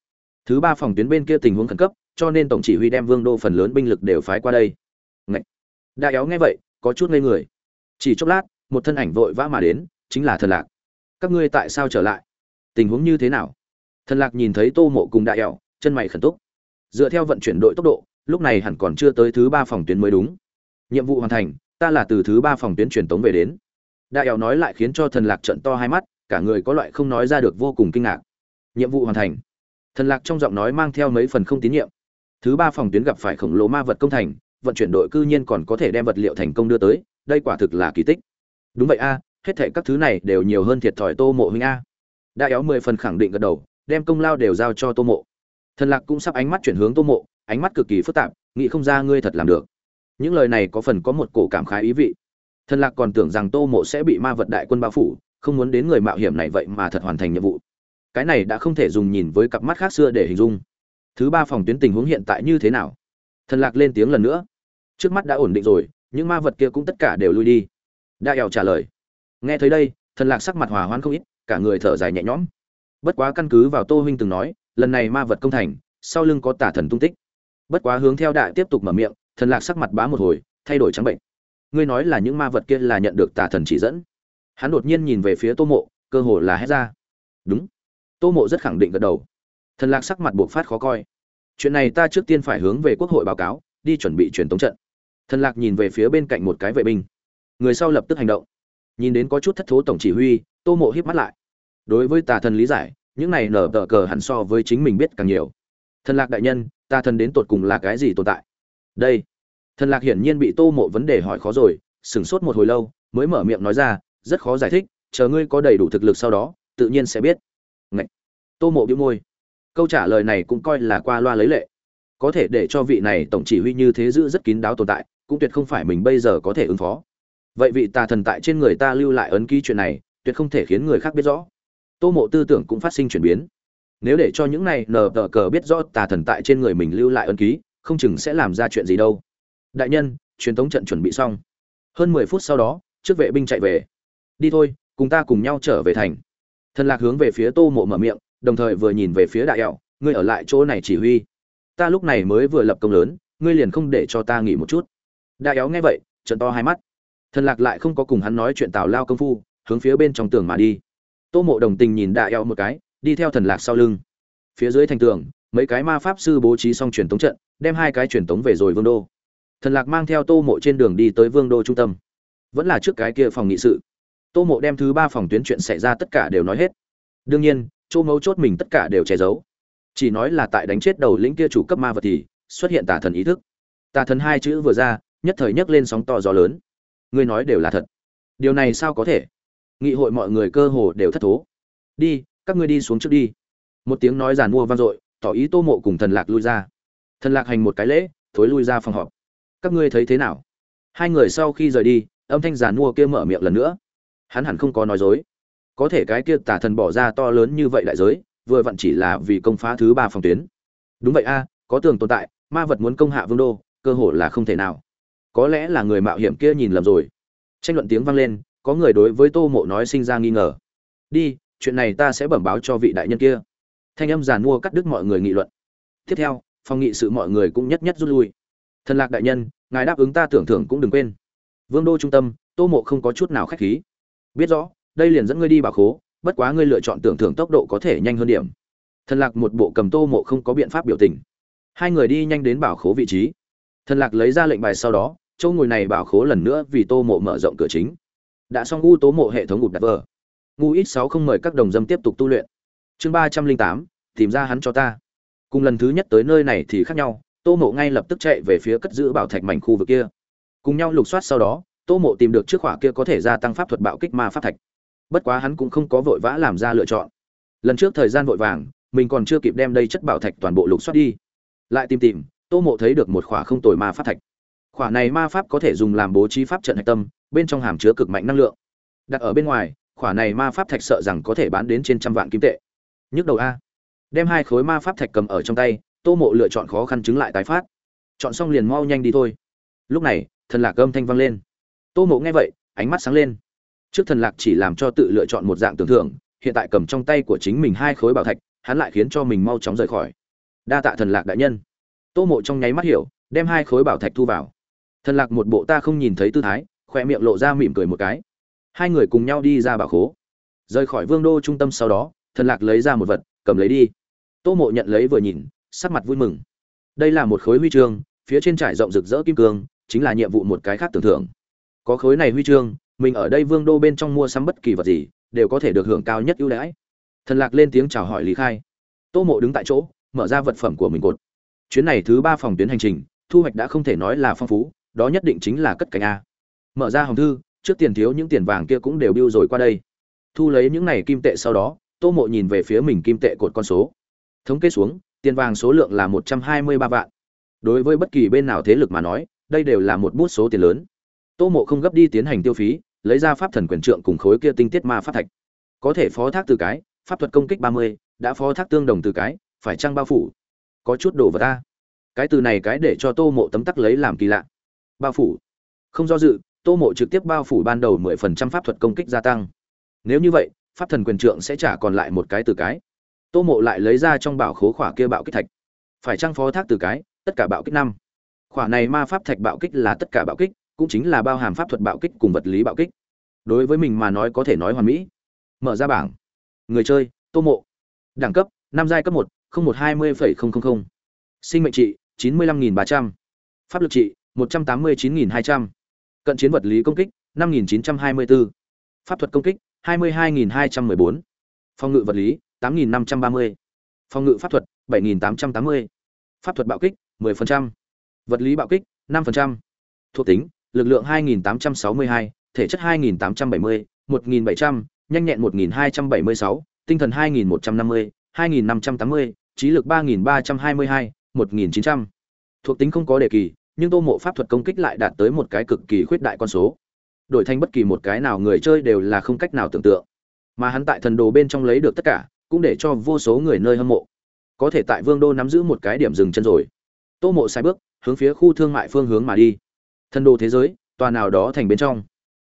Thứ ba phòng tuyến bên kia tình huống khẩn cấp, cho nên tổng chỉ huy đem vương đô phần lớn binh lực đều phái qua đây. Ngậy! đại éo nghe vậy, có chút ngây người. Chỉ chốc lát, một thân ảnh vội vã mà đến, chính là thần lạc. Các ngươi tại sao trở lại? Tình huống như thế nào? Thần lạc nhìn thấy tô mộ cùng đại ẻo, chân mày khẩn túc. Dựa theo vận chuyển đội tốc độ, lúc này hẳn còn chưa tới thứ ba phòng tuyến mới đúng. Nhiệm vụ hoàn thành, ta là từ thứ ba phòng tuyến truyền tống về đến đại ẻo nói lại khiến cho thần lạc trận to hai mắt, cả người có loại không nói ra được vô cùng kinh ngạc. Nhiệm vụ hoàn thành. Thần lạc trong giọng nói mang theo mấy phần không tín nhiệm. Thứ ba phòng tuyến gặp phải khổng lồ ma vật công thành, vận chuyển đội cư nhiên còn có thể đem vật liệu thành công đưa tới, đây quả thực là kỳ tích. Đúng vậy a, hết thệ các thứ này đều nhiều hơn thiệt thòi tô mộ huynh a. Đã éo mười phần khẳng định gật đầu, đem công lao đều giao cho tô mộ. Thần lạc cũng sắp ánh mắt chuyển hướng tô mộ, ánh mắt cực kỳ phức tạp, nghĩ không ra ngươi thật làm được. Những lời này có phần có một cổ cảm khái ý vị thần lạc còn tưởng rằng tô mộ sẽ bị ma vật đại quân bao phủ, không muốn đến người mạo hiểm này vậy mà thật hoàn thành nhiệm vụ. Cái này đã không thể dùng nhìn với cặp mắt khác xưa để hình dung. Thứ ba phòng tuyến tình huống hiện tại như thế nào? Thần lạc lên tiếng lần nữa. Trước mắt đã ổn định rồi, những ma vật kia cũng tất cả đều lui đi. Đa ẻo trả lời. Nghe thấy đây, thần lạc sắc mặt hòa hoãn không ít, cả người thở dài nhẹ nhõm. Bất quá căn cứ vào tô huynh từng nói, lần này ma vật công thành, sau lưng có tả thần tung tích. Bất quá hướng theo đại tiếp tục mở miệng, thần lạc sắc mặt bá một hồi, thay đổi trắng bệnh ngươi nói là những ma vật kia là nhận được tà thần chỉ dẫn. Hắn đột nhiên nhìn về phía tô mộ, cơ hồ là hét ra. Đúng. Tô mộ rất khẳng định gật đầu. Thần lạc sắc mặt buộc phát khó coi. Chuyện này ta trước tiên phải hướng về quốc hội báo cáo, đi chuẩn bị truyền tống trận. Thần lạc nhìn về phía bên cạnh một cái vệ binh. Người sau lập tức hành động. Nhìn đến có chút thất thố tổng chỉ huy, tô mộ híp mắt lại. Đối với tà thần lý giải, những này nở tờ cờ hẳn so với chính mình biết càng nhiều. Thần lạc đại nhân, tà thần đến tột cùng là cái gì tồn tại? Đây thần lạc hiển nhiên bị tô mộ vấn đề hỏi khó rồi, sửng sốt một hồi lâu, mới mở miệng nói ra, rất khó giải thích, chờ ngươi có đầy đủ thực lực sau đó, tự nhiên sẽ biết. Ngậy! tô mộ bĩu môi. Câu trả lời này cũng coi là qua loa lấy lệ. Có thể để cho vị này tổng chỉ huy như thế giữ rất kín đáo tồn tại, cũng tuyệt không phải mình bây giờ có thể ứng phó. Vậy vị tà thần tại trên người ta lưu lại ấn ký chuyện này, tuyệt không thể khiến người khác biết rõ. Tô mộ tư tưởng cũng phát sinh chuyển biến. Nếu để cho những này nờ tờ cờ biết rõ tà thần tại trên người mình lưu lại ấn ký, không chừng sẽ làm ra chuyện gì đâu đại nhân, truyền thống trận chuẩn bị xong. Hơn mười phút sau đó, trước vệ binh chạy về. Đi thôi, cùng ta cùng nhau trở về thành. Thần lạc hướng về phía tô mộ mở miệng, đồng thời vừa nhìn về phía đại ẹo ngươi ở lại chỗ này chỉ huy. Ta lúc này mới vừa lập công lớn, ngươi liền không để cho ta nghỉ một chút. Đại éo nghe vậy trận to hai mắt. Thần lạc lại không có cùng hắn nói chuyện tào lao công phu, hướng phía bên trong tường mà đi. Tô mộ đồng tình nhìn đại éo một cái, đi theo thần lạc sau lưng. Phía dưới thành tường, mấy cái ma pháp sư bố trí xong truyền tống trận, đem hai cái truyền tống về rồi vương đô thần lạc mang theo tô mộ trên đường đi tới vương đô trung tâm. Vẫn là trước cái kia phòng nghị sự. Tô mộ đem thứ ba phòng tuyến chuyện xảy ra tất cả đều nói hết. Đương nhiên, chỗ mấu chốt mình tất cả đều che giấu. Chỉ nói là tại đánh chết đầu lĩnh kia chủ cấp ma vật thì xuất hiện tà thần ý thức. Tà thần hai chữ vừa ra, nhất thời nhấc lên sóng to gió lớn. Ngươi nói đều là thật. Điều này sao có thể? Nghị hội mọi người cơ hồ đều thất thố. Đi, các ngươi đi xuống trước đi. Một tiếng nói giàn mua vang dội, tỏ ý tô mộ cùng thần lạc lui ra. Thần lạc hành một cái lễ, thối lui ra phòng họp các ngươi thấy thế nào? Hai người sau khi rời đi, âm thanh giàn mua kia mở miệng lần nữa. Hắn hẳn không có nói dối. Có thể cái kia tả thần bỏ ra to lớn như vậy đại giới, vừa vặn chỉ là vì công phá thứ ba phòng tuyến. Đúng vậy a, có tường tồn tại, ma vật muốn công hạ vương đô, cơ hội là không thể nào. Có lẽ là người mạo hiểm kia nhìn lầm rồi. Tranh luận tiếng vang lên, có người đối với tô mộ nói sinh ra nghi ngờ. Đi, chuyện này ta sẽ bẩm báo cho vị đại nhân kia. Thanh âm giàn mua cắt đứt mọi người nghị luận. Tiếp theo, phòng nghị sự mọi người cũng nhất nhất rút lui thần lạc đại nhân, ngài đáp ứng ta tưởng thưởng cũng đừng quên. Vương đô trung tâm, tô mộ không có chút nào khách khí. Biết rõ, đây liền dẫn ngươi đi bảo khố, bất quá ngươi lựa chọn tưởng thưởng tốc độ có thể nhanh hơn điểm. Thần lạc một bộ cầm tô mộ không có biện pháp biểu tình. Hai người đi nhanh đến bảo khố vị trí. Thần lạc lấy ra lệnh bài sau đó, chỗ ngồi này bảo khố lần nữa vì tô mộ mở rộng cửa chính. Đã xong u tố mộ hệ thống gục đặt vờ. Ngu ít sáu không mời các đồng dâm tiếp tục tu luyện. Chương ba trăm linh tám, tìm ra hắn cho ta. Cùng lần thứ nhất tới nơi này thì khác nhau tô mộ ngay lập tức chạy về phía cất giữ bảo thạch mảnh khu vực kia. Cùng nhau lục soát sau đó, tô mộ tìm được chiếc khỏa kia có thể gia tăng pháp thuật bạo kích ma pháp thạch. Bất quá hắn cũng không có vội vã làm ra lựa chọn. Lần trước thời gian vội vàng, mình còn chưa kịp đem đây chất bảo thạch toàn bộ lục soát đi. Lại tìm tìm, tô mộ thấy được một khỏa không tồi ma pháp thạch. Khỏa này ma pháp có thể dùng làm bố trí pháp trận hạch tâm, bên trong hàm chứa cực mạnh năng lượng. Đặt ở bên ngoài, khỏa này ma pháp thạch sợ rằng có thể bán đến trên trăm vạn kim tệ. Nhức đầu a. Đem hai khối ma pháp thạch cầm ở trong tay tô mộ lựa chọn khó khăn chứng lại tái phát. Chọn xong liền mau nhanh đi thôi. Lúc này, thần lạc âm thanh vang lên. Tô mộ nghe vậy, ánh mắt sáng lên. Trước thần lạc chỉ làm cho tự lựa chọn một dạng tưởng thưởng, hiện tại cầm trong tay của chính mình hai khối bảo thạch, hắn lại khiến cho mình mau chóng rời khỏi. Đa tạ thần lạc đại nhân. Tô mộ trong nháy mắt hiểu, đem hai khối bảo thạch thu vào. Thần lạc một bộ ta không nhìn thấy tư thái khoe miệng lộ ra mỉm cười một cái. Hai người cùng nhau đi ra bảo khố. Rời khỏi vương đô trung tâm sau đó, thần lạc lấy ra một vật, cầm lấy đi. Tô mộ nhận lấy vừa nhìn sắc mặt vui mừng. Đây là một khối huy chương, phía trên trải rộng rực rỡ kim cương, chính là nhiệm vụ một cái khác tưởng thưởng. Có khối này huy chương, mình ở đây vương đô bên trong mua sắm bất kỳ vật gì, đều có thể được hưởng cao nhất ưu đãi. Thần lạc lên tiếng chào hỏi lý khai. Tô mộ đứng tại chỗ, mở ra vật phẩm của mình cột. Chuyến này thứ ba phòng tuyến hành trình, thu hoạch đã không thể nói là phong phú, đó nhất định chính là cất cánh a. Mở ra hòm thư, trước tiền thiếu những tiền vàng kia cũng đều biêu rồi qua đây. Thu lấy những này kim tệ sau đó, tô mộ nhìn về phía mình kim tệ cột con số. Thống kê xuống tiền vàng số lượng là một trăm hai mươi ba vạn. Đối với bất kỳ bên nào thế lực mà nói, đây đều là một bút số tiền lớn. Tô mộ không gấp đi tiến hành tiêu phí, lấy ra pháp thần quyền trượng cùng khối kia tinh tiết ma pháp thạch. Có thể phó thác từ cái, pháp thuật công kích ba mươi, đã phó thác tương đồng từ cái, phải trăng bao phủ? Có chút đồ vật ta. Cái từ này cái để cho tô mộ tấm tắc lấy làm kỳ lạ. Bao phủ. Không do dự, tô mộ trực tiếp bao phủ ban đầu mười phần trăm pháp thuật công kích gia tăng. Nếu như vậy, pháp thần quyền trượng sẽ trả còn lại một cái từ cái tô mộ lại lấy ra trong bảo khố khỏa kia bạo kích thạch. Phải trăng phó thác từ cái, tất cả bạo kích năm? Khỏa này ma pháp thạch bạo kích là tất cả bạo kích, cũng chính là bao hàm pháp thuật bạo kích cùng vật lý bạo kích. Đối với mình mà nói có thể nói hoàn mỹ. Mở ra bảng. Người chơi, tô mộ. Đẳng cấp, năm giai cấp một một hai mươi sinh mệnh trị, chín mươi lăm nghìn ba trăm. Pháp lực trị, một trăm tám mươi chín nghìn hai trăm. Cận chiến vật lý công kích, năm nghìn chín trăm hai mươi bốn. Pháp thuật công kích, hai mươi hai nghìn hai trăm mười bốn. Phòng ngự vật lý tám nghìn năm trăm ba mươi phòng ngự pháp thuật bảy nghìn tám trăm tám mươi pháp thuật bạo kích 10%. vật lý bạo kích 5%. thuộc tính lực lượng 2862, thể chất 2870, 1700, nhanh nhẹn 1276, tinh thần 2150, 2580, trí lực 3322, 1900. Thuộc tính không có đề kỳ, nhưng Tô Mộ pháp thuật công kích lại đạt tới một cái cực kỳ khuyết đại con số. Đổi thành bất kỳ một cái nào người chơi đều là không cách nào tưởng tượng. Mà hắn tại thần đồ bên trong lấy được tất cả, cũng để cho vô số người nơi hâm mộ. Có thể tại Vương đô nắm giữ một cái điểm dừng chân rồi. Tô Mộ sai bước, hướng phía khu thương mại phương hướng mà đi. Thần đô thế giới, tòa nào đó thành bên trong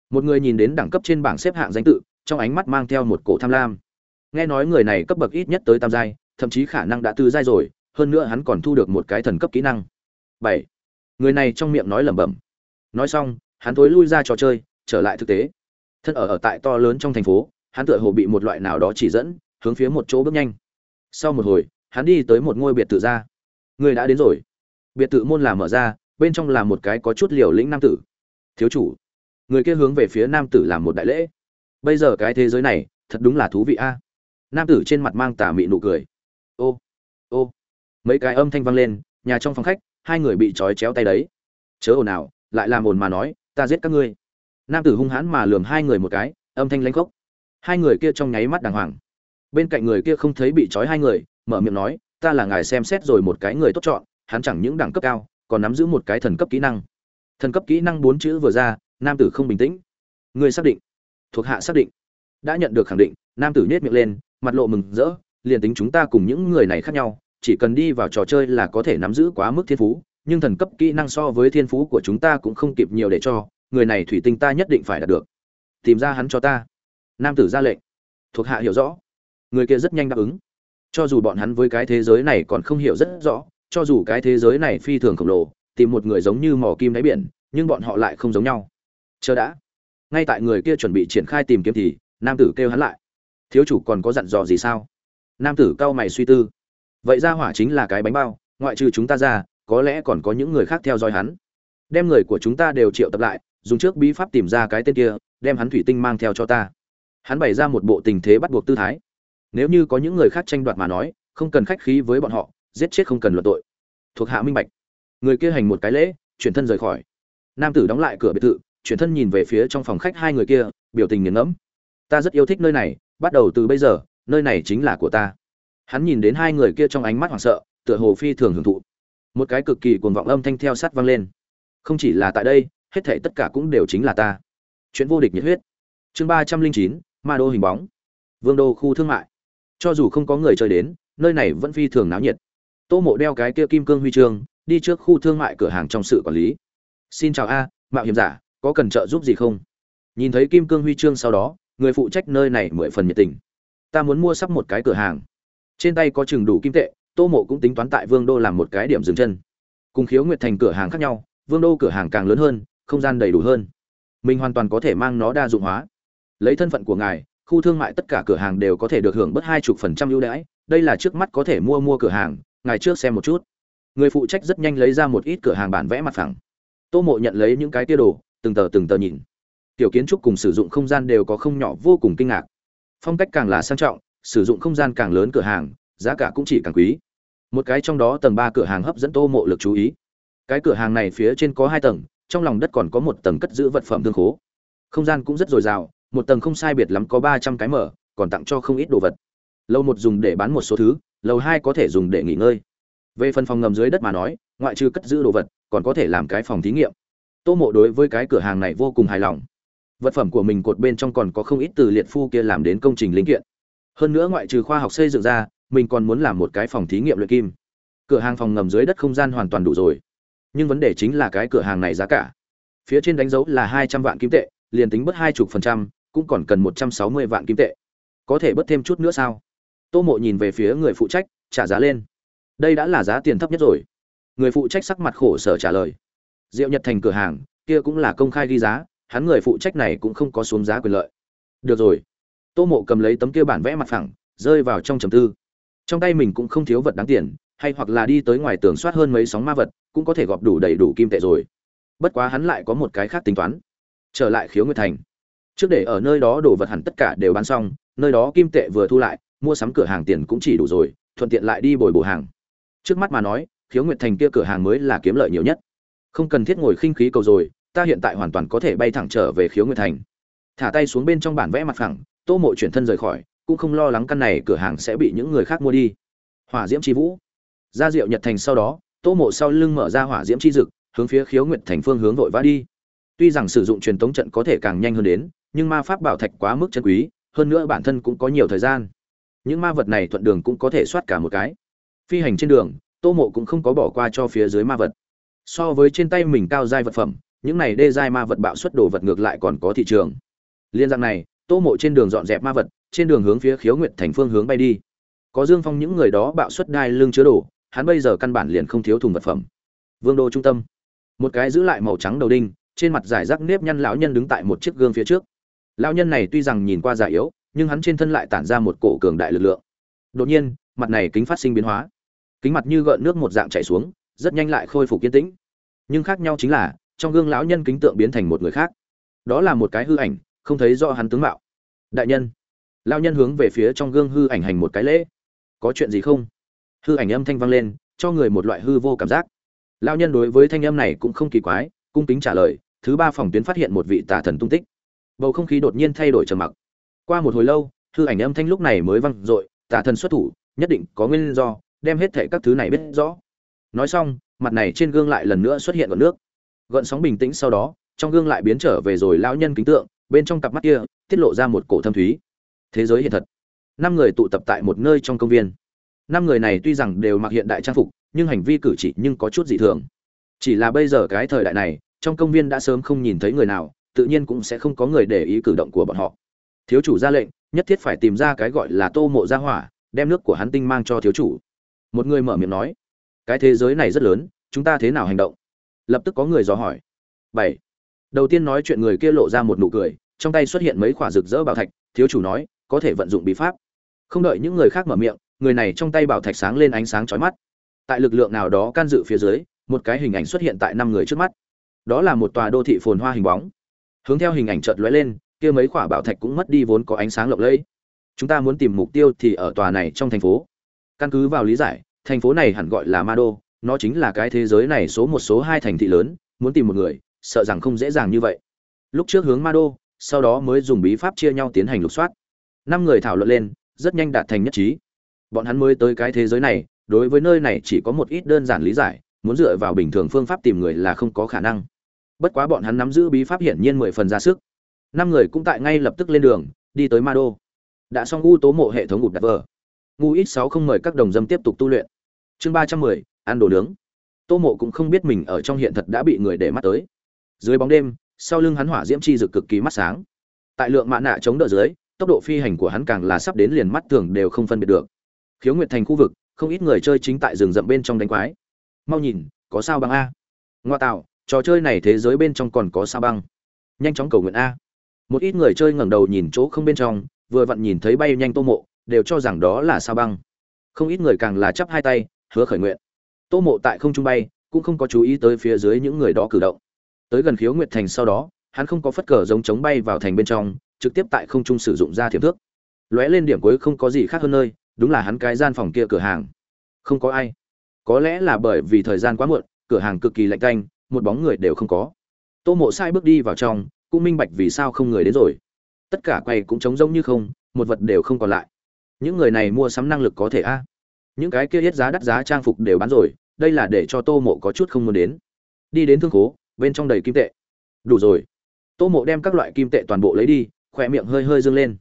một người nhìn đến đẳng cấp trên bảng xếp hạng danh tự trong ánh mắt mang theo một cổ tham lam nghe nói người này cấp bậc ít nhất tới tam giai thậm chí khả năng đã tư giai rồi hơn nữa hắn còn thu được một cái thần cấp kỹ năng bảy người này trong miệng nói lẩm bẩm nói xong hắn thối lui ra trò chơi trở lại thực tế thân ở ở tại to lớn trong thành phố hắn tựa hồ bị một loại nào đó chỉ dẫn hướng phía một chỗ bước nhanh. Sau một hồi, hắn đi tới một ngôi biệt thự ra. Người đã đến rồi. Biệt thự môn là mở ra, bên trong là một cái có chút liều lĩnh nam tử. Thiếu chủ. Người kia hướng về phía nam tử làm một đại lễ. Bây giờ cái thế giới này, thật đúng là thú vị a. À? Nam tử trên mặt mang tà mị nụ cười. Ô ô. Mấy cái âm thanh vang lên, nhà trong phòng khách, hai người bị trói chéo tay đấy. Chớ ồn ào, lại làm ồn mà nói, ta giết các ngươi. Nam tử hung hãn mà lườm hai người một cái, âm thanh lanh khốc. Hai người kia trong nháy mắt đàng hoàng bên cạnh người kia không thấy bị trói hai người, mở miệng nói, ta là ngài xem xét rồi một cái người tốt chọn, hắn chẳng những đẳng cấp cao, còn nắm giữ một cái thần cấp kỹ năng. Thần cấp kỹ năng bốn chữ vừa ra, nam tử không bình tĩnh. Người xác định. Thuộc hạ xác định. Đã nhận được khẳng định. Nam tử nhét miệng lên, mặt lộ mừng rỡ, liền tính chúng ta cùng những người này khác nhau, chỉ cần đi vào trò chơi là có thể nắm giữ quá mức thiên phú, nhưng thần cấp kỹ năng so với thiên phú của chúng ta cũng không kịp nhiều để cho, người này thủy tinh ta nhất định phải đạt được. Tìm ra hắn cho ta. Nam tử ra lệnh. Thuộc hạ hiểu rõ người kia rất nhanh đáp ứng. Cho dù bọn hắn với cái thế giới này còn không hiểu rất rõ, cho dù cái thế giới này phi thường khổng lồ, tìm một người giống như mỏ kim đáy biển, nhưng bọn họ lại không giống nhau. Chờ đã. Ngay tại người kia chuẩn bị triển khai tìm kiếm thì, nam tử kêu hắn lại. Thiếu chủ còn có dặn dò gì sao? Nam tử cau mày suy tư. Vậy ra hỏa chính là cái bánh bao, ngoại trừ chúng ta ra, có lẽ còn có những người khác theo dõi hắn. Đem người của chúng ta đều triệu tập lại, dùng trước bí pháp tìm ra cái tên kia, đem hắn thủy tinh mang theo cho ta. Hắn bày ra một bộ tình thế bắt buộc tư thái nếu như có những người khác tranh đoạt mà nói, không cần khách khí với bọn họ, giết chết không cần luận tội. Thuộc hạ minh bạch. Người kia hành một cái lễ, chuyển thân rời khỏi. Nam tử đóng lại cửa biệt thự, chuyển thân nhìn về phía trong phòng khách hai người kia, biểu tình nghiền ngẫm. Ta rất yêu thích nơi này, bắt đầu từ bây giờ, nơi này chính là của ta. Hắn nhìn đến hai người kia trong ánh mắt hoảng sợ, tựa hồ phi thường hưởng thụ. Một cái cực kỳ cuồng vọng âm thanh theo sát vang lên. Không chỉ là tại đây, hết thảy tất cả cũng đều chính là ta. Chuyện vô địch nhiệt huyết. Chương ba trăm linh chín, ma đô hình bóng. Vương đô khu thương mại cho dù không có người chơi đến, nơi này vẫn phi thường náo nhiệt. Tô mộ đeo cái kia kim cương huy chương, đi trước khu thương mại cửa hàng trong sự quản lý. Xin chào a, mạo hiểm giả, có cần trợ giúp gì không? Nhìn thấy kim cương huy chương sau đó, người phụ trách nơi này mười phần nhiệt tình. Ta muốn mua sắp một cái cửa hàng. Trên tay có chừng đủ kim tệ, tô mộ cũng tính toán tại vương đô làm một cái điểm dừng chân. Cùng khiếu nguyệt thành cửa hàng khác nhau, vương đô cửa hàng càng lớn hơn, không gian đầy đủ hơn. Mình hoàn toàn có thể mang nó đa dụng hóa. Lấy thân phận của ngài khu thương mại tất cả cửa hàng đều có thể được hưởng bất hai chục phần trăm ưu đãi, đây là trước mắt có thể mua mua cửa hàng, ngài trước xem một chút. Người phụ trách rất nhanh lấy ra một ít cửa hàng bản vẽ mặt phẳng. Tô mộ nhận lấy những cái tia đồ, từng tờ từng tờ nhìn. Tiểu kiến trúc cùng sử dụng không gian đều có không nhỏ vô cùng kinh ngạc. Phong cách càng là sang trọng, sử dụng không gian càng lớn cửa hàng, giá cả cũng chỉ càng quý. Một cái trong đó tầng ba cửa hàng hấp dẫn tô mộ lực chú ý. Cái cửa hàng này phía trên có hai tầng, trong lòng đất còn có một tầng cất giữ vật phẩm thương khố. Không gian cũng rất dồi dào một tầng không sai biệt lắm có ba trăm cái mở, còn tặng cho không ít đồ vật. Lầu một dùng để bán một số thứ lầu hai có thể dùng để nghỉ ngơi. Về phần phòng ngầm dưới đất mà nói, ngoại trừ cất giữ đồ vật, còn có thể làm cái phòng thí nghiệm. Tô mộ đối với cái cửa hàng này vô cùng hài lòng. Vật phẩm của mình cột bên trong còn có không ít từ liệt phu kia làm đến công trình linh kiện. Hơn nữa ngoại trừ khoa học xây dựng ra, mình còn muốn làm một cái phòng thí nghiệm luyện kim. Cửa hàng phòng ngầm dưới đất không gian hoàn toàn đủ rồi. Nhưng vấn đề chính là cái cửa hàng này giá cả. Phía trên đánh dấu là hai trăm vạn kim tệ, liền tính bớt hai chục phần trăm cũng còn cần một trăm sáu mươi vạn kim tệ. Có thể bớt thêm chút nữa sao? Tô mộ nhìn về phía người phụ trách, trả giá lên. Đây đã là giá tiền thấp nhất rồi. Người phụ trách sắc mặt khổ sở trả lời. Diệu nhật thành cửa hàng, kia cũng là công khai ghi giá, hắn người phụ trách này cũng không có xuống giá quyền lợi. Được rồi. Tô mộ cầm lấy tấm kia bản vẽ mặt phẳng, rơi vào trong trầm tư. Trong tay mình cũng không thiếu vật đáng tiền, hay hoặc là đi tới ngoài tường soát hơn mấy sóng ma vật, cũng có thể gọp đủ đầy đủ kim tệ rồi. Bất quá hắn lại có một cái khác tính toán. Trở lại khiếu nguyệt thành trước để ở nơi đó đồ vật hẳn tất cả đều bán xong, nơi đó kim tệ vừa thu lại, mua sắm cửa hàng tiền cũng chỉ đủ rồi, thuận tiện lại đi bồi bổ hàng. Trước mắt mà nói, khiếu nguyệt thành kia cửa hàng mới là kiếm lợi nhiều nhất. Không cần thiết ngồi khinh khí cầu rồi, ta hiện tại hoàn toàn có thể bay thẳng trở về khiếu nguyệt thành. Thả tay xuống bên trong bản vẽ mặt phẳng, tô mộ chuyển thân rời khỏi, cũng không lo lắng căn này cửa hàng sẽ bị những người khác mua đi. Hỏa diễm c h i vũ. Ra rượu nhật thành sau đó, tô mộ sau lưng mở ra hỏa diễm c h i dực, hướng phía khiếu nguyệt thành phương hướng vội vã đi. Tuy rằng sử dụng truyền tống trận có thể càng nhanh hơn đến nhưng ma pháp bảo thạch quá mức chân quý, hơn nữa bản thân cũng có nhiều thời gian. Những ma vật này thuận đường cũng có thể soát cả một cái. Phi hành trên đường, tô mộ cũng không có bỏ qua cho phía dưới ma vật. So với trên tay mình cao giai vật phẩm, những này đê giai ma vật bạo xuất đồ vật ngược lại còn có thị trường. Liên dạng này, tô mộ trên đường dọn dẹp ma vật, trên đường hướng phía khiếu nguyệt thành phương hướng bay đi. Có dương phong những người đó bạo xuất đai lưng chứa đồ, hắn bây giờ căn bản liền không thiếu thùng vật phẩm. Vương đô trung tâm. Một cái giữ lại màu trắng đầu đinh, trên mặt giải rác nếp nhăn lão nhân đứng tại một chiếc gương phía trước lão nhân này tuy rằng nhìn qua già yếu, nhưng hắn trên thân lại tản ra một cổ cường đại lực lượng. Đột nhiên, mặt này kính phát sinh biến hóa. Kính mặt như gợn nước một dạng chảy xuống, rất nhanh lại khôi phục kiên tĩnh. Nhưng khác nhau chính là, trong gương lão nhân kính tượng biến thành một người khác. Đó là một cái hư ảnh, không thấy rõ hắn tướng mạo. Đại nhân. Lão nhân hướng về phía trong gương hư ảnh hành một cái lễ. Có chuyện gì không? Hư ảnh âm thanh vang lên, cho người một loại hư vô cảm giác. Lão nhân đối với thanh âm này cũng không kỳ quái, cung kính trả lời, thứ ba phòng tuyến phát hiện một vị tà thần tung tích bầu không khí đột nhiên thay đổi trầm mặc. Qua một hồi lâu, hư ảnh âm thanh lúc này mới văng r ộ i tả thần xuất thủ, nhất định có nguyên do, đem hết thệ các thứ này biết rõ. Nói xong, mặt này trên gương lại lần nữa xuất hiện gọn nước. Gọn sóng bình tĩnh sau đó, trong gương lại biến trở về rồi lão nhân kính tượng, bên trong cặp mắt kia, tiết lộ ra một cổ thâm thúy. Thế giới hiện thật. Năm người tụ tập tại một nơi trong công viên. Năm người này tuy rằng đều mặc hiện đại trang phục, nhưng hành vi cử chỉ nhưng có chút dị thường. Chỉ là bây giờ cái thời đại này, trong công viên đã sớm không nhìn thấy người nào tự nhiên cũng sẽ không có người để ý cử động của bọn họ. Thiếu chủ ra lệnh, nhất thiết phải tìm ra cái gọi là tô mộ gia hỏa, đem nước của hắn tinh mang cho thiếu chủ. Một người mở miệng nói, cái thế giới này rất lớn, chúng ta thế nào hành động? Lập tức có người dò hỏi. Bảy. Đầu tiên nói chuyện người kia lộ ra một nụ cười, trong tay xuất hiện mấy quả rực rỡ bảo thạch, thiếu chủ nói, có thể vận dụng bí pháp. Không đợi những người khác mở miệng, người này trong tay bảo thạch sáng lên ánh sáng chói mắt. Tại lực lượng nào đó can dự phía dưới, một cái hình ảnh xuất hiện tại năm người trước mắt. Đó là một tòa đô thị phồn hoa hình bóng hướng theo hình ảnh chợt lóe lên, kia mấy quả bảo thạch cũng mất đi vốn có ánh sáng lộng lẫy. Chúng ta muốn tìm mục tiêu thì ở tòa này trong thành phố. Căn cứ vào lý giải, thành phố này hẳn gọi là ma đô, nó chính là cái thế giới này số một số hai thành thị lớn, muốn tìm một người, sợ rằng không dễ dàng như vậy. Lúc trước hướng ma đô, sau đó mới dùng bí pháp chia nhau tiến hành lục soát. Năm người thảo luận lên, rất nhanh đạt thành nhất trí. Bọn hắn mới tới cái thế giới này, đối với nơi này chỉ có một ít đơn giản lý giải, muốn dựa vào bình thường phương pháp tìm người là không có khả năng bất quá bọn hắn nắm giữ bí pháp hiển nhiên mười phần ra sức. Năm người cũng tại ngay lập tức lên đường, đi tới ma đô. Đã xong u tố mộ hệ thống gục đặt vờ ngu ít sáu không mời các đồng dâm tiếp tục tu luyện. Chương ba trăm mười, ăn đồ nướng. Tô mộ cũng không biết mình ở trong hiện thật đã bị người để mắt tới. Dưới bóng đêm, sau lưng hắn hỏa diễm chi rực cực kỳ mắt sáng. Tại lượng mạ nạ chống đỡ dưới, tốc độ phi hành của hắn càng là sắp đến liền mắt thường đều không phân biệt được. Khiếu nguyệt thành khu vực, không ít người chơi chính tại rừng rậm bên trong đánh quái. Mau nhìn, có sao bằng a? Ngoa tạo trò chơi này thế giới bên trong còn có sao băng. Nhanh chóng cầu nguyện a. Một ít người chơi ngẩng đầu nhìn chỗ không bên trong, vừa vặn nhìn thấy bay nhanh tô mộ, đều cho rằng đó là sao băng. Không ít người càng là chắp hai tay, hứa khởi nguyện. Tô mộ tại không trung bay, cũng không có chú ý tới phía dưới những người đó cử động. Tới gần khiếu nguyệt thành sau đó, hắn không có phất cờ giống chống bay vào thành bên trong, trực tiếp tại không trung sử dụng ra thiểm thước. Lóe lên điểm cuối không có gì khác hơn nơi, đúng là hắn cái gian phòng kia cửa hàng. Không có ai. Có lẽ là bởi vì thời gian quá muộn, cửa hàng cực kỳ lạnh canh một bóng người đều không có. Tô mộ sai bước đi vào trong, cũng minh bạch vì sao không người đến rồi. Tất cả quay cũng trống rỗng như không, một vật đều không còn lại. Những người này mua sắm năng lực có thể a? Những cái kia hết giá đắt giá trang phục đều bán rồi, đây là để cho tô mộ có chút không muốn đến. Đi đến thương khố, bên trong đầy kim tệ. Đủ rồi. Tô mộ đem các loại kim tệ toàn bộ lấy đi, khỏe miệng hơi hơi dâng lên.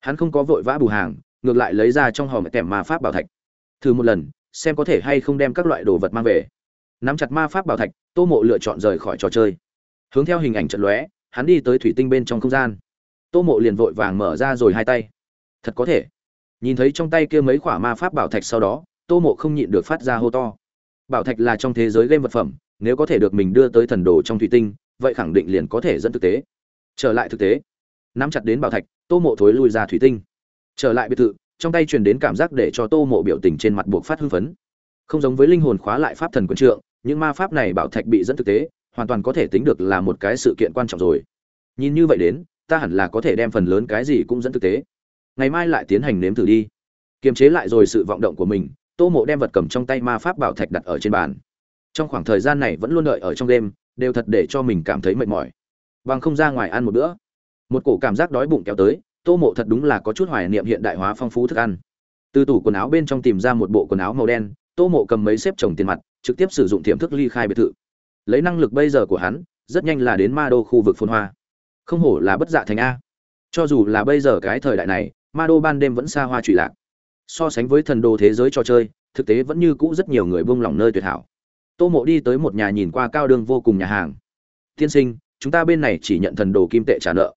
Hắn không có vội vã bù hàng, ngược lại lấy ra trong hòm kèm mà pháp bảo thạch. Thử một lần, xem có thể hay không đem các loại đồ vật mang về nắm chặt ma pháp bảo thạch, tô mộ lựa chọn rời khỏi trò chơi. Hướng theo hình ảnh trận lóe, hắn đi tới thủy tinh bên trong không gian. Tô mộ liền vội vàng mở ra rồi hai tay. Thật có thể. Nhìn thấy trong tay kia mấy quả ma pháp bảo thạch sau đó, tô mộ không nhịn được phát ra hô to. Bảo thạch là trong thế giới game vật phẩm, nếu có thể được mình đưa tới thần đồ trong thủy tinh, vậy khẳng định liền có thể dẫn thực tế. Trở lại thực tế. Nắm chặt đến bảo thạch, tô mộ thối lui ra thủy tinh. Trở lại biệt thự, trong tay truyền đến cảm giác để cho tô mộ biểu tình trên mặt buộc phát hưng phấn không giống với linh hồn khóa lại pháp thần quân trượng, những ma pháp này bảo thạch bị dẫn thực tế, hoàn toàn có thể tính được là một cái sự kiện quan trọng rồi. Nhìn như vậy đến, ta hẳn là có thể đem phần lớn cái gì cũng dẫn thực tế. Ngày mai lại tiến hành nếm thử đi. Kiềm chế lại rồi sự vọng động của mình, tô mộ đem vật cầm trong tay ma pháp bảo thạch đặt ở trên bàn. Trong khoảng thời gian này vẫn luôn đợi ở trong đêm, đều thật để cho mình cảm thấy mệt mỏi. Bằng không ra ngoài ăn một bữa. Một cổ cảm giác đói bụng kéo tới, tô mộ thật đúng là có chút hoài niệm hiện đại hóa phong phú thức ăn. Từ tủ quần áo bên trong tìm ra một bộ quần áo màu đen tô mộ cầm mấy xếp chồng tiền mặt, trực tiếp sử dụng tiềm thức ly khai biệt thự. Lấy năng lực bây giờ của hắn, rất nhanh là đến ma đô khu vực phôn hoa. Không hổ là bất dạ thành a. Cho dù là bây giờ cái thời đại này, ma đô ban đêm vẫn xa hoa trụy lạc. So sánh với thần đồ thế giới trò chơi, thực tế vẫn như cũ rất nhiều người buông lỏng nơi tuyệt hảo. Tô mộ đi tới một nhà nhìn qua cao đường vô cùng nhà hàng. Tiên sinh, chúng ta bên này chỉ nhận thần đồ kim tệ trả nợ.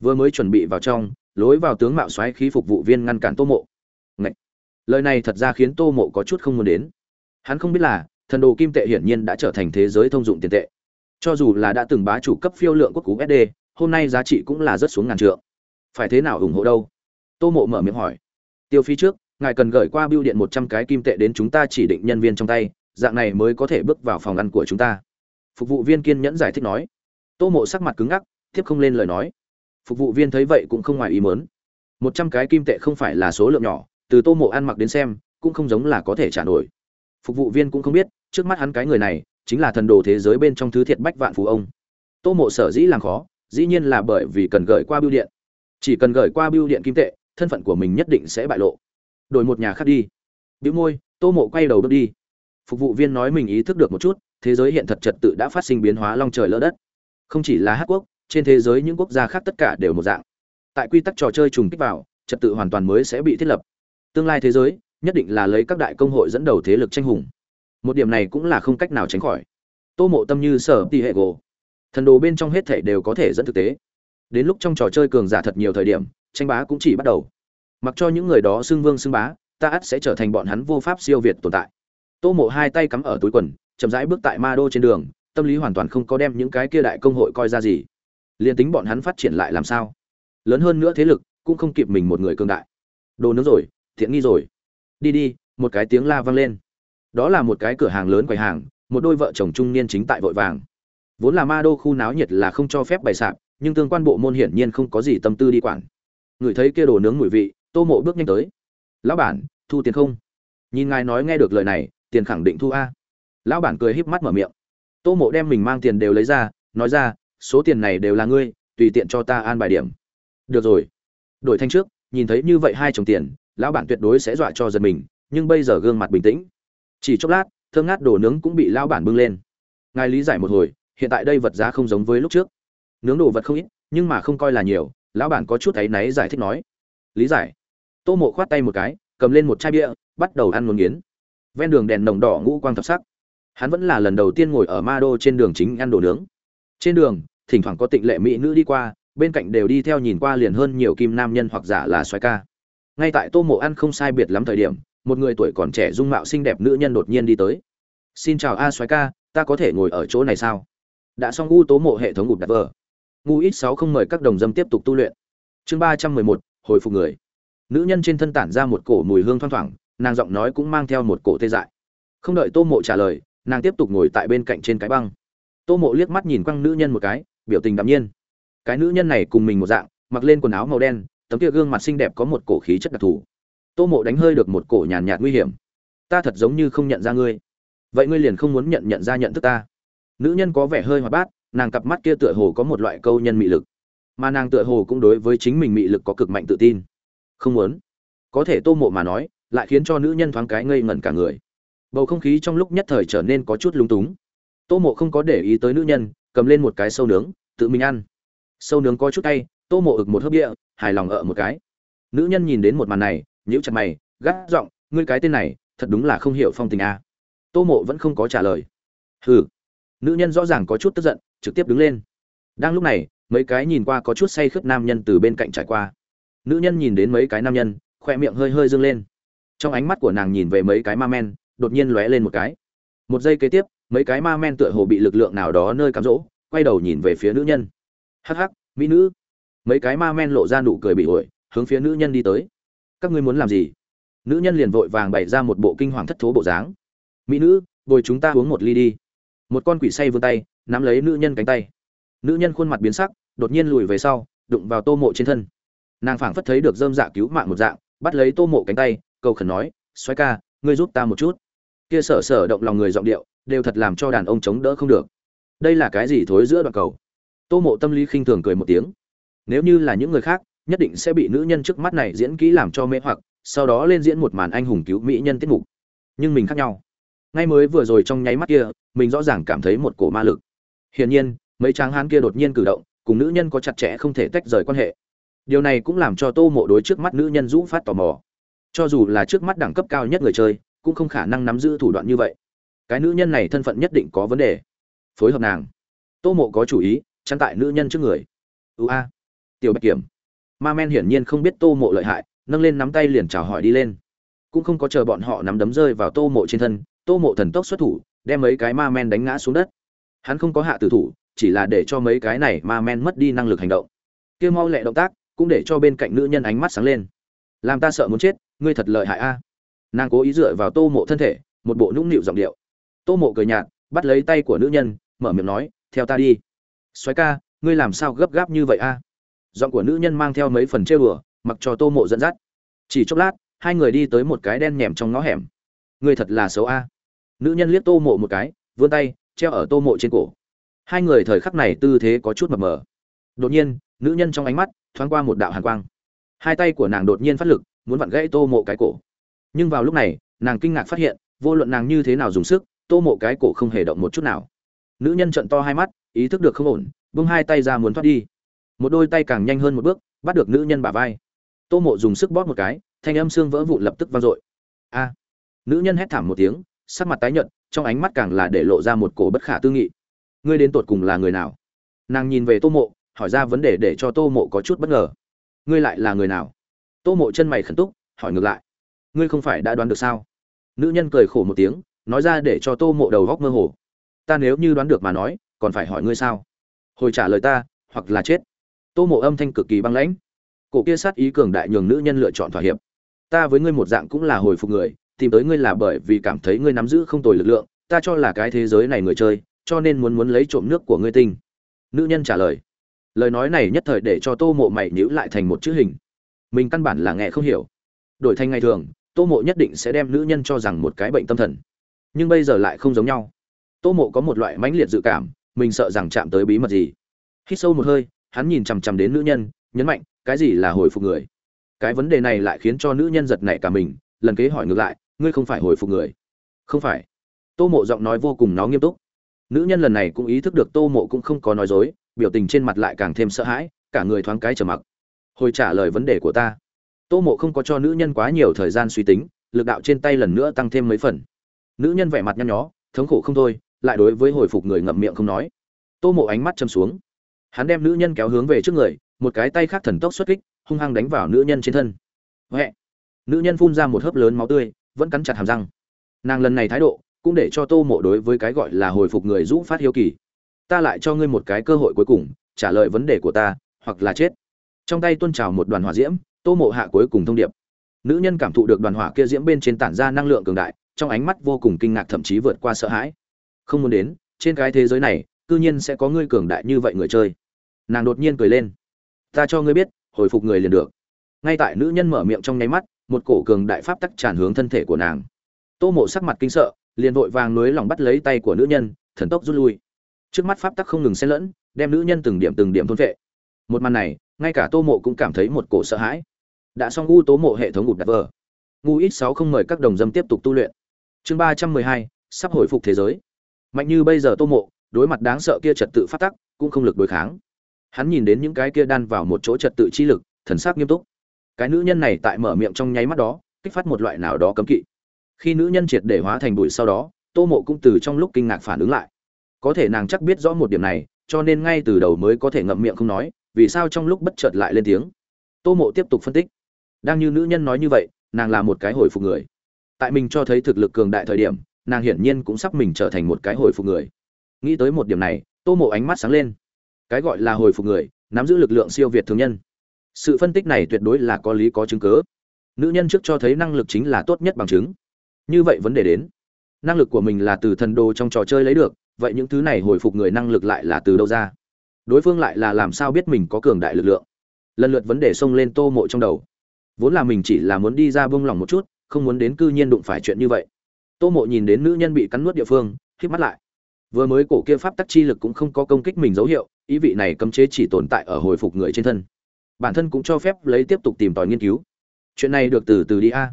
Vừa mới chuẩn bị vào trong, lối vào tướng mạo xoáy khí phục vụ viên ngăn cản tô mộ lời này thật ra khiến tô mộ có chút không muốn đến. Hắn không biết là, thần đồ kim tệ hiển nhiên đã trở thành thế giới thông dụng tiền tệ. Cho dù là đã từng bá chủ cấp phiêu lượng quốc cú sd hôm nay giá trị cũng là rất xuống ngàn trượng. Phải thế nào ủng hộ đâu? Tô mộ mở miệng hỏi. Tiêu phí trước, ngài cần gửi qua bưu điện một trăm cái kim tệ đến chúng ta chỉ định nhân viên trong tay, dạng này mới có thể bước vào phòng ăn của chúng ta. Phục vụ viên kiên nhẫn giải thích nói. Tô mộ sắc mặt cứng ngắc, tiếp không lên lời nói. Phục vụ viên thấy vậy cũng không ngoài ý mớn một trăm cái kim tệ không phải là số lượng nhỏ từ tô mộ ăn mặc đến xem, cũng không giống là có thể trả nổi. Phục vụ viên cũng không biết, trước mắt hắn cái người này, chính là thần đồ thế giới bên trong thứ thiệt bách vạn phú ông. Tô mộ sở dĩ làm khó, dĩ nhiên là bởi vì cần gửi qua bưu điện. Chỉ cần gửi qua bưu điện kim tệ, thân phận của mình nhất định sẽ bại lộ. Đổi một nhà khác đi. Bĩu môi, tô mộ quay đầu bước đi. Phục vụ viên nói mình ý thức được một chút, thế giới hiện thật trật tự đã phát sinh biến hóa long trời lỡ đất. Không chỉ là hát quốc, trên thế giới những quốc gia khác tất cả đều một dạng. Tại quy tắc trò chơi trùng kích vào, trật tự hoàn toàn mới sẽ bị thiết lập tương lai thế giới, nhất định là lấy các đại công hội dẫn đầu thế lực tranh hùng. Một điểm này cũng là không cách nào tránh khỏi. Tô mộ tâm như sở ti hệ gỗ thần đồ bên trong hết thể đều có thể dẫn thực tế. Đến lúc trong trò chơi cường giả thật nhiều thời điểm, tranh bá cũng chỉ bắt đầu. Mặc cho những người đó xưng vương xưng bá, ta ắt sẽ trở thành bọn hắn vô pháp siêu việt tồn tại. Tô mộ hai tay cắm ở túi quần, chậm rãi bước tại ma đô trên đường, tâm lý hoàn toàn không có đem những cái kia đại công hội coi ra gì. Liền tính bọn hắn phát triển lại làm sao? Lớn hơn nữa thế lực, cũng không kịp mình một người cương đại. Đồ nướng rồi thiện nghi rồi. Đi đi, một cái tiếng la vang lên. Đó là một cái cửa hàng lớn quầy hàng, một đôi vợ chồng trung niên chính tại vội vàng. Vốn là ma đô khu náo nhiệt là không cho phép bày sạp, nhưng tương quan bộ môn hiển nhiên không có gì tâm tư đi quản. Người thấy kia đồ nướng mùi vị, tô mộ bước nhanh tới. Lão bản, thu tiền không? Nhìn ngài nói nghe được lời này, tiền khẳng định thu a. Lão bản cười híp mắt mở miệng. Tô mộ đem mình mang tiền đều lấy ra, nói ra, số tiền này đều là ngươi, tùy tiện cho ta an bài điểm. Được rồi. Đổi thanh trước, nhìn thấy như vậy hai chồng tiền lão bản tuyệt đối sẽ dọa cho giật mình, nhưng bây giờ gương mặt bình tĩnh. Chỉ chốc lát, thơm ngát đồ nướng cũng bị lão bản bưng lên. Ngài lý giải một hồi, hiện tại đây vật giá không giống với lúc trước. Nướng đồ vật không ít, nhưng mà không coi là nhiều, lão bản có chút áy náy giải thích nói. Lý giải. Tô mộ khoát tay một cái, cầm lên một chai bia, bắt đầu ăn ngốn nghiến. Ven đường đèn nồng đỏ ngũ quang thập sắc. Hắn vẫn là lần đầu tiên ngồi ở ma đô trên đường chính ăn đồ nướng. Trên đường, thỉnh thoảng có tịnh lệ mỹ nữ đi qua, bên cạnh đều đi theo nhìn qua liền hơn nhiều kim nam nhân hoặc giả là xoái ca ngay tại tô mộ ăn không sai biệt lắm thời điểm, một người tuổi còn trẻ dung mạo xinh đẹp nữ nhân đột nhiên đi tới. Xin chào a xoái ca, ta có thể ngồi ở chỗ này sao? Đã xong u tố mộ hệ thống gục đặt vờ. Ngu ít sáu không mời các đồng dâm tiếp tục tu luyện. Chương ba trăm mười một, hồi phục người. Nữ nhân trên thân tản ra một cổ mùi hương thoang thoảng, nàng giọng nói cũng mang theo một cổ tê dại. Không đợi tô mộ trả lời, nàng tiếp tục ngồi tại bên cạnh trên cái băng. Tô mộ liếc mắt nhìn quăng nữ nhân một cái, biểu tình đạm nhiên. Cái nữ nhân này cùng mình một dạng, mặc lên quần áo màu đen tấm kia gương mặt xinh đẹp có một cổ khí chất đặc thù. Tô mộ đánh hơi được một cổ nhàn nhạt, nguy hiểm. Ta thật giống như không nhận ra ngươi. Vậy ngươi liền không muốn nhận nhận ra nhận thức ta. Nữ nhân có vẻ hơi hoạt bát nàng cặp mắt kia tựa hồ có một loại câu nhân mị lực. Mà nàng tựa hồ cũng đối với chính mình mị lực có cực mạnh tự tin. Không muốn. Có thể tô mộ mà nói lại khiến cho nữ nhân thoáng cái ngây ngẩn cả người. Bầu không khí trong lúc nhất thời trở nên có chút lúng túng. Tô mộ không có để ý tới nữ nhân cầm lên một cái sâu nướng tự mình ăn. Sâu nướng có chút tay tô mộ ực một hớp địa, hài lòng ở một cái. Nữ nhân nhìn đến một màn này, nhíu chặt mày, gắt giọng, ngươi cái tên này, thật đúng là không hiểu phong tình a. À. tô mộ vẫn không có trả lời. Hừ. Nữ nhân rõ ràng có chút tức giận, trực tiếp đứng lên. Đang lúc này, mấy cái nhìn qua có chút say khướp nam nhân từ bên cạnh trải qua. Nữ nhân nhìn đến mấy cái nam nhân, khoe miệng hơi hơi dâng lên. Trong ánh mắt của nàng nhìn về mấy cái ma men, đột nhiên lóe lên một cái. Một giây kế tiếp, mấy cái ma men tựa hồ bị lực lượng nào đó nơi cám rỗ quay đầu nhìn về phía nữ nhân. Hắc hắc, mỹ nữ mấy cái ma men lộ ra nụ cười bị ổi, hướng phía nữ nhân đi tới. Các ngươi muốn làm gì? Nữ nhân liền vội vàng bày ra một bộ kinh hoàng thất thố bộ dáng. Mỹ nữ, bồi chúng ta uống một ly đi. Một con quỷ say vươn tay, nắm lấy nữ nhân cánh tay. Nữ nhân khuôn mặt biến sắc, đột nhiên lùi về sau, đụng vào tô mộ trên thân. Nàng phảng phất thấy được dơm dạ cứu mạng một dạng, bắt lấy tô mộ cánh tay, cầu khẩn nói xoay ca, ngươi giúp ta một chút. Kia sở sở động lòng người giọng điệu, đều thật làm cho đàn ông chống đỡ không được. Đây là cái gì thối giữa đoạn cầu? Tô mộ tâm lý khinh thường cười một tiếng nếu như là những người khác, nhất định sẽ bị nữ nhân trước mắt này diễn kỹ làm cho mê hoặc, sau đó lên diễn một màn anh hùng cứu mỹ nhân tiết mục. Nhưng mình khác nhau. Ngay mới vừa rồi trong nháy mắt kia, mình rõ ràng cảm thấy một cổ ma lực. Hiển nhiên, mấy tráng hán kia đột nhiên cử động, cùng nữ nhân có chặt chẽ không thể tách rời quan hệ. Điều này cũng làm cho tô mộ đối trước mắt nữ nhân rũ phát tò mò. Cho dù là trước mắt đẳng cấp cao nhất người chơi, cũng không khả năng nắm giữ thủ đoạn như vậy. Cái nữ nhân này thân phận nhất định có vấn đề. Phối hợp nàng. Tô mộ có chủ ý chăn tại nữ nhân trước người. Ưu a tiểu bạch kiểm. Ma men hiển nhiên không biết tô mộ lợi hại, nâng lên nắm tay liền chào hỏi đi lên. Cũng không có chờ bọn họ nắm đấm rơi vào tô mộ trên thân, tô mộ thần tốc xuất thủ, đem mấy cái ma men đánh ngã xuống đất. Hắn không có hạ tử thủ, chỉ là để cho mấy cái này ma men mất đi năng lực hành động. Kia mau lẹ động tác, cũng để cho bên cạnh nữ nhân ánh mắt sáng lên. Làm ta sợ muốn chết, ngươi thật lợi hại a. Nàng cố ý dựa vào tô mộ thân thể, một bộ nũng nịu giọng điệu. Tô mộ cười nhạt, bắt lấy tay của nữ nhân, mở miệng nói, theo ta đi. Xoáy ca, ngươi làm sao gấp gáp như vậy a? Giọng của nữ nhân mang theo mấy phần trêu đùa, mặc cho tô mộ dẫn dắt. Chỉ chốc lát, hai người đi tới một cái đen nhèm trong ngõ hẻm. Ngươi thật là xấu a. Nữ nhân liếc tô mộ một cái, vươn tay, treo ở tô mộ trên cổ. Hai người thời khắc này tư thế có chút mập mờ. Đột nhiên, nữ nhân trong ánh mắt thoáng qua một đạo hàn quang. Hai tay của nàng đột nhiên phát lực, muốn vặn gãy tô mộ cái cổ. Nhưng vào lúc này, nàng kinh ngạc phát hiện, vô luận nàng như thế nào dùng sức, tô mộ cái cổ không hề động một chút nào. Nữ nhân trận to hai mắt, ý thức được không ổn bưng hai tay ra muốn thoát đi một đôi tay càng nhanh hơn một bước, bắt được nữ nhân bả vai. Tô mộ dùng sức bóp một cái, thanh âm xương vỡ vụn lập tức vang dội. A! Nữ nhân hét thảm một tiếng, sắc mặt tái nhợt, trong ánh mắt càng là để lộ ra một cổ bất khả tư nghị. Ngươi đến tột cùng là người nào? Nàng nhìn về tô mộ, hỏi ra vấn đề để cho tô mộ có chút bất ngờ. Ngươi lại là người nào? Tô mộ chân mày khẩn túc, hỏi ngược lại. Ngươi không phải đã đoán được sao? Nữ nhân cười khổ một tiếng, nói ra để cho tô mộ đầu góc mơ hồ. Ta nếu như đoán được mà nói, còn phải hỏi ngươi sao? Hồi trả lời ta, hoặc là chết tô mộ âm thanh cực kỳ băng lãnh. Cổ kia sát ý cường đại nhường nữ nhân lựa chọn thỏa hiệp. Ta với ngươi một dạng cũng là hồi phục người, tìm tới ngươi là bởi vì cảm thấy ngươi nắm giữ không tồi lực lượng, ta cho là cái thế giới này người chơi, cho nên muốn muốn lấy trộm nước của ngươi tinh. Nữ nhân trả lời. Lời nói này nhất thời để cho tô mộ mày nhữ lại thành một chữ hình. Mình căn bản là nghe không hiểu. Đổi thành ngày thường, tô mộ nhất định sẽ đem nữ nhân cho rằng một cái bệnh tâm thần. Nhưng bây giờ lại không giống nhau. Tô mộ có một loại mãnh liệt dự cảm, mình sợ rằng chạm tới bí mật gì. Hít sâu một hơi hắn nhìn chằm chằm đến nữ nhân, nhấn mạnh, cái gì là hồi phục người? Cái vấn đề này lại khiến cho nữ nhân giật nảy cả mình, lần kế hỏi ngược lại, ngươi không phải hồi phục người? Không phải. Tô mộ giọng nói vô cùng nó nghiêm túc. Nữ nhân lần này cũng ý thức được tô mộ cũng không có nói dối, biểu tình trên mặt lại càng thêm sợ hãi, cả người thoáng cái trở mặc. Hồi trả lời vấn đề của ta. Tô mộ không có cho nữ nhân quá nhiều thời gian suy tính, lực đạo trên tay lần nữa tăng thêm mấy phần. Nữ nhân vẻ mặt nhăn nhó, thống khổ không thôi, lại đối với hồi phục người ngậm miệng không nói. Tô mộ ánh mắt châm xuống hắn đem nữ nhân kéo hướng về trước người, một cái tay khác thần tốc xuất kích, hung hăng đánh vào nữ nhân trên thân. Huệ! Nữ nhân phun ra một hớp lớn máu tươi, vẫn cắn chặt hàm răng. Nàng lần này thái độ, cũng để cho tô mộ đối với cái gọi là hồi phục người rũ phát hiếu kỳ. Ta lại cho ngươi một cái cơ hội cuối cùng, trả lời vấn đề của ta, hoặc là chết. Trong tay tuôn trào một đoàn hỏa diễm, tô mộ hạ cuối cùng thông điệp. Nữ nhân cảm thụ được đoàn hỏa kia diễm bên trên tản ra năng lượng cường đại, trong ánh mắt vô cùng kinh ngạc thậm chí vượt qua sợ hãi. Không muốn đến, trên cái thế giới này, cư nhiên sẽ có ngươi cường đại như vậy người chơi nàng đột nhiên cười lên. Ta cho ngươi biết, hồi phục người liền được. Ngay tại nữ nhân mở miệng trong nháy mắt, một cổ cường đại pháp tắc tràn hướng thân thể của nàng. Tô mộ sắc mặt kinh sợ, liền vội vàng nối lòng bắt lấy tay của nữ nhân, thần tốc rút lui. Trước mắt pháp tắc không ngừng xen lẫn, đem nữ nhân từng điểm từng điểm thôn vệ một màn này, ngay cả tô mộ cũng cảm thấy một cổ sợ hãi. Đã xong ngu tố mộ hệ thống ngụt đặt vờ. Ngu ít sáu không mời các đồng dâm tiếp tục tu luyện. Chương ba trăm mười hai, sắp hồi phục thế giới. Mạnh như bây giờ tô mộ, đối mặt đáng sợ kia trật tự phát tắc, cũng không lực đối kháng hắn nhìn đến những cái kia đan vào một chỗ trật tự chi lực, thần sắc nghiêm túc. Cái nữ nhân này tại mở miệng trong nháy mắt đó, kích phát một loại nào đó cấm kỵ. Khi nữ nhân triệt để hóa thành bụi sau đó, tô mộ cũng từ trong lúc kinh ngạc phản ứng lại. Có thể nàng chắc biết rõ một điểm này, cho nên ngay từ đầu mới có thể ngậm miệng không nói, vì sao trong lúc bất chợt lại lên tiếng. Tô mộ tiếp tục phân tích. Đang như nữ nhân nói như vậy, nàng là một cái hồi phục người. Tại mình cho thấy thực lực cường đại thời điểm, nàng hiển nhiên cũng sắp mình trở thành một cái hồi phục người. Nghĩ tới một điểm này, tô mộ ánh mắt sáng lên cái gọi là hồi phục người, nắm giữ lực lượng siêu việt thường nhân. Sự phân tích này tuyệt đối là có lý có chứng cứ. nữ nhân trước cho thấy năng lực chính là tốt nhất bằng chứng. Như vậy vấn đề đến. Năng lực của mình là từ thần đồ trong trò chơi lấy được, vậy những thứ này hồi phục người năng lực lại là từ đâu ra? Đối phương lại là làm sao biết mình có cường đại lực lượng? Lần lượt vấn đề xông lên tô mộ trong đầu. Vốn là mình chỉ là muốn đi ra bông lòng một chút, không muốn đến cư nhiên đụng phải chuyện như vậy. Tô mộ nhìn đến nữ nhân bị cắn nuốt địa phương k mắt lại. Vừa mới cổ kia pháp tắc chi lực cũng không có công kích mình dấu hiệu ý vị này cấm chế chỉ tồn tại ở hồi phục người trên thân. Bản thân cũng cho phép lấy tiếp tục tìm tòi nghiên cứu. Chuyện này được từ từ đi a.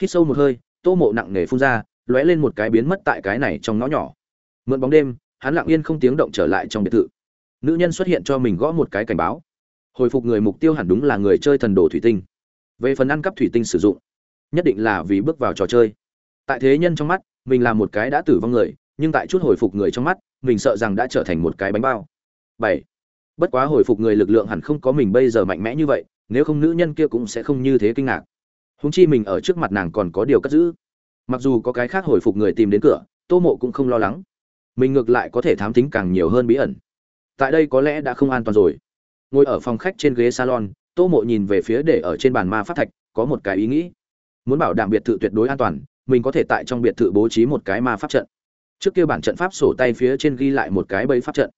Hít sâu một hơi, tô mộ nặng nề phun ra, lóe lên một cái biến mất tại cái này trong ngõ nhỏ. Mượn bóng đêm, hắn lặng yên không tiếng động trở lại trong biệt thự. Nữ nhân xuất hiện cho mình gõ một cái cảnh báo. Hồi phục người mục tiêu hẳn đúng là người chơi thần đồ thủy tinh. Về phần ăn cắp thủy tinh sử dụng, nhất định là vì bước vào trò chơi. Tại thế nhân trong mắt, mình là một cái đã tử vong người, nhưng tại chút hồi phục người trong mắt, mình sợ rằng đã trở thành một cái bánh bao. 7. bất quá hồi phục người lực lượng hẳn không có mình bây giờ mạnh mẽ như vậy, nếu không nữ nhân kia cũng sẽ không như thế kinh ngạc. Huống chi mình ở trước mặt nàng còn có điều cất giữ. Mặc dù có cái khác hồi phục người tìm đến cửa, tô mộ cũng không lo lắng. Mình ngược lại có thể thám tính càng nhiều hơn bí ẩn. Tại đây có lẽ đã không an toàn rồi. Ngồi ở phòng khách trên ghế salon, tô mộ nhìn về phía để ở trên bàn ma pháp thạch, có một cái ý nghĩ. Muốn bảo đảm biệt thự tuyệt đối an toàn, mình có thể tại trong biệt thự bố trí một cái ma pháp trận. Trước kia bản trận pháp sổ tay phía trên ghi lại một cái bẫy pháp trận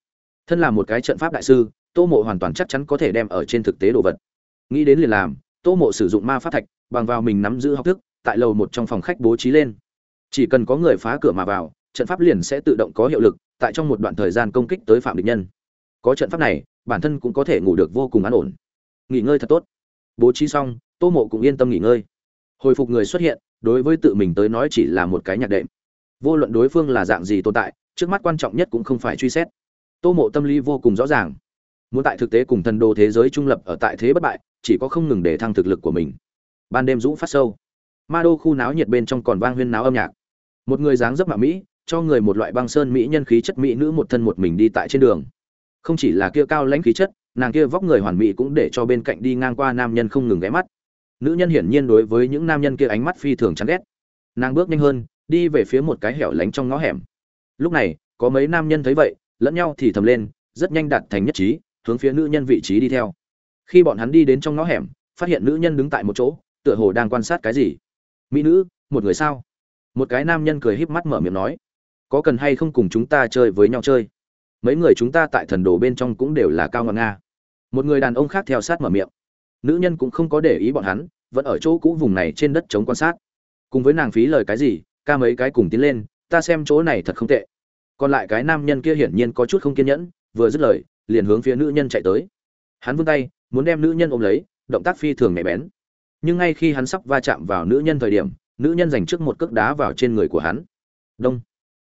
thân là một cái trận pháp đại sư, tô mộ hoàn toàn chắc chắn có thể đem ở trên thực tế đồ vật. Nghĩ đến liền làm, tô mộ sử dụng ma pháp thạch, bằng vào mình nắm giữ học thức, tại lầu một trong phòng khách bố trí lên. Chỉ cần có người phá cửa mà vào, trận pháp liền sẽ tự động có hiệu lực, tại trong một đoạn thời gian công kích tới phạm địch nhân. Có trận pháp này, bản thân cũng có thể ngủ được vô cùng an ổn. Nghỉ ngơi thật tốt. Bố trí xong, tô mộ cũng yên tâm nghỉ ngơi. Hồi phục người xuất hiện, đối với tự mình tới nói chỉ là một cái nhạc đệm. Vô luận đối phương là dạng gì tồn tại, trước mắt quan trọng nhất cũng không phải truy xét tô mộ tâm lý vô cùng rõ ràng. Muốn tại thực tế cùng thần đồ thế giới trung lập ở tại thế bất bại, chỉ có không ngừng để thăng thực lực của mình. Ban đêm rũ phát sâu. Ma đô khu náo nhiệt bên trong còn vang huyên náo âm nhạc. Một người dáng dấp mạ mỹ, cho người một loại băng sơn mỹ nhân khí chất mỹ nữ một thân một mình đi tại trên đường. Không chỉ là kia cao lãnh khí chất, nàng kia vóc người hoàn mỹ cũng để cho bên cạnh đi ngang qua nam nhân không ngừng ghé mắt. Nữ nhân hiển nhiên đối với những nam nhân kia ánh mắt phi thường chán ghét. Nàng bước nhanh hơn, đi về phía một cái hẻo lánh trong ngõ hẻm. Lúc này, có mấy nam nhân thấy vậy lẫn nhau thì thầm lên, rất nhanh đạt thành nhất trí, hướng phía nữ nhân vị trí đi theo. Khi bọn hắn đi đến trong ngõ hẻm, phát hiện nữ nhân đứng tại một chỗ, tựa hồ đang quan sát cái gì. Mỹ nữ, một người sao? Một cái nam nhân cười híp mắt mở miệng nói. Có cần hay không cùng chúng ta chơi với nhau chơi? Mấy người chúng ta tại thần đồ bên trong cũng đều là cao ngọn nga. Một người đàn ông khác theo sát mở miệng. Nữ nhân cũng không có để ý bọn hắn, vẫn ở chỗ cũ vùng này trên đất chống quan sát. Cùng với nàng phí lời cái gì, ca mấy cái cùng tiến lên, ta xem chỗ này thật không tệ còn lại cái nam nhân kia hiển nhiên có chút không kiên nhẫn, vừa dứt lời, liền hướng phía nữ nhân chạy tới. Hắn vươn tay, muốn đem nữ nhân ôm lấy, động tác phi thường nhạy bén. Nhưng ngay khi hắn sắp va chạm vào nữ nhân thời điểm, nữ nhân giành trước một cước đá vào trên người của hắn. Đông.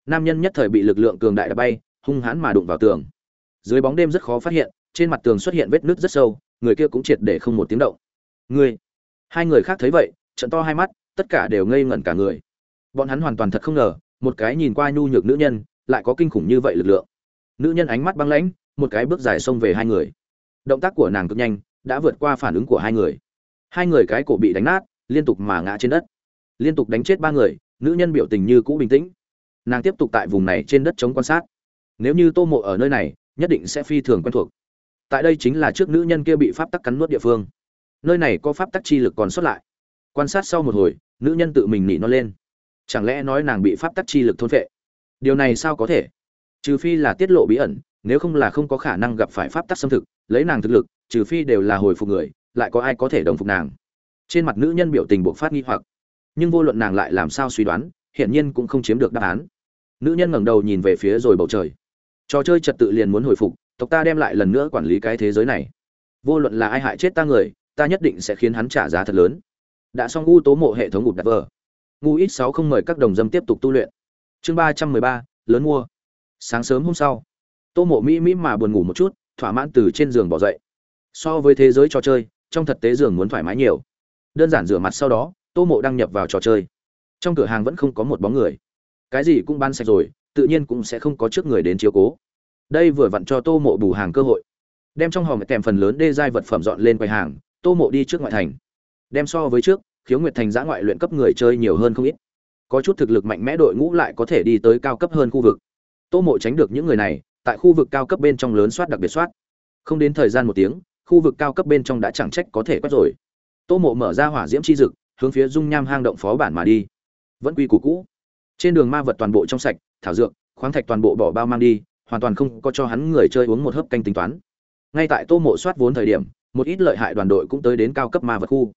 Nam nhân nhất thời bị lực lượng cường đại đã bay, hung hãn mà đụng vào tường. Dưới bóng đêm rất khó phát hiện, trên mặt tường xuất hiện vết nứt rất sâu, người kia cũng triệt để không một tiếng động. Người. Hai người khác thấy vậy, trận to hai mắt, tất cả đều ngây ngẩn cả người. Bọn hắn hoàn toàn thật không ngờ, một cái nhìn qua nhu nhược nữ nhân lại có kinh khủng như vậy lực lượng. Nữ nhân ánh mắt băng lãnh, một cái bước dài xông về hai người. Động tác của nàng cực nhanh, đã vượt qua phản ứng của hai người. Hai người cái cổ bị đánh nát, liên tục mà ngã trên đất. Liên tục đánh chết ba người, nữ nhân biểu tình như cũ bình tĩnh. Nàng tiếp tục tại vùng này trên đất chống quan sát. Nếu như tô mộ ở nơi này, nhất định sẽ phi thường quen thuộc. Tại đây chính là trước nữ nhân kia bị pháp tắc cắn nuốt địa phương. Nơi này có pháp tắc chi lực còn sót lại. Quan sát sau một hồi, nữ nhân tự mình nỉ nó lên. Chẳng lẽ nói nàng bị pháp tắc chi lực thôn phệ? Điều này sao có thể? Trừ phi là tiết lộ bí ẩn, nếu không là không có khả năng gặp phải pháp tắc xâm thực, lấy nàng thực lực, trừ phi đều là hồi phục người, lại có ai có thể đồng phục nàng? Trên mặt nữ nhân biểu tình buộc phát nghi hoặc. Nhưng vô luận nàng lại làm sao suy đoán, hiển nhiên cũng không chiếm được đáp án. Nữ nhân ngẩng đầu nhìn về phía rồi bầu trời. Trò chơi trật tự liền muốn hồi phục, tộc ta đem lại lần nữa quản lý cái thế giới này. Vô luận là ai hại chết ta người, ta nhất định sẽ khiến hắn trả giá thật lớn. Đã xong u tố mộ hệ thống ngụt đặt vờ. Ngu ít sáu không mời các đồng dâm tiếp tục tu luyện chương ba trăm mười ba, lớn mua. Sáng sớm hôm sau, tô mộ mỹ mỹ mà buồn ngủ một chút, thỏa mãn từ trên giường bỏ dậy. So với thế giới trò chơi, trong thực tế giường muốn thoải mái nhiều. Đơn giản rửa mặt sau đó, tô mộ đăng nhập vào trò chơi. Trong cửa hàng vẫn không có một bóng người. Cái gì cũng ban sạch rồi, tự nhiên cũng sẽ không có trước người đến chiếu cố. Đây vừa vặn cho tô mộ bù hàng cơ hội. Đem trong hòm kèm phần lớn đê giai vật phẩm dọn lên quầy hàng, tô mộ đi trước ngoại thành. Đem so với trước, khiếu nguyệt thành giã ngoại luyện cấp người chơi nhiều hơn không ít có chút thực lực mạnh mẽ đội ngũ lại có thể đi tới cao cấp hơn khu vực. Tô mộ tránh được những người này, tại khu vực cao cấp bên trong lớn soát đặc biệt soát. Không đến thời gian một tiếng, khu vực cao cấp bên trong đã chẳng trách có thể quét rồi. Tô mộ mở ra hỏa diễm chi dực, hướng phía dung nham hang động phó bản mà đi. Vẫn quy củ cũ. Trên đường ma vật toàn bộ trong sạch, thảo dược, khoáng thạch toàn bộ bỏ bao mang đi, hoàn toàn không có cho hắn người chơi uống một hớp canh tính toán. Ngay tại tô mộ soát vốn thời điểm, một ít lợi hại đoàn đội cũng tới đến cao cấp ma vật khu.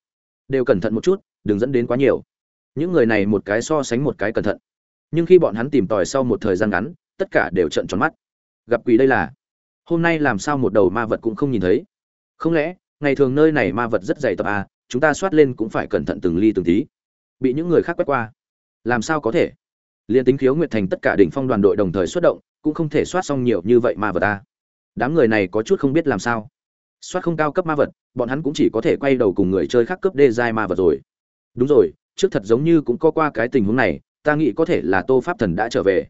Đều cẩn thận một chút, đừng dẫn đến quá nhiều những người này một cái so sánh một cái cẩn thận. Nhưng khi bọn hắn tìm tòi sau một thời gian ngắn, tất cả đều trận tròn mắt. Gặp quỷ đây là, hôm nay làm sao một đầu ma vật cũng không nhìn thấy. Không lẽ, ngày thường nơi này ma vật rất dày tập à chúng ta soát lên cũng phải cẩn thận từng ly từng tí. Bị những người khác quét qua. Làm sao có thể? Liền tính khiếu nguyệt thành tất cả đỉnh phong đoàn đội đồng thời xuất động, cũng không thể soát xong nhiều như vậy ma vật ta đám người này có chút không biết làm sao. Soát không cao cấp ma vật, bọn hắn cũng chỉ có thể quay đầu cùng người chơi khác cấp đê giai ma vật rồi. Đúng rồi trước thật giống như cũng có qua cái tình huống này, ta nghĩ có thể là tô pháp thần đã trở về.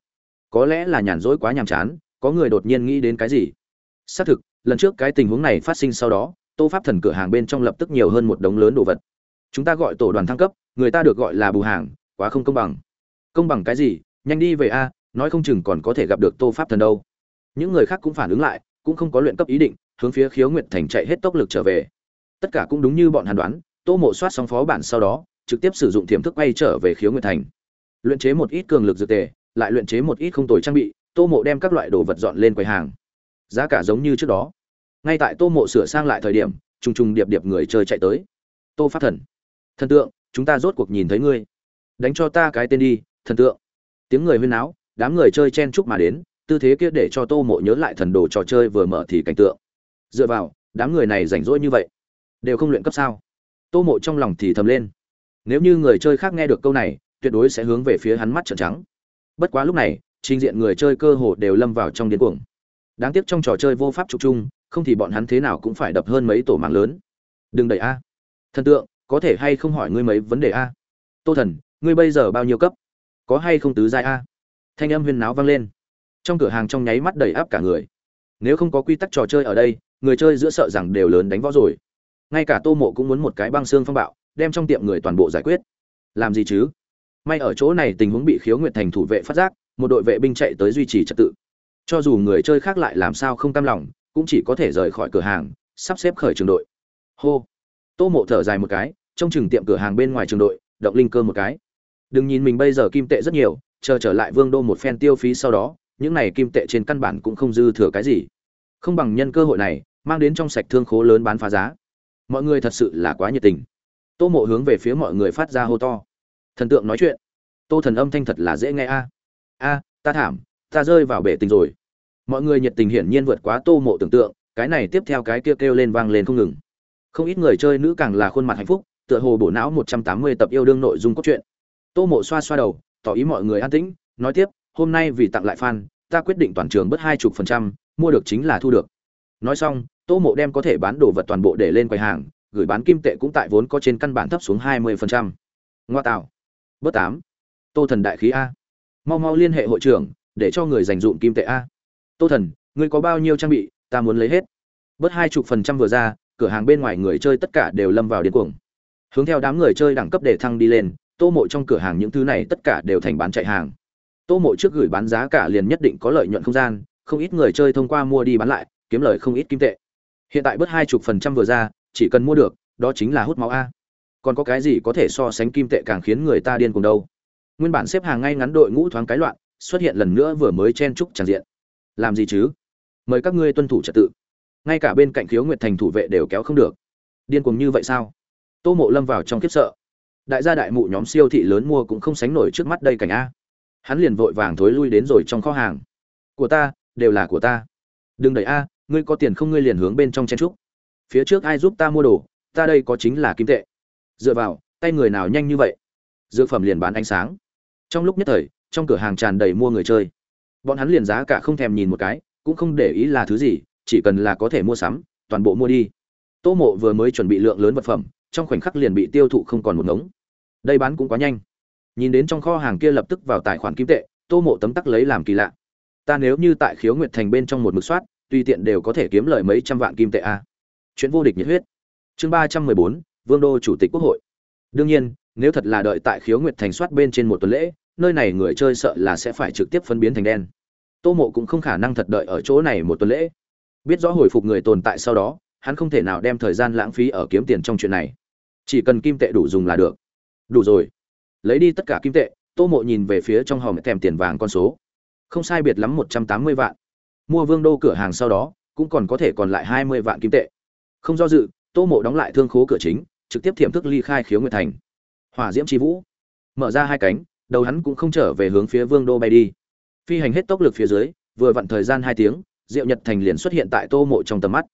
Có lẽ là nhàn rỗi quá nhàm chán, có người đột nhiên nghĩ đến cái gì? Xác thực, lần trước cái tình huống này phát sinh sau đó, tô pháp thần cửa hàng bên trong lập tức nhiều hơn một đống lớn đồ vật. Chúng ta gọi tổ đoàn thăng cấp, người ta được gọi là bù hàng, quá không công bằng. Công bằng cái gì? Nhanh đi về a, nói không chừng còn có thể gặp được tô pháp thần đâu. Những người khác cũng phản ứng lại, cũng không có luyện cấp ý định, hướng phía khiếu nguyệt thành chạy hết tốc lực trở về. Tất cả cũng đúng như bọn hàn đoán, tô mộ soát xong phó bản sau đó trực tiếp sử dụng thiểm thức quay trở về khiếu nguyệt thành. Luyện chế một ít cường lực dược tề, lại luyện chế một ít không tồi trang bị, tô mộ đem các loại đồ vật dọn lên quầy hàng. Giá cả giống như trước đó. Ngay tại tô mộ sửa sang lại thời điểm, trùng trùng điệp điệp người chơi chạy tới. Tô pháp thần. Thần tượng, chúng ta rốt cuộc nhìn thấy ngươi. Đánh cho ta cái tên đi, thần tượng. Tiếng người huyên náo, đám người chơi chen chúc mà đến, tư thế kia để cho tô mộ nhớ lại thần đồ trò chơi vừa mở thì cảnh tượng. Dựa vào, đám người này rảnh rỗi như vậy, đều không luyện cấp sao? Tô mộ trong lòng thì thầm lên nếu như người chơi khác nghe được câu này, tuyệt đối sẽ hướng về phía hắn mắt trợn trắng. Bất quá lúc này, trình diện người chơi cơ hồ đều lâm vào trong điên cuồng. Đáng tiếc trong trò chơi vô pháp trục chung, không thì bọn hắn thế nào cũng phải đập hơn mấy tổ mạng lớn. Đừng đẩy a. Thần tượng, có thể hay không hỏi ngươi mấy vấn đề a? Tô thần, ngươi bây giờ bao nhiêu cấp? Có hay không tứ giai a? Thanh âm huyên náo vang lên. Trong cửa hàng trong nháy mắt đầy áp cả người. Nếu không có quy tắc trò chơi ở đây, người chơi giữa sợ rằng đều lớn đánh võ rồi. Ngay cả tô mộ cũng muốn một cái băng xương phong bạo đem trong tiệm người toàn bộ giải quyết. Làm gì chứ? May ở chỗ này tình huống bị khiếu nguyệt thành thủ vệ phát giác, một đội vệ binh chạy tới duy trì trật tự. Cho dù người chơi khác lại làm sao không cam lòng, cũng chỉ có thể rời khỏi cửa hàng, sắp xếp khởi trường đội. Hô! Tô mộ thở dài một cái trong chừng tiệm cửa hàng bên ngoài trường đội, động linh cơ một cái. Đừng nhìn mình bây giờ kim tệ rất nhiều, chờ trở lại vương đô một phen tiêu phí sau đó, những này kim tệ trên căn bản cũng không dư thừa cái gì. Không bằng nhân cơ hội này, mang đến trong sạch thương khố lớn bán phá giá. Mọi người thật sự là quá nhiệt tình tô mộ hướng về phía mọi người phát ra hô to. Thần tượng nói chuyện. Tô thần âm thanh thật là dễ nghe a. A ta thảm ta rơi vào bể tình rồi. Mọi người nhiệt tình hiển nhiên vượt quá tô mộ tưởng tượng cái này tiếp theo cái kia kêu, kêu lên vang lên không ngừng. Không ít người chơi nữ càng là khuôn mặt hạnh phúc tựa hồ bổ não một trăm tám mươi tập yêu đương nội dung cốt truyện. Tô mộ xoa xoa đầu tỏ ý mọi người an tĩnh nói tiếp hôm nay vì tặng lại fan ta quyết định toàn trường bớt hai chục phần trăm mua được chính là thu được. Nói xong tô mộ đem có thể bán đồ vật toàn bộ để lên quầy hàng gửi bán kim tệ cũng tại vốn có trên căn bản thấp xuống hai mươi phần trăm. Ngoa tạo. Bớt tám. Tô thần đại khí a. Mau mau liên hệ hội trưởng, để cho người dành dụm kim tệ a. Tô thần, ngươi có bao nhiêu trang bị, ta muốn lấy hết. Bớt hai chục phần trăm vừa ra, cửa hàng bên ngoài người chơi tất cả đều lâm vào điên cuồng. Hướng theo đám người chơi đẳng cấp để thăng đi lên, tô mộ trong cửa hàng những thứ này tất cả đều thành bán chạy hàng. Tô mộ trước gửi bán giá cả liền nhất định có lợi nhuận không gian, không ít người chơi thông qua mua đi bán lại, kiếm lời không ít kim tệ. Hiện tại bớt hai chục phần trăm vừa ra chỉ cần mua được, đó chính là hút máu a. Còn có cái gì có thể so sánh kim tệ càng khiến người ta điên cùng đâu? Nguyên bản xếp hàng ngay ngắn đội ngũ thoáng cái loạn, xuất hiện lần nữa vừa mới chen trúc tràn diện. Làm gì chứ? Mời các ngươi tuân thủ trật tự. Ngay cả bên cạnh khiếu nguyệt thành thủ vệ đều kéo không được. Điên cuồng như vậy sao? Tô mộ lâm vào trong kiếp sợ. Đại gia đại mụ nhóm siêu thị lớn mua cũng không sánh nổi trước mắt đây cảnh a. Hắn liền vội vàng thối lui đến rồi trong kho hàng. Của ta, đều là của ta. Đừng đẩy a, ngươi có tiền không ngươi liền hướng bên trong chen trúc phía trước ai giúp ta mua đồ, ta đây có chính là kim tệ. Dựa vào, tay người nào nhanh như vậy? Dược phẩm liền bán ánh sáng. Trong lúc nhất thời, trong cửa hàng tràn đầy mua người chơi. Bọn hắn liền giá cả không thèm nhìn một cái, cũng không để ý là thứ gì, chỉ cần là có thể mua sắm, toàn bộ mua đi. Tô mộ vừa mới chuẩn bị lượng lớn vật phẩm, trong khoảnh khắc liền bị tiêu thụ không còn một ngống. Đây bán cũng quá nhanh. Nhìn đến trong kho hàng kia lập tức vào tài khoản kim tệ, tô mộ tấm tắc lấy làm kỳ lạ. Ta nếu như tại khiếu nguyệt thành bên trong một mực soát, tùy tiện đều có thể kiếm lời mấy trăm vạn kim tệ a chuyện vô địch nhiệt huyết. Chương ba trăm mười bốn, vương đô chủ tịch quốc hội. Đương nhiên, nếu thật là đợi tại khiếu nguyệt thành soát bên trên một tuần lễ, nơi này người chơi sợ là sẽ phải trực tiếp phân biến thành đen. Tô mộ cũng không khả năng thật đợi ở chỗ này một tuần lễ. Biết rõ hồi phục người tồn tại sau đó, hắn không thể nào đem thời gian lãng phí ở kiếm tiền trong chuyện này. Chỉ cần kim tệ đủ dùng là được. Đủ rồi. Lấy đi tất cả kim tệ, tô mộ nhìn về phía trong hòm thèm tiền vàng con số. Không sai biệt lắm một trăm tám mươi vạn. Mua vương đô cửa hàng sau đó, cũng còn có thể còn lại hai mươi vạn kim tệ không do dự, tô mộ đóng lại thương khố cửa chính, trực tiếp thiểm thức ly khai khiếu nguyệt thành. Hỏa diễm tri vũ. Mở ra hai cánh, đầu hắn cũng không trở về hướng phía vương đô bay đi. Phi hành hết tốc lực phía dưới, vừa vặn thời gian hai tiếng, diệu nhật thành liền xuất hiện tại tô mộ trong tầm mắt.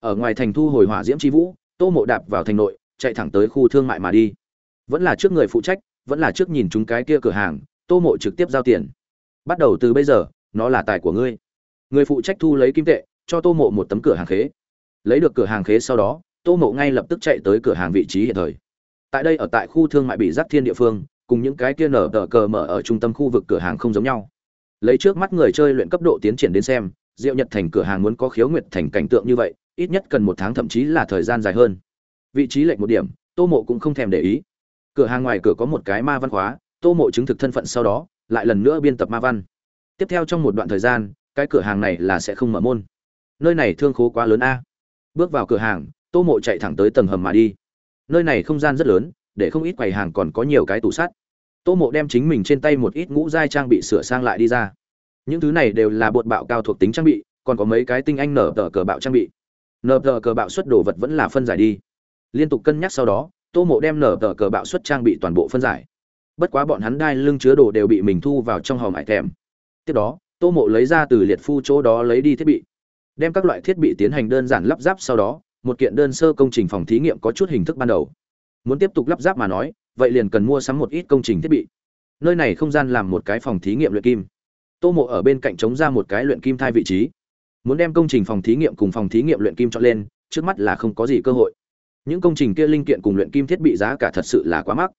Ở ngoài thành thu hồi hỏa diễm c vũ, tô mộ đạp vào thành nội, chạy thẳng tới khu thương mại mà đi. Vẫn là trước người phụ trách, vẫn là trước nhìn chúng cái kia cửa hàng, tô mộ trực tiếp giao tiền. Bắt đầu từ bây giờ, nó là tài của ngươi. Người phụ trách thu lấy kim tệ, cho tô mộ một tấm cửa hàng khế lấy được cửa hàng khế sau đó, tô mộ ngay lập tức chạy tới cửa hàng vị trí hiện thời. Tại đây ở tại khu thương mại bị giáp thiên địa phương, cùng những cái kia nở tờ cờ mở ở trung tâm khu vực cửa hàng không giống nhau. Lấy trước mắt người chơi luyện cấp độ tiến triển đến xem, diệu nhật thành cửa hàng muốn có khiếu nguyệt thành cảnh tượng như vậy, ít nhất cần một tháng thậm chí là thời gian dài hơn. Vị trí lệch một điểm, tô mộ cũng không thèm để ý. Cửa hàng ngoài cửa có một cái ma văn khóa, tô mộ chứng thực thân phận sau đó, lại lần nữa biên tập ma văn. Tiếp theo trong một đoạn thời gian, cái cửa hàng này là sẽ không mở môn. Nơi này thương khố quá lớn a bước vào cửa hàng, tô mộ chạy thẳng tới tầng hầm mà đi. Nơi này không gian rất lớn, để không ít quầy hàng còn có nhiều cái tủ sắt. Tô mộ đem chính mình trên tay một ít ngũ giai trang bị sửa sang lại đi ra. Những thứ này đều là bột bạo cao thuộc tính trang bị, còn có mấy cái tinh anh nở tờ cờ bạo trang bị. Nở tờ cờ bạo xuất đồ vật vẫn là phân giải đi. Liên tục cân nhắc sau đó, tô mộ đem nở tờ cờ bạo xuất trang bị toàn bộ phân giải. Bất quá bọn hắn đai lưng chứa đồ đều bị mình thu vào trong hòm ải thèm. Tiếp đó, tô mộ lấy ra từ liệt phu chỗ đó lấy đi thiết bị đem các loại thiết bị tiến hành đơn giản lắp ráp sau đó, một kiện đơn sơ công trình phòng thí nghiệm có chút hình thức ban đầu. Muốn tiếp tục lắp ráp mà nói, vậy liền cần mua sắm một ít công trình thiết bị. Nơi này không gian làm một cái phòng thí nghiệm luyện kim. Tô mộ ở bên cạnh chống ra một cái luyện kim thai vị trí. Muốn đem công trình phòng thí nghiệm cùng phòng thí nghiệm luyện kim chọn lên, trước mắt là không có gì cơ hội. Những công trình kia linh kiện cùng luyện kim thiết bị giá cả thật sự là quá mắc.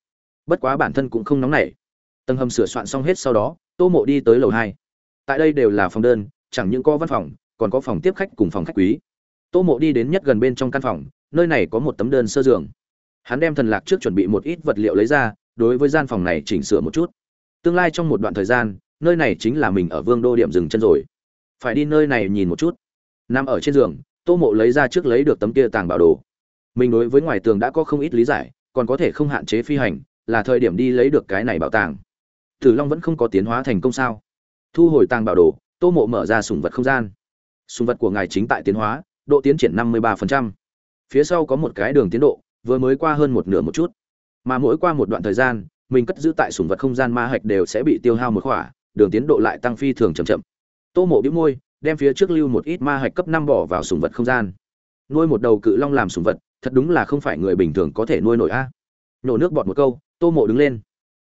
Bất quá bản thân cũng không nóng nảy. Tầng hầm sửa soạn xong hết sau đó, tô mộ đi tới lầu hai. Tại đây đều là phòng đơn, chẳng những có văn phòng còn có phòng tiếp khách cùng phòng khách quý. Tô mộ đi đến nhất gần bên trong căn phòng, nơi này có một tấm đơn sơ giường. Hắn đem thần lạc trước chuẩn bị một ít vật liệu lấy ra, đối với gian phòng này chỉnh sửa một chút. Tương lai trong một đoạn thời gian, nơi này chính là mình ở vương đô điểm dừng chân rồi. Phải đi nơi này nhìn một chút. Nằm ở trên giường, tô mộ lấy ra trước lấy được tấm kia tàng bảo đồ. Mình đối với ngoài tường đã có không ít lý giải, còn có thể không hạn chế phi hành, là thời điểm đi lấy được cái này bảo tàng. Tử long vẫn không có tiến hóa thành công sao? Thu hồi tàng bảo đồ, tô mộ mở ra sủng vật không gian sùng vật của ngài chính tại tiến hóa, độ tiến triển năm mươi ba phía sau có một cái đường tiến độ, vừa mới qua hơn một nửa một chút. Mà mỗi qua một đoạn thời gian, mình cất giữ tại sùng vật không gian ma hạch đều sẽ bị tiêu hao một khỏa, đường tiến độ lại tăng phi thường chậm chậm. Tô mộ bĩu môi, đem phía trước lưu một ít ma hạch cấp năm bỏ vào sùng vật không gian. Nuôi một đầu cự long làm sùng vật, thật đúng là không phải người bình thường có thể nuôi nổi a. À. nổ nước bọt một câu, tô mộ đứng lên.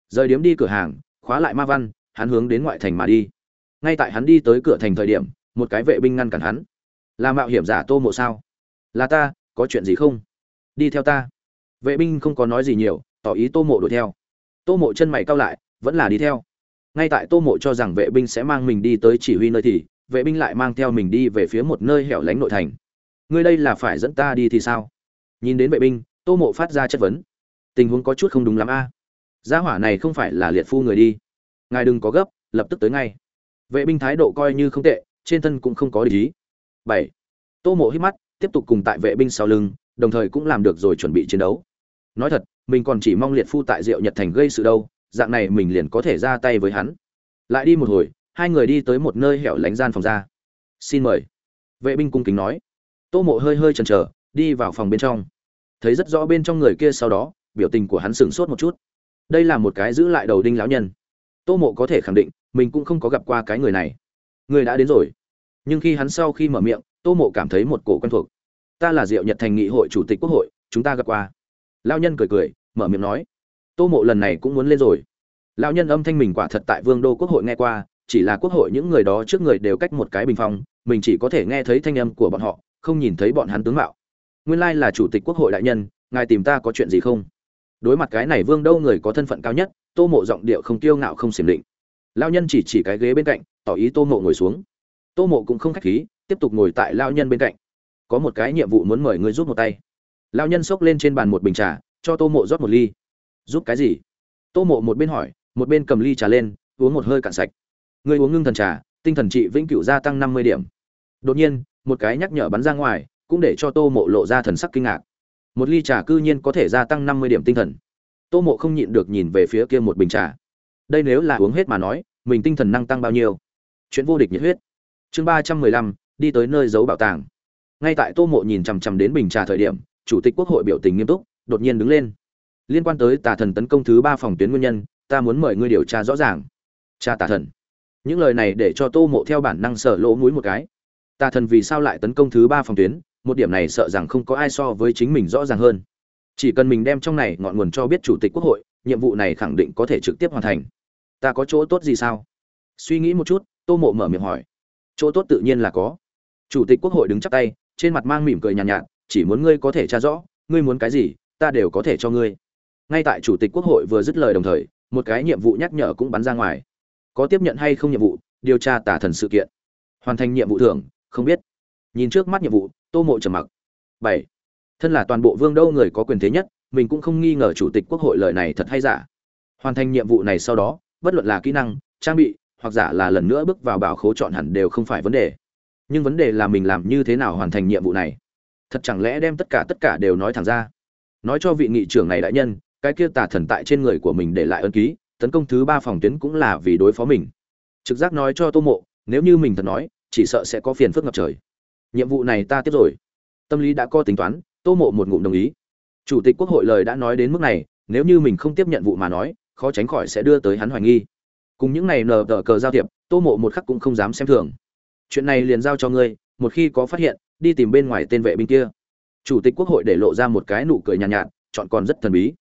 Rời điếm đi cửa hàng, khóa lại ma văn, hắn hướng đến ngoại thành mà đi. Ngay tại hắn đi tới cửa thành thời điểm một cái vệ binh ngăn cản hắn. Là mạo hiểm giả tô mộ sao? Là ta, có chuyện gì không? Đi theo ta. Vệ binh không có nói gì nhiều, tỏ ý tô mộ đuổi theo. Tô mộ chân mày cao lại, vẫn là đi theo. Ngay tại tô mộ cho rằng vệ binh sẽ mang mình đi tới chỉ huy nơi thì, vệ binh lại mang theo mình đi về phía một nơi hẻo lánh nội thành. Ngươi đây là phải dẫn ta đi thì sao? Nhìn đến vệ binh, tô mộ phát ra chất vấn. Tình huống có chút không đúng lắm a. Gia hỏa này không phải là liệt phu người đi. Ngài đừng có gấp, lập tức tới ngay. Vệ binh thái độ coi như không tệ trên thân cũng không có lý. Bảy. Tô mộ hít mắt, tiếp tục cùng tại vệ binh sau lưng, đồng thời cũng làm được rồi chuẩn bị chiến đấu. Nói thật, mình còn chỉ mong liệt phu tại diệu nhật thành gây sự đâu, dạng này mình liền có thể ra tay với hắn. Lại đi một hồi, hai người đi tới một nơi hẻo lánh gian phòng ra. Xin mời. Vệ binh cung kính nói. Tô mộ hơi hơi chần chờ, đi vào phòng bên trong. Thấy rất rõ bên trong người kia sau đó, biểu tình của hắn sửng sốt một chút. Đây là một cái giữ lại đầu đinh lão nhân. Tô mộ có thể khẳng định, mình cũng không có gặp qua cái người này người đã đến rồi. Nhưng khi hắn sau khi mở miệng, tô mộ cảm thấy một cổ quen thuộc. Ta là diệu nhật thành nghị hội chủ tịch quốc hội, chúng ta gặp qua. Lao nhân cười cười, mở miệng nói. Tô mộ lần này cũng muốn lên rồi. Lao nhân âm thanh mình quả thật tại vương đô quốc hội nghe qua, chỉ là quốc hội những người đó trước người đều cách một cái bình phong, mình chỉ có thể nghe thấy thanh âm của bọn họ, không nhìn thấy bọn hắn tướng mạo. Nguyên lai là chủ tịch quốc hội đại nhân, ngài tìm ta có chuyện gì không? Đối mặt cái này vương đâu người có thân phận cao nhất, tô mộ giọng điệu không tiêu ngạo không xiềm định lao nhân chỉ chỉ cái ghế bên cạnh, tỏ ý tô mộ ngồi xuống. Tô mộ cũng không khách khí, tiếp tục ngồi tại lao nhân bên cạnh. Có một cái nhiệm vụ muốn mời ngươi giúp một tay. Lao nhân xốc lên trên bàn một bình trà, cho tô mộ rót một ly. Giúp cái gì? Tô mộ một bên hỏi, một bên cầm ly trà lên, uống một hơi cạn sạch. Ngươi uống ngưng thần trà, tinh thần trị vĩnh cửu gia tăng năm mươi điểm. Đột nhiên, một cái nhắc nhở bắn ra ngoài, cũng để cho tô mộ lộ ra thần sắc kinh ngạc. Một ly trà cư nhiên có thể gia tăng năm mươi điểm tinh thần. Tô mộ không nhịn được nhìn về phía kia một bình trà đây nếu là uống hết mà nói, mình tinh thần năng tăng bao nhiêu? Chuyện vô địch nhiệt huyết. Chương ba trăm mười lăm, đi tới nơi giấu bảo tàng. Ngay tại tô mộ nhìn chằm chằm đến bình trà thời điểm, chủ tịch quốc hội biểu tình nghiêm túc, đột nhiên đứng lên. Liên quan tới tà thần tấn công thứ ba phòng tuyến nguyên nhân, ta muốn mời ngươi điều tra rõ ràng. Cha tà thần. Những lời này để cho tô mộ theo bản năng sợ lỗ mũi một cái. Tà thần vì sao lại tấn công thứ ba phòng tuyến? Một điểm này sợ rằng không có ai so với chính mình rõ ràng hơn. Chỉ cần mình đem trong này ngọn nguồn cho biết chủ tịch quốc hội nhiệm vụ này khẳng định có thể trực tiếp hoàn thành. Ta có chỗ tốt gì sao? Suy nghĩ một chút tô mộ mở miệng hỏi. Chỗ tốt tự nhiên là có. Chủ tịch quốc hội đứng chắp tay trên mặt mang mỉm cười nhàn nhạt, nhạt chỉ muốn ngươi có thể tra rõ ngươi muốn cái gì ta đều có thể cho ngươi. Ngay tại chủ tịch quốc hội vừa dứt lời đồng thời một cái nhiệm vụ nhắc nhở cũng bắn ra ngoài. Có tiếp nhận hay không nhiệm vụ điều tra tả thần sự kiện. Hoàn thành nhiệm vụ thưởng không biết. Nhìn trước mắt nhiệm vụ tô mộ trầm mặc. Bảy. Thân là toàn bộ vương đâu người có quyền thế nhất mình cũng không nghi ngờ chủ tịch quốc hội lời này thật hay giả. Hoàn thành nhiệm vụ này sau đó, bất luận là kỹ năng, trang bị, hoặc giả là lần nữa bước vào bảo khố chọn hẳn đều không phải vấn đề. Nhưng vấn đề là mình làm như thế nào hoàn thành nhiệm vụ này? Thật chẳng lẽ đem tất cả tất cả đều nói thẳng ra? Nói cho vị nghị trưởng này đại nhân, cái kia tà thần tại trên người của mình để lại ân ký, tấn công thứ ba phòng tuyến cũng là vì đối phó mình. Trực giác nói cho tô mộ, nếu như mình thật nói, chỉ sợ sẽ có phiền phức ngập trời. Nhiệm vụ này ta tiếp rồi. Tâm lý đã có tính toán, tô mộ một ngụm đồng ý chủ tịch quốc hội lời đã nói đến mức này nếu như mình không tiếp nhận vụ mà nói khó tránh khỏi sẽ đưa tới hắn hoài nghi. Cùng những này nờ tờ cờ giao thiệp tô mộ một khắc cũng không dám xem thường. Chuyện này liền giao cho ngươi một khi có phát hiện đi tìm bên ngoài tên vệ binh kia. Chủ tịch quốc hội để lộ ra một cái nụ cười nhàn nhạt, nhạt chọn còn rất thần bí.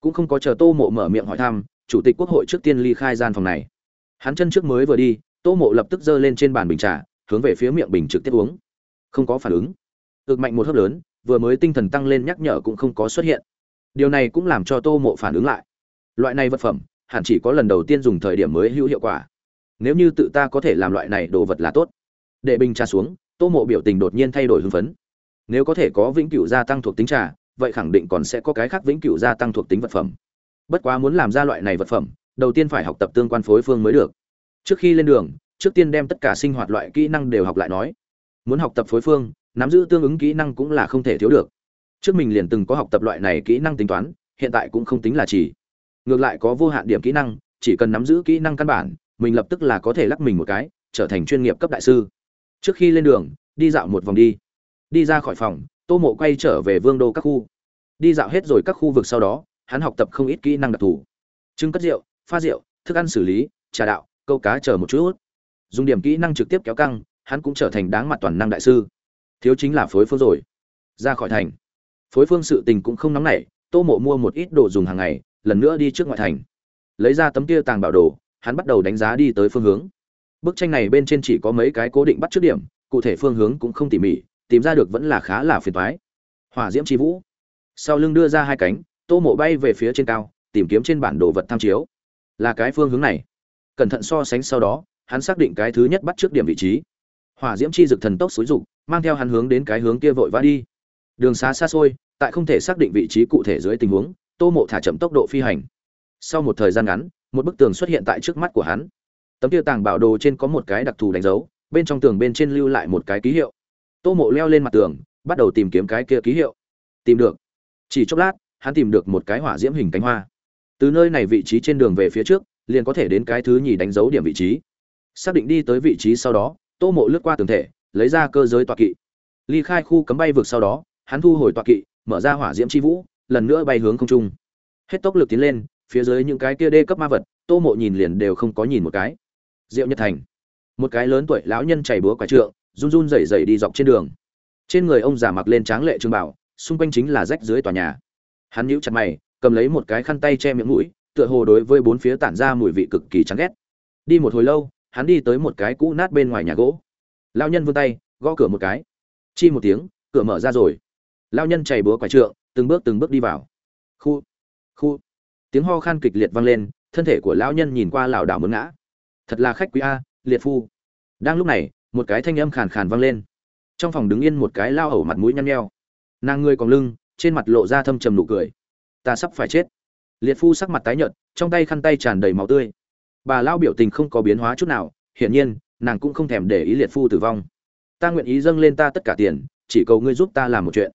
Cũng không có chờ tô mộ mở miệng hỏi thăm chủ tịch quốc hội trước tiên ly khai gian phòng này. Hắn chân trước mới vừa đi tô mộ lập tức giơ lên trên bàn bình trà hướng về phía miệng bình trực tiếp uống. Không có phản ứng. Ực mạnh một hớp lớn vừa mới tinh thần tăng lên nhắc nhở cũng không có xuất hiện. Điều này cũng làm cho tô mộ phản ứng lại. Loại này vật phẩm, hẳn chỉ có lần đầu tiên dùng thời điểm mới hữu hiệu quả. Nếu như tự ta có thể làm loại này đồ vật là tốt. Để bình trà xuống, tô mộ biểu tình đột nhiên thay đổi hưng phấn. Nếu có thể có vĩnh cửu gia tăng thuộc tính trà, vậy khẳng định còn sẽ có cái khác vĩnh cửu gia tăng thuộc tính vật phẩm. Bất quá muốn làm ra loại này vật phẩm, đầu tiên phải học tập tương quan phối phương mới được. Trước khi lên đường, trước tiên đem tất cả sinh hoạt loại kỹ năng đều học lại nói. Muốn học tập phối phương nắm giữ tương ứng kỹ năng cũng là không thể thiếu được. Trước mình liền từng có học tập loại này kỹ năng tính toán, hiện tại cũng không tính là chỉ. Ngược lại có vô hạn điểm kỹ năng, chỉ cần nắm giữ kỹ năng căn bản, mình lập tức là có thể lắc mình một cái, trở thành chuyên nghiệp cấp đại sư. Trước khi lên đường, đi dạo một vòng đi. Đi ra khỏi phòng, tô mộ quay trở về vương đô các khu. Đi dạo hết rồi các khu vực sau đó, hắn học tập không ít kỹ năng đặc thù. Trưng cất rượu, pha rượu, thức ăn xử lý, trà đạo, câu cá chờ một chút. Dùng điểm kỹ năng trực tiếp kéo căng, hắn cũng trở thành đáng mặt toàn năng đại sư thiếu chính là phối phương rồi. Ra khỏi thành. Phối phương sự tình cũng không nóng nảy, tô mộ mua một ít đồ dùng hàng ngày, lần nữa đi trước ngoại thành. Lấy ra tấm kia tàng bảo đồ, hắn bắt đầu đánh giá đi tới phương hướng. Bức tranh này bên trên chỉ có mấy cái cố định bắt trước điểm, cụ thể phương hướng cũng không tỉ mỉ, tìm ra được vẫn là khá là phiền thoái hỏa diễm chi vũ. Sau lưng đưa ra hai cánh, tô mộ bay về phía trên cao, tìm kiếm trên bản đồ vật tham chiếu. Là cái phương hướng này. Cẩn thận so sánh sau đó, hắn xác định cái thứ nhất bắt trước điểm vị trí. Hỏa diễm chi dực thần tốc xúi rục mang theo hắn hướng đến cái hướng kia vội vã đi. Đường xa xa xôi, tại không thể xác định vị trí cụ thể dưới tình huống, tô mộ thả chậm tốc độ phi hành. Sau một thời gian ngắn, một bức tường xuất hiện tại trước mắt của hắn. Tấm tiêu tàng bảo đồ trên có một cái đặc thù đánh dấu, bên trong tường bên trên lưu lại một cái ký hiệu. Tô mộ leo lên mặt tường, bắt đầu tìm kiếm cái kia ký hiệu. Tìm được. Chỉ chốc lát, hắn tìm được một cái hỏa diễm hình cánh hoa. Từ nơi này vị trí trên đường về phía trước, liền có thể đến cái thứ nhì đánh dấu điểm vị trí. Xác định đi tới vị trí sau đó, tô mộ lướt qua tường thể lấy ra cơ giới tọa kỵ. Ly khai khu cấm bay vượt sau đó, hắn thu hồi tọa kỵ, mở ra hỏa diễm c h i vũ, lần nữa bay hướng không trung. Hết tốc lực tiến lên, phía dưới những cái kia đê cấp ma vật, tô mộ nhìn liền đều không có nhìn một cái. Diệu nhật thành. Một cái lớn tuổi lão nhân chảy búa quả trượng, run run rẩy rẩy đi dọc trên đường. Trên người ông già mặc lên tráng lệ trường bảo, xung quanh chính là rách dưới tòa nhà. Hắn nhíu chặt mày, cầm lấy một cái khăn tay che miệng mũi, tựa hồ đối với bốn phía tản ra mùi vị cực kỳ chán ghét. Đi một hồi lâu, hắn đi tới một cái cũ nát bên ngoài nhà gỗ lao nhân vươn tay, gõ cửa một cái. Chi một tiếng, cửa mở ra rồi. Lao nhân chảy búa quải trượng, từng bước từng bước đi vào. Khu khu. Tiếng ho khan kịch liệt vang lên, thân thể của lão nhân nhìn qua lảo đảo muốn ngã. Thật là khách quý a, liệt phu. Đang lúc này, một cái thanh âm khàn khàn vang lên. Trong phòng đứng yên một cái lao ẩu mặt mũi nhăn nheo. Nàng ngươi còn lưng, trên mặt lộ ra thâm trầm nụ cười. Ta sắp phải chết. Liệt phu sắc mặt tái nhợt, trong tay khăn tay tràn đầy máu tươi. Bà lao biểu tình không có biến hóa chút nào, hiển nhiên nàng cũng không thèm để ý liệt phu tử vong. Ta nguyện ý dâng lên ta tất cả tiền, chỉ cầu ngươi giúp ta làm một chuyện.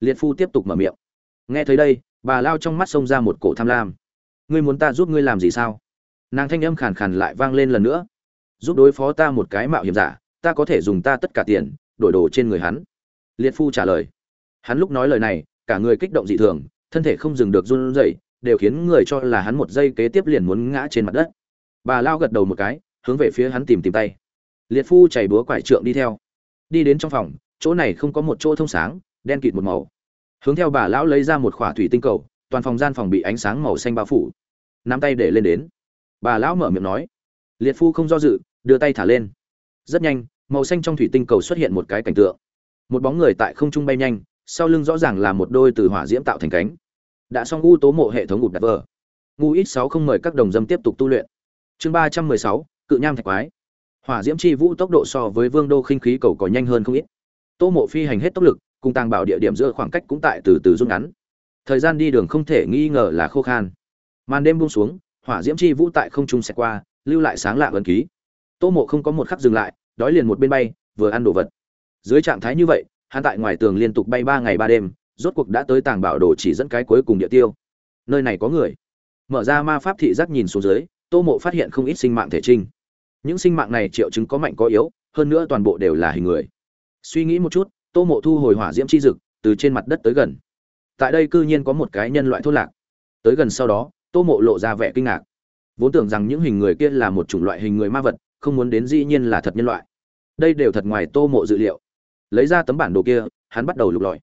Liệt phu tiếp tục mở miệng. Nghe thấy đây, bà lao trong mắt xông ra một cổ tham lam. Ngươi muốn ta giúp ngươi làm gì sao? Nàng thanh âm khàn khàn lại vang lên lần nữa. Giúp đối phó ta một cái mạo hiểm giả, ta có thể dùng ta tất cả tiền, đổi đồ trên người hắn. Liệt phu trả lời. Hắn lúc nói lời này, cả người kích động dị thường, thân thể không dừng được run rẩy, đều khiến người cho là hắn một giây kế tiếp liền muốn ngã trên mặt đất. Bà lao gật đầu một cái, hướng về phía hắn tìm tìm tay liệt phu chảy búa quải trượng đi theo. Đi đến trong phòng, chỗ này không có một chỗ thông sáng, đen kịt một màu. Hướng theo bà lão lấy ra một khỏa thủy tinh cầu, toàn phòng gian phòng bị ánh sáng màu xanh bao phủ. Nắm tay để lên đến. Bà lão mở miệng nói. Liệt phu không do dự, đưa tay thả lên. Rất nhanh, màu xanh trong thủy tinh cầu xuất hiện một cái cảnh tượng. Một bóng người tại không trung bay nhanh, sau lưng rõ ràng là một đôi từ hỏa diễm tạo thành cánh. Đã xong u tố mộ hệ thống gục đặt vờ. Ngu ít sáu không mời các đồng dâm tiếp tục tu luyện. Chương ba trăm mười sáu, cự nham thạch quái hỏa diễm chi vũ tốc độ so với vương đô khinh khí cầu có nhanh hơn không ít. Tô mộ phi hành hết tốc lực, cùng tàng bảo địa điểm giữa khoảng cách cũng tại từ từ rút ngắn. Thời gian đi đường không thể nghi ngờ là khô khan. Màn đêm buông xuống, hỏa diễm chi vũ tại không trung xẹt qua, lưu lại sáng lạ ấn ký. Tô mộ không có một khắc dừng lại, đói liền một bên bay, vừa ăn đồ vật. Dưới trạng thái như vậy, hắn tại ngoài tường liên tục bay ba ngày ba đêm, rốt cuộc đã tới tàng bảo đồ chỉ dẫn cái cuối cùng địa tiêu. Nơi này có người. Mở ra ma pháp thị giác nhìn xuống dưới, tô mộ phát hiện không ít sinh mạng thể trinh những sinh mạng này triệu chứng có mạnh có yếu, hơn nữa toàn bộ đều là hình người. Suy nghĩ một chút, tô mộ thu hồi hỏa diễm chi dực, từ trên mặt đất tới gần. Tại đây cư nhiên có một cái nhân loại thôn lạc. Tới gần sau đó, tô mộ lộ ra vẻ kinh ngạc. Vốn tưởng rằng những hình người kia là một chủng loại hình người ma vật, không muốn đến dĩ nhiên là thật nhân loại. Đây đều thật ngoài tô mộ dự liệu. Lấy ra tấm bản đồ kia, hắn bắt đầu lục lọi.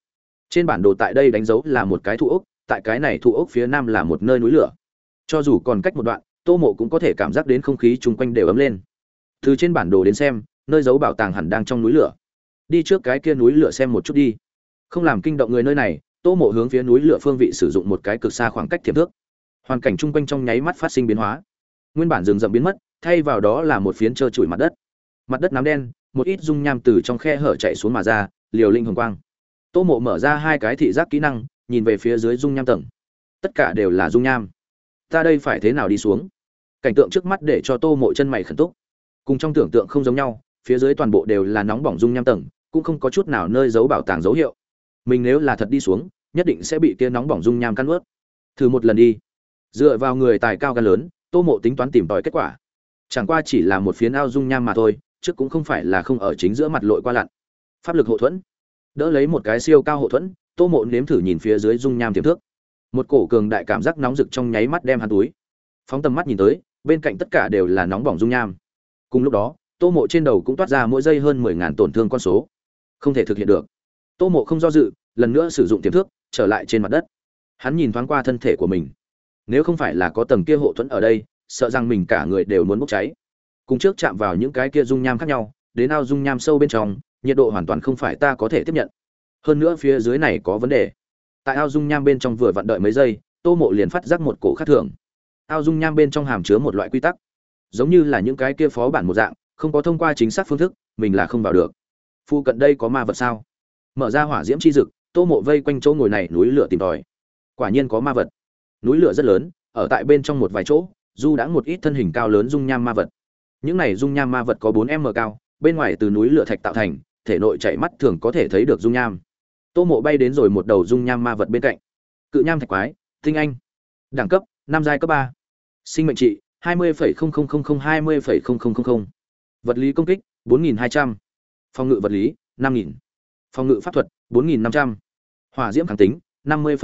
Trên bản đồ tại đây đánh dấu là một cái thụ ốc, tại cái này thụ ốc phía nam là một nơi núi lửa. Cho dù còn cách một đoạn, tô mộ cũng có thể cảm giác đến không khí chung quanh đều ấm lên từ trên bản đồ đến xem, nơi giấu bảo tàng hẳn đang trong núi lửa. Đi trước cái kia núi lửa xem một chút đi. Không làm kinh động người nơi này, tô mộ hướng phía núi lửa phương vị sử dụng một cái cực xa khoảng cách thiệp thước. Hoàn cảnh chung quanh trong nháy mắt phát sinh biến hóa. Nguyên bản rừng rậm biến mất, thay vào đó là một phiến trơ trụi mặt đất. Mặt đất nám đen, một ít dung nham từ trong khe hở chạy xuống mà ra, liều linh hồng quang. Tô mộ mở ra hai cái thị giác kỹ năng, nhìn về phía dưới dung nham tầng. Tất cả đều là dung nham. Ta đây phải thế nào đi xuống? Cảnh tượng trước mắt để cho tô mộ chân mày khẩn túc cùng trong tưởng tượng không giống nhau, phía dưới toàn bộ đều là nóng bỏng dung nham tầng, cũng không có chút nào nơi giấu bảo tàng dấu hiệu. Mình nếu là thật đi xuống, nhất định sẽ bị tia nóng bỏng dung nham căn ướt thử một lần đi. Dựa vào người tài cao gan lớn, tô mộ tính toán tìm tòi kết quả. Chẳng qua chỉ là một phiến ao dung nham mà thôi, trước cũng không phải là không ở chính giữa mặt lội qua lặn. Pháp lực hậu thuẫn. Đỡ lấy một cái siêu cao hậu thuẫn, tô mộ nếm thử nhìn phía dưới dung nham tiềm thước một cổ cường đại cảm giác nóng rực trong nháy mắt đem hắn túi. Phóng tầm mắt nhìn tới, bên cạnh tất cả đều là nóng bỏng dung nham cùng lúc đó, tô mộ trên đầu cũng toát ra mỗi giây hơn mười ngàn tổn thương con số. Không thể thực hiện được. Tô mộ không do dự, lần nữa sử dụng tiềm thước trở lại trên mặt đất. Hắn nhìn thoáng qua thân thể của mình. Nếu không phải là có tầng kia hộ thuẫn ở đây, sợ rằng mình cả người đều muốn bốc cháy. Cùng trước chạm vào những cái kia dung nham khác nhau, đến ao dung nham sâu bên trong, nhiệt độ hoàn toàn không phải ta có thể tiếp nhận. Hơn nữa phía dưới này có vấn đề. Tại ao dung nham bên trong vừa vặn đợi mấy giây, tô mộ liền phát giác một cổ khác thường. Ao dung nham bên trong hàm chứa một loại quy tắc giống như là những cái kia phó bản một dạng, không có thông qua chính xác phương thức, mình là không vào được. Phu cận đây có ma vật sao? Mở ra hỏa diễm chi dực, tô mộ vây quanh chỗ ngồi này núi lửa tìm tòi. Quả nhiên có ma vật. Núi lửa rất lớn, ở tại bên trong một vài chỗ du đã một ít thân hình cao lớn dung nham ma vật. Những này dung nham ma vật có bốn m cao, bên ngoài từ núi lửa thạch tạo thành, thể nội chạy mắt thường có thể thấy được dung nham. Tô mộ bay đến rồi một đầu dung nham ma vật bên cạnh. Cự nham thạch quái, tinh anh. Đẳng cấp, năm giai cấp ba. Sinh mệnh trị hai mươi hai mươi vật lý công kích, bốn nghìn hai trăm. Phòng ngự vật lý, năm nghìn. Phòng ngự pháp thuật, bốn nghìn năm trăm. Hỏa diễm kháng tính, năm mươi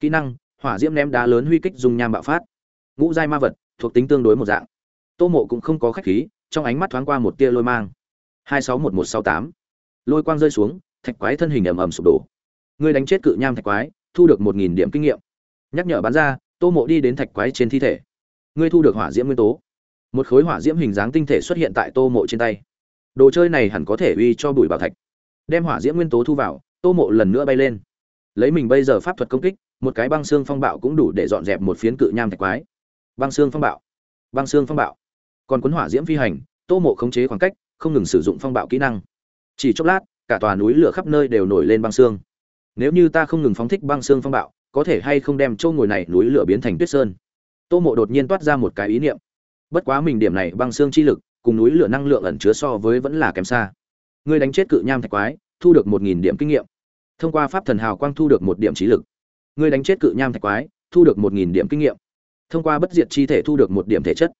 kỹ năng, hỏa diễm ném đá lớn huy kích dùng nham bạo phát. Ngũ giai ma vật, thuộc tính tương đối một dạng. Tô mộ cũng không có khách khí, trong ánh mắt thoáng qua một tia lôi mang. hai sáu một một sáu tám. Lôi quang rơi xuống, thạch quái thân hình ầm ầm sụp đổ. Ngươi đánh chết cự nham thạch quái, thu được một nghìn điểm kinh nghiệm. Nhắc nhở bắn ra, tô mộ đi đến thạch quái trên thi thể ngươi thu được hỏa diễm nguyên tố. Một khối hỏa diễm hình dáng tinh thể xuất hiện tại tô mộ trên tay. Đồ chơi này hẳn có thể uy cho bùi bảo thạch. Đem hỏa diễm nguyên tố thu vào, tô mộ lần nữa bay lên. Lấy mình bây giờ pháp thuật công kích, một cái băng xương phong bạo cũng đủ để dọn dẹp một phiến cự nham thạch quái. Băng xương phong bạo, băng xương phong bạo. Còn cuốn hỏa diễm phi hành, tô mộ khống chế khoảng cách, không ngừng sử dụng phong bạo kỹ năng. Chỉ chốc lát, cả tòa núi lửa khắp nơi đều nổi lên băng xương. Nếu như ta không ngừng phóng thích băng xương phong bạo, có thể hay không đem châu ngồi này núi lửa biến thành tuyết sơn? Tô mộ đột nhiên toát ra một cái ý niệm. Bất quá mình điểm này băng xương chi lực, cùng núi lửa năng lượng ẩn chứa so với vẫn là kém xa. Ngươi đánh chết cự nham thạch quái, thu được một nghìn điểm kinh nghiệm. Thông qua pháp thần hào quang thu được một điểm trí lực. Ngươi đánh chết cự nham thạch quái, thu được một nghìn điểm kinh nghiệm. Thông qua bất diệt chi thể thu được một điểm thể chất.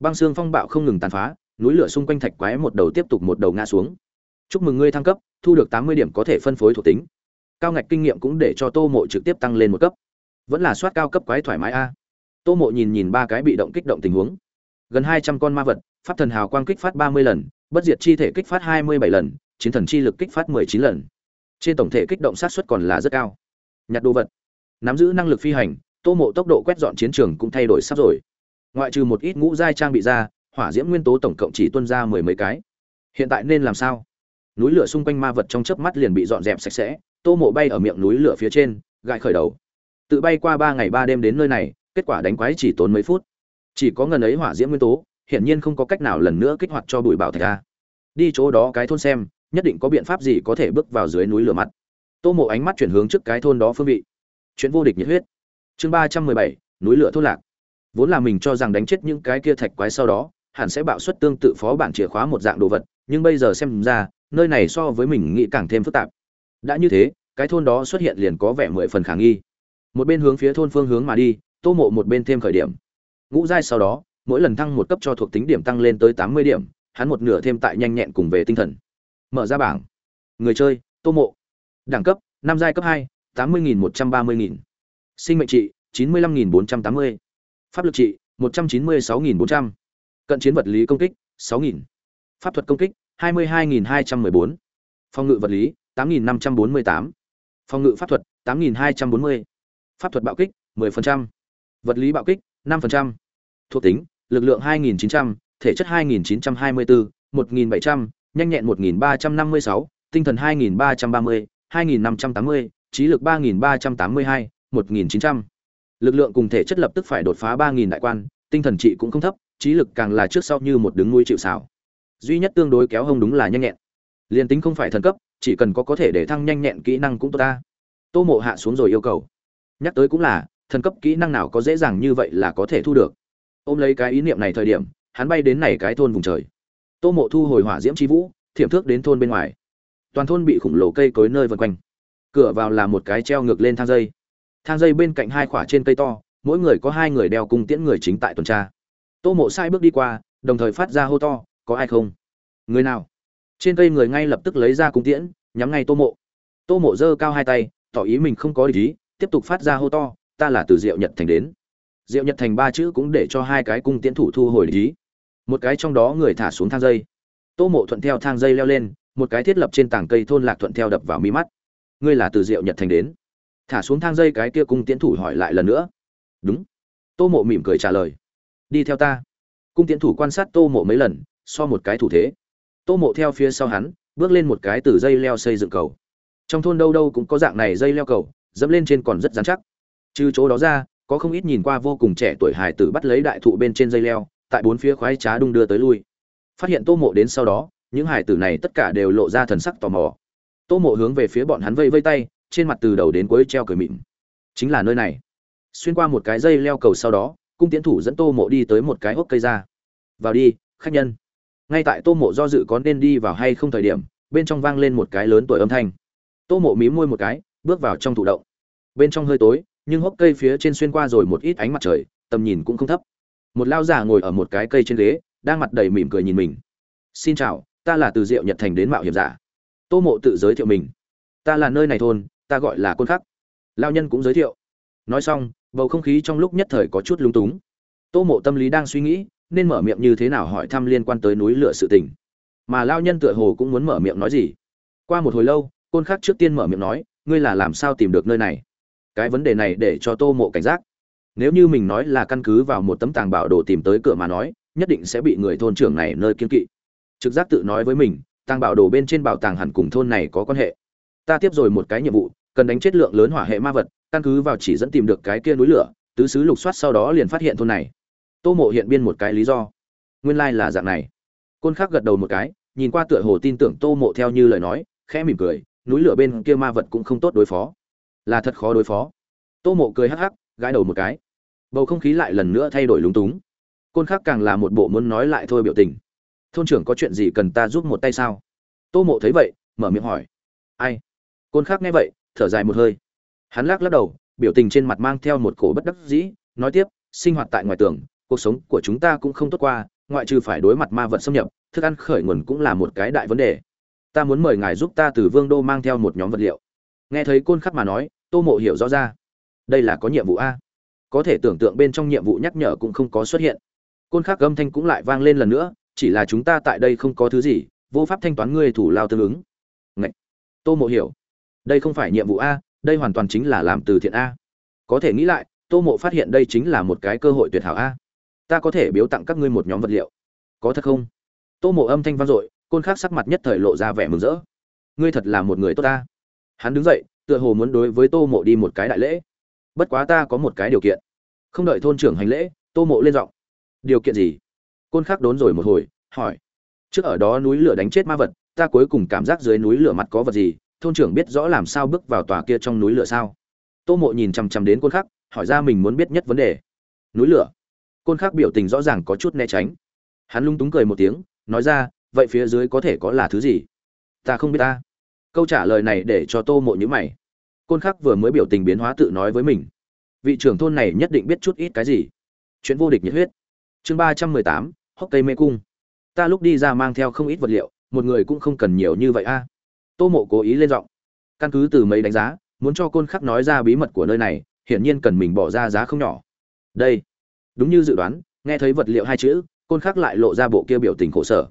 Băng xương phong bạo không ngừng tàn phá, núi lửa xung quanh thạch quái một đầu tiếp tục một đầu ngã xuống. Chúc mừng ngươi thăng cấp, thu được tám mươi điểm có thể phân phối thuộc tính. Cao ngạch kinh nghiệm cũng để cho tô mộ trực tiếp tăng lên một cấp. Vẫn là soát cao cấp quái thoải mái a tô mộ nhìn nhìn ba cái bị động kích động tình huống. Gần hai trăm con ma vật, pháp thần hào quang kích phát ba mươi lần, bất diệt chi thể kích phát hai mươi bảy lần, chiến thần chi lực kích phát mười chín lần. Trên tổng thể kích động sát xuất còn là rất cao. Nhặt đồ vật. Nắm giữ năng lực phi hành, tô mộ tốc độ quét dọn chiến trường cũng thay đổi sắp rồi. Ngoại trừ một ít ngũ giai trang bị ra, hỏa diễm nguyên tố tổng cộng chỉ tuân ra mười mấy cái. Hiện tại nên làm sao? Núi lửa xung quanh ma vật trong chớp mắt liền bị dọn dẹp sạch sẽ, tô mộ bay ở miệng núi lửa phía trên, gãi khởi đầu. Tự bay qua ba ngày ba đêm đến nơi này kết quả đánh quái chỉ tốn mấy phút. Chỉ có ngần ấy hỏa diễm nguyên tố, hiển nhiên không có cách nào lần nữa kích hoạt cho bụi bảo thạch ra. Đi chỗ đó cái thôn xem, nhất định có biện pháp gì có thể bước vào dưới núi lửa mặt. Tô mộ ánh mắt chuyển hướng trước cái thôn đó phương vị. Chuyện vô địch nhiệt huyết. Chương ba trăm mười bảy, núi lửa thốt lạc. Vốn là mình cho rằng đánh chết những cái kia thạch quái sau đó, hẳn sẽ bạo xuất tương tự phó bản chìa khóa một dạng đồ vật, nhưng bây giờ xem ra, nơi này so với mình nghĩ càng thêm phức tạp. Đã như thế, cái thôn đó xuất hiện liền có vẻ mười phần khả nghi. Một bên hướng phía thôn phương hướng mà đi tô mộ một bên thêm khởi điểm. Ngũ giai sau đó, mỗi lần thăng một cấp cho thuộc tính điểm tăng lên tới tám mươi điểm, hắn một nửa thêm tại nhanh nhẹn cùng về tinh thần. Mở ra bảng. Người chơi, tô mộ. Đẳng cấp, năm giai cấp hai, tám mươi nghìn một trăm ba mươi nghìn. Sinh mệnh trị, chín mươi năm nghìn bốn trăm tám mươi. Pháp lực trị, một trăm chín mươi sáu nghìn bốn trăm. Cận chiến vật lý công kích, sáu nghìn. Pháp thuật công kích, hai mươi hai nghìn hai trăm mười bốn. Phòng ngự vật lý, tám nghìn năm trăm bốn mươi tám. Phòng ngự pháp thuật, tám nghìn hai trăm bốn mươi. Pháp thuật bạo kích, mười phần trăm vật lý bạo kích 5%, thuộc tính lực lượng 2.900, thể chất 2.924, 1.700, nhanh nhẹn 1.356, tinh thần 2.330, 2.580, trí lực 3.382, 1.900. lực lượng cùng thể chất lập tức phải đột phá 3.000 đại quan tinh thần trị cũng không thấp trí lực càng là trước sau như một đứng nuôi chịu xảo duy nhất tương đối kéo hông đúng là nhanh nhẹn. Liền tính không phải thần cấp chỉ cần có có thể để thăng nhanh nhẹn kỹ năng cũng tốt ta. Tô mộ hạ xuống rồi yêu cầu. Nhắc tới cũng là thần cấp kỹ năng nào có dễ dàng như vậy là có thể thu được. Ôm lấy cái ý niệm này thời điểm, hắn bay đến này cái thôn vùng trời. Tô Mộ thu hồi hỏa diễm chi vũ, thiểm thước đến thôn bên ngoài. Toàn thôn bị khủng lồ cây cối nơi vần quanh. Cửa vào là một cái treo ngược lên thang dây. Thang dây bên cạnh hai khỏa trên cây to, mỗi người có hai người đeo cung tiễn người chính tại tuần tra. Tô Mộ sai bước đi qua, đồng thời phát ra hô to, có ai không? Người nào? Trên cây người ngay lập tức lấy ra cung tiễn, nhắm ngay Tô Mộ. Tô Mộ giơ cao hai tay, tỏ ý mình không có ý, tiếp tục phát ra hô to, ta là từ Diệu Nhật thành đến. Diệu Nhật thành ba chữ cũng để cho hai cái cung tiễn thủ thu hồi ý. Một cái trong đó người thả xuống thang dây. Tô Mộ thuận theo thang dây leo lên, một cái thiết lập trên tảng cây thôn lạc thuận theo đập vào mi mắt. Ngươi là từ Diệu Nhật thành đến. Thả xuống thang dây cái kia cung tiễn thủ hỏi lại lần nữa. Đúng. Tô Mộ mỉm cười trả lời. Đi theo ta. Cung tiễn thủ quan sát Tô Mộ mấy lần, so một cái thủ thế. Tô Mộ theo phía sau hắn, bước lên một cái từ dây leo xây dựng cầu. Trong thôn đâu đâu cũng có dạng này dây leo cầu, dẫm lên trên còn rất dán chắc. Trừ chỗ đó ra, có không ít nhìn qua vô cùng trẻ tuổi hài tử bắt lấy đại thụ bên trên dây leo, tại bốn phía khoái trá đung đưa tới lui. Phát hiện Tô Mộ đến sau đó, những hài tử này tất cả đều lộ ra thần sắc tò mò. Tô Mộ hướng về phía bọn hắn vây vây tay, trên mặt từ đầu đến cuối treo cười mịn. Chính là nơi này. Xuyên qua một cái dây leo cầu sau đó, cung tiến thủ dẫn Tô Mộ đi tới một cái hốc cây ra. "Vào đi, khách nhân." Ngay tại Tô Mộ do dự có nên đi vào hay không thời điểm, bên trong vang lên một cái lớn tuổi âm thanh. Tô Mộ mím môi một cái, bước vào trong thụ động. Bên trong hơi tối, nhưng hốc cây phía trên xuyên qua rồi một ít ánh mặt trời, tầm nhìn cũng không thấp. Một lao giả ngồi ở một cái cây trên ghế, đang mặt đầy mỉm cười nhìn mình. "Xin chào, ta là từ Diệu Nhật Thành đến mạo hiểm giả." Tô Mộ tự giới thiệu mình. "Ta là nơi này thôn, ta gọi là Côn Khắc." Lao nhân cũng giới thiệu. Nói xong, bầu không khí trong lúc nhất thời có chút lung túng. Tô Mộ tâm lý đang suy nghĩ, nên mở miệng như thế nào hỏi thăm liên quan tới núi lửa sự tình. Mà lao nhân tựa hồ cũng muốn mở miệng nói gì. Qua một hồi lâu, Côn Khắc trước tiên mở miệng nói, ngươi là làm sao tìm được nơi này? Cái vấn đề này để cho Tô Mộ cảnh giác. Nếu như mình nói là căn cứ vào một tấm tàng bảo đồ tìm tới cửa mà nói, nhất định sẽ bị người thôn trưởng này nơi kiên kỵ. Trực giác tự nói với mình, tàng bảo đồ bên trên bảo tàng hẳn cùng thôn này có quan hệ. Ta tiếp rồi một cái nhiệm vụ, cần đánh chết lượng lớn hỏa hệ ma vật, căn cứ vào chỉ dẫn tìm được cái kia núi lửa, tứ xứ lục soát sau đó liền phát hiện thôn này. Tô Mộ hiện biên một cái lý do. Nguyên lai là dạng này. Côn Khắc gật đầu một cái, nhìn qua tựa hồ tin tưởng Tô Mộ theo như lời nói, khẽ mỉm cười, núi lửa bên kia ma vật cũng không tốt đối phó. Là thật khó đối phó. Tô Mộ cười hắc hắc, gãi đầu một cái. Bầu không khí lại lần nữa thay đổi lúng túng. Côn Khắc càng là một bộ muốn nói lại thôi biểu tình. Thôn trưởng có chuyện gì cần ta giúp một tay sao? Tô Mộ thấy vậy, mở miệng hỏi. Ai? Côn Khắc nghe vậy, thở dài một hơi. Hắn lắc lắc đầu, biểu tình trên mặt mang theo một cổ bất đắc dĩ, nói tiếp, sinh hoạt tại ngoài tường, cuộc sống của chúng ta cũng không tốt qua, ngoại trừ phải đối mặt ma vật xâm nhập, thức ăn khởi nguồn cũng là một cái đại vấn đề. Ta muốn mời ngài giúp ta từ Vương đô mang theo một nhóm vật liệu. Nghe thấy Côn Khắc mà nói, Tô Mộ hiểu rõ ra. Đây là có nhiệm vụ a. Có thể tưởng tượng bên trong nhiệm vụ nhắc nhở cũng không có xuất hiện. Côn Khắc âm thanh cũng lại vang lên lần nữa, chỉ là chúng ta tại đây không có thứ gì, vô pháp thanh toán ngươi thủ lao tương ứng. Ngậy. Tô Mộ hiểu. Đây không phải nhiệm vụ a, đây hoàn toàn chính là làm từ thiện a. Có thể nghĩ lại, Tô Mộ phát hiện đây chính là một cái cơ hội tuyệt hảo a ta có thể biếu tặng các ngươi một nhóm vật liệu có thật không tô mộ âm thanh vang dội côn khắc sắc mặt nhất thời lộ ra vẻ mừng rỡ ngươi thật là một người tốt ta hắn đứng dậy tựa hồ muốn đối với tô mộ đi một cái đại lễ. Bất quá ta có một cái điều kiện. Không đợi thôn trưởng hành lễ, tô mộ lên giọng. Điều kiện gì? Côn khắc đốn rồi một hồi, hỏi. Trước ở đó núi lửa đánh chết ma vật, ta cuối cùng cảm giác dưới núi lửa mặt có vật gì? Thôn trưởng biết rõ làm sao bước vào tòa kia trong núi lửa sao? Tô mộ nhìn chằm chằm đến côn khắc, hỏi ra mình muốn biết nhất vấn đề. Núi lửa? Côn khắc biểu tình rõ ràng có chút né tránh. Hắn lung túng cười một tiếng, nói ra, vậy phía dưới có thể có là thứ gì? Ta không biết ta câu trả lời này để cho tô mộ nhữ mày. Côn khắc vừa mới biểu tình biến hóa tự nói với mình. Vị trưởng thôn này nhất định biết chút ít cái gì. Chuyện vô địch nhiệt huyết. Chương ba trăm mười tám, hốc cây mê cung. Ta lúc đi ra mang theo không ít vật liệu, một người cũng không cần nhiều như vậy a. Tô mộ cố ý lên giọng. Căn cứ từ mấy đánh giá, muốn cho côn khắc nói ra bí mật của nơi này, hiển nhiên cần mình bỏ ra giá không nhỏ. Đây. Đúng như dự đoán, nghe thấy vật liệu hai chữ, côn khắc lại lộ ra bộ kia biểu tình khổ sở.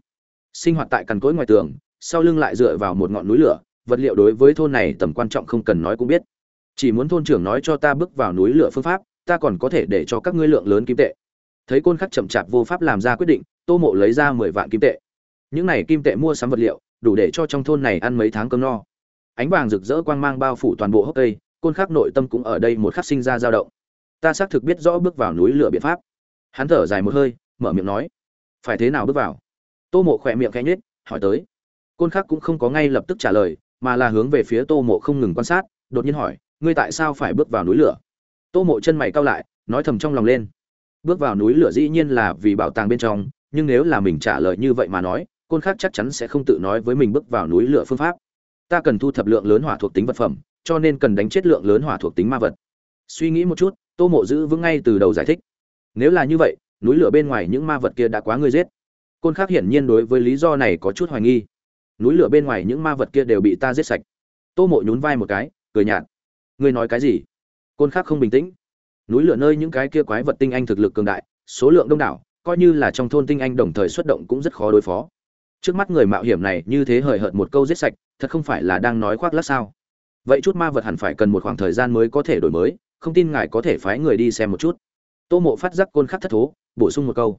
Sinh hoạt tại cằn cối ngoài tường, sau lưng lại dựa vào một ngọn núi lửa vật liệu đối với thôn này tầm quan trọng không cần nói cũng biết. Chỉ muốn thôn trưởng nói cho ta bước vào núi lửa phương pháp, ta còn có thể để cho các ngươi lượng lớn kim tệ. Thấy côn khắc chậm chạp vô pháp làm ra quyết định, tô mộ lấy ra mười vạn kim tệ. Những này kim tệ mua sắm vật liệu, đủ để cho trong thôn này ăn mấy tháng cơm no. Ánh vàng rực rỡ quang mang bao phủ toàn bộ hốc cây, côn khắc nội tâm cũng ở đây một khắc sinh ra dao động. Ta xác thực biết rõ bước vào núi lửa biện pháp. Hắn thở dài một hơi, mở miệng nói, phải thế nào bước vào? Tô mộ khỏe miệng khẽ nhếch, hỏi tới. Côn khắc cũng không có ngay lập tức trả lời mà là hướng về phía tô mộ không ngừng quan sát, đột nhiên hỏi, ngươi tại sao phải bước vào núi lửa? Tô mộ chân mày cao lại, nói thầm trong lòng lên. Bước vào núi lửa dĩ nhiên là vì bảo tàng bên trong, nhưng nếu là mình trả lời như vậy mà nói, côn khác chắc chắn sẽ không tự nói với mình bước vào núi lửa phương pháp. Ta cần thu thập lượng lớn hỏa thuộc tính vật phẩm, cho nên cần đánh chết lượng lớn hỏa thuộc tính ma vật. Suy nghĩ một chút, tô mộ giữ vững ngay từ đầu giải thích. Nếu là như vậy, núi lửa bên ngoài những ma vật kia đã quá ngươi giết. Côn khác hiển nhiên đối với lý do này có chút hoài nghi núi lửa bên ngoài những ma vật kia đều bị ta giết sạch. Tô mộ nhún vai một cái, cười nhạt. Ngươi nói cái gì? Côn khắc không bình tĩnh. Núi lửa nơi những cái kia quái vật tinh anh thực lực cường đại, số lượng đông đảo, coi như là trong thôn tinh anh đồng thời xuất động cũng rất khó đối phó. Trước mắt người mạo hiểm này như thế hời hợt một câu giết sạch, thật không phải là đang nói khoác lác sao? Vậy chút ma vật hẳn phải cần một khoảng thời gian mới có thể đổi mới, không tin ngài có thể phái người đi xem một chút. Tô mộ phát giác côn khắc thất thố, bổ sung một câu.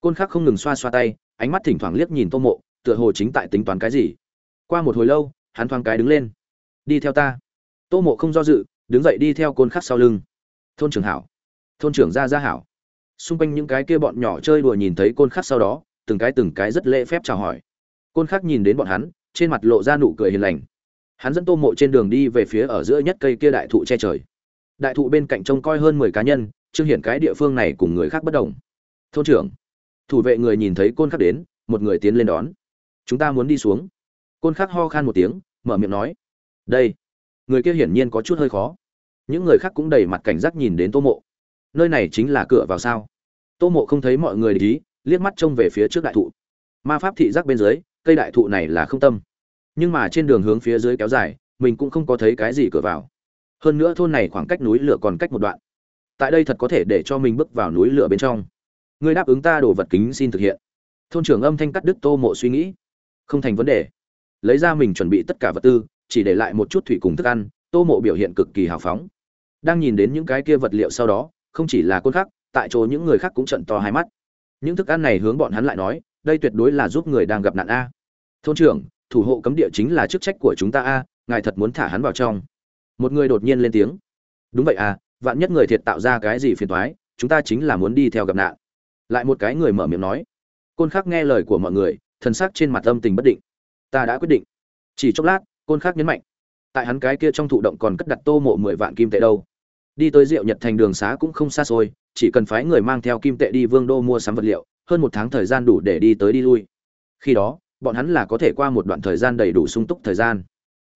Côn khắc không ngừng xoa xoa tay, ánh mắt thỉnh thoảng liếc nhìn tô mộ tựa hồ chính tại tính toán cái gì. Qua một hồi lâu, hắn thoáng cái đứng lên. Đi theo ta. Tô mộ không do dự, đứng dậy đi theo côn khắc sau lưng. Thôn trưởng hảo. Thôn trưởng gia gia hảo. Xung quanh những cái kia bọn nhỏ chơi đùa nhìn thấy côn khắc sau đó, từng cái từng cái rất lễ phép chào hỏi. Côn khắc nhìn đến bọn hắn, trên mặt lộ ra nụ cười hiền lành. Hắn dẫn tô mộ trên đường đi về phía ở giữa nhất cây kia đại thụ che trời. Đại thụ bên cạnh trông coi hơn mười cá nhân trương hiển cái địa phương này cùng người khác bất đồng. Thôn trưởng. Thủ vệ người nhìn thấy côn khắc đến, một người tiến lên đón chúng ta muốn đi xuống. Côn khắc ho khan một tiếng, mở miệng nói. Đây. Người kia hiển nhiên có chút hơi khó. Những người khác cũng đầy mặt cảnh giác nhìn đến tô mộ. Nơi này chính là cửa vào sao? Tô mộ không thấy mọi người để ý, liếc mắt trông về phía trước đại thụ. Ma pháp thị giác bên dưới, cây đại thụ này là không tâm. Nhưng mà trên đường hướng phía dưới kéo dài, mình cũng không có thấy cái gì cửa vào. Hơn nữa thôn này khoảng cách núi lửa còn cách một đoạn. Tại đây thật có thể để cho mình bước vào núi lửa bên trong. Người đáp ứng ta đồ vật kính xin thực hiện. Thôn trưởng âm thanh cắt đứt tô mộ suy nghĩ không thành vấn đề. Lấy ra mình chuẩn bị tất cả vật tư, chỉ để lại một chút thủy cùng thức ăn, tô mộ biểu hiện cực kỳ hào phóng. Đang nhìn đến những cái kia vật liệu sau đó, không chỉ là côn khắc, tại chỗ những người khác cũng trận to hai mắt. Những thức ăn này hướng bọn hắn lại nói, đây tuyệt đối là giúp người đang gặp nạn a. Thôn trưởng, thủ hộ cấm địa chính là chức trách của chúng ta a, ngài thật muốn thả hắn vào trong. Một người đột nhiên lên tiếng. Đúng vậy à vạn nhất người thiệt tạo ra cái gì phiền toái, chúng ta chính là muốn đi theo gặp nạn. Lại một cái người mở miệng nói. Côn khắc nghe lời của mọi người thần sắc trên mặt âm tình bất định. Ta đã quyết định. Chỉ chốc lát, côn khắc nhấn mạnh. Tại hắn cái kia trong thụ động còn cất đặt tô mộ mười vạn kim tệ đâu. Đi tới diệu nhật thành đường xá cũng không xa xôi, chỉ cần phái người mang theo kim tệ đi vương đô mua sắm vật liệu, hơn một tháng thời gian đủ để đi tới đi lui. Khi đó, bọn hắn là có thể qua một đoạn thời gian đầy đủ sung túc thời gian.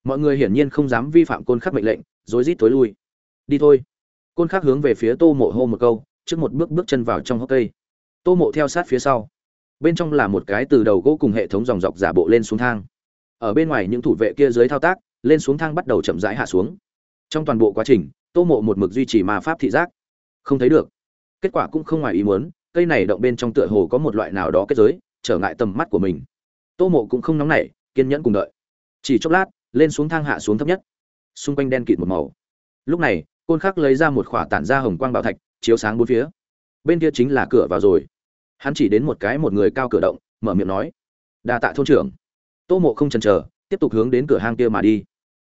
Mọi người hiển nhiên không dám vi phạm côn khắc mệnh lệnh, rối rít tối lui. Đi thôi. Côn khắc hướng về phía tô mộ hô một câu, trước một bước bước chân vào trong hốc cây. Tô mộ theo sát phía sau bên trong là một cái từ đầu gỗ cùng hệ thống dòng dọc giả bộ lên xuống thang. Ở bên ngoài những thủ vệ kia dưới thao tác, lên xuống thang bắt đầu chậm rãi hạ xuống. Trong toàn bộ quá trình, tô mộ một mực duy trì ma pháp thị giác. Không thấy được. Kết quả cũng không ngoài ý muốn, cây này động bên trong tựa hồ có một loại nào đó kết giới, trở ngại tầm mắt của mình. Tô mộ cũng không nóng nảy, kiên nhẫn cùng đợi. Chỉ chốc lát, lên xuống thang hạ xuống thấp nhất. Xung quanh đen kịt một màu. Lúc này, côn khắc lấy ra một khỏa tản ra hồng quang bảo thạch, chiếu sáng bốn phía. Bên kia chính là cửa vào rồi hắn chỉ đến một cái một người cao cửa động, mở miệng nói, đa tạ thôn trưởng. Tô mộ không chần chờ, tiếp tục hướng đến cửa hang kia mà đi.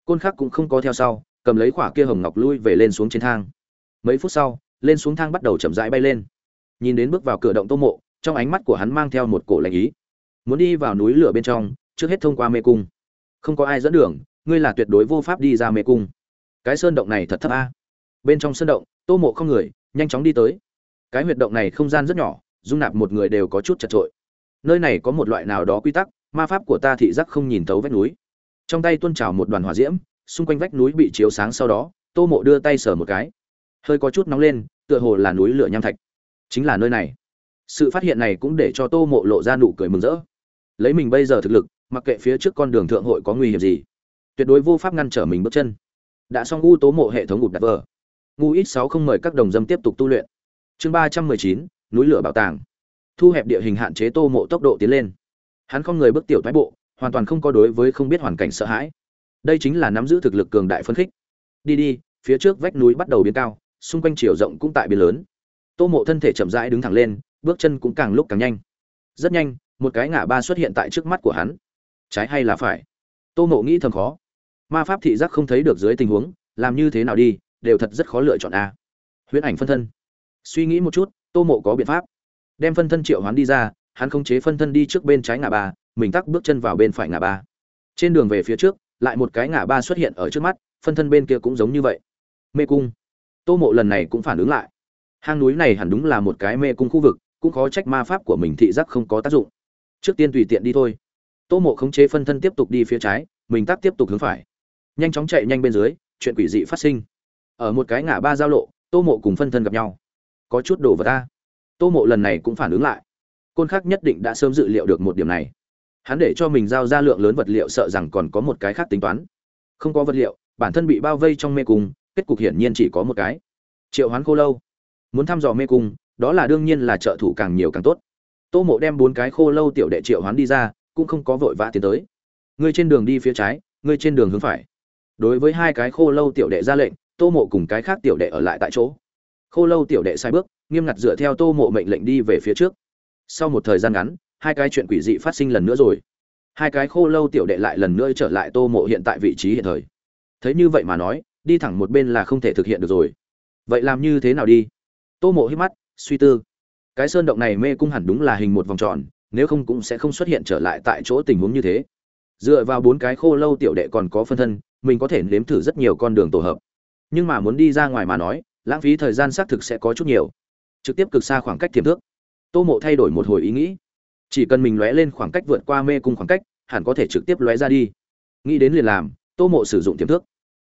Côn khắc cũng không có theo sau, cầm lấy khỏa kia hồng ngọc lui về lên xuống trên thang. Mấy phút sau, lên xuống thang bắt đầu chậm rãi bay lên. Nhìn đến bước vào cửa động tô mộ, trong ánh mắt của hắn mang theo một cổ lạnh ý. Muốn đi vào núi lửa bên trong, trước hết thông qua mê cung. Không có ai dẫn đường, ngươi là tuyệt đối vô pháp đi ra mê cung. Cái sơn động này thật thấp a. Bên trong sơn động, tô mộ không người, nhanh chóng đi tới. Cái huyệt động này không gian rất nhỏ dung nạp một người đều có chút chật trội. Nơi này có một loại nào đó quy tắc, ma pháp của ta thị giác không nhìn thấu vách núi. Trong tay tuôn trào một đoàn hỏa diễm, xung quanh vách núi bị chiếu sáng sau đó, tô mộ đưa tay sờ một cái. Hơi có chút nóng lên, tựa hồ là núi lửa nham thạch. Chính là nơi này. Sự phát hiện này cũng để cho tô mộ lộ ra nụ cười mừng rỡ. Lấy mình bây giờ thực lực, mặc kệ phía trước con đường thượng hội có nguy hiểm gì, tuyệt đối vô pháp ngăn trở mình bước chân. Đã xong u tố mộ hệ thống gục đặt vờ. Ngu ít sáu không mời các đồng dâm tiếp tục tu luyện. Chương ba trăm mười chín núi lửa bảo tàng. Thu hẹp địa hình hạn chế tô mộ tốc độ tiến lên. Hắn không người bước tiểu thoái bộ, hoàn toàn không có đối với không biết hoàn cảnh sợ hãi. Đây chính là nắm giữ thực lực cường đại phân khích. Đi đi, phía trước vách núi bắt đầu biến cao, xung quanh chiều rộng cũng tại biến lớn. Tô mộ thân thể chậm rãi đứng thẳng lên, bước chân cũng càng lúc càng nhanh. Rất nhanh, một cái ngã ba xuất hiện tại trước mắt của hắn. Trái hay là phải? Tô mộ nghĩ thầm khó. Ma pháp thị giác không thấy được dưới tình huống, làm như thế nào đi, đều thật rất khó lựa chọn a. Huyễn ảnh phân thân. Suy nghĩ một chút tô mộ có biện pháp. Đem phân thân triệu hoán đi ra, hắn khống chế phân thân đi trước bên trái ngã ba, mình tắc bước chân vào bên phải ngã ba. Trên đường về phía trước, lại một cái ngã ba xuất hiện ở trước mắt, phân thân bên kia cũng giống như vậy. Mê cung. Tô mộ lần này cũng phản ứng lại. Hang núi này hẳn đúng là một cái mê cung khu vực, cũng khó trách ma pháp của mình thị giác không có tác dụng. Trước tiên tùy tiện đi thôi. Tô mộ khống chế phân thân tiếp tục đi phía trái, mình tắc tiếp tục hướng phải. Nhanh chóng chạy nhanh bên dưới, chuyện quỷ dị phát sinh. Ở một cái ngã ba giao lộ, tô mộ cùng phân thân gặp nhau có chút đồ vào ta. Tô mộ lần này cũng phản ứng lại. Côn khác nhất định đã sớm dự liệu được một điểm này. Hắn để cho mình giao ra lượng lớn vật liệu sợ rằng còn có một cái khác tính toán. Không có vật liệu, bản thân bị bao vây trong mê cung, kết cục hiển nhiên chỉ có một cái. Triệu hoán khô lâu. Muốn thăm dò mê cung, đó là đương nhiên là trợ thủ càng nhiều càng tốt. Tô mộ đem bốn cái khô lâu tiểu đệ triệu hoán đi ra, cũng không có vội vã tiến tới. Ngươi trên đường đi phía trái, ngươi trên đường hướng phải. Đối với hai cái khô lâu tiểu đệ ra lệnh, tô mộ cùng cái khác tiểu đệ ở lại tại chỗ khô lâu tiểu đệ sai bước, nghiêm ngặt dựa theo tô mộ mệnh lệnh đi về phía trước. Sau một thời gian ngắn, hai cái chuyện quỷ dị phát sinh lần nữa rồi. Hai cái khô lâu tiểu đệ lại lần nữa trở lại tô mộ hiện tại vị trí hiện thời. Thấy như vậy mà nói, đi thẳng một bên là không thể thực hiện được rồi. Vậy làm như thế nào đi? Tô mộ hít mắt, suy tư. Cái sơn động này mê cung hẳn đúng là hình một vòng tròn, nếu không cũng sẽ không xuất hiện trở lại tại chỗ tình huống như thế. Dựa vào bốn cái khô lâu tiểu đệ còn có phân thân, mình có thể nếm thử rất nhiều con đường tổ hợp. Nhưng mà muốn đi ra ngoài mà nói lãng phí thời gian xác thực sẽ có chút nhiều. Trực tiếp cực xa khoảng cách tiềm thước tô mộ thay đổi một hồi ý nghĩ. Chỉ cần mình lóe lên khoảng cách vượt qua mê cung khoảng cách, hẳn có thể trực tiếp lóe ra đi. Nghĩ đến liền làm, tô mộ sử dụng tiềm thước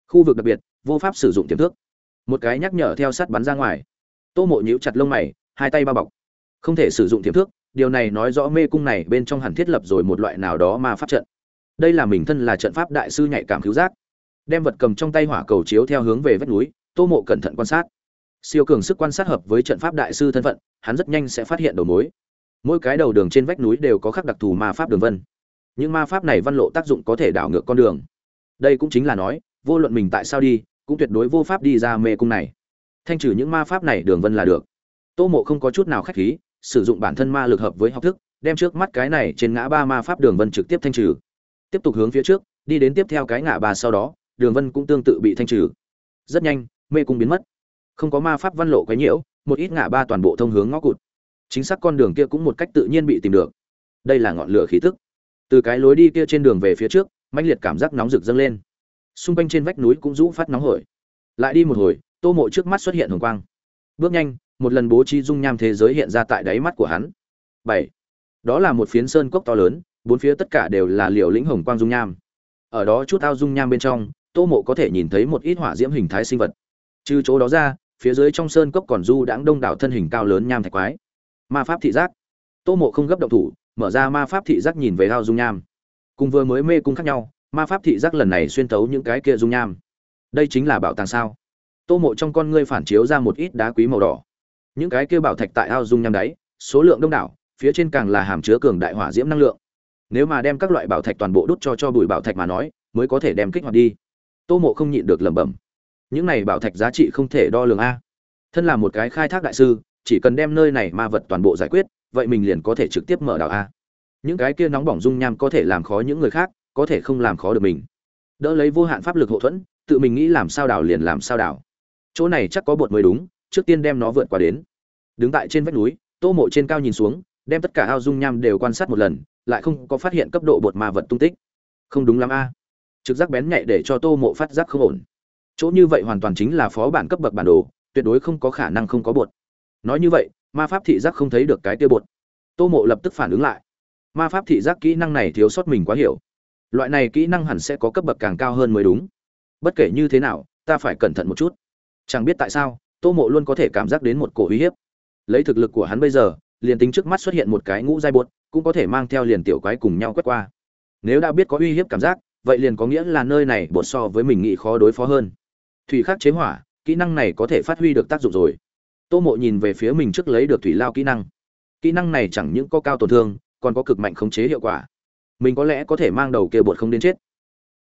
khu vực đặc biệt, vô pháp sử dụng tiềm thước một cái nhắc nhở theo sát bắn ra ngoài. Tô mộ nhíu chặt lông mày, hai tay bao bọc. Không thể sử dụng tiềm thước điều này nói rõ mê cung này bên trong hẳn thiết lập rồi một loại nào đó mà pháp trận. Đây là mình thân là trận pháp đại sư nhạy cảm cứu giác. Đem vật cầm trong tay hỏa cầu chiếu theo hướng về vách núi tô mộ cẩn thận quan sát. Siêu cường sức quan sát hợp với trận pháp đại sư thân phận, hắn rất nhanh sẽ phát hiện đầu mối. Mỗi cái đầu đường trên vách núi đều có khắc đặc thù ma pháp đường vân. Những ma pháp này văn lộ tác dụng có thể đảo ngược con đường. Đây cũng chính là nói, vô luận mình tại sao đi, cũng tuyệt đối vô pháp đi ra mê cung này. Thanh trừ những ma pháp này đường vân là được. Tô mộ không có chút nào khách khí, sử dụng bản thân ma lực hợp với học thức, đem trước mắt cái này trên ngã ba ma pháp đường vân trực tiếp thanh trừ. Tiếp tục hướng phía trước, đi đến tiếp theo cái ngã ba sau đó, đường vân cũng tương tự bị thanh trừ. Rất nhanh mê cung biến mất. Không có ma pháp văn lộ quấy nhiễu, một ít ngã ba toàn bộ thông hướng ngõ cụt. Chính xác con đường kia cũng một cách tự nhiên bị tìm được. Đây là ngọn lửa khí tức. Từ cái lối đi kia trên đường về phía trước, mãnh liệt cảm giác nóng rực dâng lên. Xung quanh trên vách núi cũng rũ phát nóng hổi. Lại đi một hồi, tô mộ trước mắt xuất hiện hồng quang. Bước nhanh, một lần bố trí dung nham thế giới hiện ra tại đáy mắt của hắn. Bảy. Đó là một phiến sơn cốc to lớn, bốn phía tất cả đều là liều lĩnh hồng quang dung nham. Ở đó chút ao dung nham bên trong, tô mộ có thể nhìn thấy một ít hỏa diễm hình thái sinh vật trừ chỗ đó ra, phía dưới trong sơn cốc còn du đãng đông đảo thân hình cao lớn nham thạch quái. Ma pháp thị giác. Tô mộ không gấp động thủ, mở ra ma pháp thị giác nhìn về ao dung nham. Cùng vừa mới mê cung khác nhau, ma pháp thị giác lần này xuyên tấu những cái kia dung nham. Đây chính là bảo tàng sao? Tô mộ trong con ngươi phản chiếu ra một ít đá quý màu đỏ. Những cái kia bảo thạch tại ao dung nham đáy, số lượng đông đảo, phía trên càng là hàm chứa cường đại hỏa diễm năng lượng. Nếu mà đem các loại bảo thạch toàn bộ đốt cho cho bụi bảo thạch mà nói, mới có thể đem kích hoạt đi. Tô mộ không nhịn được lẩm bẩm những này bảo thạch giá trị không thể đo lường a. Thân là một cái khai thác đại sư, chỉ cần đem nơi này ma vật toàn bộ giải quyết, vậy mình liền có thể trực tiếp mở đảo a. Những cái kia nóng bỏng dung nham có thể làm khó những người khác, có thể không làm khó được mình. Đỡ lấy vô hạn pháp lực hậu thuẫn, tự mình nghĩ làm sao đảo liền làm sao đảo. Chỗ này chắc có bột mới đúng, trước tiên đem nó vượt qua đến. Đứng tại trên vách núi, tô mộ trên cao nhìn xuống, đem tất cả ao dung nham đều quan sát một lần, lại không có phát hiện cấp độ bột ma vật tung tích. Không đúng lắm a. Trực giác bén nhạy để cho tô mộ phát giác không ổn chỗ như vậy hoàn toàn chính là phó bản cấp bậc bản đồ, tuyệt đối không có khả năng không có bột. Nói như vậy, ma pháp thị giác không thấy được cái tia bột. Tô mộ lập tức phản ứng lại. Ma pháp thị giác kỹ năng này thiếu sót mình quá hiểu. Loại này kỹ năng hẳn sẽ có cấp bậc càng cao hơn mới đúng. Bất kể như thế nào, ta phải cẩn thận một chút. Chẳng biết tại sao, tô mộ luôn có thể cảm giác đến một cổ uy hiếp. Lấy thực lực của hắn bây giờ, liền tính trước mắt xuất hiện một cái ngũ giai bột, cũng có thể mang theo liền tiểu quái cùng nhau quét qua. Nếu đã biết có uy hiếp cảm giác, vậy liền có nghĩa là nơi này bột so với mình nghĩ khó đối phó hơn thủy khắc chế hỏa, kỹ năng này có thể phát huy được tác dụng rồi. Tô mộ nhìn về phía mình trước lấy được thủy lao kỹ năng. Kỹ năng này chẳng những có cao tổn thương, còn có cực mạnh khống chế hiệu quả. Mình có lẽ có thể mang đầu kia bột không đến chết.